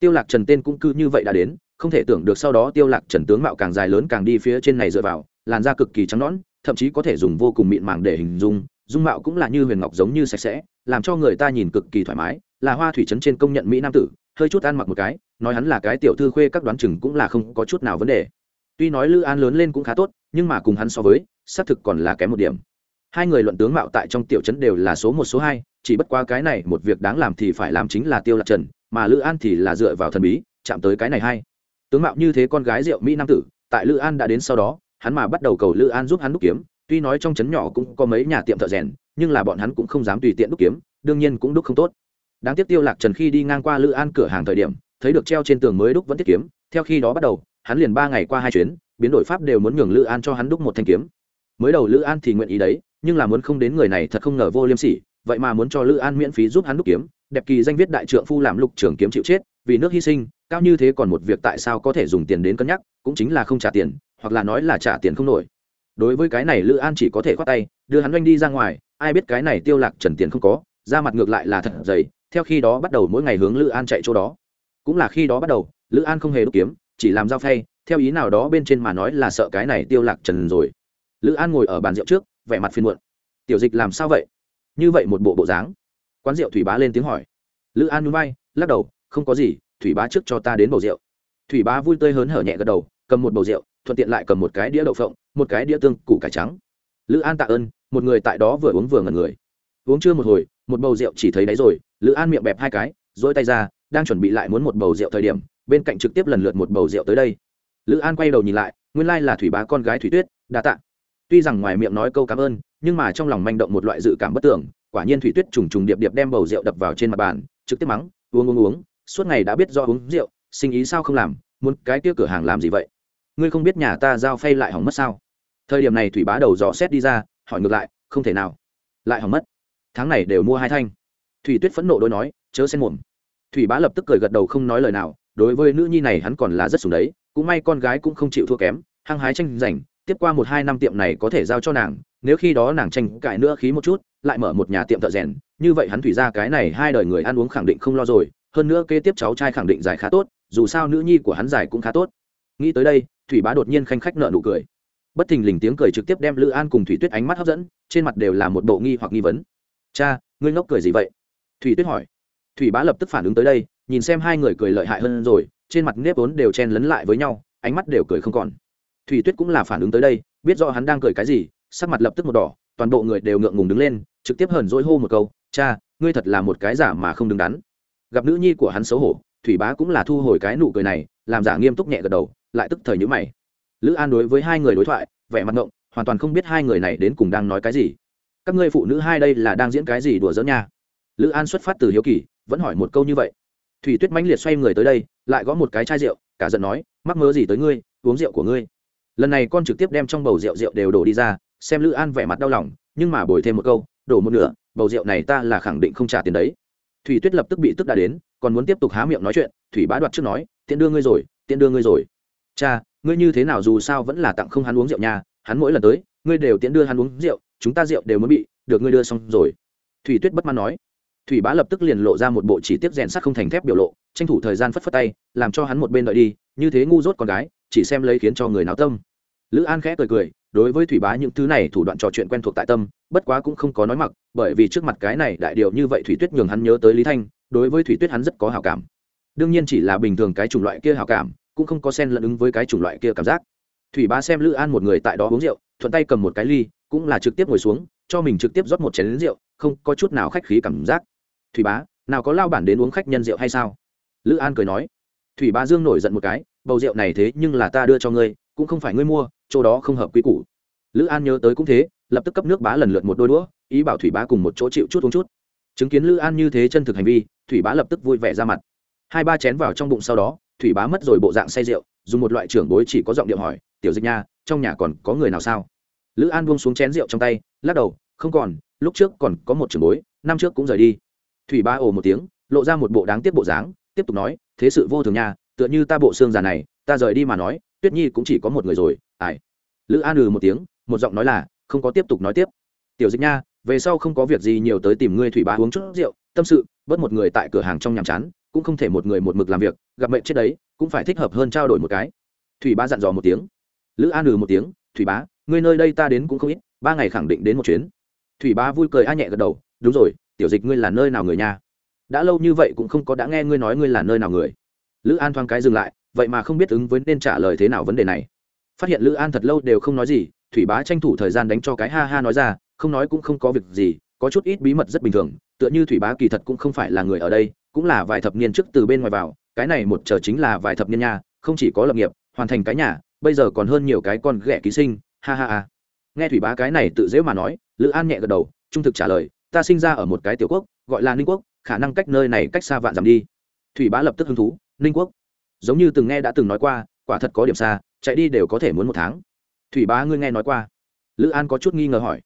Tiêu lạc trần tên cũng cư như vậy đã đến, không thể tưởng được sau đó tiêu lạc trần tướng mạo càng dài lớn càng đi phía trên này dựa vào, làn da cực kỳ trắng nõn, thậm chí có thể dùng vô cùng mịn màng để hình dung dung mạo cũng là như huyền ngọc giống như sạch sẽ, làm cho người ta nhìn cực kỳ thoải mái, là hoa thủy trấn trên công nhận mỹ nam tử, hơi chút ăn mặc một cái, nói hắn là cái tiểu thư khuê các đoán chừng cũng là không có chút nào vấn đề. Tuy nói lữ an lớn lên cũng khá tốt, nhưng mà cùng hắn so với, xác thực còn là kém một điểm. Hai người luận tướng mạo tại trong tiểu trấn đều là số một, số hai, chỉ bất qua cái này một việc đáng làm thì phải làm chính là tiêu lạc trần, mà lữ an thì là dựa vào thần bí, chạm tới cái này hay. Tướng mạo như thế con gái rượu mỹ nam tử, tại lữ an đã đến sau đó, hắn mà bắt đầu cầu lữ an giúp hắn đúc kiếm tuy nói trong trấn nhỏ cũng có mấy nhà tiệm thợ rèn, nhưng là bọn hắn cũng không dám tùy tiện đúc kiếm, đương nhiên cũng đúc không tốt. Đáng tiếc tiêu lạc trần khi đi ngang qua lữ an cửa hàng thời điểm, thấy được treo trên tường mới đúc vẫn tiết kiếm, theo khi đó bắt đầu, hắn liền ba ngày qua hai chuyến, biến đổi pháp đều muốn nhường lữ an cho hắn đúc một thanh kiếm. Mới đầu lữ an thì nguyện ý đấy, nhưng là muốn không đến người này thật không ngờ vô liêm sỉ, vậy mà muốn cho lữ an miễn phí giúp hắn đúc kiếm, đẹp kỳ danh viết đại trượng phu làm lục trưởng kiếm chịu chết, vì nước hy sinh, cao như thế còn một việc tại sao có thể dùng tiền đến cân nhắc, cũng chính là không trả tiền, hoặc là nói là trả tiền không nổi đối với cái này lữ an chỉ có thể khoát tay, đưa hắn oanh đi ra ngoài, ai biết cái này tiêu lạc trần tiền không có, ra mặt ngược lại là thật dày, theo khi đó bắt đầu mỗi ngày hướng lữ an chạy chỗ đó. Cũng là khi đó bắt đầu, lữ an không hề đúc kiếm, chỉ làm giao phay, theo ý nào đó bên trên mà nói là sợ cái này tiêu lạc trần rồi. Lữ an ngồi ở bàn rượu trước, vẻ mặt phiền muộn. Tiểu dịch làm sao vậy? Như vậy một bộ bộ dáng. Quán rượu thủy bá lên tiếng hỏi. Lữ an núi bay lắc đầu, không có gì, thủy bá trước cho ta đến bầu rượu. Thủy bá vui tươi hớn hở nhẹ gật đầu, cầm một bầu rượu, thuận tiện lại cầm một cái đĩa đậu phộng một cái đĩa tương củ cải trắng. Lữ an tạ ơn, một người tại đó vừa uống vừa ngẩn người. Uống chưa một hồi, một bầu rượu chỉ thấy đấy rồi, lữ an miệng bẹp hai cái dỗi tay ra, đang chuẩn bị lại muốn một bầu rượu thời điểm, bên cạnh trực tiếp lần lượt một bầu rượu tới đây. Lữ an quay đầu nhìn lại, nguyên lai là thủy bá con gái thủy tuyết, đa tạ. Tuy rằng ngoài miệng nói câu cảm ơn, nhưng mà trong lòng manh động một loại dự cảm bất tưởng, quả nhiên thủy tuyết trùng trùng điệp điệp đem bầu rượu đập vào trên mặt bàn, trực tiếp mắng, uống uống uống, suốt ngày đã biết do uống rượu, sinh ý sao không làm, muốn cái kia cửa hàng làm gì vậy? Ngươi không biết nhà ta giao phay lại hỏng mất sao? Thời điểm này thủy bá đầu dò xét đi ra, hỏi ngược lại, không thể nào. Lại hỏng mất. Tháng này đều mua hai thanh. Thủy tuyết phẫn nộ đôi nói, chớ xen mồm. Thủy bá lập tức cười gật đầu không nói lời nào, đối với nữ nhi này hắn còn là rất sùng đấy, cũng may con gái cũng không chịu thua kém, hăng hái tranh giành, tiếp qua một hai năm tiệm này có thể giao cho nàng, nếu khi đó nàng tranh cãi nữa khí một chút, lại mở một nhà tiệm thợ rèn, như vậy hắn thủy ra cái này hai đời người ăn uống khẳng định không lo rồi, hơn nữa kế tiếp cháu trai khẳng định giải khá tốt, dù sao nữ nhi của hắn giải cũng khá tốt. Nghĩ tới đây, thủy bá đột nhiên khanh khách nợ nụ cười bất thình lình tiếng cười trực tiếp đem lữ an cùng thủy tuyết ánh mắt hấp dẫn, trên mặt đều là một bộ nghi hoặc nghi vấn. Cha, ngươi ngốc cười gì vậy? Thủy tuyết hỏi. Thủy bá lập tức phản ứng tới đây, nhìn xem hai người cười lợi hại hơn rồi, trên mặt nếp vốn đều chen lấn lại với nhau, ánh mắt đều cười không còn. Thủy tuyết cũng là phản ứng tới đây, biết rõ hắn đang cười cái gì, sắc mặt lập tức một đỏ, toàn bộ người đều ngượng ngùng đứng lên, trực tiếp hờn dỗi hô một câu, cha, ngươi thật là một cái giả mà không đứng đắn. Gặp nữ nhi của hắn xấu hổ, thủy bá cũng là thu hồi cái nụ cười này, làm giả nghiêm túc nhẹ gật đầu, lại tức thời nhữ mày lữ an đối với hai người đối thoại, vẻ mặt ngộng, hoàn toàn không biết hai người này đến cùng đang nói cái gì. Các ngươi phụ nữ hai đây là đang diễn cái gì đùa giỡn nha? Lữ an xuất phát từ hiếu kỳ, vẫn hỏi một câu như vậy. Thủy tuyết mãnh liệt xoay người tới đây, lại gõ một cái chai rượu, cả giận nói, mắc mớ gì tới ngươi, uống rượu của ngươi. Lần này con trực tiếp đem trong bầu rượu rượu đều đổ đi ra, xem lữ an vẻ mặt đau lòng, nhưng mà bồi thêm một câu, đổ một nửa, bầu rượu này ta là khẳng định không trả tiền đấy. Thủy tuyết lập tức bị tức đã đến, còn muốn tiếp tục há miệng nói chuyện, thủy bá đoạt trước nói, tiện đưa ngươi rồi, tiện đưa ngươi rồi. Cha ngươi như thế nào dù sao vẫn là tặng không hắn uống rượu nha, hắn mỗi lần tới, ngươi đều tiện đưa hắn uống rượu, chúng ta rượu đều mới bị, được ngươi đưa xong rồi. Thủy tuyết bất mãn nói. Thủy bá lập tức liền lộ ra một bộ chỉ tiết rèn sắt không thành thép biểu lộ, tranh thủ thời gian phất phất tay, làm cho hắn một bên đợi đi, như thế ngu dốt con gái, chỉ xem lấy khiến cho người náo tâm. Lữ an khẽ cười cười, đối với thủy bá những thứ này thủ đoạn trò chuyện quen thuộc tại tâm, bất quá cũng không có nói mặc, bởi vì trước mặt cái này đại điều như vậy thủy tuyết nhường hắn nhớ tới lý thanh, đối với thủy tuyết hắn rất có hào cảm. Đương nhiên chỉ là bình thường cái chủng loại kia hào cảm cũng không có sen lẫn ứng với cái chủng loại kia cảm giác. Thủy bá xem lữ an một người tại đó uống rượu, thuận tay cầm một cái ly, cũng là trực tiếp ngồi xuống, cho mình trực tiếp rót một chén rượu, không có chút nào khách khí cảm giác. Thủy bá nào có lao bản đến uống khách nhân rượu hay sao? Lữ an cười nói. Thủy bá dương nổi giận một cái, bầu rượu này thế nhưng là ta đưa cho ngươi, cũng không phải ngươi mua, chỗ đó không hợp quy củ. Lữ an nhớ tới cũng thế, lập tức cấp nước bá lần lượt một đôi đũa, ý bảo thủy bá cùng một chỗ chịu chút uống chút. Chứng kiến lữ an như thế chân thực hành vi, thủy bá lập tức vui vẻ ra mặt. Hai ba chén vào trong bụng sau đó thủy bá mất rồi bộ dạng say rượu, dùng một loại trưởng bối chỉ có giọng điệu hỏi, tiểu dịch nha, trong nhà còn có người nào sao? Lữ an buông xuống chén rượu trong tay, lắc đầu, không còn, lúc trước còn có một trưởng bối, năm trước cũng rời đi. Thủy bá ồ một tiếng, lộ ra một bộ đáng tiếc bộ dáng, tiếp tục nói, thế sự vô thường nha, tựa như ta bộ xương già này, ta rời đi mà nói, tuyết nhi cũng chỉ có một người rồi ải. lữ an ừ một tiếng, một giọng nói là, không có tiếp tục nói tiếp. Tiểu dịch nha, về sau không có việc gì nhiều tới tìm ngươi thủy bá uống chút rượu, tâm sự, bớt một người tại cửa hàng trong nhàm chán cũng không thể một người một mực làm việc, gặp mệnh chết đấy, cũng phải thích hợp hơn trao đổi một cái. Thủy bá dặn dò một tiếng. Lữ an ừ một tiếng, thủy bá, ngươi nơi đây ta đến cũng không ít, ba ngày khẳng định đến một chuyến. Thủy bá vui cười a nhẹ gật đầu, đúng rồi, tiểu dịch ngươi là nơi nào người nha? Đã lâu như vậy cũng không có đã nghe ngươi nói ngươi là nơi nào người. Lữ an thoáng cái dừng lại, vậy mà không biết ứng với nên trả lời thế nào vấn đề này. Phát hiện lữ an thật lâu đều không nói gì, thủy bá tranh thủ thời gian đánh cho cái ha ha nói ra, không nói cũng không có việc gì, có chút ít bí mật rất bình thường, tựa như thủy bá kỳ thật cũng không phải là người ở đây cũng là vài thập niên trước từ bên ngoài vào, cái này một chờ chính là vài thập niên nha, không chỉ có lập nghiệp, hoàn thành cái nhà, bây giờ còn hơn nhiều cái con ghẻ ký sinh, ha ha ha. Nghe thủy bá cái này tự dễ mà nói, lữ an nhẹ gật đầu, trung thực trả lời, ta sinh ra ở một cái tiểu quốc, gọi là ninh quốc, khả năng cách nơi này cách xa vạn dặm đi. Thủy bá lập tức hứng thú, ninh quốc? Giống như từng nghe đã từng nói qua, quả thật có điểm xa, chạy đi đều có thể muốn một tháng. Thủy bá ngươi nghe nói qua. Lữ an có chút nghi ngờ hỏi.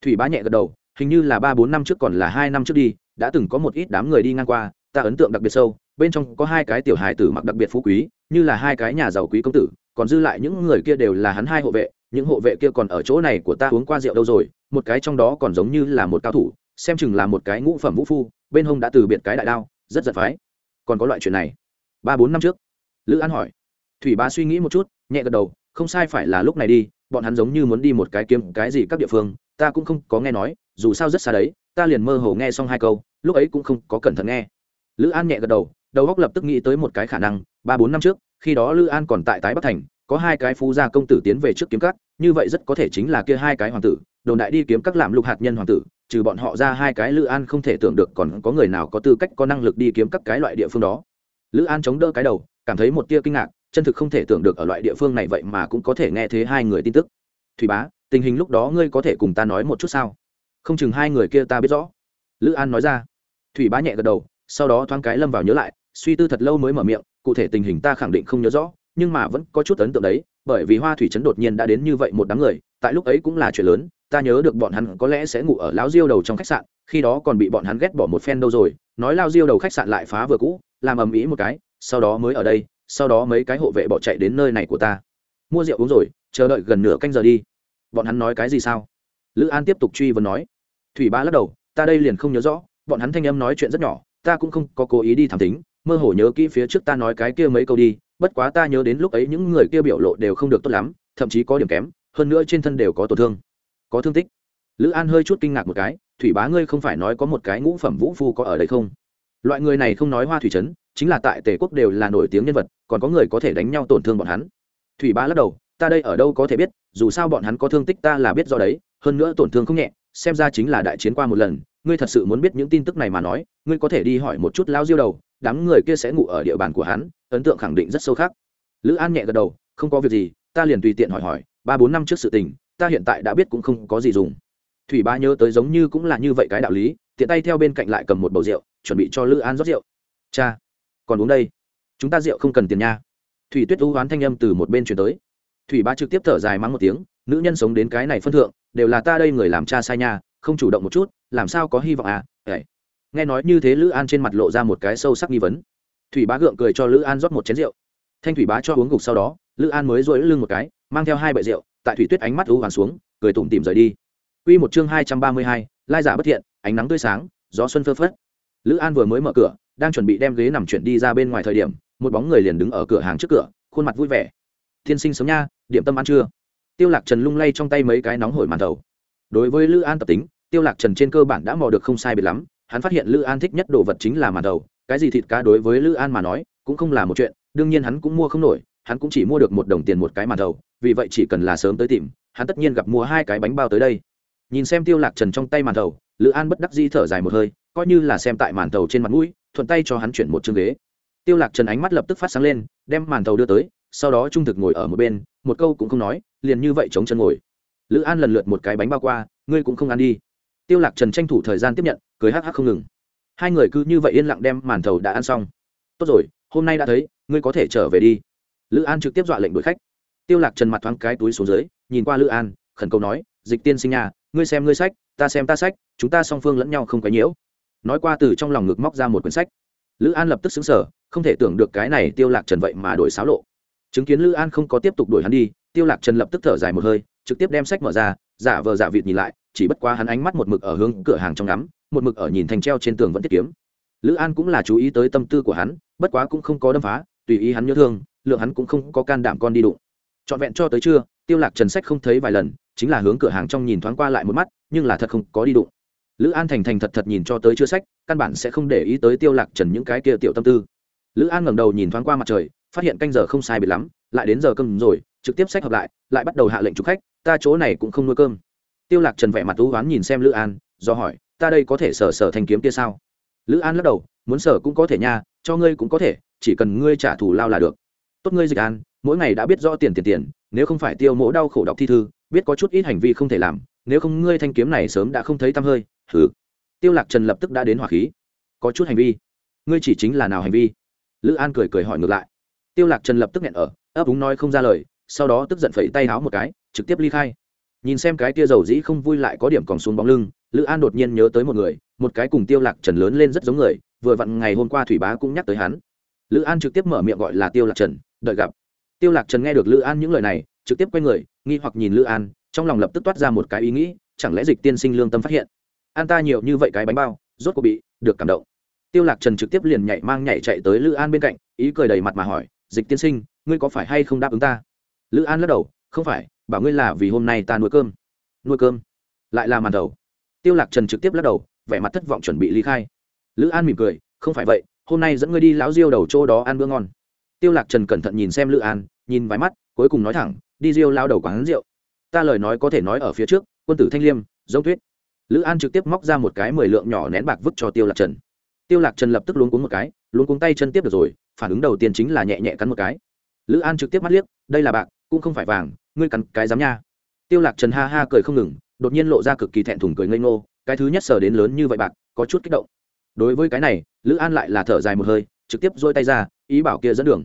Thủy bá nhẹ gật đầu, hình như là ba bốn năm trước còn là hai năm trước đi, đã từng có một ít đám người đi ngang qua ta ấn tượng đặc biệt sâu, bên trong có hai cái tiểu hài tử mặc đặc biệt phú quý, như là hai cái nhà giàu quý công tử, còn dư lại những người kia đều là hắn hai hộ vệ, những hộ vệ kia còn ở chỗ này của ta uống qua rượu đâu rồi, một cái trong đó còn giống như là một cao thủ, xem chừng là một cái ngũ phẩm vũ phu, bên hông đã từ biệt cái đại đao, rất giật phái. Còn có loại chuyện này, ba bốn năm trước, lữ an hỏi. Thủy ba suy nghĩ một chút, nhẹ gật đầu, không sai phải là lúc này đi, bọn hắn giống như muốn đi một cái kiếm, cái gì các địa phương, ta cũng không có nghe nói, dù sao rất xa đấy, ta liền mơ hồ nghe xong hai câu, lúc ấy cũng không có cẩn thận nghe lữ an nhẹ gật đầu đầu góc lập tức nghĩ tới một cái khả năng, ba bốn năm trước, khi đó lữ an còn tại tái bắc thành, có hai cái phú gia công tử tiến về trước kiếm các, như vậy rất có thể chính là kia hai cái hoàng tử, đồn đại đi kiếm các làm lục hạt nhân hoàng tử, trừ bọn họ ra hai cái lữ an không thể tưởng được còn có người nào có tư cách, có năng lực đi kiếm các cái loại địa phương đó. Lữ an chống đỡ cái đầu, cảm thấy một tia kinh ngạc, chân thực không thể tưởng được ở loại địa phương này vậy mà cũng có thể nghe thấy hai người tin tức. Thủy bá, tình hình lúc đó ngươi có thể cùng ta nói một chút sao? Không chừng hai người kia ta biết rõ. Lữ an nói ra. Thủy bá nhẹ gật đầu sau đó thoáng cái lâm vào nhớ lại, suy tư thật lâu mới mở miệng, cụ thể tình hình ta khẳng định không nhớ rõ, nhưng mà vẫn có chút ấn tượng đấy, bởi vì hoa thủy trấn đột nhiên đã đến như vậy một đám người, tại lúc ấy cũng là chuyện lớn, ta nhớ được bọn hắn có lẽ sẽ ngủ ở lão diêu đầu trong khách sạn, khi đó còn bị bọn hắn ghét bỏ một phen đâu rồi, nói lao diêu đầu khách sạn lại phá vừa cũ, làm ầm ĩ một cái, sau đó mới ở đây, sau đó mấy cái hộ vệ bỏ chạy đến nơi này của ta. Mua rượu uống rồi, chờ đợi gần nửa canh giờ đi. Bọn hắn nói cái gì sao? Lữ an tiếp tục truy vấn nói. Thủy ba lắc đầu, ta đây liền không nhớ rõ, bọn hắn thanh âm nói chuyện rất nhỏ ta cũng không có cố ý đi thảm tính mơ hồ nhớ kỹ phía trước ta nói cái kia mấy câu đi, bất quá ta nhớ đến lúc ấy những người kia biểu lộ đều không được tốt lắm, thậm chí có điểm kém, hơn nữa trên thân đều có tổn thương, có thương tích. Lữ an hơi chút kinh ngạc một cái, thủy bá ngươi không phải nói có một cái ngũ phẩm vũ phu có ở đây không? Loại người này không nói hoa thủy trấn, chính là tại tề quốc đều là nổi tiếng nhân vật, còn có người có thể đánh nhau tổn thương bọn hắn. Thủy bá lắc đầu, ta đây ở đâu có thể biết, dù sao bọn hắn có thương tích ta là biết do đấy, hơn nữa tổn thương không nhẹ, xem ra chính là đại chiến qua một lần ngươi thật sự muốn biết những tin tức này mà nói, ngươi có thể đi hỏi một chút lao diêu đầu, đám người kia sẽ ngủ ở địa bàn của hắn, ấn tượng khẳng định rất sâu khác. Lữ an nhẹ gật đầu, không có việc gì, ta liền tùy tiện hỏi hỏi, ba bốn năm trước sự tình, ta hiện tại đã biết cũng không có gì dùng. Thủy ba nhớ tới giống như cũng là như vậy cái đạo lý, tiện tay theo bên cạnh lại cầm một bầu rượu, chuẩn bị cho lữ an rót rượu. Cha, còn uống đây. Chúng ta rượu không cần tiền nha. Thủy tuyết U hoán thanh âm từ một bên chuyển tới. Thủy ba trực tiếp thở dài mắng một tiếng, nữ nhân sống đến cái này phân thượng, đều là ta đây người làm cha sai nha không chủ động một chút làm sao có hy vọng à ấy nghe nói như thế lữ an trên mặt lộ ra một cái sâu sắc nghi vấn thủy bá gượng cười cho lữ an rót một chén rượu thanh thủy bá cho uống gục sau đó lữ an mới dội lưng một cái mang theo hai bệ rượu tại thủy tuyết ánh mắt ưu hoàn xuống cười tủm tìm rời đi Quy một chương hai trăm ba mươi hai, lai giả bất thiện, ánh nắng tươi sáng, gió xuân phơ phất. Lữ An vừa mới mở cửa, đang chuẩn bị đem ghế nằm chuyển đi ra bên ngoài thời điểm, một bóng người liền đứng ở cửa hàng trước cửa, khuôn mặt vui vẻ. "Thiên sinh sớm nha, điểm tâm ăn chưa?" Tiêu Lạc Trần lung lay trong tay mấy cái nóng hổi màn đầu. Đối với Lữ An tập tính, Tiêu Lạc Trần trên cơ bản đã mò được không sai biệt lắm, hắn phát hiện Lữ An thích nhất đồ vật chính là màn đầu, cái gì thịt cá đối với Lữ An mà nói, cũng không là một chuyện, đương nhiên hắn cũng mua không nổi, hắn cũng chỉ mua được một đồng tiền một cái màn đầu, vì vậy chỉ cần là sớm tới tìm, hắn tất nhiên gặp mua hai cái bánh bao tới đây. Nhìn xem tiêu lạc trần trong tay màn đầu, lữ an bất đắc dĩ thở dài một hơi coi như là xem tại màn đầu trên mặt mũi thuận tay cho hắn chuyển một chương ghế. Tiêu lạc trần ánh mắt lập tức phát sáng lên đem màn đầu đưa tới sau đó trung thực ngồi ở một bên một câu cũng không nói liền như vậy chống chân ngồi lữ an lần lượt một cái bánh bao qua, ngươi cũng không ăn đi. Tiêu lạc trần tranh thủ thời gian tiếp nhận, cười hắc hắc không ngừng. Hai người cứ như vậy yên lặng đem màn thầu đã ăn xong. Tốt rồi, hôm nay đã thấy, ngươi có thể trở về đi. Lữ an trực tiếp dọa lệnh đuổi khách. Tiêu lạc trần mặt thoáng cái túi xuống dưới, nhìn qua lữ an, khẩn cầu nói, dịch tiên sinh nhà, ngươi xem ngươi sách, ta xem ta sách, chúng ta song phương lẫn nhau không quấy nhiễu. Nói qua từ trong lòng ngực móc ra một quyển sách. Lữ an lập tức xứng sở không thể tưởng được cái này tiêu lạc trần vậy mà đổi xáo lộ. Chứng kiến lữ an không có tiếp tục đuổi hắn đi, tiêu lạc trần lập tức thở dài một hơi trực tiếp đem sách mở ra, giả vờ giả vịt nhìn lại, chỉ bất quá hắn ánh mắt một mực ở hướng cửa hàng trong ngắm, một mực ở nhìn thành treo trên tường vẫn tiết kiếm. Lữ an cũng là chú ý tới tâm tư của hắn, bất quá cũng không có đâm phá, tùy ý hắn nhớ thương, lượng hắn cũng không có can đảm con đi đụng. Trọn vẹn cho tới trưa, tiêu lạc trần sách không thấy vài lần, chính là hướng cửa hàng trong nhìn thoáng qua lại một mắt, nhưng là thật không có đi đụng. Lữ an thành thành thật thật nhìn cho tới chưa sách, căn bản sẽ không để ý tới tiêu lạc trần những cái kia tiểu tâm tư. Lữ an ngẩng đầu nhìn thoáng qua mặt trời, phát hiện canh giờ không sai biệt lắm, lại đến giờ cơm rồi, trực tiếp sách hợp lại lại bắt đầu hạ lệnh chụp khách ta chỗ này cũng không nuôi cơm. Tiêu lạc trần vẻ mặt tú oán nhìn xem lữ an, do hỏi, ta đây có thể sở sở thanh kiếm kia sao? Lữ an lắc đầu, muốn sở cũng có thể nha, cho ngươi cũng có thể, chỉ cần ngươi trả thù lao là được. Tốt ngươi, dịch an, mỗi ngày đã biết rõ tiền tiền tiền, nếu không phải tiêu mỗ đau khổ đọc thi thư, biết có chút ít hành vi không thể làm, nếu không ngươi thanh kiếm này sớm đã không thấy tăm hơi thử tiêu lạc trần lập tức đã đến hỏa khí. Có chút hành vi. Ngươi chỉ chính là nào hành vi? Lữ an cười cười hỏi ngược lại. Tiêu lạc trần lập tức nghẹn ở, ấp úng nói không ra lời, sau đó tức giận phẩy tay háo một cái trực tiếp ly khai. Nhìn xem cái tia dầu dĩ không vui lại có điểm còn xuống bóng lưng, lữ an đột nhiên nhớ tới một người, một cái cùng tiêu lạc trần lớn lên rất giống người, vừa vặn ngày hôm qua thủy bá cũng nhắc tới hắn. Lữ an trực tiếp mở miệng gọi là tiêu lạc trần, đợi gặp. Tiêu lạc trần nghe được lữ an những lời này, trực tiếp quay người, nghi hoặc nhìn lữ an, trong lòng lập tức toát ra một cái ý nghĩ, chẳng lẽ dịch tiên sinh lương tâm phát hiện? An ta nhiều như vậy cái bánh bao, rốt cuộc bị được cảm động. Tiêu lạc trần trực tiếp liền nhảy mang nhảy chạy tới lữ an bên cạnh, ý cười đầy mặt mà hỏi, dịch tiên sinh, ngươi có phải hay không đáp ứng ta? Lữ an lắc đầu không phải, bảo ngươi là vì hôm nay ta nuôi cơm. Nuôi cơm? Lại là màn đầu. Tiêu lạc trần trực tiếp lắc đầu, vẻ mặt thất vọng chuẩn bị ly khai. Lữ an mỉm cười, không phải vậy, hôm nay dẫn ngươi đi lão diêu đầu chỗ đó ăn bữa ngon. Tiêu lạc trần cẩn thận nhìn xem lữ an, nhìn vài mắt, cuối cùng nói thẳng, đi diêu lao đầu quán rượu. Ta lời nói có thể nói ở phía trước, quân tử thanh liêm, giống tuyết. Lữ an trực tiếp móc ra một cái mười lượng nhỏ nén bạc vứt cho tiêu lạc trần. Tiêu lạc trần lập tức luống cuống một cái, luống cuống tay chân tiếp được rồi, phản ứng đầu tiên chính là nhẹ nhẹ cắn một cái. Lữ an trực tiếp mắt liếc, đây là bạc cũng không phải vàng, ngươi cắn cái dám nha. Tiêu lạc trần ha ha cười không ngừng, đột nhiên lộ ra cực kỳ thẹn thùng cười ngây ngô, cái thứ nhất sờ đến lớn như vậy bạc, có chút kích động. Đối với cái này, lữ an lại là thở dài một hơi, trực tiếp dôi tay ra, ý bảo kia dẫn đường.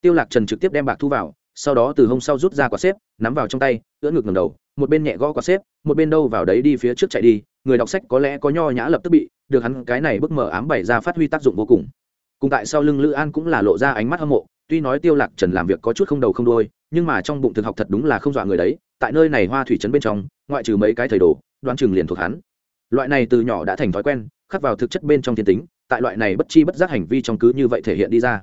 Tiêu lạc trần trực tiếp đem bạc thu vào, sau đó từ hông sau rút ra quả xếp, nắm vào trong tay, ưỡn ngực ngầm đầu, một bên nhẹ gõ quả xếp, một bên đâu vào đấy đi phía trước chạy đi, người đọc sách có lẽ có nho nhã lập tức bị, được hắn cái này bức mở ám bày ra phát huy tác dụng vô cùng. Cùng tại sau lưng lữ an cũng là lộ ra ánh mắt hâm mộ, tuy nói tiêu lạc trần làm việc có chút không đầu không đuôi nhưng mà trong bụng thực học thật đúng là không dọa người đấy, tại nơi này hoa thủy trấn bên trong, ngoại trừ mấy cái thầy đồ, đoán chừng liền thuộc hắn. Loại này từ nhỏ đã thành thói quen, khắc vào thực chất bên trong thiên tính, tại loại này bất chi bất giác hành vi trong cứ như vậy thể hiện đi ra.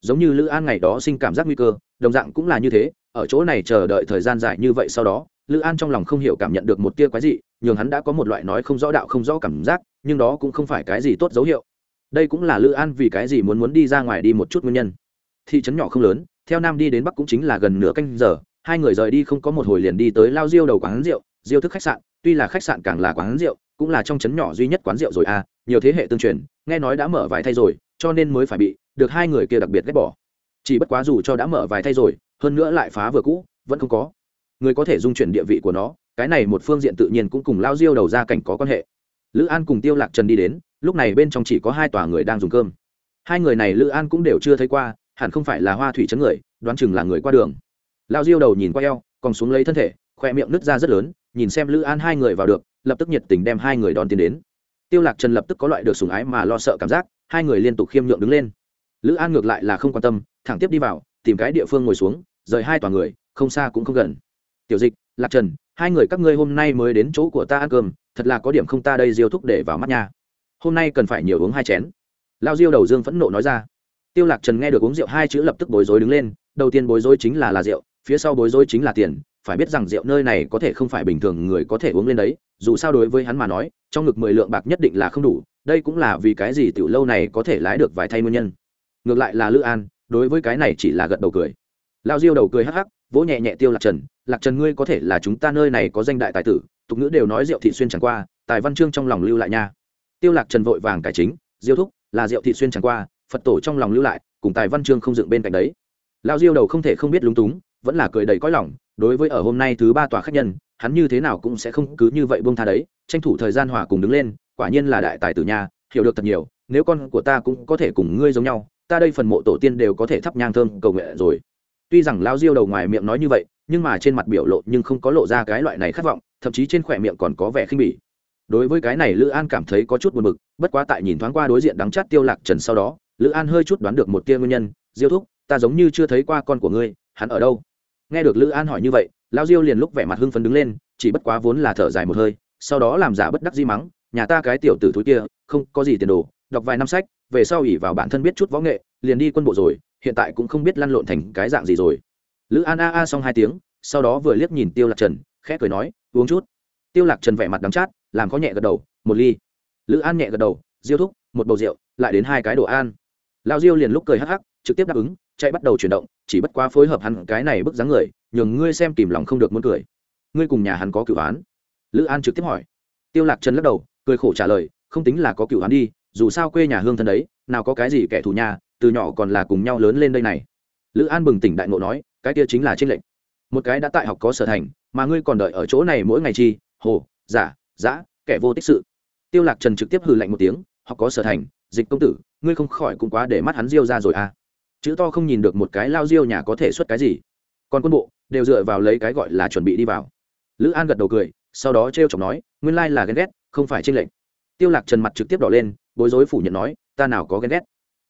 Giống như lữ an ngày đó sinh cảm giác nguy cơ, đồng dạng cũng là như thế, ở chỗ này chờ đợi thời gian dài như vậy sau đó, lữ an trong lòng không hiểu cảm nhận được một tia quái dị, nhường hắn đã có một loại nói không rõ đạo không rõ cảm giác, nhưng đó cũng không phải cái gì tốt dấu hiệu. Đây cũng là lữ an vì cái gì muốn muốn đi ra ngoài đi một chút nguyên nhân. Thị trấn nhỏ không lớn theo nam đi đến bắc cũng chính là gần nửa canh giờ, hai người rời đi không có một hồi liền đi tới lao diêu đầu quán rượu, diêu thức khách sạn, tuy là khách sạn càng là quán rượu, cũng là trong trấn nhỏ duy nhất quán rượu rồi à nhiều thế hệ tương truyền, nghe nói đã mở vài thay rồi, cho nên mới phải bị được hai người kia đặc biệt ghét bỏ. Chỉ bất quá dù cho đã mở vài thay rồi, hơn nữa lại phá vừa cũ, vẫn không có. Người có thể dung chuyển địa vị của nó, cái này một phương diện tự nhiên cũng cùng lao diêu đầu ra cảnh có quan hệ. Lữ an cùng tiêu lạc trần đi đến, lúc này bên trong chỉ có hai tòa người đang dùng cơm. Hai người này lữ an cũng đều chưa thấy qua hẳn không phải là hoa thủy chấn người, đoán chừng là người qua đường. Lao diêu đầu nhìn qua eo, còn xuống lấy thân thể, khoe miệng nứt ra rất lớn, nhìn xem lữ an hai người vào được, lập tức nhiệt tình đem hai người đón tiến đến. Tiêu lạc trần lập tức có loại được sủng ái mà lo sợ cảm giác, hai người liên tục khiêm nhượng đứng lên. Lữ an ngược lại là không quan tâm, thẳng tiếp đi vào, tìm cái địa phương ngồi xuống, rời hai tòa người, không xa cũng không gần. Tiểu dịch, lạc trần, hai người các ngươi hôm nay mới đến chỗ của ta ăn cơm, thật là có điểm không ta đây diêu thúc để vào mắt nha. Hôm nay cần phải nhiều uống hai chén. Lao diêu đầu dương phẫn nộ nói ra tiêu lạc trần nghe được uống rượu hai chữ lập tức bối rối đứng lên, đầu tiên bối rối chính là là rượu, phía sau bối rối chính là tiền, phải biết rằng rượu nơi này có thể không phải bình thường người có thể uống lên đấy, dù sao đối với hắn mà nói, trong ngực mười lượng bạc nhất định là không đủ, đây cũng là vì cái gì tiểu lâu này có thể lái được vài thay nguyên nhân. Ngược lại là lữ an, đối với cái này chỉ là gật đầu cười. Lao diêu đầu cười hắc hắc, vỗ nhẹ nhẹ tiêu lạc trần lạc trần ngươi có thể là chúng ta nơi này có danh đại tài tử, tục ngữ đều nói rượu thị xuyên chẳng qua, tài văn chương trong lòng lưu lại nha. Tiêu lạc trần vội vàng cải chính, diêu thúc, là rượu thị xuyên chẳng qua phật tổ trong lòng lưu lại, cùng tài văn chương không dựng bên cạnh đấy. Lao diêu đầu không thể không biết lúng túng, vẫn là cười đầy cõi lòng, đối với ở hôm nay thứ ba tòa khách nhân, hắn như thế nào cũng sẽ không cứ như vậy buông tha đấy, tranh thủ thời gian hòa cùng đứng lên, quả nhiên là đại tài tử nhà hiểu được thật nhiều, nếu con của ta cũng có thể cùng ngươi giống nhau, ta đây phần mộ tổ tiên đều có thể thắp nhang thơm cầu nguyện rồi. Tuy rằng lao diêu đầu ngoài miệng nói như vậy, nhưng mà trên mặt biểu lộ nhưng không có lộ ra cái loại này khát vọng, thậm chí trên khỏe miệng còn có vẻ khinh bỉ. Đối với cái này lữ an cảm thấy có chút buồn bực, bất quá tại nhìn thoáng qua đối diện đắng chát tiêu lạc trần sau đó lữ an hơi chút đoán được một tia nguyên nhân, diêu thúc, ta giống như chưa thấy qua con của ngươi, hắn ở đâu? Nghe được lữ an hỏi như vậy lao diêu liền lúc vẻ mặt hưng phấn đứng lên, chỉ bất quá vốn là thở dài một hơi, sau đó làm giả bất đắc di mắng, nhà ta cái tiểu tử thúi kia, không có gì tiền đồ, đọc vài năm sách, về sau ỉ vào bản thân biết chút võ nghệ, liền đi quân bộ rồi, hiện tại cũng không biết lăn lộn thành cái dạng gì rồi. Lữ an a a xong hai tiếng, sau đó vừa liếc nhìn tiêu lạc trần, khẽ cười nói, uống chút. Tiêu lạc trần vẻ mặt đắng chát, làm có nhẹ gật đầu, một ly. Lữ an nhẹ gật đầu, diêu thúc, một bầu rượu, lại đến hai cái đồ an lao diêu liền lúc cười hắc hắc, trực tiếp đáp ứng, chạy bắt đầu chuyển động, chỉ bất quá phối hợp hắn cái này bức dáng người, nhường ngươi xem kìm lòng không được muốn cười. Ngươi cùng nhà hắn có cửu án? Lữ an trực tiếp hỏi. Tiêu lạc trần lắc đầu, cười khổ trả lời, không tính là có cửu án đi, dù sao quê nhà hương thân đấy, nào có cái gì kẻ thù nhà từ nhỏ còn là cùng nhau lớn lên đây này. Lữ an bừng tỉnh đại ngộ nói, cái kia chính là trên lệnh một cái đã tại học có sở thành, mà ngươi còn đợi ở chỗ này mỗi ngày chi, hồ, giả giã kẻ vô tích sự. Tiêu lạc trần trực tiếp hừ lạnh một tiếng, học có sở thành, dịch công tử ngươi không khỏi cũng quá để mắt hắn diêu ra rồi à. Chữ to không nhìn được một cái lao diêu nhà có thể xuất cái gì. Còn quân bộ, đều dựa vào lấy cái gọi là chuẩn bị đi vào. Lữ an gật đầu cười, sau đó t r e o chọc nói, nguyên lai là ghen ghét, không phải tranh lệnh tiêu lạc trần mặt trực tiếp đỏ lên, bối rối phủ nhận nói, ta nào có ghen ghét.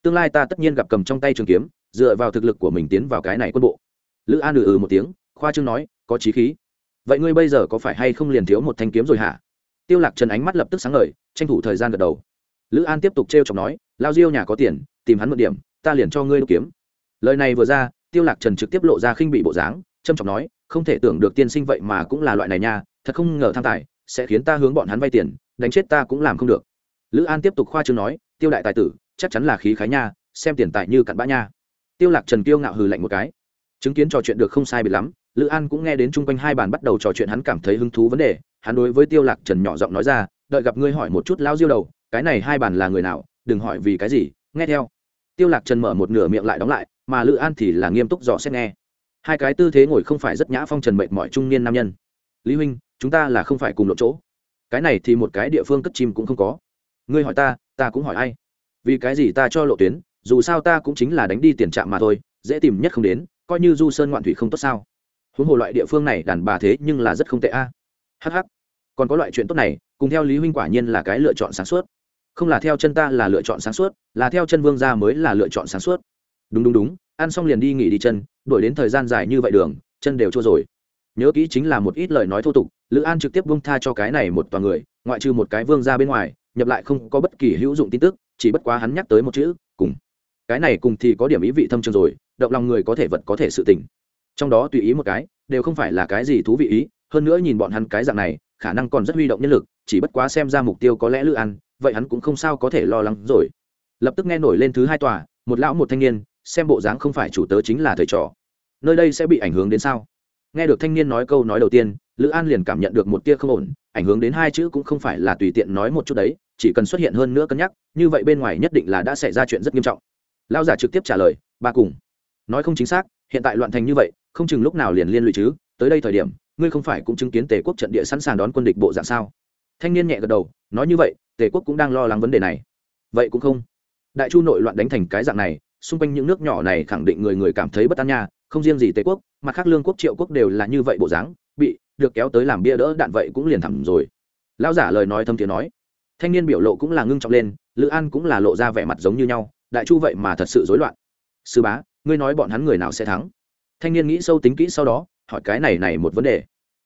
Tương lai ta tất nhiên gặp cầm trong tay trường kiếm, dựa vào thực lực của mình tiến vào cái này quân bộ. Lữ an ừ ừ một tiếng, khoa trương nói, có trí khí. Vậy ngươi bây giờ có phải hay không liền thiếu một thanh kiếm rồi hả? Tiêu lạc trần ánh mắt lập tức sáng ngời, tranh thủ thời gian gật đầu. Lữ an tiếp tục t r e o chọc nói lao diêu nhà có tiền, tìm hắn mượn điểm, ta liền cho ngươi đúc kiếm. Lời này vừa ra, tiêu lạc trần trực tiếp lộ ra khinh bị bộ dáng trâm trọng nói, không thể tưởng được tiên sinh vậy mà cũng là loại này nha, thật không ngờ tham tài, sẽ khiến ta hướng bọn hắn vay tiền, đánh chết ta cũng làm không được. Lữ an tiếp tục khoa trương nói, tiêu đại tài tử, chắc chắn là khí khái nha, xem tiền tài như cặn bã nha. Tiêu lạc trần kiêu ngạo hừ lạnh một cái. Chứng kiến trò chuyện được không sai biệt lắm, lữ an cũng nghe đến chung quanh hai bàn bắt đầu trò chuyện hắn cảm thấy hứng thú vấn đề, hắn đối với tiêu lạc trần nhỏ giọng nói ra, đợi gặp ngươi hỏi một chút lao diêu đầu, cái này hai bàn là người nào đừng hỏi vì cái gì, nghe theo. Tiêu lạc trần mở một nửa miệng lại đóng lại, mà lữ an thì là nghiêm túc dò xét nghe. Hai cái tư thế ngồi không phải rất nhã phong trần mệt mỏi trung niên nam nhân. Lý huynh, chúng ta là không phải cùng lộ chỗ. Cái này thì một cái địa phương cất chim cũng không có. Ngươi hỏi ta ta cũng hỏi ai? Vì cái gì ta cho lộ tuyến, dù sao ta cũng chính là đánh đi tiền trạm mà thôi, dễ tìm nhất không đến, coi như du sơn ngoạn thủy không tốt sao. Huống hồ loại địa phương này đàn bà thế nhưng là rất không tệ a. À. hh còn có loại chuyện tốt này, cùng theo lý huynh quả nhiên là cái lựa chọn sáng suốt không là theo chân ta là lựa chọn sáng suốt, là theo chân vương gia mới là lựa chọn sáng suốt. Đúng đúng đúng, ăn xong liền đi nghỉ đi chân, đổi đến thời gian dài như vậy đường, chân đều chua rồi. Nhớ kỹ chính là một ít lời nói thô tục, lữ an trực tiếp bông tha cho cái này một toàn người, ngoại trừ một cái vương ra bên ngoài, nhập lại không có bất kỳ hữu dụng tin tức, chỉ bất quá hắn nhắc tới một chữ, cùng. Cái này cùng thì có điểm ý vị thâm trường rồi, động lòng người có thể vật có thể sự tình. Trong đó tùy ý một cái, đều không phải là cái gì thú vị ý, hơn nữa nhìn bọn hắn cái dạng này, khả năng còn rất huy động nhân lực, chỉ bất quá xem ra mục tiêu có lẽ lữ an vậy hắn cũng không sao có thể lo lắng rồi. Lập tức nghe nổi lên thứ hai tòa, một lão một thanh niên, xem bộ dáng không phải chủ tớ chính là thầy trò. Nơi đây sẽ bị ảnh hưởng đến sao? Nghe được thanh niên nói câu nói đầu tiên, lữ an liền cảm nhận được một tia không ổn, ảnh hưởng đến hai chữ cũng không phải là tùy tiện nói một chút đấy, chỉ cần xuất hiện hơn nữa cân nhắc, như vậy bên ngoài nhất định là đã xảy ra chuyện rất nghiêm trọng. Lao giả trực tiếp trả lời, ba cùng. Nói không chính xác, hiện tại loạn thành như vậy, không chừng lúc nào liền liên lụy chứ, tới đây thời điểm, ngươi không phải cũng chứng kiến tề quốc trận địa sẵn sàng đón quân địch bộ dạng sao? Thanh niên nhẹ gật đầu, nói như vậy tề quốc cũng đang lo lắng vấn đề này. Vậy cũng không. Đại chu nội loạn đánh thành cái dạng này, xung quanh những nước nhỏ này khẳng định người người cảm thấy bất an nha, không riêng gì tề quốc, mà khác lương quốc, triệu quốc đều là như vậy bộ dáng, bị được kéo tới làm bia đỡ đạn vậy cũng liền thẳng rồi. Lão giả lời nói thâm tiếng nói. Thanh niên biểu lộ cũng là ngưng trọng lên, lữ an cũng là lộ ra vẻ mặt giống như nhau, đại chu vậy mà thật sự rối loạn. Sư bá, ngươi nói bọn hắn người nào sẽ thắng? Thanh niên nghĩ sâu tính kỹ sau đó, hỏi cái này này một vấn đề.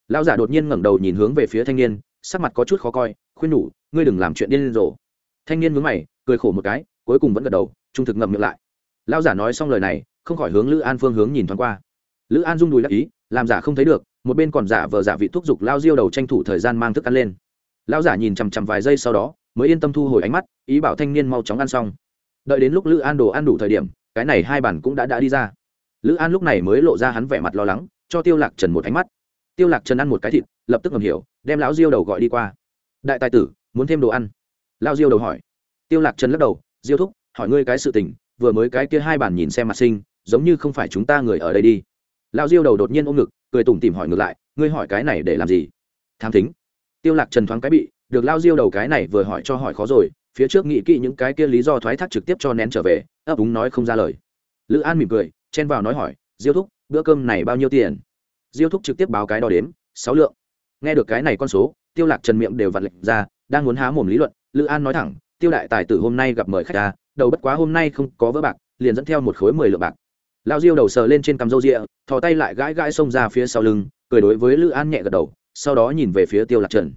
Lão giả đột nhiên ngẩng đầu nhìn hướng về phía thanh niên, sắc mặt có chút khó coi khuyên nhủ, ngươi đừng làm chuyện điên rồ. Thanh niên mướn mày, cười khổ một cái, cuối cùng vẫn gật đầu, trung thực ngậm miệng lại. Lão giả nói xong lời này, không khỏi hướng lữ an phương hướng nhìn thoáng qua. Lữ an rung đùi đắc ý, làm giả không thấy được, một bên còn giả vờ giả vị thúc giục lao diêu đầu tranh thủ thời gian mang thức ăn lên. Lão giả nhìn chằm chằm vài giây sau đó, mới yên tâm thu hồi ánh mắt, ý bảo thanh niên mau chóng ăn xong. Đợi đến lúc lữ an đồ ăn đủ thời điểm, cái này hai bản cũng đã đã đi ra. Lữ an lúc này mới lộ ra hắn vẻ mặt lo lắng, cho tiêu lạc trần một ánh mắt. Tiêu lạc trần ăn một cái thịt, lập tức ngầm hiểu, đem lão diêu đầu gọi đi qua đại tài tử, muốn thêm đồ ăn. Lao diêu đầu hỏi. Tiêu lạc trần lắc đầu, diêu thúc, hỏi ngươi cái sự tình, vừa mới cái kia hai bản nhìn xem mặt sinh, giống như không phải chúng ta người ở đây đi. Lao diêu đầu đột nhiên ôm ngực, cười tủm tỉm hỏi ngược lại, ngươi hỏi cái này để làm gì? Tham thính. Tiêu lạc trần thoáng cái bị, được Lao diêu đầu cái này vừa hỏi cho hỏi khó rồi, phía trước nghĩ kỹ những cái kia lý do thoái thác trực tiếp cho nén trở về, ấp úng nói không ra lời. Lữ an mỉm cười, chen vào nói hỏi, diêu thúc, bữa cơm này bao nhiêu tiền? Diêu thúc trực tiếp báo cái đo đếm, sáu lượng. Nghe được cái này con số tiêu lạc trần miệng đều vặn lệch ra, đang muốn há mồm lý luận, lữ an nói thẳng, tiêu đại tài tử hôm nay gặp mời khách ta, đầu bất quá hôm nay không có vỡ bạc, liền dẫn theo một khối mười lượng bạc. Lao diêu đầu sờ lên trên cằm râu rịa, thò tay lại gãi gãi xông ra phía sau lưng, cười đối với lữ an nhẹ gật đầu, sau đó nhìn về phía tiêu lạc trần.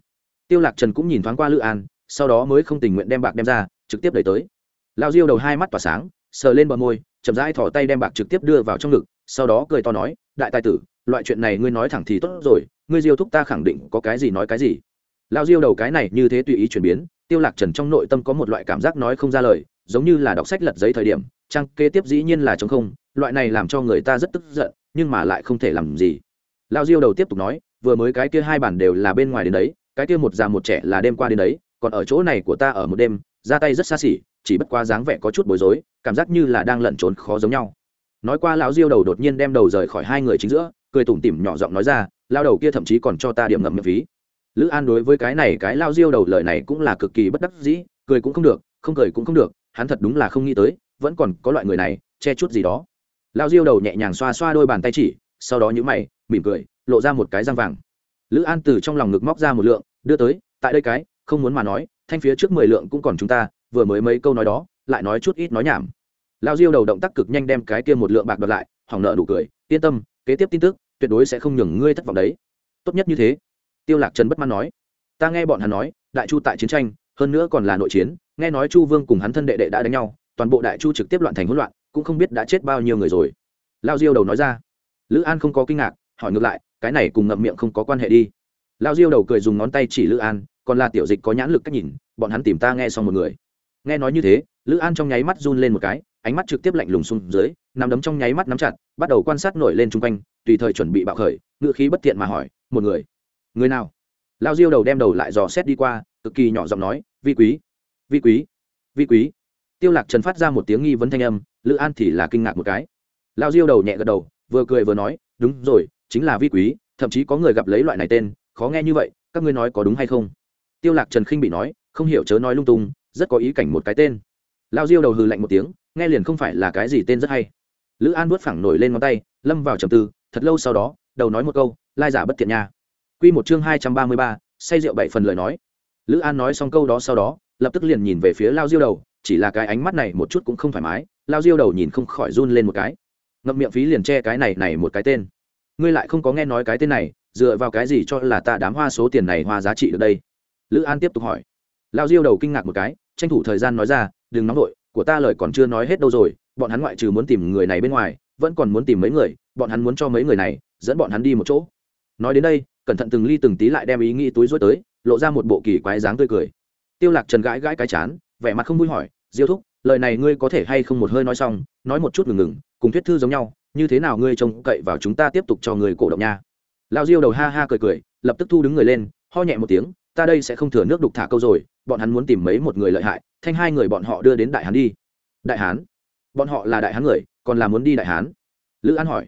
Tiêu lạc trần cũng nhìn thoáng qua lữ an, sau đó mới không tình nguyện đem bạc đem ra, trực tiếp đẩy tới. Lao diêu đầu hai mắt tỏa sáng, sờ lên bờ môi, chậm rãi thò tay đem bạc trực tiếp đưa vào trong ngực, sau đó cười to nói, đại tài tử, loại chuyện này ngươi nói thẳng thì tốt rồi, ngươi diêu thúc ta khẳng định có cái gì nói cái gì lao diêu đầu cái này như thế tùy ý chuyển biến, tiêu lạc trần trong nội tâm có một loại cảm giác nói không ra lời, giống như là đọc sách lật giấy thời điểm, trang kế tiếp dĩ nhiên là chống không, loại này làm cho người ta rất tức giận, nhưng mà lại không thể làm gì. Lao diêu đầu tiếp tục nói, vừa mới cái kia hai bản đều là bên ngoài đến đấy, cái kia một già một trẻ là đêm qua đến đấy, còn ở chỗ này của ta ở một đêm, ra tay rất xa xỉ, chỉ bất quá dáng vẻ có chút bối rối, cảm giác như là đang lẩn trốn khó giống nhau. Nói qua lão diêu đầu đột nhiên đem đầu rời khỏi hai người chính giữa, cười tủm tỉm nhỏ giọng nói ra, lao đầu kia thậm chí còn cho ta điểm ngậm miệng phí lữ an đối với cái này cái lao diêu đầu lời này cũng là cực kỳ bất đắc dĩ, cười cũng không được, không cười cũng không được, hắn thật đúng là không nghĩ tới, vẫn còn có loại người này, che chút gì đó. Lao diêu đầu nhẹ nhàng xoa xoa đôi bàn tay chỉ, sau đó nhữ mày, mỉm cười, lộ ra một cái răng vàng. Lữ an từ trong lòng ngực móc ra một lượng, đưa tới, tại đây cái, không muốn mà nói, thanh phía trước mười lượng cũng còn chúng ta, vừa mới mấy câu nói đó, lại nói chút ít nói nhảm. Lao diêu đầu động tác cực nhanh đem cái kia một lượng bạc đoạt lại hỏng nợ đủ cười, yên tâm, kế tiếp tin tức, tuyệt đối sẽ không nhường ngươi thất vọng đấy. Tốt nhất như thế tiêu lạc trần bất mãn nói, ta nghe bọn hắn nói, đại chu tại chiến tranh, hơn nữa còn là nội chiến, nghe nói chu vương cùng hắn thân đệ đệ đã đánh nhau, toàn bộ đại chu trực tiếp loạn thành hỗn loạn, cũng không biết đã chết bao nhiêu người rồi. Lao diêu đầu nói ra. Lữ an không có kinh ngạc, hỏi ngược lại, cái này cùng ngậm miệng không có quan hệ đi. Lao diêu đầu cười dùng ngón tay chỉ lữ an, còn là tiểu dịch có nhãn lực cách nhìn, bọn hắn tìm ta nghe xong một người. Nghe nói như thế, lữ an trong nháy mắt run lên một cái, ánh mắt trực tiếp lạnh lùng xuống dưới nằm đấm trong nháy mắt nắm chặt, bắt đầu quan sát nổi lên chung quanh, tùy thời chuẩn bị bạo khởi ngự khí bất tiện mà hỏi, một người? Người nào? Lao diêu đầu đem đầu lại dò xét đi qua, cực kỳ nhỏ giọng nói, vi quý vi quý vi quý. Tiêu lạc trần phát ra một tiếng nghi vấn thanh âm, lữ an thì là kinh ngạc một cái. Lao diêu đầu nhẹ gật đầu, vừa cười vừa nói, đúng rồi, chính là vi quý, thậm chí có người gặp lấy loại này tên, khó nghe như vậy, các ngươi nói có đúng hay không? Tiêu lạc trần khinh bị nói, không hiểu chớ nói lung tung, rất có ý cảnh một cái tên. Lao diêu đầu hừ lạnh một tiếng, nghe liền không phải là cái gì tên rất hay. Lữ an vuốt phẳng nổi lên ngón tay, lâm vào trầm tư, thật lâu sau đó, đầu nói một câu, lai giả bất thiện nha quy một chương hai trăm ba mươi ba, say rượu bảy phần lời nói. Lữ an nói xong câu đó sau đó, lập tức liền nhìn về phía lao diêu đầu, chỉ là cái ánh mắt này một chút cũng không thoải mái, lao diêu đầu nhìn không khỏi run lên một cái. Ngậm miệng phí liền che cái này này một cái tên. Ngươi lại không có nghe nói cái tên này, dựa vào cái gì cho là ta đám hoa số tiền này hoa giá trị được đây? Lữ an tiếp tục hỏi. Lao diêu đầu kinh ngạc một cái, tranh thủ thời gian nói ra, đừng nóng vội, của ta lời còn chưa nói hết đâu rồi, bọn hắn ngoại trừ muốn tìm người này bên ngoài, vẫn còn muốn tìm mấy người, bọn hắn muốn cho mấy người này, dẫn bọn hắn đi một chỗ. Nói đến đây cẩn thận từng ly từng tí lại đem ý nghĩ túi rối tới, lộ ra một bộ kỳ quái dáng tươi cười. Tiêu lạc trần gãi gãi cái chán, vẻ mặt không vui hỏi, diêu thúc, lời này ngươi có thể hay không một hơi nói xong, nói một chút ngừng ngừng, cùng thuyết thư giống nhau, như thế nào ngươi trông cậy vào chúng ta tiếp tục cho người cổ động nha? Lao diêu đầu ha ha cười cười, lập tức thu đứng người lên, ho nhẹ một tiếng, ta đây sẽ không thừa nước đục thả câu rồi, bọn hắn muốn tìm mấy một người lợi hại, thanh hai người bọn họ đưa đến đại hán đi. Đại hán? Bọn họ là đại hán người, còn là muốn đi đại hán? Lữ an hỏi.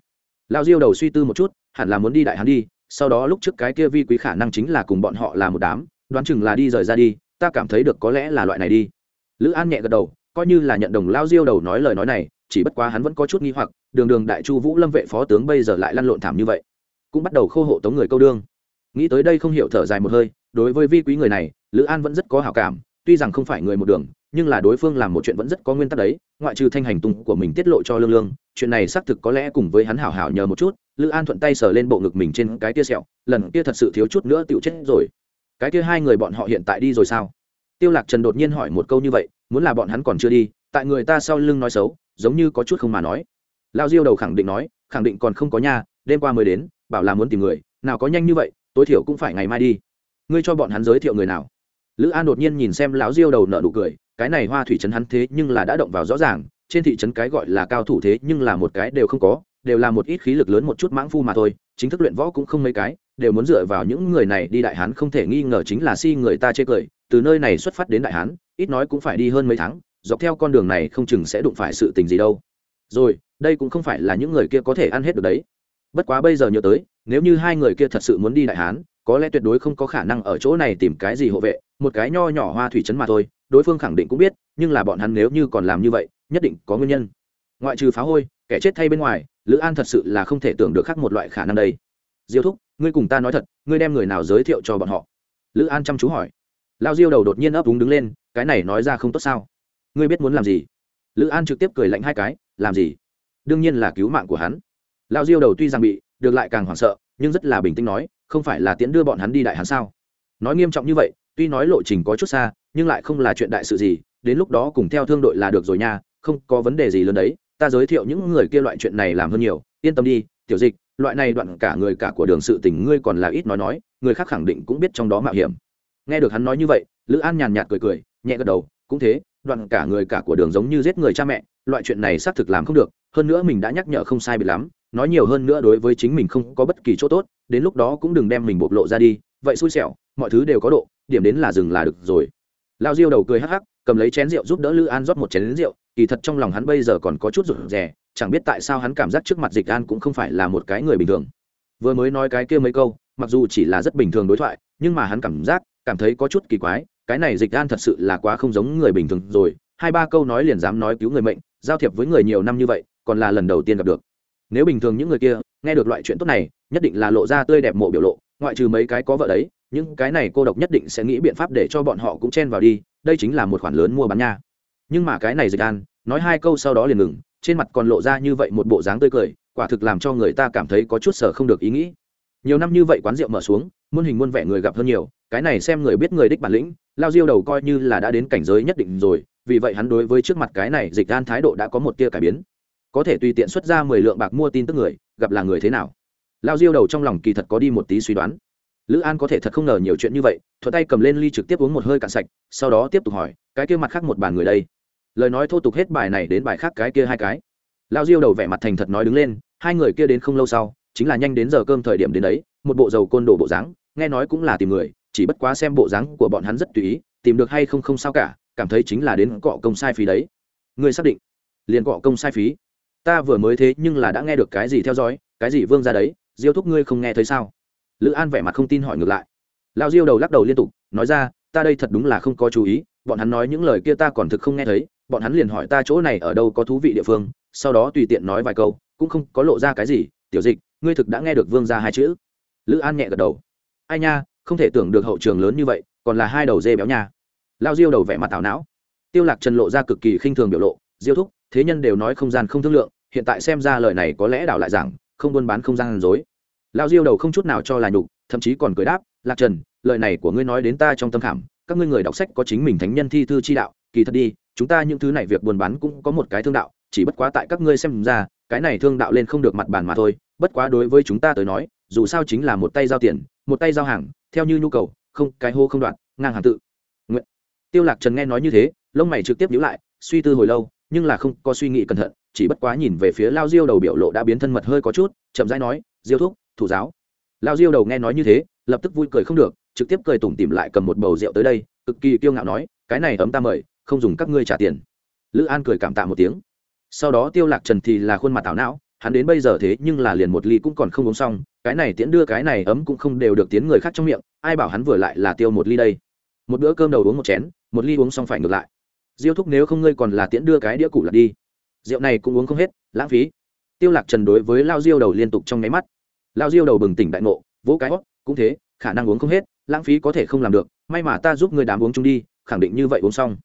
Lao diêu đầu suy tư một chút, hẳn là muốn đi đại hán đi sau đó lúc trước cái kia vi quý khả năng chính là cùng bọn họ là một đám, đoán chừng là đi rời ra đi, ta cảm thấy được có lẽ là loại này đi. Lữ an nhẹ gật đầu, coi như là nhận đồng lao diêu đầu nói lời nói này, chỉ bất quá hắn vẫn có chút nghi hoặc, đường đường đại chu vũ lâm vệ phó tướng bây giờ lại lăn lộn thảm như vậy, cũng bắt đầu khô hộ tống người câu đương. Nghĩ tới đây không hiểu thở dài một hơi, đối với vi quý người này, lữ an vẫn rất có hảo cảm, tuy rằng không phải người một đường, nhưng là đối phương làm một chuyện vẫn rất có nguyên tắc đấy, ngoại trừ thanh hành tung của mình tiết lộ cho lương lương chuyện này xác thực có lẽ cùng với hắn hảo hảo nhờ một chút, lữ an thuận tay sờ lên bộ ngực mình trên cái tia sẹo, lần kia thật sự thiếu chút nữa tựu chết rồi. Cái kia hai người bọn họ hiện tại đi rồi sao? Tiêu lạc trần đột nhiên hỏi một câu như vậy, muốn là bọn hắn còn chưa đi, tại người ta sau lưng nói xấu, giống như có chút không mà nói. Lao diêu đầu khẳng định nói, khẳng định còn không có nha đêm qua mới đến, bảo là muốn tìm người, nào có nhanh như vậy, tối thiểu cũng phải ngày mai đi. Ngươi cho bọn hắn giới thiệu người nào? Lữ an đột nhiên nhìn xem lão diêu đầu nợ nụ cười, cái này hoa thủy trấn hắn thế nhưng là đã động vào rõ ràng trên thị trấn cái gọi là cao thủ thế nhưng là một cái đều không có, đều là một ít khí lực lớn một chút mãng phu mà thôi, chính thức luyện võ cũng không mấy cái, đều muốn dựa vào những người này đi đại hán không thể nghi ngờ chính là si người ta chê cười, từ nơi này xuất phát đến đại hán, ít nói cũng phải đi hơn mấy tháng, dọc theo con đường này không chừng sẽ đụng phải sự tình gì đâu. Rồi, đây cũng không phải là những người kia có thể ăn hết được đấy. Bất quá bây giờ nhớ tới, nếu như hai người kia thật sự muốn đi đại hán, có lẽ tuyệt đối không có khả năng ở chỗ này tìm cái gì hộ vệ, một cái nho nhỏ hoa thủy trấn mà thôi, đối phương khẳng định cũng biết, nhưng là bọn hắn nếu như còn làm như vậy nhất định có nguyên nhân. Ngoại trừ phá hôi, kẻ chết thay bên ngoài, lữ an thật sự là không thể tưởng được khác một loại khả năng đây. Diêu thúc, ngươi cùng ta nói thật, ngươi đem người nào giới thiệu cho bọn họ? Lữ an chăm chú hỏi. Lao diêu đầu đột nhiên ấp úng đứng lên, cái này nói ra không tốt sao? Ngươi biết muốn làm gì? Lữ an trực tiếp cười lạnh hai cái, làm gì? Đương nhiên là cứu mạng của hắn. Lao diêu đầu tuy rằng bị, được lại càng hoảng sợ, nhưng rất là bình tĩnh nói, không phải là tiễn đưa bọn hắn đi đại hắn sao? Nói nghiêm trọng như vậy, tuy nói lộ trình có chút xa, nhưng lại không là chuyện đại sự gì, đến lúc đó cùng theo thương đội là được rồi nha không có vấn đề gì lớn đấy, ta giới thiệu những người kia loại chuyện này làm hơn nhiều, yên tâm đi, tiểu dịch, loại này đoạn cả người cả của đường sự tình ngươi còn là ít nói nói, người khác khẳng định cũng biết trong đó mạo hiểm. Nghe được hắn nói như vậy, lữ an nhàn nhạt cười cười, nhẹ gật đầu, cũng thế, đoạn cả người cả của đường giống như giết người cha mẹ, loại chuyện này xác thực làm không được, hơn nữa mình đã nhắc nhở không sai bị lắm, nói nhiều hơn nữa đối với chính mình không có bất kỳ chỗ tốt, đến lúc đó cũng đừng đem mình bộc lộ ra đi, vậy xui xẻo, mọi thứ đều có độ, điểm đến là dừng là được rồi. Lao diêu đầu cười hắc hắc, cầm lấy chén rượu giúp đỡ lữ an rót một chén rượu kỳ thật trong lòng hắn bây giờ còn có chút rụt rè, chẳng biết tại sao hắn cảm giác trước mặt dịch an cũng không phải là một cái người bình thường. Vừa mới nói cái kia mấy câu, mặc dù chỉ là rất bình thường đối thoại, nhưng mà hắn cảm giác, cảm thấy có chút kỳ quái, cái này dịch an thật sự là quá không giống người bình thường rồi, hai ba câu nói liền dám nói cứu người mệnh, giao thiệp với người nhiều năm như vậy, còn là lần đầu tiên gặp được. Nếu bình thường những người kia, nghe được loại chuyện tốt này, nhất định là lộ ra tươi đẹp mộ biểu lộ, ngoại trừ mấy cái có vợ đấy, những cái này cô độc nhất định sẽ nghĩ biện pháp để cho bọn họ cũng chen vào đi, đây chính là một khoản lớn mua bán nha nhưng mà cái này dịch an, nói hai câu sau đó liền ngừng, trên mặt còn lộ ra như vậy một bộ dáng tươi cười, quả thực làm cho người ta cảm thấy có chút sở không được ý nghĩ. Nhiều năm như vậy quán rượu mở xuống, muôn hình muôn vẻ người gặp hơn nhiều, cái này xem người biết người đích bản lĩnh, lao diêu đầu coi như là đã đến cảnh giới nhất định rồi, vì vậy hắn đối với trước mặt cái này dịch an thái độ đã có một tia cải biến. Có thể tùy tiện xuất ra mười lượng bạc mua tin tức người, gặp là người thế nào? Lao diêu đầu trong lòng kỳ thật có đi một tí suy đoán. Lữ an có thể thật không ngờ nhiều chuyện như vậy, thuận tay cầm lên ly trực tiếp uống một hơi cạn sạch, sau đó tiếp tục hỏi, cái kia mặt khác một bàn người đây? Lời nói thô tục hết bài này đến bài khác cái kia hai cái. Lao diêu đầu vẻ mặt thành thật nói đứng lên, hai người kia đến không lâu sau, chính là nhanh đến giờ cơm thời điểm đến đấy, một bộ dầu côn đồ bộ dáng, nghe nói cũng là tìm người, chỉ bất quá xem bộ dáng của bọn hắn rất tùy ý, tìm được hay không không sao cả, cảm thấy chính là đến cọ công sai phí đấy. Người xác định, liền cọ công sai phí. Ta vừa mới thế nhưng là đã nghe được cái gì theo dõi, cái gì vương ra đấy, diêu thúc ngươi không nghe thấy sao? Lữ an vẻ mặt không tin hỏi ngược lại. Lao diêu đầu lắc đầu liên tục, nói ra, ta đây thật đúng là không có chú ý, bọn hắn nói những lời kia ta còn thực không nghe thấy bọn hắn liền hỏi ta chỗ này ở đâu có thú vị địa phương, sau đó tùy tiện nói vài câu, cũng không có lộ ra cái gì, tiểu dịch, ngươi thực đã nghe được vương ra hai chữ. Lữ an nhẹ gật đầu. Ai nha, không thể tưởng được hậu trường lớn như vậy, còn là hai đầu dê béo nha. Lao diêu đầu vẻ mặt tảo não. Tiêu lạc trần lộ ra cực kỳ khinh thường biểu lộ, diêu thúc, thế nhân đều nói không gian không thương lượng, hiện tại xem ra lời này có lẽ đảo lại rằng, không buôn bán không gian dối. Lao diêu đầu không chút nào cho là nhục, thậm chí còn cười đáp, lạc trần, lời này của ngươi nói đến ta trong tâm khảm, các ngươi người đọc sách có chính mình thánh nhân thi thư chi đạo, kỳ thật đi chúng ta những thứ này việc buôn bán cũng có một cái thương đạo, chỉ bất quá tại các ngươi xem ra, cái này thương đạo lên không được mặt bàn mà thôi, bất quá đối với chúng ta tới nói, dù sao chính là một tay giao tiền, một tay giao hàng, theo như nhu cầu, không, cái hô không đoạn, ngang hàng tự. Nguyện. Tiêu lạc trần nghe nói như thế, lông mày trực tiếp nhíu lại, suy tư hồi lâu, nhưng là không có suy nghĩ cẩn thận, chỉ bất quá nhìn về phía lao diêu đầu biểu lộ đã biến thân mật hơi có chút, chậm rãi nói, diêu thúc, thủ giáo. Lao diêu đầu nghe nói như thế, lập tức vui cười không được, trực tiếp cười tủm tỉm lại cầm một bầu rượu tới đây, cực kỳ kiêu ngạo nói, cái này ấm ta mời không dùng các ngươi trả tiền. Lữ an cười cảm tạ một tiếng. Sau đó tiêu lạc trần thì là khuôn mặt tảo não, hắn đến bây giờ thế nhưng là liền một ly cũng còn không uống xong, cái này tiễn đưa cái này ấm cũng không đều được tiến người khác trong miệng, ai bảo hắn vừa lại là tiêu một ly đây. Một bữa cơm đầu uống một chén, một ly uống xong phải ngược lại. Diêu thúc nếu không ngươi còn là tiễn đưa cái đĩa củ lật đi. Rượu này cũng uống không hết, lãng phí. Tiêu lạc trần đối với lao diêu đầu liên tục trong nháy mắt. Lao diêu đầu bừng tỉnh đại ngộ, vỗ cái hót, cũng thế, khả năng uống không hết, lãng phí có thể không làm được, may mà ta giúp ngươi đám uống chung đi, khẳng định như vậy uống xong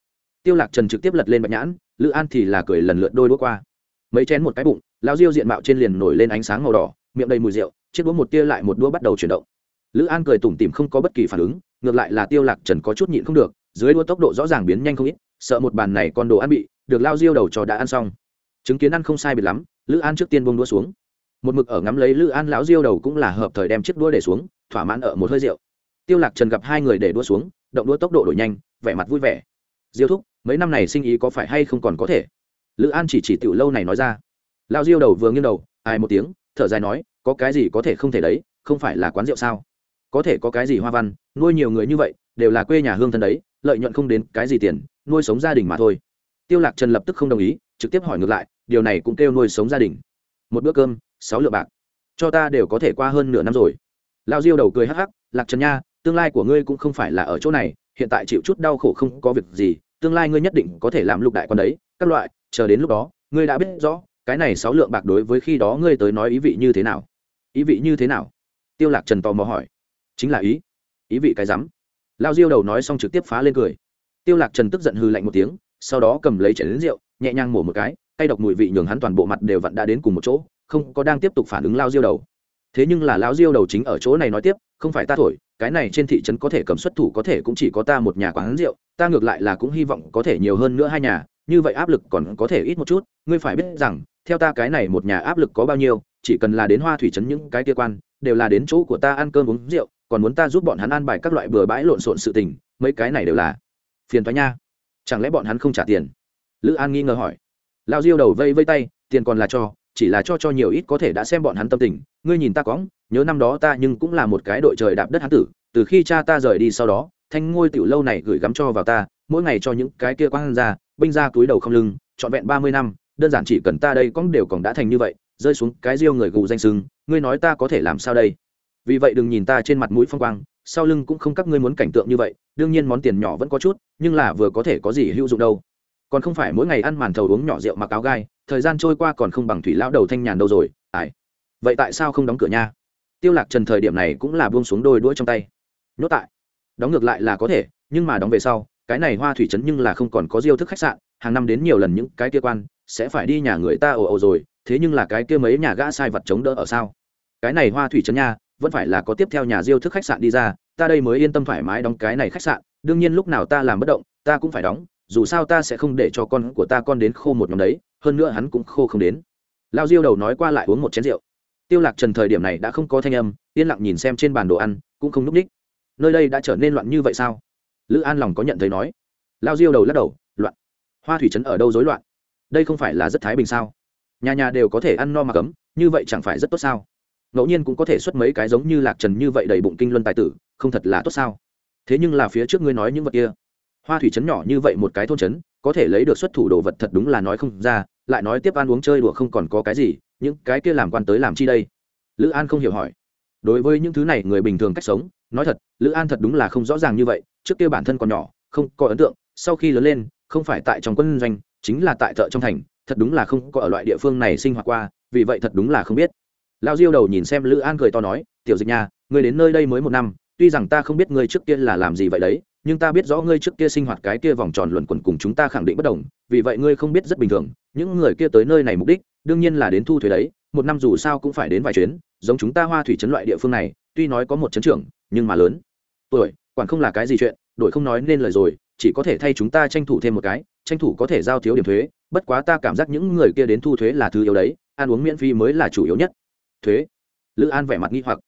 tiêu lạc trần trực tiếp lật lên bạch nhãn, lữ an thì là cười lần lượt đôi đũa qua. Mấy chén một cái bụng, lao diêu diện mạo trên liền nổi lên ánh sáng màu đỏ, miệng đầy mùi rượu, chiếc đũa một tia lại một đũa bắt đầu chuyển động. Lữ an cười tủm tỉm không có bất kỳ phản ứng, ngược lại là tiêu lạc trần có chút nhịn không được, dưới đua tốc độ rõ ràng biến nhanh không ít, sợ một bàn này con đồ ăn bị, được lao diêu đầu cho đã ăn xong. Chứng kiến ăn không sai biệt lắm, lữ an trước tiên buông đũa xuống. Một mực ở ngắm lấy lữ an, lão diêu đầu cũng là hợp thời đem chiếc đũa để xuống, thỏa mãn ở một hơi rượu. Tiêu lạc trần gặp hai người để đũa xuống, động đũa tốc độ đổi nhanh, vẻ mặt vui vẻ diêu thúc, mấy năm này sinh ý có phải hay không còn có thể? Lữ an chỉ chỉ tiểu lâu này nói ra. Lao diêu đầu vừa nghiêng đầu, ai một tiếng, thở dài nói, có cái gì có thể không thể đấy, không phải là quán rượu sao? Có thể có cái gì hoa văn, nuôi nhiều người như vậy, đều là quê nhà hương thân đấy, lợi nhuận không đến cái gì tiền, nuôi sống gia đình mà thôi. Tiêu lạc trần lập tức không đồng ý, trực tiếp hỏi ngược lại, điều này cũng kêu nuôi sống gia đình. Một bữa cơm, sáu lượng bạc. Cho ta đều có thể qua hơn nửa năm rồi. Lao diêu đầu cười hắc hắc, lạc trần nha, tương lai của ngươi cũng không phải là ở chỗ này, hiện tại chịu chút đau khổ không có việc gì tương lai ngươi nhất định có thể làm lục đại quan đấy, các loại, chờ đến lúc đó, ngươi đã biết rõ, cái này sáu lượng bạc đối với khi đó ngươi tới nói ý vị như thế nào. Ý vị như thế nào? Tiêu lạc trần tò mò hỏi. Chính là ý. Ý vị cái rắm. Lao diêu đầu nói xong trực tiếp phá lên cười. Tiêu lạc trần tức giận hừ lạnh một tiếng, sau đó cầm lấy chén rượu, nhẹ nhàng mổ một cái, cay độc mùi vị nhường hắn toàn bộ mặt đều vặn đã đến cùng một chỗ, không có đang tiếp tục phản ứng lao diêu đầu. Thế nhưng là lao diêu đầu chính ở chỗ này nói tiếp, không phải ta thổi cái này trên thị trấn có thể cầm xuất thủ có thể cũng chỉ có ta một nhà quán rượu, ta ngược lại là cũng hy vọng có thể nhiều hơn nữa hai nhà, như vậy áp lực còn có thể ít một chút, ngươi phải biết rằng, theo ta cái này một nhà áp lực có bao nhiêu, chỉ cần là đến hoa thủy trấn những cái kia quan, đều là đến chỗ của ta ăn cơm uống rượu, còn muốn ta giúp bọn hắn ăn bài các loại bừa bãi lộn xộn sự tình, mấy cái này đều là phiền thoái nha. Chẳng lẽ bọn hắn không trả tiền? Lữ an nghi ngờ hỏi. Lao diêu đầu vây vây tay, tiền còn là cho chỉ là cho cho nhiều ít có thể đã xem bọn hắn tâm tình. Ngươi nhìn ta cóng nhớ năm đó ta nhưng cũng là một cái đội trời đạp đất hán tử, từ khi cha ta rời đi sau đó, thanh ngôi tiểu lâu này gửi gắm cho vào ta, mỗi ngày cho những cái kia quang ra, binh ra túi đầu không lưng, trọn vẹn ba mươi năm, đơn giản chỉ cần ta đây cóng đều còn đã thành như vậy, rơi xuống cái riêu người gù danh sưng, ngươi nói ta có thể làm sao đây? Vì vậy đừng nhìn ta trên mặt mũi phong quang, sau lưng cũng không các ngươi muốn cảnh tượng như vậy, đương nhiên món tiền nhỏ vẫn có chút, nhưng là vừa có thể có gì hữu dụng đâu còn không phải mỗi ngày ăn màn thầu uống nhỏ rượu mặc áo gai, thời gian trôi qua còn không bằng thủy lão đầu thanh nhàn đâu rồi ải vậy tại sao không đóng cửa nha? Tiêu lạc trần thời điểm này cũng là buông xuống đôi đuôi trong tay. Nhốt tại. Đóng ngược lại là có thể, nhưng mà đóng về sau, cái này hoa thủy trấn nhưng là không còn có diêu thức khách sạn, hàng năm đến nhiều lần những cái kia quan, sẽ phải đi nhà người ta ồ ồ rồi, thế nhưng là cái kia mấy nhà gã sai vật chống đỡ ở sao? Cái này hoa thủy trấn nha, vẫn phải là có tiếp theo nhà diêu thức khách sạn đi ra, ta đây mới yên tâm thoải mái đóng cái này khách sạn, đương nhiên lúc nào ta làm bất động, ta cũng phải đóng dù sao ta sẽ không để cho con của ta con đến khô một nhóm đấy, hơn nữa hắn cũng khô không đến. Lao diêu đầu nói qua lại uống một chén rượu. Tiêu lạc trần thời điểm này đã không có thanh âm, yên lặng nhìn xem trên bàn đồ ăn, cũng không núp ních. Nơi đây đã trở nên loạn như vậy sao? Lữ an lòng có nhận thấy nói. Lao diêu đầu lắc đầu, loạn. Hoa thủy trấn ở đâu rối loạn? Đây không phải là rất thái bình sao? Nhà nhà đều có thể ăn no mà cấm, như vậy chẳng phải rất tốt sao? Ngẫu nhiên cũng có thể xuất mấy cái giống như lạc trần như vậy đầy bụng kinh luân tài tử, không thật là tốt sao? Thế nhưng là phía trước ngươi nói những vật kia hoa thủy trấn nhỏ như vậy một cái thôn trấn, có thể lấy được xuất thủ đồ vật thật đúng là nói không ra, lại nói tiếp ăn uống chơi đùa không còn có cái gì, những cái kia làm quan tới làm chi đây? Lữ an không hiểu hỏi. Đối với những thứ này người bình thường cách sống, nói thật, lữ an thật đúng là không rõ ràng như vậy, trước kia bản thân còn nhỏ, không có ấn tượng, sau khi lớn lên, không phải tại trong quân doanh, chính là tại thợ trong thành, thật đúng là không có ở loại địa phương này sinh hoạt qua, vì vậy thật đúng là không biết. Lao diêu đầu nhìn xem lữ an cười to nói, tiểu dịch nhà người đến nơi đây mới một năm, tuy rằng ta không biết ngươi trước kia là làm gì vậy đấy nhưng ta biết rõ ngươi trước kia sinh hoạt cái kia vòng tròn luẩn quẩn cùng chúng ta khẳng định bất đồng, vì vậy ngươi không biết rất bình thường, những người kia tới nơi này mục đích, đương nhiên là đến thu thuế đấy, một năm dù sao cũng phải đến vài chuyến, giống chúng ta hoa thủy trấn loại địa phương này, tuy nói có một chấn trưởng, nhưng mà lớn. Tuổi, quản không là cái gì chuyện, đổi không nói nên lời rồi, chỉ có thể thay chúng ta tranh thủ thêm một cái, tranh thủ có thể giao thiếu điểm thuế, bất quá ta cảm giác những người kia đến thu thuế là thứ yếu đấy, ăn uống miễn phí mới là chủ yếu nhất. Thuế? Lữ an vẻ mặt nghi hoặc.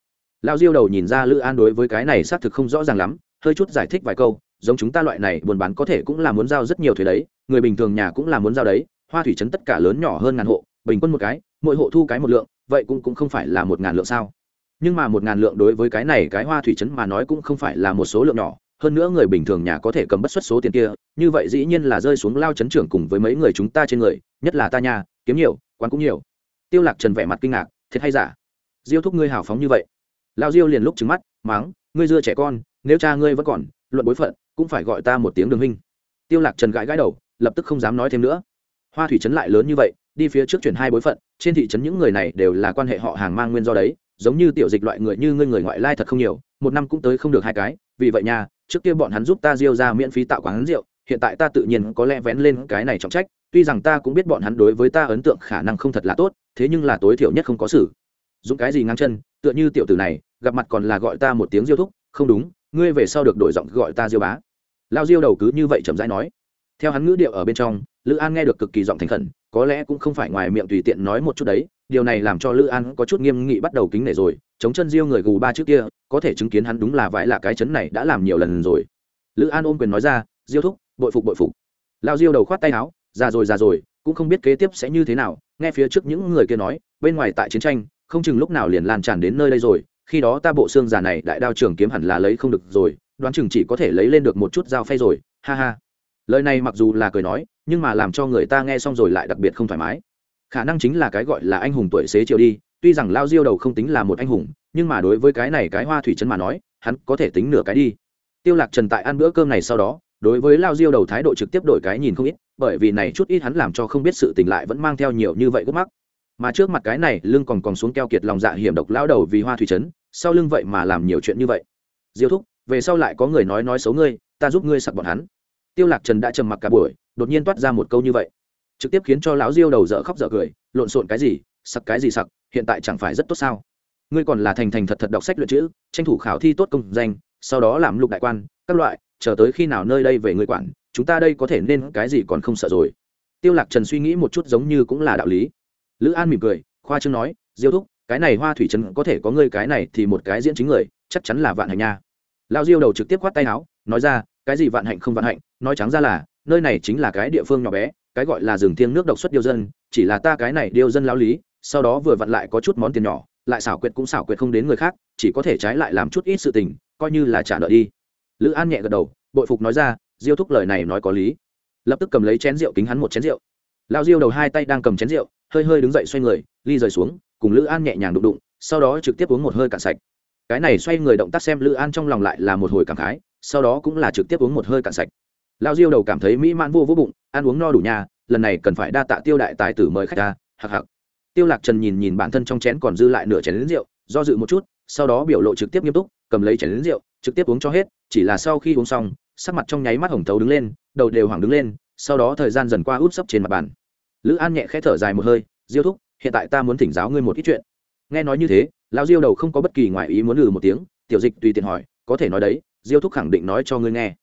Lao diêu đầu nhìn ra lữ an đối với cái này xác thực không rõ ràng lắm hơi chút giải thích vài câu, giống chúng ta loại này buôn bán có thể cũng là muốn giao rất nhiều thuế đấy, người bình thường nhà cũng là muốn giao đấy, hoa thủy trấn tất cả lớn nhỏ hơn ngàn hộ, bình quân một cái, mỗi hộ thu cái một lượng, vậy cũng cũng không phải là một ngàn lượng sao? Nhưng mà một ngàn lượng đối với cái này cái hoa thủy trấn mà nói cũng không phải là một số lượng nhỏ, hơn nữa người bình thường nhà có thể cầm bất xuất số tiền kia, như vậy dĩ nhiên là rơi xuống lao chấn trưởng cùng với mấy người chúng ta trên người, nhất là ta nhà kiếm nhiều quán cũng nhiều. Tiêu lạc trần vẻ mặt kinh ngạc, thiệt hay giả? Diêu thúc ngươi hào phóng như vậy? Lao diêu liền lúc trừng mắt mắng ngươi dưa trẻ con nếu cha ngươi vẫn còn, luận bối phận, cũng phải gọi ta một tiếng đường huynh. Tiêu lạc trần gãi gãi đầu, lập tức không dám nói thêm nữa. Hoa thủy trấn lại lớn như vậy, đi phía trước chuyển hai bối phận, trên thị trấn những người này đều là quan hệ họ hàng mang nguyên do đấy, giống như tiểu dịch loại người như ngươi người ngoại lai thật không nhiều, một năm cũng tới không được hai cái, vì vậy nha, trước kia bọn hắn giúp ta diêu ra miễn phí tạo quán rượu, hiện tại ta tự nhiên có lẽ vén lên cái này trọng trách, tuy rằng ta cũng biết bọn hắn đối với ta ấn tượng khả năng không thật là tốt, thế nhưng là tối thiểu nhất không có xử. Dùng cái gì ngang chân, tựa như tiểu tử này, gặp mặt còn là gọi ta một tiếng diêu thúc, không đúng ngươi về sau được đổi giọng gọi ta diêu bá. Lao diêu đầu cứ như vậy chậm rãi nói. Theo hắn ngữ điệu ở bên trong, lữ an nghe được cực kỳ giọng thành khẩn, có lẽ cũng không phải ngoài miệng tùy tiện nói một chút đấy, điều này làm cho lữ an có chút nghiêm nghị bắt đầu kính nể rồi, chống chân diêu người gù ba trước kia, có thể chứng kiến hắn đúng là vãi là cái chấn này đã làm nhiều lần rồi. Lữ an ôm quyền nói ra, diêu thúc, bội phục bội phục. Lao diêu đầu khoát tay áo, già rồi già rồi, cũng không biết kế tiếp sẽ như thế nào. Nghe phía trước những người kia nói, bên ngoài tại chiến tranh, không chừng lúc nào liền lan tràn đến nơi đây rồi khi đó ta bộ xương già này đại đao trường kiếm hẳn là lấy không được rồi, đoán chừng chỉ có thể lấy lên được một chút dao phay rồi, ha ha. Lời này mặc dù là cười nói, nhưng mà làm cho người ta nghe xong rồi lại đặc biệt không thoải mái. Khả năng chính là cái gọi là anh hùng tuổi xế chiều đi, tuy rằng lao diêu đầu không tính là một anh hùng, nhưng mà đối với cái này cái hoa thủy trấn mà nói, hắn có thể tính nửa cái đi. Tiêu lạc trần tại ăn bữa cơm này sau đó, đối với lao diêu đầu thái độ trực tiếp đổi cái nhìn không ít, bởi vì này chút ít hắn làm cho không biết sự tình lại vẫn mang theo nhiều như vậy gốc mắc. Mà trước mặt cái này, lưng còn còn xuống keo kiệt lòng dạ hiểm độc lao đầu vì hoa thủy trấn sau lưng vậy mà làm nhiều chuyện như vậy. Diêu thúc, về sau lại có người nói nói xấu ngươi, ta giúp ngươi sặc bọn hắn. Tiêu lạc trần đã trầm mặc cả buổi, đột nhiên toát ra một câu như vậy. Trực tiếp khiến cho lão diêu đầu dở khóc dở cười, lộn xộn cái gì, sặc cái gì sặc, hiện tại chẳng phải rất tốt sao? Ngươi còn là thành thành thật thật đọc sách luyện chữ, tranh thủ khảo thi tốt công danh, sau đó làm lục đại quan, các loại, chờ tới khi nào nơi đây về ngươi quản, chúng ta đây có thể nên cái gì còn không sợ rồi. Tiêu lạc trần suy nghĩ một chút giống như cũng là đạo lý. Lữ an mỉm cười, khoa trương nói, diêu thúc cái này hoa thủy trấn có thể có ngươi cái này thì một cái diễn chính người, chắc chắn là vạn hạnh nha. Lao diêu đầu trực tiếp quát tay áo, nói ra, cái gì vạn hạnh không vạn hạnh, nói trắng ra là, nơi này chính là cái địa phương nhỏ bé, cái gọi là rừng thiêng nước độc xuất điêu dân, chỉ là ta cái này điêu dân lão lý, sau đó vừa vặn lại có chút món tiền nhỏ, lại xảo quyệt cũng xảo quyệt không đến người khác, chỉ có thể trái lại làm chút ít sự tình, coi như là trả nợ đi. Lữ an nhẹ gật đầu, bội phục nói ra, diêu thúc lời này nói có lý. Lập tức cầm lấy chén rượu kính hắn một chén rượu. Lao diêu đầu hai tay đang cầm chén rượu, hơi hơi đứng dậy xoay người, ly rời xuống cùng lữ an nhẹ nhàng đụng đụng, sau đó trực tiếp uống một hơi cạn sạch. Cái này xoay người động tác xem lữ an trong lòng lại là một hồi cảm khái, sau đó cũng là trực tiếp uống một hơi cạn sạch. Lao diêu đầu cảm thấy mỹ mãn vô vô bụng, ăn uống no đủ nhà lần này cần phải đa tạ tiêu đại tài tử mời khách ta hạc hạc tiêu lạc trần nhìn nhìn bản thân trong chén còn dư lại nửa chén lính rượu, do dự một chút, sau đó biểu lộ trực tiếp nghiêm túc, cầm lấy chén lính rượu, trực tiếp uống cho hết, chỉ là sau khi uống xong, sắc mặt trong nháy mắt hồng thấu đứng lên, đầu đều hoảng đứng lên, sau đó thời gian dần qua út sấp trên mặt bàn. Lữ an nhẹ khẽ thở dài một hơi, diêu thúc hiện tại ta muốn thỉnh giáo ngươi một ít chuyện. Nghe nói như thế, lão diêu đầu không có bất kỳ ngoại ý muốn lừ một tiếng, tiểu dịch tùy tiện hỏi, có thể nói đấy, diêu thúc khẳng định nói cho ngươi nghe.